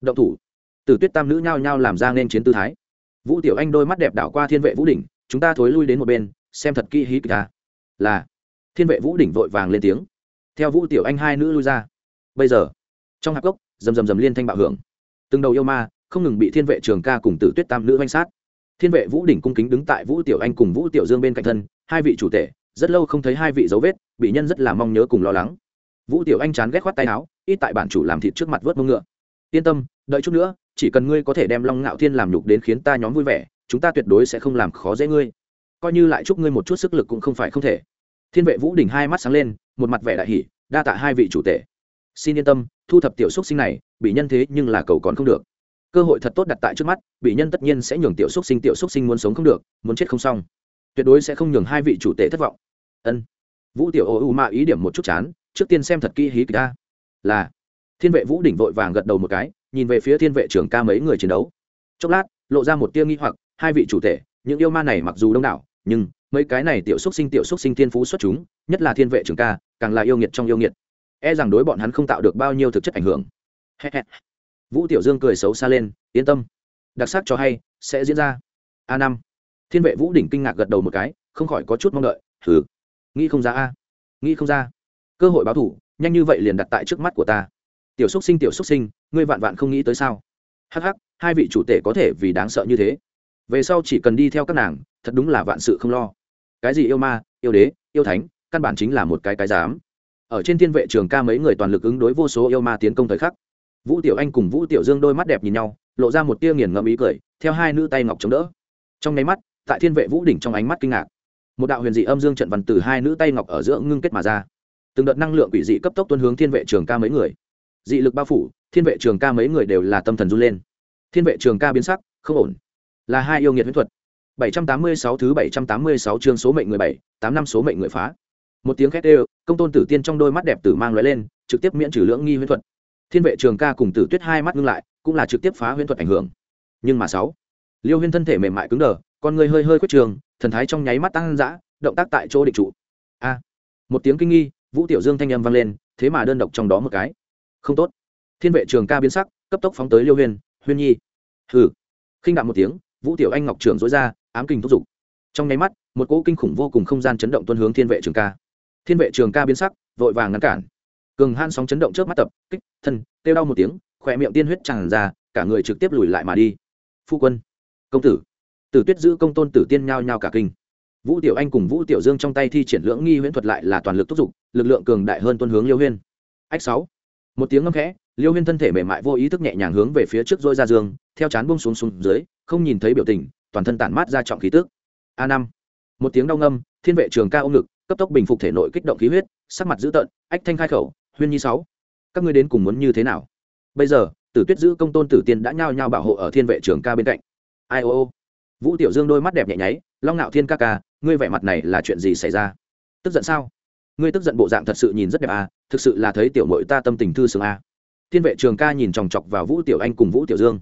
Động thủ. Tử tuyết tam nữ nhao nhao làm ra nên chiến tư thái. Vũ tiểu anh đôi mắt đẹp đảo qua thiên vệ vũ đỉnh, chúng ta thối lui đến một bên, xem thật kỹ hí kịch ta là, thiên vệ vũ đỉnh vội vàng lên tiếng. Theo vũ tiểu anh hai nữ lui ra. Bây giờ, trong hạp gốc rầm rầm rầm liên thanh bạo hưởng từng đầu yêu ma, không ngừng bị thiên vệ trường ca cùng tử tuyết tam nữ oanh sát. Thiên vệ vũ đỉnh cung kính đứng tại vũ tiểu anh cùng vũ tiểu dương bên cạnh thân, hai vị chủ tể, rất lâu không thấy hai vị dấu vết, bị nhân rất là mong nhớ cùng lo lắng. Vũ tiểu anh chán ghét khoát tay áo, ít tại bản chủ làm thịt trước mặt vớt mông ngựa. Yên tâm, đợi chút nữa, chỉ cần ngươi có thể đem long ngạo thiên làm nhục đến khiến ta nhóm vui vẻ, chúng ta tuyệt đối sẽ không làm khó dễ ngươi. Coi như lại chúc ngươi một chút sức lực cũng không phải không thể. Thiên vệ vũ đỉnh hai mắt sáng lên, một mặt vẻ đại hỷ đa tạ hai vị chủ tể. Xin yên tâm, thu thập tiểu xúc sinh này bị nhân thế nhưng là cầu còn không được. Cơ hội thật tốt đặt tại trước mắt, bị nhân tất nhiên sẽ nhường tiểu xúc sinh, tiểu xúc sinh muốn sống không được, muốn chết không xong. Tuyệt đối sẽ không nhường hai vị chủ tệ thất vọng. Ân. Vũ tiểu ô u ma ý điểm một chút chán, trước tiên xem thật kỹ hí kịch ta là. Thiên vệ vũ đỉnh vội vàng gật đầu một cái, nhìn về phía thiên vệ trưởng ca mấy người chiến đấu. Chốc lát, lộ ra một tia nghi hoặc, hai vị chủ tể, những yêu ma này mặc dù đông đảo, nhưng mấy cái này tiểu xúc sinh, tiểu xúc sinh thiên phú xuất chúng, nhất là thiên vệ trưởng ca, càng là yêu nghiệt trong yêu nghiệt. E rằng đối bọn hắn không tạo được bao nhiêu thực chất ảnh hưởng vũ tiểu dương cười xấu xa lên, yên tâm, đặc sắc cho hay, sẽ diễn ra. A năm. Thiên vệ vũ đỉnh kinh ngạc gật đầu một cái, không khỏi có chút mong đợi thử nghĩ không ra a, nghĩ không ra. Cơ hội báo thủ, nhanh như vậy liền đặt tại trước mắt của ta. Tiểu xúc sinh, tiểu xúc sinh, ngươi vạn vạn không nghĩ tới sao? Hắc hắc, hai vị chủ tể có thể vì đáng sợ như thế. Về sau chỉ cần đi theo các nàng, thật đúng là vạn sự không lo. Cái gì yêu ma, yêu đế, yêu thánh, căn bản chính là một cái cái dám ở trên thiên vệ trường ca mấy người toàn lực ứng đối vô số yêu ma tiến công thời khắc vũ tiểu anh cùng vũ tiểu dương đôi mắt đẹp nhìn nhau, lộ ra một tia nghiền ngẫm ý cười, theo hai nữ tay ngọc chống đỡ. Trong nháy mắt, tại thiên vệ vũ đỉnh trong ánh mắt kinh ngạc. Một đạo huyền dị âm dương trận văn từ hai nữ tay ngọc ở giữa ngưng kết mà ra. Từng đợt năng lượng quỷ dị cấp tốc tuân hướng thiên vệ trường ca mấy người. Dị lực bao phủ, thiên vệ trường ca mấy người đều là tâm thần run lên. Thiên vệ trường ca biến sắc, không ổn. Là hai yêu nghiệt huyễn thuật. 786 thứ 786 chương số mệnh người bảy, tám năm số mệnh người phá. Một tiếng khét đều, công tôn tử tiên trong đôi mắt đẹp tử mang lóe lên, trực tiếp miễn trừ lưỡng nghi huyễn thuật thiên vệ trường ca cùng tử tuyết hai mắt ngưng lại, cũng là trực tiếp phá huyễn thuật ảnh hưởng. Nhưng mà sáu, liêu huyên thân thể mềm mại cứng đờ, con người hơi hơi quyết trường, thần thái trong nháy mắt tăng dã, động tác tại chỗ định trụ. A, một tiếng kinh nghi, vũ tiểu dương thanh âm vang lên, thế mà đơn độc trong đó một cái. Không tốt. Thiên vệ trường ca biến sắc, cấp tốc phóng tới liêu huyên huyên nhi. Hừ. Khinh đạm một tiếng, vũ tiểu anh ngọc trưởng dối ra, ám kinh thúc giục. Trong nháy mắt, một cỗ kinh khủng vô cùng không gian chấn động tuân hướng thiên vệ trường ca. Thiên vệ trường ca biến sắc, vội vàng ngăn cản cường han sóng chấn động trước mắt tập, kích, thân, kêu đau một tiếng, khỏe miệng tiên huyết tràn ra, cả người trực tiếp lùi lại mà đi. Phu quân, công tử. Tử tuyết giữ công tôn tử tiên nhao nhao cả kinh. Vũ tiểu anh cùng vũ tiểu dương trong tay thi triển lưỡng nghi huyễn thuật lại là toàn lực thúc giục, lực lượng cường đại hơn tuân hướng liêu huyên. Ách sáu. Một tiếng ngâm khẽ, liêu huyên thân thể mềm mại vô ý thức nhẹ nhàng hướng về phía trước dôi ra dương, theo chán bông xuống xuống dưới, không nhìn thấy biểu tình, toàn thân tản mát ra trọng khí tước a năm. Một tiếng đau ngâm, thiên vệ trường ca ôm ngực, cấp tốc bình phục thể nội kích động khí huyết, sắc mặt dữ tợn, ách thanh khai khẩu huyên nhi sáu, các ngươi đến cùng muốn như thế nào? Bây giờ, tử tuyết giữ công tôn tử tiên đã nhao nhao bảo hộ ở thiên vệ trường ca bên cạnh. Ai ô ô? Vũ tiểu dương đôi mắt đẹp nhẹ nháy, long ngạo thiên ca ca, ngươi vẻ mặt này là chuyện gì xảy ra? Tức giận sao? Ngươi tức giận bộ dạng thật sự nhìn rất đẹp à thực sự là thấy tiểu mội ta tâm tình thư sướng à. thiên vệ trường ca nhìn chòng chọc vào vũ tiểu anh cùng vũ tiểu dương.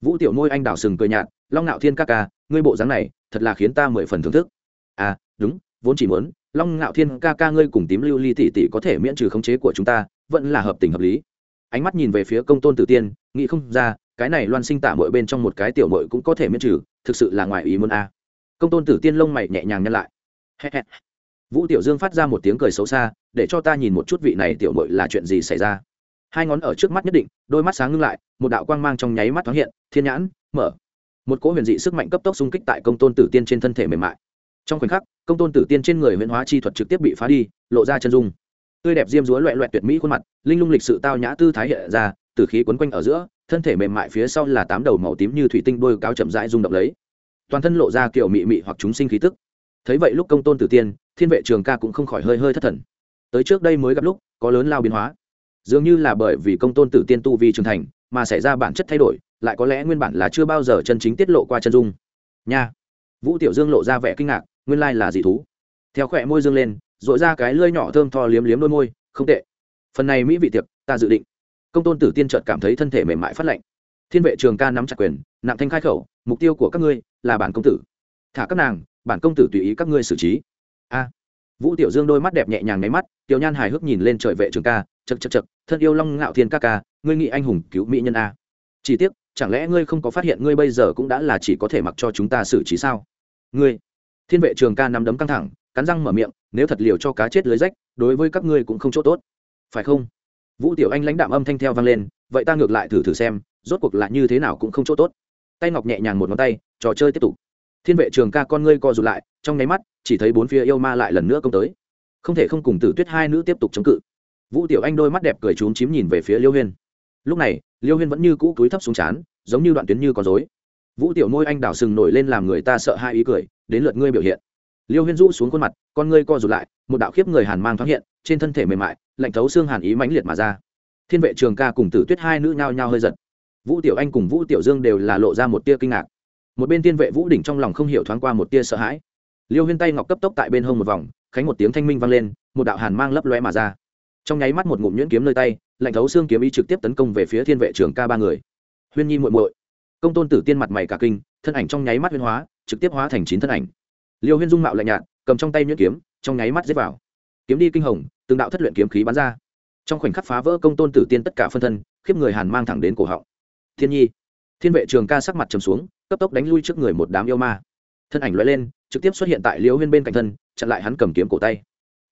Vũ tiểu môi anh đào sừng cười nhạt, long ngạo thiên ca ca, ngươi bộ dáng này, thật là khiến ta mười phần thưởng thức. À đúng, vốn chỉ muốn long ngạo thiên ca ca ngươi cùng tím lưu ly tỷ tỷ có thể miễn trừ khống chế của chúng ta, vẫn là hợp tình hợp lý. Ánh mắt nhìn về phía công tôn tử tiên, nghĩ không ra, cái này loan sinh tả mỗi bên trong một cái tiểu mội cũng có thể miễn trừ, thực sự là ngoài ý muốn a. À. công tôn tử tiên lông mày nhẹ nhàng nhăn lại. Vũ tiểu dương phát ra một tiếng cười xấu xa, để cho ta nhìn một chút vị này tiểu mội là chuyện gì xảy ra. Hai ngón ở trước mắt nhất định, đôi mắt sáng ngưng lại, một đạo quang mang trong nháy mắt thoáng hiện, thiên nhãn, mở. Một cỗ huyền dị sức mạnh cấp tốc xung kích tại công tôn tử tiên trên thân thể mềm mại trong khoảnh khắc, công tôn tử tiên trên người huyễn hóa chi thuật trực tiếp bị phá đi, lộ ra chân dung. Tươi đẹp diêm dúa loẹ loẹt tuyệt mỹ khuôn mặt, linh lung lịch sự tao nhã tư thái hiện ra từ khí quấn quanh ở giữa, thân thể mềm mại phía sau là tám đầu màu tím như thủy tinh đôi cao chậm rãi rung động lấy. Toàn thân lộ ra kiểu mị mị hoặc chúng sinh khí tức. Thấy vậy lúc công tôn tử tiên, thiên vệ trường ca cũng không khỏi hơi hơi thất thần. Tới trước đây mới gặp lúc, có lớn lao biến hóa. Dường như là bởi vì công tôn tử tiên tu vi trưởng thành, mà xảy ra bản chất thay đổi, lại có lẽ nguyên bản là chưa bao giờ chân chính tiết lộ qua chân dung. Nha. Vũ tiểu dương lộ ra vẻ kinh ngạc nguyên lai là dị thú. Theo khỏe môi dương lên dội ra cái lơi nhỏ thơm tho liếm liếm đôi môi, không tệ. Phần này mỹ vị tiệc, ta dự định. Công tôn tử tiên trợt cảm thấy thân thể mềm mại phát lạnh. Thiên vệ trường ca nắm chặt quyền, nặng thanh khai khẩu, mục tiêu của các ngươi là bản công tử. Thả các nàng, bản công tử tùy ý các ngươi xử trí. A. Vũ tiểu dương đôi mắt đẹp nhẹ nhàng nháy mắt, tiểu nhan hài hước nhìn lên trời vệ trường ca chật chật chật thân yêu long ngạo thiên ca ca, ngươi nghĩ anh hùng cứu mỹ nhân a. Chỉ tiếc, chẳng lẽ ngươi không có phát hiện ngươi bây giờ cũng đã là chỉ có thể mặc cho chúng ta xử trí sao? Ngươi thiên vệ trường ca nắm đấm căng thẳng, cắn răng mở miệng, nếu thật liều cho cá chết lưới rách, đối với các ngươi cũng không chỗ tốt. Phải không? Vũ tiểu anh lãnh đạm âm thanh theo vang lên, vậy ta ngược lại thử thử xem, rốt cuộc lại như thế nào cũng không chỗ tốt. Tay ngọc nhẹ nhàng một ngón tay, trò chơi tiếp tục. Thiên vệ trường ca con ngươi co rụt lại, trong nháy mắt, chỉ thấy bốn phía yêu ma lại lần nữa công tới. Không thể không cùng tử tuyết hai nữ tiếp tục chống cự. Vũ tiểu anh đôi mắt đẹp cười trúng chím nhìn về phía liêu huyên. Lúc này, liêu huyên vẫn như cũ cúi thấp xuống chán giống như đoạn tuyến như con dối vũ tiểu môi anh đảo sừng nổi lên làm người ta sợ hai ý cười, đến lượt ngươi biểu hiện. Liêu huyên rũ xuống khuôn mặt, con ngươi co rụt lại, một đạo khiếp người hàn mang thoáng hiện, trên thân thể mềm mại, lạnh thấu xương hàn ý mãnh liệt mà ra. Thiên vệ trường ca cùng tử tuyết hai nữ nhao nhao hơi giật. Vũ tiểu anh cùng vũ tiểu dương đều là lộ ra một tia kinh ngạc. Một bên thiên vệ vũ đỉnh trong lòng không hiểu thoáng qua một tia sợ hãi. Liêu huyên tay ngọc cấp tốc tại bên hông một vòng, khánh một tiếng thanh minh vang lên, một đạo hàn mang lấp lóe mà ra. Trong nháy mắt một ngụm nhuyễn kiếm nơi tay, lạnh thấu xương kiếm ý trực tiếp tấn công về phía thiên vệ trường ca ba người. Huyên nhi muội muội công tôn tử tiên mặt mày cả kinh, thân ảnh trong nháy mắt huyên hóa, trực tiếp hóa thành chín thân ảnh. Liêu huyên dung mạo lạnh nhạt, cầm trong tay nhuyễn kiếm, trong nháy mắt giết vào. Kiếm đi kinh hồng, từng đạo thất luyện kiếm khí bắn ra. Trong khoảnh khắc phá vỡ công tôn tử tiên tất cả phân thân, khiếp người hàn mang thẳng đến cổ họng. Thiên nhi. Thiên vệ trường ca sắc mặt trầm xuống, cấp tốc đánh lui trước người một đám yêu ma. Thân ảnh loại lên, trực tiếp xuất hiện tại liêu huyên bên cạnh thân, chặn lại hắn cầm kiếm cổ tay.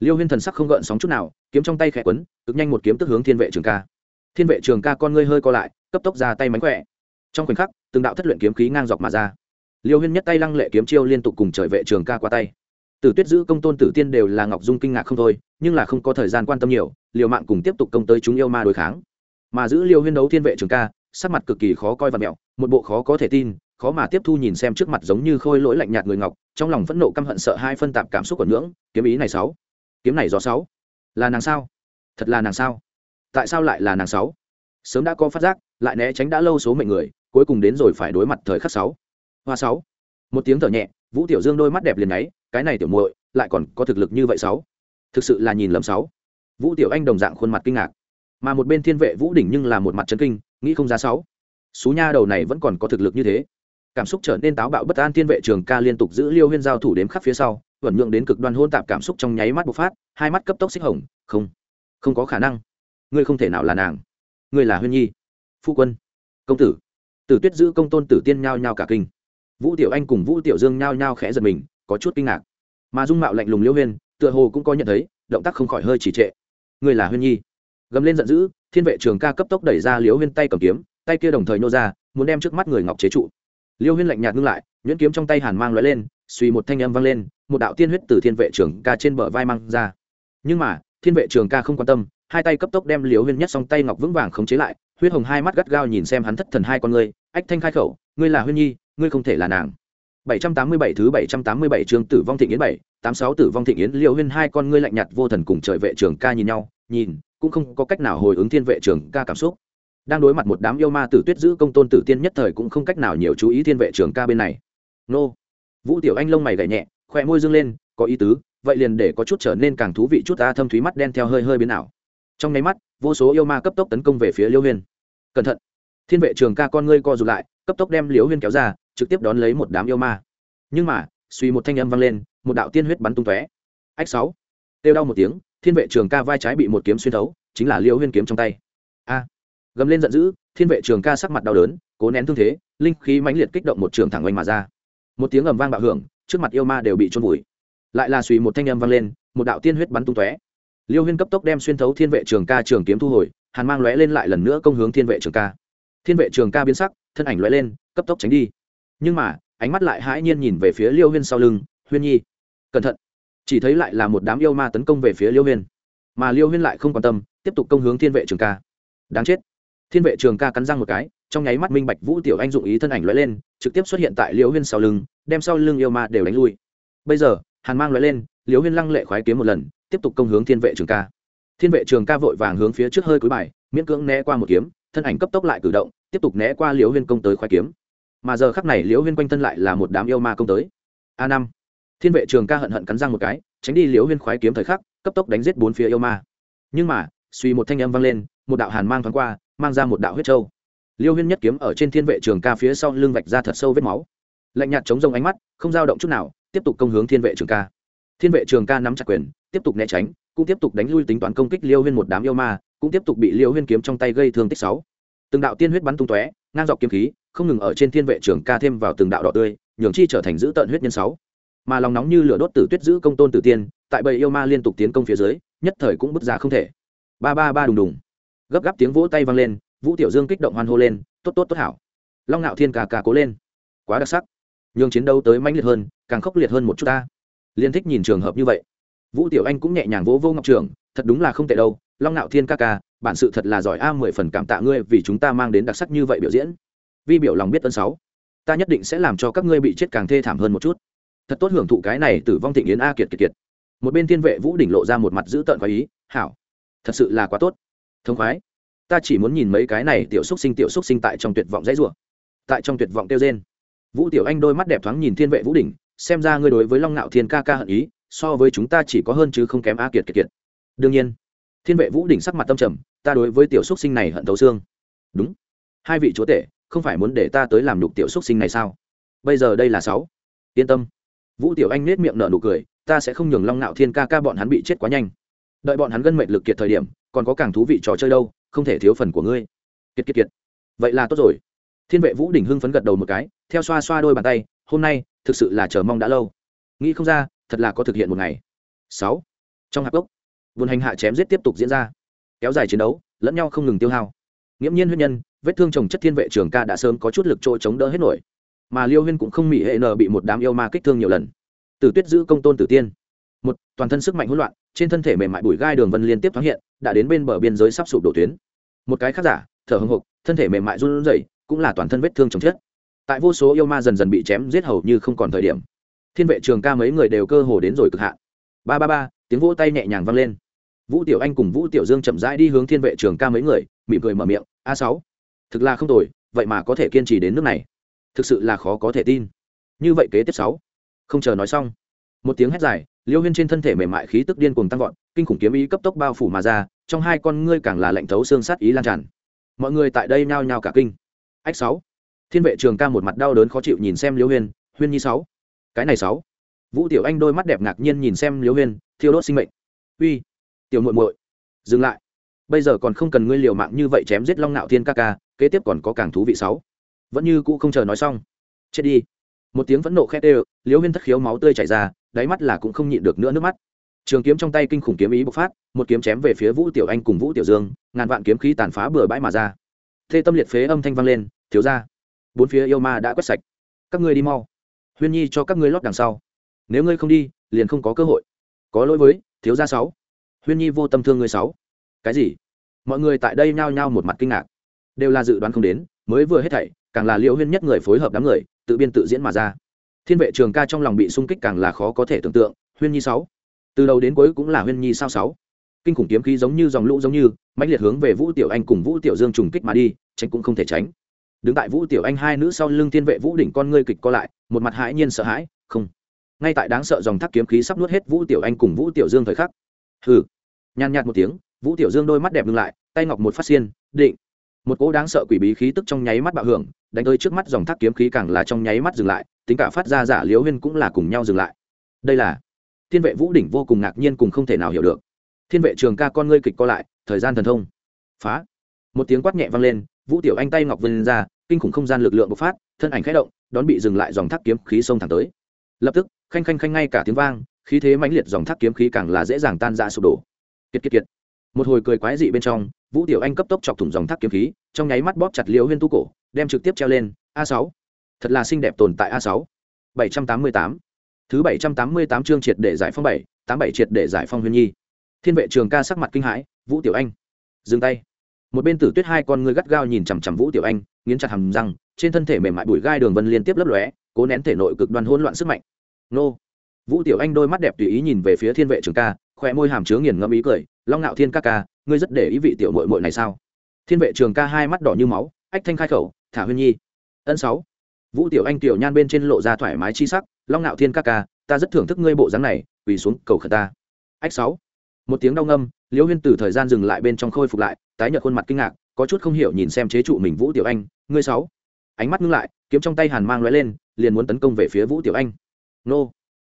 Liêu huyên thần sắc không gợn sóng chút nào, kiếm trong tay khẽ quấn, cực nhanh một kiếm tức hướng thiên vệ trường ca. Thiên vệ trường ca con ngươi hơi co lại, cấp tốc ra tay mánh khỏe trong khoảnh khắc, từng đạo thất luyện kiếm khí ngang dọc mà ra. Liêu huyên nhất tay lăng lệ kiếm chiêu liên tục cùng trời vệ trường ca qua tay. Tử tuyết giữ công tôn tử tiên đều là ngọc dung kinh ngạc không thôi, nhưng là không có thời gian quan tâm nhiều liều mạng cùng tiếp tục công tới chúng yêu ma đối kháng. Mà giữ liêu huyên đấu thiên vệ trường ca, sắc mặt cực kỳ khó coi và mẹo, một bộ khó có thể tin, khó mà tiếp thu nhìn xem trước mặt giống như khôi lỗi lạnh nhạt người ngọc, trong lòng phẫn nộ căm hận sợ hai phân tạp cảm xúc của ngưỡng, kiếm ý này sáu. Kiếm này do sáu. Là nàng sao? Thật là nàng sao? Tại sao lại là nàng sáu? Sớm đã có phát giác, lại né tránh đã lâu số mệnh người cuối cùng đến rồi phải đối mặt thời khắc sáu. Hoa sáu. Một tiếng thở nhẹ, vũ tiểu dương đôi mắt đẹp liền nháy, cái này tiểu muội, lại còn có thực lực như vậy sáu? Thực sự là nhìn lầm sáu. Vũ tiểu anh đồng dạng khuôn mặt kinh ngạc. Mà một bên thiên vệ vũ đỉnh nhưng là một mặt chân kinh, nghĩ không ra sáu. Xú nha đầu này vẫn còn có thực lực như thế. Cảm xúc trở nên táo bạo bất an thiên vệ trường ca liên tục giữ liêu huyên giao thủ đếm khắp phía sau vẩn nhượng đến cực đoan hôn tạp cảm xúc trong nháy mắt bộc phát, hai mắt cấp tốc xích hồng, không không có khả năng. Ngươi không thể nào là nàng. Ngươi là huyên nhi. Phu quân, công tử tử tuyết giữ công tôn tử tiên nhao nhao cả kinh. Vũ tiểu anh cùng vũ tiểu dương nhao nhao khẽ giật mình, có chút kinh ngạc. Mà dung mạo lạnh lùng liêu huyên, tựa hồ cũng có nhận thấy, động tác không khỏi hơi trì trệ. Người là huyên nhi. Gầm lên giận dữ, thiên vệ trường ca cấp tốc đẩy ra liêu huyên tay cầm kiếm, tay kia đồng thời nô ra, muốn đem trước mắt người ngọc chế trụ. Liêu huyên lạnh nhạt ngưng lại, nhuyễn kiếm trong tay hàn mang lóe lên, suy một thanh âm vang lên, một đạo tiên huyết từ thiên vệ trường ca trên bờ vai mang ra. Nhưng mà, thiên vệ trường ca không quan tâm, hai tay cấp tốc đem Liễu huyên nhất song tay ngọc vững vàng khống chế lại, huyết hồng hai mắt gắt gao nhìn xem hắn thất thần hai con người ách thanh khai khẩu ngươi là huyên nhi ngươi không thể là nàng 787 thứ 787 chương Tử vong thịnh yến 7, 86 Tử vong thịnh yến Liêu Huyên hai con ngươi lạnh nhạt vô thần cùng trời vệ trưởng ca nhìn nhau, nhìn, cũng không có cách nào hồi ứng thiên vệ trưởng ca cảm xúc. Đang đối mặt một đám yêu ma tử tuyết giữ công tôn tử tiên nhất thời cũng không cách nào nhiều chú ý thiên vệ trưởng ca bên này. Nô. Vũ Tiểu Anh lông mày gảy nhẹ, khóe môi dương lên, có ý tứ, vậy liền để có chút trở nên càng thú vị chút ta thâm thúy mắt đen theo hơi hơi biến ảo. Trong nháy mắt, vô số yêu ma cấp tốc tấn công về phía Liêu Huyên. Cẩn thận. Thiên vệ trường ca con ngươi co rụt lại, cấp tốc đem Liêu Huyên kéo ra, trực tiếp đón lấy một đám yêu ma. Nhưng mà suy một thanh âm vang lên một đạo tiên huyết bắn tung tóe. Ách sáu. Têu đau một tiếng thiên vệ trường ca vai trái bị một kiếm xuyên thấu chính là liêu huyên kiếm trong tay. A. Gầm lên giận dữ thiên vệ trường ca sắc mặt đau đớn cố nén thương thế linh khí mãnh liệt kích động một trường thẳng oanh mà ra. Một tiếng ầm vang bạo hưởng trước mặt yêu ma đều bị trôn vùi. Lại là suy một thanh âm vang lên một đạo tiên huyết bắn tung tóe. Liêu huyên cấp tốc đem xuyên thấu thiên vệ trường ca trường kiếm thu hồi hàn mang lóe lên lại lần nữa công hướng thiên vệ trường ca thiên vệ trường ca biến sắc, thân ảnh lóe lên, cấp tốc tránh đi. Nhưng mà, ánh mắt lại hãi nhiên nhìn về phía liêu huyên sau lưng, huyên nhi, cẩn thận. Chỉ thấy lại là một đám yêu ma tấn công về phía liêu huyên. Mà liêu huyên lại không quan tâm, tiếp tục công hướng thiên vệ trường ca. Đáng chết. Thiên vệ trường ca cắn răng một cái, trong nháy mắt minh bạch vũ tiểu anh dụng ý thân ảnh lóe lên, trực tiếp xuất hiện tại liêu huyên sau lưng, đem sau lưng yêu ma đều đánh lui. Bây giờ, hàn mang lóe lên, liêu huyên lăng lệ khoái kiếm một lần, tiếp tục công hướng thiên vệ trường ca. Thiên vệ trường ca vội vàng hướng phía trước hơi cúi bài, miễn cưỡng né qua một kiếm thân ảnh cấp tốc lại cử động, tiếp tục né qua Liễu huyên công tới khoai kiếm. Mà giờ khắc này Liễu huyên quanh thân lại là một đám yêu ma công tới. A năm. Thiên vệ trường ca hận hận cắn răng một cái, tránh đi Liễu huyên khoái kiếm thời khắc, cấp tốc đánh giết bốn phía yêu ma. Nhưng mà, suy một thanh âm vang lên, một đạo hàn mang thoáng qua, mang ra một đạo huyết trâu liêu huyên nhất kiếm ở trên thiên vệ trường ca phía sau lưng vạch ra thật sâu vết máu. Lạnh nhạt chống rông ánh mắt, không dao động chút nào, tiếp tục công hướng thiên vệ trường ca. Thiên vệ trường ca nắm chặt quyền, tiếp tục né tránh cũng tiếp tục đánh lui tính toán công kích liêu huyên một đám yêu ma, cũng tiếp tục bị liêu huyên kiếm trong tay gây thương tích sáu. Từng đạo tiên huyết bắn tung tóe, ngang dọc kiếm khí, không ngừng ở trên thiên vệ trường ca thêm vào từng đạo đỏ tươi, nhường chi trở thành giữ tận huyết nhân sáu. Mà lòng nóng như lửa đốt tử tuyết giữ công tôn tử tiên, tại bầy yêu ma liên tục tiến công phía dưới, nhất thời cũng bứt ra không thể. Ba ba ba đùng đùng. Gấp gáp tiếng vỗ tay vang lên, vũ tiểu dương kích động hoan hô lên, tốt tốt tốt hảo. Long ngạo thiên cà cà cố lên. Quá đặc sắc. Nhường chiến đấu tới mãnh liệt hơn, càng khốc liệt hơn một chút ta. Liên thích nhìn trường hợp như vậy vũ tiểu anh cũng nhẹ nhàng vỗ vô ngọc trường, thật đúng là không tệ đâu, long Nạo thiên ca ca, bản sự thật là giỏi a, mười phần cảm tạ ngươi vì chúng ta mang đến đặc sắc như vậy biểu diễn. Vi biểu lòng biết ơn sáu. Ta nhất định sẽ làm cho các ngươi bị chết càng thê thảm hơn một chút. Thật tốt hưởng thụ cái này tử vong thịnh yến a, kiệt kiệt kiệt. Một bên thiên vệ vũ đỉnh lộ ra một mặt dữ tợn khoái ý, hảo, thật sự là quá tốt. Thông khoái. Ta chỉ muốn nhìn mấy cái này tiểu xúc sinh tiểu xúc sinh tại trong tuyệt vọng dãy rủa, tại trong tuyệt vọng tiêu rên. Vũ tiểu anh đôi mắt đẹp thoáng nhìn thiên vệ vũ đỉnh, xem ra ngươi đối với long nạo thiên ca ca hận ý so với chúng ta chỉ có hơn chứ không kém a kiệt kiệt kiệt. Đương nhiên, thiên vệ vũ đỉnh sắc mặt tâm trầm, ta đối với tiểu xúc sinh này hận thấu xương. Đúng, hai vị chúa tể, không phải muốn để ta tới làm nhục tiểu xúc sinh này sao? Bây giờ đây là sáu. Yên tâm. Vũ tiểu anh nết miệng nở nụ cười, ta sẽ không nhường long nạo thiên ca ca bọn hắn bị chết quá nhanh. Đợi bọn hắn gân mệnh lực kiệt thời điểm, còn có càng thú vị trò chơi đâu, không thể thiếu phần của ngươi. Kiệt kiệt kiệt. Vậy là tốt rồi. Thiên vệ vũ đỉnh hưng phấn gật đầu một cái, theo xoa xoa đôi bàn tay, hôm nay, thực sự là chờ mong đã lâu. Nghĩ không ra thật là có thực hiện một ngày. Sáu. Trong hạp gốc vườn hành hạ chém giết tiếp tục diễn ra. Kéo dài chiến đấu, lẫn nhau không ngừng tiêu hao. Nghiễm nhiên huyết nhân, vết thương trồng chất thiên vệ trường ca đã sớm có chút lực trôi chống đỡ hết nổi. Mà liêu huyên cũng không mỉ hệ nờ bị một đám yêu ma kích thương nhiều lần. Tử tuyết giữ công tôn tử tiên. Một, toàn thân sức mạnh hỗn loạn, trên thân thể mềm mại bụi gai đường vân liên tiếp thoáng hiện, đã đến bên bờ biên giới sắp sụp đổ tuyến. Một cái khác giả, thở hồng hộc, thân thể mềm mại run rẩy, cũng là toàn thân vết thương chồng chết tại vô số yêu ma dần dần bị chém giết hầu như không còn thời điểm thiên vệ trường ca mấy người đều cơ hồ đến rồi cực hạn. Ba ba ba, tiếng vỗ tay nhẹ nhàng vang lên. Vũ tiểu anh cùng vũ tiểu dương chậm rãi đi hướng thiên vệ trường ca mấy người, mỉm cười mở miệng, a sáu, thực là không tồi, vậy mà có thể kiên trì đến nước này. Thực sự là khó có thể tin. Như vậy kế tiếp sáu, không chờ nói xong. Một tiếng hét dài, liêu huyên trên thân thể mềm mại khí tức điên cuồng tăng vọt, kinh khủng kiếm ý cấp tốc bao phủ mà ra, trong hai con ngươi càng là lạnh thấu xương sát ý lan tràn. Mọi người tại đây nhao nhao cả kinh. Ách sáu, thiên vệ trường ca một mặt đau đớn khó chịu nhìn xem liêu huyên huyên nhi sáu cái này sáu. Vũ tiểu anh đôi mắt đẹp ngạc nhiên nhìn xem liêu huyên, thiêu đốt sinh mệnh. Uy, tiểu muội muội, dừng lại. Bây giờ còn không cần ngươi liều mạng như vậy chém giết long nạo thiên ca ca, kế tiếp còn có càng thú vị sáu. Vẫn như cũ không chờ nói xong. Chết đi. Một tiếng phẫn nộ khét đều liêu huyên thất khiếu máu tươi chảy ra, đáy mắt là cũng không nhịn được nữa nước mắt. Trường kiếm trong tay kinh khủng kiếm ý bộc phát, một kiếm chém về phía vũ tiểu anh cùng vũ tiểu dương, ngàn vạn kiếm khí tàn phá bừa bãi mà ra. Thê tâm liệt phế âm thanh vang lên, thiếu ra bốn phía yêu ma đã quét sạch. Các ngươi đi mau huyên nhi cho các ngươi lót đằng sau. Nếu ngươi không đi, liền không có cơ hội. Có lỗi với, thiếu gia sáu. Huyên nhi vô tâm thương ngươi sáu. Cái gì? Mọi người tại đây nhao nhao một mặt kinh ngạc. Đều là dự đoán không đến, mới vừa hết thảy, càng là liệu huyên nhất người phối hợp đám người, tự biên tự diễn mà ra. Thiên vệ trường ca trong lòng bị sung kích càng là khó có thể tưởng tượng, huyên nhi sáu. Từ đầu đến cuối cũng là huyên nhi sao sáu. Kinh khủng kiếm khí giống như dòng lũ giống như, mãnh liệt hướng về vũ tiểu anh cùng vũ tiểu dương trùng kích mà đi, tránh cũng không thể tránh đứng tại vũ tiểu anh hai nữ sau lưng thiên vệ vũ đỉnh con ngươi kịch co lại, một mặt hãi nhiên sợ hãi, không. Ngay tại đáng sợ dòng thác kiếm khí sắp nuốt hết vũ tiểu anh cùng vũ tiểu dương thời khắc. Hừ. Nhàn nhạt một tiếng, vũ tiểu dương đôi mắt đẹp ngừng lại, tay ngọc một phát xiên, định. Một cỗ đáng sợ quỷ bí khí tức trong nháy mắt bạo hưởng, đánh tới trước mắt dòng thác kiếm khí càng là trong nháy mắt dừng lại, tính cả phát ra giả liếu huyên cũng là cùng nhau dừng lại. Đây là thiên vệ vũ đỉnh vô cùng ngạc nhiên cùng không thể nào hiểu được. Thiên vệ trường ca con ngươi kịch co lại, thời gian thần thông. Phá. Một tiếng quát nhẹ vang lên vũ tiểu anh tay ngọc vươn ra, kinh khủng không gian lực lượng bộc phát, thân ảnh khẽ động, đón bị dừng lại dòng thác kiếm khí xông thẳng tới. Lập tức, khanh khanh khanh ngay cả tiếng vang, khí thế mãnh liệt dòng thác kiếm khí càng là dễ dàng tan ra sụp đổ. Kiệt kiệt kiệt. Một hồi cười quái dị bên trong, vũ tiểu anh cấp tốc chọc thủng dòng thác kiếm khí, trong nháy mắt bóp chặt liễu huyên tu cổ, đem trực tiếp treo lên, a sáu. Thật là xinh đẹp tồn tại a sáu. bảy trăm tám mươi tám. Thứ bảy trăm tám mươi tám chương triệt để giải phong bảy, tám bảy triệt để giải phong huyên nhi. Thiên vệ trường ca sắc mặt kinh hãi, vũ tiểu anh. Dừng tay một bên tử tuyết hai con ngươi gắt gao nhìn chằm chằm vũ tiểu anh, nghiến chặt hầm răng, trên thân thể mềm mại bụi gai đường vân liên tiếp lấp lóe, cố nén thể nội cực đoan hỗn loạn sức mạnh. Nô. Vũ tiểu anh đôi mắt đẹp tùy ý nhìn về phía thiên vệ trường ca khoe môi hàm chứa nghiền ngẫm ý cười, long ngạo thiên ca ca, ngươi rất để ý vị tiểu mội mội này sao? Thiên vệ trường ca hai mắt đỏ như máu, ách thanh khai khẩu, thả huyên nhi. Ân sáu. Vũ tiểu anh tiểu nhan bên trên lộ ra thoải mái chi sắc, long ngạo thiên ca ca, ta rất thưởng thức ngươi bộ dáng này, quỳ xuống cầu khẩn ta. Ách sáu một tiếng đau ngâm, liễu huyên từ thời gian dừng lại bên trong khôi phục lại, tái nhợt khuôn mặt kinh ngạc, có chút không hiểu nhìn xem chế trụ mình vũ tiểu anh, ngươi sáu. Ánh mắt ngưng lại, kiếm trong tay hàn mang lóe lên, liền muốn tấn công về phía vũ tiểu anh. Nô.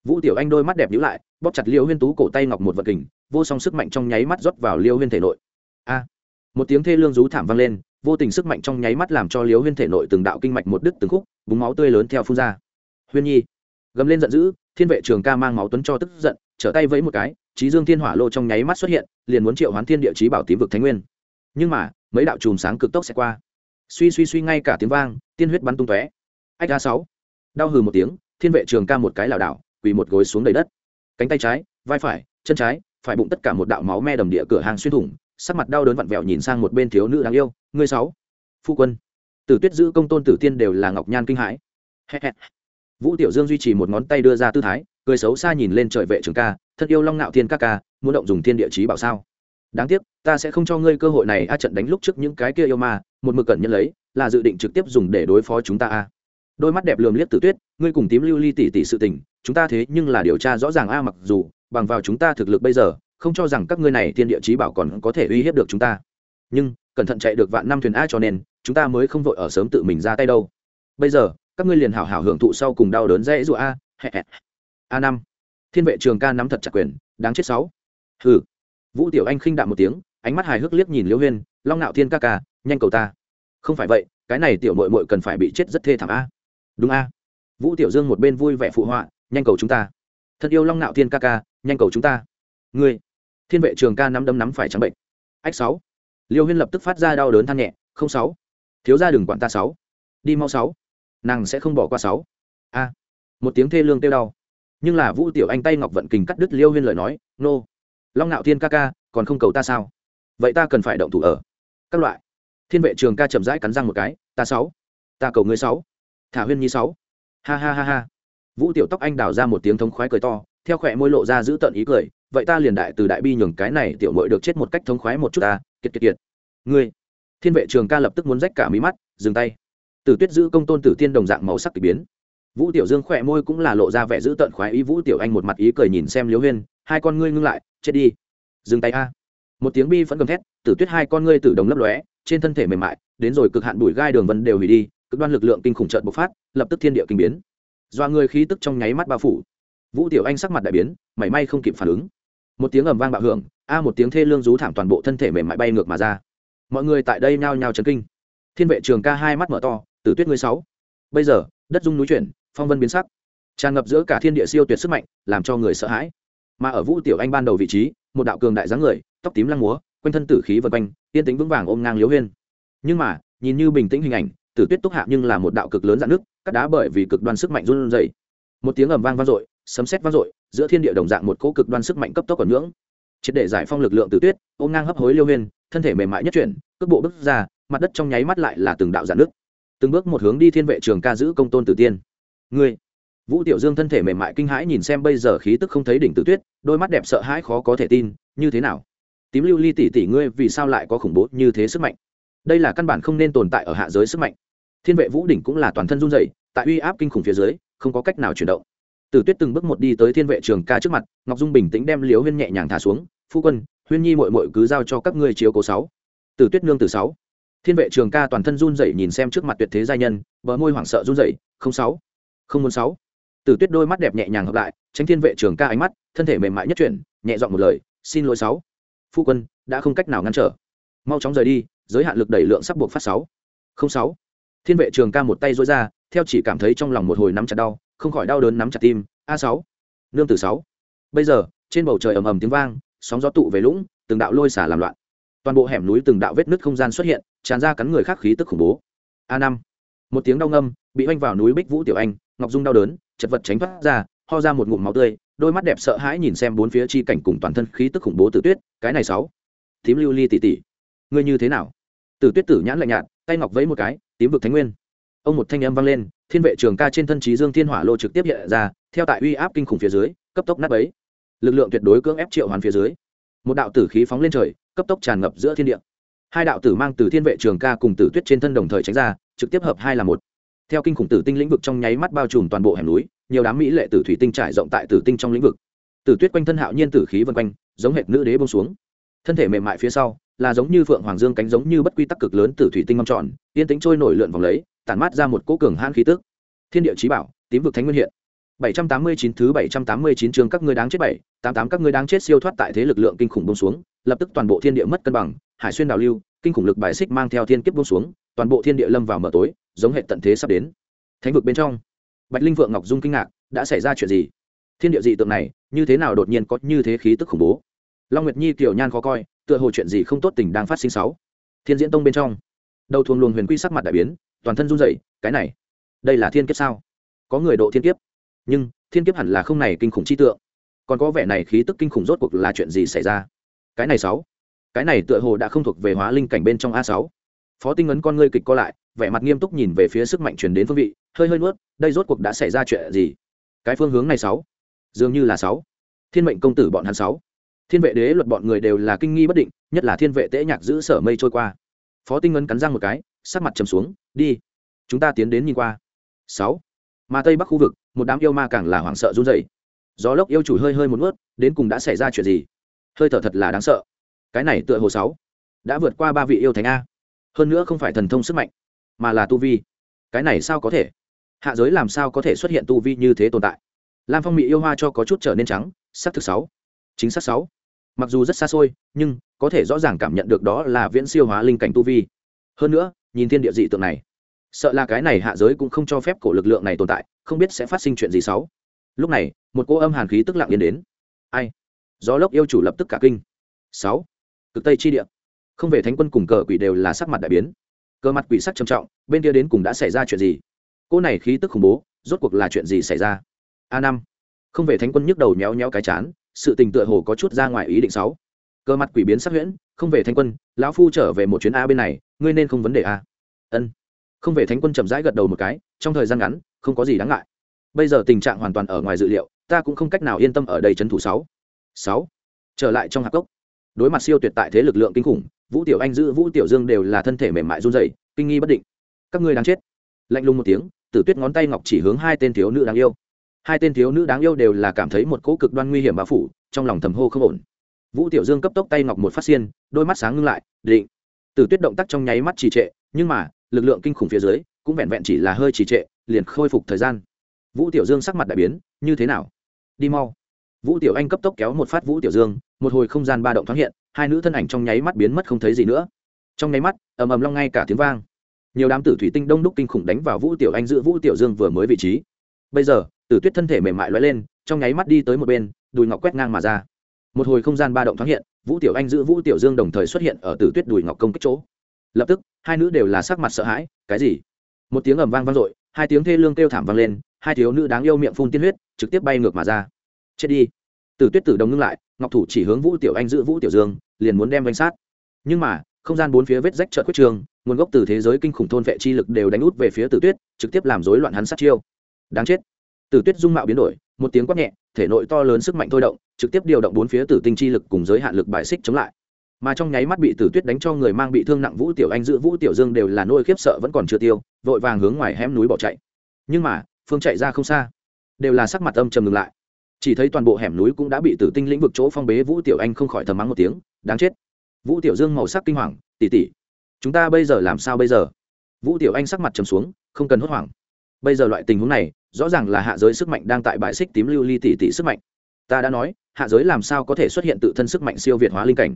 Vũ tiểu anh đôi mắt đẹp nhíu lại, bóp chặt liễu huyên tú cổ tay ngọc một vật kình, vô song sức mạnh trong nháy mắt rót vào liễu huyên thể nội. A! Một tiếng thê lương rú thảm vang lên, vô tình sức mạnh trong nháy mắt làm cho liễu huyên thể nội từng đạo kinh mạch một đứt từng khúc, búng máu tươi lớn theo phun ra. Huyên nhi. Gầm lên giận dữ, thiên vệ trường ca mang máu tuấn cho tức giận, trở tay vẫy một cái trí dương thiên hỏa lô trong nháy mắt xuất hiện, liền muốn triệu hoán thiên địa chí bảo tím vực thánh nguyên. Nhưng mà, mấy đạo chùm sáng cực tốc sẽ qua. Suy suy suy ngay cả tiếng vang, tiên huyết bắn tung tóe. Ách a sáu. Đau hừ một tiếng, thiên vệ trường ca một cái lảo đảo, quỳ một gối xuống đầy đất. Cánh tay trái, vai phải, chân trái, phải bụng tất cả một đạo máu me đầm địa cửa hàng xuyên thủng, sắc mặt đau đớn vặn vẹo nhìn sang một bên thiếu nữ đáng yêu, ngươi sáu. Phu quân. Tử tuyết giữ công tôn tử tiên đều là ngọc nhan kinh hãi vũ tiểu dương duy trì một ngón tay đưa ra tư thái, cười xấu xa nhìn lên trời vệ trường ca, thân yêu long nạo thiên ca ca, muốn động dùng thiên địa chí bảo sao? Đáng tiếc, ta sẽ không cho ngươi cơ hội này a trận đánh lúc trước những cái kia yêu ma, một mực cẩn nhân lấy, là dự định trực tiếp dùng để đối phó chúng ta a. Đôi mắt đẹp lườm liếc tử tuyết, ngươi cùng tím lưu ly tỷ tỷ sự tình, chúng ta thế nhưng là điều tra rõ ràng a, mặc dù, bằng vào chúng ta thực lực bây giờ, không cho rằng các ngươi này thiên địa chí bảo còn có thể uy hiếp được chúng ta. Nhưng, cẩn thận chạy được vạn năm thuyền a cho nên, chúng ta mới không vội ở sớm tự mình ra tay đâu. Bây giờ các ngươi liền hảo hảo hưởng thụ sau cùng đau đớn dễ dụa a a năm. Thiên vệ trường ca nắm thật chặt quyền, đáng chết sáu. Hừ. Vũ tiểu anh khinh đạm một tiếng, ánh mắt hài hước liếc nhìn liễu huyên, long nạo thiên ca ca, nhanh cầu ta. Không phải vậy, cái này tiểu mội mội cần phải bị chết rất thê thảm a. Đúng a. Vũ tiểu dương một bên vui vẻ phụ họa, nhanh cầu chúng ta. Thật yêu long nạo thiên ca ca, nhanh cầu chúng ta. Ngươi. Thiên vệ trường ca nắm đấm nắm phải trắng bệnh. Ách sáu. Liêu huyên lập tức phát ra đau đớn than nhẹ, không sáu. Thiếu ra đừng quản ta sáu. Đi mau sáu nàng sẽ không bỏ qua sáu. A. Một tiếng thê lương kêu đau. Nhưng là vũ tiểu anh tay ngọc vận kình cắt đứt liêu huyên lời nói, nô, long ngạo thiên ca ca, còn không cầu ta sao? Vậy ta cần phải động thủ ở các loại. Thiên vệ trường ca chậm rãi cắn răng một cái, ta sáu, ta cầu ngươi sáu, thả huyên nhi sáu. Ha ha ha ha. Vũ tiểu tóc anh đào ra một tiếng thống khoái cười to, theo khỏe môi lộ ra giữ tận ý cười, vậy ta liền đại từ đại bi nhường cái này tiểu mội được chết một cách thống khoái một chút ta, kiệt kiệt kiệt. Ngươi. Thiên vệ trường ca lập tức muốn rách cả mí mắt, dừng tay tử tuyết giữ công tôn tử tiên đồng dạng màu sắc kỳ biến. Vũ tiểu dương khỏe môi cũng là lộ ra vẻ giữ tận khoái ý, vũ tiểu anh một mặt ý cười nhìn xem Liễu huyên, hai con ngươi ngưng lại, chết đi. Dừng tay a. Một tiếng bi vẫn gầm thét, tử tuyết hai con ngươi tử đồng lấp lóe, trên thân thể mềm mại, đến rồi cực hạn bụi gai đường vân đều hủy đi, cực đoan lực lượng kinh khủng chợt bộc phát, lập tức thiên địa kinh biến. Doa người khí tức trong nháy mắt bao phủ. Vũ tiểu anh sắc mặt đại biến, mảy may không kịp phản ứng. Một tiếng ầm vang bạo hưởng, a một tiếng thê lương rú thảm toàn bộ thân thể mềm mại bay ngược mà ra. Mọi người tại đây nhao nhao chấn kinh. Thiên vệ trường ca hai mắt mở to tử tuyết ngươi sáu. Bây giờ, đất dung núi chuyển, phong vân biến sắc. Tràn ngập giữa cả thiên địa siêu tuyệt sức mạnh, làm cho người sợ hãi. Mà ở vũ tiểu anh ban đầu vị trí, một đạo cường đại dáng người, tóc tím lăng múa, quanh thân tử khí vân quanh tiên tính vững vàng ôm ngang liếu huyên. Nhưng mà, nhìn như bình tĩnh hình ảnh, tử tuyết túc hạ nhưng là một đạo cực lớn dạn nước, cắt đá bởi vì cực đoan sức mạnh run dày một tiếng ầm vang vang dội, sấm sét vang dội, giữa thiên địa đồng dạng một cỗ cực đoan sức mạnh cấp tốc còn ngưỡng. Triệt để giải phong lực lượng tử tuyết, ôm ngang hấp hối liêu huyên, thân thể mềm mại nhất chuyển, cước bộ bước ra, mặt đất trong nháy mắt lại là từng đạo dạn nước từng bước một hướng đi thiên vệ trường ca giữ công tôn tử tiên. Ngươi, vũ tiểu dương thân thể mềm mại kinh hãi nhìn xem bây giờ khí tức không thấy đỉnh tử tuyết, đôi mắt đẹp sợ hãi khó có thể tin, như thế nào? Tím lưu ly tỷ tỷ ngươi vì sao lại có khủng bố như thế sức mạnh? Đây là căn bản không nên tồn tại ở hạ giới sức mạnh. Thiên vệ vũ đỉnh cũng là toàn thân run dày tại uy áp kinh khủng phía dưới, không có cách nào chuyển động. Tử tuyết từng bước một đi tới thiên vệ trường ca trước mặt, ngọc dung bình tĩnh đem liếu huyên nhẹ nhàng thả xuống, phu quân, huyên nhi mội mội cứ giao cho các ngươi chiếu cố sáu. Tử tuyết nương từ sáu thiên vệ trường ca toàn thân run rẩy nhìn xem trước mặt tuyệt thế giai nhân, bờ môi hoảng sợ run rẩy, không sáu, không muốn sáu. Tử tuyết đôi mắt đẹp nhẹ nhàng hợp lại, tránh thiên vệ trường ca ánh mắt, thân thể mềm mại nhất chuyển, nhẹ giọng một lời, xin lỗi sáu. Phu quân, đã không cách nào ngăn trở. Mau chóng rời đi, giới hạn lực đẩy lượng sắp buộc phát sáu. Không sáu. Thiên vệ trường ca một tay dối ra, theo chỉ cảm thấy trong lòng một hồi nắm chặt đau, không khỏi đau đớn nắm chặt tim, a sáu, nương tử sáu. Bây giờ, trên bầu trời ầm ầm tiếng vang, sóng gió tụ về lũng, từng đạo lôi xả làm loạn. Toàn bộ hẻm núi từng đạo vết nứt không gian xuất hiện tràn ra cắn người khác khí tức khủng bố. A năm. Một tiếng đau ngâm, bị oanh vào núi bích vũ tiểu anh, ngọc dung đau đớn, chật vật tránh thoát ra, ho ra một ngụm máu tươi, đôi mắt đẹp sợ hãi nhìn xem bốn phía chi cảnh cùng toàn thân khí tức khủng bố tử tuyết, cái này sáu. Tím lưu ly tỉ tỉ ngươi như thế nào? Tử tuyết tử nhãn lạnh nhạt, tay ngọc vẫy một cái, tím vực thánh nguyên. Ông một thanh âm vang lên, thiên vệ trường ca trên thân trí dương thiên hỏa lô trực tiếp hiện ra, theo tại uy áp kinh khủng phía dưới, cấp tốc nát ấy lực lượng tuyệt đối cưỡng ép triệu hoàn phía dưới. Một đạo tử khí phóng lên trời, cấp tốc tràn ngập giữa thiên địa hai đạo tử mang từ thiên vệ trường ca cùng tử tuyết trên thân đồng thời tránh ra trực tiếp hợp hai là một. Theo kinh khủng tử tinh lĩnh vực trong nháy mắt bao trùm toàn bộ hẻm núi nhiều đám mỹ lệ tử thủy tinh trải rộng tại tử tinh trong lĩnh vực. Tử tuyết quanh thân hạo nhiên tử khí vân quanh giống hệt nữ đế bông xuống. Thân thể mềm mại phía sau là giống như phượng hoàng dương cánh giống như bất quy tắc cực lớn tử thủy tinh mâm tròn yên tĩnh trôi nổi lượn vòng lấy tản mát ra một cỗ cường hãn khí tức. Thiên địa trí bảo tím vực thánh nguyên hiện. 789 thứ 789 chương các ngươi đáng chết bảy, 88 các ngươi đáng chết siêu thoát tại thế lực lượng kinh khủng buông xuống, lập tức toàn bộ thiên địa mất cân bằng, hải xuyên đảo lưu, kinh khủng lực bài xích mang theo thiên kiếp buông xuống, toàn bộ thiên địa lâm vào mờ tối, giống hệ tận thế sắp đến. Thánh vực bên trong, Bạch Linh Vượng Ngọc Dung kinh ngạc, đã xảy ra chuyện gì? Thiên địa dị tượng này, như thế nào đột nhiên có như thế khí tức khủng bố? Long Nguyệt Nhi tiểu nhan khó coi, tựa hồ chuyện gì không tốt tình đang phát sinh sáu. Thiên Diễn Tông bên trong, đầu thuồng luồng huyền quy sắc mặt đại biến, toàn thân run rẩy, cái này, đây là thiên kiếp sao? Có người độ thiên kiếp nhưng thiên kiếp hẳn là không này kinh khủng chi tượng còn có vẻ này khí tức kinh khủng rốt cuộc là chuyện gì xảy ra cái này sáu. Cái này tựa hồ đã không thuộc về hóa linh cảnh bên trong a sáu. Phó tinh ấn con ngươi kịch co lại, vẻ mặt nghiêm túc nhìn về phía sức mạnh truyền đến phương vị, hơi hơi nuốt, đây rốt cuộc đã xảy ra chuyện gì? Cái phương hướng này sáu. Dường như là sáu. Thiên mệnh công tử bọn hắn sáu. Thiên vệ đế luật bọn người đều là kinh nghi bất định, nhất là thiên vệ tễ nhạc giữ sở mây trôi qua. Phó tinh ấn cắn răng một cái, sắc mặt trầm xuống, đi, chúng ta tiến đến nhìn qua. Sáu. Mà tây bắc khu vực, một đám yêu ma càng là hoảng sợ run rẩy. Gió lốc yêu chủ hơi hơi một nuốt, đến cùng đã xảy ra chuyện gì? Hơi thở thật là đáng sợ. Cái này tựa hồ sáu. Đã vượt qua ba vị yêu thánh a. Hơn nữa không phải thần thông sức mạnh, mà là tu vi. Cái này sao có thể? Hạ giới làm sao có thể xuất hiện tu vi như thế tồn tại? Lam phong mỹ yêu hoa cho có chút trở nên trắng, sắc thực sáu. Chính xác sáu. Mặc dù rất xa xôi, nhưng có thể rõ ràng cảm nhận được đó là viễn siêu hóa linh cảnh tu vi. Hơn nữa, nhìn thiên địa dị tượng này, sợ là cái này hạ giới cũng không cho phép cổ lực lượng này tồn tại, không biết sẽ phát sinh chuyện gì xấu lúc này, một cô âm hàn khí tức lặng yên đến. Ai? Gió lốc yêu chủ lập tức cả kinh. Sáu, cực tây chi địa. Không về thánh quân cùng cờ quỷ đều là sắc mặt đại biến. Cờ mặt quỷ sắc trầm trọng, bên kia đến cùng đã xảy ra chuyện gì? Cô này khí tức khủng bố, rốt cuộc là chuyện gì xảy ra? A năm, không về thánh quân nhức đầu nhéo nhéo cái chán, sự tình tựa hồ có chút ra ngoài ý định sáu. Cờ mặt quỷ biến sắc huyễn, không về thánh quân, lão phu trở về một chuyến a bên này, ngươi nên không vấn đề a. Ân. Không về thánh quân chậm rãi gật đầu một cái, trong thời gian ngắn, không có gì đáng ngại. Bây giờ tình trạng hoàn toàn ở ngoài dự liệu, ta cũng không cách nào yên tâm ở đây trấn thủ sáu sáu. Trở lại trong hạp cốc. Đối mặt siêu tuyệt tại thế lực lượng kinh khủng, vũ tiểu anh giữ vũ tiểu dương đều là thân thể mềm mại run rẩy, kinh nghi bất định. Các ngươi đáng chết. Lạnh lùng một tiếng, tử tuyết ngón tay ngọc chỉ hướng hai tên thiếu nữ đáng yêu. Hai tên thiếu nữ đáng yêu đều là cảm thấy một cỗ cực đoan nguy hiểm bao phủ, trong lòng thầm hô không ổn. Vũ tiểu dương cấp tốc tay ngọc một phát xiên, đôi mắt sáng ngưng lại, định. Tử tuyết động tác trong nháy mắt trì trệ, nhưng mà, lực lượng kinh khủng phía dưới, cũng vẹn vẹn chỉ là hơi trì trệ, liền khôi phục thời gian. Vũ tiểu dương sắc mặt đại biến, như thế nào? Đi mau vũ tiểu anh cấp tốc kéo một phát vũ tiểu dương, một hồi không gian ba động thoáng hiện, hai nữ thân ảnh trong nháy mắt biến mất không thấy gì nữa. Trong nháy mắt, ầm ầm long ngay cả tiếng vang. Nhiều đám tử thủy tinh đông đúc kinh khủng đánh vào vũ tiểu anh giữa vũ tiểu dương vừa mới vị trí. Bây giờ, tử tuyết thân thể mềm mại loay lên, trong nháy mắt đi tới một bên, đùi ngọc quét ngang mà ra. Một hồi không gian ba động thoáng hiện, vũ tiểu anh giữ vũ tiểu dương đồng thời xuất hiện ở tử tuyết đùi ngọc công kích chỗ. Lập tức, hai nữ đều là sắc mặt sợ hãi, cái gì? Một tiếng ầm vang vang dội, hai tiếng thê lương kêu thảm vang lên, hai thiếu nữ đáng yêu miệng phun tiên huyết, trực tiếp bay ngược mà ra chết đi. Từ tuyết tử đồng ngưng lại, ngọc thủ chỉ hướng vũ tiểu anh giữ vũ tiểu dương, liền muốn đem đánh sát. Nhưng mà, không gian bốn phía vết rách trợt quyết trường, nguồn gốc từ thế giới kinh khủng thôn vệ chi lực đều đánh út về phía tử tuyết, trực tiếp làm rối loạn hắn sát chiêu. Đáng chết. Tử tuyết dung mạo biến đổi, một tiếng quát nhẹ, thể nội to lớn sức mạnh thôi động, trực tiếp điều động bốn phía tử tinh chi lực cùng giới hạn lực bài xích chống lại. Mà trong nháy mắt bị tử tuyết đánh cho người mang bị thương nặng vũ tiểu anh giữ vũ tiểu dương đều là nôi khiếp sợ vẫn còn chưa tiêu, vội vàng hướng ngoài hẻm núi bỏ chạy. Nhưng mà, phương chạy ra không xa. Đều là sắc mặt âm trầm ngừng lại chỉ thấy toàn bộ hẻm núi cũng đã bị tử tinh lĩnh vực chỗ phong bế vũ tiểu anh không khỏi thầm mắng một tiếng, đáng chết. Vũ tiểu dương màu sắc kinh hoàng tỉ tỉ chúng ta bây giờ làm sao bây giờ? Vũ tiểu anh sắc mặt trầm xuống, không cần hốt hoảng. Bây giờ loại tình huống này, rõ ràng là hạ giới sức mạnh đang tại bãi xích tím lưu ly tỷ tỷ sức mạnh. Ta đã nói, hạ giới làm sao có thể xuất hiện tự thân sức mạnh siêu việt hóa linh cảnh?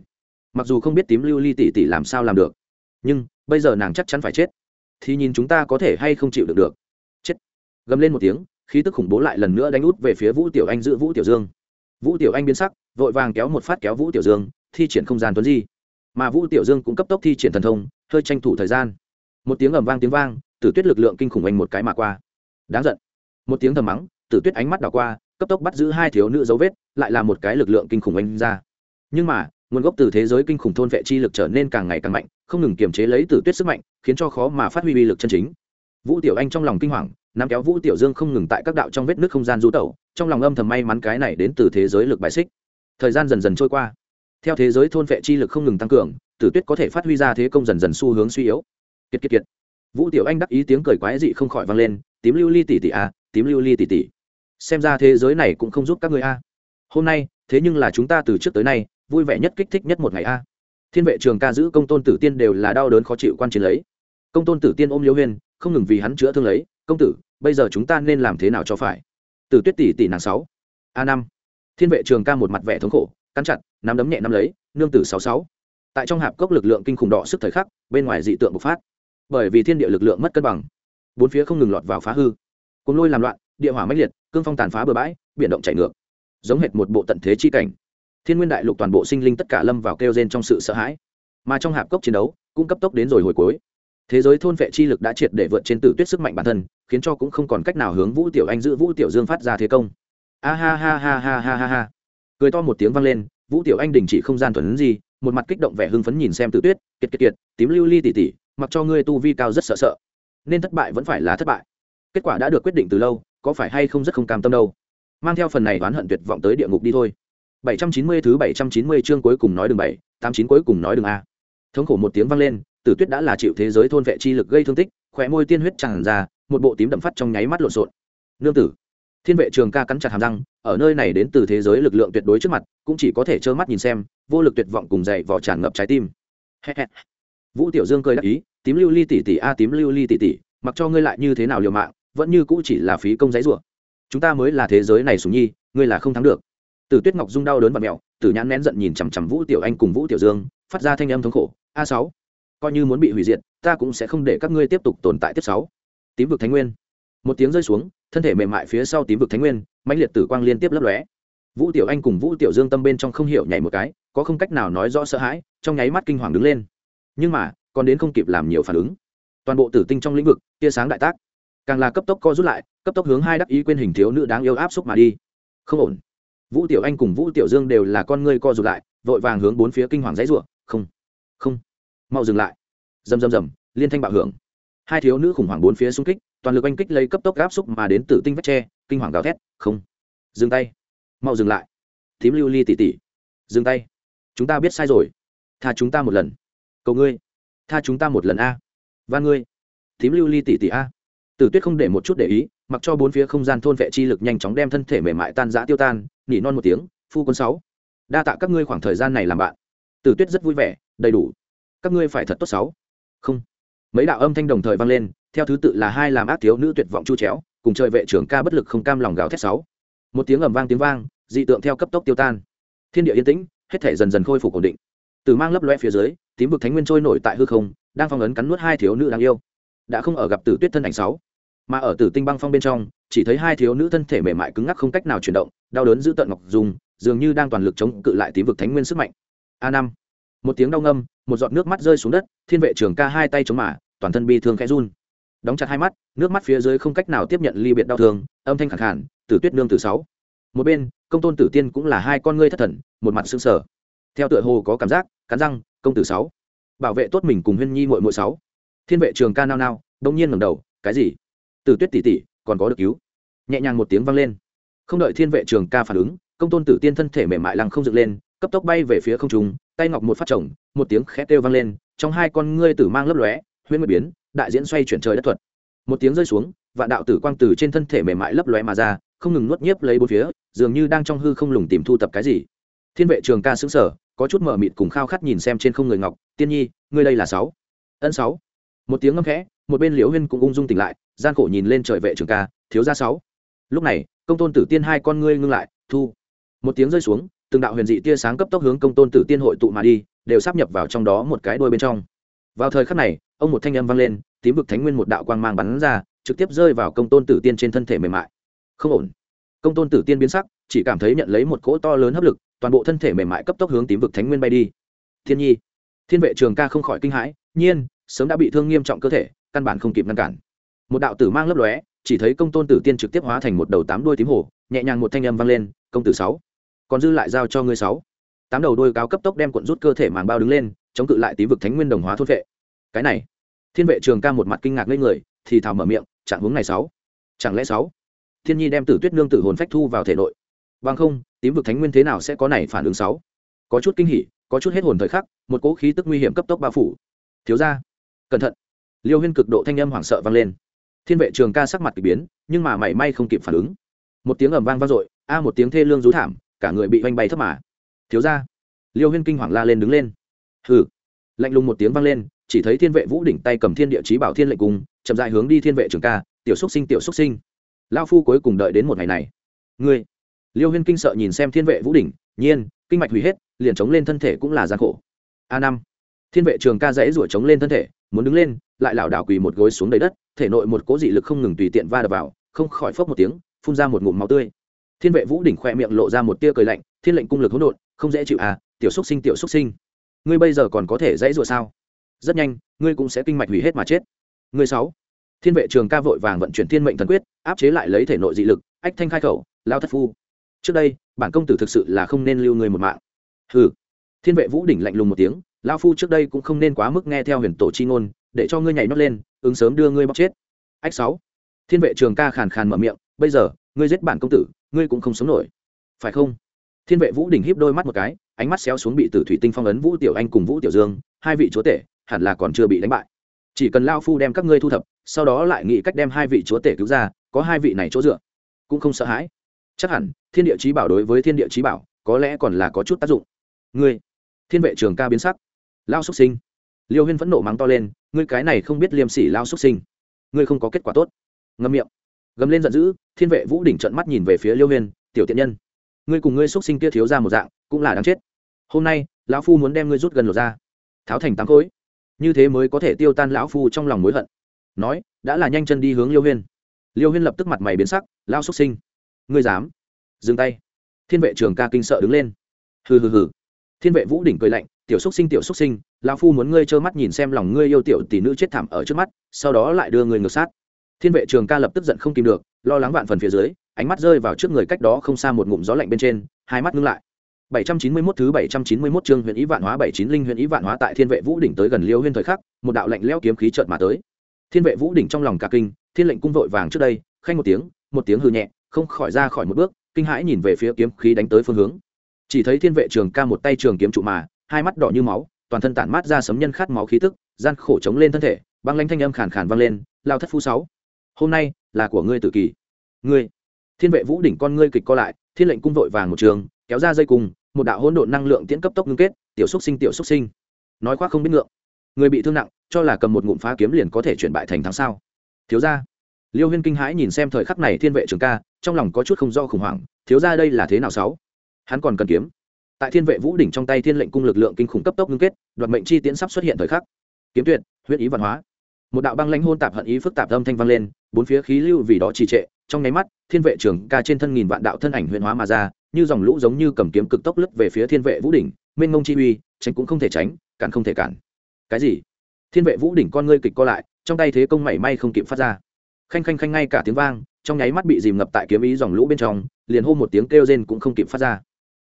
Mặc dù không biết tím lưu ly tỷ tỷ làm sao làm được, nhưng bây giờ nàng chắc chắn phải chết. Thì nhìn chúng ta có thể hay không chịu được được. Chết. Gầm lên một tiếng khí tức khủng bố lại lần nữa đánh út về phía vũ tiểu anh giữ vũ tiểu dương. Vũ tiểu anh biến sắc, vội vàng kéo một phát kéo vũ tiểu dương, thi triển không gian tuấn di. Mà vũ tiểu dương cũng cấp tốc thi triển thần thông, hơi tranh thủ thời gian. Một tiếng ầm vang tiếng vang, tử tuyết lực lượng kinh khủng anh một cái mà qua. Đáng giận. Một tiếng thầm mắng, tử tuyết ánh mắt đảo qua, cấp tốc bắt giữ hai thiếu nữ dấu vết, lại là một cái lực lượng kinh khủng anh ra. Nhưng mà, nguồn gốc từ thế giới kinh khủng thôn vệ chi lực trở nên càng ngày càng mạnh, không ngừng kiềm chế lấy tử tuyết sức mạnh, khiến cho khó mà phát huy uy lực chân chính. Vũ tiểu anh trong lòng kinh hoàng nắm kéo vũ tiểu dương không ngừng tại các đạo trong vết nước không gian du tẩu, trong lòng âm thầm may mắn cái này đến từ thế giới lực bài xích. Thời gian dần dần trôi qua. Theo thế giới thôn vệ chi lực không ngừng tăng cường, tử tuyết có thể phát huy ra thế công dần dần xu hướng suy yếu. Kiệt kiệt kiệt. Vũ tiểu anh đắc ý tiếng cười quái dị không khỏi vang lên, tím lưu ly tỷ tỷ a à, tím lưu ly tỷ tỷ xem ra thế giới này cũng không giúp các người a. Hôm nay, thế nhưng là chúng ta từ trước tới nay, vui vẻ nhất kích thích nhất một ngày a. Thiên vệ trường ca giữ công tôn tử tiên đều là đau đớn khó chịu quan chiến lấy. Công tôn tử tiên ôm liêu huyên, không ngừng vì hắn chữa thương lấy công tử, bây giờ chúng ta nên làm thế nào cho phải? Từ tuyết tỷ tỷ nàng sáu, a năm. Thiên vệ trường ca một mặt vẻ thống khổ, cắn chặt, nắm đấm nhẹ nắm lấy, nương tử sáu sáu. Tại trong hạp cốc lực lượng kinh khủng đỏ sức thời khắc, bên ngoài dị tượng bộc phát. Bởi vì thiên địa lực lượng mất cân bằng, bốn phía không ngừng lọt vào phá hư. Cùng lôi làm loạn, địa hỏa mãnh liệt, cương phong tàn phá bờ bãi, biển động chảy ngược. Giống hệt một bộ tận thế chi cảnh. Thiên nguyên đại lục toàn bộ sinh linh tất cả lâm vào kêu gen trong sự sợ hãi. Mà trong hạp cốc chiến đấu, cũng cấp tốc đến rồi hồi cuối thế giới thôn vệ chi lực đã triệt để vượt trên tử tuyết sức mạnh bản thân khiến cho cũng không còn cách nào hướng vũ tiểu anh giữ vũ tiểu dương phát ra thế công. A ha ha ha ha ha ha ha. Cười to một tiếng vang lên vũ tiểu anh đình chỉ không gian thuần gì một mặt kích động vẻ hưng phấn nhìn xem tử tuyết kiệt kiệt kiệt tím lưu ly tỉ tỉ mặc cho ngươi tu vi cao rất sợ sợ. Nên thất bại vẫn phải là thất bại. Kết quả đã được quyết định từ lâu có phải hay không rất không cam tâm đâu. Mang theo phần này oán hận tuyệt vọng tới địa ngục đi thôi. 790 thứ 790 chương cuối cùng nói đường 7, 89 cuối cùng nói đường a. Thống khổ một tiếng vang lên, Tử Tuyết đã là chịu thế giới thôn vệ chi lực gây thương tích, khỏe môi tiên huyết tràn ra, một bộ tím đậm phát trong nháy mắt lộn xộn. Nương tử. Thiên vệ trường ca cắn chặt hàm răng, ở nơi này đến từ thế giới lực lượng tuyệt đối trước mặt, cũng chỉ có thể trơ mắt nhìn xem, vô lực tuyệt vọng cùng dậy vỏ tràn ngập trái tim. Vũ Tiểu Dương cười đáp ý, tím lưu ly tỷ tỷ a tím lưu ly tỷ tỷ, mặc cho ngươi lại như thế nào liều mạng, vẫn như cũ chỉ là phí công giấy rủa. Chúng ta mới là thế giới này sùng nhi, ngươi là không thắng được Tử Tuyết Ngọc dung đau đớn và mèo, Tử Nhãn nén giận nhìn chằm chằm Vũ Tiểu Anh cùng Vũ Tiểu Dương, phát ra thanh âm thống khổ. A sáu, coi như muốn bị hủy diệt, ta cũng sẽ không để các ngươi tiếp tục tồn tại tiếp sáu. Tím vực Thánh Nguyên. Một tiếng rơi xuống, thân thể mềm mại phía sau Tím vực Thánh Nguyên, mãnh liệt tử quang liên tiếp lấp lóe. Vũ Tiểu Anh cùng Vũ Tiểu Dương tâm bên trong không hiểu nhảy một cái, có không cách nào nói rõ sợ hãi, trong nháy mắt kinh hoàng đứng lên. Nhưng mà, còn đến không kịp làm nhiều phản ứng. Toàn bộ tử tinh trong lĩnh vực, tia sáng đại tác, càng là cấp tốc co rút lại, cấp tốc hướng hai đắc ý quên hình thiếu nữ đáng yêu áp xúc mà đi. Không ổn vũ tiểu anh cùng vũ tiểu dương đều là con ngươi co rụt lại vội vàng hướng bốn phía kinh hoàng dãy ruộng không không mau dừng lại. Rầm rầm rầm, liên thanh bạo hưởng. Hai thiếu nữ khủng hoảng bốn phía xung kích, toàn lực anh kích lấy cấp tốc gáp xúc mà đến tử tinh vách tre, kinh hoàng gào thét, không, dừng tay, mau dừng lại. Thím lưu ly tỉ tỉ, dừng tay, chúng ta biết sai rồi, tha chúng ta một lần, cầu ngươi, tha chúng ta một lần a, và ngươi. Thím lưu ly tỉ tỉ a. Tử tuyết không để một chút để ý, mặc cho bốn phía không gian thôn vệ chi lực nhanh chóng đem thân thể mềm mại tan giã tiêu tan, nỉ non một tiếng, phu quân sáu, đa tạ các ngươi khoảng thời gian này làm bạn. Tử tuyết rất vui vẻ, đầy đủ các ngươi phải thật tốt sáu. Không. Mấy đạo âm thanh đồng thời vang lên, theo thứ tự là hai làm ác thiếu nữ tuyệt vọng chu chéo, cùng trời vệ trưởng ca bất lực không cam lòng gào thét sáu. Một tiếng ầm vang tiếng vang, dị tượng theo cấp tốc tiêu tan. Thiên địa yên tĩnh, hết thể dần dần khôi phục ổn định. Từ mang lấp loe phía dưới, tím vực thánh nguyên trôi nổi tại hư không, đang phong ấn cắn nuốt hai thiếu nữ đáng yêu. Đã không ở gặp tử tuyết thân ảnh sáu, mà ở tử tinh băng phong bên trong, chỉ thấy hai thiếu nữ thân thể mềm mại cứng ngắc không cách nào chuyển động, đau đớn giữ tận ngọc dùng, dường như đang toàn lực chống cự lại tím vực thánh nguyên sức mạnh. A năm. Một tiếng đau ngâm một giọt nước mắt rơi xuống đất, thiên vệ trường ca hai tay chống mả toàn thân bi thương khẽ run. Đóng chặt hai mắt, nước mắt phía dưới không cách nào tiếp nhận ly biệt đau thương, âm thanh khẳng hẳn tử tuyết nương từ sáu. Một bên, công tôn tử tiên cũng là hai con ngươi thất thần, một mặt xương sở theo tựa hồ có cảm giác, cắn răng, công tử sáu. Bảo vệ tốt mình cùng huyên nhi mội mội sáu. Thiên vệ trường ca nao nao, đông nhiên ngẩng đầu, cái gì? Tử tuyết tỷ tỷ, còn có được cứu. Nhẹ nhàng một tiếng vang lên. Không đợi thiên vệ trường ca phản ứng, công tôn tử tiên thân thể mềm mại lăng không dựng lên cấp tốc bay về phía không trung, tay ngọc một phát chồng, một tiếng khét kêu vang lên, trong hai con ngươi tử mang lấp lóe, huyễn nguyệt biến, đại diễn xoay chuyển trời đất thuật. Một tiếng rơi xuống, vạn đạo tử quang từ trên thân thể mềm mại lấp lóe mà ra, không ngừng nuốt nhiếp lấy bốn phía, dường như đang trong hư không lùng tìm thu tập cái gì. Thiên vệ trường ca xứng sở có chút mở mịt cùng khao khát nhìn xem trên không người ngọc, tiên nhi, ngươi đây là sáu. Ân sáu. Một tiếng ngâm khẽ, một bên liễu huyên cũng ung dung tỉnh lại, gian khổ nhìn lên trời vệ trường ca, thiếu gia sáu. Lúc này, công tôn tử tiên hai con ngươi ngưng lại, thu. Một tiếng rơi xuống từng đạo huyền dị tia sáng cấp tốc hướng công tôn tử tiên hội tụ mà đi, đều sắp nhập vào trong đó một cái đôi bên trong. Vào thời khắc này, ông một thanh âm vang lên, tím vực thánh nguyên một đạo quang mang bắn ra, trực tiếp rơi vào công tôn tử tiên trên thân thể mềm mại. Không ổn. Công tôn tử tiên biến sắc, chỉ cảm thấy nhận lấy một cỗ to lớn hấp lực, toàn bộ thân thể mềm mại cấp tốc hướng tím vực thánh nguyên bay đi. Thiên nhi. Thiên vệ trường ca không khỏi kinh hãi, nhiên, sớm đã bị thương nghiêm trọng cơ thể, căn bản không kịp ngăn cản. Một đạo tử mang lấp lóe, chỉ thấy công tôn tử tiên trực tiếp hóa thành một đầu tám đuôi tím hổ nhẹ nhàng một thanh âm vang lên, công tử sáu còn dư lại giao cho ngươi sáu. Tám đầu đôi cáo cấp tốc đem cuộn rút cơ thể màng bao đứng lên, chống cự lại tí vực thánh nguyên đồng hóa thôn vệ. Cái này, thiên vệ trường ca một mặt kinh ngạc lên người, thì thào mở miệng, trạng hướng này sáu? Chẳng lẽ sáu? Thiên nhi đem tử tuyết nương tử hồn phách thu vào thể nội. Bằng không, tím vực thánh nguyên thế nào sẽ có này phản ứng sáu? Có chút kinh hỉ, có chút hết hồn thời khắc, một cỗ khí tức nguy hiểm cấp tốc bao phủ. Thiếu ra cẩn thận. Liêu huyên cực độ thanh âm hoảng sợ vang lên. Thiên vệ trường ca sắc mặt k ỳ biến, nhưng mà mảy may không kịp phản ứng. Một tiếng ầm vang vang dội, a một tiếng thê lương rú thảm cả người bị oanh bay thấp mà. Thiếu ra liêu huyên kinh hoàng la lên đứng lên. Hừ. Lạnh lùng một tiếng vang lên, chỉ thấy thiên vệ vũ đỉnh tay cầm thiên địa chí bảo thiên lệnh cung, chậm dại hướng đi thiên vệ trường ca, tiểu xúc sinh, tiểu xúc sinh. Lao phu cuối cùng đợi đến một ngày này. Ngươi. Liêu huyên kinh sợ nhìn xem thiên vệ vũ đỉnh, nhiên, kinh mạch hủy hết, liền chống lên thân thể cũng là gian khổ. A năm. Thiên vệ trường ca dãy rủa chống lên thân thể, muốn đứng lên, lại lảo đảo quỳ một gối xuống đầy đất, thể nội một cố dị lực không ngừng tùy tiện va đập vào, không khỏi phốc một tiếng, phun ra một ngụm máu tươi thiên vệ vũ đỉnh khoe miệng lộ ra một tia cười lạnh, thiên lệnh cung lực hỗn độn, không dễ chịu à tiểu xúc sinh, tiểu xúc sinh. Ngươi bây giờ còn có thể dãy rủa sao? Rất nhanh, ngươi cũng sẽ kinh mạch hủy hết mà chết. Ngươi sáu. Thiên vệ trường ca vội vàng vận chuyển thiên mệnh thần quyết, áp chế lại lấy thể nội dị lực, ách thanh khai khẩu, lao thất phu. Trước đây, bản công tử thực sự là không nên lưu người một mạng. Hừ. Thiên vệ vũ đỉnh lạnh lùng một tiếng lão phu trước đây cũng không nên quá mức nghe theo huyền tổ chi ngôn, để cho ngươi nhảy nót lên, ứng sớm đưa ngươi bóc chết. Ách sáu. Thiên vệ trường ca khàn khàn mở miệng, bây giờ, ngươi giết bản công tử ngươi cũng không sống nổi. Phải không? Thiên vệ vũ Đình híp đôi mắt một cái, ánh mắt xéo xuống bị tử thủy tinh phong ấn vũ tiểu anh cùng vũ tiểu dương, hai vị chúa tể, hẳn là còn chưa bị đánh bại. Chỉ cần lao phu đem các ngươi thu thập, sau đó lại nghĩ cách đem hai vị chúa tể cứu ra, có hai vị này chỗ dựa, cũng không sợ hãi. Chắc hẳn, thiên địa trí bảo đối với thiên địa trí bảo, có lẽ còn là có chút tác dụng. Ngươi, thiên vệ trường ca biến sắc. Lao xuất sinh. Liêu huyên phẫn nộ mắng to lên, ngươi cái này không biết liêm sỉ lao xuất sinh. Ngươi không có kết quả tốt. Ngâm miệng gầm lên giận dữ, thiên vệ vũ đỉnh trận mắt nhìn về phía liêu huyên, tiểu tiện nhân, ngươi cùng ngươi xuất sinh kia thiếu ra một dạng, cũng là đáng chết. Hôm nay, lão phu muốn đem ngươi rút gần lột ra. Tháo thành tám khối. Như thế mới có thể tiêu tan lão phu trong lòng mối hận. Nói, đã là nhanh chân đi hướng liêu huyên. Liêu huyên lập tức mặt mày biến sắc lao xuất sinh, ngươi dám? Dừng tay. Thiên vệ trường ca kinh sợ đứng lên. Hừ hừ hừ. Thiên vệ vũ đỉnh cười lạnh, tiểu xúc sinh, tiểu xúc sinh, lão phu muốn ngươi trơ mắt nhìn xem lòng ngươi yêu tiểu tỷ nữ chết thảm ở trước mắt, sau đó lại đưa người ngược sát thiên vệ trường ca lập tức giận không kìm được lo lắng vạn phần phía dưới ánh mắt rơi vào trước người cách đó không xa một ngụm gió lạnh bên trên hai mắt ngưng lại 791 thứ 791 chương huyện ý vạn hóa 79 linh huyện ý vạn hóa tại Thiên Vệ Vũ đỉnh tới gần Liêu Huyên thời khắc, một đạo lạnh lẽo kiếm khí chợt mà tới. Thiên Vệ Vũ đỉnh trong lòng cả kinh, Thiên lệnh cung vội vàng trước đây, khanh một tiếng, một tiếng hừ nhẹ, không khỏi ra khỏi một bước, kinh hãi nhìn về phía kiếm khí đánh tới phương hướng. Chỉ thấy Thiên Vệ Trường ca một tay trường kiếm trụ mà, hai mắt đỏ như máu, toàn thân tản mát ra sấm nhân khát máu khí tức, gian khổ chống lên thân thể, băng lãnh thanh âm khàn khàn vang lên, lao thất phu sáu. Hôm nay là của ngươi tử kỳ. Ngươi. Thiên Vệ Vũ đỉnh con ngươi kịch co lại, Thiên lệnh cung vội vàng một trường, kéo ra dây cung, một đạo hỗn độn năng lượng tiễn cấp tốc ngưng kết tiểu xúc sinh tiểu xúc sinh. Nói khoác không biết ngượng. Người bị thương nặng cho là cầm một ngụm phá kiếm liền có thể chuyển bại thành thắng sao? Thiếu gia liêu huyên kinh hãi nhìn xem thời khắc này thiên vệ trường ca trong lòng có chút không do khủng hoảng thiếu gia đây là thế nào sáu? Hắn còn cần kiếm. Tại thiên vệ vũ đỉnh trong tay thiên lệnh cung lực lượng kinh khủng cấp tốc ngưng kết đoạt mệnh chi tiễn sắp xuất hiện thời khắc. Kiếm tuyệt huyết ý văn hóa. Một đạo băng lãnh hôn tạp hận ý phức tạp âm thanh vang lên bốn phía khí lưu vì đó trì trệ, trong nháy mắt, thiên vệ trường ca trên thân nghìn vạn đạo thân ảnh huyền hóa mà ra, như dòng lũ giống như cầm kiếm cực tốc lướt về phía thiên vệ vũ đỉnh, mênh mông chi uy, tránh cũng không thể tránh, cản không thể cản. Cái gì? Thiên vệ vũ đỉnh con ngươi kịch co lại, trong tay thế công mảy may không kịp phát ra. Khanh khanh khanh ngay cả tiếng vang, trong nháy mắt bị dìm ngập tại kiếm ý dòng lũ bên trong, liền hô một tiếng kêu rên cũng không kịp phát ra.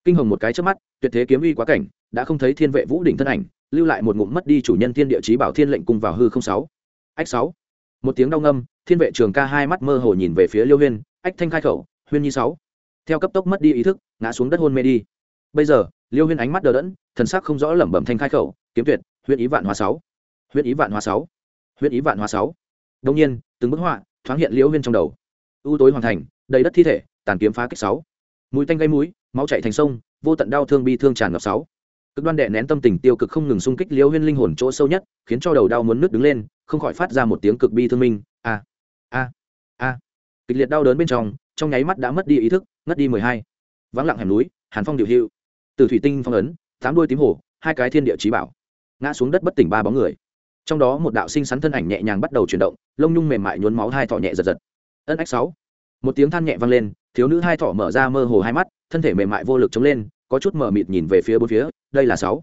Kinh hồng một cái trước mắt, tuyệt thế kiếm uy quá cảnh, đã không thấy thiên vệ vũ đỉnh thân ảnh, lưu lại một ngụm mất đi chủ nhân thiên địa chí bảo thiên lệnh cùng vào hư không sáu. Ách sáu một tiếng đau ngâm, thiên vệ trường ca hai mắt mơ hồ nhìn về phía liêu huyên, ách thanh khai khẩu, huyên nhi sáu. Theo cấp tốc mất đi ý thức, ngã xuống đất hôn mê đi. Bây giờ, liêu huyên ánh mắt đờ đẫn, thần sắc không rõ lẩm bẩm thanh khai khẩu, kiếm tuyệt huyện ý vạn hóa sáu. Huyện ý vạn hóa sáu. Huyện ý vạn hóa sáu. Đông nhiên, từng bức họa thoáng hiện liêu huyên trong đầu. Ưu tối hoàn thành, đầy đất thi thể, tàn kiếm phá kích sáu. Mũi tanh gây mũi, máu chạy thành sông, vô tận đau thương bi thương tràn ngập sáu cực đoan đệ nén tâm tình tiêu cực không ngừng xung kích liêu huyên linh hồn chỗ sâu nhất, khiến cho đầu đau muốn nứt đứng lên, không khỏi phát ra một tiếng cực bi thương minh, a a a. Kịch liệt đau đớn bên trong trong nháy mắt đã mất đi ý thức, ngất đi mười hai. Vắng lặng hẻm núi, hàn phong điều hưu. Từ thủy tinh phong ấn, tám đuôi tím hổ hai cái thiên địa trí bảo. Ngã xuống đất bất tỉnh ba bóng người. Trong đó một đạo sinh sắn thân ảnh nhẹ nhàng bắt đầu chuyển động, lông nhung mềm mại nhuốm máu hai thọ nhẹ giật giật. Ân ách sáu. Một tiếng than nhẹ vang lên, thiếu nữ hai thọ mở ra mơ hồ hai mắt, thân thể mềm mại vô lực chống lên có chút mờ mịt nhìn về phía bốn phía, đây là sáu.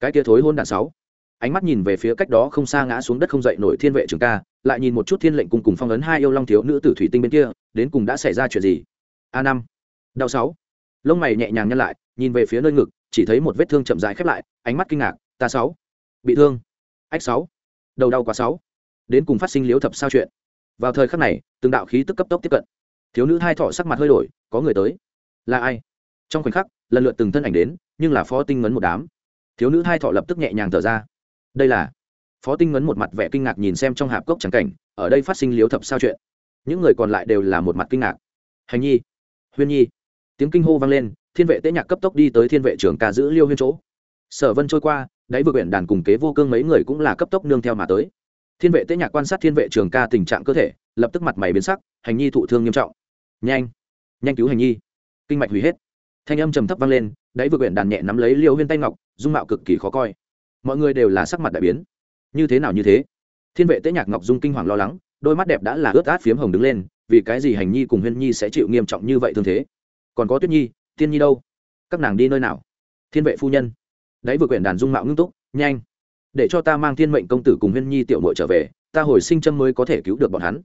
Cái kia thối hôn đạn sáu. Ánh mắt nhìn về phía cách đó không xa ngã xuống đất không dậy nổi thiên vệ trường ca, lại nhìn một chút thiên lệnh cùng cùng phong ấn hai yêu long thiếu nữ tử thủy tinh bên kia, đến cùng đã xảy ra chuyện gì? A năm. Đau sáu. Lông mày nhẹ nhàng nhăn lại, nhìn về phía nơi ngực, chỉ thấy một vết thương chậm rãi khép lại, ánh mắt kinh ngạc, ta sáu. Bị thương. Ách sáu. Đầu đau quá sáu. Đến cùng phát sinh liếu thập sao chuyện? Vào thời khắc này, từng đạo khí tức cấp tốc tiếp cận. Thiếu nữ hai thọ sắc mặt hơi đổi, có người tới. Là ai? Trong khoảnh khắc lần lượt từng thân ảnh đến, nhưng là phó tinh ngấn một đám. Thiếu nữ hai thọ lập tức nhẹ nhàng thở ra. Đây là phó tinh ngấn một mặt vẻ kinh ngạc nhìn xem trong hạp cốc trắng cảnh, ở đây phát sinh liếu thập sao chuyện. Những người còn lại đều là một mặt kinh ngạc. Hành nhi, huyên nhi. Tiếng kinh hô vang lên, thiên vệ tế nhạc cấp tốc đi tới thiên vệ trưởng ca giữ liêu huyên chỗ. Sở vân trôi qua, đáy vừa quyển đàn cùng kế vô cương mấy người cũng là cấp tốc nương theo mà tới. Thiên vệ tế nhạc quan sát thiên vệ trường ca tình trạng cơ thể, lập tức mặt mày biến sắc, hành nhi thụ thương nghiêm trọng. Nhanh nhanh cứu hành nhi. Kinh mạch hủy hết thanh âm trầm thấp vang lên, đáy vừa quyển đàn nhẹ nắm lấy liêu huyên tay ngọc, dung mạo cực kỳ khó coi. Mọi người đều là sắc mặt đại biến. Như thế nào như thế? Thiên vệ tế nhạc ngọc dung kinh hoàng lo lắng, đôi mắt đẹp đã là ướt át phiếm hồng đứng lên, vì cái gì hành nhi cùng huyên nhi sẽ chịu nghiêm trọng như vậy thương thế? Còn có tuyết nhi, tiên nhi đâu? Các nàng đi nơi nào? Thiên vệ phu nhân. Đáy vừa quyển đàn dung mạo ngưng túc nhanh. Để cho ta mang thiên mệnh công tử cùng huyên nhi tiểu mội trở về, ta hồi sinh châm mới có thể cứu được bọn hắn.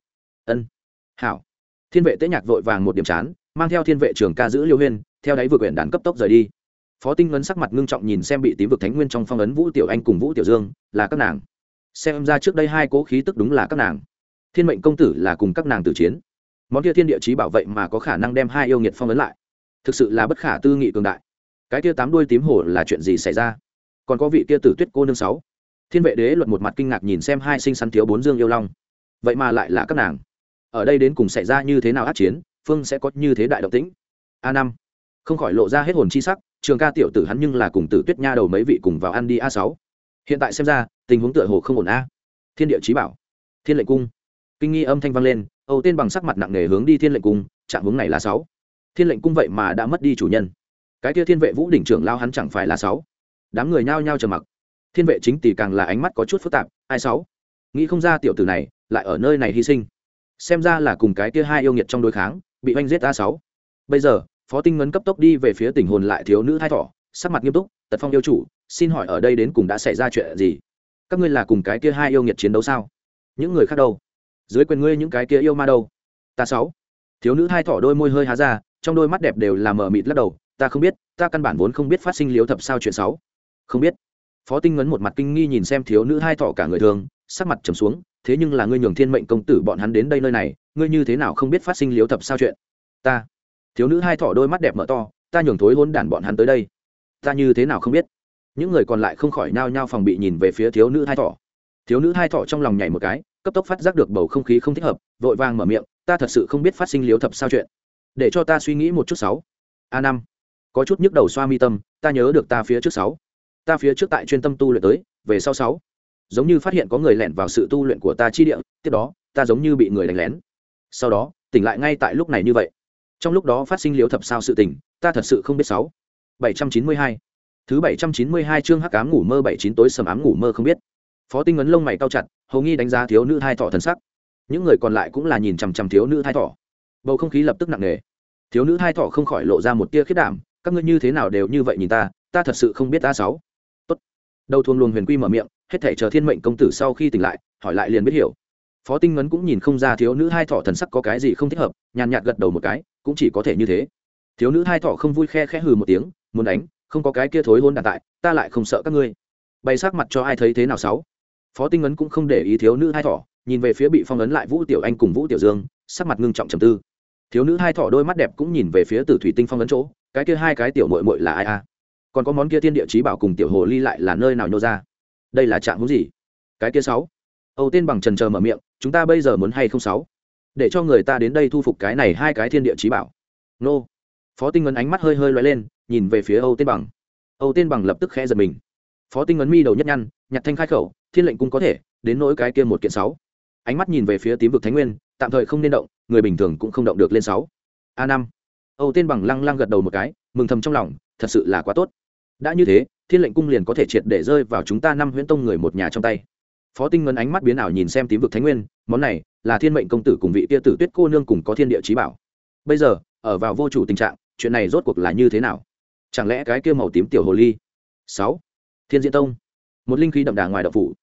Ân. Hảo. Thiên vệ tế nhạc vội vàng một điểm chán, mang theo thiên vệ trường ca giữ liêu huyên theo đáy vừa quyển đàn cấp tốc rời đi. Phó tinh ngấn sắc mặt ngưng trọng nhìn xem bị tím vực thánh nguyên trong phong ấn vũ tiểu anh cùng vũ tiểu dương, là các nàng. Xem ra trước đây hai cố khí tức đúng là các nàng. Thiên mệnh công tử là cùng các nàng tử chiến. Món kia thiên địa chí bảo vệ mà có khả năng đem hai yêu nghiệt phong ấn lại. Thực sự là bất khả tư nghị cường đại. Cái kia tám đuôi tím hổ là chuyện gì xảy ra? Còn có vị kia tử tuyết cô nương sáu. Thiên vệ đế luật một mặt kinh ngạc nhìn xem hai sinh sắn thiếu bốn dương yêu long. Vậy mà lại là các nàng. Ở đây đến cùng xảy ra như thế nào át chiến, phương sẽ có như thế đại động tĩnh. A năm không khỏi lộ ra hết hồn chi sắc, trường ca tiểu tử hắn nhưng là cùng tử tuyết nha đầu mấy vị cùng vào ăn đi a sáu. Hiện tại xem ra, tình huống tựa hồ không ổn a. Thiên địa trí bảo, thiên lệnh cung. Kinh nghi âm thanh vang lên, âu tên bằng sắc mặt nặng nề hướng đi thiên lệnh cung, trạng hướng này là sáu. Thiên lệnh cung vậy mà đã mất đi chủ nhân. Cái kia thiên vệ vũ đỉnh trưởng lao hắn chẳng phải là sáu. Đám người nhao nhao trầm mặc. Thiên vệ chính tỷ càng là ánh mắt có chút phức tạp, ai sáu? Nghĩ không ra tiểu tử này lại ở nơi này hy sinh. Xem ra là cùng cái kia hai yêu nghiệt trong đối kháng, bị oanh giết a sáu. Bây giờ phó tinh ngấn cấp tốc đi về phía tình hồn lại thiếu nữ thai thỏ sắc mặt nghiêm túc, tật phong yêu chủ, xin hỏi ở đây đến cùng đã xảy ra chuyện gì? Các ngươi là cùng cái kia hai yêu nghiệt chiến đấu sao? Những người khác đâu? Dưới quyền ngươi những cái kia yêu ma đâu? Ta sáu. Thiếu nữ thai thỏ đôi môi hơi há ra, trong đôi mắt đẹp đều là mờ mịt lắc đầu, ta không biết, ta căn bản vốn không biết phát sinh liếu thập sao chuyện sáu. Không biết. Phó tinh ngấn một mặt kinh nghi nhìn xem thiếu nữ hai thọ cả người thường, sắc mặt trầm xuống, thế nhưng là ngươi nhường thiên mệnh công tử bọn hắn đến đây nơi này, ngươi như thế nào không biết phát sinh liếu thập sao chuyện? Ta thiếu nữ hai thỏ đôi mắt đẹp mở to, ta nhường thối hôn đản bọn hắn tới đây. Ta như thế nào không biết? Những người còn lại không khỏi nao nhao phòng bị nhìn về phía thiếu nữ hai thỏ. Thiếu nữ hai thỏ trong lòng nhảy một cái, cấp tốc phát giác được bầu không khí không thích hợp, vội vàng mở miệng, ta thật sự không biết phát sinh liếu thập sao chuyện. Để cho ta suy nghĩ một chút sáu. A năm. Có chút nhức đầu xoa mi tâm, ta nhớ được ta phía trước sáu. Ta phía trước tại chuyên tâm tu luyện tới, về sau sáu. Giống như phát hiện có người lẻn vào sự tu luyện của ta chi địa, tiếp đó, ta giống như bị người đánh lén. Sau đó, tỉnh lại ngay tại lúc này như vậy trong lúc đó phát sinh liếu thập sao sự tỉnh ta thật sự không biết sáu. Bảy trăm chín mươi hai. Thứ bảy trăm chín mươi hai chương hắc ám ngủ mơ bảy chín tối sầm ám ngủ mơ không biết. Phó tinh ấn lông mày cao chặt, hầu nghi đánh giá thiếu nữ hai thọ thần sắc. Những người còn lại cũng là nhìn chằm chằm thiếu nữ hai thọ bầu không khí lập tức nặng nề. Thiếu nữ hai thọ không khỏi lộ ra một tia khiết đảm, các ngươi như thế nào đều như vậy nhìn ta ta thật sự không biết ta sáu. Tốt. Đầu thuồng luồng huyền quy mở miệng, hết thể chờ thiên mệnh công tử sau khi tỉnh lại, hỏi lại liền biết hiểu. Phó tinh ngấn cũng nhìn không ra thiếu nữ hai thọ thần sắc có cái gì không thích hợp, nhàn nhạt gật đầu một cái cũng chỉ có thể như thế. Thiếu nữ hai thọ không vui khe khẽ hừ một tiếng, muốn đánh, không có cái kia thối hôn đàn tại, ta lại không sợ các ngươi. Bày sắc mặt cho ai thấy thế nào sáu? Phó tinh ấn cũng không để ý thiếu nữ hai thọ, nhìn về phía bị phong ấn lại vũ tiểu anh cùng vũ tiểu dương, sắc mặt ngưng trọng trầm tư. Thiếu nữ hai thọ đôi mắt đẹp cũng nhìn về phía từ thủy tinh phong ấn chỗ, cái kia hai cái tiểu mội mội là ai a? Còn có món kia thiên địa trí bảo cùng tiểu hồ ly lại là nơi nào nhô ra? Đây là trạng hướng gì? Cái kia sáu. Âu tên bằng trần chờ mở miệng, chúng ta bây giờ muốn hay không sáu? Để cho người ta đến đây thu phục cái này hai cái thiên địa trí bảo. Nô. Phó tinh ngấn ánh mắt hơi hơi loay lên, nhìn về phía âu tên bằng. Âu tên bằng lập tức khẽ giật mình. Phó tinh ngấn mi đầu nhất nhăn, nhặt thanh khai khẩu, thiên lệnh cung có thể, đến nỗi cái kia một kiện sáu. Ánh mắt nhìn về phía tím vực thánh nguyên, tạm thời không nên động, người bình thường cũng không động được lên sáu. A năm. Âu tên bằng lăng lăng gật đầu một cái, mừng thầm trong lòng, thật sự là quá tốt. Đã như thế, thiên lệnh cung liền có thể triệt để rơi vào chúng ta năm huyễn tông người một nhà trong tay phó tinh ngân ánh mắt biến ảo nhìn xem tím vực thánh nguyên, món này là thiên mệnh công tử cùng vị tia tử tuyết cô nương cùng có thiên địa trí bảo. Bây giờ, ở vào vô chủ tình trạng, chuyện này rốt cuộc là như thế nào? Chẳng lẽ cái kia màu tím tiểu hồ ly? Sáu. Thiên diễn tông. Một linh khí đậm đà ngoài đậu phủ.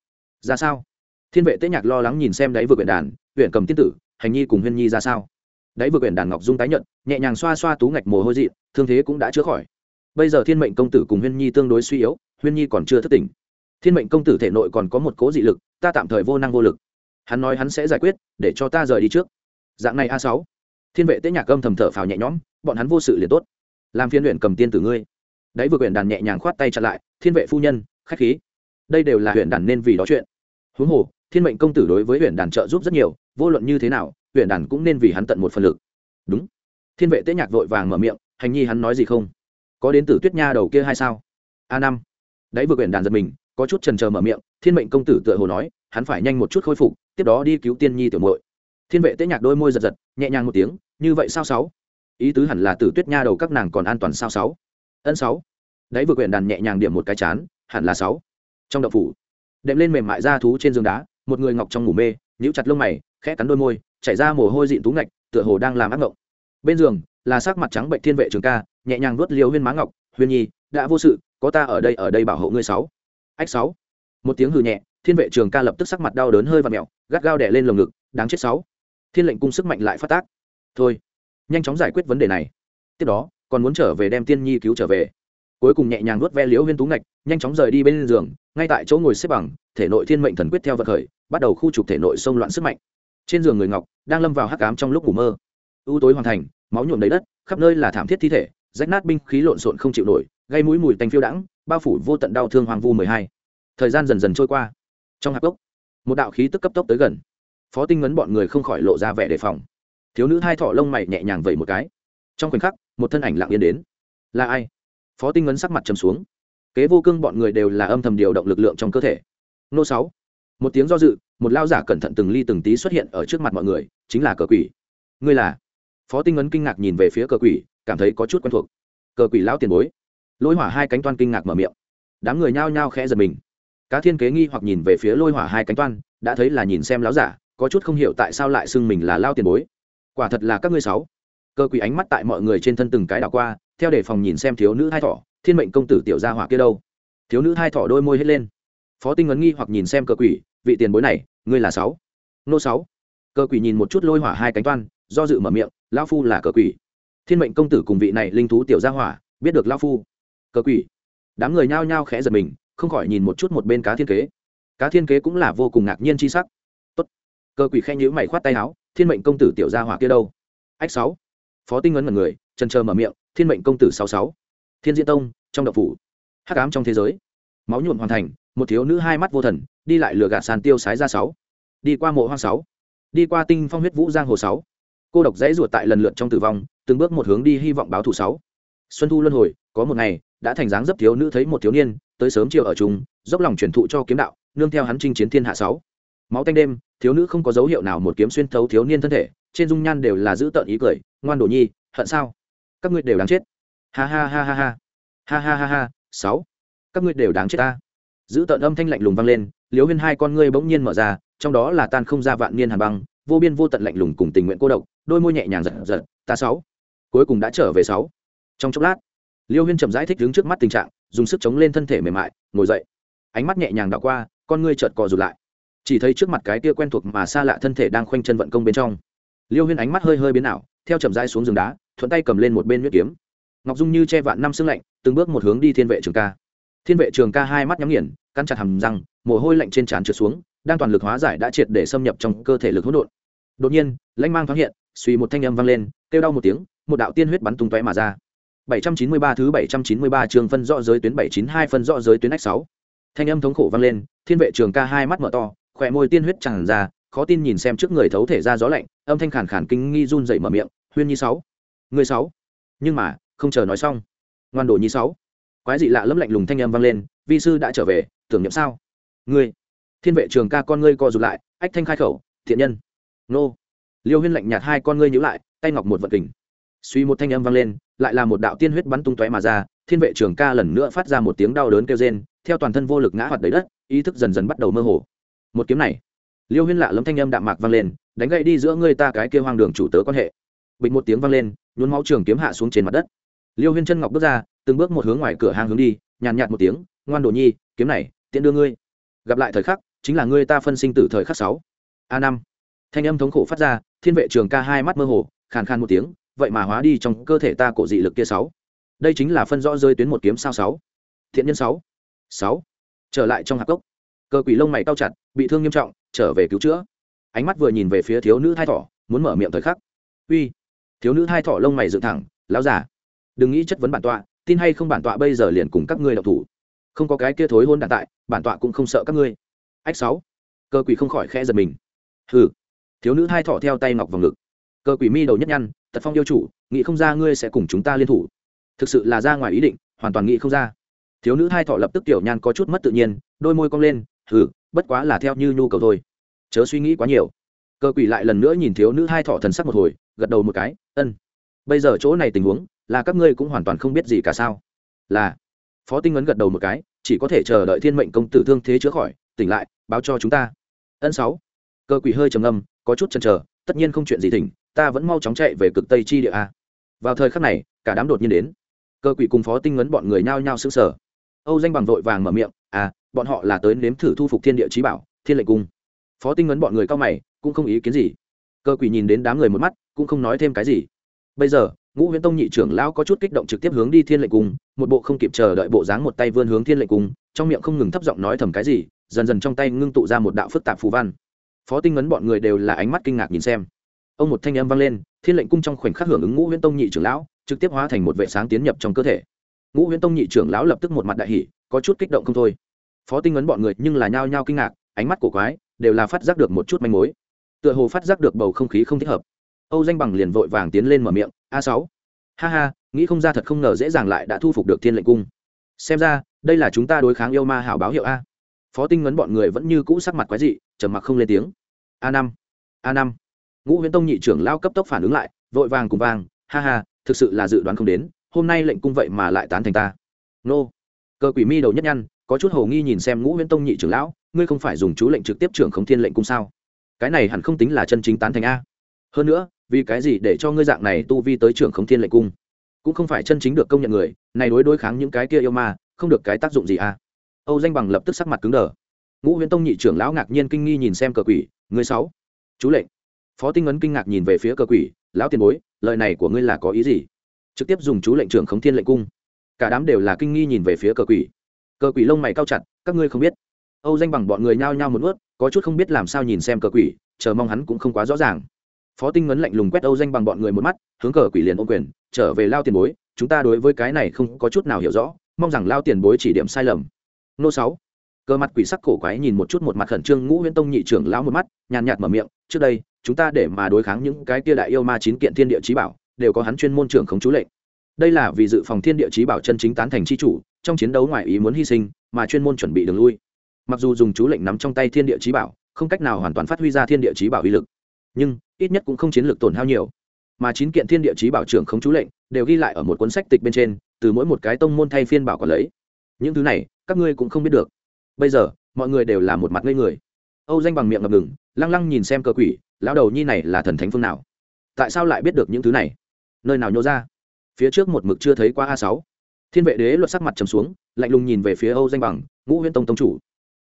Ra sao? Thiên vệ tế nhạc lo lắng nhìn xem đáy vừa quyển đàn huyện cầm tiên tử, hành nhi cùng huyên nhi ra sao? Đáy vừa quyển đàn ngọc dung tái nhận nhẹ nhàng xoa xoa tú ngạch mồ hôi dị thương thế cũng đã chữa khỏi. Bây giờ thiên mệnh công tử cùng huyên nhi tương đối suy yếu, huyên nhi còn chưa thất tỉnh thiên mệnh công tử thể nội còn có một cố dị lực, ta tạm thời vô năng vô lực. Hắn nói hắn sẽ giải quyết, để cho ta rời đi trước. Dạng này a sáu. Thiên vệ tế nhạc âm thầm thở phào nhẹ nhõm, bọn hắn vô sự liền tốt. Làm phiên luyện cầm tiên tử ngươi. Đấy vừa quyển đàn nhẹ nhàng khoát tay chặn lại, thiên vệ phu nhân, khách khí. Đây đều là huyện đàn nên vì đó chuyện. Huống hồ, thiên mệnh công tử đối với huyện đàn trợ giúp rất nhiều, vô luận như thế nào, huyện đàn cũng nên vì hắn tận một phần lực. Đúng. Thiên vệ tế nhạc vội vàng mở miệng, hành nhi hắn nói gì không? Có đến từ tuyết nha đầu kia hay sao? A năm. Đấy vừa quyển đàn giật mình có chút trần trờ mở miệng, thiên mệnh công tử tựa hồ nói, hắn phải nhanh một chút khôi phục, tiếp đó đi cứu tiên nhi tiểu muội. Thiên vệ tế nhạc đôi môi giật giật, nhẹ nhàng một tiếng, như vậy sao sáu? Ý tứ hẳn là tử tuyết nha đầu các nàng còn an toàn sao sáu? Ân sáu. Đấy vừa quyển đàn nhẹ nhàng điểm một cái chán, hẳn là sáu. Trong đậu phủ, đệm lên mềm mại da thú trên giường đá, một người ngọc trong ngủ mê, nhíu chặt lông mày, khẽ cắn đôi môi, chảy ra mồ hôi dịn tú ngạch, tựa hồ đang làm ác ngộng. Bên giường, là sắc mặt trắng bệnh thiên vệ trường ca, nhẹ nhàng vuốt liều huyên má ngọc, huyên nhi, đã vô sự, có ta ở đây ở đây bảo hộ ngươi sáu ách sáu. Một tiếng hừ nhẹ, thiên vệ trường ca lập tức sắc mặt đau đớn hơi và mẹo gắt gao đẻ lên lồng ngực, đáng chết sáu. Thiên lệnh cung sức mạnh lại phát tác. Thôi, nhanh chóng giải quyết vấn đề này. Tiếp đó, còn muốn trở về đem tiên nhi cứu trở về. Cuối cùng nhẹ nhàng nuốt ve liễu huyên tú ngạch, nhanh chóng rời đi bên giường, ngay tại chỗ ngồi xếp bằng, thể nội thiên mệnh thần quyết theo vật khởi, bắt đầu khu trục thể nội xông loạn sức mạnh. Trên giường người ngọc, đang lâm vào hắc ám trong lúc ngủ mơ. Ưu tối hoàn thành, máu nhuộm đầy đất, khắp nơi là thảm thiết thi thể, rách nát binh khí lộn xộn không chịu nổi, gây mũi mùi tanh phiêu đãng bao phủ vô tận đau thương hoàng vu mười hai. Thời gian dần dần trôi qua. Trong hạp gốc một đạo khí tức cấp tốc tới gần. Phó tinh ngấn bọn người không khỏi lộ ra vẻ đề phòng. Thiếu nữ hai thọ lông mày nhẹ nhàng vẩy một cái. Trong khoảnh khắc, một thân ảnh lặng yên đến. Là ai? Phó tinh ngấn sắc mặt trầm xuống. Kế vô cương bọn người đều là âm thầm điều động lực lượng trong cơ thể. Nô sáu. Một tiếng do dự, một lao giả cẩn thận từng ly từng tí xuất hiện ở trước mặt mọi người, chính là cờ quỷ. Ngươi là? Phó tinh ngấn kinh ngạc nhìn về phía cờ quỷ, cảm thấy có chút quen thuộc. Cờ quỷ lão tiền bối lôi hỏa hai cánh toan kinh ngạc mở miệng. Đám người nhao nhao khẽ giật mình. Cá thiên kế nghi hoặc nhìn về phía lôi hỏa hai cánh toan, đã thấy là nhìn xem láo giả, có chút không hiểu tại sao lại xưng mình là lao tiền bối. Quả thật là các ngươi sáu. Cơ quỷ ánh mắt tại mọi người trên thân từng cái đảo qua, theo đề phòng nhìn xem thiếu nữ hai thỏ, thiên mệnh công tử tiểu gia hỏa kia đâu? Thiếu nữ hai thỏ đôi môi hết lên. Phó tinh ấn nghi hoặc nhìn xem cờ quỷ, vị tiền bối này, ngươi là sáu. Nô sáu. Cờ quỷ nhìn một chút lôi hỏa hai cánh toan, do dự mở miệng lao phu là cờ quỷ. Thiên mệnh công tử cùng vị này linh thú tiểu gia hỏa, biết được lao phu cờ quỷ. Đám người nhao nhao khẽ giật mình, không khỏi nhìn một chút một bên cá thiên kế. Cá thiên kế cũng là vô cùng ngạc nhiên c h i sắc. Tốt. Cờ quỷ khen nhữ mày khoát tay áo, thiên mệnh công tử tiểu gia hỏa kia đâu? Ách sáu. Phó tinh ấn mật người, trần trờ mở miệng, thiên mệnh công tử sáu sáu. Thiên diễn tông, trong đậu phủ. Hắc ám trong thế giới. Máu nhuộm hoàn thành, một thiếu nữ hai mắt vô thần, đi lại lừa gạt sàn tiêu sái ra sáu. Đi qua mộ hoang sáu. Đi qua tinh phong huyết vũ giang hồ sáu. Cô độc dãy ruột tại lần lượt trong tử vong, từng bước một hướng đi hy vọng báo thù sáu xuân thu luân hồi, có một ngày, đã thành dáng dấp thiếu nữ thấy một thiếu niên, tới sớm chiều ở chung, dốc lòng truyền thụ cho kiếm đạo, nương theo hắn chinh chiến thiên hạ sáu. Máu tanh đêm, thiếu nữ không có dấu hiệu nào một kiếm xuyên thấu thiếu niên thân thể, trên dung nhan đều là giữ tợn ý cười, ngoan đồ nhi, hận sao? Các ngươi đều đáng chết. Ha ha ha ha ha. Ha ha ha ha, sáu. Các ngươi đều đáng chết ta. Giữ tợn âm thanh lạnh lùng vang lên liếu huyên hai con ngươi bỗng nhiên mở ra, trong đó là tan không ra vạn niên hàn băng, vô biên vô tận lạnh lùng cùng tình nguyện cô độc, đôi môi nhẹ nhàng giật giật, ta sáu. Cuối cùng đã trở về sáu trong chốc lát, liêu huyên chậm rãi thích đứng trước mắt tình trạng, dùng sức chống lên thân thể mềm mại, ngồi dậy. Ánh mắt nhẹ nhàng đảo qua, con ngươi chợt cò rụt lại. Chỉ thấy trước mặt cái kia quen thuộc mà xa lạ thân thể đang khoanh chân vận công bên trong. Liêu huyên ánh mắt hơi hơi biến ảo, theo chậm rãi xuống giường đá, thuận tay cầm lên một bên nhuyễn kiếm. Ngọc dung như che vạn năm xương lạnh, từng bước một hướng đi thiên vệ trường ca. Thiên vệ trường ca hai mắt nhắm nghiền căn chặt hầm răng, mồ hôi lạnh trên trán trượt xuống, đang toàn lực hóa giải đã triệt để xâm nhập trong cơ thể lực hỗn độn. Đột nhiên, lãnh mang thoáng hiện suy một thanh âm vang lên, kêu đau một tiếng, một đạo tiên huyết bắn tung tóe mà ra. 793 thứ 793 trường phân rõ giới tuyến 792 phân rõ giới tuyến X6. Thanh âm thống khổ vang lên, Thiên vệ trường ca hai mắt mở to, khỏe môi tiên huyết tràn ra, khó tin nhìn xem trước người thấu thể ra gió lạnh, âm thanh khàn khàn kinh nghi run rẩy mở miệng, "Huyên Nhi sáu, Người sáu." Nhưng mà, không chờ nói xong, ngoan đồ Nhi sáu. Quái dị lạ lẫm lạnh lùng thanh âm vang lên, "Vi sư đã trở về, tưởng niệm sao?" "Ngươi?" Thiên vệ trường ca con ngươi co rụt lại, ách thanh khai khẩu, "Thiện nhân." "Nô." Liêu Huyên lạnh nhạt hai con ngươi nhíu lại, tay ngọc một vận kình. Suy một thanh âm vang lên, lại là một đạo tiên huyết bắn tung tóe mà ra, thiên vệ trường ca lần nữa phát ra một tiếng đau đớn kêu rên, theo toàn thân vô lực ngã hoạt đầy đất, ý thức dần dần bắt đầu mơ hồ. Một kiếm này, liêu huyên lạ lấm thanh âm đạm mạc vang lên, đánh gậy đi giữa ngươi ta cái kia hoang đường chủ tớ quan hệ. Bịch một tiếng vang lên, nhuốm máu trường kiếm hạ xuống trên mặt đất. Liêu huyên chân ngọc bước ra, từng bước một hướng ngoài cửa hang hướng đi, nhàn nhạt một tiếng, ngoan đồ nhi, kiếm này tiện đưa ngươi. Gặp lại thời khắc, chính là ngươi ta phân sinh tử thời khắc sáu. A năm. Thanh âm thống khổ phát ra, thiên vệ trường ca hai mắt mơ hồ, khàn khàn một tiếng vậy mà hóa đi trong cơ thể ta cổ dị lực kia sáu. Đây chính là phân rõ rơi tuyến một kiếm sao sáu. Thiện nhân sáu. Sáu. Trở lại trong hạp cốc. Cơ quỷ lông mày cao chặt, bị thương nghiêm trọng, trở về cứu chữa. Ánh mắt vừa nhìn về phía thiếu nữ thai thỏ, muốn mở miệng thời khắc. Uy. Thiếu nữ thai thỏ lông mày dựng thẳng láo giả đừng nghĩ chất vấn bản tọa, tin hay không bản tọa bây giờ liền cùng các ngươi đọc thủ. Không có cái kia thối hôn đạn tại, bản tọa cũng không sợ các ngươi. Ách sáu. Cơ quỷ không khỏi khẽ giật mình. Hừ. Thiếu nữ thai thỏ theo tay ngọc vào ngực. Cơ quỷ mi đầu nhất nhăn tật phong yêu chủ, nghĩ không ra ngươi sẽ cùng chúng ta liên thủ. Thực sự là ra ngoài ý định, hoàn toàn nghĩ không ra. Thiếu nữ hai thọ lập tức tiểu nhan có chút mất tự nhiên, đôi môi cong lên thử. bất quá là theo như nhu cầu thôi. Chớ suy nghĩ quá nhiều. Cơ quỷ lại lần nữa nhìn thiếu nữ hai thọ thần sắc một hồi, gật đầu một cái, ân. Bây giờ chỗ này tình huống, là các ngươi cũng hoàn toàn không biết gì cả sao. Là. Phó tinh ấn gật đầu một cái, chỉ có thể chờ đợi thiên mệnh công tử thương thế chữa khỏi, tỉnh lại, báo cho chúng ta. Ân sáu. Cơ quỷ hơi trầm âm có chút chần chờ, tất nhiên không chuyện gì tỉnh ta vẫn mau chóng chạy về cực tây chi địa a. Vào thời khắc này, cả đám đột nhiên đến. Cơ quỷ cùng phó tinh ngấn bọn người nhao nhao xứng sở âu danh bằng vội vàng mở miệng à bọn họ là tới nếm thử thu phục thiên địa trí bảo, thiên lệnh cung. Phó tinh ngấn bọn người cao mày, cũng không ý kiến gì. Cơ quỷ nhìn đến đám người một mắt, cũng không nói thêm cái gì. Bây giờ, ngũ huyễn tông nhị trưởng lão có chút kích động trực tiếp hướng đi thiên lệnh cung, một bộ không kịp chờ đợi bộ dáng một tay vươn hướng thiên lệnh cung, trong miệng không ngừng thấp giọng nói thầm cái gì, dần dần trong tay ngưng tụ ra một đạo phức tạp phù văn. Phó tinh ngấn bọn người đều là ánh mắt kinh ngạc nhìn xem ông một thanh âm vang lên, thiên lệnh cung trong khoảnh khắc hưởng ứng ngũ huyễn tông nhị trưởng lão, trực tiếp hóa thành một vệ sáng tiến nhập trong cơ thể. Ngũ huyễn tông nhị trưởng lão lập tức một mặt đại hỉ, có chút kích động không thôi. Phó tinh ấn bọn người nhưng là nhao nhao kinh ngạc, ánh mắt của quái, đều là phát giác được một chút manh mối. Tựa hồ phát giác được bầu không khí không thích hợp. Âu danh bằng liền vội vàng tiến lên mở miệng, a sáu. Ha ha, nghĩ không ra thật không ngờ dễ dàng lại đã thu phục được thiên lệnh cung. Xem ra, đây là chúng ta đối kháng yêu ma hảo báo hiệu a. Phó tinh ngấn bọn người vẫn như cũ sắc mặt quái dị, trầm mặc không lên tiếng. A năm a năm ngũ huyễn tông nhị trưởng lao cấp tốc phản ứng lại, vội vàng cùng vàng ha ha, thực sự là dự đoán không đến, hôm nay lệnh cung vậy mà lại tán thành ta. Nô. Cơ quỷ mi đầu nhất nhăn, có chút hồ nghi nhìn xem ngũ huyễn tông nhị trưởng lão, ngươi không phải dùng chú lệnh trực tiếp trưởng Không thiên lệnh cung sao? Cái này hẳn không tính là chân chính tán thành a. Hơn nữa, vì cái gì để cho ngươi dạng này tu vi tới trưởng Không thiên lệnh cung? Cũng không phải chân chính được công nhận người, này đối đối kháng những cái kia yêu ma, không được cái tác dụng gì à âu danh bằng lập tức sắc mặt cứng đờ. Ngũ huyễn tông nhị trưởng lão ngạc nhiên kinh nghi nhìn xem cờ quỷ người sáu, chú lệnh phó tinh ấn kinh ngạc nhìn về phía cờ quỷ, lão tiền bối, lời này của ngươi là có ý gì? Trực tiếp dùng chú lệnh trưởng khống thiên lệnh cung. Cả đám đều là kinh nghi nhìn về phía cờ quỷ. Cờ quỷ lông mày cao chặt, các ngươi không biết. Âu danh bằng bọn người nhao nhao một ướt có chút không biết làm sao nhìn xem cờ quỷ, chờ mong hắn cũng không quá rõ ràng. Phó tinh ấn lạnh lùng quét âu danh bằng bọn người một mắt, hướng cờ quỷ liền ô quyền, trở về lao tiền bối, chúng ta đối với cái này không có chút nào hiểu rõ, mong rằng lao tiền bối chỉ điểm sai lầm. Nô sáu. Cơ mặt quỷ sắc cổ quái nhìn một chút một mặt khẩn trương ngũ huyễn tông nhị trưởng lão một mắt, nhàn nhạt mở miệng, trước đây chúng ta để mà đối kháng những cái kia đại yêu ma chín kiện thiên địa chí bảo, đều có hắn chuyên môn trưởng khống chú lệnh. Đây là vì dự phòng thiên địa chí bảo chân chính tán thành chi chủ, trong chiến đấu ngoài ý muốn hy sinh, mà chuyên môn chuẩn bị đường lui. Mặc dù dùng chú lệnh nắm trong tay thiên địa chí bảo, không cách nào hoàn toàn phát huy ra thiên địa chí bảo uy lực, nhưng ít nhất cũng không chiến lược tổn hao nhiều. Mà chín kiện thiên địa chí bảo trưởng khống chú lệnh đều ghi lại ở một cuốn sách tịch bên trên, từ mỗi một cái tông môn thay phiên bảo quản lấy. Những thứ này, các ngươi cũng không biết được. Bây giờ, mọi người đều là một mặt ngây người. Âu danh bằng miệng ngập ngừng, lăng lăng nhìn xem cơ quỷ lão đầu nhi này là thần thánh phương nào? Tại sao lại biết được những thứ này? Nơi nào nhô ra? Phía trước một mực chưa thấy qua a sáu. Thiên vệ đế luật sắc mặt trầm xuống, lạnh lùng nhìn về phía âu danh bằng, ngũ huyễn tông tông chủ.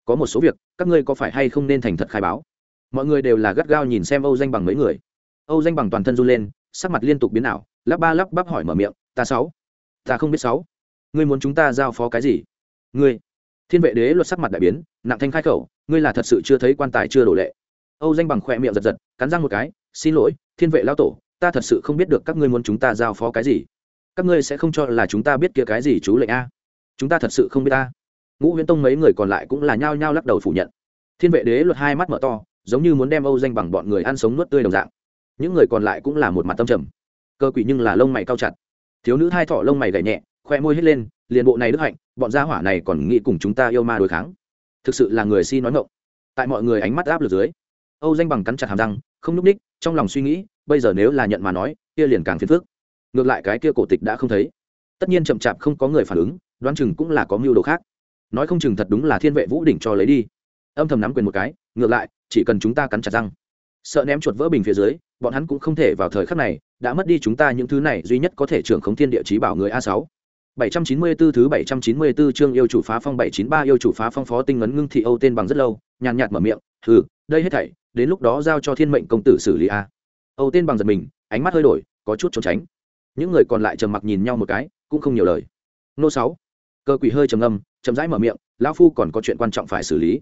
Có một số việc, các ngươi có phải hay không nên thành thật khai báo? Mọi người đều là gắt gao nhìn xem âu danh bằng mấy người. Âu danh bằng toàn thân run lên, sắc mặt liên tục biến ảo, lắp ba lắp bắp hỏi mở miệng, ta sáu? Ta không biết sáu. Ngươi muốn chúng ta giao phó cái gì? Ngươi. Thiên vệ đế luật sắc mặt đại biến, nặng thanh khai khẩu, ngươi là thật sự chưa thấy quan tài chưa đổ lệ âu danh bằng khỏe miệng giật giật, cắn răng một cái, xin lỗi, thiên vệ lao tổ, ta thật sự không biết được các ngươi muốn chúng ta giao phó cái gì. Các ngươi sẽ không cho là chúng ta biết kia cái gì chú lệnh a. Chúng ta thật sự không biết ta. Ngũ huyễn tông mấy người còn lại cũng là nhao nhao lắc đầu phủ nhận. Thiên vệ đế luật hai mắt mở to, giống như muốn đem âu danh bằng bọn người ăn sống nuốt tươi đồng dạng. Những người còn lại cũng là một mặt tâm trầm. Cơ quỷ nhưng là lông mày cao chặt. Thiếu nữ hai thọ lông mày gảy nhẹ, khoe môi hết lên, liền bộ này đức hạnh, bọn gia hỏa này còn nghĩ cùng chúng ta yêu ma đối kháng. Thực sự là người si nói ngộng tại mọi người ánh mắt áp lực dưới âu danh bằng cắn chặt hàm răng không nhúc ních trong lòng suy nghĩ bây giờ nếu là nhận mà nói kia liền càng phiền phức. Ngược lại cái kia cổ tịch đã không thấy. Tất nhiên chậm chạp không có người phản ứng đoán chừng cũng là có mưu đồ khác. Nói không chừng thật đúng là thiên vệ vũ đỉnh cho lấy đi. Âm thầm nắm quyền một cái ngược lại chỉ cần chúng ta cắn chặt răng. Sợ ném chuột vỡ bình phía dưới bọn hắn cũng không thể vào thời khắc này đã mất đi chúng ta những thứ này duy nhất có thể trưởng khống thiên địa chí bảo người a sáu. 794 thứ 794 chương yêu chủ phá phong 793 yêu chủ phá phong phó tinh ngấn ngưng thị Âu tên bằng rất lâu, nhàn nhạt mở miệng, "Hừ, đây hết thảy, đến lúc đó giao cho Thiên Mệnh công tử xử lý a." Âu tên bằng giật mình, ánh mắt hơi đổi, có chút trốn tránh. Những người còn lại trầm mặc nhìn nhau một cái, cũng không nhiều lời. Nô sáu Cơ quỷ hơi trầm ngâm, chậm rãi mở miệng, lão phu còn có chuyện quan trọng phải xử lý.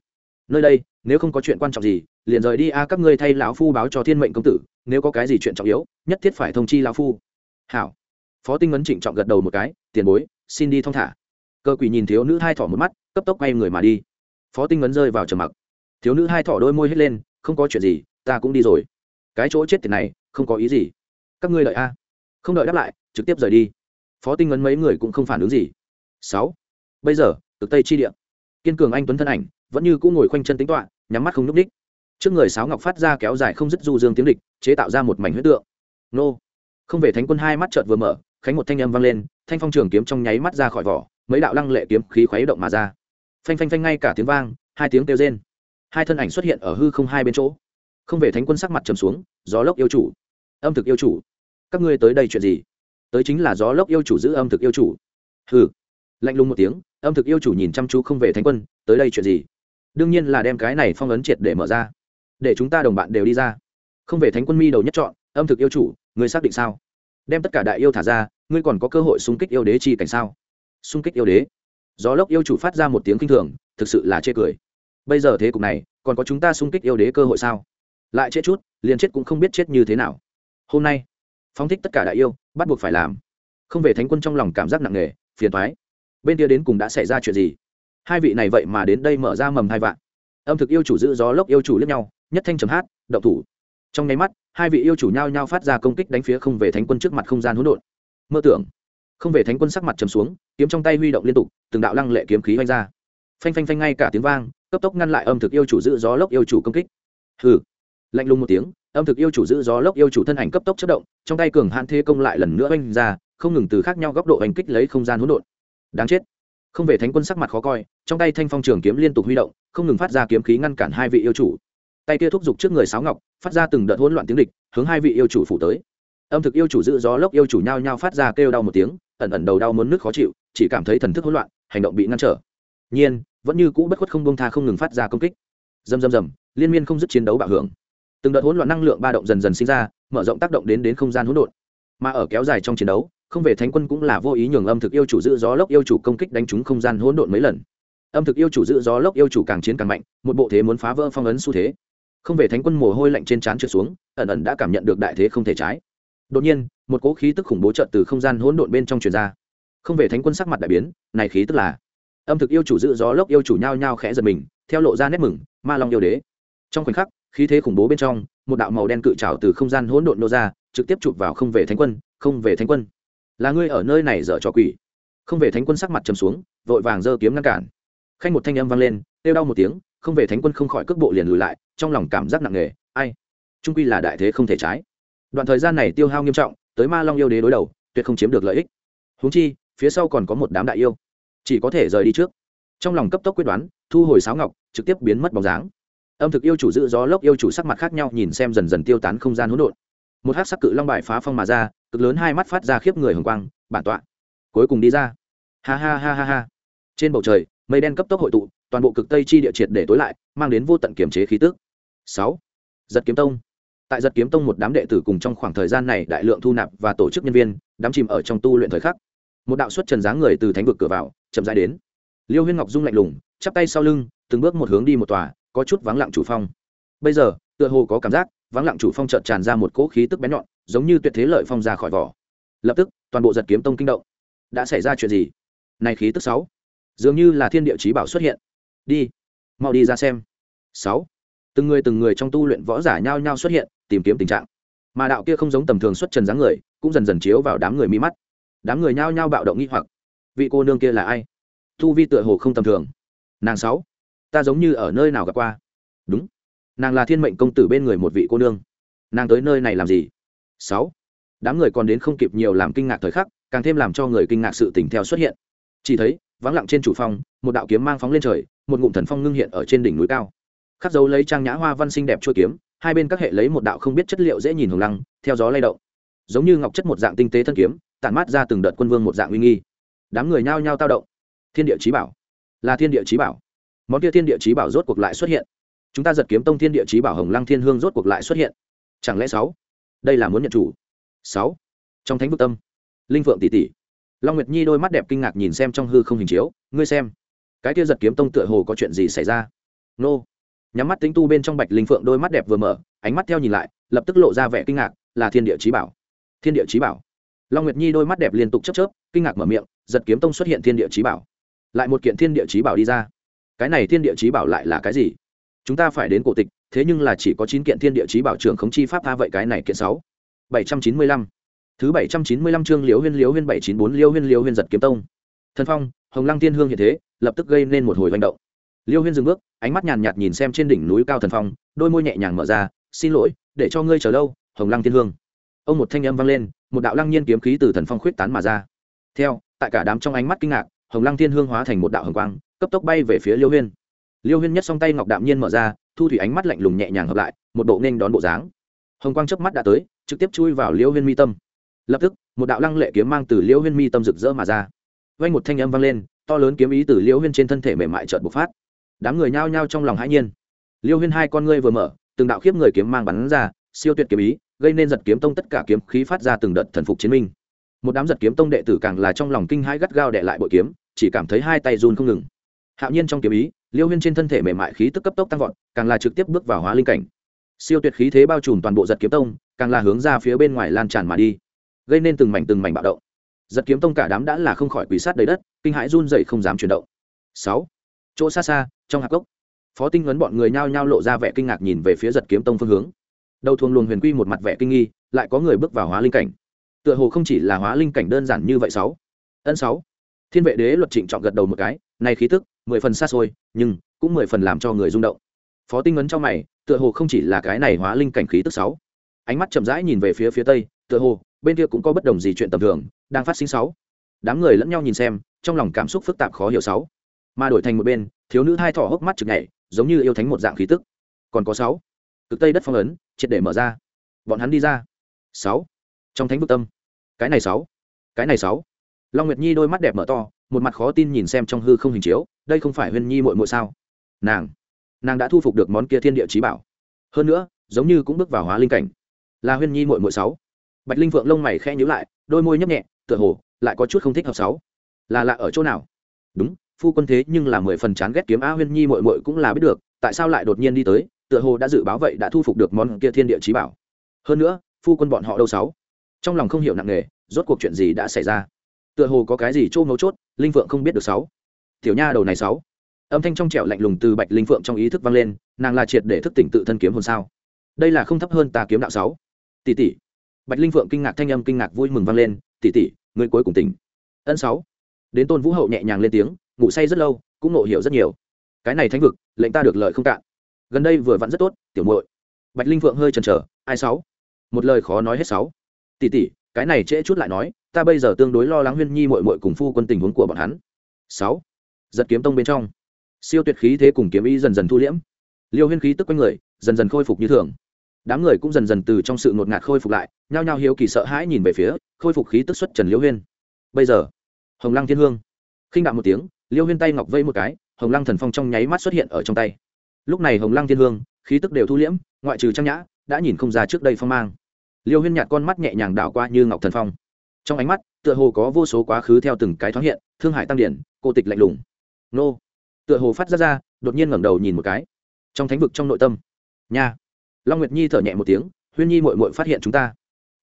Nơi đây, nếu không có chuyện quan trọng gì, liền rời đi a các ngươi thay lão phu báo cho Thiên Mệnh công tử, nếu có cái gì chuyện trọng yếu, nhất thiết phải thông chi lão phu. Hảo. Phó Tinh ngấn trịnh trọng gật đầu một cái, tiền bối, xin đi thong thả cơ quỷ nhìn thiếu nữ hai thỏ một mắt cấp tốc quay người mà đi phó tinh ngấn rơi vào trầm mặc thiếu nữ hai thỏ đôi môi hết lên không có chuyện gì, ta cũng đi rồi. Cái chỗ chết tiền này, không có ý gì. Các ngươi đợi a. Không đợi đáp lại, trực tiếp rời đi. Phó tinh ngấn mấy người cũng không phản ứng gì. Sáu. Bây giờ, cực tây chi địa. Kiên cường anh tuấn thân ảnh, vẫn như cũng ngồi khoanh chân tính toạ nhắm mắt không n ú c ních. Trước người sáo ngọc phát ra kéo dài không dứt du dương tiếng địch, chế tạo ra một mảnh huyết tượng. Nô. Không về thánh quân hai mắt trợt vừa mở, khánh một thanh âm vang lên, thanh phong trường kiếm trong nháy mắt ra khỏi vỏ, mấy đạo lăng lệ kiếm khí khuấy động mà ra. Phanh phanh phanh ngay cả tiếng vang, hai tiếng kêu rên hai thân ảnh xuất hiện ở hư không hai bên chỗ. Không về thánh quân sắc mặt trầm xuống, gió lốc yêu chủ. Âm thực yêu chủ. Các ngươi tới đây chuyện gì? Tới chính là gió lốc yêu chủ giữ âm thực yêu chủ. Hừ. Lạnh lùng một tiếng, âm thực yêu chủ nhìn chăm chú không về thánh quân, tới đây chuyện gì? Đương nhiên là đem cái này phong ấn triệt để mở ra. Để chúng ta đồng bạn đều đi ra. Không về thánh quân mi đầu nhất chọn, âm thực yêu chủ người xác định sao? Đem tất cả đại yêu thả ra, ngươi còn có cơ hội xung kích yêu đế chi cảnh sao? Xung kích yêu đế. Gió lốc yêu chủ phát ra một tiếng kinh thường, thực sự là chê cười bây giờ thế cục này, còn có chúng ta xung kích yêu đế cơ hội sao? Lại chết chút, liền chết cũng không biết chết như thế nào. Hôm nay, phóng thích tất cả đại yêu, bắt buộc phải làm. Không về thánh quân trong lòng cảm giác nặng nề, phiền thoái bên kia đến cùng đã xảy ra chuyện gì? Hai vị này vậy mà đến đây mở ra mầm hai vạn. Âm thực yêu chủ giữ gió lốc yêu chủ lẫn nhau, nhất thanh chấm hát, động thủ. Trong nháy mắt, hai vị yêu chủ nhau nhau phát ra công kích đánh phía không về thánh quân trước mặt không gian hỗn độn. Mơ tưởng, không về thánh quân sắc mặt trầm xuống, kiếm trong tay huy động liên tục, từng đạo lăng lệ kiếm khí oanh ra. Phanh phanh phanh ngay cả tiếng vang cấp tốc ngăn lại âm thực yêu chủ giữ gió lốc yêu chủ công kích. Hừ. Lạnh lùng một tiếng, âm thực yêu chủ giữ gió lốc yêu chủ thân ảnh cấp tốc chất động, trong tay cường hạn thế công lại lần nữa oanh ra, không ngừng từ khác nhau góc độ oanh kích lấy không gian hỗn độn. Đáng chết. Không về thánh quân sắc mặt khó coi, trong tay thanh phong trường kiếm liên tục huy động, không ngừng phát ra kiếm khí ngăn cản hai vị yêu chủ. Tay kia thúc giục trước người sáo ngọc, phát ra từng đợt hỗn loạn tiếng địch, hướng hai vị yêu chủ phủ tới. Âm thực yêu chủ giữ gió lốc yêu chủ nhao nhao phát ra kêu đau một tiếng, ẩn ẩn đầu đau muốn nước khó chịu, chỉ cảm thấy thần thức hỗn loạn, hành động bị ngăn trở. Nhiên vẫn như cũ bất khuất không bông tha không ngừng phát ra công kích. Dầm dầm dầm liên miên không dứt chiến đấu bạo hưởng. Từng đợt hỗn loạn năng lượng ba động dần dần sinh ra, mở rộng tác động đến đến không gian hỗn độn. Mà ở kéo dài trong chiến đấu, không về thánh quân cũng là vô ý nhường âm thực yêu chủ giữ gió lốc yêu chủ công kích đánh trúng không gian hỗn độn mấy lần. Âm thực yêu chủ giữ gió lốc yêu chủ càng chiến càng mạnh, một bộ thế muốn phá vỡ phong ấn xu thế. Không về thánh quân mồ hôi lạnh trên trán trượt xuống, ẩn ẩn đã cảm nhận được đại thế không thể trái. Đột nhiên, một cỗ khí tức khủng bố trợt từ không gian hỗn độn bên trong truyền ra. Không về thánh quân sắc mặt đại biến, này khí tức là âm thực yêu chủ giữ gió lốc yêu chủ nhao nhao khẽ giật mình, theo lộ ra nét mừng, ma long yêu đế. Trong khoảnh khắc, khí thế khủng bố bên trong, một đạo màu đen cự trào từ không gian hỗn độn nô ra, trực tiếp chụp vào không về thánh quân, không về thánh quân. Là ngươi ở nơi này dở trò quỷ. Không về thánh quân sắc mặt trầm xuống, vội vàng giơ kiếm ngăn cản. Khanh một thanh âm vang lên, kêu đau một tiếng, không về thánh quân không khỏi cước bộ liền lùi lại, trong lòng cảm giác nặng nề, ai? Trung quy là đại thế không thể trái. Đoạn thời gian này tiêu hao nghiêm trọng, tới ma long yêu đế đối đầu, tuyệt không chiếm được lợi ích. Húng chi, phía sau còn có một đám đại yêu chỉ có thể rời đi trước. Trong lòng cấp tốc quyết đoán, thu hồi sáo ngọc, trực tiếp biến mất bóng dáng. Âm thực yêu chủ giữ gió lốc, yêu chủ sắc mặt khác nhau, nhìn xem dần dần tiêu tán không gian hỗn độn. Một hát sắc cự long bài phá phong mà ra, cực lớn hai mắt phát ra khiếp người hồng quang, bản tọa. Cuối cùng đi ra. Ha ha ha ha ha. Trên bầu trời, mây đen cấp tốc hội tụ, toàn bộ cực tây chi địa triệt để tối lại, mang đến vô tận kiềm chế khí tức. Sáu. Giật kiếm tông. Tại giật kiếm tông một đám đệ tử cùng trong khoảng thời gian này đại lượng thu nạp và tổ chức nhân viên đám chìm ở trong tu luyện thời khắc một đạo xuất trần dáng người từ thánh vực cửa vào, chậm rãi đến. Liêu huyên ngọc dung lạnh lùng, chắp tay sau lưng, từng bước một hướng đi một tòa, có chút vắng lặng chủ phong. Bây giờ, tựa hồ có cảm giác, vắng lặng chủ phong chợt tràn ra một cỗ khí tức bén nhọn, giống như tuyệt thế lợi phong ra khỏi vỏ. Lập tức, toàn bộ giật kiếm tông kinh động. Đã xảy ra chuyện gì? Này khí tức sáu. Dường như là thiên địa chí bảo xuất hiện. Đi, mau đi ra xem. Sáu. Từng người từng người trong tu luyện võ giả nhao nhao xuất hiện, tìm kiếm tình trạng. Mà đạo kia không giống tầm thường xuất trần dáng người, cũng dần dần chiếu vào đám người mi mắt đám người nhao nhao bạo động nghi hoặc. Vị cô nương kia là ai? Thu vi tựa hồ không tầm thường. Nàng sáu, ta giống như ở nơi nào gặp qua. Đúng. Nàng là thiên mệnh công tử bên người một vị cô nương. Nàng tới nơi này làm gì? Sáu, đám người còn đến không kịp nhiều làm kinh ngạc thời khắc, càng thêm làm cho người kinh ngạc sự tình theo xuất hiện. Chỉ thấy, vắng lặng trên chủ phong, một đạo kiếm mang phóng lên trời, một ngụm thần phong ngưng hiện ở trên đỉnh núi cao. Khắc dấu lấy trang nhã hoa văn xinh đẹp chua kiếm, hai bên các hệ lấy một đạo không biết chất liệu dễ nhìn hồng lăng, theo gió lay động. Giống như ngọc chất một dạng tinh tế thân kiếm tản mát ra từng đợt quân vương một dạng uy nghi. Đám người nhao nhao tao động. Thiên địa trí bảo. Là thiên địa trí bảo. Món kia thiên địa trí bảo rốt cuộc lại xuất hiện. Chúng ta giật kiếm tông thiên địa trí bảo hồng lăng thiên hương rốt cuộc lại xuất hiện. Chẳng lẽ sáu? Đây là muốn nhận chủ. Sáu. Trong thánh vực tâm. Linh phượng tỷ tỷ. Long nguyệt nhi đôi mắt đẹp kinh ngạc nhìn xem trong hư không hình chiếu. Ngươi xem. Cái kia giật kiếm tông tựa hồ có chuyện gì xảy ra? Nô. Nhắm mắt tính tu bên trong bạch linh phượng đôi mắt đẹp vừa mở, ánh mắt theo nhìn lại, lập tức lộ ra vẻ kinh ngạc, là thiên địa trí bảo. Thiên địa trí bảo long nguyệt nhi đôi mắt đẹp liên tục chấp chớp, kinh ngạc mở miệng, giật kiếm tông xuất hiện thiên địa trí bảo. Lại một kiện thiên địa trí bảo đi ra. Cái này thiên địa trí bảo lại là cái gì? Chúng ta phải đến cổ tịch, thế nhưng là chỉ có chín kiện thiên địa trí bảo trưởng khống chi pháp tha vậy cái này kiện sáu. Bảy trăm chín mươi lăm. Thứ bảy trăm chín mươi lăm chương liễu huyên liễu huyên bảy chín bốn, liễu huyên liễu huyên giật kiếm tông. Thần phong, hồng lăng tiên hương hiện thế, lập tức gây nên một hồi hành động. Liêu huyên dừng bước, ánh mắt nhàn nhạt nhìn xem trên đỉnh núi cao thần phong, đôi môi nhẹ nhàng mở ra, xin lỗi, để cho ngươi chờ lâu, hồng lăng tiên hương. Ông một thanh âm vang lên một đạo lăng nhiên kiếm khí từ thần phong khuyết tán mà ra. Theo, tại cả đám trong ánh mắt kinh ngạc, hồng lăng thiên hương hóa thành một đạo hồng quang, cấp tốc bay về phía liêu huyên. Liêu huyên nhất song tay ngọc đạm nhiên mở ra, thu thủy ánh mắt lạnh lùng nhẹ nhàng hợp lại, một bộ nên đón bộ dáng. Hồng quang chớp mắt đã tới, trực tiếp chui vào liêu huyên mi tâm. Lập tức, một đạo lăng lệ kiếm mang từ liêu huyên mi tâm rực rỡ mà ra. Vay một thanh âm vang lên, to lớn kiếm ý từ liêu huyên trên thân thể mềm mại trợt bộc phát. Đám người nhao nhao trong lòng hãi nhiên. Liêu huyên hai con ngươi vừa mở, từng đạo khiếp người kiếm mang bắn ra, siêu tuyệt kiếm ý gây nên giật kiếm tông tất cả kiếm khí phát ra từng đợt thần phục chiến minh. Một đám giật kiếm tông đệ tử càng là trong lòng kinh hãi gắt gao đệ lại bội kiếm, chỉ cảm thấy hai tay run không ngừng. Hạo nhiên trong kiếm ý, liêu huyên trên thân thể mềm mại khí tức cấp tốc tăng vọt, càng là trực tiếp bước vào hóa linh cảnh. Siêu tuyệt khí thế bao trùm toàn bộ giật kiếm tông, càng là hướng ra phía bên ngoài lan tràn mà đi, gây nên từng mảnh từng mảnh bạo động. Giật kiếm tông cả đám đã là không khỏi quỷ sát đầy đất, kinh hãi run dậy không dám chuyển động. Sáu, chỗ xa xa, trong hạc gốc phó tinh huấn bọn người nhao nhao lộ ra vẻ kinh ngạc nhìn về phía giật kiếm tông phương hướng đầu thuồng luồng huyền quy một mặt vẻ kinh nghi, lại có người bước vào hóa linh cảnh. Tựa hồ không chỉ là hóa linh cảnh đơn giản như vậy sáu. Ân sáu. Thiên vệ đế luật trịnh chọn gật đầu một cái, này khí tức, mười phần xa xôi, nhưng cũng mười phần làm cho người rung động. Phó tinh ấn trong mày, tựa hồ không chỉ là cái này hóa linh cảnh khí tức sáu. Ánh mắt chậm rãi nhìn về phía phía tây, tựa hồ, bên kia cũng có bất đồng gì chuyện tầm thường đang phát sinh sáu. Đám người lẫn nhau nhìn xem, trong lòng cảm xúc phức tạp khó hiểu sáu. Mà đổi thành một bên, thiếu nữ hai thỏ hốc mắt chực nhảy, giống như yêu thánh một dạng khí tức. Còn có sáu cực tây đất phong ấn, triệt để mở ra. Bọn hắn đi ra. Sáu. Trong thánh vực tâm. Cái này sáu. Cái này sáu. Long nguyệt nhi đôi mắt đẹp mở to, một mặt khó tin nhìn xem trong hư không hình chiếu, đây không phải huyên nhi muội muội sao? Nàng. Nàng đã thu phục được món kia thiên địa trí bảo. Hơn nữa, giống như cũng bước vào hóa linh cảnh. Là huyên nhi muội muội sáu. Bạch linh vượng lông mày khẽ nhíu lại, đôi môi nhấp nhẹ, tựa hồ, lại có chút không thích hợp sáu. Là lạ ở chỗ nào? Đúng, phu quân thế nhưng là mười phần chán ghét kiếm a huyên nhi muội muội cũng là biết được, tại sao lại đột nhiên đi tới? Tựa hồ đã dự báo vậy đã thu phục được món kia thiên địa trí bảo. Hơn nữa, phu quân bọn họ đâu sáu? Trong lòng không hiểu nặng nề, rốt cuộc chuyện gì đã xảy ra? Tựa hồ có cái gì trô mấu chốt, linh phượng không biết được sáu. Tiểu nha đầu này sáu. Âm thanh trong trẻo lạnh lùng từ bạch linh phượng trong ý thức vang lên, nàng là triệt để thức tỉnh tự thân kiếm hồn sao? Đây là không thấp hơn ta kiếm đạo sáu. Tỷ tỷ. Bạch linh phượng kinh ngạc thanh âm kinh ngạc vui mừng vang lên, tỷ tỷ người cuối cùng tỉnh. Ân sáu. Đến tôn vũ hậu nhẹ nhàng lên tiếng, ngủ say rất lâu, cũng ngộ hiểu rất nhiều. Cái này thánh vực, lệnh ta được lợi không cạn gần đây vừa vặn rất tốt, tiểu muội. Bạch linh phượng hơi chần chờ, ai sáu? Một lời khó nói hết sáu. Tỷ tỷ, cái này trễ chút lại nói, ta bây giờ tương đối lo lắng huyên nhi muội muội cùng phu quân tình huống của bọn hắn. Sáu. Giật kiếm tông bên trong. Siêu tuyệt khí thế cùng kiếm ý dần dần thu liễm. Liêu huyên khí tức quanh người, dần dần khôi phục như thường. Đám người cũng dần dần từ trong sự ngột ngạt khôi phục lại, nhao nhao hiếu kỳ sợ hãi nhìn về phía, khôi phục khí tức xuất trần liêu huyên. Bây giờ, hồng lăng thiên hương. Khinh đạo một tiếng, liêu huyên tay ngọc vây một cái, hồng lăng thần phong trong nháy mắt xuất hiện ở trong tay lúc này hồng lăng thiên hương, khí tức đều thu liễm, ngoại trừ trang nhã, đã nhìn không ra trước đây phong mang. Liêu huyên nhạt con mắt nhẹ nhàng đảo qua như ngọc thần phong. Trong ánh mắt, tựa hồ có vô số quá khứ theo từng cái thoáng hiện, thương hại tăng điển, cô tịch lạnh lùng. Nô. Tựa hồ phát ra ra, đột nhiên ngẩng đầu nhìn một cái. Trong thánh vực trong nội tâm. Nha. Long nguyệt nhi thở nhẹ một tiếng, huyên nhi mội mội phát hiện chúng ta.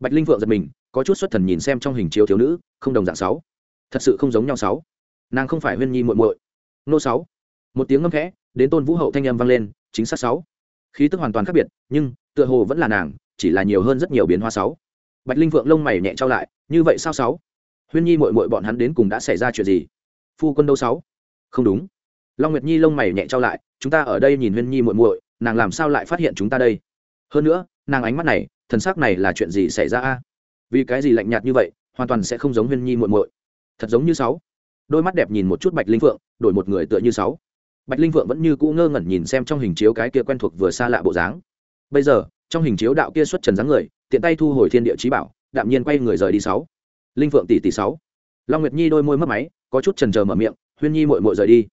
Bạch linh vượng giật mình, có chút xuất thần nhìn xem trong hình chiếu thiếu nữ, không đồng dạng sáu. Thật sự không giống nhau sáu. Nàng không phải huyên nhi muội muội. Nô sáu. Một tiếng ngâm khẽ đến tôn vũ hậu thanh âm vang lên, chính xác sáu. Khí tức hoàn toàn khác biệt, nhưng, tựa hồ vẫn là nàng, chỉ là nhiều hơn rất nhiều biến hoa sáu. Bạch linh vượng lông mày nhẹ trao lại, như vậy sao sáu? Huyên nhi muội muội bọn hắn đến cùng đã xảy ra chuyện gì? Phu quân đâu sáu? Không đúng. Long nguyệt nhi lông mày nhẹ trao lại, chúng ta ở đây nhìn huyên nhi muội muội, nàng làm sao lại phát hiện chúng ta đây? Hơn nữa, nàng ánh mắt này, thần sắc này là chuyện gì xảy ra a? Vì cái gì lạnh nhạt như vậy, hoàn toàn sẽ không giống huyên nhi muội muội. Thật giống như sáu. Đôi mắt đẹp nhìn một chút bạch linh phượng, đổi một người tựa như sáu bạch linh Vượng vẫn như cũ ngơ ngẩn nhìn xem trong hình chiếu cái kia quen thuộc vừa xa lạ bộ dáng. Bây giờ, trong hình chiếu đạo kia xuất trần dáng người, tiện tay thu hồi thiên địa trí bảo, đạm nhiên quay người rời đi sáu. Linh Vượng tỷ tỷ sáu. Long nguyệt nhi đôi môi mất máy, có chút trần trờ mở miệng, huyên nhi mội mội rời đi.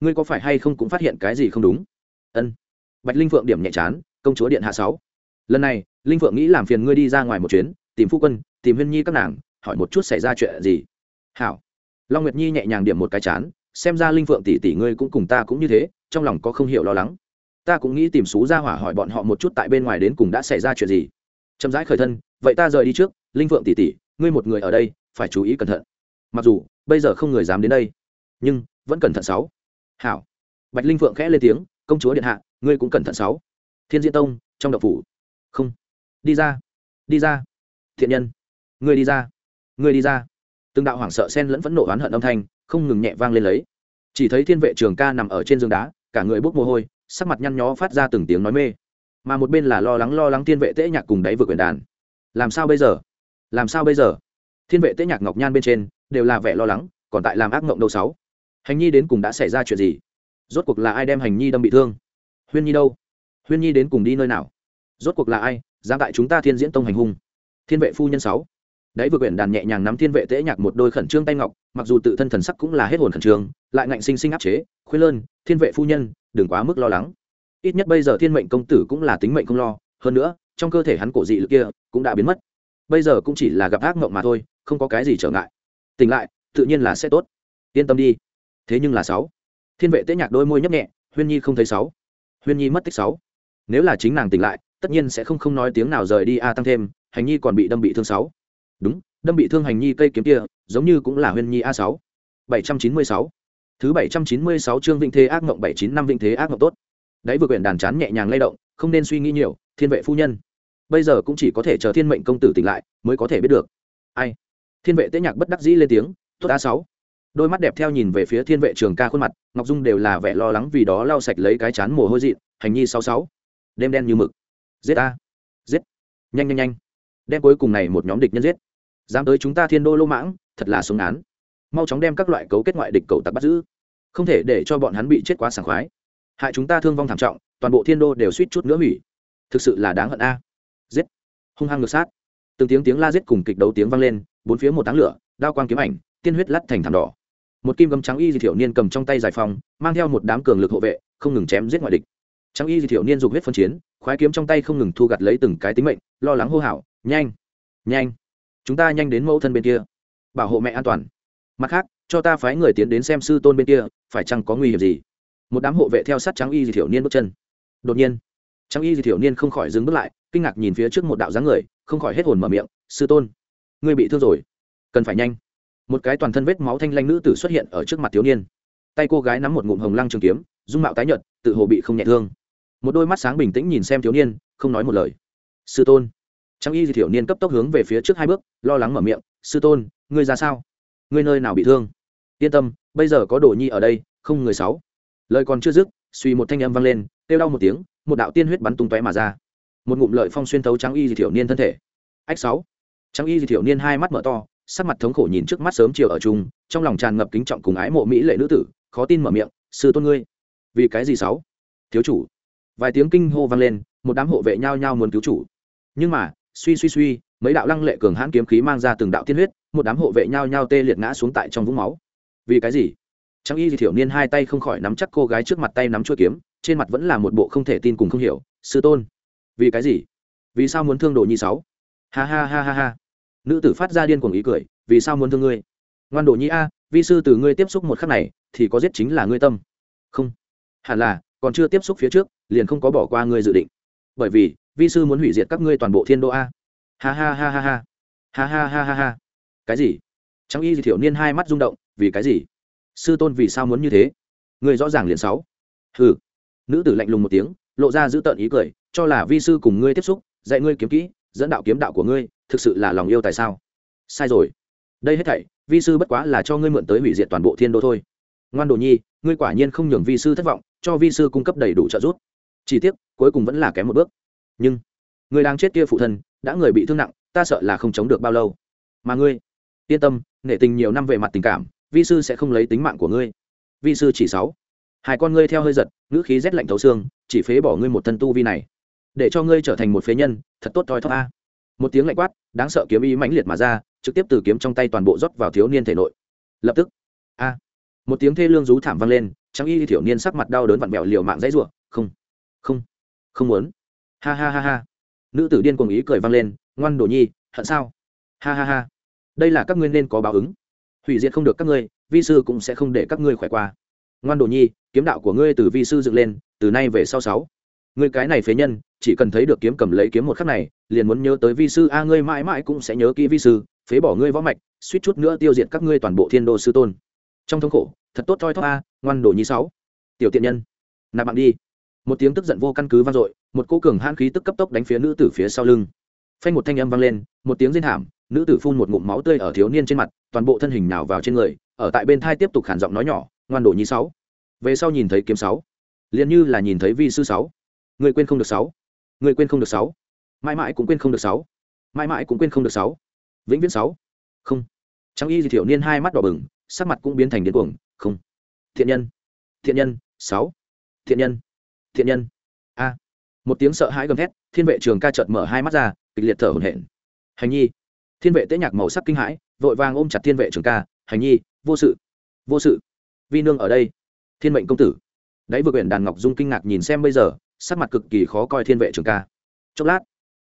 Ngươi có phải hay không cũng phát hiện cái gì không đúng? Ân. Bạch linh Vượng điểm nhẹ chán, công chúa điện hạ sáu. Lần này, linh Vượng nghĩ làm phiền ngươi đi ra ngoài một chuyến, tìm phu quân, tìm huyên nhi các nàng, hỏi một chút xảy ra chuyện gì. Hảo. Long nguyệt nhi nhẹ nhàng điểm một cái chán xem ra linh phượng tỷ tỷ ngươi cũng cùng ta cũng như thế, trong lòng có không hiểu lo lắng. Ta cũng nghĩ tìm xú ra hỏa hỏi bọn họ một chút tại bên ngoài đến cùng đã xảy ra chuyện gì. Chậm rãi khởi thân, vậy ta rời đi trước, linh phượng tỷ tỷ, ngươi một người ở đây, phải chú ý cẩn thận. Mặc dù, bây giờ không người dám đến đây, nhưng vẫn cẩn thận sáu. Hảo. Bạch linh phượng khẽ lên tiếng, công chúa điện hạ, ngươi cũng cẩn thận sáu. Thiên diễn tông, trong đậu phủ. Không. Đi ra. Đi ra. Thiện nhân. Ngươi đi ra. Ngươi đi ra. Từng đạo hoảng sợ sen lẫn phẫn nộ oán hận âm thanh không ngừng nhẹ vang lên lấy. Chỉ thấy thiên vệ trường ca nằm ở trên giường đá, cả người bốc mồ hôi, sắc mặt nhăn nhó phát ra từng tiếng nói mê. Mà một bên là lo lắng lo lắng thiên vệ tễ nhạc cùng đáy vừa quyền đàn. Làm sao bây giờ? Làm sao bây giờ? Thiên vệ tễ nhạc ngọc nhan bên trên đều là vẻ lo lắng, còn tại làm ác mộng đâu sáu. Hành nhi đến cùng đã xảy ra chuyện gì? Rốt cuộc là ai đem hành nhi đâm bị thương? Huyên nhi đâu? Huyên nhi đến cùng đi nơi nào? Rốt cuộc là ai dám tại chúng ta thiên diễn tông hành hung? Thiên vệ phu nhân sáu đấy vừa quyển đàn nhẹ nhàng nắm thiên vệ tễ nhạc một đôi khẩn trương tay ngọc, mặc dù tự thân thần sắc cũng là hết hồn khẩn trương, lại ngạnh sinh sinh áp chế, khuyên lơn, thiên vệ phu nhân, đừng quá mức lo lắng. Ít nhất bây giờ thiên mệnh công tử cũng là tính mệnh không lo, hơn nữa, trong cơ thể hắn cổ dị lực kia cũng đã biến mất. Bây giờ cũng chỉ là gặp ác mộng mà thôi, không có cái gì trở ngại. Tỉnh lại, tự nhiên là sẽ tốt. Yên tâm đi. Thế nhưng là sáu. Thiên vệ tế nhạc đôi môi nhấp nhẹ, huyên nhi không thấy sáu. Huyên nhi mất tích sáu. Nếu là chính nàng tỉnh lại, tất nhiên sẽ không không nói tiếng nào rời đi a tăng thêm, hành nhi còn bị đâm bị thương sáu đúng, đâm bị thương hành nhi cây kiếm kia, giống như cũng là huyên nhi a sáu. bảy trăm chín mươi sáu. Thứ bảy trăm chín mươi sáu chương vinh thế ác mộng bảy chín năm vinh thế ác mộng tốt. Đấy vừa quyển đàn chán nhẹ nhàng lay động, không nên suy nghĩ nhiều, thiên vệ phu nhân. Bây giờ cũng chỉ có thể chờ thiên mệnh công tử tỉnh lại, mới có thể biết được. Ai? Thiên vệ tế nhạc bất đắc dĩ lên tiếng, tốt a sáu. Đôi mắt đẹp theo nhìn về phía thiên vệ trường ca khuôn mặt, ngọc dung đều là vẻ lo lắng vì đó lau sạch lấy cái chán mồ hôi dị hành nhi sáu sáu. Đêm đen như mực. Giết a. Giết. Nhanh nhanh nhanh. Đem cuối cùng này một nhóm địch nhân giết dám tới chúng ta thiên đô lô mãng, thật là sống án. Mau chóng đem các loại cấu kết ngoại địch cầu tặc bắt giữ. Không thể để cho bọn hắn bị chết quá sảng khoái. Hại chúng ta thương vong thảm trọng, toàn bộ thiên đô đều suýt chút nữa hủy. Thực sự là đáng hận a. Giết. Hung hăng ngược sát. Từng tiếng tiếng la giết cùng kịch đấu tiếng vang lên, bốn phía một táng lửa, đao quang kiếm ảnh, tiên huyết lắt thành thảm đỏ. Một kim gấm trắng y di thiểu niên cầm trong tay giải phong mang theo một đám cường lực hộ vệ, không ngừng chém giết ngoại địch. Trắng y di thiểu niên dùng huyết phân chiến, khoái kiếm trong tay không ngừng thu gặt lấy từng cái tính mệnh, lo lắng hô hào, nhanh nhanh chúng ta nhanh đến mẫu thân bên kia. Bảo hộ mẹ an toàn. Mặt khác, cho ta phái người tiến đến xem sư tôn bên kia, phải chăng có nguy hiểm gì? Một đám hộ vệ theo sát trắng y di thiểu niên bước chân. Đột nhiên trắng y di thiểu niên không khỏi dừng bước lại, kinh ngạc nhìn phía trước một đạo dáng người, không khỏi hết hồn mở miệng, sư tôn, ngươi bị thương rồi. Cần phải nhanh. Một cái toàn thân vết máu thanh lanh nữ tử xuất hiện ở trước mặt thiếu niên. Tay cô gái nắm một ngụm hồng lăng trường kiếm, dung mạo tái nhợt, tự hồ bị không nhẹ thương. Một đôi mắt sáng bình tĩnh nhìn xem thiếu niên, không nói một lời. Sư tôn trang y thiểu niên cấp tốc hướng về phía trước hai bước, lo lắng mở miệng, sư tôn, ngươi ra sao? Ngươi nơi nào bị thương? Yên tâm, bây giờ có đồ nhi ở đây, không người sáu. Lời còn chưa dứt, suy một thanh âm vang lên, kêu đau một tiếng, một đạo tiên huyết bắn tung tóe mà ra. Một ngụm lợi phong xuyên thấu trắng y thiểu niên thân thể. Ách sáu. Trắng y thiểu niên hai mắt mở to, sắc mặt thống khổ nhìn trước mắt sớm chiều ở chung, trong lòng tràn ngập kính trọng cùng ái mộ mỹ lệ nữ tử, khó tin mở miệng, sư tôn ngươi, vì cái gì sáu? Thiếu chủ. Vài tiếng kinh hô vang lên, một đám hộ vệ nhao nhao muốn cứu chủ. Nhưng mà suy suy suy, mấy đạo lăng lệ cường hãn kiếm khí mang ra từng đạo tiên huyết, một đám hộ vệ nhao nhao tê liệt ngã xuống tại trong vũng máu. Vì cái gì? Trang y thiểu niên hai tay không khỏi nắm chắc cô gái trước mặt tay nắm chuôi kiếm, trên mặt vẫn là một bộ không thể tin cùng không hiểu, sư tôn, vì cái gì? Vì sao muốn thương đồ nhi sáu? Ha ha ha ha ha. Nữ tử phát ra điên cuồng ý cười, vì sao muốn thương ngươi? Ngoan đồ nhi a, vi sư từ ngươi tiếp xúc một khắc này, thì có giết chính là ngươi tâm. Không. Hẳn là, còn chưa tiếp xúc phía trước, liền không có bỏ qua ngươi dự định. Bởi vì vi sư muốn hủy diệt các ngươi toàn bộ thiên đô a. Ha ha ha ha ha. Ha ha ha ha ha. Cái gì? Trong y thiểu niên hai mắt rung động, vì cái gì? Sư tôn vì sao muốn như thế? Người rõ ràng liền sáu. Hừ. Nữ tử lạnh lùng một tiếng, lộ ra giữ tợn ý cười, cho là vi sư cùng ngươi tiếp xúc, dạy ngươi kiếm kỹ, dẫn đạo kiếm đạo của ngươi, thực sự là lòng yêu tại sao? Sai rồi. Đây hết thảy, vi sư bất quá là cho ngươi mượn tới hủy diệt toàn bộ thiên đô thôi. Ngoan đồ nhi, ngươi quả nhiên không nhường vi sư thất vọng, cho vi sư cung cấp đầy đủ trợ giúp. Chỉ tiếc, cuối cùng vẫn là kém một bước nhưng người đang chết kia phụ thân đã người bị thương nặng, ta sợ là không chống được bao lâu. Mà ngươi, yên tâm, nể tình nhiều năm về mặt tình cảm, vi sư sẽ không lấy tính mạng của ngươi. Vi sư chỉ sáu. Hai con ngươi theo hơi giật, ngữ khí rét lạnh thấu xương, chỉ phế bỏ ngươi một thân tu vi này. Để cho ngươi trở thành một phế nhân, thật tốt thoi thóp a. Một tiếng lạnh quát, đáng sợ kiếm ý mãnh liệt mà ra, trực tiếp từ kiếm trong tay toàn bộ rót vào thiếu niên thể nội. Lập tức, a. Một tiếng thê lương rú thảm vang lên trong y thiểu niên sắc mặt đau đớn vặn vẹo liều mạng dãy rủa, không không không muốn ha ha ha ha. Nữ tử điên cuồng ý cười vang lên, ngoan đồ nhi, hận sao? Ha ha ha. Đây là các ngươi nên có báo ứng. Hủy diệt không được các ngươi, vi sư cũng sẽ không để các ngươi khỏe qua. Ngoan đồ nhi, kiếm đạo của ngươi từ vi sư dựng lên, từ nay về sau sáu. Ngươi cái này phế nhân, chỉ cần thấy được kiếm cầm lấy kiếm một khắc này, liền muốn nhớ tới vi sư, a, ngươi mãi mãi cũng sẽ nhớ kỹ vi sư, phế bỏ ngươi võ mạch, suýt chút nữa tiêu diệt các ngươi toàn bộ thiên đô sư tôn. Trong thống khổ, thật tốt thoi thóp a, ngoan đồ nhi sáu. Tiểu tiện nhân, nạp mạng đi một tiếng tức giận vô căn cứ vang dội, một cô cường hãn khí tức cấp tốc đánh phía nữ tử phía sau lưng. Phanh một thanh âm vang lên, một tiếng rên thảm, nữ tử phun một ngụm máu tươi ở thiếu niên trên mặt, toàn bộ thân hình nào vào trên người, ở tại bên thai tiếp tục khản giọng nói nhỏ, ngoan đồ nhi sáu. Về sau nhìn thấy kiếm sáu, liền như là nhìn thấy vi sư sáu. Người quên không được sáu người quên không được sáu, mãi mãi cũng quên không được sáu, mãi mãi cũng quên không được sáu. Vĩnh viễn sáu. Không. Trang y thì thiểu niên hai mắt đỏ bừng, sắc mặt cũng biến thành điên cuồng, không. Thiện nhân thiện nhân, sáu. Thiện nhân thiện nhân. A. Một tiếng sợ hãi gầm thét, thiên vệ trường ca chợt mở hai mắt ra, kịch liệt thở hổn hển. Hành nhi. Thiên vệ tế nhạc màu sắc kinh hãi, vội vàng ôm chặt thiên vệ trường ca, hành nhi, vô sự vô sự. Vi nương ở đây. Thiên mệnh công tử. Đáy vừa quyển đàn ngọc dung kinh ngạc nhìn xem bây giờ, sắc mặt cực kỳ khó coi thiên vệ trường ca. Chốc lát,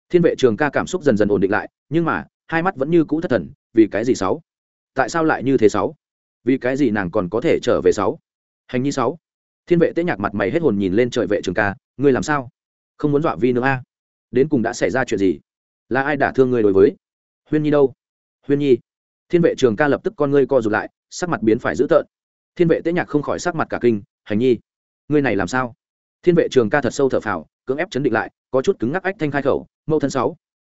thiên vệ trường ca cảm xúc dần dần ổn định lại, nhưng mà, hai mắt vẫn như cũ thất thần, vì cái gì sáu? Tại sao lại như thế sáu? Vì cái gì nàng còn có thể trở về sáu? Hành nhi sáu thiên vệ tế nhạc mặt mày hết hồn nhìn lên trời vệ trường ca, ngươi làm sao? Không muốn dọa vi nữa a? Đến cùng đã xảy ra chuyện gì? Là ai đả thương ngươi đối với? Huyên nhi đâu? Huyên nhi. Thiên vệ trường ca lập tức con ngươi co rụt lại, sắc mặt biến phải dữ tợn. Thiên vệ tế nhạc không khỏi sắc mặt cả kinh, hành nhi, ngươi này làm sao? Thiên vệ trường ca thật sâu thở phào, cưỡng ép chấn định lại, có chút cứng ngắc ách thanh khai khẩu, mẫu thân sáu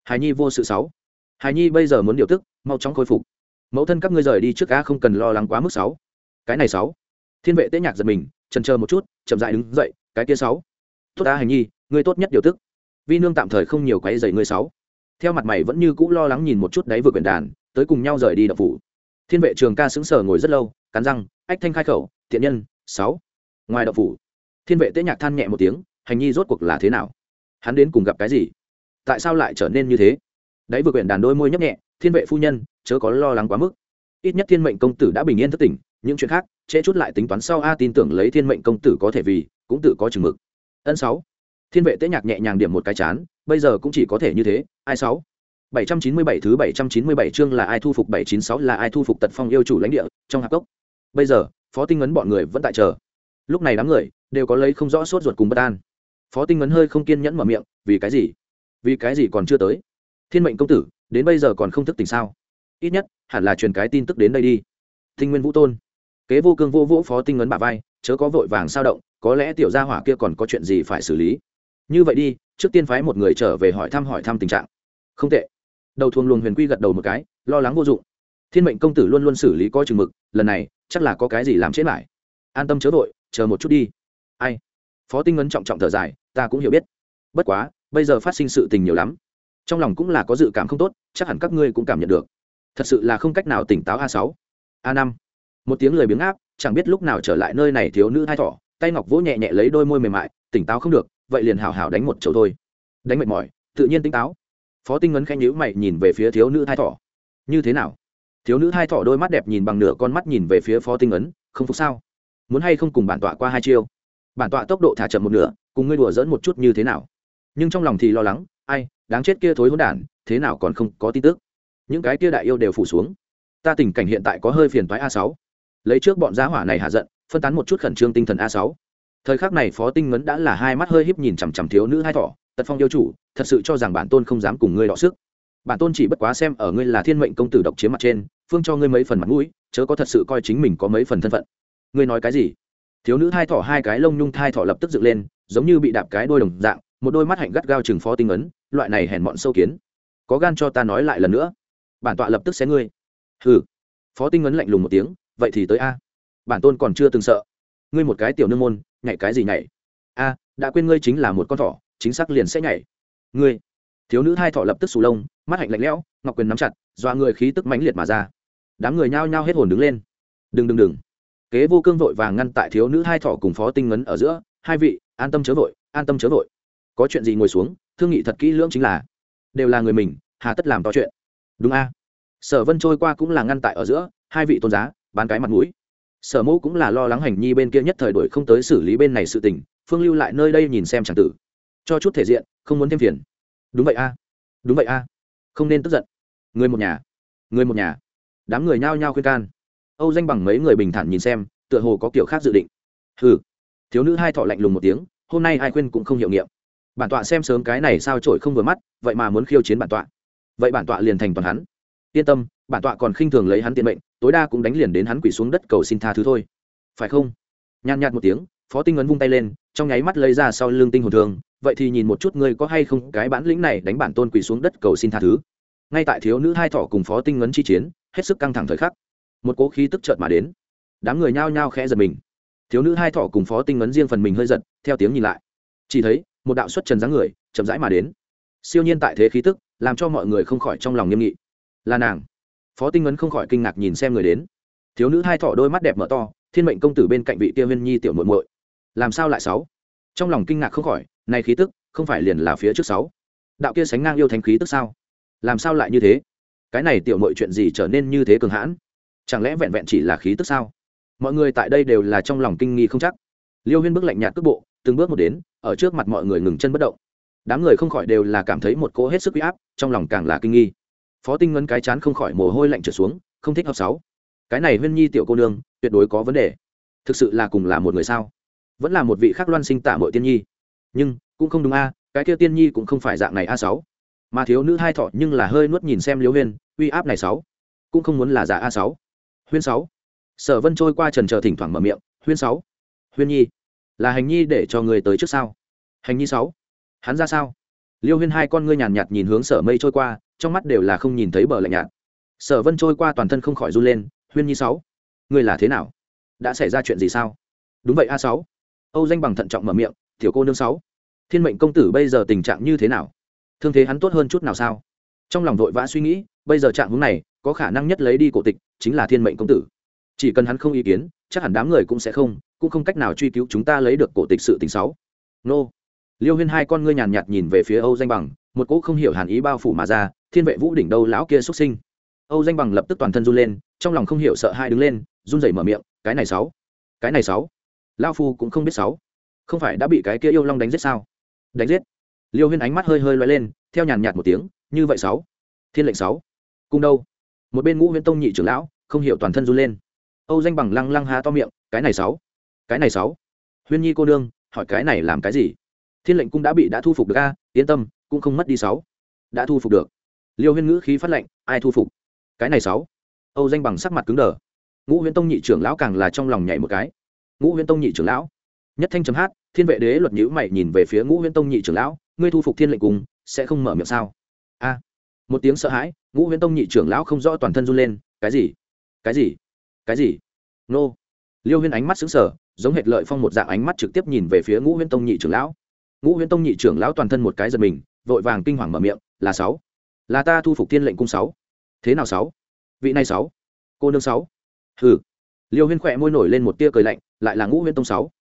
hài nhi vô sự sáu. Hài nhi bây giờ muốn điều tức, mau chóng khôi phục. Mẫu thân các ngươi rời đi trước ca không cần lo lắng quá mức sáu. Cái này sáu thiên vệ tế nhạc giật mình trần chờ một chút, chậm dại đứng dậy, cái kia sáu. Tốt ta, hành nhi, ngươi tốt nhất điều tức. Vi nương tạm thời không nhiều quấy dậy ngươi sáu. Theo mặt mày vẫn như cũ lo lắng nhìn một chút đáy vừa quyển đàn, tới cùng nhau rời đi đập phủ. Thiên vệ trường ca sững sờ ngồi rất lâu, cắn răng, ách thanh khai khẩu thiện nhân, sáu. Ngoài đập phủ, thiên vệ tế nhạc than nhẹ một tiếng, hành nhi rốt cuộc là thế nào? Hắn đến cùng gặp cái gì? Tại sao lại trở nên như thế? Đáy vừa quyển đàn đôi môi nhấp nhẹ, thiên vệ phu nhân, chớ có lo lắng quá mức. Ít nhất thiên mệnh công tử đã bình yên thất tỉnh những chuyện khác, trễ chút lại tính toán sau a tin tưởng lấy thiên mệnh công tử có thể vì, cũng tự có chừng mực. Ân sáu. Thiên vệ tế nhạc nhẹ nhàng điểm một cái chán, bây giờ cũng chỉ có thể như thế, ai sáu? Bảy trăm chín mươi bảy thứ bảy trăm chín mươi bảy chương là ai thu phục bảy chín sáu là ai thu phục tật phong yêu chủ lãnh địa, trong hạp cốc. Bây giờ, phó tinh ấn bọn người vẫn tại chờ. Lúc này đám người đều có lấy không rõ sốt ruột cùng bất an. Phó tinh ấn hơi không kiên nhẫn mở miệng, vì cái gì? Vì cái gì còn chưa tới? Thiên mệnh công tử, đến bây giờ còn không thức tỉnh sao? Ít nhất, hẳn là truyền cái tin tức đến đây đi. Tinh nguyên vũ tôn kế vô cương vô vũ phó tinh ấn bà vai, chớ có vội vàng sao động, có lẽ tiểu gia hỏa kia còn có chuyện gì phải xử lý. Như vậy đi, trước tiên phái một người trở về hỏi thăm hỏi thăm tình trạng. Không tệ. Đầu thuồng luồng huyền quy gật đầu một cái, lo lắng vô dụng. Thiên mệnh công tử luôn luôn xử lý có chừng mực, lần này, chắc là có cái gì làm chết lại. An tâm chớ vội, chờ một chút đi. Ai? Phó tinh ấn trọng trọng thở dài, ta cũng hiểu biết. Bất quá, bây giờ phát sinh sự tình nhiều lắm. Trong lòng cũng là có dự cảm không tốt, chắc hẳn các ngươi cũng cảm nhận được. Thật sự là không cách nào tỉnh táo a sáu. A năm một tiếng lời biếng áp, chẳng biết lúc nào trở lại nơi này thiếu nữ hai thỏ, tay ngọc vỗ nhẹ nhẹ lấy đôi môi mềm mại, tỉnh táo không được, vậy liền hào hào đánh một chầu thôi. Đánh mệt mỏi, tự nhiên tỉnh táo. Phó tinh ngấn khanh nhữ mày nhìn về phía thiếu nữ hai thỏ. Như thế nào? Thiếu nữ hai thỏ đôi mắt đẹp nhìn bằng nửa con mắt nhìn về phía phó tinh ấn không phục sao? Muốn hay không cùng bản tọa qua hai chiêu? Bản tọa tốc độ thả chậm một nửa, cùng ngươi đùa dẫn một chút như thế nào? Nhưng trong lòng thì lo lắng, ai, đáng chết kia thối hỗn đản, thế nào còn không có tin tức? Những cái kia đại yêu đều phủ xuống. Ta tình cảnh hiện tại có hơi phiền toái a sáu lấy trước bọn giá hỏa này hạ giận, phân tán một chút khẩn trương tinh thần a sáu. Thời khắc này phó tinh ngấn đã là hai mắt hơi híp nhìn chằm chằm thiếu nữ hai thỏ, tật phong yêu chủ, thật sự cho rằng bản tôn không dám cùng ngươi đọ sức. Bản tôn chỉ bất quá xem ở ngươi là thiên mệnh công tử độc chiếm mặt trên, phương cho ngươi mấy phần mặt mũi, chớ có thật sự coi chính mình có mấy phần thân phận. Ngươi nói cái gì? Thiếu nữ hai thỏ hai cái lông nhung thai thỏ lập tức dựng lên, giống như bị đạp cái đôi đồng dạng, một đôi mắt hạnh gắt gao chừng phó tinh ấn loại này hèn mọn sâu kiến. Có gan cho ta nói lại lần nữa. Bản tọa lập tức xé ngươi. Hừ. Phó tinh ấn lạnh lùng một tiếng vậy thì tới a. Bản tôn còn chưa từng sợ. Ngươi một cái tiểu nương môn, nhảy cái gì nhảy? A, đã quên ngươi chính là một con thỏ, chính xác liền sẽ nhảy. Ngươi. Thiếu nữ hai thỏ lập tức sù lông, mắt hạnh lạnh lẽo, ngọc quyền nắm chặt doa người khí tức mãnh liệt mà ra. Đám người nhao nhao hết hồn đứng lên. Đừng đừng đừng. Kế vô cương vội vàng ngăn tại thiếu nữ hai thỏ cùng phó tinh ngấn ở giữa, hai vị, an tâm chớ vội, an tâm chớ vội. Có chuyện gì ngồi xuống, thương nghị thật kỹ lưỡng chính là, đều là người mình, hà tất làm to chuyện. Đúng a. Sở vân trôi qua cũng là ngăn tại ở giữa, hai vị tôn giá bán cái mặt mũi. Sở mẫu cũng là lo lắng hành nhi bên kia nhất thời đổi không tới xử lý bên này sự tình, phương lưu lại nơi đây nhìn xem c tử. Cho chút thể diện, không muốn thêm phiền. Đúng vậy a. Đúng vậy a. Không nên tức giận. Người một nhà. Người một nhà. Đám người nhao nhao khuyên can. Âu danh bằng mấy người bình thản nhìn xem, tựa hồ có kiểu khác dự định. Hừ. Thiếu nữ hai thọ lạnh lùng một tiếng, hôm nay ai khuyên cũng không hiệu nghiệm. Bản tọa xem sớm cái này sao trổi không vừa mắt, vậy mà muốn khiêu chiến bản tọa. Vậy bản tọa liền thành toàn hắn. Yên tâm bản tọa còn khinh thường lấy hắn tiền mệnh, tối đa cũng đánh liền đến hắn quỷ xuống đất cầu xin tha thứ thôi. Phải không? Nhàn nhạt một tiếng, phó tinh ấn vung tay lên, trong nháy mắt lấy ra sau lưng tinh hồn thương vậy thì nhìn một chút ngươi có hay không cái bản lĩnh này đánh bản tôn quỳ xuống đất cầu xin tha thứ. Ngay tại thiếu nữ hai thỏ cùng phó tinh ấn chi chiến, hết sức căng thẳng thời khắc. Một cố khí tức chợt mà đến. Đám người nhao nhao khẽ giật mình. Thiếu nữ hai thỏ cùng phó tinh ấn riêng phần mình hơi giật, theo tiếng nhìn lại. Chỉ thấy, một đạo xuất trần dáng người chậm rãi mà đến. Siêu nhiên tại thế khí tức, làm cho mọi người không khỏi trong lòng nghiêm nghị. Là nàng phó tinh ấn không khỏi kinh ngạc nhìn xem người đến. Thiếu nữ hai thỏ đôi mắt đẹp mở to, thiên mệnh công tử bên cạnh vị tiêu huyên nhi tiểu muội muội. Làm sao lại sáu? Trong lòng kinh ngạc không khỏi, này khí tức, không phải liền là phía trước sáu? Đạo kia sánh ngang yêu thánh khí tức sao? Làm sao lại như thế? Cái này tiểu muội chuyện gì trở nên như thế cường hãn? Chẳng lẽ vẹn vẹn chỉ là khí tức sao? Mọi người tại đây đều là trong lòng kinh nghi không chắc. Liêu huyên bước lạnh nhạt cước bộ, từng bước một đến, ở trước mặt mọi người ngừng chân bất động. Đám người không khỏi đều là cảm thấy một cỗ hết sức uy áp, trong lòng càng là kinh nghi phó tinh ngân cái chán không khỏi mồ hôi lạnh trở xuống, không thích hợp sáu. Cái này huyên nhi tiểu cô nương, tuyệt đối có vấn đề. Thực sự là cùng là một người sao? Vẫn là một vị khác loan sinh tả mọi tiên nhi. Nhưng, cũng không đúng a, cái kia tiên nhi cũng không phải dạng này a sáu. Mà thiếu nữ hai thọ nhưng là hơi nuốt nhìn xem liễu huyên, uy áp này sáu. Cũng không muốn là giả a sáu. Huyên sáu. Sở vân trôi qua trần chờ thỉnh thoảng mở miệng, huyên sáu, huyên nhi, là hành nhi để cho người tới trước sao? Hành nhi sáu, hắn ra sao? Liêu huyên hai con ngươi nhàn nhạt nhìn hướng sở mây trôi qua trong mắt đều là không nhìn thấy bờ lạnh nhạt. Sở vân trôi qua toàn thân không khỏi run lên, huyên nhi sáu, ngươi là thế nào? Đã xảy ra chuyện gì sao? Đúng vậy a sáu. Âu danh bằng thận trọng mở miệng, tiểu cô nương sáu, thiên mệnh công tử bây giờ tình trạng như thế nào? Thương thế hắn tốt hơn chút nào sao? Trong lòng vội vã suy nghĩ, bây giờ trạng hướng này, có khả năng nhất lấy đi cổ tịch, chính là thiên mệnh công tử. Chỉ cần hắn không ý kiến, chắc hẳn đám người cũng sẽ không, cũng không cách nào truy cứu chúng ta lấy được cổ tịch sự tình sáu. Nô, liêu huyên hai con ngươi nhàn nhạt nhìn về phía âu danh bằng, một cỗ không hiểu hàn ý bao phủ mà ra thiên vệ vũ đỉnh đâu lão kia xuất sinh. Âu danh bằng lập tức toàn thân run lên, trong lòng không hiểu sợ hai đứng lên, run rẩy mở miệng, cái này sáu, cái này sáu lao phu cũng không biết sáu, không phải đã bị cái kia yêu long đánh giết sao? Đánh giết? Liêu huyên ánh mắt hơi hơi loay lên, theo nhàn nhạt một tiếng, như vậy sáu, thiên lệnh sáu cung đâu? Một bên ngũ huyễn tông nhị trưởng lão, không hiểu toàn thân run lên. Âu danh bằng lăng lăng há to miệng, cái này sáu, cái này sáu. Huyên nhi cô nương, hỏi cái này làm cái gì? Thiên lệnh cung đã bị đã thu phục được a, yên tâm, cũng không mất đi sáu, đã thu phục được liêu huyên ngữ khí phát lệnh ai thu phục? Cái này sáu. Âu danh bằng sắc mặt cứng đờ. Ngũ huyễn tông nhị trưởng lão càng là trong lòng nhảy một cái. Ngũ huyễn tông nhị trưởng lão. Nhất thanh chấm hát thiên vệ đế luật nhữ mày nhìn về phía ngũ huyễn tông nhị trưởng lão ngươi thu phục thiên lệnh cùng, sẽ không mở miệng sao? A. Một tiếng sợ hãi ngũ huyễn tông nhị trưởng lão không rõ toàn thân run lên cái gì? Cái gì? Cái gì? Nô. Liêu huyên ánh mắt xứng sở giống hệt lợi phong một dạng ánh mắt trực tiếp nhìn về phía ngũ huyễn tông nhị trưởng lão. Ngũ huyễn tông nhị trưởng lão toàn thân một cái giật mình vội vàng kinh hoàng mở miệng là sáu là ta thu phục thiên lệnh cung sáu. Thế nào sáu? Vị này sáu. Cô nương sáu. Hừ. Liêu huyên khỏe môi nổi lên một tia cười lạnh, lại là ngũ huyễn tông sáu.